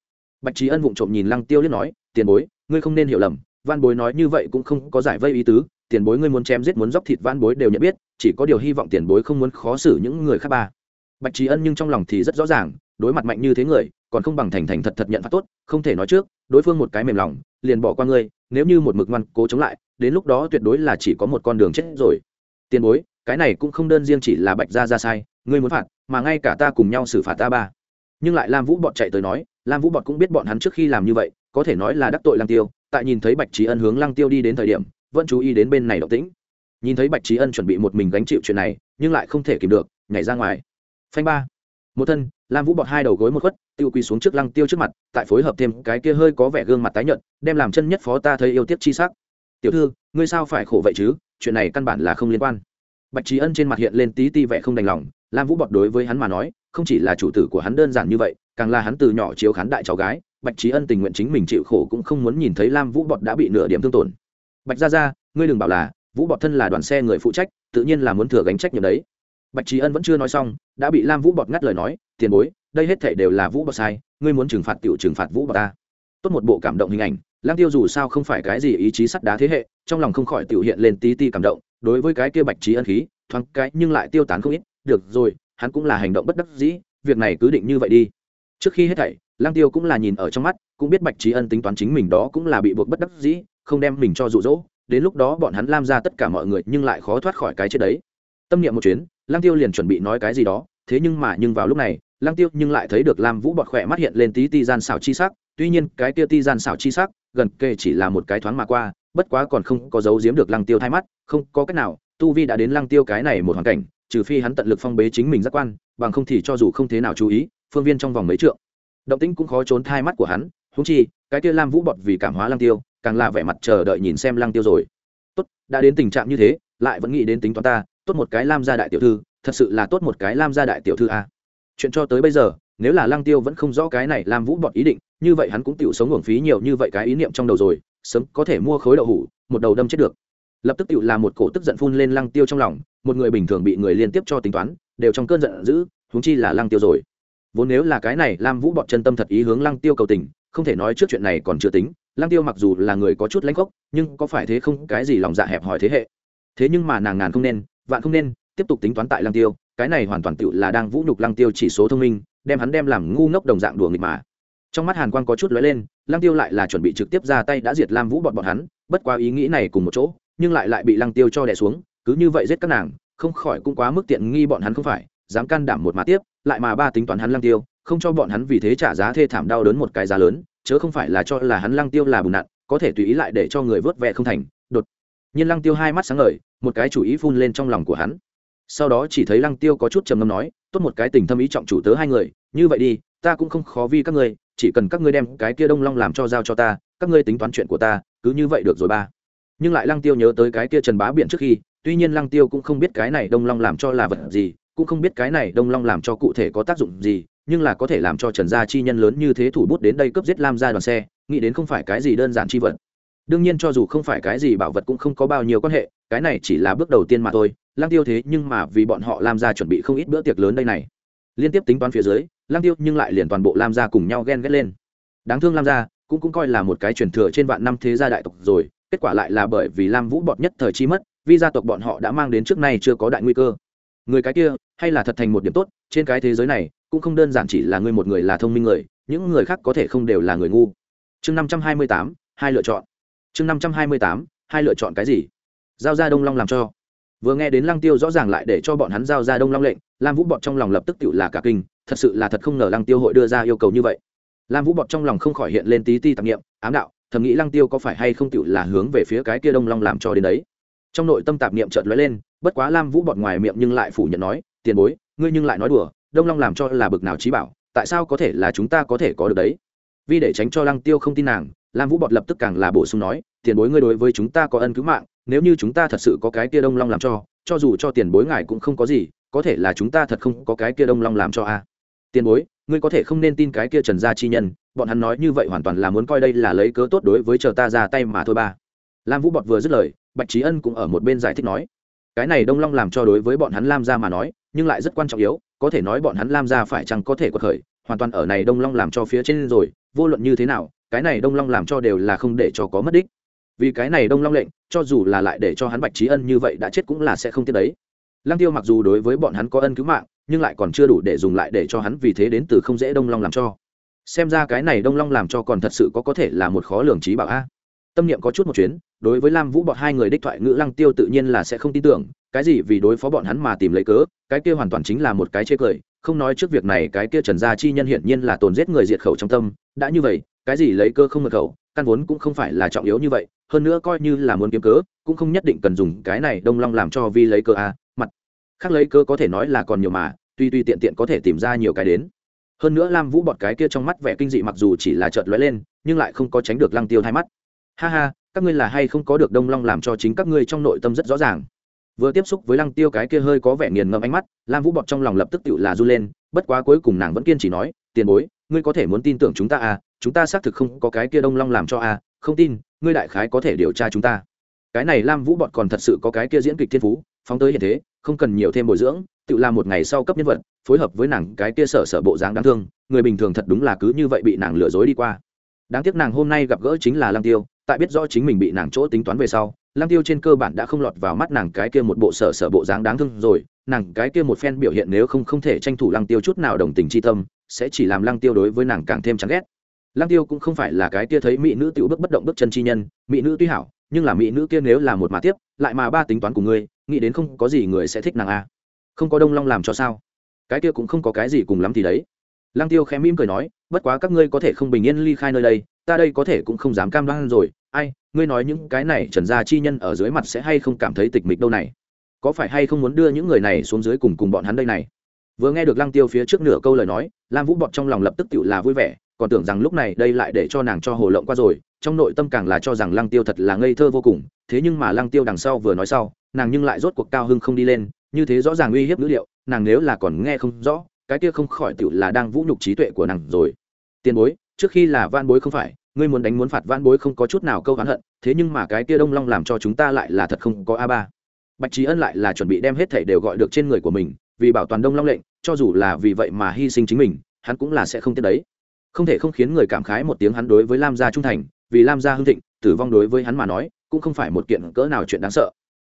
Bạch trí ân vụng trộm nhìn lăng tiêu liếc nói, tiền bối, ngươi không nên hiểu lầm van bối nói như vậy cũng không có giải vây ý tứ, tiền bối ngươi muốn chém giết muốn dóc thịt van bối đều nhận biết, chỉ có điều hy vọng tiền bối không muốn khó xử những người khác ba. Bạch trí ân nhưng trong lòng thì rất rõ ràng, đối mặt mạnh như thế người, còn không bằng thành thành thật thật nhận phạt tốt, không thể nói trước, đối phương một cái mềm lòng, liền bỏ qua ngươi, nếu như một mực ngoan cố chống lại, đến lúc đó tuyệt đối là chỉ có một con đường chết rồi. Tiền bối, cái này cũng không đơn riêng chỉ là bạch gia ra sai, ngươi muốn phạt mà ngay cả ta cùng nhau xử phạt ta ba. Nhưng lại lam vũ bọn chạy tới nói, lam vũ bọn cũng biết bọn hắn trước khi làm như vậy, có thể nói là đắc tội lăng tiêu, tại nhìn thấy bạch trí ân hướng lăng tiêu đi đến thời điểm, vẫn chú ý đến bên này động tĩnh. Nhìn thấy bạch trí ân chuẩn bị một mình gánh chịu chuyện này, nhưng lại không thể kìm được, nhảy ra ngoài. Phanh ba. Một thân, lam vũ bọt hai đầu gối một khuất, tiêu quỳ xuống trước lăng tiêu trước mặt, tại phối hợp thêm cái kia hơi có vẻ gương mặt tái nhợt, đem làm chân nhất phó ta thấy yêu tiếc chi sắc. Tiểu thư, ngươi sao phải khổ vậy chứ? Chuyện này căn bản là không liên quan. Bạch trí ân trên mặt hiện lên tí ti vẻ không đành lòng lam vũ bọt đối với hắn mà nói, không chỉ là chủ tử của hắn đơn giản như vậy, càng là hắn từ nhỏ chiếu khán đại cháu gái, bạch trí ân tình nguyện chính mình chịu khổ cũng không muốn nhìn thấy lam vũ bọt đã bị nửa điểm thương tổn. Bạch ra ra ngươi đừng bảo là, vũ bọt thân là đoàn xe người phụ trách, tự nhiên là muốn thừa gánh trách nhiệm đấy. Bạch trí ân vẫn chưa nói xong, đã bị lam vũ bọt ngắt lời nói, tiền bối, đây hết thể đều là vũ bọt sai, ngươi muốn trừng phạt t trừng phạt vũ bọt ta. Tốt một bộ cảm động hình ảnh lang tiêu dù sao không phải cái gì ý chí sắt đá thế hệ, trong lòng không khỏi tiểu hiện lên tí ti cảm động, đối với cái kia bạch trí ân khí, thoáng cái nhưng lại tiêu tán không ít được rồi, hắn cũng là hành động bất đắc dĩ, việc này cứ định như vậy đi. Trước khi hết thảy, lang tiêu cũng là nhìn ở trong mắt, cũng biết bạch trí ân tính toán chính mình đó cũng là bị buộc bất đắc dĩ, không đem mình cho dụ dỗ. Đến lúc đó bọn hắn lam ra tất cả mọi người nhưng lại khó thoát khỏi cái chết đấy. Tâm niệm một chuyến, lang tiêu liền chuẩn bị nói cái gì đó, thế nhưng mà nhưng vào lúc này, lang tiêu nhưng lại thấy được lam vũ bọt khỏe mắt hiện lên tí ti gian xảo chi sắc, tuy nhiên cái tia ti gian xảo chi sắc, gần kề chỉ là một cái thoáng mà qua, bất quá còn không có dấu giếm được lăng tiêu thay mắt, không có cách nào tu vi đã đến lăng tiêu cái này một hoàn cảnh, trừ phi hắn tận lực phong bế chính mình giác quan, bằng không thì cho dù không thế nào chú ý, phương viên trong vòng mấy trượng. Động tĩnh cũng khó trốn thai mắt của hắn húng chi, cái kia lam vũ bọt vì cảm hóa lăng tiêu, càng là vẻ mặt chờ đợi nhìn xem lăng tiêu rồi. Tốt, đã đến tình trạng như thế, lại vẫn nghĩ đến tính toán ta, tốt một cái lam gia đại tiểu thư, thật sự là tốt một cái lam gia đại tiểu thư a. Chuyện cho tới bây giờ, nếu là lăng tiêu vẫn không rõ cái này lam vũ bọt ý định, như vậy hắn cũng tự sống uổng phí nhiều như vậy cái ý niệm trong đầu rồi, sớm có thể mua khối đậu hủ, một đầu đâm chết được lập tức tự là một cổ tức giận phun lên lăng tiêu trong lòng, một người bình thường bị người liên tiếp cho tính toán, đều trong cơn giận dữ, huống chi là lăng tiêu rồi. Vốn nếu là cái này, lam vũ bọn chân tâm thật ý hướng lăng tiêu cầu tình, không thể nói trước chuyện này còn chưa tính, lăng tiêu mặc dù là người có chút lãnh khốc nhưng có phải thế không, cái gì lòng dạ hẹp hỏi thế hệ. Thế nhưng mà nàng ngàn không nên, vạn không nên, tiếp tục tính toán tại lăng tiêu, cái này hoàn toàn tựu là đang vũ nhục lăng tiêu chỉ số thông minh, đem hắn đem làm ngu ngốc đồng dạng đùa nghịch mà. Trong mắt hàn quang có chút lóe lên, lăng tiêu lại là chuẩn bị trực tiếp ra tay đã diệt lam vũ bọn bọn hắn, bất qua ý nghĩ này cùng một chỗ nhưng lại lại bị lăng tiêu cho đè xuống, cứ như vậy giết các nàng, không khỏi cũng quá mức tiện nghi bọn hắn không phải, dám can đảm một mà tiếp, lại mà ba tính toán hắn lăng tiêu, không cho bọn hắn vì thế trả giá thê thảm đau đớn một cái giá lớn, chớ không phải là cho là hắn lăng tiêu là bùn nặn, có thể tùy ý lại để cho người vớt vẹ không thành, đột nhiên lăng tiêu hai mắt sáng ngời, một cái chủ ý phun lên trong lòng của hắn. Sau đó chỉ thấy lăng tiêu có chút trầm ngâm nói, tốt một cái tình thâm ý trọng chủ tớ hai người, như vậy đi, ta cũng không khó vì các ngươi, chỉ cần các ngươi đem cái kia đông long làm cho giao cho ta, các ngươi tính toán chuyện của ta, cứ như vậy được rồi ba nhưng lại lăng tiêu nhớ tới cái kia trần bá biện trước khi, tuy nhiên lăng tiêu cũng không biết cái này đông long làm cho là vật gì, cũng không biết cái này đông long làm cho cụ thể có tác dụng gì, nhưng là có thể làm cho trần gia chi nhân lớn như thế thủ bút đến đây cướp giết lam gia đoàn xe, nghĩ đến không phải cái gì đơn giản chi vật. Đương nhiên cho dù không phải cái gì bảo vật cũng không có bao nhiêu quan hệ, cái này chỉ là bước đầu tiên mà thôi lang tiêu thế nhưng mà vì bọn họ lam gia chuẩn bị không ít bữa tiệc lớn đây này. Liên tiếp tính toán phía dưới lang tiêu nhưng lại liền toàn bộ lam gia cùng nhau ghen ghét lên. Đáng thương lam gia, cũng cũng coi là một cái truyền thừa trên vạn năm thế gia đại tộc rồi kết quả lại là bởi vì lam vũ bọt nhất thời chi mất, vì gia tộc bọn họ đã mang đến trước nay chưa có đại nguy cơ. Người cái kia, hay là thật thành một điểm tốt, trên cái thế giới này, cũng không đơn giản chỉ là người một người là thông minh người, những người khác có thể không đều là người ngu. Chương năm trăm hai mươi tám, hai lựa chọn. Chương năm trăm hai mươi tám, hai lựa chọn cái gì? Giao ra đông long làm cho. Vừa nghe đến lăng tiêu rõ ràng lại để cho bọn hắn giao ra đông long lệnh, lam vũ bọt trong lòng lập tức tự là cả kinh, thật sự là thật không ngờ lăng tiêu hội đưa ra yêu cầu như vậy. Lam vũ bọt trong lòng không khỏi hiện lên tí ti tạp nghiệm ám đạo thầm nghĩ lăng tiêu có phải hay không tựu là hướng về phía cái kia đông long làm cho đến đấy. Trong nội tâm tạp niệm chợt lóe lên, bất quá lam vũ bọt ngoài miệng nhưng lại phủ nhận nói, tiền bối, ngươi nhưng lại nói đùa, đông long làm cho là bực nào trí bảo, tại sao có thể là chúng ta có thể có được đấy? Vì để tránh cho lăng tiêu không tin nàng, lam vũ bọt lập tức càng là bổ sung nói, tiền bối ngươi đối với chúng ta có ân cứu mạng, nếu như chúng ta thật sự có cái kia đông long làm cho cho dù cho tiền bối ngài cũng không có gì, có thể là chúng ta thật không có cái kia đông long làm cho a. Tiền bối, ngươi có thể không nên tin cái kia trần gia chi nhân bọn hắn nói như vậy hoàn toàn là muốn coi đây là lấy cớ tốt đối với chờ ta ra tay mà thôi ba. Lam vũ bọt vừa dứt lời, bạch trí ân cũng ở một bên giải thích nói, cái này đông long làm cho đối với bọn hắn lam ra mà nói, nhưng lại rất quan trọng yếu, có thể nói bọn hắn lam ra phải chăng có thể quật khởi, hoàn toàn ở này đông long làm cho phía trên rồi, vô luận như thế nào, cái này đông long làm cho đều là không để cho có mất đích. Vì cái này đông long lệnh, cho dù là lại để cho hắn bạch trí ân như vậy đã chết cũng là sẽ không tiếc đấy. Lăng tiêu mặc dù đối với bọn hắn có ân cứu mạng, nhưng lại còn chưa đủ để dùng lại để cho hắn vì thế đến từ không dễ đông long làm cho xem ra cái này đông long làm cho còn thật sự có có thể là một khó lường trí bảo a. Tâm niệm có chút một chuyến, đối với lam vũ bọn hai người đích thoại ngữ lăng tiêu tự nhiên là sẽ không tin tưởng, cái gì vì đối phó bọn hắn mà tìm lấy cớ, cái kia hoàn toàn chính là một cái chê cười, không nói trước việc này cái kia trần gia chi nhân hiển nhiên là tồn giết người diệt khẩu trong tâm, đã như vậy, cái gì lấy cơ không mật khẩu, căn vốn cũng không phải là trọng yếu như vậy, hơn nữa coi như là muốn kiếm cớ, cũng không nhất định cần dùng cái này đông long làm cho vi lấy cơ a, mặt, khác lấy cơ có thể nói là còn nhiều mà, tuy tuy tiện tiện có thể tìm ra nhiều cái đến hơn nữa lam vũ bọt cái kia trong mắt vẻ kinh dị mặc dù chỉ là chợt lóe lên, nhưng lại không có tránh được lăng tiêu hai mắt. Ha ha, các ngươi là hay không có được đông long làm cho chính các ngươi trong nội tâm rất rõ ràng. Vừa tiếp xúc với lăng tiêu cái kia hơi có vẻ nghiền ngẫm ánh mắt, lam vũ bọt trong lòng lập tức tự là r u lên, bất quá cuối cùng nàng vẫn kiên trì nói, tiền bối, ngươi có thể muốn tin tưởng chúng ta à chúng ta xác thực không có cái kia đông long làm cho à không tin, ngươi đại khái có thể điều tra chúng ta. Cái này lam vũ bọt còn thật sự có cái kia diễn kịch thiên phú, phóng tới hiện thế không cần nhiều thêm bồi dưỡng, tự làm một ngày sau cấp nhân vật, phối hợp với nàng cái kia sở sở bộ dáng đáng thương, người bình thường thật đúng là cứ như vậy bị nàng lừa dối đi qua. Đáng tiếc nàng hôm nay gặp gỡ chính là lăng tiêu, tại biết rõ chính mình bị nàng chỗ tính toán về sau, lăng tiêu trên cơ bản đã không lọt vào mắt nàng cái kia một bộ sở sở bộ dáng đáng thương rồi, nàng cái kia một phen biểu hiện nếu không không thể tranh thủ lăng tiêu chút nào đồng tình chi tâm, sẽ chỉ làm lăng tiêu đối với nàng càng thêm chán ghét. Lăng tiêu cũng không phải là cái kia thấy mỹ nữ tiểu bước bất động bước chân chi nhân, mỹ nữ tuy hảo nhưng là mỹ nữ kia nếu là một mà tiếp, lại mà ba tính toán của ngươi, nghĩ đến không có gì người sẽ thích nàng a không có đông long làm cho sao? Cái kia cũng không có cái gì cùng lắm thì đấy. Lăng tiêu khẽ mỉm cười nói, bất quá các ngươi có thể không bình yên ly khai nơi đây, ta đây có thể cũng không dám cam đoan rồi. Ai, ngươi nói những cái này trần gia chi nhân ở dưới mặt sẽ hay không cảm thấy tịch mịch đâu này? Có phải hay không muốn đưa những người này xuống dưới cùng cùng bọn hắn đây này? Vừa nghe được lăng tiêu phía trước nửa câu lời nói, lam vũ bọt trong lòng lập tức tự là vui vẻ còn tưởng rằng lúc này đây lại để cho nàng cho hồ lộng qua rồi, trong nội tâm càng là cho rằng lăng tiêu thật là ngây thơ vô cùng, thế nhưng mà lăng tiêu đằng sau vừa nói sau, nàng nhưng lại rốt cuộc cao hưng không đi lên, như thế rõ ràng uy hiếp ngữ liệu, nàng nếu là còn nghe không rõ, cái kia không khỏi tựu là đang vũ nhục trí tuệ của nàng rồi. Tiền bối, trước khi là van bối không phải, ngươi muốn đánh muốn phạt van bối không có chút nào câu hắn hận, thế nhưng mà cái kia đông long làm cho chúng ta lại là thật không có a ba. Bạch trí ân lại là chuẩn bị đem hết thảy đều gọi được trên người của mình, vì bảo toàn đông long lệnh, cho dù là vì vậy mà hy sinh chính mình, hắn cũng là sẽ không tiếc đấy không thể không khiến người cảm khái một tiếng hắn đối với lam gia trung thành, vì lam gia hưng thịnh, tử vong đối với hắn mà nói, cũng không phải một kiện cỡ nào chuyện đáng sợ.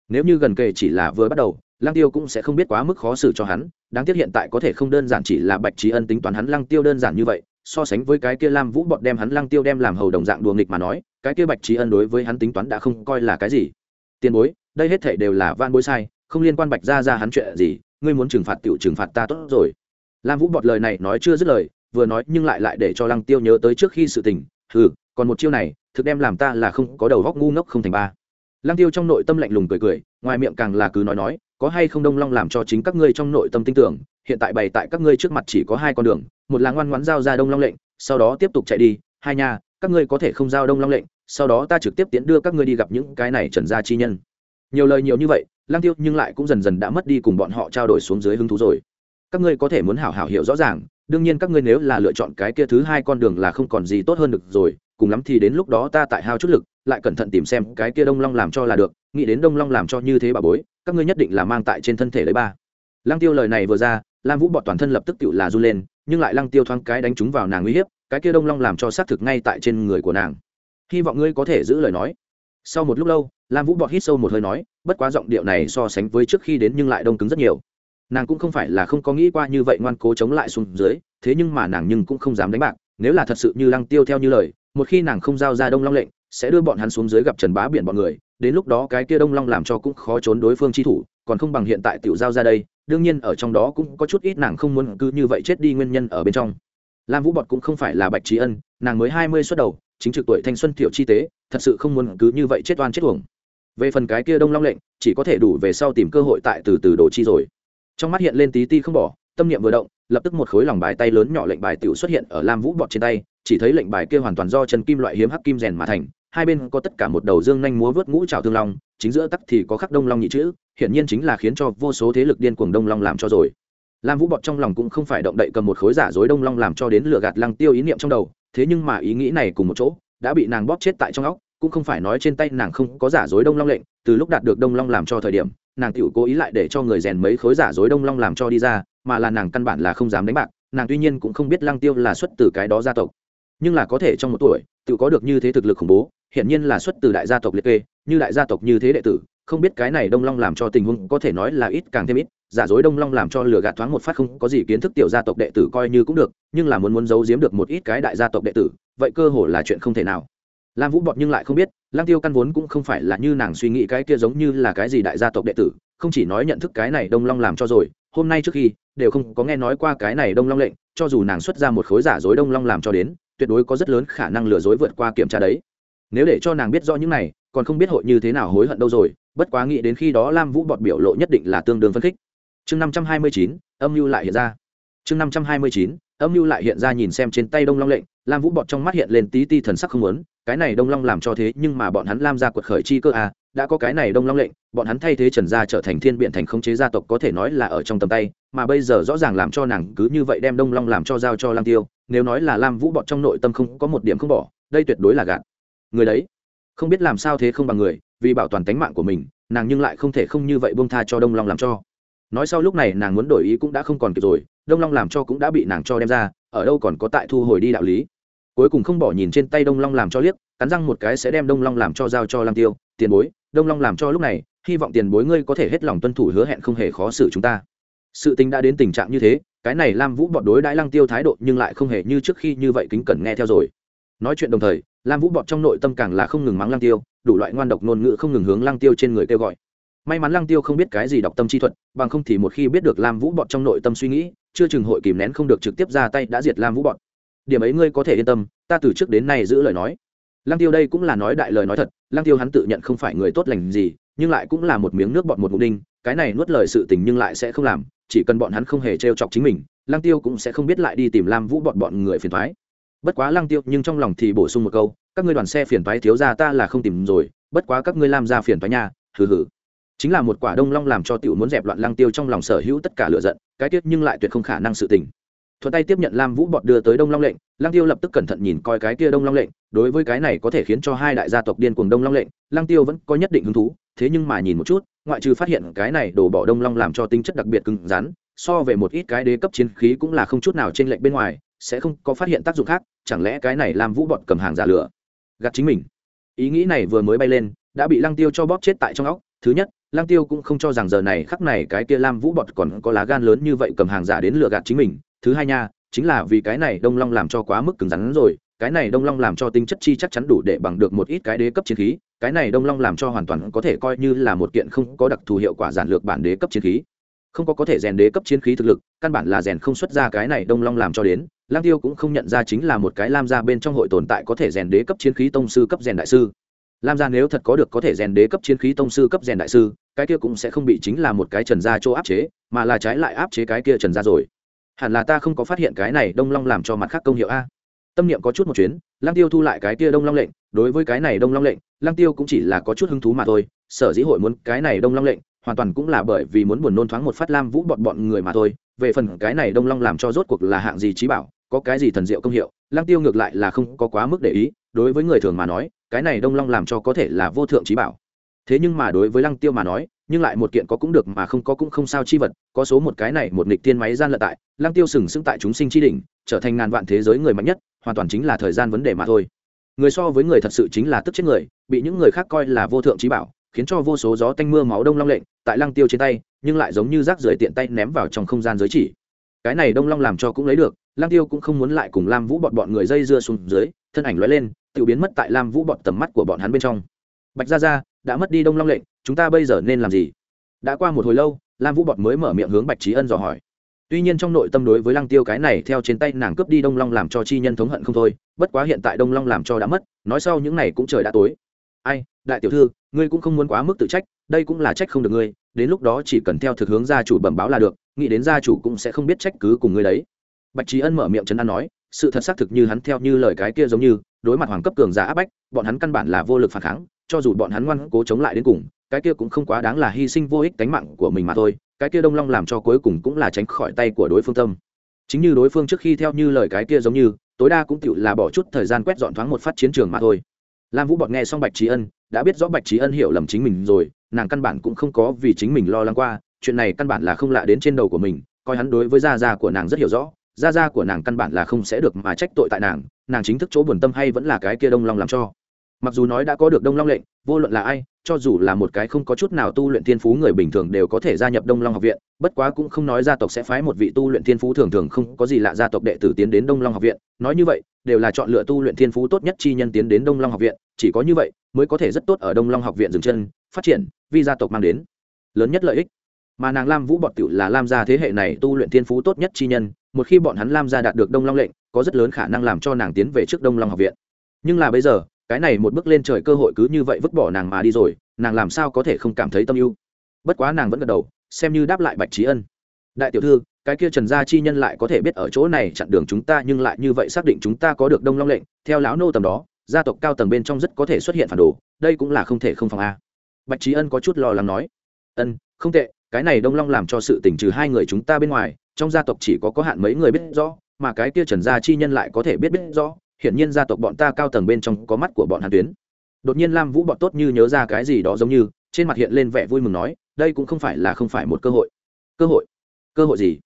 Nếu như gần kề chỉ là vừa bắt đầu, lăng tiêu cũng sẽ không biết quá mức khó xử cho hắn, đáng tiếc hiện tại có thể không đơn giản chỉ là bạch trí ân tính toán hắn lăng tiêu đơn giản như vậy, so sánh với cái kia lam vũ bọt đem hắn lăng tiêu đem làm hầu đồng dạng đùa nghịch mà nói, cái kia bạch trí ân đối với hắn tính toán đã không coi là cái gì. Tiền bối, đây hết thể đều là van bối sai, không liên quan bạch ra ra hắn chuyện gì, ngươi muốn trừng phạt tiểu trừng phạt ta tốt rồi. Lam vũ bọt lời này nói chưa dứt lời vừa nói nhưng lại lại để cho lăng tiêu nhớ tới trước khi sự tình, hừ, còn một chiêu này, thực đem làm ta là không có đầu góc ngu ngốc không thành ba. Lăng tiêu trong nội tâm lạnh lùng cười cười, ngoài miệng càng là cứ nói nói, có hay không đông long làm cho chính các ngươi trong nội tâm tin tưởng, hiện tại bày tại các ngươi trước mặt chỉ có hai con đường, một là ngoan ngoãn giao ra đông long lệnh, sau đó tiếp tục chạy đi, hai nha, các ngươi có thể không giao đông long lệnh, sau đó ta trực tiếp tiến đưa các ngươi đi gặp những cái này trần gia chi nhân. Nhiều lời nhiều như vậy, lăng tiêu nhưng lại cũng dần dần đã mất đi cùng bọn họ trao đổi xuống dưới hứng thú rồi. Các ngươi có thể muốn hảo hảo hiểu rõ ràng đương nhiên các ngươi nếu là lựa chọn cái kia thứ hai con đường là không còn gì tốt hơn được rồi, cùng lắm thì đến lúc đó ta tại hao chút lực, lại cẩn thận tìm xem cái kia đông long làm cho là được, nghĩ đến đông long làm cho như thế bà bối, các ngươi nhất định là mang tại trên thân thể lấy ba. Lăng tiêu lời này vừa ra, lam vũ bọt toàn thân lập tức tự là run lên, nhưng lại lăng tiêu thoáng cái đánh trúng vào nàng uy hiếp, cái kia đông long làm cho xác thực ngay tại trên người của nàng. Hy vọng ngươi có thể giữ lời nói. Sau một lúc lâu, lam vũ bọt hít sâu một hơi nói, bất quá giọng điệu này so sánh với trước khi đến nhưng lại đông cứng rất nhiều nàng cũng không phải là không có nghĩ qua như vậy ngoan cố chống lại xuống dưới, thế nhưng mà nàng nhưng cũng không dám đánh bạc, nếu là thật sự như lăng tiêu theo như lời, một khi nàng không giao ra đông long lệnh, sẽ đưa bọn hắn xuống dưới gặp trần bá biển bọn người, đến lúc đó cái kia đông long làm cho cũng khó trốn đối phương chi thủ, còn không bằng hiện tại tiểu giao ra đây, đương nhiên ở trong đó cũng có chút ít nàng không muốn cứ như vậy chết đi nguyên nhân ở bên trong. Lam vũ bọt cũng không phải là bạch trí ân, nàng mới hai mươi xuất đầu, chính trực tuổi thanh xuân tiểu chi tế, thật sự không muốn cứ như vậy chết oan chết uổng. Về phần cái kia đông long lệnh, chỉ có thể đủ về sau tìm cơ hội tại từ từ đồ chi rồi trong mắt hiện lên tí ti không bỏ, tâm niệm vừa động, lập tức một khối lòng bài tay lớn nhỏ lệnh bài tiểu xuất hiện ở lam vũ bọt trên tay, chỉ thấy lệnh bài kia hoàn toàn do chân kim loại hiếm hắc kim rèn mà thành, hai bên có tất cả một đầu dương nhanh múa vớt ngũ trào thương long, chính giữa tắc thì có khắc đông long nhị chữ, hiển nhiên chính là khiến cho vô số thế lực điên cuồng đông long làm cho rồi. Lam vũ bọt trong lòng cũng không phải động đậy cầm một khối giả dối đông long làm cho đến lừa gạt lăng tiêu ý niệm trong đầu, thế nhưng mà ý nghĩ này cùng một chỗ, đã bị nàng bóp chết tại trong óc, cũng không phải nói trên tay nàng không có giả dối đông long lệnh, từ lúc đạt được đông long làm cho thời điểm nàng tiểu cố ý lại để cho người rèn mấy khối giả dối đông long làm cho đi ra, mà là nàng căn bản là không dám đánh bạc, nàng tuy nhiên cũng không biết lăng tiêu là xuất từ cái đó gia tộc. Nhưng là có thể trong một tuổi tự có được như thế thực lực khủng bố, hiển nhiên là xuất từ đại gia tộc liệt kê, như đại gia tộc như thế đệ tử, không biết cái này đông long làm cho tình huống có thể nói là ít càng thêm ít, giả dối đông long làm cho lừa gạt thoáng một phát không có gì kiến thức tiểu gia tộc đệ tử coi như cũng được, nhưng là muốn muốn giấu giếm được một ít cái đại gia tộc đệ tử, vậy cơ hồ là chuyện không thể nào lam vũ bọt nhưng lại không biết lang tiêu căn vốn cũng không phải là như nàng suy nghĩ cái kia giống như là cái gì đại gia tộc đệ tử, không chỉ nói nhận thức cái này đông long làm cho rồi, hôm nay trước khi, đều không có nghe nói qua cái này đông long lệnh, cho dù nàng xuất ra một khối giả dối đông long làm cho đến, tuyệt đối có rất lớn khả năng lừa dối vượt qua kiểm tra đấy. Nếu để cho nàng biết rõ những này, còn không biết hội như thế nào hối hận đâu rồi, bất quá nghĩ đến khi đó lam vũ bọt biểu lộ nhất định là tương đương phân khích. Chương năm trăm hai mươi chín, âm mưu lại hiện ra. Chương năm trăm hai mươi chín âm mưu lại hiện ra nhìn xem trên tay đông long lệnh lam vũ bọt trong mắt hiện lên tí ti thần sắc không lớn cái này đông long làm cho thế nhưng mà bọn hắn lam ra quật khởi chi cơ à, đã có cái này đông long lệnh bọn hắn thay thế trần gia trở thành thiên biện thành khống chế gia tộc có thể nói là ở trong tầm tay mà bây giờ rõ ràng làm cho nàng cứ như vậy đem đông long làm cho giao cho lam tiêu nếu nói là lam vũ bọt trong nội tâm không có một điểm không bỏ đây tuyệt đối là gạt. Người đấy không biết làm sao thế không bằng người vì bảo toàn tính mạng của mình nàng nhưng lại không thể không như vậy buông tha cho đông long làm cho nói sau lúc này nàng muốn đổi ý cũng đã không còn kịp rồi, đông long làm cho cũng đã bị nàng cho đem ra, ở đâu còn có tại thu hồi đi đạo lý. Cuối cùng không bỏ nhìn trên tay đông long làm cho liếc, cắn răng một cái sẽ đem đông long làm cho giao cho lam tiêu, tiền bối, đông long làm cho lúc này, hy vọng tiền bối ngươi có thể hết lòng tuân thủ hứa hẹn không hề khó xử chúng ta. Sự tình đã đến tình trạng như thế, cái này lam vũ bọt đối đãi lăng tiêu thái độ nhưng lại không hề như trước khi như vậy kính cẩn nghe theo rồi. Nói chuyện đồng thời, lam vũ bọt trong nội tâm càng là không ngừng mắng lăng tiêu, đủ loại ngoan độc ngôn ngữ không ngừng hướng lăng tiêu trên người kêu gọi may mắn lăng tiêu không biết cái gì đọc tâm chi thuật, bằng không thì một khi biết được lam vũ bọn trong nội tâm suy nghĩ, chưa chừng hội kìm nén không được trực tiếp ra tay đã diệt lam vũ bọn. điểm ấy ngươi có thể yên tâm, ta từ trước đến nay giữ lời nói. Lăng tiêu đây cũng là nói đại lời nói thật, lăng tiêu hắn tự nhận không phải người tốt lành gì, nhưng lại cũng là một miếng nước bọn một mục đinh, cái này nuốt lời sự tình nhưng lại sẽ không làm, chỉ cần bọn hắn không hề trêu chọc chính mình, lăng tiêu cũng sẽ không biết lại đi tìm lam vũ bọn bọn người phiền thoái bất quá lăng tiêu, nhưng trong lòng thì bổ sung một câu, các ngươi đoàn xe phiền thoái thiếu ra ta là không tìm rồi, bất quá các ngươi làm ra phiền thoái nhà hừ hừ chính là một quả đông long làm cho tiểu muốn dẹp loạn lăng tiêu trong lòng sở hữu tất cả lựa giận, cái tiết nhưng lại tuyệt không khả năng sự tình. Thuận tay tiếp nhận lam vũ bọt đưa tới đông long lệnh, lăng tiêu lập tức cẩn thận nhìn coi cái kia đông long lệnh, đối với cái này có thể khiến cho hai đại gia tộc điên cuồng đông long lệnh, lăng tiêu vẫn có nhất định hứng thú, thế nhưng mà nhìn một chút, ngoại trừ phát hiện cái này đổ bỏ đông long làm cho tính chất đặc biệt cứng rắn, so về một ít cái đế cấp chiến khí cũng là không chút nào trên lệnh bên ngoài, sẽ không có phát hiện tác dụng khác, chẳng lẽ cái này làm vũ bọt cầm hàng giả lửa? Gạt chính mình. Ý nghĩ này vừa mới bay lên, đã bị lăng tiêu cho bóp chết tại trong óc, thứ nhất lăng tiêu cũng không cho rằng giờ này khắc này cái kia lam vũ bọt còn có lá gan lớn như vậy cầm hàng giả đến lừa gạt chính mình. Thứ hai nha, chính là vì cái này đông long làm cho quá mức cứng rắn rồi. Cái này đông long làm cho tinh chất chi chắc chắn đủ để bằng được một ít cái đế cấp chiến khí. Cái này đông long làm cho hoàn toàn có thể coi như là một kiện không có đặc thù hiệu quả giản lược bản đế cấp chiến khí. Không có có thể rèn đế cấp chiến khí thực lực, căn bản là rèn không xuất ra cái này đông long làm cho đến. Lang tiêu cũng không nhận ra chính là một cái lam gia bên trong hội tồn tại có thể rèn đế cấp chiến khí tông sư cấp rèn đại sư lam gia nếu thật có được có thể rèn đế cấp chiến khí tông sư cấp rèn đại sư, cái kia cũng sẽ không bị chính là một cái trần gia chỗ áp chế, mà là trái lại áp chế cái kia trần gia rồi. Hẳn là ta không có phát hiện cái này đông long làm cho mặt khác công hiệu a. Tâm niệm có chút một chuyến, lăng tiêu thu lại cái kia đông long lệnh, đối với cái này đông long lệnh, lăng tiêu cũng chỉ là có chút hứng thú mà thôi, sở dĩ hội muốn cái này đông long lệnh, hoàn toàn cũng là bởi vì muốn buồn nôn thoáng một phát lam vũ bọn bọn người mà thôi. Về phần cái này đông long làm cho rốt cuộc là hạng gì trí bảo, có cái gì thần diệu công hiệu, lăng tiêu ngược lại là không có quá mức để ý đối với người thường mà nói, cái này đông long làm cho có thể là vô thượng trí bảo. Thế nhưng mà đối với lăng tiêu mà nói, nhưng lại một kiện có cũng được mà không có cũng không sao chi vật, có số một cái này một nghịch tiên máy gian lận tại, lăng tiêu sừng sững tại chúng sinh chi đỉnh, trở thành ngàn vạn thế giới người mạnh nhất, hoàn toàn chính là thời gian vấn đề mà thôi. Người so với người thật sự chính là tức chết người, bị những người khác coi là vô thượng trí bảo, khiến cho vô số gió tanh mưa máu đông long lệnh, tại lăng tiêu trên tay, nhưng lại giống như rác rưởi tiện tay ném vào trong không gian giới chỉ. Cái này đông long làm cho cũng lấy được Lang tiêu cũng không muốn lại cùng lam vũ bọn bọn người dây dưa xuống dưới, thân ảnh lóe lên tự biến mất tại lam vũ bọn tầm mắt của bọn hắn bên trong. Bạch gia gia, đã mất đi đông long lệnh, chúng ta bây giờ nên làm gì? Đã qua một hồi lâu, lam vũ bọn mới mở miệng hướng bạch trí ân dò hỏi. Tuy nhiên trong nội tâm đối với lăng tiêu cái này theo trên tay nàng cướp đi đông long làm cho chi nhân thống hận không thôi, bất quá hiện tại đông long làm cho đã mất, nói sau những này cũng trời đã tối. Ai, đại tiểu thư, ngươi cũng không muốn quá mức tự trách, đây cũng là trách không được ngươi, đến lúc đó chỉ cần theo thực hướng gia chủ bẩm báo là được, nghĩ đến gia chủ cũng sẽ không biết trách cứ cùng ngươi đấy bạch trí ân mở miệng chấn an nói, sự thật xác thực như hắn theo như lời cái kia giống như, đối mặt hoàng cấp cường giả áp bách, bọn hắn căn bản là vô lực phản kháng, cho dù bọn hắn ngoan cố chống lại đến cùng, cái kia cũng không quá đáng là hy sinh vô ích cánh mạng của mình mà thôi, cái kia đông long làm cho cuối cùng cũng là tránh khỏi tay của đối phương tâm. Chính như đối phương trước khi theo như lời cái kia giống như, tối đa cũng tựu là bỏ chút thời gian quét dọn thoáng một phát chiến trường mà thôi. Lam vũ bọt nghe xong bạch trí ân, đã biết rõ bạch trí ân hiểu lầm chính mình rồi, nàng căn bản cũng không có vì chính mình lo lắng qua, chuyện này căn bản là không lạ đến trên đầu của mình, coi hắn đối với gia gia của nàng rất hiểu rõ gia gia của nàng căn bản là không sẽ được mà trách tội tại nàng nàng chính thức chỗ buồn tâm hay vẫn là cái kia đông long làm cho. Mặc dù nói đã có được đông long lệnh, vô luận là ai, cho dù là một cái không có chút nào tu luyện thiên phú người bình thường đều có thể gia nhập đông long học viện, bất quá cũng không nói gia tộc sẽ phái một vị tu luyện thiên phú thường thường không có gì lạ gia tộc đệ tử tiến đến đông long học viện, nói như vậy, đều là chọn lựa tu luyện thiên phú tốt nhất chi nhân tiến đến đông long học viện, chỉ có như vậy mới có thể rất tốt ở đông long học viện dừng chân, phát triển, vì gia tộc mang đến lớn nhất lợi ích. Mà nàng lam vũ bọt cựu là lam gia thế hệ này tu luyện thiên phú tốt nhất chi nhân một khi bọn hắn lam gia đạt được đông long lệnh, có rất lớn khả năng làm cho nàng tiến về trước đông long học viện. Nhưng là bây giờ, cái này một bước lên trời cơ hội cứ như vậy vứt bỏ nàng mà đi rồi, nàng làm sao có thể không cảm thấy tâm ưu? Bất quá nàng vẫn gật đầu, xem như đáp lại bạch trí ân. Đại tiểu thư, cái kia trần gia chi nhân lại có thể biết ở chỗ này chặn đường chúng ta, nhưng lại như vậy xác định chúng ta có được đông long lệnh, theo lão nô tầm đó, gia tộc cao tầng bên trong rất có thể xuất hiện phản đồ, đây cũng là không thể không phòng a. Bạch trí ân có chút lo lắng nói, ân, không tệ, cái này đông long làm cho sự tình trừ hai người chúng ta bên ngoài trong gia tộc chỉ có có hạn mấy người biết rõ, mà cái kia trần gia chi nhân lại có thể biết biết rõ, hiển nhiên gia tộc bọn ta cao tầng bên trong có mắt của bọn hàn tuyến. Đột nhiên lam vũ bọn tốt như nhớ ra cái gì đó giống như, trên mặt hiện lên vẻ vui mừng nói, đây cũng không phải là không phải một cơ hội. Cơ hội? Cơ hội gì?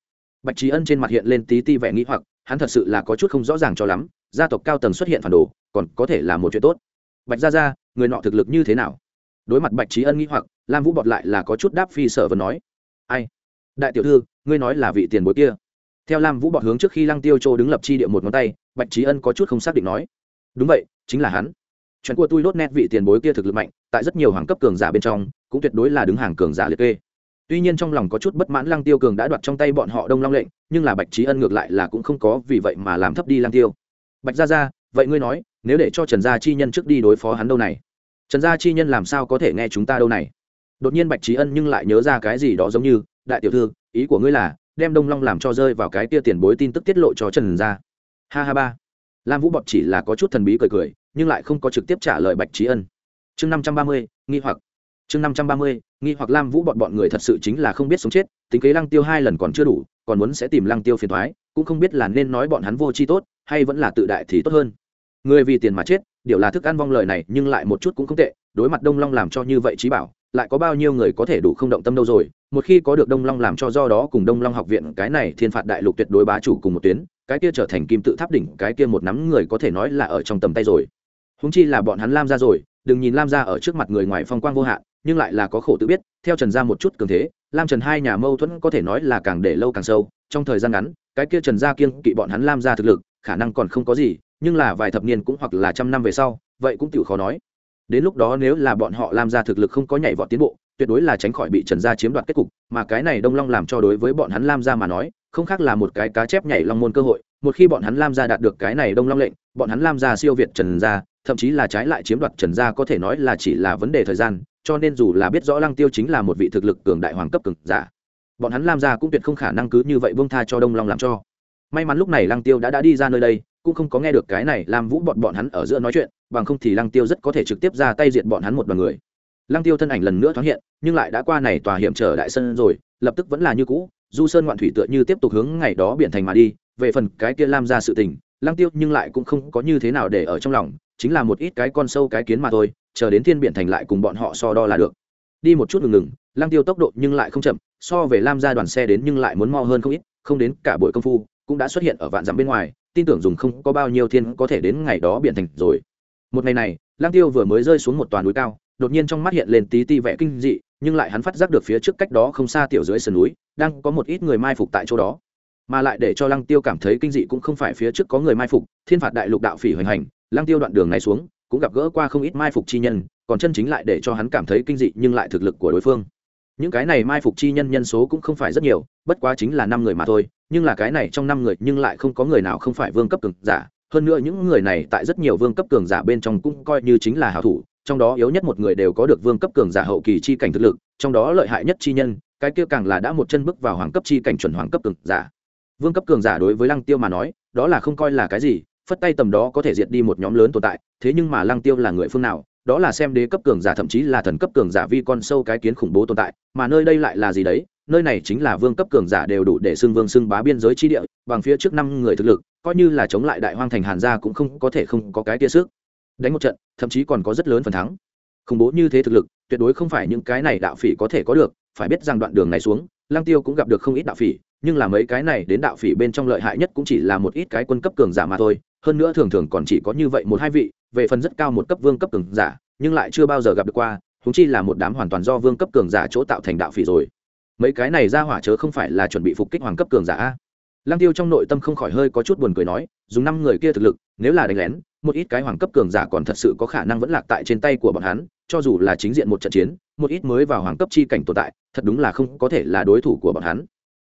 Bạch trí ân trên mặt hiện lên tí ti vẻ nghĩ hoặc, hắn thật sự là có chút không rõ ràng cho lắm, gia tộc cao tầng xuất hiện phản đồ, còn có thể là một chuyện tốt. Bạch gia gia, người nọ thực lực như thế nào? Đối mặt bạch trí ân nghĩ hoặc, lam vũ bọt lại là có chút đáp phi sở và nói. Ai? Đại tiểu thư ngươi nói là vị tiền bối kia. Theo lam vũ bọt hướng trước khi lăng tiêu châu đứng lập chi địa một ngón tay, bạch trí ân có chút không xác định nói. Đúng vậy, chính là hắn. Chuyện của tôi đốt nét vị tiền bối kia thực lực mạnh, tại rất nhiều hoàng cấp cường giả bên trong, cũng tuyệt đối là đứng hàng cường giả liệt kê. Tuy nhiên trong lòng có chút bất mãn lăng tiêu cường đã đoạt trong tay bọn họ đông long lệnh, nhưng là bạch trí ân ngược lại là cũng không có vì vậy mà làm thấp đi lăng tiêu. Bạch gia gia, vậy ngươi nói, nếu để cho trần gia chi nhân trước đi đối phó hắn đâu này? Trần gia chi nhân làm sao có thể nghe chúng ta đâu này? Đột nhiên bạch trí ân nhưng lại nhớ ra cái gì đó giống như, đại tiểu thư ý của ngươi là, đem đông long làm cho rơi vào cái tia tiền bối tin tức tiết lộ cho trần gia. Ha ha ba. Lam vũ bọt chỉ là có chút thần bí cười cười, nhưng lại không có trực tiếp trả lời bạch trí ân. Chương năm trăm ba mươi, nghi hoặc. Chương năm trăm ba mươi, nghi hoặc lam vũ bọn bọn người thật sự chính là không biết sống chết, tính kế lăng tiêu hai lần còn chưa đủ, còn muốn sẽ tìm lăng tiêu phiền thoái cũng không biết là nên nói bọn hắn vô tri tốt, hay vẫn là tự đại thì tốt hơn. Người vì tiền mà chết, điều là thức ăn vong lời này, nhưng lại một chút cũng không tệ, đối mặt đông long làm cho như vậy trí bảo, lại có bao nhiêu người có thể đủ không động tâm đâu rồi một khi có được đông long làm cho do đó cùng đông long học viện, cái này thiên phạt đại lục tuyệt đối bá chủ cùng một tuyến, cái kia trở thành kim tự tháp đỉnh, cái kia một nắm người có thể nói là ở trong tầm tay rồi. Húng chi là bọn hắn lam ra rồi, đừng nhìn lam ra ở trước mặt người ngoài phong quang vô hạn, nhưng lại là có khổ tự biết, theo trần gia một chút cường thế, lam trần hai nhà mâu thuẫn có thể nói là càng để lâu càng sâu, trong thời gian ngắn, cái kia trần gia kiên kỵ bọn hắn lam ra thực lực, khả năng còn không có gì, nhưng là vài thập niên cũng hoặc là trăm năm về sau, vậy cũng tự khó nói. Đến lúc đó nếu là bọn họ lam ra thực lực không có nhảy vọt tiến bộ tuyệt đối là tránh khỏi bị trần gia chiếm đoạt kết cục, mà cái này đông long làm cho đối với bọn hắn lam gia mà nói, không khác là một cái cá chép nhảy long môn cơ hội, một khi bọn hắn lam gia đạt được cái này đông long lệnh, bọn hắn lam gia siêu việt trần gia, thậm chí là trái lại chiếm đoạt trần gia có thể nói là chỉ là vấn đề thời gian, cho nên dù là biết rõ lăng tiêu chính là một vị thực lực cường đại hoàng cấp cường giả, bọn hắn lam gia cũng tuyệt không khả năng cứ như vậy buông tha cho đông long làm cho. May mắn lúc này lăng tiêu đã đã đi ra nơi đây, cũng không có nghe được cái này làm vũ bọn bọn hắn ở giữa nói chuyện, bằng không thì lăng tiêu rất có thể trực tiếp ra tay diệt bọn hắn một đoàn người lăng tiêu thân ảnh lần nữa thoáng hiện, nhưng lại đã qua này tòa hiểm trở đại sân rồi, lập tức vẫn là như cũ, du sơn ngoạn thủy tựa như tiếp tục hướng ngày đó biển thành mà đi, về phần cái kia lam ra sự tình, lăng tiêu nhưng lại cũng không có như thế nào để ở trong lòng, chính là một ít cái con sâu cái kiến mà thôi, chờ đến thiên biển thành lại cùng bọn họ so đo là được. Đi một chút ngừng ngừng, lăng tiêu tốc độ nhưng lại không chậm, so về lam ra đoàn xe đến nhưng lại muốn mo hơn không ít, không đến cả buổi công phu, cũng đã xuất hiện ở vạn dặm bên ngoài, tin tưởng dùng không có bao nhiêu thiên có thể đến ngày đó biển thành rồi. Một ngày này, lăng tiêu vừa mới rơi xuống một toàn núi cao đột nhiên trong mắt hiện lên tí ti vẻ kinh dị, nhưng lại hắn phát giác được phía trước cách đó không xa tiểu dưới sườn núi, đang có một ít người mai phục tại chỗ đó. Mà lại để cho lăng tiêu cảm thấy kinh dị cũng không phải phía trước có người mai phục, thiên phạt đại lục đạo phỉ hoành hành, lăng tiêu đoạn đường này xuống, cũng gặp gỡ qua không ít mai phục chi nhân, còn chân chính lại để cho hắn cảm thấy kinh dị nhưng lại thực lực của đối phương. Những cái này mai phục chi nhân nhân số cũng không phải rất nhiều, bất quá chính là năm người mà thôi, nhưng là cái này trong năm người nhưng lại không có người nào không phải vương cấp cường giả. Hơn nữa những người này tại rất nhiều vương cấp cường giả bên trong cũng coi như chính là hảo thủ trong đó yếu nhất một người đều có được vương cấp cường giả hậu kỳ chi cảnh thực lực, trong đó lợi hại nhất chi nhân, cái kia càng là đã một chân bước vào hoàng cấp chi cảnh chuẩn hoàng cấp cường giả. Vương cấp cường giả đối với lăng tiêu mà nói, đó là không coi là cái gì, phất tay tầm đó có thể diệt đi một nhóm lớn tồn tại, thế nhưng mà lăng tiêu là người phương nào, đó là xem đế cấp cường giả thậm chí là thần cấp cường giả vi con sâu cái kiến khủng bố tồn tại, mà nơi đây lại là gì đấy? Nơi này chính là vương cấp cường giả đều đủ để xưng vương xưng bá biên giới chi địa, bằng phía trước năm người thực lực, coi như là chống lại đại hoang thành hàn gia cũng không có thể không có cái tia sức đánh một trận, thậm chí còn có rất lớn phần thắng. Khủng bố như thế thực lực, tuyệt đối không phải những cái này đạo phỉ có thể có được, phải biết rằng đoạn đường này xuống lang tiêu cũng gặp được không ít đạo phỉ, nhưng là mấy cái này đến đạo phỉ bên trong lợi hại nhất cũng chỉ là một ít cái quân cấp cường giả mà thôi. Hơn nữa thường thường còn chỉ có như vậy một hai vị, về phần rất cao một cấp vương cấp cường giả, nhưng lại chưa bao giờ gặp được qua húng chi là một đám hoàn toàn do vương cấp cường giả chỗ tạo thành đạo phỉ rồi. Mấy cái này ra hỏa chớ không phải là chuẩn bị phục kích hoàng cấp cường giả a. Lăng tiêu trong nội tâm không khỏi hơi có chút buồn cười nói, dùng năm người kia thực lực, nếu là đánh lén một ít cái hoàng cấp cường giả còn thật sự có khả năng vẫn lạc tại trên tay của bọn hắn, cho dù là chính diện một trận chiến, một ít mới vào hoàng cấp chi cảnh tồn tại, thật đúng là không có thể là đối thủ của bọn hắn.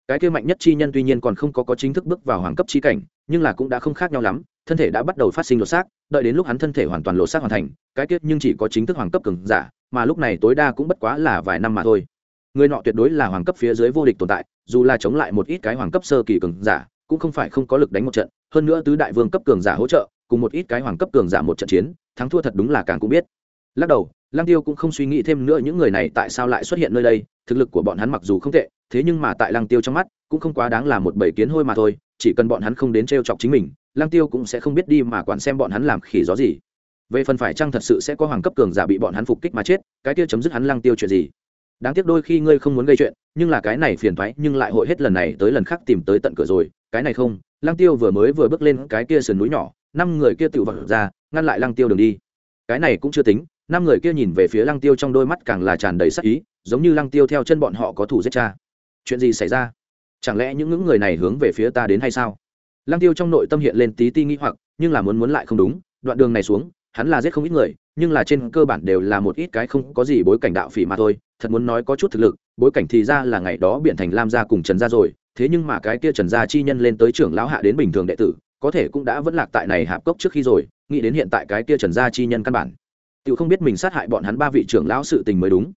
Cái kia mạnh nhất chi nhân tuy nhiên còn không có có chính thức bước vào hoàng cấp chi cảnh, nhưng là cũng đã không khác nhau lắm, thân thể đã bắt đầu phát sinh lột xác, đợi đến lúc hắn thân thể hoàn toàn lột xác hoàn thành, cái kia nhưng chỉ có chính thức hoàng cấp cường giả, mà lúc này tối đa cũng bất quá là vài năm mà thôi. Người nọ tuyệt đối là hoàng cấp phía dưới vô địch tồn tại, dù là chống lại một ít cái hoàng cấp sơ kỳ cường giả, cũng không phải không có lực đánh một trận, hơn nữa tứ đại vương cấp cường giả hỗ trợ cùng một ít cái hoàng cấp cường giả một trận chiến, thắng thua thật đúng là càng cũng biết. Lắc đầu, lăng tiêu cũng không suy nghĩ thêm nữa những người này tại sao lại xuất hiện nơi đây, thực lực của bọn hắn mặc dù không tệ, thế nhưng mà tại lăng tiêu trong mắt, cũng không quá đáng là một bầy kiến hôi mà thôi, chỉ cần bọn hắn không đến t chọc chính mình, lăng tiêu cũng sẽ không biết đi mà quản xem bọn hắn làm khỉ gió gì. Về phần phải chăng thật sự sẽ có hoàng cấp cường giả bị bọn hắn phục kích mà chết, cái kia chấm dứt hắn lăng tiêu chuyện gì? Đáng tiếc đôi khi ngươi không muốn gây chuyện, nhưng là cái này phiền thoái nhưng lại hội hết lần này tới lần khác tìm tới tận cửa rồi, cái này không, lăng tiêu vừa mới vừa bước lên cái kia sườn núi nhỏ năm người kia tự vật ra, ngăn lại lăng tiêu đường đi. Cái này cũng chưa tính, năm người kia nhìn về phía lăng tiêu trong đôi mắt càng là tràn đầy sắc ý, giống như lăng tiêu theo chân bọn họ có thủ giết cha. Chuyện gì xảy ra? Chẳng lẽ những ngưỡng người này hướng về phía ta đến hay sao? Lăng tiêu trong nội tâm hiện lên tí ti nghĩ hoặc, nhưng là muốn muốn lại không đúng, đoạn đường này xuống, hắn là giết không ít người, nhưng là trên cơ bản đều là một ít cái không có gì bối cảnh đạo phỉ mà thôi, thật muốn nói có chút thực lực, bối cảnh thì ra là ngày đó biện thành lam gia cùng trần gia rồi, thế nhưng mà cái kia trần gia chi nhân lên tới trưởng lão hạ đến bình thường đệ tử có thể cũng đã vẫn lạc tại này hạp cốc trước khi rồi, nghĩ đến hiện tại cái kia trần gia chi nhân căn bản. Tự không biết mình sát hại bọn hắn ba vị trưởng lão sự tình mới đúng.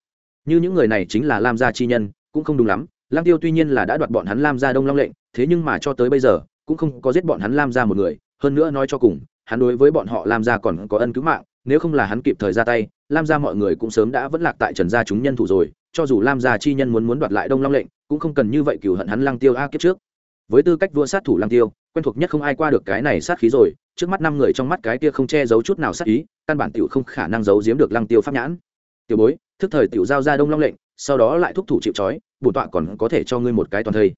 Như những người này chính là lam gia chi nhân, cũng không đúng lắm. Lang tiêu tuy nhiên là đã đoạt bọn hắn lam gia đông long lệnh, thế nhưng mà cho tới bây giờ, cũng không có giết bọn hắn lam gia một người. Hơn nữa nói cho cùng, hắn đối với bọn họ lam gia còn có ân cứu mạng, nếu không là hắn kịp thời ra tay, lam gia mọi người cũng sớm đã vẫn lạc tại trần gia chúng nhân thủ rồi. Cho dù lam gia chi nhân muốn muốn đoạt lại đông long lệnh, cũng không cần như vậy cửu hận hắn lang tiêu a kiếp trước với tư cách vua sát thủ lang tiêu, quen thuộc nhất không ai qua được cái này sát khí rồi, trước mắt năm người trong mắt cái kia không che giấu chút nào sát ý, căn bản tiểu không khả năng giấu giếm được lang tiêu pháp nhãn. Tiểu bối, thức thời tiểu giao ra đông long lệnh, sau đó lại thúc thủ chịu trói, bổn tọa còn có thể cho ngươi một cái toàn thây.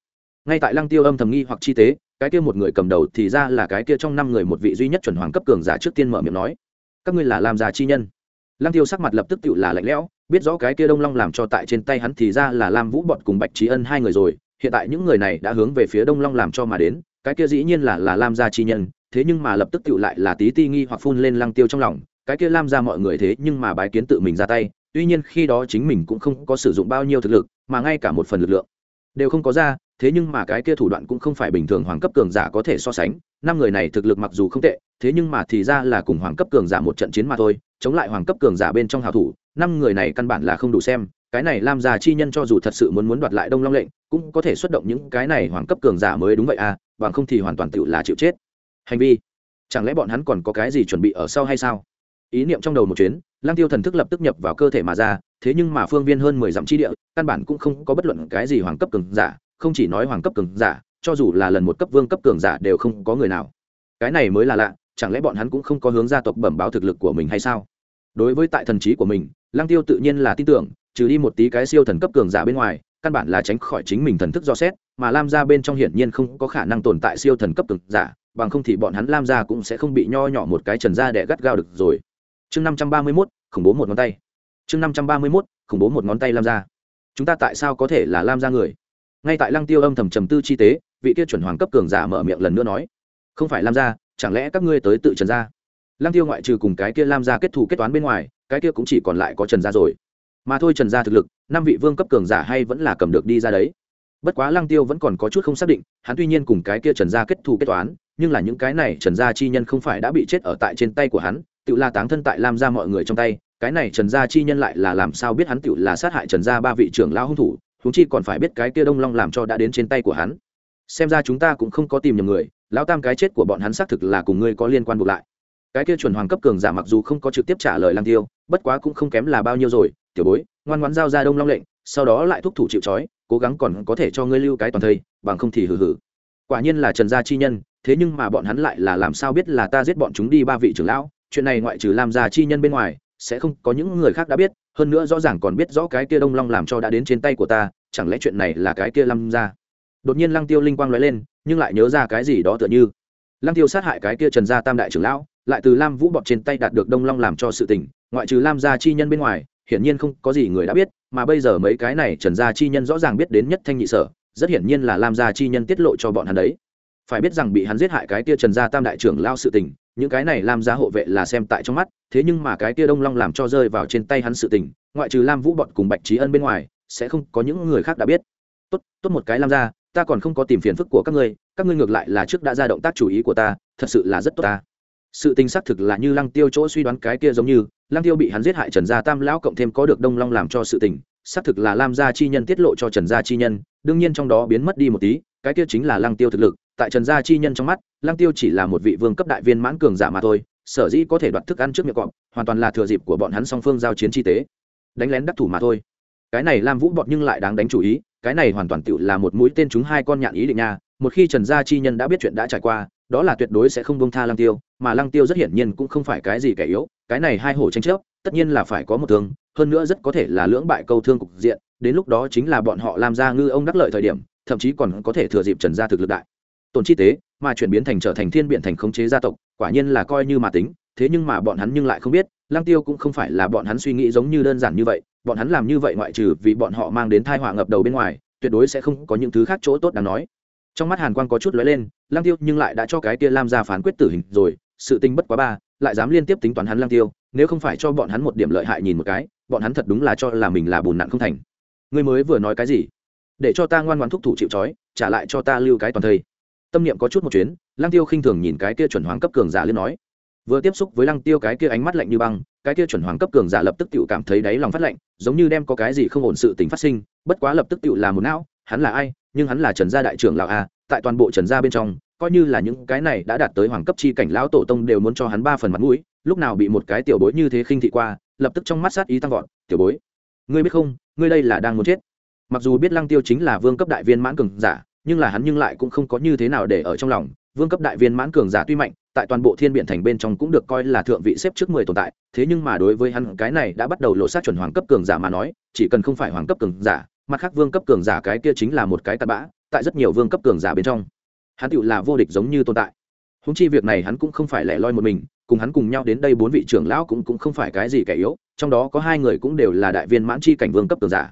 Ngay tại lăng tiêu âm thầm nghi hoặc chi tế, cái kia một người cầm đầu thì ra là cái kia trong năm người một vị duy nhất chuẩn hoàng cấp cường giả trước tiên mở miệng nói, các ngươi là làm giả chi nhân. Lăng tiêu sắc mặt lập tức tự là lạnh lẽo, biết rõ cái kia đông long làm cho tại trên tay hắn thì ra là lam vũ bọt cùng bạch trí ân hai người rồi hiện tại những người này đã hướng về phía đông long làm cho mà đến, cái kia dĩ nhiên là là lam gia chi nhân, thế nhưng mà lập tức tựu lại là tí ti nghi hoặc phun lên lăng tiêu trong lòng, cái kia lam ra mọi người thế nhưng mà bái kiến tự mình ra tay, tuy nhiên khi đó chính mình cũng không có sử dụng bao nhiêu thực lực, mà ngay cả một phần lực lượng đều không có ra, thế nhưng mà cái kia thủ đoạn cũng không phải bình thường hoàng cấp cường giả có thể so sánh, năm người này thực lực mặc dù không tệ, thế nhưng mà thì ra là cùng hoàng cấp cường giả một trận chiến mà thôi, chống lại hoàng cấp cường giả bên trong hào thủ, năm người này căn bản là không đủ xem cái này làm già chi nhân cho dù thật sự muốn muốn đoạt lại đông long lệnh, cũng có thể xuất động những cái này hoàng cấp cường giả mới đúng vậy à bằng không thì hoàn toàn tự là chịu chết. Hành vi. Chẳng lẽ bọn hắn còn có cái gì chuẩn bị ở sau hay sao? Ý niệm trong đầu một chuyến lang tiêu thần thức lập tức nhập vào cơ thể mà ra, thế nhưng mà phương viên hơn mười dặm chi địa, căn bản cũng không có bất luận cái gì hoàng cấp cường giả, không chỉ nói hoàng cấp cường giả, cho dù là lần một cấp vương cấp cường giả đều không có người nào. Cái này mới là lạ, chẳng lẽ bọn hắn cũng không có hướng gia tộc bẩm báo thực lực của mình hay sao? Đối với tại thần trí của mình lang tiêu tự nhiên là tin tưởng trừ đi một tí cái siêu thần cấp cường giả bên ngoài, căn bản là tránh khỏi chính mình thần thức do xét, mà lam gia bên trong hiển nhiên không có khả năng tồn tại siêu thần cấp cường giả, bằng không thì bọn hắn lam gia cũng sẽ không bị nho nhỏ một cái trần gia để gắt gao được rồi. Chương năm trăm ba mươi mốt, khủng bố một ngón tay. Chương năm trăm ba mươi mốt, khủng bố một ngón tay lam gia. Chúng ta tại sao có thể là lam gia người? Ngay tại lăng tiêu âm thầm trầm tư chi tế, vị kia chuẩn hoàng cấp cường giả mở miệng lần nữa nói. Không phải lam gia, chẳng lẽ các ngươi tới tự trần gia? Lăng tiêu ngoại trừ cùng cái kia lam gia kết thù kết toán bên ngoài, cái kia cũng chỉ còn lại có trần gia rồi mà thôi trần gia thực lực, năm vị vương cấp cường giả hay vẫn là cầm được đi ra đấy. Bất quá lăng tiêu vẫn còn có chút không xác định, hắn tuy nhiên cùng cái kia trần gia kết thù kết toán, nhưng là những cái này trần gia chi nhân không phải đã bị chết ở tại trên tay của hắn, tự la táng thân tại lam gia mọi người trong tay, cái này trần gia chi nhân lại là làm sao biết hắn tự là sát hại trần gia ba vị trưởng lão hung thủ chúng chi còn phải biết cái kia đông long làm cho đã đến trên tay của hắn. Xem ra chúng ta cũng không có tìm nhầm người, lão tam cái chết của bọn hắn xác thực là cùng ngươi có liên quan buộc lại. Cái kia chuẩn hoàng cấp cường giả mặc dù không có trực tiếp trả lời lang tiêu, bất quá cũng không kém là bao nhiêu rồi tiểu bối, ngoan ngoãn giao ra đông long lệnh, sau đó lại thúc thủ chịu trói, cố gắng còn có thể cho ngươi lưu cái toàn thây, bằng không thì hử hử quả nhiên là trần gia chi nhân, thế nhưng mà bọn hắn lại là làm sao biết là ta giết bọn chúng đi ba vị trưởng lão, chuyện này ngoại trừ làm gia chi nhân bên ngoài, sẽ không có những người khác đã biết, hơn nữa rõ ràng còn biết rõ cái kia đông long làm cho đã đến trên tay của ta, chẳng lẽ chuyện này là cái kia lâm gia? Đột nhiên lăng tiêu linh quang nói lên, nhưng lại nhớ ra cái gì đó tựa như. Lăng tiêu sát hại cái kia trần gia tam đại trưởng lão, lại từ lam vũ bọt trên tay đạt được đông long làm cho sự tình, ngoại trừ lam gia chi nhân bên ngoài hiển nhiên không có gì người đã biết, mà bây giờ mấy cái này trần gia chi nhân rõ ràng biết đến nhất thanh nhị sở, rất hiển nhiên là lam gia chi nhân tiết lộ cho bọn hắn đấy. Phải biết rằng bị hắn giết hại cái kia trần gia tam đại trưởng lao sự tình, những cái này lam gia hộ vệ là xem tại trong mắt, thế nhưng mà cái kia đông long làm cho rơi vào trên tay hắn sự tình, ngoại trừ lam vũ bọn cùng bạch trí ân bên ngoài, sẽ không có những người khác đã biết. Tốt tốt một cái lam gia, ta còn không có tìm phiền phức của các ngươi các ngươi ngược lại là trước đã ra động tác chủ ý của ta, thật sự là rất tốt ta sự tình xác thực là như lăng tiêu chỗ suy đoán cái kia giống như, lăng tiêu bị hắn giết hại trần gia tam lão cộng thêm có được đông long làm cho sự tình, xác thực là lam gia chi nhân tiết lộ cho trần gia chi nhân, đương nhiên trong đó biến mất đi một tí, cái kia chính là lăng tiêu thực lực, tại trần gia chi nhân trong mắt, lăng tiêu chỉ là một vị vương cấp đại viên mãn cường giả mà thôi, sở dĩ có thể đoạt thức ăn trước miệng cọp, hoàn toàn là thừa dịp của bọn hắn song phương giao chiến chi tế, đánh lén đắc thủ mà thôi. Cái này lam vũ bọn nhưng lại đáng đánh chủ ý, cái này hoàn toàn tự là một mũi tên chúng hai con nhạn ý định nha, một khi trần gia chi nhân đã biết chuyện đã trải qua đó là tuyệt đối sẽ không bông tha lăng tiêu, mà lăng tiêu rất hiển nhiên cũng không phải cái gì kẻ yếu, cái này hai hổ tranh chấp, tất nhiên là phải có một thương, hơn nữa rất có thể là lưỡng bại câu thương cục diện, đến lúc đó chính là bọn họ làm ra ngư ông đắc lợi thời điểm, thậm chí còn có thể thừa dịp trần gia thực lực đại. Tổn chi tế, mà chuyển biến thành trở thành thiên biện thành khống chế gia tộc, quả nhiên là coi như mà tính, thế nhưng mà bọn hắn nhưng lại không biết, lăng tiêu cũng không phải là bọn hắn suy nghĩ giống như đơn giản như vậy, bọn hắn làm như vậy ngoại trừ vì bọn họ mang đến thai họa ngập đầu bên ngoài, tuyệt đối sẽ không có những thứ khác chỗ tốt đáng nói trong mắt hàn quang có chút lóe lên Lang tiêu nhưng lại đã cho cái kia lam ra phán quyết tử hình rồi, sự tình bất quá ba, lại dám liên tiếp tính toán hắn Lang tiêu, nếu không phải cho bọn hắn một điểm lợi hại nhìn một cái, bọn hắn thật đúng là cho là mình là bùn nặn không thành. Ngươi mới vừa nói cái gì? Để cho ta ngoan ngoan thúc thủ chịu trói, trả lại cho ta lưu cái toàn thây. Tâm niệm có chút một chuyến Lang tiêu khinh thường nhìn cái kia chuẩn hoàng cấp cường giả liên nói. Vừa tiếp xúc với lăng tiêu cái kia ánh mắt lạnh như băng, cái kia chuẩn hoàng cấp cường giả lập tức tự cảm thấy đáy lòng phát lạnh, giống như đem có cái gì không ổn sự tình phát sinh, bất quá lập tức tự làm một não hắn là ai, nhưng hắn là trần gia đại trưởng lão a, tại toàn bộ trần gia bên trong, coi như là những cái này đã đạt tới hoàng cấp chi cảnh lão tổ tông đều muốn cho hắn ba phần mặt mũi, lúc nào bị một cái tiểu bối như thế khinh thị qua, lập tức trong mắt sát ý tăng vọt, tiểu bối, ngươi biết không, ngươi đây là đang muốn chết. Mặc dù biết lăng tiêu chính là vương cấp đại viên mãn cường giả, nhưng là hắn nhưng lại cũng không có như thế nào để ở trong lòng. Vương cấp đại viên mãn cường giả tuy mạnh, tại toàn bộ thiên biện thành bên trong cũng được coi là thượng vị xếp trước mười tồn tại, thế nhưng mà đối với hắn cái này đã bắt đầu lộ sát chuẩn hoàng cấp cường giả mà nói, chỉ cần không phải hoàng cấp cường giả mặt khác vương cấp cường giả cái kia chính là một cái tạt bã, tại rất nhiều vương cấp cường giả bên trong, hắn tựu là vô địch giống như tồn tại. Húng chi việc này hắn cũng không phải lẻ loi một mình, cùng hắn cùng nhau đến đây bốn vị trưởng lão cũng cũng không phải cái gì kẻ yếu, trong đó có hai người cũng đều là đại viên mãn chi cảnh vương cấp cường giả.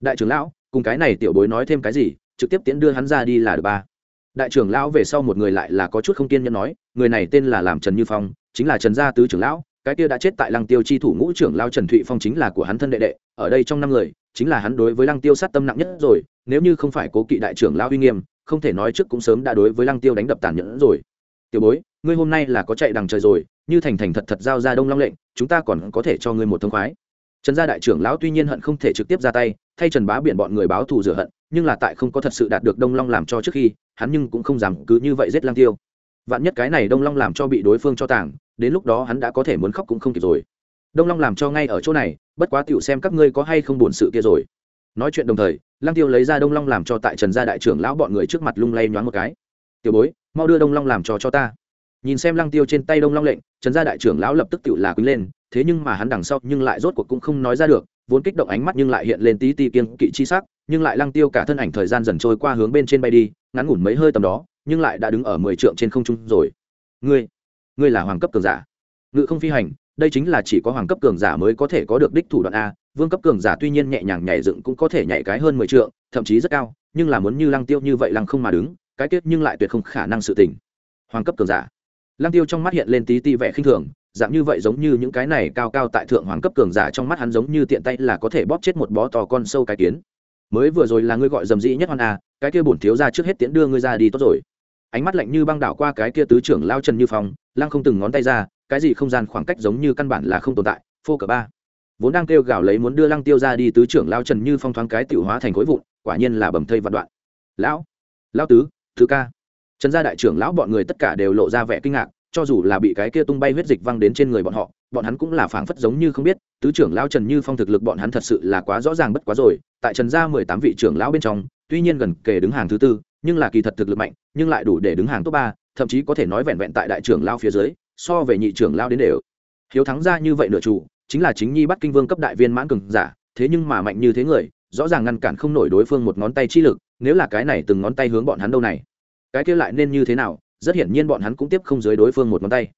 Đại trưởng lão, cùng cái này tiểu bối nói thêm cái gì, trực tiếp tiến đưa hắn ra đi là được ba. Đại trưởng lão về sau một người lại là có chút không kiên nhẫn nói, người này tên là làm trần như phong, chính là trần gia tứ trưởng lão, cái kia đã chết tại lăng tiêu chi thủ ngũ trưởng lao trần thụy phong chính là của hắn thân đệ đệ, ở đây trong năm người chính là hắn đối với lăng tiêu sát tâm nặng nhất rồi, nếu như không phải cố kỵ đại trưởng lão uy nghiêm, không thể nói trước cũng sớm đã đối với lăng tiêu đánh đập tàn nhẫn rồi. Tiểu bối, ngươi hôm nay là có chạy đằng trời rồi, như thành thành thật thật giao ra đông long lệnh, chúng ta còn có thể cho ngươi một thông khoái. Trần gia đại trưởng lão tuy nhiên hận không thể trực tiếp ra tay, thay trần bá biện bọn người báo thù rửa hận, nhưng là tại không có thật sự đạt được đông long làm cho trước khi, hắn nhưng cũng không dám cứ như vậy giết lang tiêu. Vạn nhất cái này đông long làm cho bị đối phương cho tàng, đến lúc đó hắn đã có thể muốn khóc cũng không kịp rồi. Đông long làm cho ngay ở chỗ này bất quá tựu xem các ngươi có hay không buồn sự kia rồi. Nói chuyện đồng thời, lăng tiêu lấy ra đông long làm cho tại trần gia đại trưởng lão bọn người trước mặt lung lay nhoáng một cái. Tiểu bối, mau đưa đông long làm cho cho ta. Nhìn xem lăng tiêu trên tay đông long lệnh, trần gia đại trưởng lão lập tức tiểu là quý lên, thế nhưng mà hắn đằng sau nhưng lại rốt cuộc cũng không nói ra được, vốn kích động ánh mắt nhưng lại hiện lên tí ti kiên kỵ chi sắc, nhưng lại lăng tiêu cả thân ảnh thời gian dần trôi qua hướng bên trên bay đi, ngắn ngủn mấy hơi tầm đó, nhưng lại đã đứng ở mười trượng trên không trung rồi. Ngươi ngươi là hoàng cấp cường giả. Ngự không phi hành đây chính là chỉ có hoàng cấp cường giả mới có thể có được đích thủ đoạn a, vương cấp cường giả tuy nhiên nhẹ nhàng nhảy dựng cũng có thể nhảy cái hơn mười trượng, thậm chí rất cao, nhưng là muốn như lăng tiêu như vậy lăng không mà đứng, cái kết nhưng lại tuyệt không khả năng sự tình. Hoàng cấp cường giả. Lăng tiêu trong mắt hiện lên tí ti vẻ khinh thường, dạng như vậy giống như những cái này cao cao tại thượng hoàng cấp cường giả trong mắt hắn giống như tiện tay là có thể bóp chết một bó to con sâu cái kiến. Mới vừa rồi là ngươi gọi dầm dĩ nhất hoan à cái kia bổn thiếu ra trước hết tiễn đưa ngươi ra đi tốt rồi. Ánh mắt lạnh như băng đảo qua cái kia tứ trưởng lao chân như phong, lăng không từng ngón tay ra cái gì không gian khoảng cách giống như căn bản là không tồn tại, phô cờ ba. Vốn đang kêu gào lấy muốn đưa lăng tiêu ra đi tứ trưởng lao trần như phong thoáng cái tiểu hóa thành khối vụn, quả nhiên là bầm thây vạn đoạn. Lão lão tứ, thứ ca. Trần gia đại trưởng lão bọn người tất cả đều lộ ra vẻ kinh ngạc, cho dù là bị cái kia tung bay huyết dịch văng đến trên người bọn họ, bọn hắn cũng là phảng phất giống như không biết, tứ trưởng lão trần như phong thực lực bọn hắn thật sự là quá rõ ràng bất quá rồi, tại trần gia mười tám vị trưởng lão bên trong, tuy nhiên gần kề đứng hàng thứ tư, nhưng là kỳ thật thực lực mạnh, nhưng lại đủ để đứng hàng top ba, thậm chí có thể nói vẹn vẹn tại đại trưởng lao phía dưới so về nhị trưởng lao đến đều. Hiếu thắng ra như vậy nửa chủ, chính là chính nhi bắt kinh vương cấp đại viên mãn cường giả, thế nhưng mà mạnh như thế người, rõ ràng ngăn cản không nổi đối phương một ngón tay chi lực, nếu là cái này từng ngón tay hướng bọn hắn đâu này. Cái kia lại nên như thế nào, rất hiển nhiên bọn hắn cũng tiếp không dưới đối phương một ngón tay.